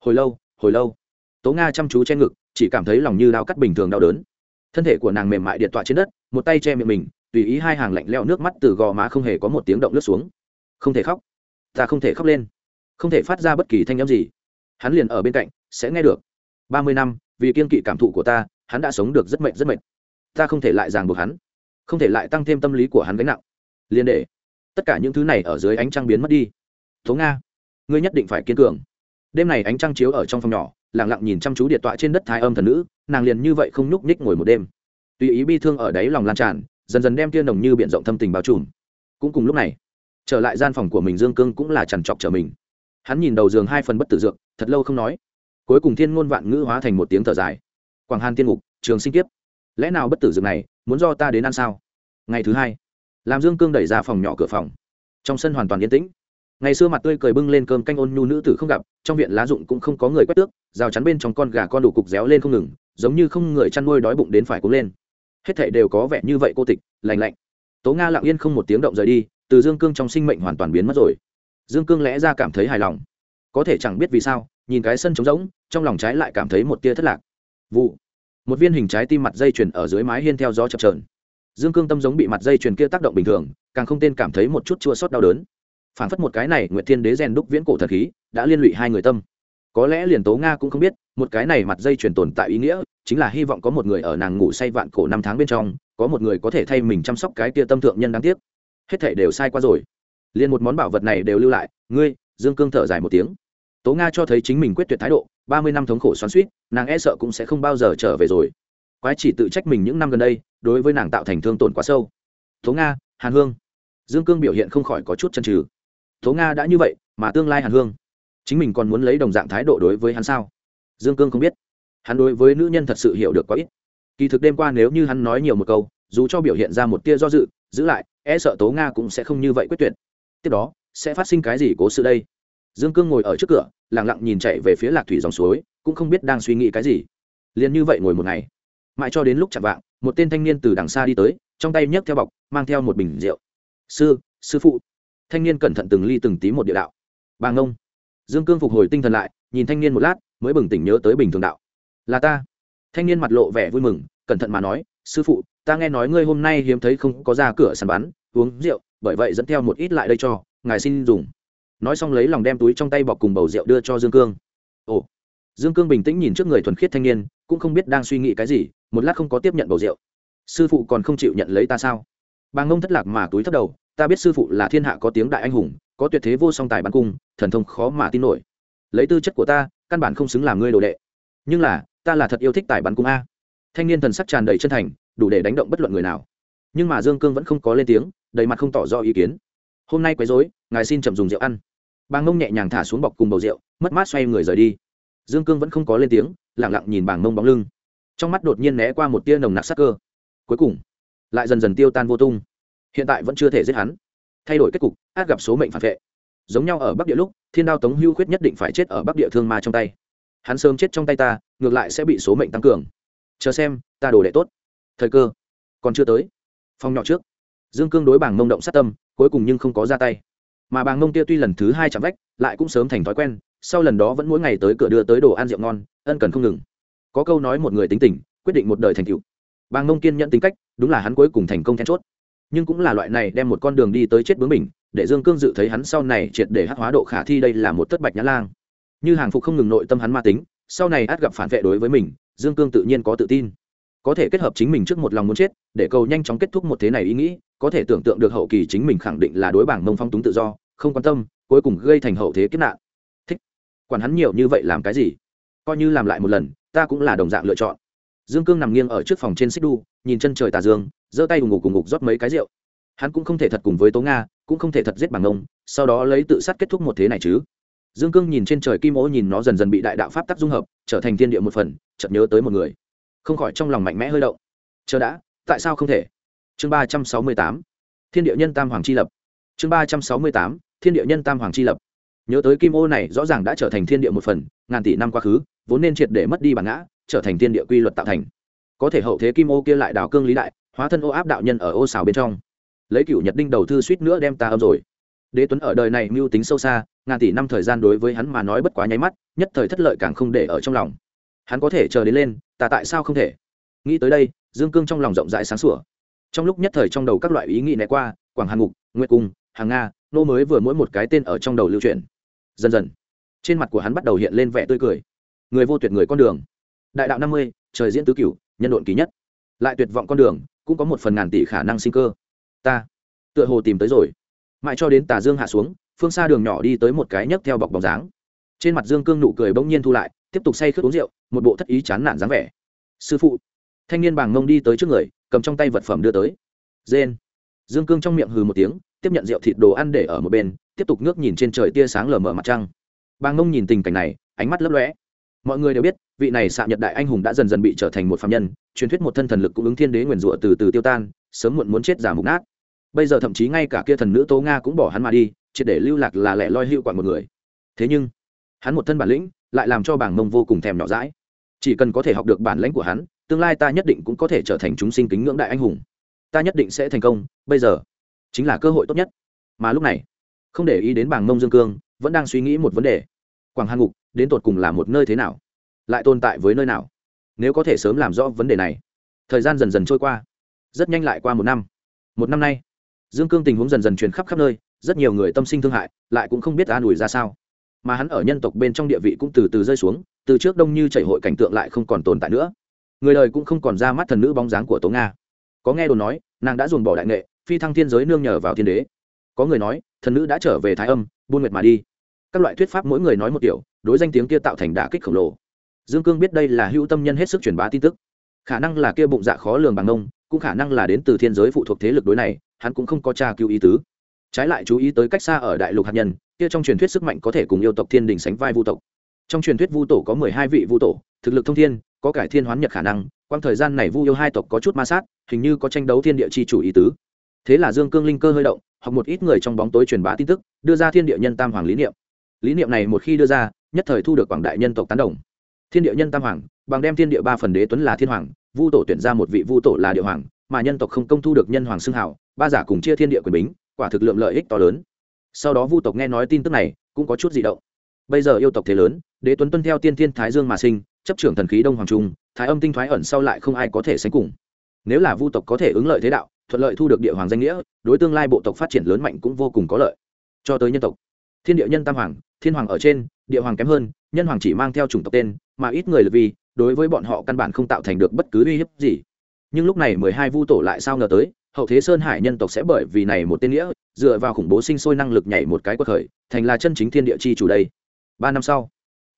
Hồi lâu hồi lâu. Tố nga chăm chú che ngực, chỉ cảm thấy lòng như đau cắt bình thường đau đớn. Thân thể của nàng mềm mại điện tọa trên đất, một tay che miệng mình, tùy ý hai hàng lạnh leo nước mắt từ gò má không hề có một tiếng động lướt xuống. Không thể khóc. Ta không thể khóc lên không thể phát ra bất kỳ thanh â m gì. Hắn liền ở bên cạnh, sẽ nghe được. Ba mươi năm, vì kiên kỵ cảm thụ của ta, hắn đã sống được rất mệnh rất mệnh ta không thể lại ràng buộc hắn, không thể lại tăng thêm tâm lý của hắn gánh nặng. Liền để tất cả những thứ này ở dưới ánh trăng biến mất đi. Tố nga, ngươi nhất định phải kiên cường. Đêm này ánh trăng chiếu ở trong phòng nhỏ lẳng lặng nhìn chăm chú điện tọa trên đất thái âm thần nữ, nàng liền như vậy không nhúc nhích ngồi một đêm. Tùy ý bi thương ở đáy lòng lan tràn, dần dần đem tiên nồng như b i ể n rộng thâm tình bao trùm. Cũng cùng lúc này, trở lại gian phòng của mình dương cương cũng là trằn trọc trở mình hắn nhìn đầu giường hai phần bất tử dược, thật lâu không nói. Cuối cùng thiên ngôn vạn ngữ hóa thành một tiếng thở dài. Quảng hàn tiên ngục, trường sinh kiếp. Lẽ nào bất tử dược này muốn do ta đến ăn sao? Ngày thứ hai làm dương cương đẩy ra phòng nhỏ cửa phòng. Trong sân hoàn toàn yên tĩnh. Ngày xưa mặt tươi cười bưng lên cơm canh ôn nhu nữ tử không gặp, trong viện lá dụng cũng không có người quét tước, rào chắn bên trong con gà con đủ cục réo lên không ngừng, giống như không người chăn nuôi đói bụng đến phải cũng lên. Hết thảy đều có vẻ như vậy cô tịch lành lạnh. Tố nga lặng yên không một tiếng động rời đi, từ dương cương trong sinh mệnh hoàn toàn biến mất rồi dương cương lẽ ra cảm thấy hài lòng. Có thể chẳng biết vì sao, nhìn cái sân trống rỗng, trong lòng trái lại cảm thấy một tia thất lạc. Vụ. Một viên hình trái tim mặt dây chuyền ở dưới mái hiên theo gió chập trờn dương cương tâm giống bị mặt dây chuyền kia tác động bình thường, càng không tên cảm thấy một chút chua sót đau đớn. Phản phất một cái này nguyệt thiên đế rèn đúc viễn cổ thật khí, đã liên lụy hai người tâm. Có lẽ liền tố nga cũng không biết, một cái này mặt dây chuyền tồn tại ý nghĩa, chính là hy vọng có một người ở nàng ngủ say vạn cổ năm tháng bên trong, có một người có thể thay mình chăm sóc cái tia tâm thượng nhân đáng tiếc. Hết thể đều sai qua rồi liền một món bảo vật này đều lưu lại, ngươi, dương cương thở dài một tiếng. Tố nga cho thấy chính mình quyết tuyệt thái độ, ba mươi năm thống khổ xoắn suýt nàng e sợ cũng sẽ không bao giờ trở về rồi. Quái chỉ tự trách mình những năm gần đây, đối với nàng tạo thành thương tổn quá sâu. Tố nga, hàn hương. Dương cương biểu hiện không khỏi có chút chân trừ tố nga đã như vậy, mà tương lai hàn hương. Chính mình còn muốn lấy đồng dạng thái độ đối với hắn sao? Dương cương không biết. Hắn đối với nữ nhân thật sự hiểu được quá ít. Kỳ thực đêm qua nếu như hắn nói nhiều một câu, dù cho biểu hiện ra một tia do dự, giữ lại e sợ tố nga cũng sẽ không như vậy quyết tuyệt tiếp đó, sẽ phát sinh cái gì cố sự đây? Dương cương ngồi ở trước cửa lẳng lặng nhìn chạy về phía lạc thủy dòng suối, cũng không biết đang suy nghĩ cái gì. Liền như vậy ngồi một ngày. Mãi cho đến lúc chạm vạng, một tên thanh niên từ đằng xa đi tới, trong tay nhấc theo bọc, mang theo một bình rượu. Sư sư phụ. Thanh niên cẩn thận từng ly từng tí một địa đạo. Bà ngông. Dương cương phục hồi tinh thần lại, nhìn thanh niên một lát, mới bừng tỉnh nhớ tới bình thường đạo. Là ta. Thanh niên mặt lộ vẻ vui mừng, cẩn thận mà nói, sư phụ, ta nghe nói ngươi hôm nay hiếm thấy không có ra cửa sàn bắn, uống rượu bởi vậy dẫn theo một ít lại đây cho, ngài xin dùng. Nói xong lấy lòng đem túi trong tay bọc cùng bầu rượu đưa cho dương cương. Ồ. Dương cương bình tĩnh nhìn trước người thuần khiết thanh niên, cũng không biết đang suy nghĩ cái gì, một lát không có tiếp nhận bầu rượu. Sư phụ còn không chịu nhận lấy ta sao? Bà ngông thất lạc mà túi thất đầu, ta biết sư phụ là thiên hạ có tiếng đại anh hùng, có tuyệt thế vô song tài bắn cung, thần thông khó mà tin nổi. Lấy tư chất của ta, căn bản không xứng làm ngươi đồ đệ. Nhưng là, ta là thật yêu thích tài bắn cung a. Thanh niên thần sắc tràn đầy chân thành, đủ để đánh động bất luận người nào. Nhưng mà dương cương vẫn không có lên tiếng đầy mặt không tỏ rõ ý kiến. Hôm nay quấy rối, ngài xin chậm dùng rượu ăn. Bàng ngông nhẹ nhàng thả xuống bọc cùng bầu rượu, mất mát xoay người rời đi. Dương cương vẫn không có lên tiếng lẳng lặng nhìn bảng mông bóng lưng. Trong mắt đột nhiên né qua một tia nồng nặc sắc cơ. Cuối cùng, lại dần dần tiêu tan vô tung. Hiện tại vẫn chưa thể giết hắn. Thay đổi kết cục, át gặp số mệnh phản vệ. Giống nhau ở bắc địa lúc, thiên đao tống hưu khuyết nhất định phải chết ở bắc địa thương ma trong tay. Hắn sớm chết trong tay ta, ngược lại sẽ bị số mệnh tăng cường. Chờ xem, ta đồ đệ tốt. Thời cơ còn chưa tới. Phong nhỏ trước dương cương đối bảng mông động sát tâm, cuối cùng nhưng không có ra tay. Mà bảng mông kia tuy lần thứ hai chạm vách, lại cũng sớm thành thói quen, sau lần đó vẫn mỗi ngày tới cửa đưa tới đồ ăn rượu ngon, ân cần không ngừng. Có câu nói một người tính tình, quyết định một đời thành cựu bàng mông kiên nhận tính cách, đúng là hắn cuối cùng thành công then chốt. Nhưng cũng là loại này đem một con đường đi tới chết bướng mình, để dương cương dự thấy hắn sau này triệt để hát hóa độ khả thi đây là một thất bạch nhã lang. Như hàng phục không ngừng nội tâm hắn ma tính, sau này át gặp phản vệ đối với mình, dương cương tự nhiên có tự tin. Có thể kết hợp chính mình trước một lòng muốn chết, để cầu nhanh chóng kết thúc một thế này ý nghĩ có thể tưởng tượng được hậu kỳ chính mình khẳng định là đối bảng mông phong túng tự do, không quan tâm, cuối cùng gây thành hậu thế kiếp nạn. Thích. Quản hắn nhiều như vậy làm cái gì? Coi như làm lại một lần, ta cũng là đồng dạng lựa chọn. Dương cương nằm nghiêng ở trước phòng trên xích đu, nhìn chân trời tà dương, giơ tay cùng ngục cùng ngục rót mấy cái rượu. Hắn cũng không thể thật cùng với tố nga, cũng không thể thật giết bằng ông sau đó lấy tự sát kết thúc một thế này chứ. Dương cương nhìn trên trời kim ô nhìn nó dần dần bị đại đạo pháp tắc dung hợp, trở thành thiên địa một phần, chợt nhớ tới một người. Không khỏi trong lòng mạnh mẽ hơi động. Chờ đã, tại sao không thể? Chương ba trăm sáu mươi tám, thiên địa nhân tam hoàng chi lập. Chương ba trăm sáu mươi tám, thiên địa nhân tam hoàng chi lập. Nhớ tới kim ô này rõ ràng đã trở thành thiên địa một phần, ngàn tỷ năm quá khứ, vốn nên triệt để mất đi bản ngã, trở thành thiên địa quy luật tạo thành. Có thể hậu thế kim ô kia lại đào cương lý đại, hóa thân ô áp đạo nhân ở ô xào bên trong. Lấy cựu nhật đinh đầu thư suýt nữa đem ta âm rồi. Đế tuấn ở đời này mưu tính sâu xa, ngàn tỷ năm thời gian đối với hắn mà nói bất quá nháy mắt, nhất thời thất lợi càng không để ở trong lòng. Hắn có thể chờ đến lên, ta tại sao không thể? Nghĩ tới đây, dương cương trong lòng rộng rãi sáng sủa trong lúc nhất thời trong đầu các loại ý nghĩ né qua, quảng hàn ngục, nguyệt cung hàng nga, nô mới vừa mỗi một cái tên ở trong đầu lưu truyền dần dần, trên mặt của hắn bắt đầu hiện lên vẻ tươi cười. Người vô tuyệt người con đường. Đại đạo năm mươi, trời diễn tứ cửu, nhân độn ký nhất. Lại tuyệt vọng con đường, cũng có một phần ngàn tỷ khả năng sinh cơ. Ta, tựa hồ tìm tới rồi. Mãi cho đến tà dương hạ xuống, phương xa đường nhỏ đi tới một cái nhấc theo bọc bóng dáng. Trên mặt dương cương nụ cười bỗng nhiên thu lại, tiếp tục say khướt uống rượu, một bộ thất ý chán nản dáng vẻ. Sư phụ, thanh niên bàng mông đi tới trước người cầm trong tay vật phẩm đưa tới. Rên. Dương cương trong miệng hừ một tiếng, tiếp nhận rượu thịt đồ ăn để ở một bên, tiếp tục ngước nhìn trên trời tia sáng lờ mờ mặt trăng. Bàng ngông nhìn tình cảnh này, ánh mắt lấp lóe. Mọi người đều biết, vị này xạ nhật đại anh hùng đã dần dần bị trở thành một phạm nhân, truyền thuyết một thân thần lực cũng ứng thiên đế nguyền rủa từ từ tiêu tan, sớm muộn muốn chết giả mục nát. Bây giờ thậm chí ngay cả kia thần nữ tố nga cũng bỏ hắn mà đi, triệt để lưu lạc là lẻ loi hữu quản một người. Thế nhưng, hắn một thân bản lĩnh, lại làm cho bảng mông vô cùng thèm nhỏ dãi. chỉ cần có thể học được bản lãnh của hắn tương lai ta nhất định cũng có thể trở thành chúng sinh kính ngưỡng đại anh hùng. Ta nhất định sẽ thành công, bây giờ chính là cơ hội tốt nhất. Mà lúc này, không để ý đến bảng mông dương cương, vẫn đang suy nghĩ một vấn đề. Quảng hàn ngục, đến tột cùng là một nơi thế nào? Lại tồn tại với nơi nào? Nếu có thể sớm làm rõ vấn đề này, thời gian dần dần trôi qua, rất nhanh lại qua một năm. Một năm nay, dương cương tình huống dần dần truyền khắp khắp nơi, rất nhiều người tâm sinh thương hại, lại cũng không biết an ủi ra sao. Mà hắn ở nhân tộc bên trong địa vị cũng từ từ rơi xuống, từ trước đông như chảy hội cảnh tượng lại không còn tồn tại nữa người đời cũng không còn ra mắt thần nữ bóng dáng của tố nga. Có nghe đồn nói, nàng đã dồn bỏ đại nghệ, phi thăng thiên giới nương nhờ vào thiên đế. Có người nói, thần nữ đã trở về thái âm, buôn nguyệt mà đi. Các loại thuyết pháp mỗi người nói một kiểu, đối danh tiếng kia tạo thành đả kích khổng lồ. Dương cương biết đây là hữu tâm nhân hết sức truyền bá tin tức. Khả năng là kia bụng dạ khó lường bằng nông cũng khả năng là đến từ thiên giới phụ thuộc thế lực đối này, hắn cũng không có tra cứu ý tứ. Trái lại chú ý tới cách xa ở đại lục hạt nhân, kia trong truyền thuyết sức mạnh có thể cùng yêu tộc thiên đình sánh vai vu tộc. Trong truyền thuyết vu tổ có mười hai vị vu tổ, thực lực thông thiên có cải thiên hoán nhật khả năng, quang thời gian này vu yêu hai tộc có chút ma sát, hình như có tranh đấu thiên địa chi chủ ý tứ. Thế là dương cương linh cơ hơi động, hoặc một ít người trong bóng tối truyền bá tin tức, đưa ra thiên địa nhân tam hoàng lý niệm. Lý niệm này một khi đưa ra, nhất thời thu được quảng đại nhân tộc tán đồng. Thiên địa nhân tam hoàng, bằng đem thiên địa ba phần đế tuấn là thiên hoàng, vu tổ tuyển ra một vị vu tổ là địa hoàng, mà nhân tộc không công thu được nhân hoàng xưng hảo ba giả cùng chia thiên địa quyền bính, quả thực lượng lợi ích to lớn. Sau đó vu tộc nghe nói tin tức này, cũng có chút di động. Bây giờ yêu tộc thế lớn, đế tuấn tuân theo tiên thiên thái dương mà sinh chấp trưởng thần khí đông hoàng trung, thái âm tinh thoái ẩn sau lại không ai có thể sánh cùng. Nếu là vu tộc có thể ứng lợi thế đạo, thuận lợi thu được địa hoàng danh nghĩa, đối tương lai bộ tộc phát triển lớn mạnh cũng vô cùng có lợi. Cho tới nhân tộc. Thiên địa nhân tam hoàng, thiên hoàng ở trên, địa hoàng kém hơn, nhân hoàng chỉ mang theo chủng tộc tên, mà ít người là vì, đối với bọn họ căn bản không tạo thành được bất cứ uy hiếp gì. Nhưng lúc này mười hai vu tổ lại sao ngờ tới, hậu thế sơn hải nhân tộc sẽ bởi vì này một tên nghĩa, dựa vào khủng bố sinh sôi năng lực nhảy một cái quật khởi, thành là chân chính thiên địa chi chủ đây. Ba năm sau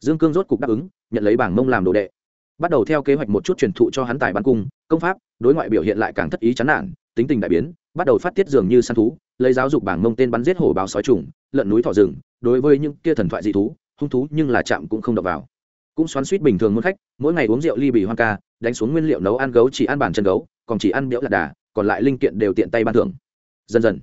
dương cương rốt cục đáp ứng, nhận lấy bảng mông làm đồ đệ. Bắt đầu theo kế hoạch một chút truyền thụ cho hắn tài bắn cung, công pháp, đối ngoại biểu hiện lại càng thất ý chán nản, tính tình đại biến, bắt đầu phát tiết dường như săn thú, lấy giáo dục bảng mông tên bắn giết hổ báo sói trùng lợn núi thỏ rừng, đối với những kia thần thoại dị thú, hung thú nhưng là chạm cũng không đập vào. Cũng xoắn suýt bình thường muốn khách, mỗi ngày uống rượu ly bì hoang ca, đánh xuống nguyên liệu nấu ăn gấu chỉ ăn bản chân gấu, còn chỉ ăn biểu lạc đà, còn lại linh kiện đều tiện tay ban thưởng. Dần dần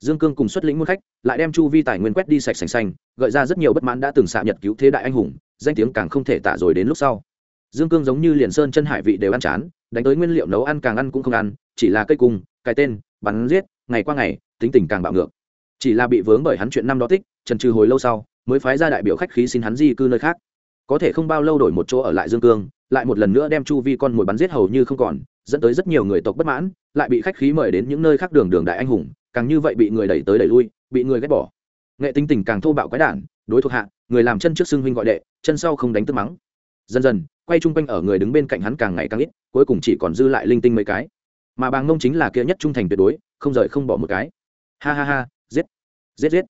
dương cương cùng xuất lĩnh muôn khách lại đem chu vi tài nguyên quét đi sạch sành xanh gợi ra rất nhiều bất mãn đã từng xạ nhật cứu thế đại anh hùng, danh tiếng càng không thể tả rồi đến lúc sau. Dương cương giống như liền sơn chân hải vị đều ăn chán, đánh tới nguyên liệu nấu ăn càng ăn cũng không ăn, chỉ là cây cung, cái tên, bắn giết, ngày qua ngày, tính tình càng bạo ngược. Chỉ là bị vướng bởi hắn chuyện năm đó tích, trần trừ hồi lâu sau, mới phái ra đại biểu khách khí xin hắn di cư nơi khác. Có thể không bao lâu đổi một chỗ ở lại dương cương lại một lần nữa đem chu vi con mồi bắn giết hầu như không còn, dẫn tới rất nhiều người tộc bất mãn, lại bị khách khí mời đến những nơi khác đường đường đại anh hùng, càng như vậy bị người đẩy tới đẩy lui, bị người ghét bỏ. Nghệ tính tình càng thô bạo quái đản, đối thuộc hạ, người làm chân trước xưng huynh gọi đệ, chân sau không đánh tức mắng. Dần dần, quay chung quanh ở người đứng bên cạnh hắn càng ngày càng ít, cuối cùng chỉ còn dư lại linh tinh mấy cái. Mà bàng ngông chính là kia nhất trung thành tuyệt đối, không rời không bỏ một cái. Ha ha ha, giết giết giết,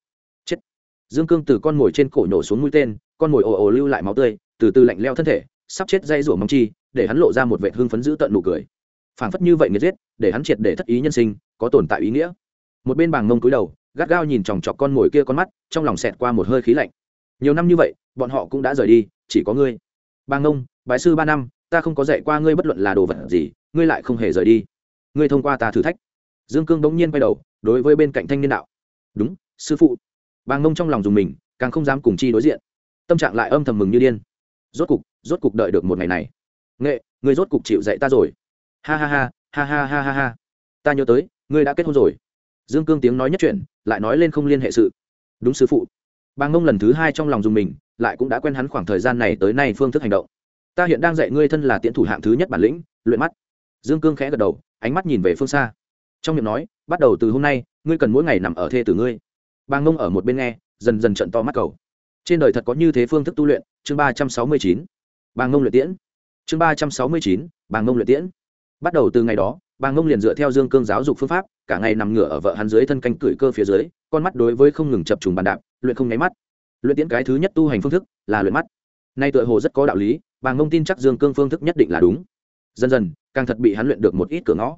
chết. Dương cương từ con mồi trên cổ nổ xuống mũi tên, con mồi ồ ồ lưu lại máu tươi, từ từ lạnh leo thân thể sắp chết dây rủa mong chi, để hắn lộ ra một vệ hương phấn giữ tận nụ cười. Phảng phất như vậy nghiệt giết, để hắn triệt để thất ý nhân sinh, có tồn tại ý nghĩa. Một bên bàng mông cúi đầu, gắt gao nhìn chòng chọc con mồi kia con mắt, trong lòng xẹt qua một hơi khí lạnh. Nhiều năm như vậy, bọn họ cũng đã rời đi, chỉ có ngươi. Bàng mông, bái sư ba năm, ta không có dạy qua ngươi bất luận là đồ vật gì, ngươi lại không hề rời đi. Ngươi thông qua ta thử thách. Dương cương bỗng nhiên quay đầu, đối với bên cạnh thanh niên đạo. Đúng, sư phụ. Bàng mông trong lòng dùng mình, càng không dám cùng chi đối diện. Tâm trạng lại âm thầm mừng như điên. Rốt cục rốt cục đợi được một ngày này. Nghệ, ngươi rốt cục chịu dạy ta rồi. Ha ha ha ha ha ha ha ha. Ta nhớ tới, ngươi đã kết hôn rồi. Dương cương tiếng nói nhất chuyện lại nói lên không liên hệ sự. Đúng sư phụ. Bà ngông lần thứ hai trong lòng dùng mình, lại cũng đã quen hắn khoảng thời gian này tới nay phương thức hành động. Ta hiện đang dạy ngươi thân là tiễn thủ hạng thứ nhất bản lĩnh, luyện mắt. Dương cương khẽ gật đầu, ánh mắt nhìn về phương xa. Trong miệng nói, bắt đầu từ hôm nay, ngươi cần mỗi ngày nằm ở thê tử ngươi. Bà ngông ở một bên nghe, dần dần trận to mắt cầu. Trên đời thật có như thế phương thức tu luyện, chương ba trăm sáu mươi chín bàng ngông luyện tiễn. Chương ba trăm sáu mươi chín, bàng ngông luyện tiễn. Bắt đầu từ ngày đó, bàng ngông liền dựa theo dương cương giáo dục phương pháp, cả ngày nằm ngửa ở vợ hắn dưới thân canh cửi cơ phía dưới, con mắt đối với không ngừng chập trùng bàn đạp, luyện không nháy mắt. Luyện tiễn cái thứ nhất tu hành phương thức là luyện mắt. Nay tựa hồ rất có đạo lý, bàng ngông tin chắc dương cương phương thức nhất định là đúng. Dần dần, càng thật bị hắn luyện được một ít cửa ngõ.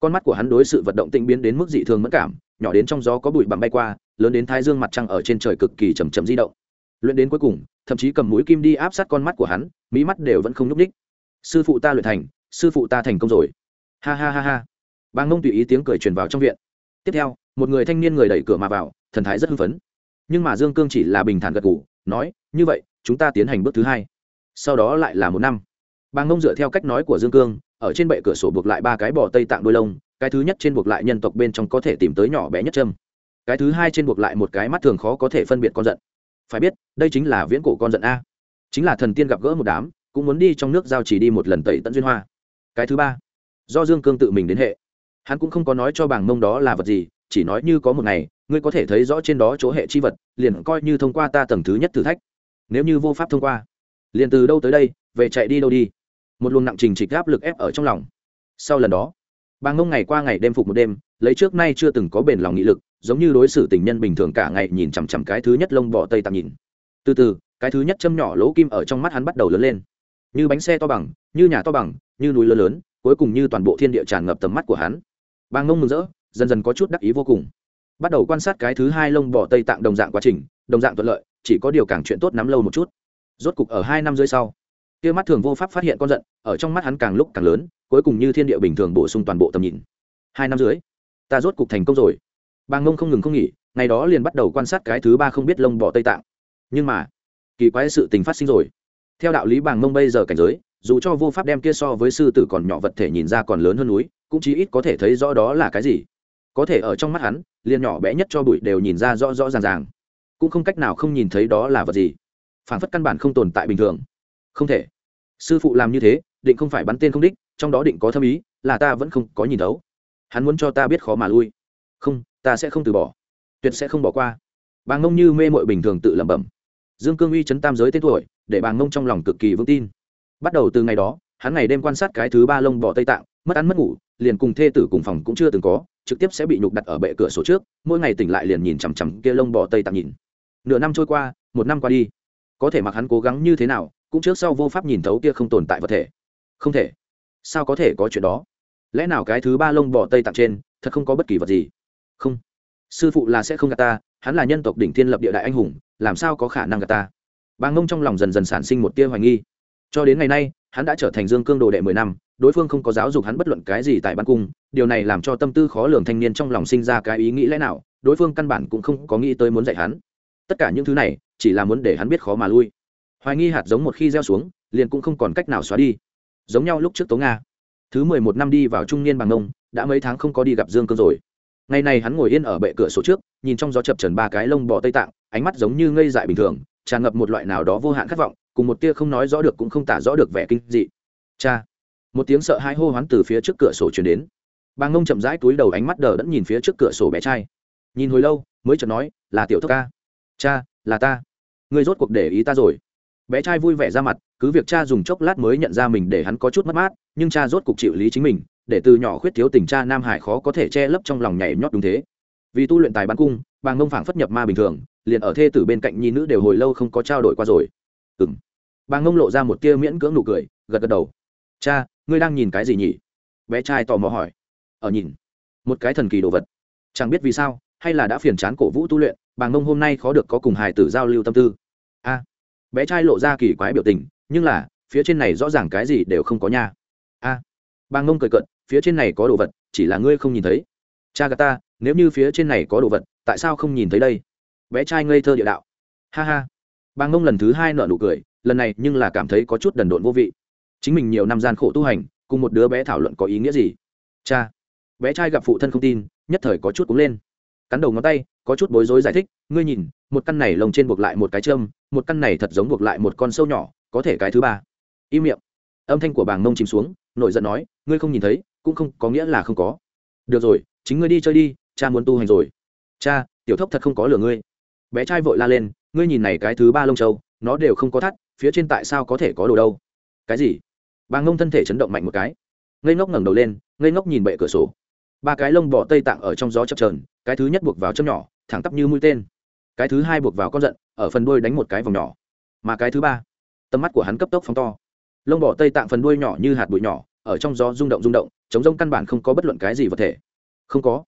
Con mắt của hắn đối sự vận động tinh biến đến mức dị thường mất cảm, nhỏ đến trong gió có bụi bặm bay qua, lớn đến thái dương mặt trăng ở trên trời cực kỳ chầm chậm di động luyện đến cuối cùng, thậm chí cầm mũi kim đi áp sát con mắt của hắn mỹ mắt đều vẫn không nhúc ních sư phụ ta luyện thành, sư phụ ta thành công rồi. Ha ha ha ha. Bà ngông tùy ý tiếng cười truyền vào trong viện. Tiếp theo, một người thanh niên người đẩy cửa mà vào, thần thái rất hưng phấn. Nhưng mà dương cương chỉ là bình thản gật ngủ nói, như vậy, chúng ta tiến hành bước thứ hai. Sau đó lại là một năm. Bà ngông dựa theo cách nói của dương cương, ở trên bệ cửa sổ buộc lại ba cái bò tây tạng đôi lông, cái thứ nhất trên buộc lại nhân tộc bên trong có thể tìm tới nhỏ bé nhất trâm. cái thứ hai trên buộc lại một cái mắt thường khó có thể phân biệt con giận phải biết, đây chính là viễn cổ con giận a. Chính là thần tiên gặp gỡ một đám, cũng muốn đi trong nước giao chỉ đi một lần tẩy tận duyên hoa. Cái thứ ba, do dương cương tự mình đến hệ. Hắn cũng không có nói cho bảng mông đó là vật gì, chỉ nói như có một ngày, ngươi có thể thấy rõ trên đó chỗ hệ chi vật, liền coi như thông qua ta tầng thứ nhất thử thách. Nếu như vô pháp thông qua, liền từ đâu tới đây, về chạy đi đâu đi. Một luồng nặng trình trịch áp lực ép ở trong lòng. Sau lần đó bàng ngông ngày qua ngày đêm phục một đêm, lấy trước nay chưa từng có bền lòng nghị lực giống như đối xử tình nhân bình thường cả ngày nhìn chằm chằm cái thứ nhất lông bỏ tây tạm nhìn. Từ từ, cái thứ nhất châm nhỏ lỗ kim ở trong mắt hắn bắt đầu lớn lên. Như bánh xe to bằng, như nhà to bằng, như núi lớn lớn, cuối cùng như toàn bộ thiên địa tràn ngập tầm mắt của hắn. Bang ngông mừng rỡ, dần dần có chút đắc ý vô cùng. Bắt đầu quan sát cái thứ hai lông bỏ tây tạng đồng dạng quá trình, đồng dạng thuận lợi, chỉ có điều càng chuyện tốt nắm lâu một chút. Rốt cục ở hai năm rưỡi sau, kia mắt thường vô pháp phát hiện con giận, ở trong mắt hắn càng lúc càng lớn, cuối cùng như thiên địa bình thường bổ sung toàn bộ tầm nhìn. Hai năm dưới ta rốt cục thành công rồi bàng ngông không ngừng không nghỉ, ngày đó liền bắt đầu quan sát cái thứ ba không biết lông bỏ tây tạng. Nhưng mà, kỳ quái sự tình phát sinh rồi. Theo đạo lý bàng mông bây giờ cảnh giới, dù cho vô pháp đem kia so với sư tử còn nhỏ vật thể nhìn ra còn lớn hơn núi, cũng chí ít có thể thấy rõ đó là cái gì. Có thể ở trong mắt hắn, liền nhỏ bé nhất cho bụi đều nhìn ra rõ rõ ràng ràng. Cũng không cách nào không nhìn thấy đó là vật gì. Phản phất căn bản không tồn tại bình thường. Không thể. Sư phụ làm như thế, định không phải bắn tên không đích, trong đó định có thâm ý, là ta vẫn không có nhìn thấu. Hắn muốn cho ta biết khó mà lui. Không ta sẽ không từ bỏ, tuyệt sẽ không bỏ qua. Bàng ngông như mê mội bình thường tự lẩm bẩm. Dương cương uy chấn tam giới tên tuổi, để bàng ngông trong lòng cực kỳ vững tin. Bắt đầu từ ngày đó, hắn ngày đêm quan sát cái thứ ba lông bỏ tây tạng, mất ăn mất ngủ, liền cùng thê tử cùng phòng cũng chưa từng có, trực tiếp sẽ bị nhục đặt ở bệ cửa sổ trước, mỗi ngày tỉnh lại liền nhìn chằm chằm kia lông bỏ tây tạng nhìn. Nửa năm trôi qua, một năm qua đi. Có thể mặc hắn cố gắng như thế nào, cũng trước sau vô pháp nhìn thấu kia không tồn tại vật thể. Không thể. Sao có thể có chuyện đó? Lẽ nào cái thứ ba lông bỏ tây tạng trên, thật không có bất kỳ vật gì? Không. Sư phụ là sẽ không gạt ta, hắn là nhân tộc đỉnh thiên lập địa đại anh hùng, làm sao có khả năng gạt ta? Bà ngông trong lòng dần dần sản sinh một tia hoài nghi. Cho đến ngày nay, hắn đã trở thành dương cương đồ đệ mười năm, đối phương không có giáo dục hắn bất luận cái gì tại ban cung, điều này làm cho tâm tư khó lường thanh niên trong lòng sinh ra cái ý nghĩ lẽ nào, đối phương căn bản cũng không có nghĩ tới muốn dạy hắn. Tất cả những thứ này, chỉ là muốn để hắn biết khó mà lui. Hoài nghi hạt giống một khi gieo xuống, liền cũng không còn cách nào xóa đi. Giống nhau lúc trước tố nga. Thứ mười một năm đi vào trung niên bằng ông đã mấy tháng không có đi gặp dương cương rồi ngày này hắn ngồi yên ở bệ cửa sổ trước, nhìn trong gió chập trần ba cái lông bò tây tạng, ánh mắt giống như ngây dại bình thường, tràn ngập một loại nào đó vô hạn khát vọng, cùng một tia không nói rõ được cũng không tả rõ được vẻ kinh dị. Cha! Một tiếng sợ hãi hô hoán từ phía trước cửa sổ chuyển đến. Bà ngông chậm rãi túi đầu ánh mắt đờ đẫn nhìn phía trước cửa sổ bé trai. Nhìn hồi lâu, mới chợt nói, là tiểu thất ca. Cha, là ta. Ngươi rốt cuộc để ý ta rồi. Bé trai vui vẻ ra mặt, cứ việc cha dùng chốc lát mới nhận ra mình để hắn có chút mất mát, nhưng cha rốt cuộc chịu lý chính mình để từ nhỏ khuyết thiếu tình cha nam hải khó có thể che lấp trong lòng nhảy nhót đúng thế. Vì tu luyện tài bán cung, bà ngông phảng phất nhập ma bình thường, liền ở thê tử bên cạnh nhi nữ đều hồi lâu không có trao đổi qua rồi. Ừng bà ngông lộ ra một tia miễn cưỡng nụ cười, gật gật đầu. Cha, ngươi đang nhìn cái gì nhỉ? Bé trai tò mò hỏi. Ở nhìn. Một cái thần kỳ đồ vật. Chẳng biết vì sao, hay là đã phiền chán cổ vũ tu luyện, bà ngông hôm nay khó được có cùng hài tử giao lưu tâm tư. A. Bé trai lộ ra kỳ quái biểu tình, nhưng là, phía trên này rõ ràng cái gì đều không có nha. A. À. bà ngông cười cận phía trên này có đồ vật, chỉ là ngươi không nhìn thấy. Cha gà ta nếu như phía trên này có đồ vật, tại sao không nhìn thấy đây? Bé trai ngây thơ địa đạo. Ha ha. Bà ngông lần thứ hai nợ nụ cười, lần này nhưng là cảm thấy có chút đần độn vô vị. Chính mình nhiều năm gian khổ tu hành, cùng một đứa bé thảo luận có ý nghĩa gì? Cha. Bé trai gặp phụ thân không tin, nhất thời có chút cúng lên. Cắn đầu ngón tay, có chút bối rối giải thích, ngươi nhìn, một căn này lồng trên buộc lại một cái châm, một căn này thật giống buộc lại một con sâu nhỏ, có thể cái thứ ba. Im miệng. Âm thanh của bàng mông chìm xuống, nổi giận nói, ngươi không nhìn thấy cũng không có nghĩa là không có. Được rồi, chính ngươi đi chơi đi, cha muốn tu hành rồi. Cha, tiểu thốc thật không có lừa ngươi. Bé trai vội la lên, ngươi nhìn này cái thứ ba lông châu, nó đều không có thắt, phía trên tại sao có thể có đồ đâu? Cái gì? Bà ngông thân thể chấn động mạnh một cái. Ngây ngốc ngẩng đầu lên, ngây ngốc nhìn bệ cửa sổ. Ba cái lông bỏ tây tạng ở trong gió chập trờn cái thứ nhất buộc vào châm nhỏ, thẳng tắp như mũi tên. Cái thứ hai buộc vào con giận, ở phần đuôi đánh một cái vòng nhỏ. Mà cái thứ ba, tầm mắt của hắn cấp tốc phóng to. Lông bỏ tây tạng phần đuôi nhỏ như hạt bụi nhỏ ở trong gió rung động rung động, chống rông căn bản không có bất luận cái gì vật thể. Không có.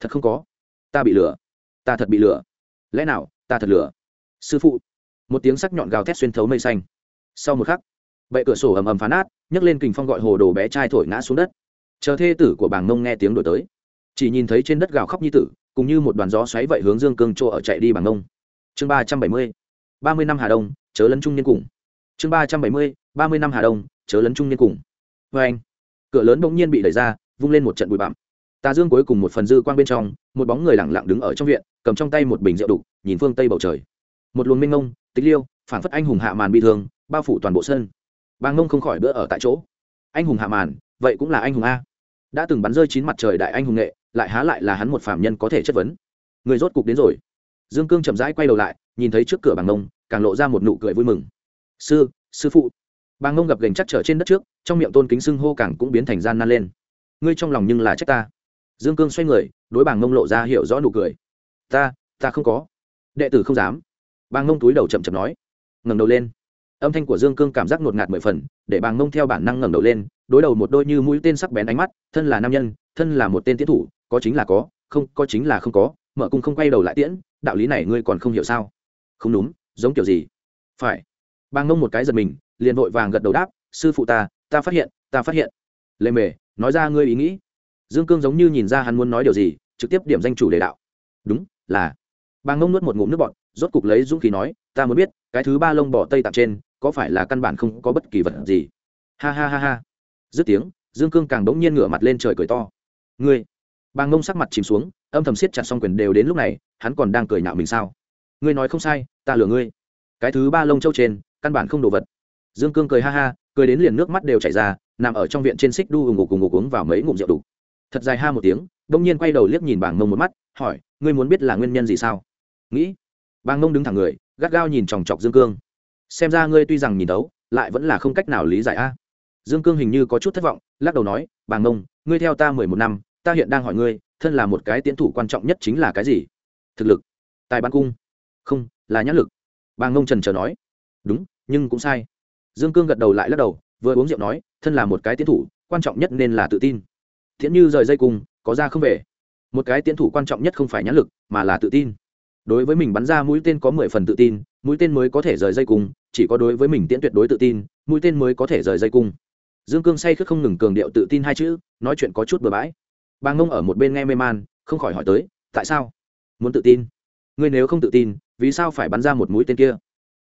Thật không có. Ta bị lừa ta thật bị lừa lẽ nào, ta thật lừa sư phụ. Một tiếng sắc nhọn gào thét xuyên thấu mây xanh. Sau một khắc, bệ cửa sổ ầm ầm phá nát, nhấc lên kình phong gọi hồ đồ bé trai thổi ngã xuống đất. Chờ thê tử của bàng mông nghe tiếng đổi tới, chỉ nhìn thấy trên đất gào khóc như tử, cùng như một đoàn gió xoáy vậy hướng dương cương chỗ ở chạy đi bàng mông. Chương ba trăm bảy mươi, ba mươi năm hà đông, chớ lấn trung niên cùng. Chương ba trăm bảy mươi, ba mươi năm hà đông, chớ lấn trung niên cùng vê anh, cửa lớn bỗng nhiên bị đẩy ra, vung lên một trận bụi bặm. Tà dương cuối cùng một phần dư quang bên trong, một bóng người lẳng lặng đứng ở trong viện, cầm trong tay một bình rượu đục, nhìn phương tây bầu trời. Một luồng minh ngông tích liêu, phản phất anh hùng hạ màn bị thương, bao phủ toàn bộ sân. Bà ngông không khỏi bữa ở tại chỗ. Anh hùng hạ màn, vậy cũng là anh hùng a. Đã từng bắn rơi chín mặt trời đại anh hùng nghệ, lại há lại là hắn một phạm nhân có thể chất vấn. Người rốt cục đến rồi. Dương cương chậm rãi quay đầu lại, nhìn thấy trước cửa bằng ngông, càng lộ ra một nụ cười vui mừng. Sư sư phụ bàng ngông gập gành chắc trở trên đất trước, trong miệng tôn kính xưng hô càng cũng biến thành gian nan lên. Ngươi trong lòng nhưng là trách ta. Dương cương xoay người, đối bàng ngông lộ ra hiểu rõ nụ cười. Ta ta không có. Đệ tử không dám. Bàng ngông túi đầu chậm chậm nói. Ngẩng đầu lên. Âm thanh của dương cương cảm giác ngột ngạt mười phần, để bàng ngông theo bản năng ngẩng đầu lên, đối đầu một đôi như mũi tên sắc bén ánh mắt, thân là nam nhân, thân là một tên tiến thủ, có chính là có, không, có chính là không có, mở cung không quay đầu lại tiễn, đạo lý này ngươi còn không hiểu sao? Không đúng, giống kiểu gì? Phải. Bàng ngông một cái giật mình liền vội vàng gật đầu đáp, sư phụ ta ta phát hiện, ta phát hiện. Lê mề nói ra ngươi ý nghĩ. Dương cương giống như nhìn ra hắn muốn nói điều gì, trực tiếp điểm danh chủ đề đạo. Đúng, là. Bà ngông nuốt một ngụm nước bọt, rốt cục lấy dũng khí nói, ta muốn biết, cái thứ ba lông bỏ tây tạng trên, có phải là căn bản không có bất kỳ vật gì? Ha ha ha ha. Dứt tiếng, dương cương càng đống nhiên ngửa mặt lên trời cười to. Ngươi? Bà ngông sắc mặt chìm xuống, âm thầm siết chặt xong quyền đều đến lúc này, hắn còn đang cười nhạo mình sao? Ngươi nói không sai, ta lừa ngươi. Cái thứ ba lông châu trên, căn bản không đồ vật dương cương cười ha ha, cười đến liền nước mắt đều chảy ra, nằm ở trong viện trên xích đu ùng ục cùng ngủ uống vào mấy ngụm rượu đủ. Thật dài ha một tiếng, đông nhiên quay đầu liếc nhìn bảng mông một mắt, hỏi, ngươi muốn biết là nguyên nhân gì sao? Nghĩ. Bàng mông đứng thẳng người, gắt gao nhìn chòng chọc dương cương. Xem ra ngươi tuy rằng nhìn đấu lại vẫn là không cách nào lý giải a. Dương cương hình như có chút thất vọng, lắc đầu nói, bàng mông, ngươi theo ta mười một năm, ta hiện đang hỏi ngươi, thân là một cái tiến thủ quan trọng nhất chính là cái gì? Thực lực. Tài ban cung. Không, là nhãn lực. Bàng mông trần trờ nói. Đúng, nhưng cũng sai dương cương gật đầu lại lắc đầu, vừa uống rượu nói, thân là một cái tiến thủ, quan trọng nhất nên là tự tin. Thiện như rời dây cung có ra không về? Một cái tiến thủ quan trọng nhất không phải nhãn lực, mà là tự tin. Đối với mình bắn ra mũi tên có mười phần tự tin, mũi tên mới có thể rời dây cung chỉ có đối với mình tiễn tuyệt đối tự tin, mũi tên mới có thể rời dây cung dương cương say khước không ngừng cường điệu tự tin hai chữ, nói chuyện có chút bừa bãi. Bà ngông ở một bên nghe mê man, không khỏi hỏi tới, tại sao? Muốn tự tin? Ngươi nếu không tự tin, vì sao phải bắn ra một mũi tên kia?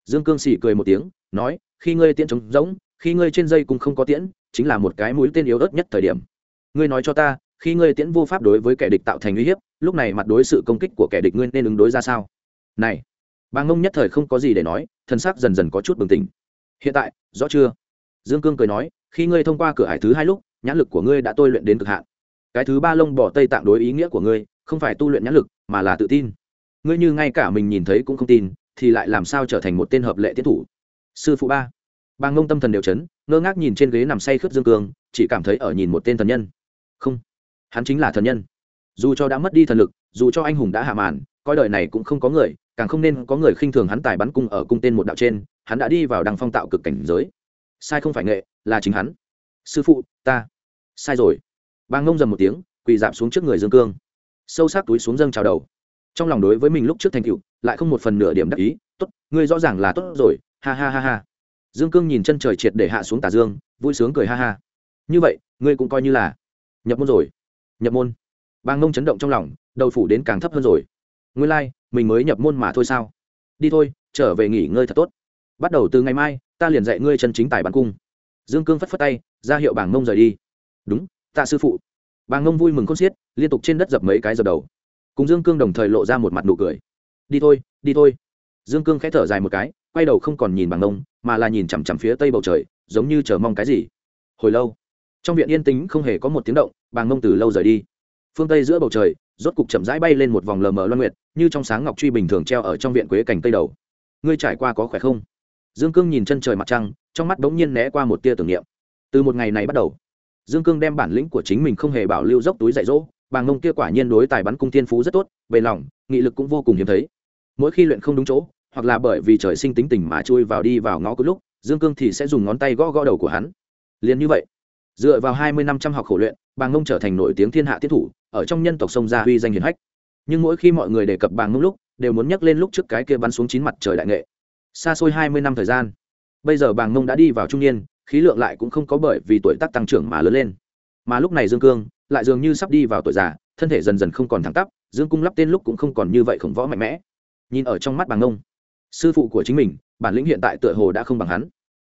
Dương cương xỉ cười một tiếng, nói khi ngươi tiễn trống rỗng, khi ngươi trên dây cùng không có tiễn, chính là một cái mũi tên yếu ớt nhất thời điểm. Ngươi nói cho ta, khi ngươi tiễn vô pháp đối với kẻ địch tạo thành uy hiếp, lúc này mặt đối sự công kích của kẻ địch ngươi nên ứng đối ra sao? Này bà ngông nhất thời không có gì để nói, thân xác dần dần có chút bừng tỉnh. Hiện tại, rõ chưa? Dương cương cười nói, khi ngươi thông qua cửa hải thứ hai lúc, nhãn lực của ngươi đã tôi luyện đến cực hạn. Cái thứ ba lông bỏ tây tạng đối ý nghĩa của ngươi, không phải tu luyện nhãn lực, mà là tự tin. Ngươi như ngay cả mình nhìn thấy cũng không tin, thì lại làm sao trở thành một tên hợp lệ tiến thủ? Sư phụ ba. Bà ngông tâm thần đều chấn ngơ ngác nhìn trên ghế nằm say khướt dương cường, chỉ cảm thấy ở nhìn một tên thần nhân. Không hắn chính là thần nhân. Dù cho đã mất đi thần lực dù cho anh hùng đã hạ màn coi đời này cũng không có người càng không nên có người khinh thường hắn tài bắn cung ở cung tên một đạo trên hắn đã đi vào đăng phong tạo cực cảnh giới. Sai không phải nghệ là chính hắn. Sư phụ ta. Sai rồi. Bà ngông dầm một tiếng quỳ dạp xuống trước người dương cương sâu sắc túi xuống dâng chào đầu. Trong lòng đối với mình lúc trước thành cựu lại không một phần nửa điểm đắc ý tốt ngươi rõ ràng là tốt rồi ha ha ha ha. Dương cương nhìn chân trời triệt để hạ xuống tà dương vui sướng cười ha ha. Như vậy ngươi cũng coi như là nhập môn rồi. Nhập môn. Bang ngông chấn động trong lòng đầu phủ đến càng thấp hơn rồi. Ngươi lai、like, mình mới nhập môn mà thôi sao? Đi thôi trở về nghỉ ngơi thật tốt. Bắt đầu từ ngày mai ta liền dạy ngươi chân chính tài bắn cung. Dương cương phất phất tay ra hiệu bảng ngông rời đi. Đúng tạ sư phụ. Bàng ngông vui mừng con xiết liên tục trên đất dập mấy cái dập đầu. Cùng dương cương đồng thời lộ ra một mặt nụ cười. Đi thôi đi thôi. Dương cương khẽ thở dài một cái quay đầu không còn nhìn bằng ông, mà là nhìn chằm chằm phía tây bầu trời, giống như chờ mong cái gì. Hồi lâu, trong viện yên tĩnh không hề có một tiếng động, bàng ngông từ lâu rời đi. Phương tây giữa bầu trời, rốt cục chậm rãi bay lên một vòng lờ mờ loan nguyệt, như trong sáng ngọc truy bình thường treo ở trong viện quế cành tây đầu. Ngươi trải qua có khỏe không? Dương cương nhìn chân trời mặt trăng, trong mắt bỗng nhiên né qua một tia tưởng niệm. Từ một ngày này bắt đầu, dương cương đem bản lĩnh của chính mình không hề bảo lưu dốc túi dạy dỗ, bàng ngông kia quả nhiên đối tài bắn cung thiên phú rất tốt bề lòng, nghị lực cũng vô cùng hiếm thấy. Mỗi khi luyện không đúng chỗ hoặc là bởi vì trời sinh tính tình mà chui vào đi vào ngõ cứ lúc, dương cương thì sẽ dùng ngón tay gõ gõ đầu của hắn. Liền như vậy, dựa vào hai mươi năm trăm học khổ luyện, bàng ngông trở thành nổi tiếng thiên hạ tiết thủ, ở trong nhân tộc sông gia huy danh hiền hách. Nhưng mỗi khi mọi người đề cập bàng ngông lúc, đều muốn nhắc lên lúc trước cái kia bắn xuống chín mặt trời đại nghệ. Xa xôi hai mươi năm thời gian, bây giờ bàng ngông đã đi vào trung niên, khí lượng lại cũng không có bởi vì tuổi tác tăng trưởng mà lớn lên. Mà lúc này dương cương lại dường như sắp đi vào tuổi già, thân thể dần dần không còn thẳng tắp, dương cung lắp tên lúc cũng không còn như vậy khổng võ mạnh mẽ. Nhìn ở trong mắt bà ngông sư phụ của chính mình, bản lĩnh hiện tại tựa hồ đã không bằng hắn.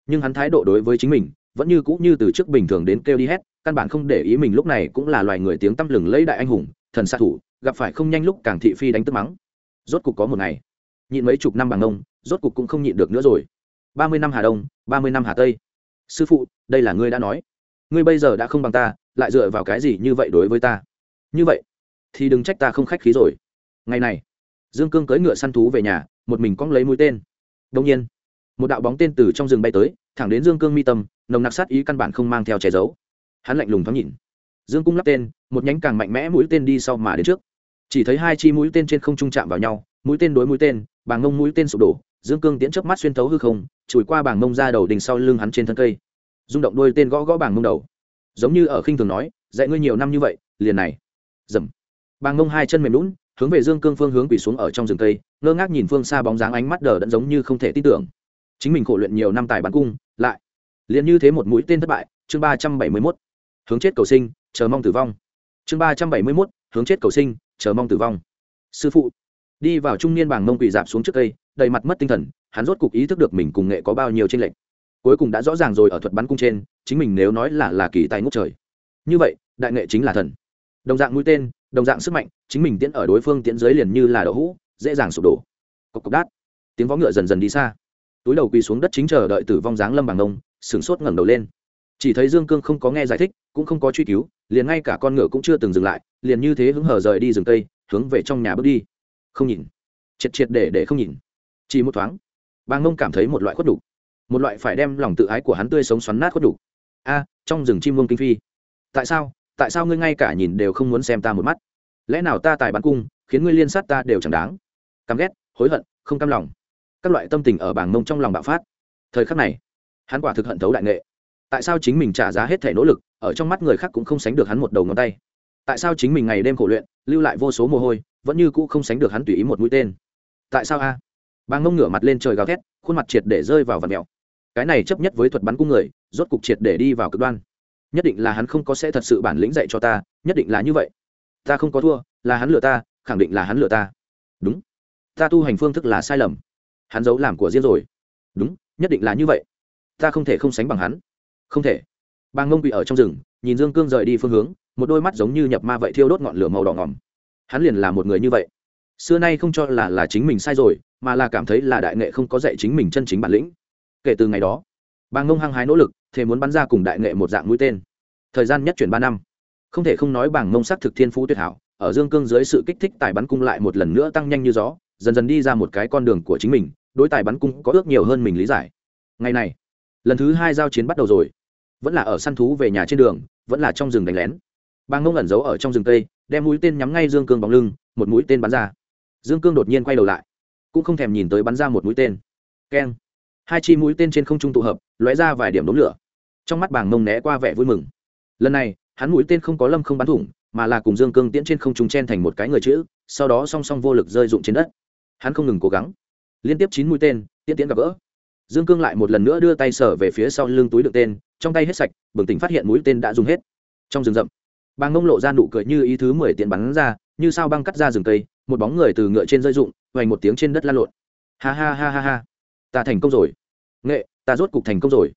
Nhưng hắn thái độ đối với chính mình, vẫn như cũ như từ trước bình thường đến kêu đi hết, căn bản không để ý mình lúc này cũng là loài người tiếng tăm lừng lấy đại anh hùng, thần xạ thủ, gặp phải không nhanh lúc càng thị phi đánh tức mắng. Rốt cục có một ngày, nhịn mấy chục năm bằng ngông rốt cục cũng không nhịn được nữa rồi. Ba mươi năm hà đông, ba mươi năm hà tây. Sư phụ, đây là ngươi đã nói. Ngươi bây giờ đã không bằng ta, lại dựa vào cái gì như vậy đối với ta? Như vậy, thì đừng trách ta không khách khí rồi. Ngày này, dương cương cưỡi ngựa săn thú về nhà một mình cong lấy mũi tên. Đông nhiên, một đạo bóng tên từ trong rừng bay tới, thẳng đến dương cương mi tâm, nồng nặc sát ý căn bản không mang theo che giấu. Hắn lạnh lùng thoáng nhìn. Dương cung lắp tên, một nhánh càng mạnh mẽ mũi tên đi sau mà đến trước. Chỉ thấy hai chi mũi tên trên không trung chạm vào nhau, mũi tên đối mũi tên, bàng ngông mũi tên sụp đổ, dương cương tiễn chớp mắt xuyên thấu hư không, chùi qua bảng ngông ra đầu đình sau lưng hắn trên thân cây. Rung động đôi tên gõ gõ bảng ngông đầu. Giống như ở khinh thường nói, dạy ngươi nhiều năm như vậy, liền này. Dầm. Bàng ngông hai chân mềm lún hướng về dương cương phương hướng quỳ xuống ở trong rừng cây, ngơ ngác nhìn phương xa bóng dáng ánh mắt đờ đẫn giống như không thể tin tưởng. Chính mình khổ luyện nhiều năm tài bắn cung, lại liền như thế một mũi tên thất bại, chương ba trăm bảy mươi mốt, hướng chết cầu sinh, chờ mong tử vong. Chương ba trăm bảy mươi mốt, hướng chết cầu sinh, chờ mong tử vong. Sư phụ, đi vào trung niên bảng mông quỳ dạp xuống trước cây, đầy mặt mất tinh thần, hắn rốt cục ý thức được mình cùng nghệ có bao nhiêu tranh lệch. Cuối cùng đã rõ ràng rồi ở thuật bắn cung trên, chính mình nếu nói là là kỳ tài ngốc trời. Như vậy, đại nghệ chính là thần. Đồng dạng mũi tên đồng dạng sức mạnh, chính mình tiễn ở đối phương tiễn dưới liền như là đậu hũ, dễ dàng sụp đổ. Cộc cộc đát. Tiếng vó ngựa dần dần đi xa. Túi đầu quỳ xuống đất chính chờ đợi tử vong dáng lâm bằng nông sửng sốt ngẩng đầu lên. Chỉ thấy dương cương không có nghe giải thích, cũng không có truy cứu, liền ngay cả con ngựa cũng chưa từng dừng lại, liền như thế hứng hở rời đi rừng tây hướng về trong nhà bước đi. Không nhìn. Triệt triệt để để không nhìn. Chỉ một thoáng, bàng mông cảm thấy một loại khuất đục một loại phải đem lòng tự ái của hắn tươi sống xoắn nát khuất đục a, trong rừng chim mông kinh phi. Tại sao? Tại sao ngươi ngay cả nhìn đều không muốn xem ta một mắt? Lẽ nào ta tài bắn cung, khiến ngươi liên sát ta đều chẳng đáng? Căm ghét, hối hận, không cam lòng. Các loại tâm tình ở bảng mông trong lòng bạo phát. Thời khắc này, hắn quả thực hận thấu đại nghệ. Tại sao chính mình trả giá hết thể nỗ lực, ở trong mắt người khác cũng không sánh được hắn một đầu ngón tay? Tại sao chính mình ngày đêm khổ luyện, lưu lại vô số mồ hôi, vẫn như cũ không sánh được hắn tùy ý một mũi tên? Tại sao a? Bàng ngông ngửa mặt lên trời gào thét, khuôn mặt triệt để rơi vào vạt mèo cái này chấp nhất với thuật bắn cung người, rốt cục triệt để đi vào cực đoan nhất định là hắn không có sẽ thật sự bản lĩnh dạy cho ta, nhất định là như vậy. Ta không có thua, là hắn lừa ta, khẳng định là hắn lừa ta. Đúng. Ta tu hành phương thức là sai lầm. Hắn giấu làm của riêng rồi. Đúng, nhất định là như vậy. Ta không thể không sánh bằng hắn. Không thể. Bà ngông bị ở trong rừng, nhìn dương cương rời đi phương hướng, một đôi mắt giống như nhập ma vậy thiêu đốt ngọn lửa màu đỏ ngỏm. Hắn liền là một người như vậy. Xưa nay không cho là là chính mình sai rồi, mà là cảm thấy là đại nghệ không có dạy chính mình chân chính bản lĩnh. Kể từ ngày đó bà ngông hăng hái nỗ lực, thế muốn bắn ra cùng đại nghệ một dạng mũi tên. Thời gian nhất chuyển ba năm. Không thể không nói bảng mông sắc thực thiên phú tuyệt hảo, ở dương cương dưới sự kích thích tài bắn cung lại một lần nữa tăng nhanh như gió, dần dần đi ra một cái con đường của chính mình, đối tài bắn cung có ước nhiều hơn mình lý giải. Ngày này, lần thứ hai giao chiến bắt đầu rồi. Vẫn là ở săn thú về nhà trên đường, vẫn là trong rừng đánh lén. Bàng mông ẩn giấu ở trong rừng tây đem mũi tên nhắm ngay dương cương bóng lưng, một mũi tên bắn ra. Dương cương đột nhiên quay đầu lại, cũng không thèm nhìn tới bắn ra một mũi tên. Keng hai chi mũi tên trên không trung tụ hợp, lóe ra vài điểm đốm lửa. Trong mắt bàng mông né qua vẻ vui mừng. Lần này, hắn mũi tên không có lâm không bắn thủng, mà là cùng dương cương tiễn trên không trung chen thành một cái người chữ, sau đó song song vô lực rơi rụng trên đất. Hắn không ngừng cố gắng. Liên tiếp chín mũi tên, tiễn tiễn gặp gỡ. Dương cương lại một lần nữa đưa tay sở về phía sau lưng túi đựng tên, trong tay hết sạch, bừng tỉnh phát hiện mũi tên đã dùng hết. Trong rừng rậm, bàng mông lộ ra nụ cười như ý thứ mười tiện bắn ra, như sao băng cắt ra rừng cây, một bóng người từ ngựa trên rơi rụng, hoành một tiếng trên đất lan lộn. Ha ha ha ha ha ta thành công rồi. Nghệ ta rốt cục thành công rồi.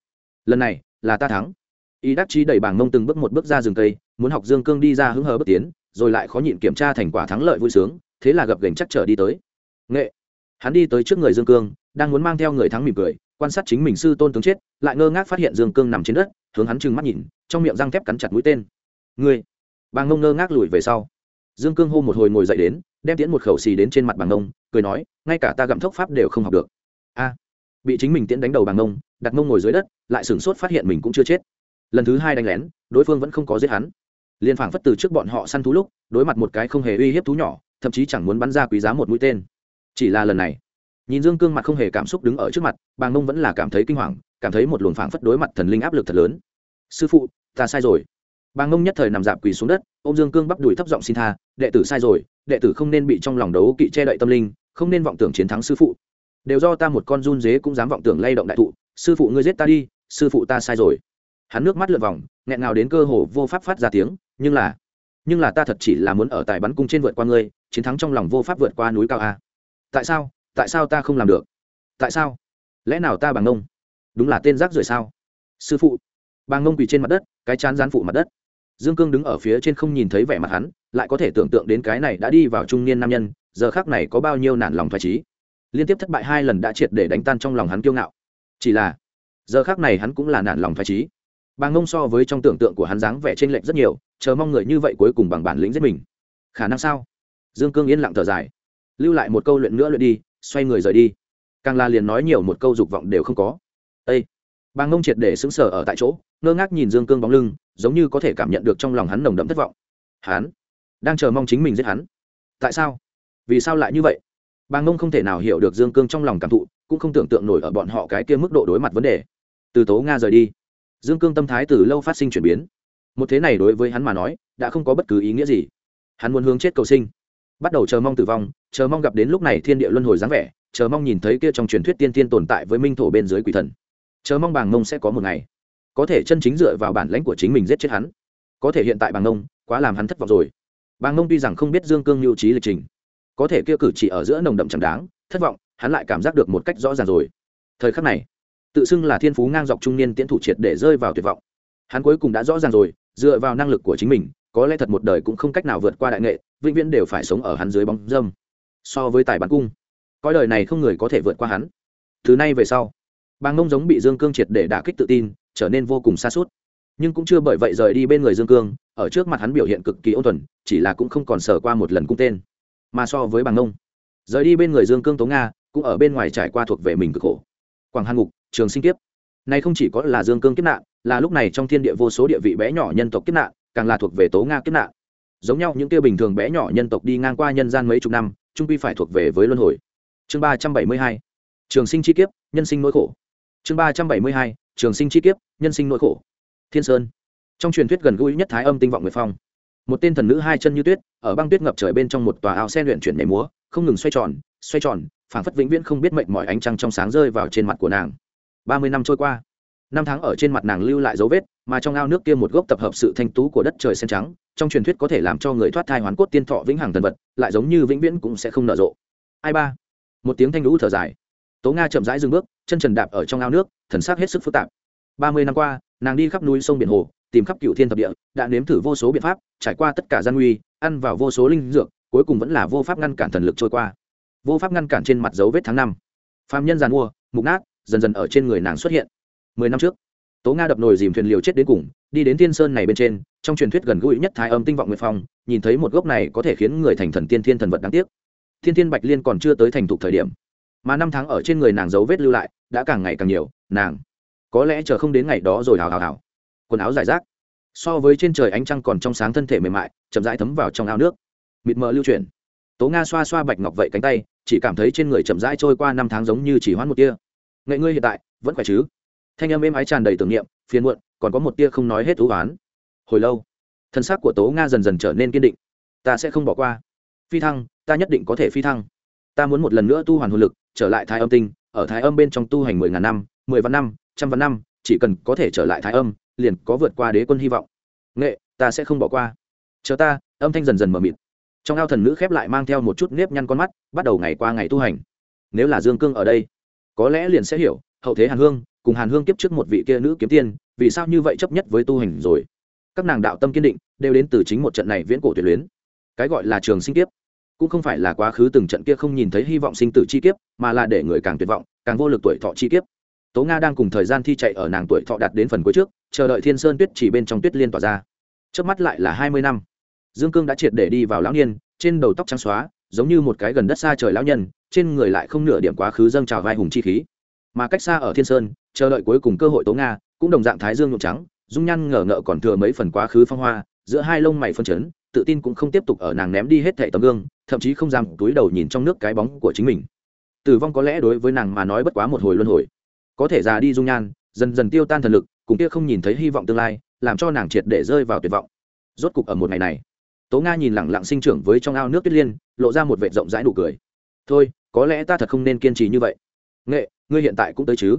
Lần này là ta thắng. Y đắc chí đẩy bảng mông từng bước một bước ra rừng cây muốn học dương cương đi ra hứng hờ bước tiến rồi lại khó nhịn kiểm tra thành quả thắng lợi vui sướng thế là gập gành chắc trở đi tới. Nghệ hắn đi tới trước người dương cương đang muốn mang theo người thắng mỉm cười quan sát chính mình sư tôn tướng chết lại ngơ ngác phát hiện dương cương nằm trên đất hướng hắn trừng mắt nhìn trong miệng răng thép cắn chặt mũi tên. Người, bàng ngông ngơ ngác lùi về sau. Dương cương hô một hồi ngồi dậy đến đem tiễn một khẩu xì đến trên mặt bàng ngông cười nói ngay cả ta gặm thốc pháp đều không học được. A! Bị chính mình tiễn đánh đầu bằng ngông, đặt mông ngồi dưới đất, lại sửng sốt phát hiện mình cũng chưa chết. Lần thứ hai đánh lén, đối phương vẫn không có giết hắn. Liên phảng phất từ trước bọn họ săn thú lúc, đối mặt một cái không hề uy hiếp thú nhỏ, thậm chí chẳng muốn bắn ra quý giá một mũi tên. Chỉ là lần này, nhìn dương cương mặt không hề cảm xúc đứng ở trước mặt bàng mông vẫn là cảm thấy kinh hoàng, cảm thấy một luồng phảng phất đối mặt thần linh áp lực thật lớn. Sư phụ, ta sai rồi. Bàng mông nhất thời nằm dạp quỳ xuống đất ô m dương cương bắp đùi thấp giọng xin tha, đệ tử sai rồi, đệ tử không nên bị trong lòng đấu kỵ che đậy tâm linh, không nên vọng tưởng chiến thắng sư phụ đều do ta một con run dế cũng dám vọng tưởng lay động đại thụ, sư phụ ngươi giết ta đi, sư phụ ta sai rồi. Hắn nước mắt lượt vòng, nghẹn ngào đến cơ hồ vô pháp phát ra tiếng, nhưng là nhưng là ta thật chỉ là muốn ở tại bắn cung trên vượt qua ngươi, chiến thắng trong lòng vô pháp vượt qua núi cao a. Tại sao tại sao ta không làm được? Tại sao? Lẽ nào ta bằng ngông? Đúng là tên rác rưởi sao? Sư phụ, bằng ngông quỳ trên mặt đất, cái chán rán phụ mặt đất. Dương cương đứng ở phía trên không nhìn thấy vẻ mặt hắn, lại có thể tưởng tượng đến cái này đã đi vào trung niên nam nhân, giờ khác này có bao nhiêu nản lòng thoải trí liên tiếp thất bại hai lần đã triệt để đánh tan trong lòng hắn kiêu ngạo. Chỉ là, giờ khác này hắn cũng là nản lòng phải trí bà ngông so với trong tưởng tượng của hắn dáng vẻ t r ê n lệch rất nhiều, chờ mong người như vậy cuối cùng bằng bản lĩnh giết mình. Khả năng sao? Dương cương yên lặng thở dài. Lưu lại một câu luyện nữa luyện đi, xoay người rời đi. Càng là liền nói nhiều một câu dục vọng đều không có. Â bà ngông triệt để xứng sở ở tại chỗ, ngơ ngác nhìn dương cương bóng lưng, giống như có thể cảm nhận được trong lòng hắn nồng đậm thất vọng. Hắn đang chờ mong chính mình giết hắn. Tại sao? Vì sao lại như vậy? Bà ngông không thể nào hiểu được dương cương trong lòng cảm thụ, cũng không tưởng tượng nổi ở bọn họ cái kia mức độ đối mặt vấn đề. Từ tố nga rời đi, dương cương tâm thái từ lâu phát sinh chuyển biến. Một thế này đối với hắn mà nói, đã không có bất cứ ý nghĩa gì. Hắn muốn hướng chết cầu sinh. Bắt đầu chờ mong tử vong, chờ mong gặp đến lúc này thiên địa luân hồi dáng vẻ, chờ mong nhìn thấy kia trong truyền thuyết tiên tiên tồn tại với minh thổ bên dưới quỷ thần. Chờ mong bàng mông sẽ có một ngày, có thể chân chính dựa vào bản lãnh của chính mình giết chết hắn. Có thể hiện tại bàng mông quá làm hắn thất vọng rồi. Bàng mông tuy rằng không biết dương cương lưu trí lịch trình có thể kia cử chỉ ở giữa nồng đậm chẳng đáng, thất vọng, hắn lại cảm giác được một cách rõ ràng rồi. Thời khắc này, tự xưng là thiên phú ngang dọc trung niên tiễn thủ triệt để rơi vào tuyệt vọng. Hắn cuối cùng đã rõ ràng rồi, dựa vào năng lực của chính mình, có lẽ thật một đời cũng không cách nào vượt qua đại nghệ, vĩnh viễn đều phải sống ở hắn dưới bóng dâm. So với tài bắn cung coi đời này không người có thể vượt qua hắn. Thứ này về sau, bàng ngông giống bị dương cương triệt để đả kích tự tin, trở nên vô cùng xa suốt nhưng cũng chưa bởi vậy rời đi bên người dương cương, ở trước mặt hắn biểu hiện cực kỳ ôn thuần, chỉ là cũng không còn sở qua một lần cung tên mà so với bàng ngông rời đi bên người dương cương tố nga, cũng ở bên ngoài trải qua thuộc về mình cực khổ. Quảng hàn ngục, trường sinh kiếp. Này không chỉ có là dương cương kiếp nạn, là lúc này trong thiên địa vô số địa vị bé nhỏ nhân tộc kiếp nạn, càng là thuộc về tố nga kiếp nạn. Giống nhau những kia bình thường bé nhỏ nhân tộc đi ngang qua nhân gian mấy chục năm trung quy phải thuộc về với luân hồi. Chương ba trăm bảy mươi hai. Trường sinh chi kiếp, nhân sinh nỗi khổ. Chương ba trăm bảy mươi hai. Trường sinh chi kiếp, nhân sinh nỗi khổ. Thiên sơn. Trong truyền thuyết gần gũi nhất thái âm tinh vọng nguyệt phong một tên thần nữ hai chân như tuyết, ở băng tuyết ngập trời bên trong một tòa ao sen luyện chuyển nhảy múa, không ngừng xoay tròn xoay tròn, phảng phất vĩnh viễn không biết mệnh mọi ánh trăng trong sáng rơi vào trên mặt của nàng. Ba mươi năm trôi qua, năm tháng ở trên mặt nàng lưu lại dấu vết, mà trong ao nước kia một gốc tập hợp sự thanh tú của đất trời sen trắng, trong truyền thuyết có thể làm cho người thoát thai hoán cốt tiên thọ vĩnh hằng thần vật, lại giống như vĩnh viễn cũng sẽ không nở rộ. Ai ba? Một tiếng thanh lũ thở dài. Tố nga chậm rãi dừng bước, chân trần đạp ở trong ao nước, thần sắc hết sức phức tạp. Ba mươi năm qua, nàng đi khắp núi sông biển hồ tìm khắp cựu thiên thập địa, đã nếm thử vô số biện pháp, trải qua tất cả gian nguy, ăn vào vô số linh dược, cuối cùng vẫn là vô pháp ngăn cản thần lực trôi qua. Vô pháp ngăn cản trên mặt dấu vết tháng năm. Phạm nhân giàn mua, mục nát, dần dần ở trên người nàng xuất hiện. Mười năm trước, tố nga đập nồi dìm thuyền liều chết đến cùng, đi đến thiên sơn này bên trên, trong truyền thuyết gần gũi nhất thái âm tinh vọng nguyệt phong, nhìn thấy một gốc này có thể khiến người thành thần tiên thiên thần vật đáng tiếc. Thiên thiên bạch liên còn chưa tới thành thục thời điểm, mà năm tháng ở trên người nàng dấu vết lưu lại, đã càng ngày càng nhiều, nàng, có lẽ chờ không đến ngày đó rồi hào hào hào quần áo giải rác. So với trên trời ánh trăng còn trong sáng thân thể mềm mại, chậm rãi thấm vào trong ao nước. Mịt mờ lưu chuyển. Tố nga xoa xoa bạch ngọc vậy cánh tay, chỉ cảm thấy trên người chậm rãi trôi qua năm tháng giống như chỉ hoãn một tia. Nghệ ngươi hiện tại, vẫn khỏe chứ? Thanh âm êm ái tràn đầy tưởng niệm, phiền muộn, còn có một tia không nói hết thú oán. Hồi lâu, thân xác của tố nga dần dần trở nên kiên định. Ta sẽ không bỏ qua. Phi thăng, ta nhất định có thể phi thăng. Ta muốn một lần nữa tu hoàn hồn lực, trở lại thái âm tinh, ở thái âm bên trong tu hành mười ngàn năm, mười vạn năm, trăm vạn năm, chỉ cần có thể trở lại thái âm liền có vượt qua đế quân hy vọng. Nghệ, ta sẽ không bỏ qua. Chờ ta, âm thanh dần dần mờ mịt. Trong ao thần nữ khép lại mang theo một chút nếp nhăn con mắt, bắt đầu ngày qua ngày tu hành. Nếu là dương cương ở đây, có lẽ liền sẽ hiểu, hậu thế hàn hương, cùng hàn hương kiếp trước một vị kia nữ kiếm tiên, vì sao như vậy chấp nhất với tu hành rồi. Các nàng đạo tâm kiên định, đều đến từ chính một trận này viễn cổ tuyệt luyến. Cái gọi là trường sinh kiếp, cũng không phải là quá khứ từng trận kia không nhìn thấy hy vọng sinh tử chi kiếp, mà là để người càng tuyệt vọng, càng vô lực tuổi thọ chi kiếp. Tố nga đang cùng thời gian thi chạy ở nàng tuổi thọ đạt đến phần cuối trước chờ đợi thiên sơn tuyết chỉ bên trong tuyết liên tỏa ra. Trước mắt lại là hai mươi năm. Dương cương đã triệt để đi vào lão niên, trên đầu tóc trắng xóa, giống như một cái gần đất xa trời lão nhân, trên người lại không nửa điểm quá khứ dâng trào vai hùng chi khí. Mà cách xa ở thiên sơn, chờ đợi cuối cùng cơ hội tố nga, cũng đồng dạng thái dương nhuộm trắng, dung nhăn ngờ ngợ còn thừa mấy phần quá khứ phong hoa, giữa hai lông mày phân chấn, tự tin cũng không tiếp tục ở nàng ném đi hết thẻ tấm gương, thậm chí không dám túi đầu nhìn trong nước cái bóng của chính mình. Tử vong có lẽ đối với nàng mà nói bất quá một hồi luân hồi. Có thể già đi dung nhan, dần dần tiêu tan thần lực cùng kia không nhìn thấy hy vọng tương lai, làm cho nàng triệt để rơi vào tuyệt vọng. Rốt cục ở một ngày này, tố nga nhìn lẳng lặng sinh trưởng với trong ao nước tuyết liên, lộ ra một vệ rộng rãi nụ cười. Thôi, có lẽ ta thật không nên kiên trì như vậy. Nghệ, ngươi hiện tại cũng tới chứ?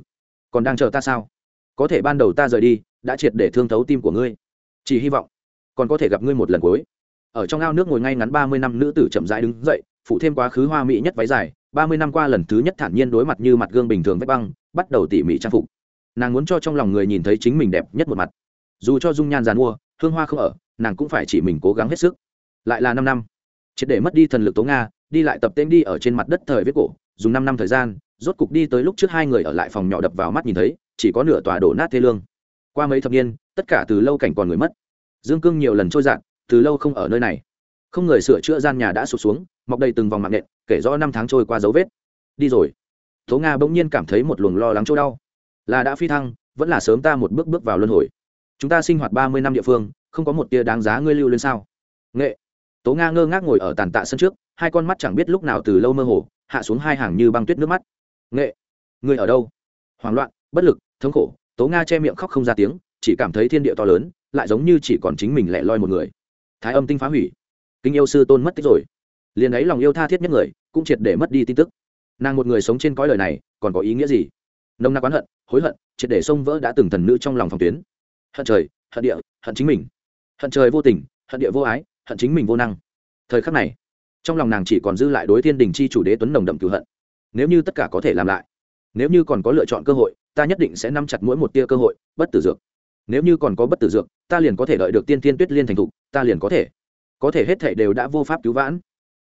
Còn đang chờ ta sao? Có thể ban đầu ta rời đi, đã triệt để thương thấu tim của ngươi. Chỉ hy vọng, còn có thể gặp ngươi một lần cuối. Ở trong ao nước ngồi ngay ngắn ba mươi năm nữ tử chậm rãi đứng dậy phụ thêm quá khứ hoa mỹ nhất váy dài, ba mươi năm qua lần thứ nhất thản nhiên đối mặt như mặt gương bình thường vách băng, bắt đầu tỉ mỉ trang phục nàng muốn cho trong lòng người nhìn thấy chính mình đẹp nhất một mặt. Dù cho dung nhan g i mua, hương hoa không ở, nàng cũng phải chỉ mình cố gắng hết sức. Lại là năm năm. Triệt để mất đi thần lực tố nga, đi lại tập tên đi ở trên mặt đất thời viết cổ, dùng năm năm thời gian, rốt cục đi tới lúc trước hai người ở lại phòng nhỏ đập vào mắt nhìn thấy, chỉ có nửa tòa đổ nát thê lương. Qua mấy thập niên, tất cả từ lâu cảnh còn người mất. Dương cương nhiều lần trôi dạt, từ lâu không ở nơi này. Không người sửa chữa gian nhà đã sụp xuống, mọc đầy từng vòng mạng nện, kể rõ năm tháng trôi qua dấu vết. Đi rồi. Tố nga bỗng nhiên cảm thấy một luồng lo lắng chỗ đau là đã phi thăng, vẫn là sớm ta một bước bước vào luân hồi. Chúng ta sinh hoạt ba mươi năm địa phương, không có một tia đáng giá ngươi lưu lên sao? Nghệ. Tố nga ngơ ngác ngồi ở tàn tạ sân trước, hai con mắt chẳng biết lúc nào từ lâu mơ hồ, hạ xuống hai hàng như băng tuyết nước mắt. Nghệ. Ngươi ở đâu? Hoảng loạn, bất lực, thống khổ, tố nga che miệng khóc không ra tiếng, chỉ cảm thấy thiên địa to lớn, lại giống như chỉ còn chính mình lẻ loi một người. Thái âm tinh phá hủy. Kinh yêu sư tôn mất tích rồi. Liền ấy lòng yêu tha thiết nhất người, cũng triệt để mất đi tin tức. Nàng một người sống trên cõi lời này, còn có ý nghĩa gì? Nông nặc oán hận hối hận, triệt để xông vỡ đã từng thần nữ trong lòng phòng tuyến. Hận trời, hận địa, hận chính mình. Hận trời vô tình, hận địa vô ái, hận chính mình vô năng. Thời khắc này, trong lòng nàng chỉ còn dư lại đối thiên đình chi chủ đế tuấn nồng đậm cựu hận. Nếu như tất cả có thể làm lại, nếu như còn có lựa chọn cơ hội, ta nhất định sẽ nắm chặt mỗi một tia cơ hội, bất tử dược. Nếu như còn có bất tử dược, ta liền có thể đợi được tiên tiên tuyết liên thành thục, ta liền có thể. Có thể hết thể đều đã vô pháp cứu vãn.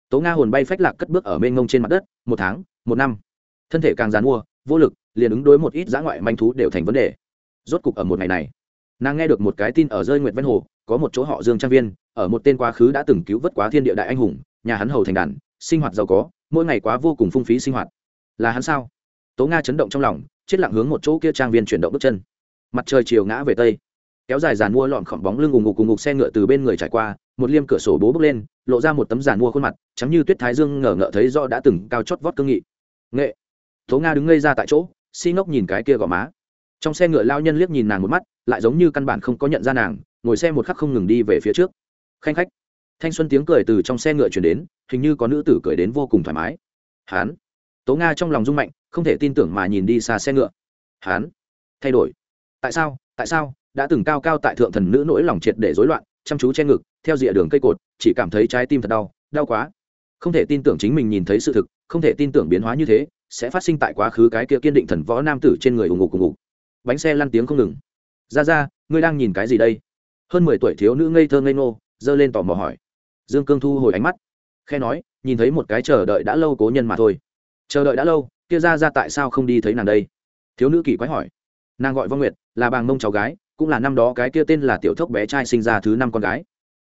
Tố nga hồn bay phách lạc cất bước ở mênh ngông trên mặt đất, một tháng, một năm. Thân thể càng dán mua vô lực liền ứng đối một ít dã ngoại manh thú đều thành vấn đề. Rốt cục ở một ngày này, nàng nghe được một cái tin ở rơi nguyệt ven hồ, có một chỗ họ dương trang viên, ở một tên quá khứ đã từng cứu vớt quá thiên địa đại anh hùng, nhà hắn hầu thành đàn, sinh hoạt giàu có, mỗi ngày quá vô cùng phung phí sinh hoạt. Là hắn sao? Tố nga chấn động trong lòng, chết lặng hướng một chỗ kia trang viên chuyển động bước chân. Mặt trời chiều ngã về tây, kéo dài giàn mua lọn khỏng bóng lưng ùng ngục cùng ngục xe ngựa từ bên người trải qua, một liêm cửa sổ bố bước lên, lộ ra một tấm giàn mua khuôn mặt, trắng như tuyết thái dương ngờ ngợ thấy do đã từng cao chót vót cương nghị. Nghệ, tố nga đứng ngây ra tại chỗ si ngốc nhìn cái kia gò má. Trong xe ngựa lao nhân liếc nhìn nàng một mắt, lại giống như căn bản không có nhận ra nàng, ngồi xe một khắc không ngừng đi về phía trước. Khanh khách. Thanh xuân tiếng cười từ trong xe ngựa chuyển đến, hình như có nữ tử cười đến vô cùng thoải mái. Hán. Tố nga trong lòng rung mạnh, không thể tin tưởng mà nhìn đi xa xe ngựa. Hán. Thay đổi. Tại sao tại sao, đã từng cao cao tại thượng thần nữ nỗi lòng triệt để rối loạn, chăm chú che ngực, theo dịa đường cây cột, chỉ cảm thấy trái tim thật đau đau quá. Không thể tin tưởng chính mình nhìn thấy sự thực, không thể tin tưởng biến hóa như thế sẽ phát sinh tại quá khứ cái kia kiên định thần võ nam tử trên người ủng ngục ủng ngục. Bánh xe lăn tiếng không ngừng. Ra ra, ngươi đang nhìn cái gì đây? Hơn mười tuổi thiếu nữ ngây thơ ngây ngô, giơ lên tò mò hỏi. Dương cương thu hồi ánh mắt khe nói, nhìn thấy một cái chờ đợi đã lâu cố nhân mà thôi. Chờ đợi đã lâu, kia ra ra tại sao không đi thấy nàng đây? Thiếu nữ kỳ quái hỏi. Nàng gọi vong nguyệt, là bàng mông cháu gái, cũng là năm đó cái kia tên là tiểu thốc bé trai sinh ra thứ năm con gái.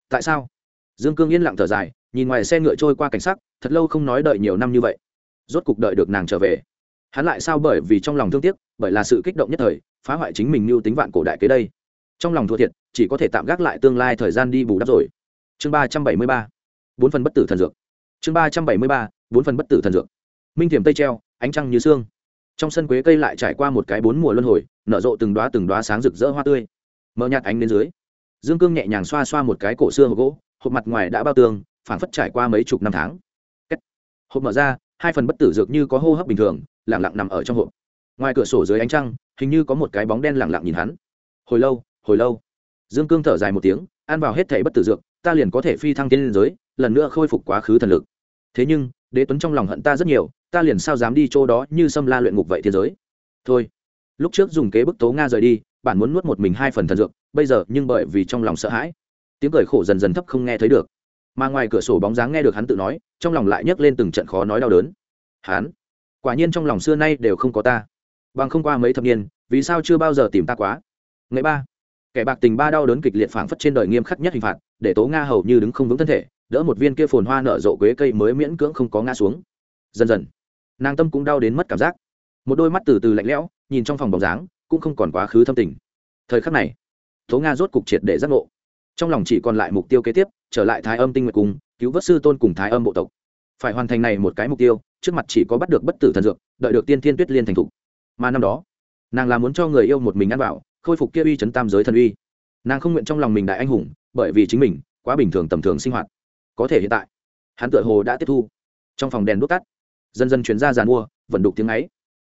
Tại sao? Dương cương yên lặng thở dài, nhìn ngoài xe ngựa trôi qua cảnh sắc, thật lâu không nói đợi nhiều năm như vậy rốt cục đợi được nàng trở về. Hắn lại sao bởi vì trong lòng thương tiếc, bởi là sự kích động nhất thời, phá hoại chính mình mưu tính vạn cổ đại kế đây. Trong lòng thua thiệt, chỉ có thể tạm gác lại tương lai thời gian đi bù đắp rồi. Chương ba trăm bảy mươi ba, bốn phần bất tử thần dược. Chương ba trăm bảy mươi ba, bốn phần bất tử thần dược. Minh thiểm tây treo, ánh trăng như xương trong sân quế cây lại trải qua một cái bốn mùa luân hồi, nở rộ từng đoá từng đoá sáng rực rỡ hoa tươi. Mờ nhạt ánh đến dưới, dương cương nhẹ nhàng xoa xoa một cái cổ xưa hộp gỗ, hộp mặt ngoài đã bao tường phảng phất trải qua mấy chục năm tháng. Hộp mở ra hai phần bất tử dược như có hô hấp bình thường, lẳng lặng nằm ở trong hộp. Ngoài cửa sổ dưới ánh trăng, hình như có một cái bóng đen lẳng lặng nhìn hắn. Hồi lâu hồi lâu. Dương cương thở dài một tiếng, ăn vào hết thể bất tử dược, ta liền có thể phi thăng tiến lên giới, lần nữa khôi phục quá khứ thần lực. Thế nhưng, đế tuấn trong lòng hận ta rất nhiều, ta liền sao dám đi chỗ đó như xâm la luyện ngục vậy thiên giới. Thôi. Lúc trước dùng kế bức tố nga rời đi, bản muốn nuốt một mình hai phần thần dược, bây giờ nhưng bởi vì trong lòng sợ hãi. Tiếng cười khổ dần dần thấp không nghe thấy được mà ngoài cửa sổ bóng dáng nghe được hắn tự nói, trong lòng lại nhấc lên từng trận khó nói đau đớn. Hắn, quả nhiên trong lòng xưa nay đều không có ta. Bằng không qua mấy thập niên, vì sao chưa bao giờ tìm ta quá? Ngày ba, kẻ bạc tình ba đau đớn kịch liệt phảng phất trên đời nghiêm khắc nhất hình phạt, để tố nga hầu như đứng không vững thân thể, đỡ một viên kia phồn hoa nở rộ quế cây mới miễn cưỡng không có ngã xuống. Dần dần, nàng tâm cũng đau đến mất cảm giác. Một đôi mắt từ từ lạnh lẽo, nhìn trong phòng bóng dáng, cũng không còn quá khứ thâm tình. Thời khắc này, tố nga rốt cục triệt để giác ngộ trong lòng chỉ còn lại mục tiêu kế tiếp, trở lại thái âm tinh nguyệt cung, cứu vớt sư tôn cùng thái âm bộ tộc. Phải hoàn thành này một cái mục tiêu, trước mặt chỉ có bắt được bất tử thần dược, đợi được tiên thiên tuyết liên thành thục mà năm đó, nàng là muốn cho người yêu một mình ăn vào khôi phục kia uy chấn tam giới thần uy. Nàng không nguyện trong lòng mình đại anh hùng, bởi vì chính mình, quá bình thường tầm thường sinh hoạt. Có thể hiện tại, hắn tựa hồ đã tiếp thu. Trong phòng đèn đốt tắt, dần dần chuyển ra giàn mua vận đục tiếng ấy.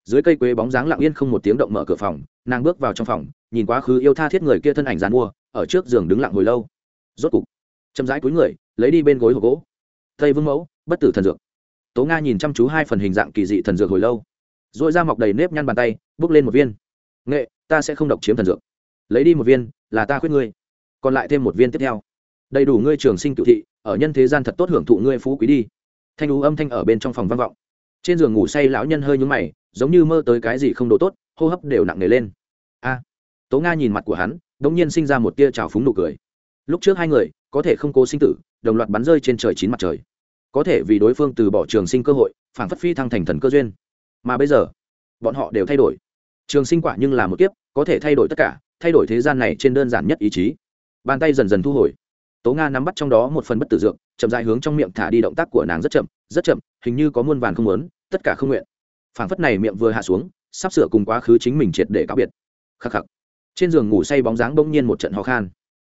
Dưới cây quế bóng dáng lặng yên không một tiếng động mở cửa phòng, nàng bước vào trong phòng, nhìn quá khứ yêu tha thiết người kia thân ảnh giàn mua ở trước giường đứng lặng hồi lâu. Rốt cục, chậm rãi cuối người, lấy đi bên gối hộp gỗ. Tây vương mẫu, bất tử thần dược. Tố nga nhìn chăm chú hai phần hình dạng kỳ dị thần dược hồi lâu. R ồ i ra mọc đầy nếp nhăn bàn tay, bước lên một viên. Nghệ, ta sẽ không độc chiếm thần dược. Lấy đi một viên, là ta khuyết ngươi. Còn lại thêm một viên tiếp theo. Đầy đủ ngươi trường sinh cựu thị, ở nhân thế gian thật tốt hưởng thụ ngươi phú quý đi. Thanh ú âm thanh ở bên trong phòng vang vọng. Trên giường ngủ say lão nhân hơi nhúng mày, giống như mơ tới cái gì không đồ tốt, hô hấp đều nặng nề lên. A. Tố nga nhìn mặt của hắn đ nhiên sinh ra một tia trào phúng nụ cười. Lúc trước hai người, có thể không cố sinh tử, đồng loạt bắn rơi trên trời chín mặt trời. Có thể vì đối phương từ bỏ trường sinh cơ hội, phản phất phi thăng thành thần cơ duyên. Mà bây giờ, bọn họ đều thay đổi. Trường sinh quả nhưng là một kiếp, có thể thay đổi tất cả, thay đổi thế gian này trên đơn giản nhất ý chí. Bàn tay dần dần thu hồi. Tố nga nắm bắt trong đó một phần bất tử dược, chậm dại hướng trong miệng thả đi động tác của nàng rất chậm rất chậm, hình như có muôn vàn không muốn, tất cả không nguyện. Phảng phất này miệng vừa hạ xuống, sắp sửa cùng quá khứ chính mình triệt để cáo biệt. Khắc khắc trên giường ngủ say bóng dáng bỗng nhiên một trận ho khan.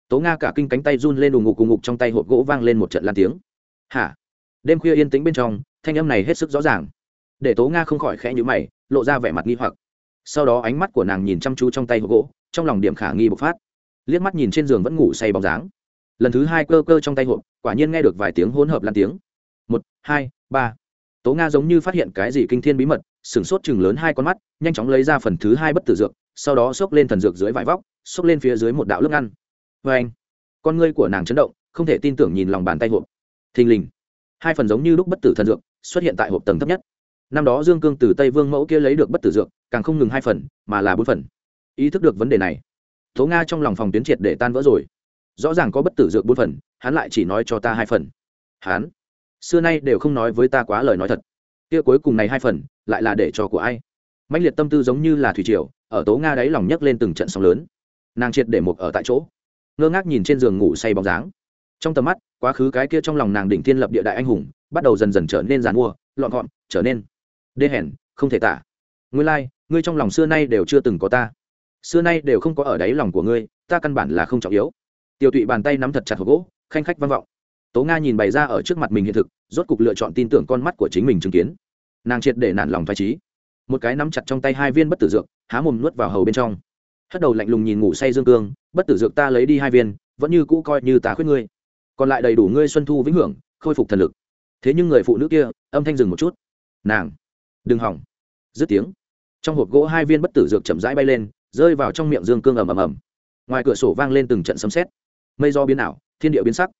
Tố nga cả kinh cánh tay run lên đùng ngục cùng ngục trong tay hộp gỗ vang lên một trận lan tiếng. Hả? Đêm khuya yên tĩnh bên trong, thanh âm này hết sức rõ ràng. Để tố nga không khỏi khẽ nhữ mày, lộ ra vẻ mặt nghi hoặc. Sau đó ánh mắt của nàng nhìn chăm chú trong tay hộp gỗ, trong lòng điểm khả nghi bộc phát. Liếc mắt nhìn trên giường vẫn ngủ say bóng dáng. Lần thứ hai cơ cơ trong tay hộp quả nhiên nghe được vài tiếng hỗn hợp lan tiếng. Một, hai, ba. Tố nga giống như phát hiện cái gì kinh thiên bí mật, sửng sốt chừng lớn hai con mắt, nhanh chóng lấy ra phần thứ hai bất tử dược sau đó xốc lên thần dược dưới vải vóc, xốc lên phía dưới một đạo lớp ngăn vê anh, con ngươi của nàng chấn động, không thể tin tưởng nhìn lòng bàn tay hộp. Thình lình, hai phần giống như lúc bất tử thần dược xuất hiện tại hộp tầng thấp nhất. Năm đó dương cương từ tây vương mẫu kia lấy được bất tử dược, càng không ngừng hai phần, mà là bốn phần. Ý thức được vấn đề này, tố nga trong lòng phòng tuyến triệt để tan vỡ rồi. Rõ ràng có bất tử dược bốn phần, hắn lại chỉ nói cho ta hai phần. Hắn, xưa nay đều không nói với ta quá lời nói thật. Kia cuối cùng này hai phần, lại là để cho của ai? Mạnh liệt tâm tư giống như là thủy triều ở tố nga đáy lòng nhấc lên từng trận sóng lớn. Nàng triệt để mục ở tại chỗ. Ngơ ngác nhìn trên giường ngủ say bóng dáng. Trong tầm mắt quá khứ cái kia trong lòng nàng đỉnh thiên lập địa đại anh hùng bắt đầu dần dần trở nên giàn mua lọn gọn trở nên đê hèn không thể tả. Ngươi lai、like, ngươi trong lòng xưa nay đều chưa từng có ta. Xưa nay đều không có ở đáy lòng của ngươi ta căn bản là không trọng yếu. Tiêu tụy bàn tay nắm thật chặt hộp gỗ khanh khách văn vọng. Tố nga nhìn bày ra ở trước mặt mình hiện thực rốt cục lựa chọn tin tưởng con mắt của chính mình chứng kiến. Nàng triệt để nản lòng phái trí một cái nắm chặt trong tay hai viên bất tử dược, há mồm nuốt vào hầu bên trong. Hất đầu lạnh lùng nhìn ngủ say dương cương, bất tử dược ta lấy đi hai viên, vẫn như cũ coi như tá khuyết ngươi. Còn lại đầy đủ ngươi xuân thu vĩnh hưởng, khôi phục thần lực. Thế nhưng người phụ nữ kia, âm thanh dừng một chút. Nàng, đừng hỏng. Dứt tiếng, trong hộp gỗ hai viên bất tử dược chậm rãi bay lên, rơi vào trong miệng dương cương ầm ầm ầm. Ngoài cửa sổ vang lên từng trận sấm sét. Mây do biến ảo, thiên địa biến sắc.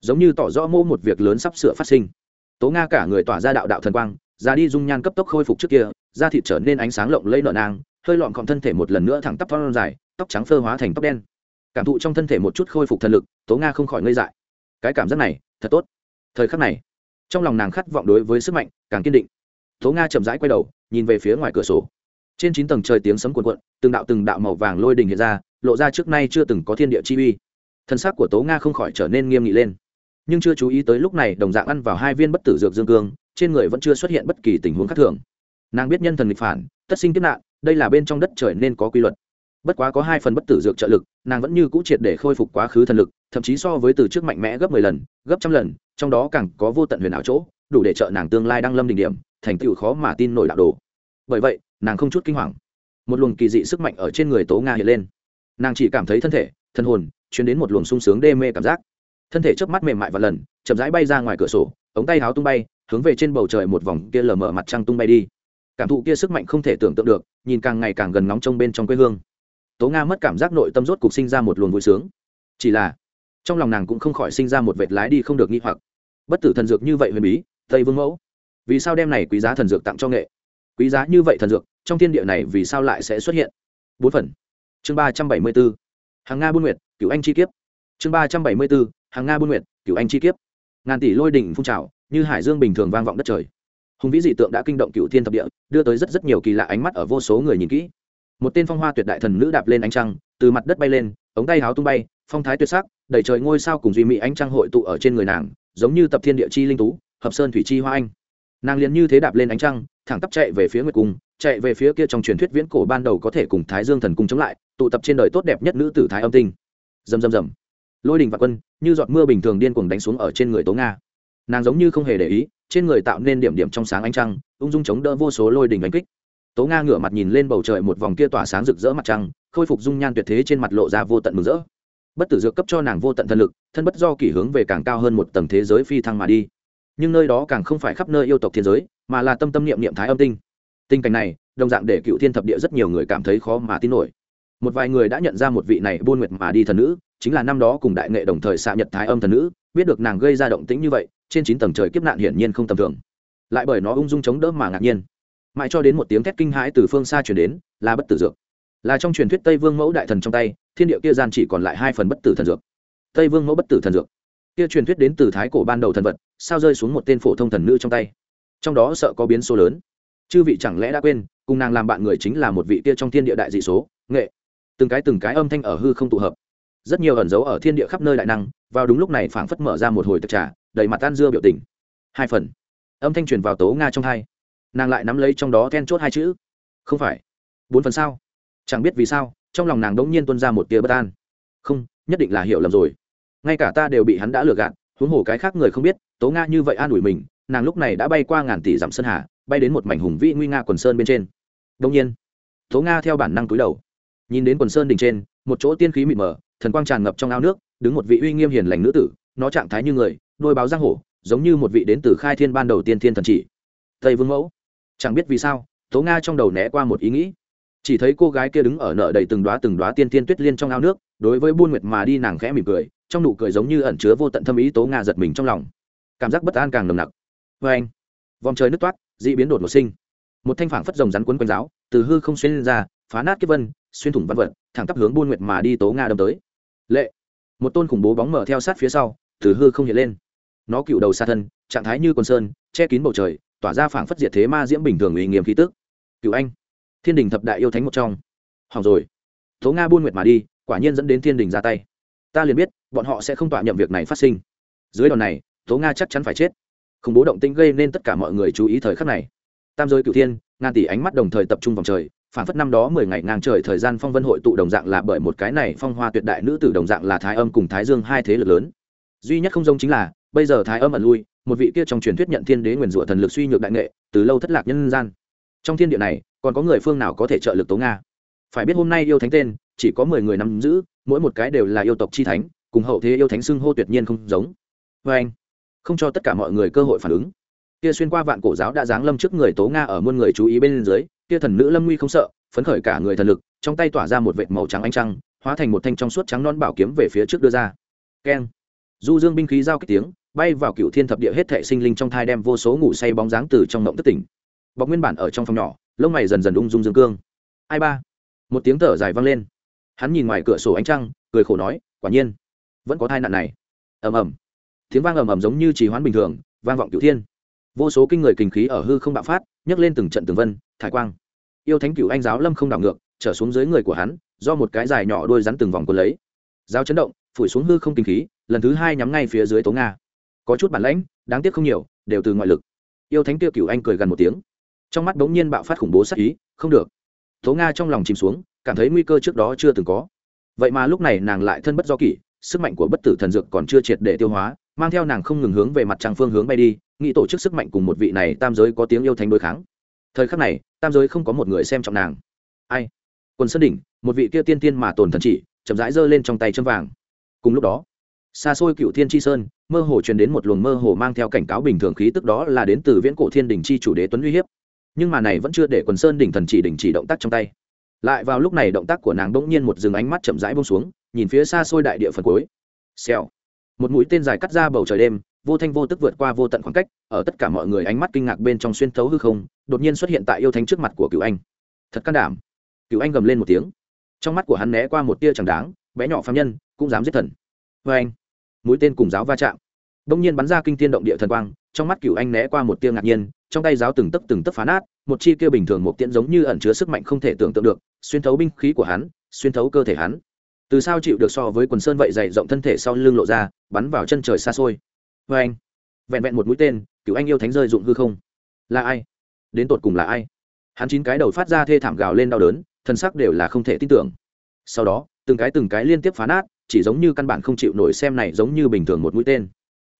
Giống như tỏ rõ mô một việc lớn sắp sửa phát sinh. Tố nga cả người tỏa ra đạo đạo thần quang, ra đi dung nhan cấp tốc khôi phục trước kia da thịt trở nên ánh sáng lộng lẫy nở nang, hơi lọn cọng thân thể một lần nữa thẳng tắp thon dài, tóc trắng phơ hóa thành tóc đen. Cảm thụ trong thân thể một chút khôi phục thần lực, tố nga không khỏi ngây dại. Cái cảm giác này, thật tốt. Thời khắc này, trong lòng nàng khát vọng đối với sức mạnh càng kiên định. Tố nga chậm rãi quay đầu, nhìn về phía ngoài cửa sổ. Trên chín tầng trời tiếng sấm cuồn cuộn, từng đạo từng đạo màu vàng lôi đình hiện ra, lộ ra trước nay chưa từng có thiên địa chi uy. Thân xác của tố nga không khỏi trở nên nghiêm nghị lên. Nhưng chưa chú ý tới lúc này, đồng dạng ăn vào hai viên bất tử dược dương cương, trên người vẫn chưa xuất hiện bất kỳ tình huống khác thường nàng biết nhân thần nghịch phản, tất sinh kiếp nạn, đây là bên trong đất trời nên có quy luật. Bất quá có hai phần bất tử dược trợ lực, nàng vẫn như cũ triệt để khôi phục quá khứ thần lực, thậm chí so với từ trước mạnh mẽ gấp mười lần, gấp trăm lần, trong đó càng có vô tận huyền ảo chỗ, đủ để trợ nàng tương lai đang lâm đỉnh điểm, thành tựu khó mà tin nổi đạo đồ. Bởi vậy, nàng không chút kinh hoàng. Một luồng kỳ dị sức mạnh ở trên người tố nga hiện lên. Nàng chỉ cảm thấy thân thể thân hồn chuyển đến một luồng sung sướng đê mê cảm giác. Thân thể chớp mắt mềm mại và lần, chậm rãi bay ra ngoài cửa sổ, ống tay háo tung bay, hướng về trên bầu trời một vòng kia lờ mờ mặt trăng tung bay đi cảm thụ kia sức mạnh không thể tưởng tượng được, nhìn càng ngày càng gần nóng trong bên trong quê hương. Tố nga mất cảm giác nội tâm rốt cục sinh ra một luồng vui sướng. Chỉ là, trong lòng nàng cũng không khỏi sinh ra một vệt lái đi không được nghi hoặc. Bất tử thần dược như vậy huyền bí, tây vương mẫu, vì sao đem này quý giá thần dược tặng cho nghệ? Quý giá như vậy thần dược, trong thiên địa này vì sao lại sẽ xuất hiện? Bốn phần. Chương ba trăm bảy mươi bốn. Hàng nga buôn nguyệt cựu anh chi kiếp. Chương ba trăm bảy mươi bốn. Hàng nga buôn nguyệt cựu anh chi kiếp. Ngàn tỷ lôi đỉnh phun trào, như hải dương bình thường vang vọng đất trời hùng vĩ dị tượng đã kinh động cựu thiên thập địa, đưa tới rất rất nhiều kỳ lạ ánh mắt ở vô số người nhìn kỹ. Một tên phong hoa tuyệt đại thần nữ đạp lên ánh trăng, từ mặt đất bay lên, ống tay háo tung bay, phong thái tuyệt sắc đẩy trời ngôi sao cùng duy mỹ ánh trăng hội tụ ở trên người nàng, giống như tập thiên địa chi linh tú, hợp sơn thủy chi hoa anh. Nàng liền như thế đạp lên ánh trăng, thẳng tắp chạy về phía nguyệt cung, chạy về phía kia trong truyền thuyết viễn cổ ban đầu có thể cùng thái dương thần cung chống lại, tụ tập trên đời tốt đẹp nhất nữ tử thái âm tinh. Dầm dầm dầm lôi đình và quân, như giọt mưa bình thường điên cuồng đánh xuống ở trên người tố nga nàng giống như không hề để ý, trên người tạo nên điểm điểm trong sáng ánh trăng, ung dung chống đỡ vô số lôi đình đánh kích. Tố nga ngửa mặt nhìn lên bầu trời một vòng kia tỏa sáng rực rỡ mặt trăng, khôi phục dung nhan tuyệt thế trên mặt lộ ra vô tận mừng rỡ. Bất tử dược cấp cho nàng vô tận thân lực, thân bất do kỷ hướng về càng cao hơn một tầng thế giới phi thăng mà đi. Nhưng nơi đó càng không phải khắp nơi yêu tộc thiên giới, mà là tâm tâm niệm niệm thái âm tinh. Tình cảnh này, đồng dạng để cựu thiên thập địa rất nhiều người cảm thấy khó mà tin nổi một vài người đã nhận ra một vị này buôn nguyệt mà đi thần nữ, chính là năm đó cùng đại nghệ đồng thời xạ nhật thái âm thần nữ, biết được nàng gây ra động tĩnh như vậy, trên chín tầng trời kiếp nạn hiển nhiên không tầm thường. Lại bởi nó ung dung chống đỡ mà ngạc nhiên. Mãi cho đến một tiếng thét kinh hãi từ phương xa chuyển đến, là bất tử dược. Là trong truyền thuyết tây vương mẫu đại thần trong tay, thiên địa kia gian chỉ còn lại hai phần bất tử thần dược. Tây vương mẫu bất tử thần dược. Kia truyền thuyết đến từ thái cổ ban đầu thần vật, sao rơi xuống một tên phổ thông thần nữ trong tay? Trong đó sợ có biến số lớn. Chư vị chẳng lẽ đã quên, cùng nàng làm bạn người chính là một vị kia trong thiên địa đại dị số, nghệ từng cái từng cái âm thanh ở hư không tụ hợp. Rất nhiều ẩn dấu ở thiên địa khắp nơi đại năng, vào đúng lúc này phảng phất mở ra một hồi tật trà, đầy mặt tan dưa biểu tình. Hai phần. Âm thanh truyền vào tố nga trong hai. Nàng lại nắm lấy trong đó then chốt hai chữ. Không phải. Bốn phần sao? Chẳng biết vì sao, trong lòng nàng đống nhiên tuân ra một tia bất an. Không, nhất định là hiểu lầm rồi. Ngay cả ta đều bị hắn đã lừa gạt, huống hồ cái khác người không biết, tố nga như vậy an ủi mình, nàng lúc này đã bay qua ngàn tỷ dặm sơn hà, bay đến một mảnh hùng vĩ nguy nga quần sơn bên trên. Đông nhiên, tố nga theo bản năng túi đầu nhìn đến quần sơn đỉnh trên, một chỗ tiên khí mịt mờ, thần quang tràn ngập trong ao nước, đứng một vị uy nghiêm hiền lành nữ tử, nó trạng thái như người, đôi báo giang hổ giống như một vị đến từ khai thiên ban đầu tiên thiên thần chỉ. Tây vương mẫu, chẳng biết vì sao, tố nga trong đầu né qua một ý nghĩ. Chỉ thấy cô gái kia đứng ở nợ đầy từng đoá từng đoá tiên tiên tuyết liên trong ao nước, đối với buôn nguyệt mà đi nàng khẽ mỉm cười, trong nụ cười giống như ẩn chứa vô tận thâm ý tố nga giật mình trong lòng. Cảm giác bất an càng nồng nặc. Vê anh, vòng trời nứt toát d ị biến đột ngột sinh. Một thanh phản phất rồng rắn quấn quanh giáo, từ hư không xuyên lên ra, phá nát kiếp vân xuyên thủng văn vật, thẳng tắp hướng buôn nguyệt mà đi tố nga đâm tới. Lệ! Một tôn khủng bố bóng mở theo sát phía sau, từ hư không hiện lên. Nó cựu đầu xa thân, trạng thái như con sơn, che kín bầu trời, tỏa ra phảng phất diệt thế ma diễm bình thường uy nghiêm khí tức. Cựu anh! Thiên đình thập đại yêu thánh một trong. Hỏng rồi. Tố nga buôn nguyệt mà đi, quả nhiên dẫn đến thiên đình ra tay. Ta liền biết, bọn họ sẽ không tỏa nhậm việc này phát sinh. Dưới đòn này, tố nga chắc chắn phải chết. Khủng bố động tĩnh gây nên tất cả mọi người chú ý thời khắc này. Tam giới cựu thiên, ngàn tỷ ánh mắt đồng thời tập trung vòng trời phản phất năm đó mười ngày ngang trời thời gian phong vân hội tụ đồng dạng là bởi một cái này phong hoa tuyệt đại nữ tử đồng dạng là thái âm cùng thái dương hai thế lực lớn. Duy nhất không giống chính là, bây giờ thái âm ẩn lui, một vị kia trong truyền thuyết nhận thiên đế nguyền rủa thần lực suy nhược đại nghệ, từ lâu thất lạc nhân gian. Trong thiên địa này, còn có người phương nào có thể trợ lực tố nga? Phải biết hôm nay yêu thánh tên, chỉ có mười người nắm giữ, mỗi một cái đều là yêu tộc chi thánh, cùng hậu thế yêu thánh xưng hô tuyệt nhiên không giống. Vê anh, không cho tất cả mọi người cơ hội phản ứng. Kia xuyên qua vạn cổ giáo đã giáng lâm trước người tố nga ở muôn người chú ý bên dưới kia thần nữ lâm nguy không sợ, phấn khởi cả người thần lực, trong tay tỏa ra một vệt màu trắng ánh trăng, hóa thành một thanh trong suốt trắng non bảo kiếm về phía trước đưa ra. Keng. Du dương binh khí giao kích tiếng, bay vào cựu thiên thập địa hết thệ sinh linh trong thai đem vô số ngủ say bóng dáng từ trong mộng thất tỉnh. Bọc nguyên bản ở trong phòng nhỏ, lông mày dần dần ung dung dương cương. Ai ba? Một tiếng thở dài vang lên. Hắn nhìn ngoài cửa sổ ánh trăng, cười khổ nói, quả nhiên, vẫn có tai nạn này. Ầm ầm. Tiếng vang ầm ầm giống như trì hoãn bình thường, vang vọng cửu thiên. Vô số kinh người kinh khí ở hư không bạo phát, nhấc lên từng trận tường vân, thải quang yêu thánh cửu anh giáo lâm không đảo ngược, trở xuống dưới người của hắn, do một cái dài nhỏ đuôi rắn từng vòng quân lấy. Giáo chấn động, phủi xuống hư không kinh khí, lần thứ hai nhắm ngay phía dưới tố nga. Có chút bản lãnh, đáng tiếc không nhiều, đều từ ngoại lực. Yêu thánh kia cửu anh cười gần một tiếng. Trong mắt bỗng nhiên bạo phát khủng bố sắc ý, không được. Tố nga trong lòng chìm xuống, cảm thấy nguy cơ trước đó chưa từng có. Vậy mà lúc này nàng lại thân bất do kỷ, sức mạnh của bất tử thần dược còn chưa triệt để tiêu hóa, mang theo nàng không ngừng hướng về mặt trăng phương hướng bay đi, nghĩ tổ chức sức mạnh cùng một vị này tam giới có tiếng yêu thánh đối kháng thời khắc này, tam giới không có một người xem trọng nàng. Ai? Quần sơn đỉnh, một vị kia tiên tiên mà tồn thần chỉ, chậm rãi giơ lên trong tay châm vàng. Cùng lúc đó, xa xôi cựu thiên tri sơn, mơ hồ truyền đến một luồng mơ hồ mang theo cảnh cáo bình thường khí tức đó là đến từ viễn cổ thiên đình chi chủ đế tuấn uy hiếp. Nhưng mà này vẫn chưa để quần sơn đỉnh thần chỉ đình chỉ động tác trong tay. Lại vào lúc này động tác của nàng bỗng nhiên một dừng ánh mắt chậm rãi bông xuống, nhìn phía xa xôi đại địa phần cuối. Xèo. Một mũi tên dài cắt ra bầu trời đêm vô thanh vô tức vượt qua vô tận khoảng cách, ở tất cả mọi người ánh mắt kinh ngạc bên trong xuyên thấu hư không, đột nhiên xuất hiện tại yêu thánh trước mặt của cựu anh. Thật can đảm. Cựu anh gầm lên một tiếng. Trong mắt của hắn né qua một tia chẳng đáng, bé nhỏ phạm nhân cũng dám giết thần. Vê anh. Mũi tên cùng giáo va chạm. Đông nhiên bắn ra kinh tiên động địa thần quang, trong mắt cựu anh né qua một tia ngạc nhiên, trong tay giáo từng tấc từng tấc phá nát, một chi kia bình thường một tiễn giống như ẩn chứa sức mạnh không thể tưởng tượng được, xuyên thấu binh khí của hắn, xuyên thấu cơ thể hắn. Từ sao chịu được so với quần sơn vậy dày rộng thân thể sau lưng lộ ra, bắn vào chân trời xa xôi vê anh. Vẹn vẹn một mũi tên, cựu anh yêu thánh rơi dụng hư không. Là ai? Đến tột cùng là ai? Hắn chín cái đầu phát ra thê thảm gào lên đau đớn, thân sắc đều là không thể tin tưởng. Sau đó, từng cái từng cái liên tiếp phá nát, chỉ giống như căn bản không chịu nổi xem này giống như bình thường một mũi tên.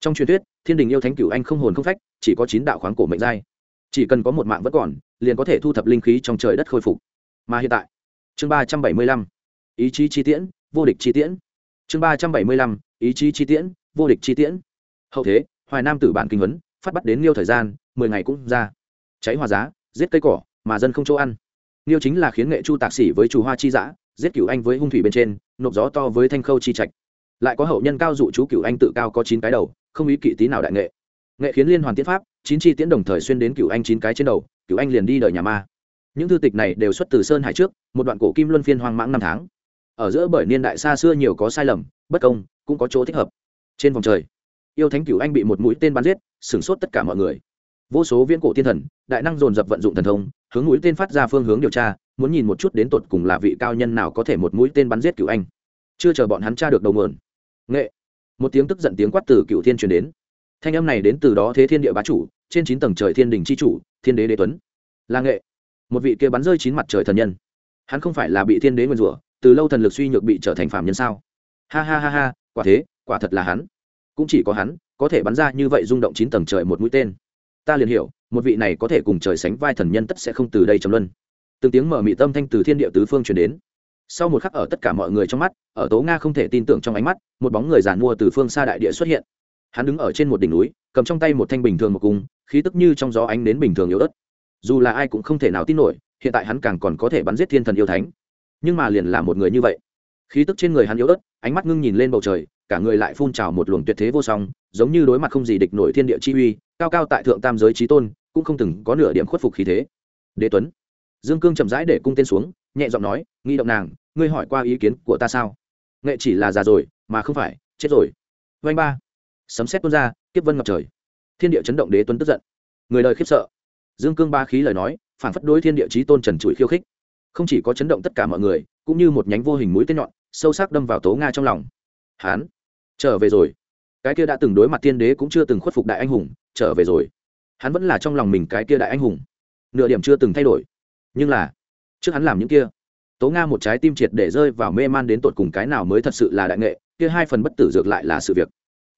Trong truyền thuyết, thiên đình yêu thánh cửu anh không hồn không phách, chỉ có chín đạo khoáng cổ mệnh giai. Chỉ cần có một mạng vẫn còn, liền có thể thu thập linh khí trong trời đất khôi phục. Mà hiện tại, chương ba trăm bảy mươi lăm, ý chí chi tiễn, vô địch chi tiễn. Chương ba trăm bảy mươi lăm, ý chí chi tiễn, vô địch chi tiễn hậu thế, hoài nam tử bản kinh huấn, phát bắt đến liêu thời gian, mười ngày cũng ra. Cháy hòa giá, giết cây cỏ, mà dân không chỗ ăn. Liêu chính là khiến nghệ chu tạc sĩ với chủ hoa chi giã giết cửu anh với hung thủy bên trên, nộp gió to với thanh khâu chi trạch. Lại có hậu nhân cao dụ chú cửu anh tự cao có chín cái đầu, không ý kỵ tí nào đại nghệ. Nghệ khiến liên hoàn tiết pháp, chín chi tiễn đồng thời xuyên đến cửu anh chín cái trên đầu, cửu anh liền đi đời nhà ma. Những thư tịch này đều xuất từ sơn hải trước, một đoạn cổ kim luân phiên hoang mãng năm tháng. Ở giữa bởi niên đại xa xưa nhiều có sai lầm, bất công, cũng có chỗ thích hợp. Trên vòng trời yêu thánh cửu anh bị một mũi tên bắn giết, sửng sốt tất cả mọi người. Vô số viễn cổ thiên thần, đại năng dồn dập vận dụng thần thông, hướng mũi tên phát ra phương hướng điều tra, muốn nhìn một chút đến tột cùng là vị cao nhân nào có thể một mũi tên bắn giết cửu anh. Chưa chờ bọn hắn tra được đầu mượn nghệ. Một tiếng tức giận tiếng quát từ cựu thiên truyền đến. Thanh âm này đến từ đó thế thiên địa bá chủ, trên chín tầng trời thiên đình chi chủ, thiên đế đế tuấn. Là nghệ. Một vị kia bắn rơi chín mặt trời thần nhân. Hắn không phải là bị thiên đế nguyên rủa, từ lâu thần lực suy nhược bị trở thành phạm nhân sao? Ha ha ha ha, quả thế, quả thật là hắn cũng chỉ có hắn, có thể bắn ra như vậy rung động chín tầng trời một mũi tên. Ta liền hiểu, một vị này có thể cùng trời sánh vai thần nhân tất sẽ không từ đây trầm luân. Từng tiếng mở mị tâm thanh từ thiên địa tứ phương truyền đến. Sau một khắc ở tất cả mọi người trong mắt, ở tố nga không thể tin tưởng trong ánh mắt, một bóng người giàn mua từ phương xa đại địa xuất hiện. Hắn đứng ở trên một đỉnh núi, cầm trong tay một thanh bình thường một cung, khí tức như trong gió ánh đến bình thường yếu ớt. Dù là ai cũng không thể nào tin nổi, hiện tại hắn càng còn có thể bắn giết thiên thần yêu thánh. Nhưng mà liền là một người như vậy. Khí tức trên người hắn yếu ớt, ánh mắt ngưng nhìn lên bầu trời cả người lại phun trào một luồng tuyệt thế vô song, giống như đối mặt không gì địch nổi thiên địa chi uy, cao cao tại thượng tam giới trí tôn, cũng không từng có nửa điểm khuất phục khí thế. Đế tuấn, dương cương chậm rãi để cung tên xuống, nhẹ giọng nói, nghi động nàng, ngươi hỏi qua ý kiến của ta sao? Nghệ chỉ là già rồi, mà không phải, chết rồi. Vanh ba, sấm xét tuôn ra, kiếp vân ngập trời. Thiên địa chấn động đế tuấn tức giận. Người đời khiếp sợ. Dương cương ba khí lời nói phản phất đối thiên địa chí tôn trần trụi khiêu khích. Không chỉ có chấn động tất cả mọi người, cũng như một nhánh vô hình mũi tên nhọn, sâu sắc đâm vào tố nga trong lòng hán. Trở về rồi. Cái kia đã từng đối mặt thiên đế cũng chưa từng khuất phục đại anh hùng, trở về rồi. Hắn vẫn là trong lòng mình cái kia đại anh hùng. Nửa điểm chưa từng thay đổi. Nhưng là, trước hắn làm những kia, tố nga một trái tim triệt để rơi vào mê man đến tột cùng cái nào mới thật sự là đại nghệ, kia hai phần bất tử dược lại là sự việc.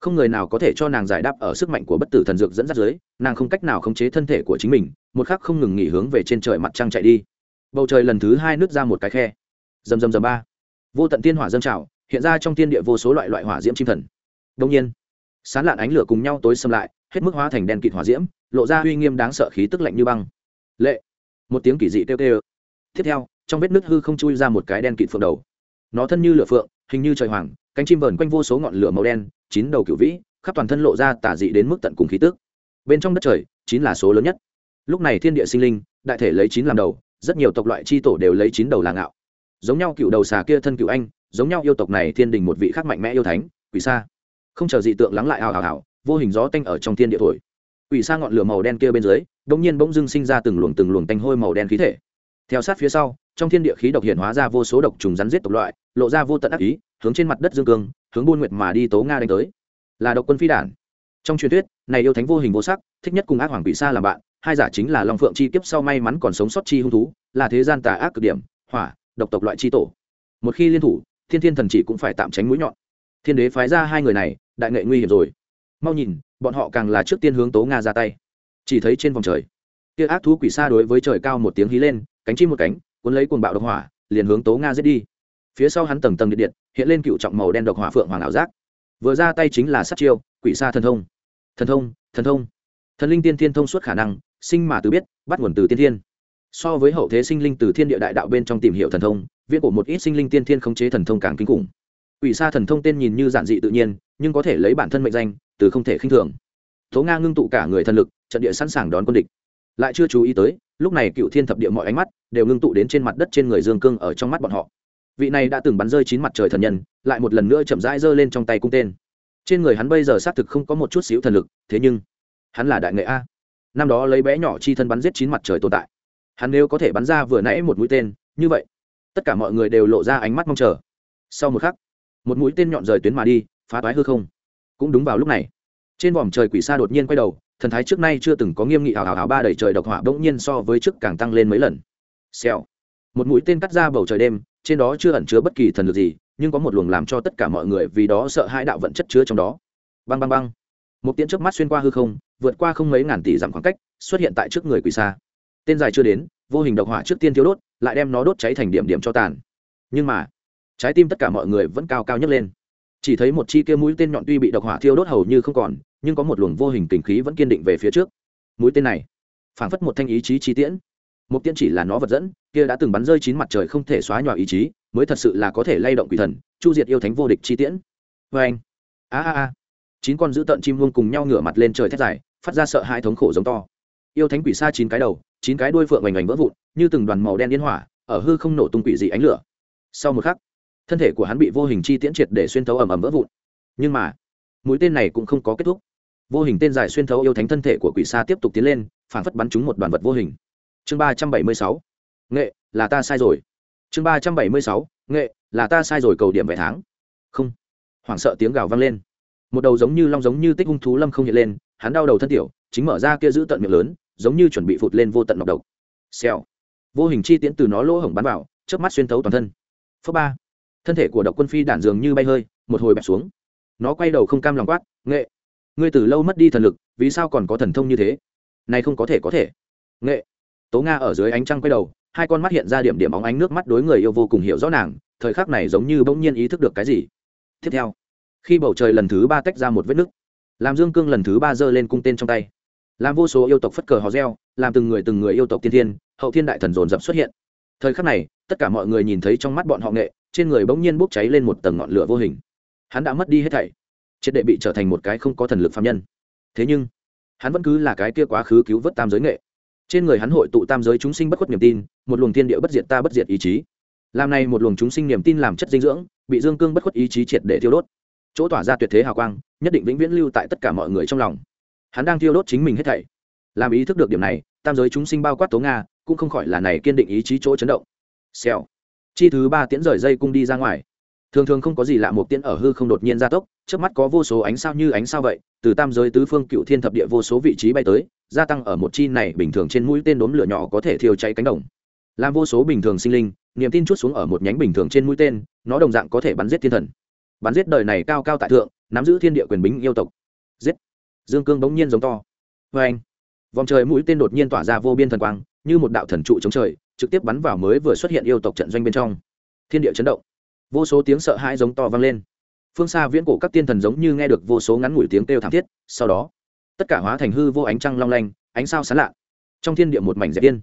Không người nào có thể cho nàng giải đáp ở sức mạnh của bất tử thần dược dẫn dắt dưới, nàng không cách nào khống chế thân thể của chính mình, một khắc không ngừng nghỉ hướng về trên trời mặt trăng chạy đi. Bầu trời lần thứ hai nứt ra một cái khe. Rầm rầm rầm ba. Vô tận tiên hỏa dâng trào hiện ra trong thiên địa vô số loại loại hỏa diễm chim thần. Đông nhiên, sán lạn ánh lửa cùng nhau tối xâm lại, hết mức hóa thành đèn kịt hỏa diễm, lộ ra uy nghiêm đáng sợ khí tức lạnh như băng. Lệ, một tiếng kỳ dị kêu kêu. Tiếp theo, trong vết nứt hư không chui ra một cái đen kịt phượng đầu. Nó thân như lửa phượng, hình như trời hoàng, cánh chim vờn quanh vô số ngọn lửa màu đen, chín đầu cựu vĩ, khắp toàn thân lộ ra tả dị đến mức tận cùng khí tức. Bên trong đất trời, chín là số lớn nhất. Lúc này thiên địa sinh linh, đại thể lấy chín làm đầu, rất nhiều tộc loại c h i tổ đều lấy chín đầu là ngạo. Giống nhau cựu đầu xà kia thân cựu anh giống nhau yêu tộc này thiên đình một vị khác mạnh mẽ yêu thánh, quỷ sa. Không chờ dị tượng lắng lại hào hào hào vô hình gió tanh ở trong thiên địa thổi. Quỷ sa ngọn lửa màu đen kia bên dưới đ ỗ n g nhiên bỗng dưng sinh ra từng luồng từng luồng tanh hôi màu đen khí thể. Theo sát phía sau, trong thiên địa khí độc hiện hóa ra vô số độc trùng rắn giết tộc loại, lộ ra vô tận ác ý, hướng trên mặt đất dương cương, hướng buôn nguyệt mà đi tố nga đánh tới. Là độc quân phi đản. Trong truyền thuyết, này yêu thánh vô hình vô sắc, thích nhất cùng ác hoàng quỷ sa làm bạn, hai giả chính là long phượng chi kiếp sau may mắn còn sống sót chi hung thú, là thế gian tà ác cực điểm, hỏa, độc tộc loại chi tổ. Một khi liên thủ thiên thiên thần chỉ cũng phải tạm tránh mũi nhọn. Thiên đế phái ra hai người này, đại nghệ nguy hiểm rồi. Mau nhìn, bọn họ càng là trước tiên hướng tố nga ra tay. Chỉ thấy trên vòng trời, kia ác thú quỷ xa đối với trời cao một tiếng hí lên, cánh chim một cánh, cuốn lấy cuồng bạo độc hỏa, liền hướng tố nga giết đi. Phía sau hắn tầng tầng điện điện, hiện lên cựu trọng màu đen độc hỏa phượng hoàng ảo giác. Vừa ra tay chính là sát chiêu, quỷ xa thần thông. Thần thông thần thông. Thần linh tiên thiên thông suốt khả năng, sinh mà từ biết, bắt nguồn từ tiên thiên so với hậu thế sinh linh từ thiên địa đại đạo bên trong tìm hiểu thần thông viễn của một ít sinh linh tiên thiên khống chế thần thông càng kinh khủng Quỷ Sa thần thông tên nhìn như giản dị tự nhiên, nhưng có thể lấy bản thân mệnh danh, từ không thể khinh thường. Tố Nga ngưng tụ cả người thần lực, trận địa sẵn sàng đón quân địch. Lại chưa chú ý tới, lúc này Cựu Thiên thập địa mọi ánh mắt đều ngưng tụ đến trên mặt đất trên người Dương Cương ở trong mắt bọn họ. Vị này đã từng bắn rơi chín mặt trời thần nhân, lại một lần nữa chậm rãi giơ lên trong tay cung tên. Trên người hắn bây giờ xác thực không có một chút xíu thần lực, thế nhưng hắn là đại nghệ a. Năm đó lấy bé nhỏ chi thân bắn giết chín mặt trời tồn tại. Hắn nếu có thể bắn ra vừa nãy một mũi tên, như vậy, tất cả mọi người đều lộ ra ánh mắt mong chờ. Sau một khắc, một mũi tên nhọn rời tuyến mà đi phá toái hư không. Cũng đúng vào lúc này trên vòm trời quỷ xa đột nhiên quay đầu thần thái trước nay chưa từng có nghiêm nghị hào hào hào ba đầy trời độc hỏa bỗng nhiên so với trước càng tăng lên mấy lần. Xèo. Một mũi tên cắt ra bầu trời đêm trên đó chưa ẩn chứa bất kỳ thần lực gì nhưng có một luồng làm cho tất cả mọi người vì đó sợ hãi đạo vận chất chứa trong đó. Băng băng băng một tiếng trước mắt xuyên qua hư không vượt qua không mấy ngàn tỷ dặm khoảng cách xuất hiện tại trước người quỷ xa tên dài chưa đến, vô hình độc hỏa trước tiên thiếu đốt, lại đem nó đốt cháy thành điểm điểm cho tàn. Nhưng mà, trái tim tất cả mọi người vẫn cao cao nhấc lên. Chỉ thấy một chi kia mũi tên nhọn tuy bị độc hỏa thiêu đốt hầu như không còn, nhưng có một luồng vô hình tình khí vẫn kiên định về phía trước. Mũi tên này, phảng phất một thanh ý chí chi tiễn. Một tiễn chỉ là nó vật dẫn, kia đã từng bắn rơi chín mặt trời không thể xóa nhòa ý chí, mới thật sự là có thể lay động quỷ thần, chu diệt yêu thánh vô địch chi tiễn. Vê anh, a a a. Chín con dữ tợn chim vương cùng nhau ngửa mặt lên trời thét dài, phát ra sợ hai thống khổ giống to. Yêu thánh quỷ xa chín cái đầu chín cái đuôi phượng oành oành vỡ vụn, như từng đoàn màu đen liên hỏa, ở hư không nổ tung quỷ dị ánh lửa. Sau một khắc, thân thể của hắn bị vô hình chi tiễn triệt để xuyên thấu ầm ầm vỡ vụn. Nhưng mà, mũi tên này cũng không có kết thúc. Vô hình tên dài xuyên thấu yêu thánh thân thể của quỷ xa tiếp tục tiến lên phản phất bắn trúng một đoàn vật vô hình. Chương ba trăm bảy mươi sáu, nghệ, là ta sai rồi. Chương ba trăm bảy mươi sáu, nghệ, là ta sai rồi, cầu điểm vài tháng. Không. Hoảng sợ tiếng gào vang lên. Một đầu giống như long giống như tích hung thú lâm không hiện lên, hắn đau đầu thân tiểu, chính mở ra kia giữ tận miệng lớn giống như chuẩn bị phụt lên vô tận nọc độc. Xèo. Vô hình chi tiễn từ nó lỗ hổng bắn vào, chớp mắt xuyên thấu toàn thân. Phước ba. Thân thể của độc quân phi đản dường như bay hơi, một hồi bẹp xuống. Nó quay đầu không cam lòng quát, nghệ, ngươi từ lâu mất đi thần lực, vì sao còn có thần thông như thế? Này không có thể có thể. Nghệ. Tố nga ở dưới ánh trăng quay đầu, hai con mắt hiện ra điểm điểm óng ánh nước mắt đối người yêu vô cùng hiểu rõ nàng, thời khắc này giống như bỗng nhiên ý thức được cái gì. Tiếp theo, khi bầu trời lần thứ ba tách ra một vết nứt làm dương cương lần thứ ba giơ lên cung tên trong tay làm vô số yêu tộc phất cờ hò reo, làm từng người từng người yêu tộc tiên thiên, hậu thiên đại thần dồn dập xuất hiện. Thời khắc này, tất cả mọi người nhìn thấy trong mắt bọn họ nghệ, trên người bỗng nhiên bốc cháy lên một tầng ngọn lửa vô hình. Hắn đã mất đi hết thảy, triệt đệ bị trở thành một cái không có thần lực phạm nhân. Thế nhưng, hắn vẫn cứ là cái kia quá khứ cứu vớt tam giới nghệ. Trên người hắn hội tụ tam giới chúng sinh bất khuất niềm tin, một luồng thiên địa bất diệt ta bất diệt ý chí. Làm này một luồng chúng sinh niềm tin làm chất dinh dưỡng, bị dương cương bất khuất ý chí triệt để thiêu đốt. Chỗ tỏa ra tuyệt thế hào quang, nhất định vĩnh viễn lưu tại tất cả mọi người trong lòng hắn đang thiêu đốt chính mình hết thảy. Làm ý thức được điểm này, tam giới chúng sinh bao quát tố nga, cũng không khỏi là này kiên định ý chí chỗ chấn động. Xèo. Chi thứ ba tiễn rời dây cung đi ra ngoài. Thường thường không có gì lạ một tiễn ở hư không đột nhiên gia tốc trước mắt có vô số ánh sao như ánh sao vậy, từ tam giới tứ phương cựu thiên thập địa vô số vị trí bay tới, gia tăng ở một chi này bình thường trên mũi tên đốm lửa nhỏ có thể thiêu cháy cánh đồng. Làm vô số bình thường sinh linh, niềm tin chút xuống ở một nhánh bình thường trên mũi tên, nó đồng dạng có thể bắn giết thiên thần. Bắn giết đời này cao cao tại thượng, nắm giữ thiên địa quyền bính yêu tộc. Giết dương cương bỗng nhiên giống to. Vê anh, vòng trời mũi tên đột nhiên tỏa ra vô biên thần quang, như một đạo thần trụ chống trời, trực tiếp bắn vào mới vừa xuất hiện yêu tộc trận doanh bên trong. Thiên địa chấn động. Vô số tiếng sợ hãi giống to vang lên. Phương xa viễn cổ các tiên thần giống như nghe được vô số ngắn ngủi tiếng kêu thảm thiết, sau đó, tất cả hóa thành hư vô ánh trăng long lanh, ánh sao sán lạ. Trong thiên địa một mảnh dẹp tiên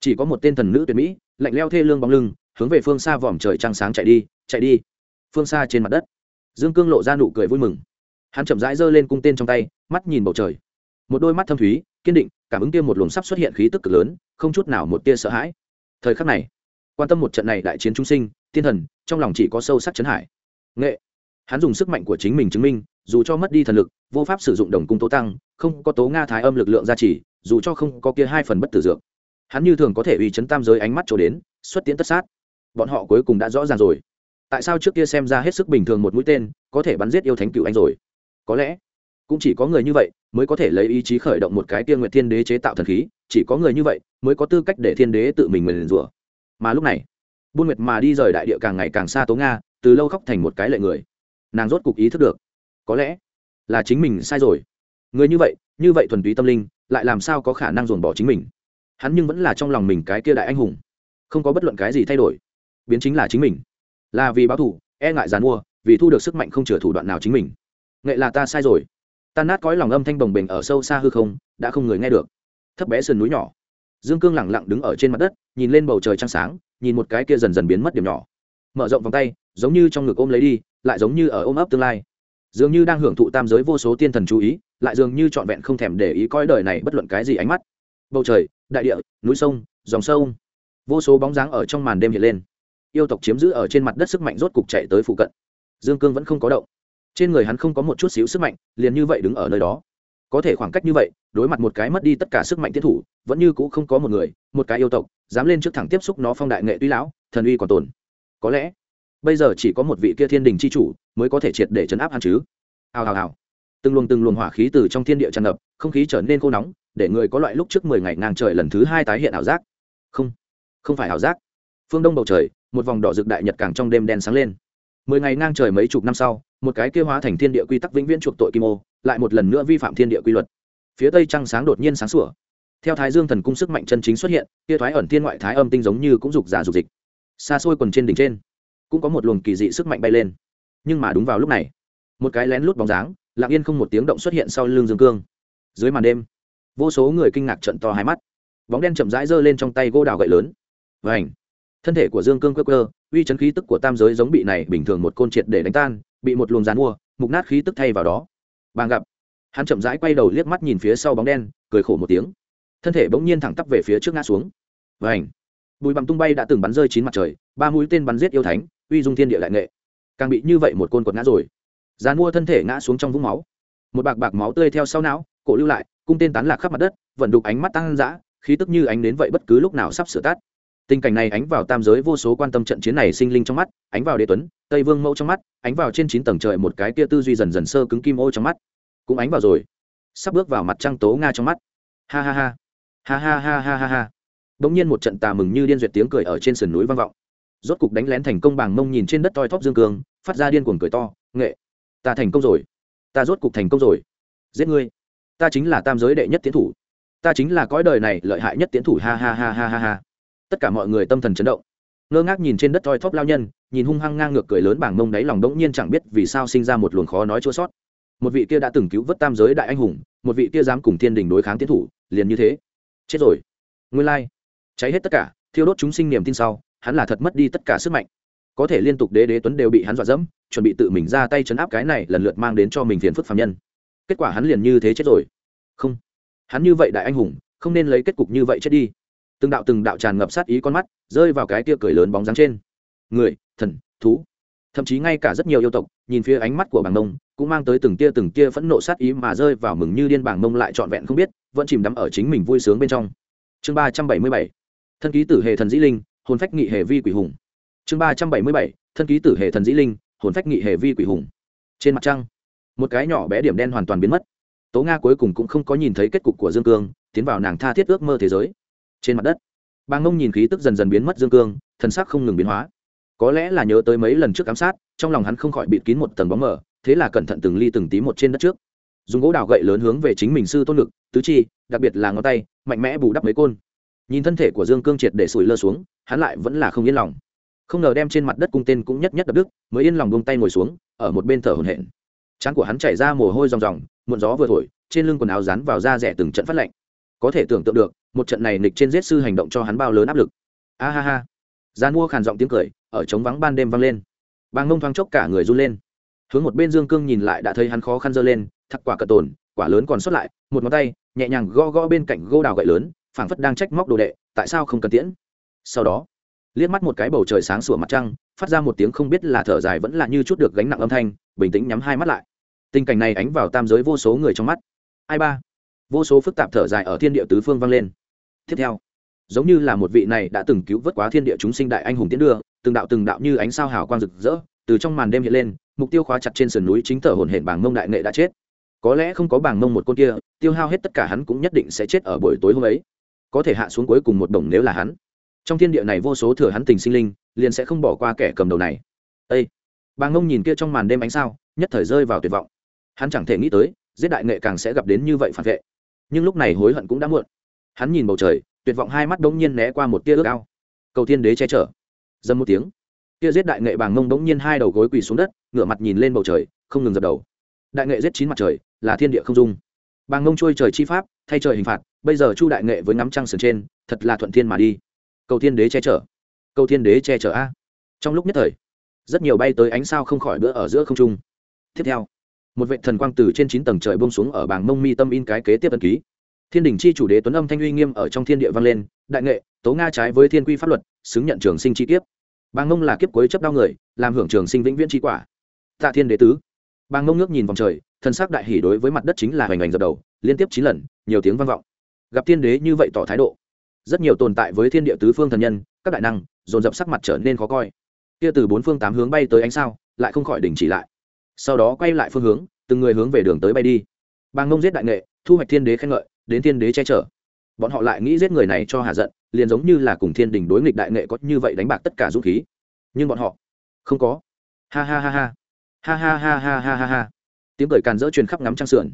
chỉ có một tên thần nữ tuyệt mỹ, lạnh leo thê lương bóng lưng, hướng về phương xa vòm trời trăng sáng chạy đi chạy đi. Phương xa trên mặt đất. Dương cương lộ ra nụ cười vui mừng. Hắn chậm rãi giơ lên cung tên trong tay mắt nhìn bầu trời. Một đôi mắt thâm thúy, kiên định, cảm ứng kia một luồng sắp xuất hiện khí tức cực lớn, không chút nào một tia sợ hãi. Thời khắc này, quan tâm một trận này đại chiến trung sinh thiên thần, trong lòng chỉ có sâu sắc chấn hải. Nghệ. Hắn dùng sức mạnh của chính mình chứng minh, dù cho mất đi thần lực, vô pháp sử dụng đồng cung tố tăng, không có tố nga thái âm lực lượng gia trì, dù cho không có kia hai phần bất tử dược. Hắn như thường có thể uy chấn tam giới ánh mắt trổ đến, xuất tiễn tất sát. Bọn họ cuối cùng đã rõ ràng rồi. Tại sao trước kia xem ra hết sức bình thường một mũi tên, có thể bắn giết yêu thánh cựu anh rồi? Có lẽ cũng chỉ có người như vậy mới có thể lấy ý chí khởi động một cái tiên nguyệt thiên đế chế tạo thần khí, chỉ có người như vậy mới có tư cách để thiên đế tự mình mình rủa. Mà lúc này, buôn nguyệt mà đi rời đại địa càng ngày càng xa tố nga, từ lâu khóc thành một cái lệ người. Nàng rốt cục ý thức được, có lẽ là chính mình sai rồi. Người như vậy như vậy thuần túy tâm linh, lại làm sao có khả năng dồn bỏ chính mình? Hắn nhưng vẫn là trong lòng mình cái kia đại anh hùng. Không có bất luận cái gì thay đổi. Biến chính là chính mình. Là vì báo thù e ngại giàn mua, vì thu được sức mạnh không chừa thủ đoạn nào chính mình. Nghệ là ta sai rồi tan nát cõi lòng âm thanh bồng bềnh ở sâu xa hư không, đã không người nghe được. Thấp bé sườn núi nhỏ. Dương cương lẳng lặng đứng ở trên mặt đất, nhìn lên bầu trời trăng sáng, nhìn một cái kia dần dần biến mất điểm nhỏ. Mở rộng vòng tay, giống như trong ngực ôm lấy đi, lại giống như ở ôm ấp tương lai. Dường như đang hưởng thụ tam giới vô số tiên thần chú ý, lại dường như trọn vẹn không thèm để ý coi đời này bất luận cái gì ánh mắt. Bầu trời, đại địa, núi sông, dòng sông. Vô số bóng dáng ở trong màn đêm hiện lên. Yêu tộc chiếm giữ ở trên mặt đất sức mạnh rốt cục chạy tới phụ cận. Dương cương vẫn không có động trên người hắn không có một chút xíu sức mạnh, liền như vậy đứng ở nơi đó. Có thể khoảng cách như vậy, đối mặt một cái mất đi tất cả sức mạnh tiến thủ, vẫn như cũ không có một người, một cái yêu tộc, dám lên trước thẳng tiếp xúc nó phong đại nghệ tuy lão, thần uy còn tồn. Có lẽ, bây giờ chỉ có một vị kia thiên đình c h i chủ mới có thể triệt để chấn áp hắn chứ. Hào hào hào. Từng luồng từng luồng hỏa khí từ trong thiên địa tràn ngập, không khí trở nên khô nóng, để người có loại lúc trước mười ngày ngang trời lần thứ hai tái hiện ảo giác. Không không phải ảo giác. Phương đông bầu trời, một vòng đỏ rực đại nhật càng trong đêm đen sáng lên mười ngày ngang trời mấy chục năm sau, một cái kêu hóa thành thiên địa quy tắc vĩnh viễn chuộc tội kim ô, lại một lần nữa vi phạm thiên địa quy luật. Phía tây trăng sáng đột nhiên sáng sủa. Theo thái dương thần cung sức mạnh chân chính xuất hiện, kia thoái ẩn thiên ngoại thái âm tinh giống như cũng rục giả rục dịch. Xa xôi quần trên đỉnh trên, cũng có một luồng kỳ dị sức mạnh bay lên. Nhưng mà đúng vào lúc này, một cái lén lút bóng dáng, lặng yên không một tiếng động xuất hiện sau lưng dương cương. Dưới màn đêm, vô số người kinh ngạc trận to hai mắt. Bóng đen chậm rãi giơ lên trong tay gô đào gậy lớn. Vảnh thân thể của dương cương cơ cơ uy chấn khí tức của tam giới giống bị này bình thường một côn triệt để đánh tan, bị một luồng dàn mua, mục nát khí tức thay vào đó. Bàng gặp. Hắn chậm rãi quay đầu liếc mắt nhìn phía sau bóng đen, cười khổ một tiếng. Thân thể bỗng nhiên thẳng tắp về phía trước ngã xuống. Vảnh bùi bằng tung bay đã từng bắn rơi chín mặt trời, ba mũi tên bắn giết yêu thánh, uy dung thiên địa đại nghệ. Càng bị như vậy một côn quật ngã rồi. Dàn mua thân thể ngã xuống trong vũng máu. Một bạc bạc máu tươi theo sau não, cổ lưu lại, cung tên tán lạc khắp mặt đất, vận đục ánh mắt tăng dã, khí tức như ánh đến vậy bất cứ lúc nào sắp sửa tắt tình cảnh này ánh vào tam giới vô số quan tâm trận chiến này sinh linh trong mắt, ánh vào đế tuấn, tây vương mẫu trong mắt, ánh vào trên chín tầng trời một cái tia tư duy dần dần sơ cứng kim ô trong mắt. Cũng ánh vào rồi. Sắp bước vào mặt trăng tố nga trong mắt. Ha ha ha. Ha ha ha ha ha ha. Bỗng nhiên một trận tà mừng như điên duyệt tiếng cười ở trên sườn núi vang vọng. Rốt cục đánh lén thành công bàng mông nhìn trên đất toi thóp dương cường, phát ra điên cuồng cười to, nghệ, ta thành công rồi. Ta rốt cục thành công rồi. Giết ngươi. Ta chính là tam giới đệ nhất tiến thủ. Ta chính là cõi đời này lợi hại nhất tiến thủ. Ha ha ha ha ha ha tất cả mọi người tâm thần chấn động. Ngơ ngác nhìn trên đất thoi thóp lao nhân nhìn hung hăng ngang ngược cười lớn bảng mông đáy lòng đống nhiên chẳng biết vì sao sinh ra một luồng khó nói chua sót. Một vị kia đã từng cứu vớt tam giới đại anh hùng một vị kia dám cùng thiên đình đối kháng tiến thủ liền như thế. Chết rồi. Nguyên lai, cháy hết tất cả thiêu đốt chúng sinh niềm tin sau hắn là thật mất đi tất cả sức mạnh. Có thể liên tục đế đế tuấn đều bị hắn dọa dẫm chuẩn bị tự mình ra tay chấn áp cái này lần lượt mang đến cho mình phiền phức phạm nhân. Kết quả hắn liền như thế chết rồi. Không hắn như vậy đại anh hùng không nên lấy kết cục như vậy chết đi từng đạo từng đạo tràn ngập sát ý con mắt, rơi vào cái tia cười lớn bóng dáng trên. Người, thần, thú. Thậm chí ngay cả rất nhiều yêu tộc, nhìn phía ánh mắt của bảng mông, cũng mang tới từng tia từng tia phẫn nộ sát ý mà rơi vào mừng như điên bảng mông lại trọn vẹn không biết, vẫn chìm đắm ở chính mình vui sướng bên trong. Chương ba trăm bảy mươi bảy. Thân ký tử hệ thần dĩ linh, hồn phách nghị hệ vi quỷ hùng. Chương ba trăm bảy mươi bảy. Thân ký tử hệ thần dĩ linh, hồn phách nghị hệ vi quỷ hùng. Trên mặt trăng, một cái nhỏ bé điểm đen hoàn toàn biến mất. Tố nga cuối cùng cũng không có nhìn thấy kết cục của dương cương, tiến vào nàng tha thiết ước mơ thế giới trên mặt đất. Bà ngông nhìn khí tức dần dần biến mất dương cương, thần sắc không ngừng biến hóa. Có lẽ là nhớ tới mấy lần trước ám sát, trong lòng hắn không khỏi bịt kín một tầng bóng mờ, thế là cẩn thận từng ly từng tí một trên đất trước. Dùng gỗ đào gậy lớn hướng về chính mình sư tôn lực, tứ chi, đặc biệt là ngón tay, mạnh mẽ bù đắp mấy côn. Nhìn thân thể của dương cương triệt để sủi lơ xuống, hắn lại vẫn là không yên lòng. Không ngờ đem trên mặt đất cung tên cũng nhất nhất đập đức mới yên lòng buông tay ngồi xuống, ở một bên thở hổn hển. Trán của hắn chảy ra mồ hôi ròng ròng, muộn gió vừa thổi, trên lưng quần áo rán vào da rẻ từng trận phát lạnh có thể tưởng tượng được, một trận này nịch trên giết sư hành động cho hắn bao lớn áp lực. A ha ha. Gian mua khàn giọng tiếng cười, ở trống vắng ban đêm vang lên. Bàng mông thoáng chốc cả người run lên. Hướng một bên dương cương nhìn lại đã thấy hắn khó khăn dơ lên thắc quả cật tồn, quả lớn còn sót lại, một ngón tay, nhẹ nhàng gõ gõ bên cạnh gô đào gậy lớn, phảng phất đang trách móc đồ đệ, tại sao không cần tiễn? Sau đó, liếc mắt một cái bầu trời sáng sủa mặt trăng, phát ra một tiếng không biết là thở dài vẫn là như chút được gánh nặng âm thanh, bình tĩnh nhắm hai mắt lại. Tình cảnh này ánh vào tam giới vô số người trong mắt. Ai ba? Vô số phức tạp thở dài ở thiên địa tứ phương vang lên. Tiếp theo giống như là một vị này đã từng cứu vớt quá thiên địa chúng sinh đại anh hùng tiến đưa từng đạo từng đạo như ánh sao hào quang rực rỡ từ trong màn đêm hiện lên mục tiêu khóa chặt trên sườn núi chính thở hồn hển bảng mông đại nghệ đã chết. Có lẽ không có bảng mông một con kia tiêu hao hết tất cả hắn cũng nhất định sẽ chết ở buổi tối hôm ấy. Có thể hạ xuống cuối cùng một đồng nếu là hắn. Trong thiên địa này vô số thừa hắn tình sinh linh liền sẽ không bỏ qua kẻ cầm đầu này. Ê, bảng mông nhìn kia trong màn đêm ánh sao nhất thời rơi vào tuyệt vọng. Hắn chẳng thể nghĩ tới giết đại nghệ càng sẽ gặp đến như vậy phản vệ nhưng lúc này hối hận cũng đã muộn. Hắn nhìn bầu trời, tuyệt vọng hai mắt đ n g nhiên né qua một tia ước ao. Cầu thiên đế che chở. Dâm một tiếng, tia giết đại nghệ bàng mông đ n g nhiên hai đầu gối quỳ xuống đất, ngửa mặt nhìn lên bầu trời, không ngừng dập đầu. Đại nghệ giết chín mặt trời, là thiên địa không dung. Bàng mông trôi trời chi pháp, thay trời hình phạt, bây giờ chu đại nghệ với ngắm trăng sườn trên, thật là thuận thiên mà đi. Cầu thiên đế che chở. Cầu thiên đế che chở a. Trong lúc nhất thời, rất nhiều bay tới ánh sao không khỏi bữa ở giữa không trung. Tiếp theo một vệ thần quang từ trên chín tầng trời bông xuống ở bảng mông mi tâm in cái kế tiếp ân ký. Thiên đình chi chủ đế tuấn âm thanh uy nghiêm ở trong thiên địa vang lên, đại nghệ, tố nga trái với thiên quy pháp luật, xứng nhận trường sinh chi kiếp. Bàng mông là kiếp cuối chấp đau người, làm hưởng trường sinh vĩnh viễn chi quả. Tạ thiên đế tứ. Bàng mông ngước nhìn vòng trời thân xác đại hỷ đối với mặt đất chính là hoành hành dập đầu, liên tiếp chín lần, nhiều tiếng vang vọng. Gặp thiên đế như vậy tỏ thái độ, rất nhiều tồn tại với thiên địa tứ phương thần nhân, các đại năng, dồn dập sắc mặt trở nên khó coi. Kia từ bốn phương tám hướng bay tới ánh sao, lại không khỏi đình chỉ lại sau đó quay lại phương hướng, từng người hướng về đường tới bay đi. Bàng ngông giết đại nghệ, thu hoạch thiên đế khen ngợi, đến thiên đế che chở. Bọn họ lại nghĩ giết người này cho hạ giận, liền giống như là cùng thiên đình đối nghịch đại nghệ có như vậy đánh bạc tất cả dũng khí. Nhưng bọn họ không có. Ha ha ha ha. Ha ha ha ha ha ha ha. Tiếng cười càn dỡ truyền khắp ngắm trăng sườn.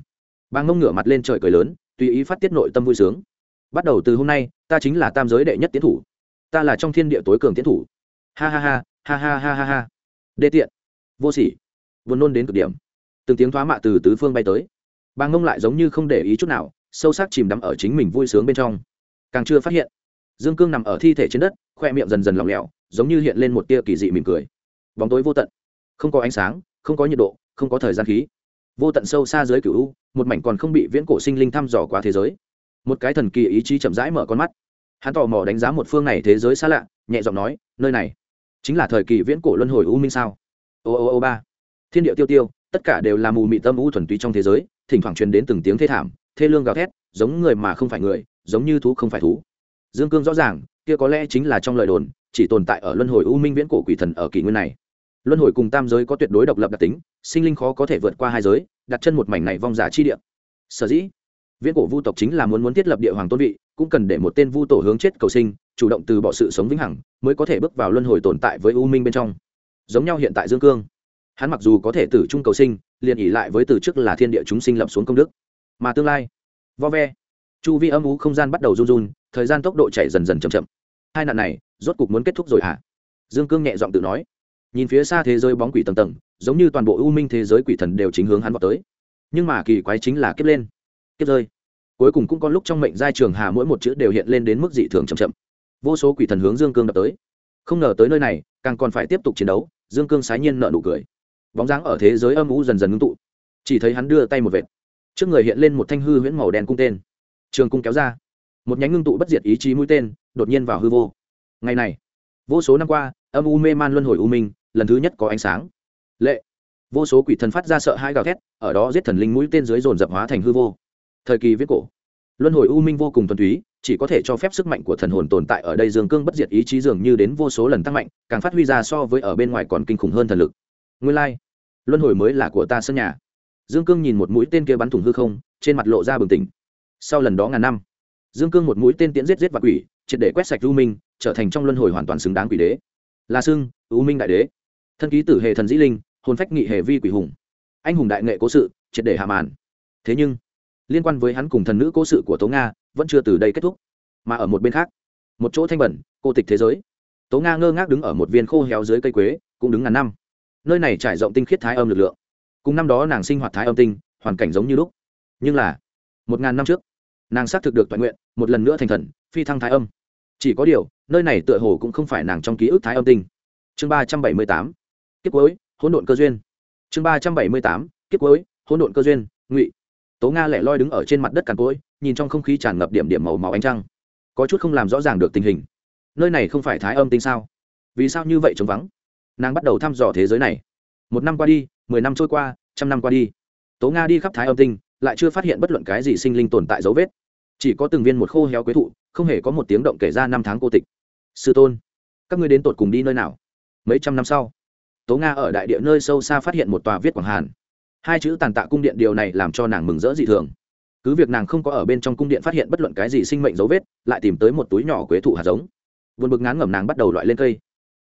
Bang ngông ngửa mặt lên trời cười lớn, tùy ý phát tiết nội tâm vui sướng. Bắt đầu từ hôm nay, ta chính là tam giới đệ nhất tiến thủ. Ta là trong thiên địa tối cường tiến thủ. Ha ha ha ha ha ha ha ha. Đê tiện. Vô sỉ buồn nôn đến cực điểm. Từng tiếng thoá mạ từ tứ phương bay tới. Bang ngông lại giống như không để ý chút nào, sâu sắc chìm đắm ở chính mình vui sướng bên trong. Càng chưa phát hiện, dương cương nằm ở thi thể trên đất, khoe miệng dần dần lỏng lẻo, giống như hiện lên một tia kỳ dị mỉm cười. Bóng tối vô tận. Không có ánh sáng, không có nhiệt độ, không có thời gian khí. Vô tận sâu xa dưới cửu u, một mảnh còn không bị viễn cổ sinh linh thăm dò qua thế giới. Một cái thần kỳ ý chí chậm rãi mở con mắt. Hắn tò mò đánh giá một phương này thế giới xa lạ, nhẹ giọng nói, nơi này chính là thời kỳ viễn cổ luân hồi u minh sao? Ô ô ô ba thiên địa tiêu tiêu, tất cả đều là mù mị tâm u thuần túy trong thế giới, thỉnh thoảng truyền đến từng tiếng thê thảm, thê lương gào thét, giống người mà không phải người, giống như thú không phải thú. Dương cương rõ ràng, kia có lẽ chính là trong lời đồn, chỉ tồn tại ở luân hồi u minh viễn cổ quỷ thần ở kỷ nguyên này. Luân hồi cùng tam giới có tuyệt đối độc lập đặc tính, sinh linh khó có thể vượt qua hai giới, đặt chân một mảnh này vong giả chi địa. Sở dĩ, viễn cổ vu tộc chính là muốn muốn thiết lập địa hoàng tôn vị, cũng cần để một tên vu tổ hướng chết cầu sinh, chủ động từ bỏ sự sống vĩnh hằng, mới có thể bước vào luân hồi tồn tại với u minh bên trong. Giống nhau hiện tại dương cương hắn mặc dù có thể tử trung cầu sinh, liền ỉ lại với từ trước là thiên địa chúng sinh lập xuống công đức. Mà tương lai, vo ve, chu vi âm ú không gian bắt đầu run run, thời gian tốc độ chạy dần dần chậm chậm. Hai nạn này, rốt cục muốn kết thúc rồi hả? À? dương cương nhẹ giọng tự nói. Nhìn phía xa thế giới bóng quỷ tầng tầng, giống như toàn bộ u minh thế giới quỷ thần đều chính hướng hắn vào tới. Nhưng mà kỳ quái chính là kiếp lên, kiếp rơi. Cuối cùng cũng có lúc trong mệnh giai trường hà mỗi một chữ đều hiện lên đến mức dị thường chậm chậm. Vô số quỷ thần hướng dương cương đập tới. Không ngờ tới nơi này, càng còn phải tiếp tục chiến đấu, dương cương sái nhiên nợ nụ cười bóng dáng ở thế giới âm u dần dần ngưng tụ. Chỉ thấy hắn đưa tay một vệt. Trước người hiện lên một thanh hư huyễn màu đen cung tên. Trường cung kéo ra. Một nhánh ngưng tụ bất diệt ý chí mũi tên, đột nhiên vào hư vô. Ngày này, vô số năm qua, âm u mê man luân hồi u minh, lần thứ nhất có ánh sáng. Lệ. Vô số quỷ thần phát ra sợ hai gào thét, ở đó giết thần linh mũi tên dưới dồn dập hóa thành hư vô. Thời kỳ viết cổ. Luân hồi u minh vô cùng thuần túy, chỉ có thể cho phép sức mạnh của thần hồn tồn tại ở đây dương cương bất diệt ý chí dường như đến vô số lần tăng mạnh, càng phát huy ra so với ở bên ngoài còn kinh khủng hơn thần lực nguyên lai、like. luân hồi mới là của ta sân nhà. Dương cương nhìn một mũi tên kia bắn thủng hư không, trên mặt lộ ra bừng tỉnh. Sau lần đó ngàn năm, dương cương một mũi tên tiễn giết giết và quỷ, triệt để quét sạch u minh, trở thành trong luân hồi hoàn toàn xứng đáng quỷ đế. Là xưng u minh đại đế. Thân ký tử hệ thần dĩ linh, hồn phách nghị hệ vi quỷ hùng. Anh hùng đại nghệ cố sự, triệt để hạ màn. Thế nhưng, liên quan với hắn cùng thần nữ cố sự của tố nga, vẫn chưa từ đây kết thúc, mà ở một bên khác. Một chỗ thanh bẩn, cô tịch thế giới. Tố nga ngơ ngác đứng ở một viên khô héo dưới cây quế, cũng đứng ngàn năm nơi này trải rộng tinh khiết thái âm lực lượng. Cùng năm đó nàng sinh hoạt thái âm tinh, hoàn cảnh giống như lúc. Nhưng là, một ngàn năm trước, nàng xác thực được toàn nguyện, một lần nữa thành thần, phi thăng thái âm. Chỉ có điều, nơi này tựa hồ cũng không phải nàng trong ký ức thái âm tinh. Chương ba trăm bảy mươi tám, kiếp cuối, hỗn độn cơ duyên. Chương ba trăm bảy mươi tám, kiếp cuối, hỗn độn cơ duyên, ngụy. Tố nga lẻ loi đứng ở trên mặt đất càn cối, nhìn trong không khí tràn ngập điểm điểm màu màu ánh trăng. Có chút không làm rõ ràng được tình hình. Nơi này không phải thái âm tinh sao? Vì sao như vậy trống vắng? Nàng bắt đầu thăm dò thế giới này. Một năm qua đi, mười năm trôi qua, trăm năm qua đi. Tố nga đi khắp thái âm tinh, lại chưa phát hiện bất luận cái gì sinh linh tồn tại dấu vết. Chỉ có từng viên một khô héo quế thụ, không hề có một tiếng động kể ra năm tháng cô tịch. Sư tôn, các ngươi đến tột cùng đi nơi nào? Mấy trăm năm sau, tố nga ở đại địa nơi sâu xa phát hiện một tòa viết quảng hàn. Hai chữ tàn tạ cung điện điều này làm cho nàng mừng rỡ dị thường. Cứ việc nàng không có ở bên trong cung điện phát hiện bất luận cái gì sinh mệnh dấu vết, lại tìm tới một túi nhỏ quế thụ hạt giống. Vượt bực ngán ngẩm nàng bắt đầu loại lên cây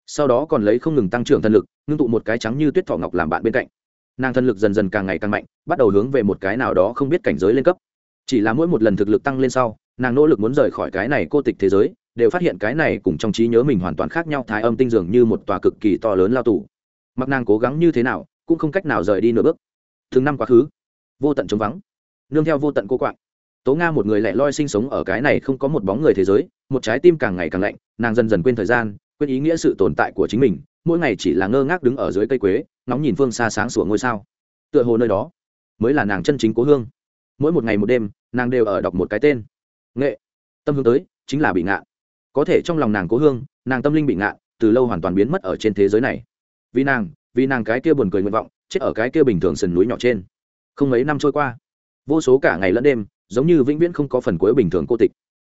sau đó còn lấy không ngừng tăng trưởng thần lực, ngưng tụ một cái trắng như tuyết thọ ngọc làm bạn bên cạnh. Nàng thần lực dần dần càng ngày càng mạnh, bắt đầu hướng về một cái nào đó không biết cảnh giới lên cấp. Chỉ là mỗi một lần thực lực tăng lên sau, nàng nỗ lực muốn rời khỏi cái này cô tịch thế giới, đều phát hiện cái này cùng trong trí nhớ mình hoàn toàn khác nhau thái âm tinh dường như một tòa cực kỳ to lớn lao tù. Mặc nàng cố gắng như thế nào, cũng không cách nào rời đi nửa bước. Thường năm quá khứ. Vô tận chống vắng. Nương theo vô tận cô quạng. Tố nga một người lẻ loi sinh sống ở cái này không có một bóng người thế giới, một trái tim càng ngày càng lạnh, nàng dần dần quên thời gian quên ý nghĩa sự tồn tại của chính mình, mỗi ngày chỉ là ngơ ngác đứng ở dưới cây quế nóng nhìn phương xa sáng sủa ngôi sao. Tựa hồ nơi đó mới là nàng chân chính cố hương. Mỗi một ngày một đêm, nàng đều ở đọc một cái tên. Nghệ. Tâm hướng tới chính là bị ngạn. Có thể trong lòng nàng cố hương, nàng tâm linh bị ngạn, từ lâu hoàn toàn biến mất ở trên thế giới này. Vì nàng vì nàng cái kia buồn cười nguyện vọng, chết ở cái kia bình thường sườn núi nhỏ trên. Không mấy năm trôi qua, vô số cả ngày lẫn đêm, giống như vĩnh viễn không có phần cuối bình thường cô tịch.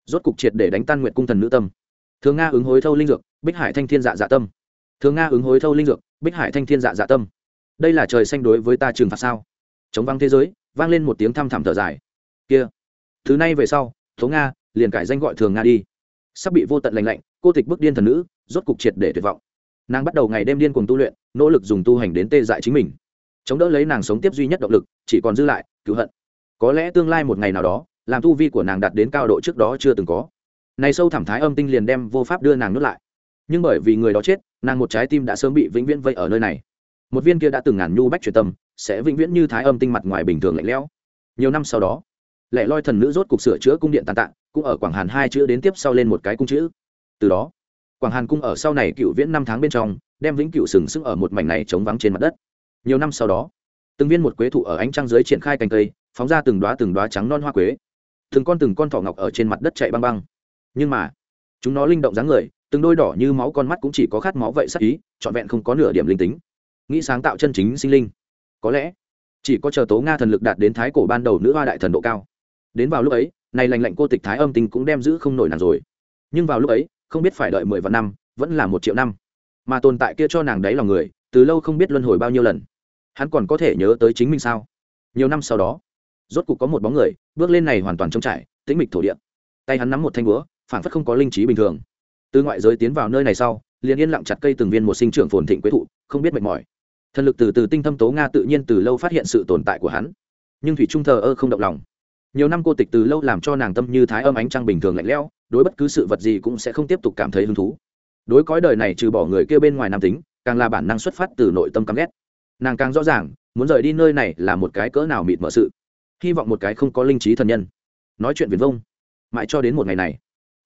Rốt cục triệt để đánh tan nguyện cung thần nữ tâm thường nga ứng hối thâu linh dược, bích hải thanh thiên dạ dạ tâm. Thường nga ứng hối thâu linh dược, bích hải thanh thiên dạ dạ tâm. Đây là trời xanh đối với ta trừng phạt sao? Chống văng thế giới, vang lên một tiếng thăm thẳm thở dài. Kia. Thứ này về sau, tố nga, liền cải danh gọi thường nga đi. Sắp bị vô tận lành lạnh, cô tịch bức điên thần nữ, rốt cục triệt để tuyệt vọng. Nàng bắt đầu ngày đêm điên cùng tu luyện, nỗ lực dùng tu hành đến tê dại chính mình. Chống đỡ lấy nàng sống tiếp duy nhất động lực, chỉ còn dư lại, cứu hận. Có lẽ tương lai một ngày nào đó, làm tu vi của nàng đạt đến cao độ trước đó chưa từng có này sâu thẳm thái âm tinh liền đem vô pháp đưa nàng nuốt lại. Nhưng bởi vì người đó chết, nàng một trái tim đã sớm bị vĩnh viễn vây ở nơi này. Một viên kia đã từng ngàn nhu bách truyền tâm, sẽ vĩnh viễn như thái âm tinh mặt ngoài bình thường lạnh lẽo. Nhiều năm sau đó, lẻ loi thần nữ rốt cục sửa chữa cung điện tàn tạ, cũng ở quảng hàn hai chữ đến tiếp sau lên một cái cung chữ. Từ đó, quảng hàn cung ở sau này cựu viễn năm tháng bên trong, đem vĩnh cựu sừng sững ở một mảnh này chống vắng trên mặt đất. Nhiều năm sau đó, từng viên một quế thụ ở ánh trăng dưới triển khai cành cây, phóng ra từng đoá từng đoá trắng non hoa quế. Từng con từng con thỏ ngọc ở trên mặt đất chạy băng băng nhưng mà, chúng nó linh động dáng người, từng đôi đỏ như máu con mắt cũng chỉ có khát máu vậy sắc ý, trọn vẹn không có nửa điểm linh tính. Nghĩ sáng tạo chân chính sinh linh. Có lẽ, chỉ có chờ tố nga thần lực đạt đến thái cổ ban đầu nữ hoa đại thần độ cao. Đến vào lúc ấy, này lành lạnh cô tịch thái âm tình cũng đem giữ không nổi nàng rồi. Nhưng vào lúc ấy, không biết phải đợi mười vạn năm, vẫn là một triệu năm. Mà tồn tại kia cho nàng đấy lòng người, từ lâu không biết luân hồi bao nhiêu lần. Hắn còn có thể nhớ tới chính mình sao? Nhiều năm sau đó, rốt cục có một bóng người, bước lên này hoàn toàn trống trải, tĩnh mịch thổ địa. Tay hắn nắm một thanh búa phản phất không có linh trí bình thường. Từ ngoại giới tiến vào nơi này sau, liền yên lặng chặt cây từng viên một sinh trưởng phồn thịnh quế thụ, không biết mệt mỏi. Thần lực từ từ tinh thâm tố nga tự nhiên từ lâu phát hiện sự tồn tại của hắn. Nhưng thủy trung thờ ơ không động lòng. Nhiều năm cô tịch từ lâu làm cho nàng tâm như thái âm ánh trăng bình thường lạnh lẽo, đối bất cứ sự vật gì cũng sẽ không tiếp tục cảm thấy hứng thú. Đối cõi đời này trừ bỏ người kia bên ngoài nam tính, càng là bản năng xuất phát từ nội tâm căm ghét. Nàng càng rõ ràng, muốn rời đi nơi này là một cái cỡ nào mịt mở sự. Hy vọng một cái không có linh trí thần nhân. Nói chuyện viền vông. Mãi cho đến một ngày này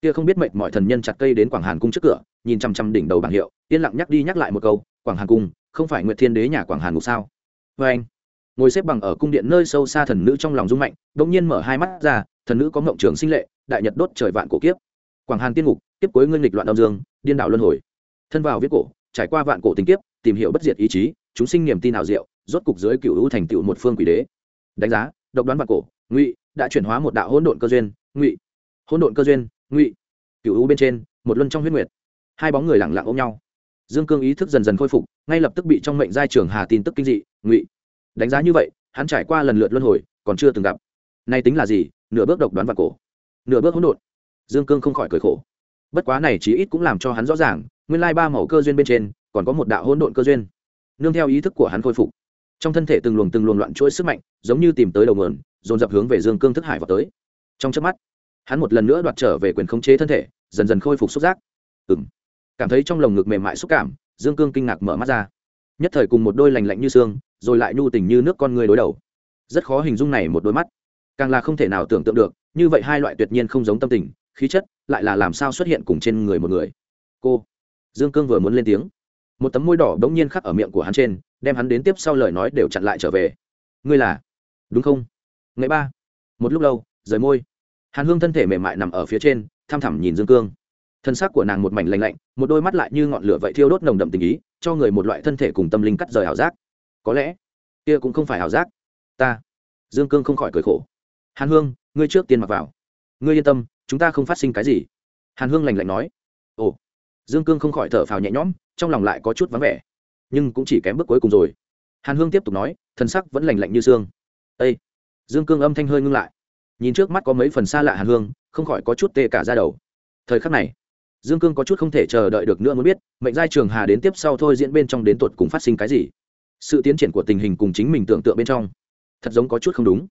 kia không biết mệnh mọi thần nhân chặt cây đến quảng hàn cung trước cửa, nhìn chăm chăm đỉnh đầu bảng hiệu, yên lặng nhắc đi nhắc lại một câu, quảng hàn cung, không phải nguyệt thiên đế nhà quảng hàn ngục sao? Vê anh, ngồi xếp bằng ở cung điện nơi sâu xa thần nữ trong lòng rung mạnh đ ỗ n g nhiên mở hai mắt ra, thần nữ có ngộng trường sinh lệ, đại nhật đốt trời vạn cổ kiếp. Quảng hàn tiên ngục tiếp cuối ngân lịch loạn âm dương, điên đảo luân hồi. Thân vào viết cổ, trải qua vạn cổ tình kiếp, tìm hiểu bất diệt ý chí, chúng sinh niềm tin nào diệu, rốt cục dưới cựu hữu thành tựu một phương quỷ đế. Đánh giá, độc đoán vạn cổ, ngụy, đã chuyển hóa một đạo hỗn độn cơ duyên, ngụy, hỗn độn cơ duyên ngụy cựu u bên trên một luân trong huyết nguyệt hai bóng người lẳng lặng ôm nhau dương cương ý thức dần dần khôi phục ngay lập tức bị trong mệnh giai trường hà tin tức kinh dị ngụy đánh giá như vậy hắn trải qua lần lượt luân hồi còn chưa từng gặp nay tính là gì nửa bước độc đoán vào cổ nửa bước hỗn độn dương cương không khỏi cười khổ bất quá này chí ít cũng làm cho hắn rõ ràng nguyên lai ba màu cơ duyên bên trên còn có một đạo hỗn độn cơ duyên nương theo ý thức của hắn khôi phục trong thân thể từng luồng từng luồng loạn chuỗi sức mạnh giống như tìm tới đầu nguồn dồn dập hướng về dương cương thức hải vào tới trong chớp mắt hắn một lần nữa đoạt trở về quyền khống chế thân thể, dần dần khôi phục xúc giác. Ừng cảm thấy trong lồng ngực mềm mại xúc cảm, dương cương kinh ngạc mở mắt ra. Nhất thời cùng một đôi lành lạnh như xương, rồi lại nhu tình như nước con người đối đầu. Rất khó hình dung này một đôi mắt. Càng là không thể nào tưởng tượng được, như vậy hai loại tuyệt nhiên không giống tâm tình, khí chất, lại là làm sao xuất hiện cùng trên người một người. Cô. Dương cương vừa muốn lên tiếng. Một tấm môi đỏ bỗng nhiên khắc ở miệng của hắn trên, đem hắn đến tiếp sau lời nói đều chặn lại trở về. Ngươi là? Đúng không? Ngày ba. Một lúc lâu, rời môi hàn hương thân thể mềm mại nằm ở phía trên tham thẳm nhìn dương cương. Thân xác của nàng một mảnh lạnh lạnh, một đôi mắt lại như ngọn lửa vậy thiêu đốt nồng đậm tình ý, cho người một loại thân thể cùng tâm linh cắt rời ảo giác. Có lẽ, kia cũng không phải ảo giác. Ta, dương cương không khỏi cười khổ. Hàn hương, ngươi trước tiên mặc vào. Ngươi yên tâm, chúng ta không phát sinh cái gì. Hàn hương lành lạnh nói. Ồ. Dương cương không khỏi thở phào nhẹ nhõm, trong lòng lại có chút vắng vẻ. Nhưng cũng chỉ kém bước cuối cùng rồi. Hàn hương tiếp tục nói, thân sắc vẫn lành lạnh như xương. Ây dương cương âm thanh hơi ngưng lại nhìn trước mắt có mấy phần xa lạ hàn hương, không khỏi có chút tê cả ra đầu. Thời khắc này, dương cương có chút không thể chờ đợi được nữa muốn biết, mệnh giai trường hà đến tiếp sau thôi diễn bên trong đến tột cùng phát sinh cái gì. Sự tiến triển của tình hình cùng chính mình tưởng tượng bên trong, thật giống có chút không đúng.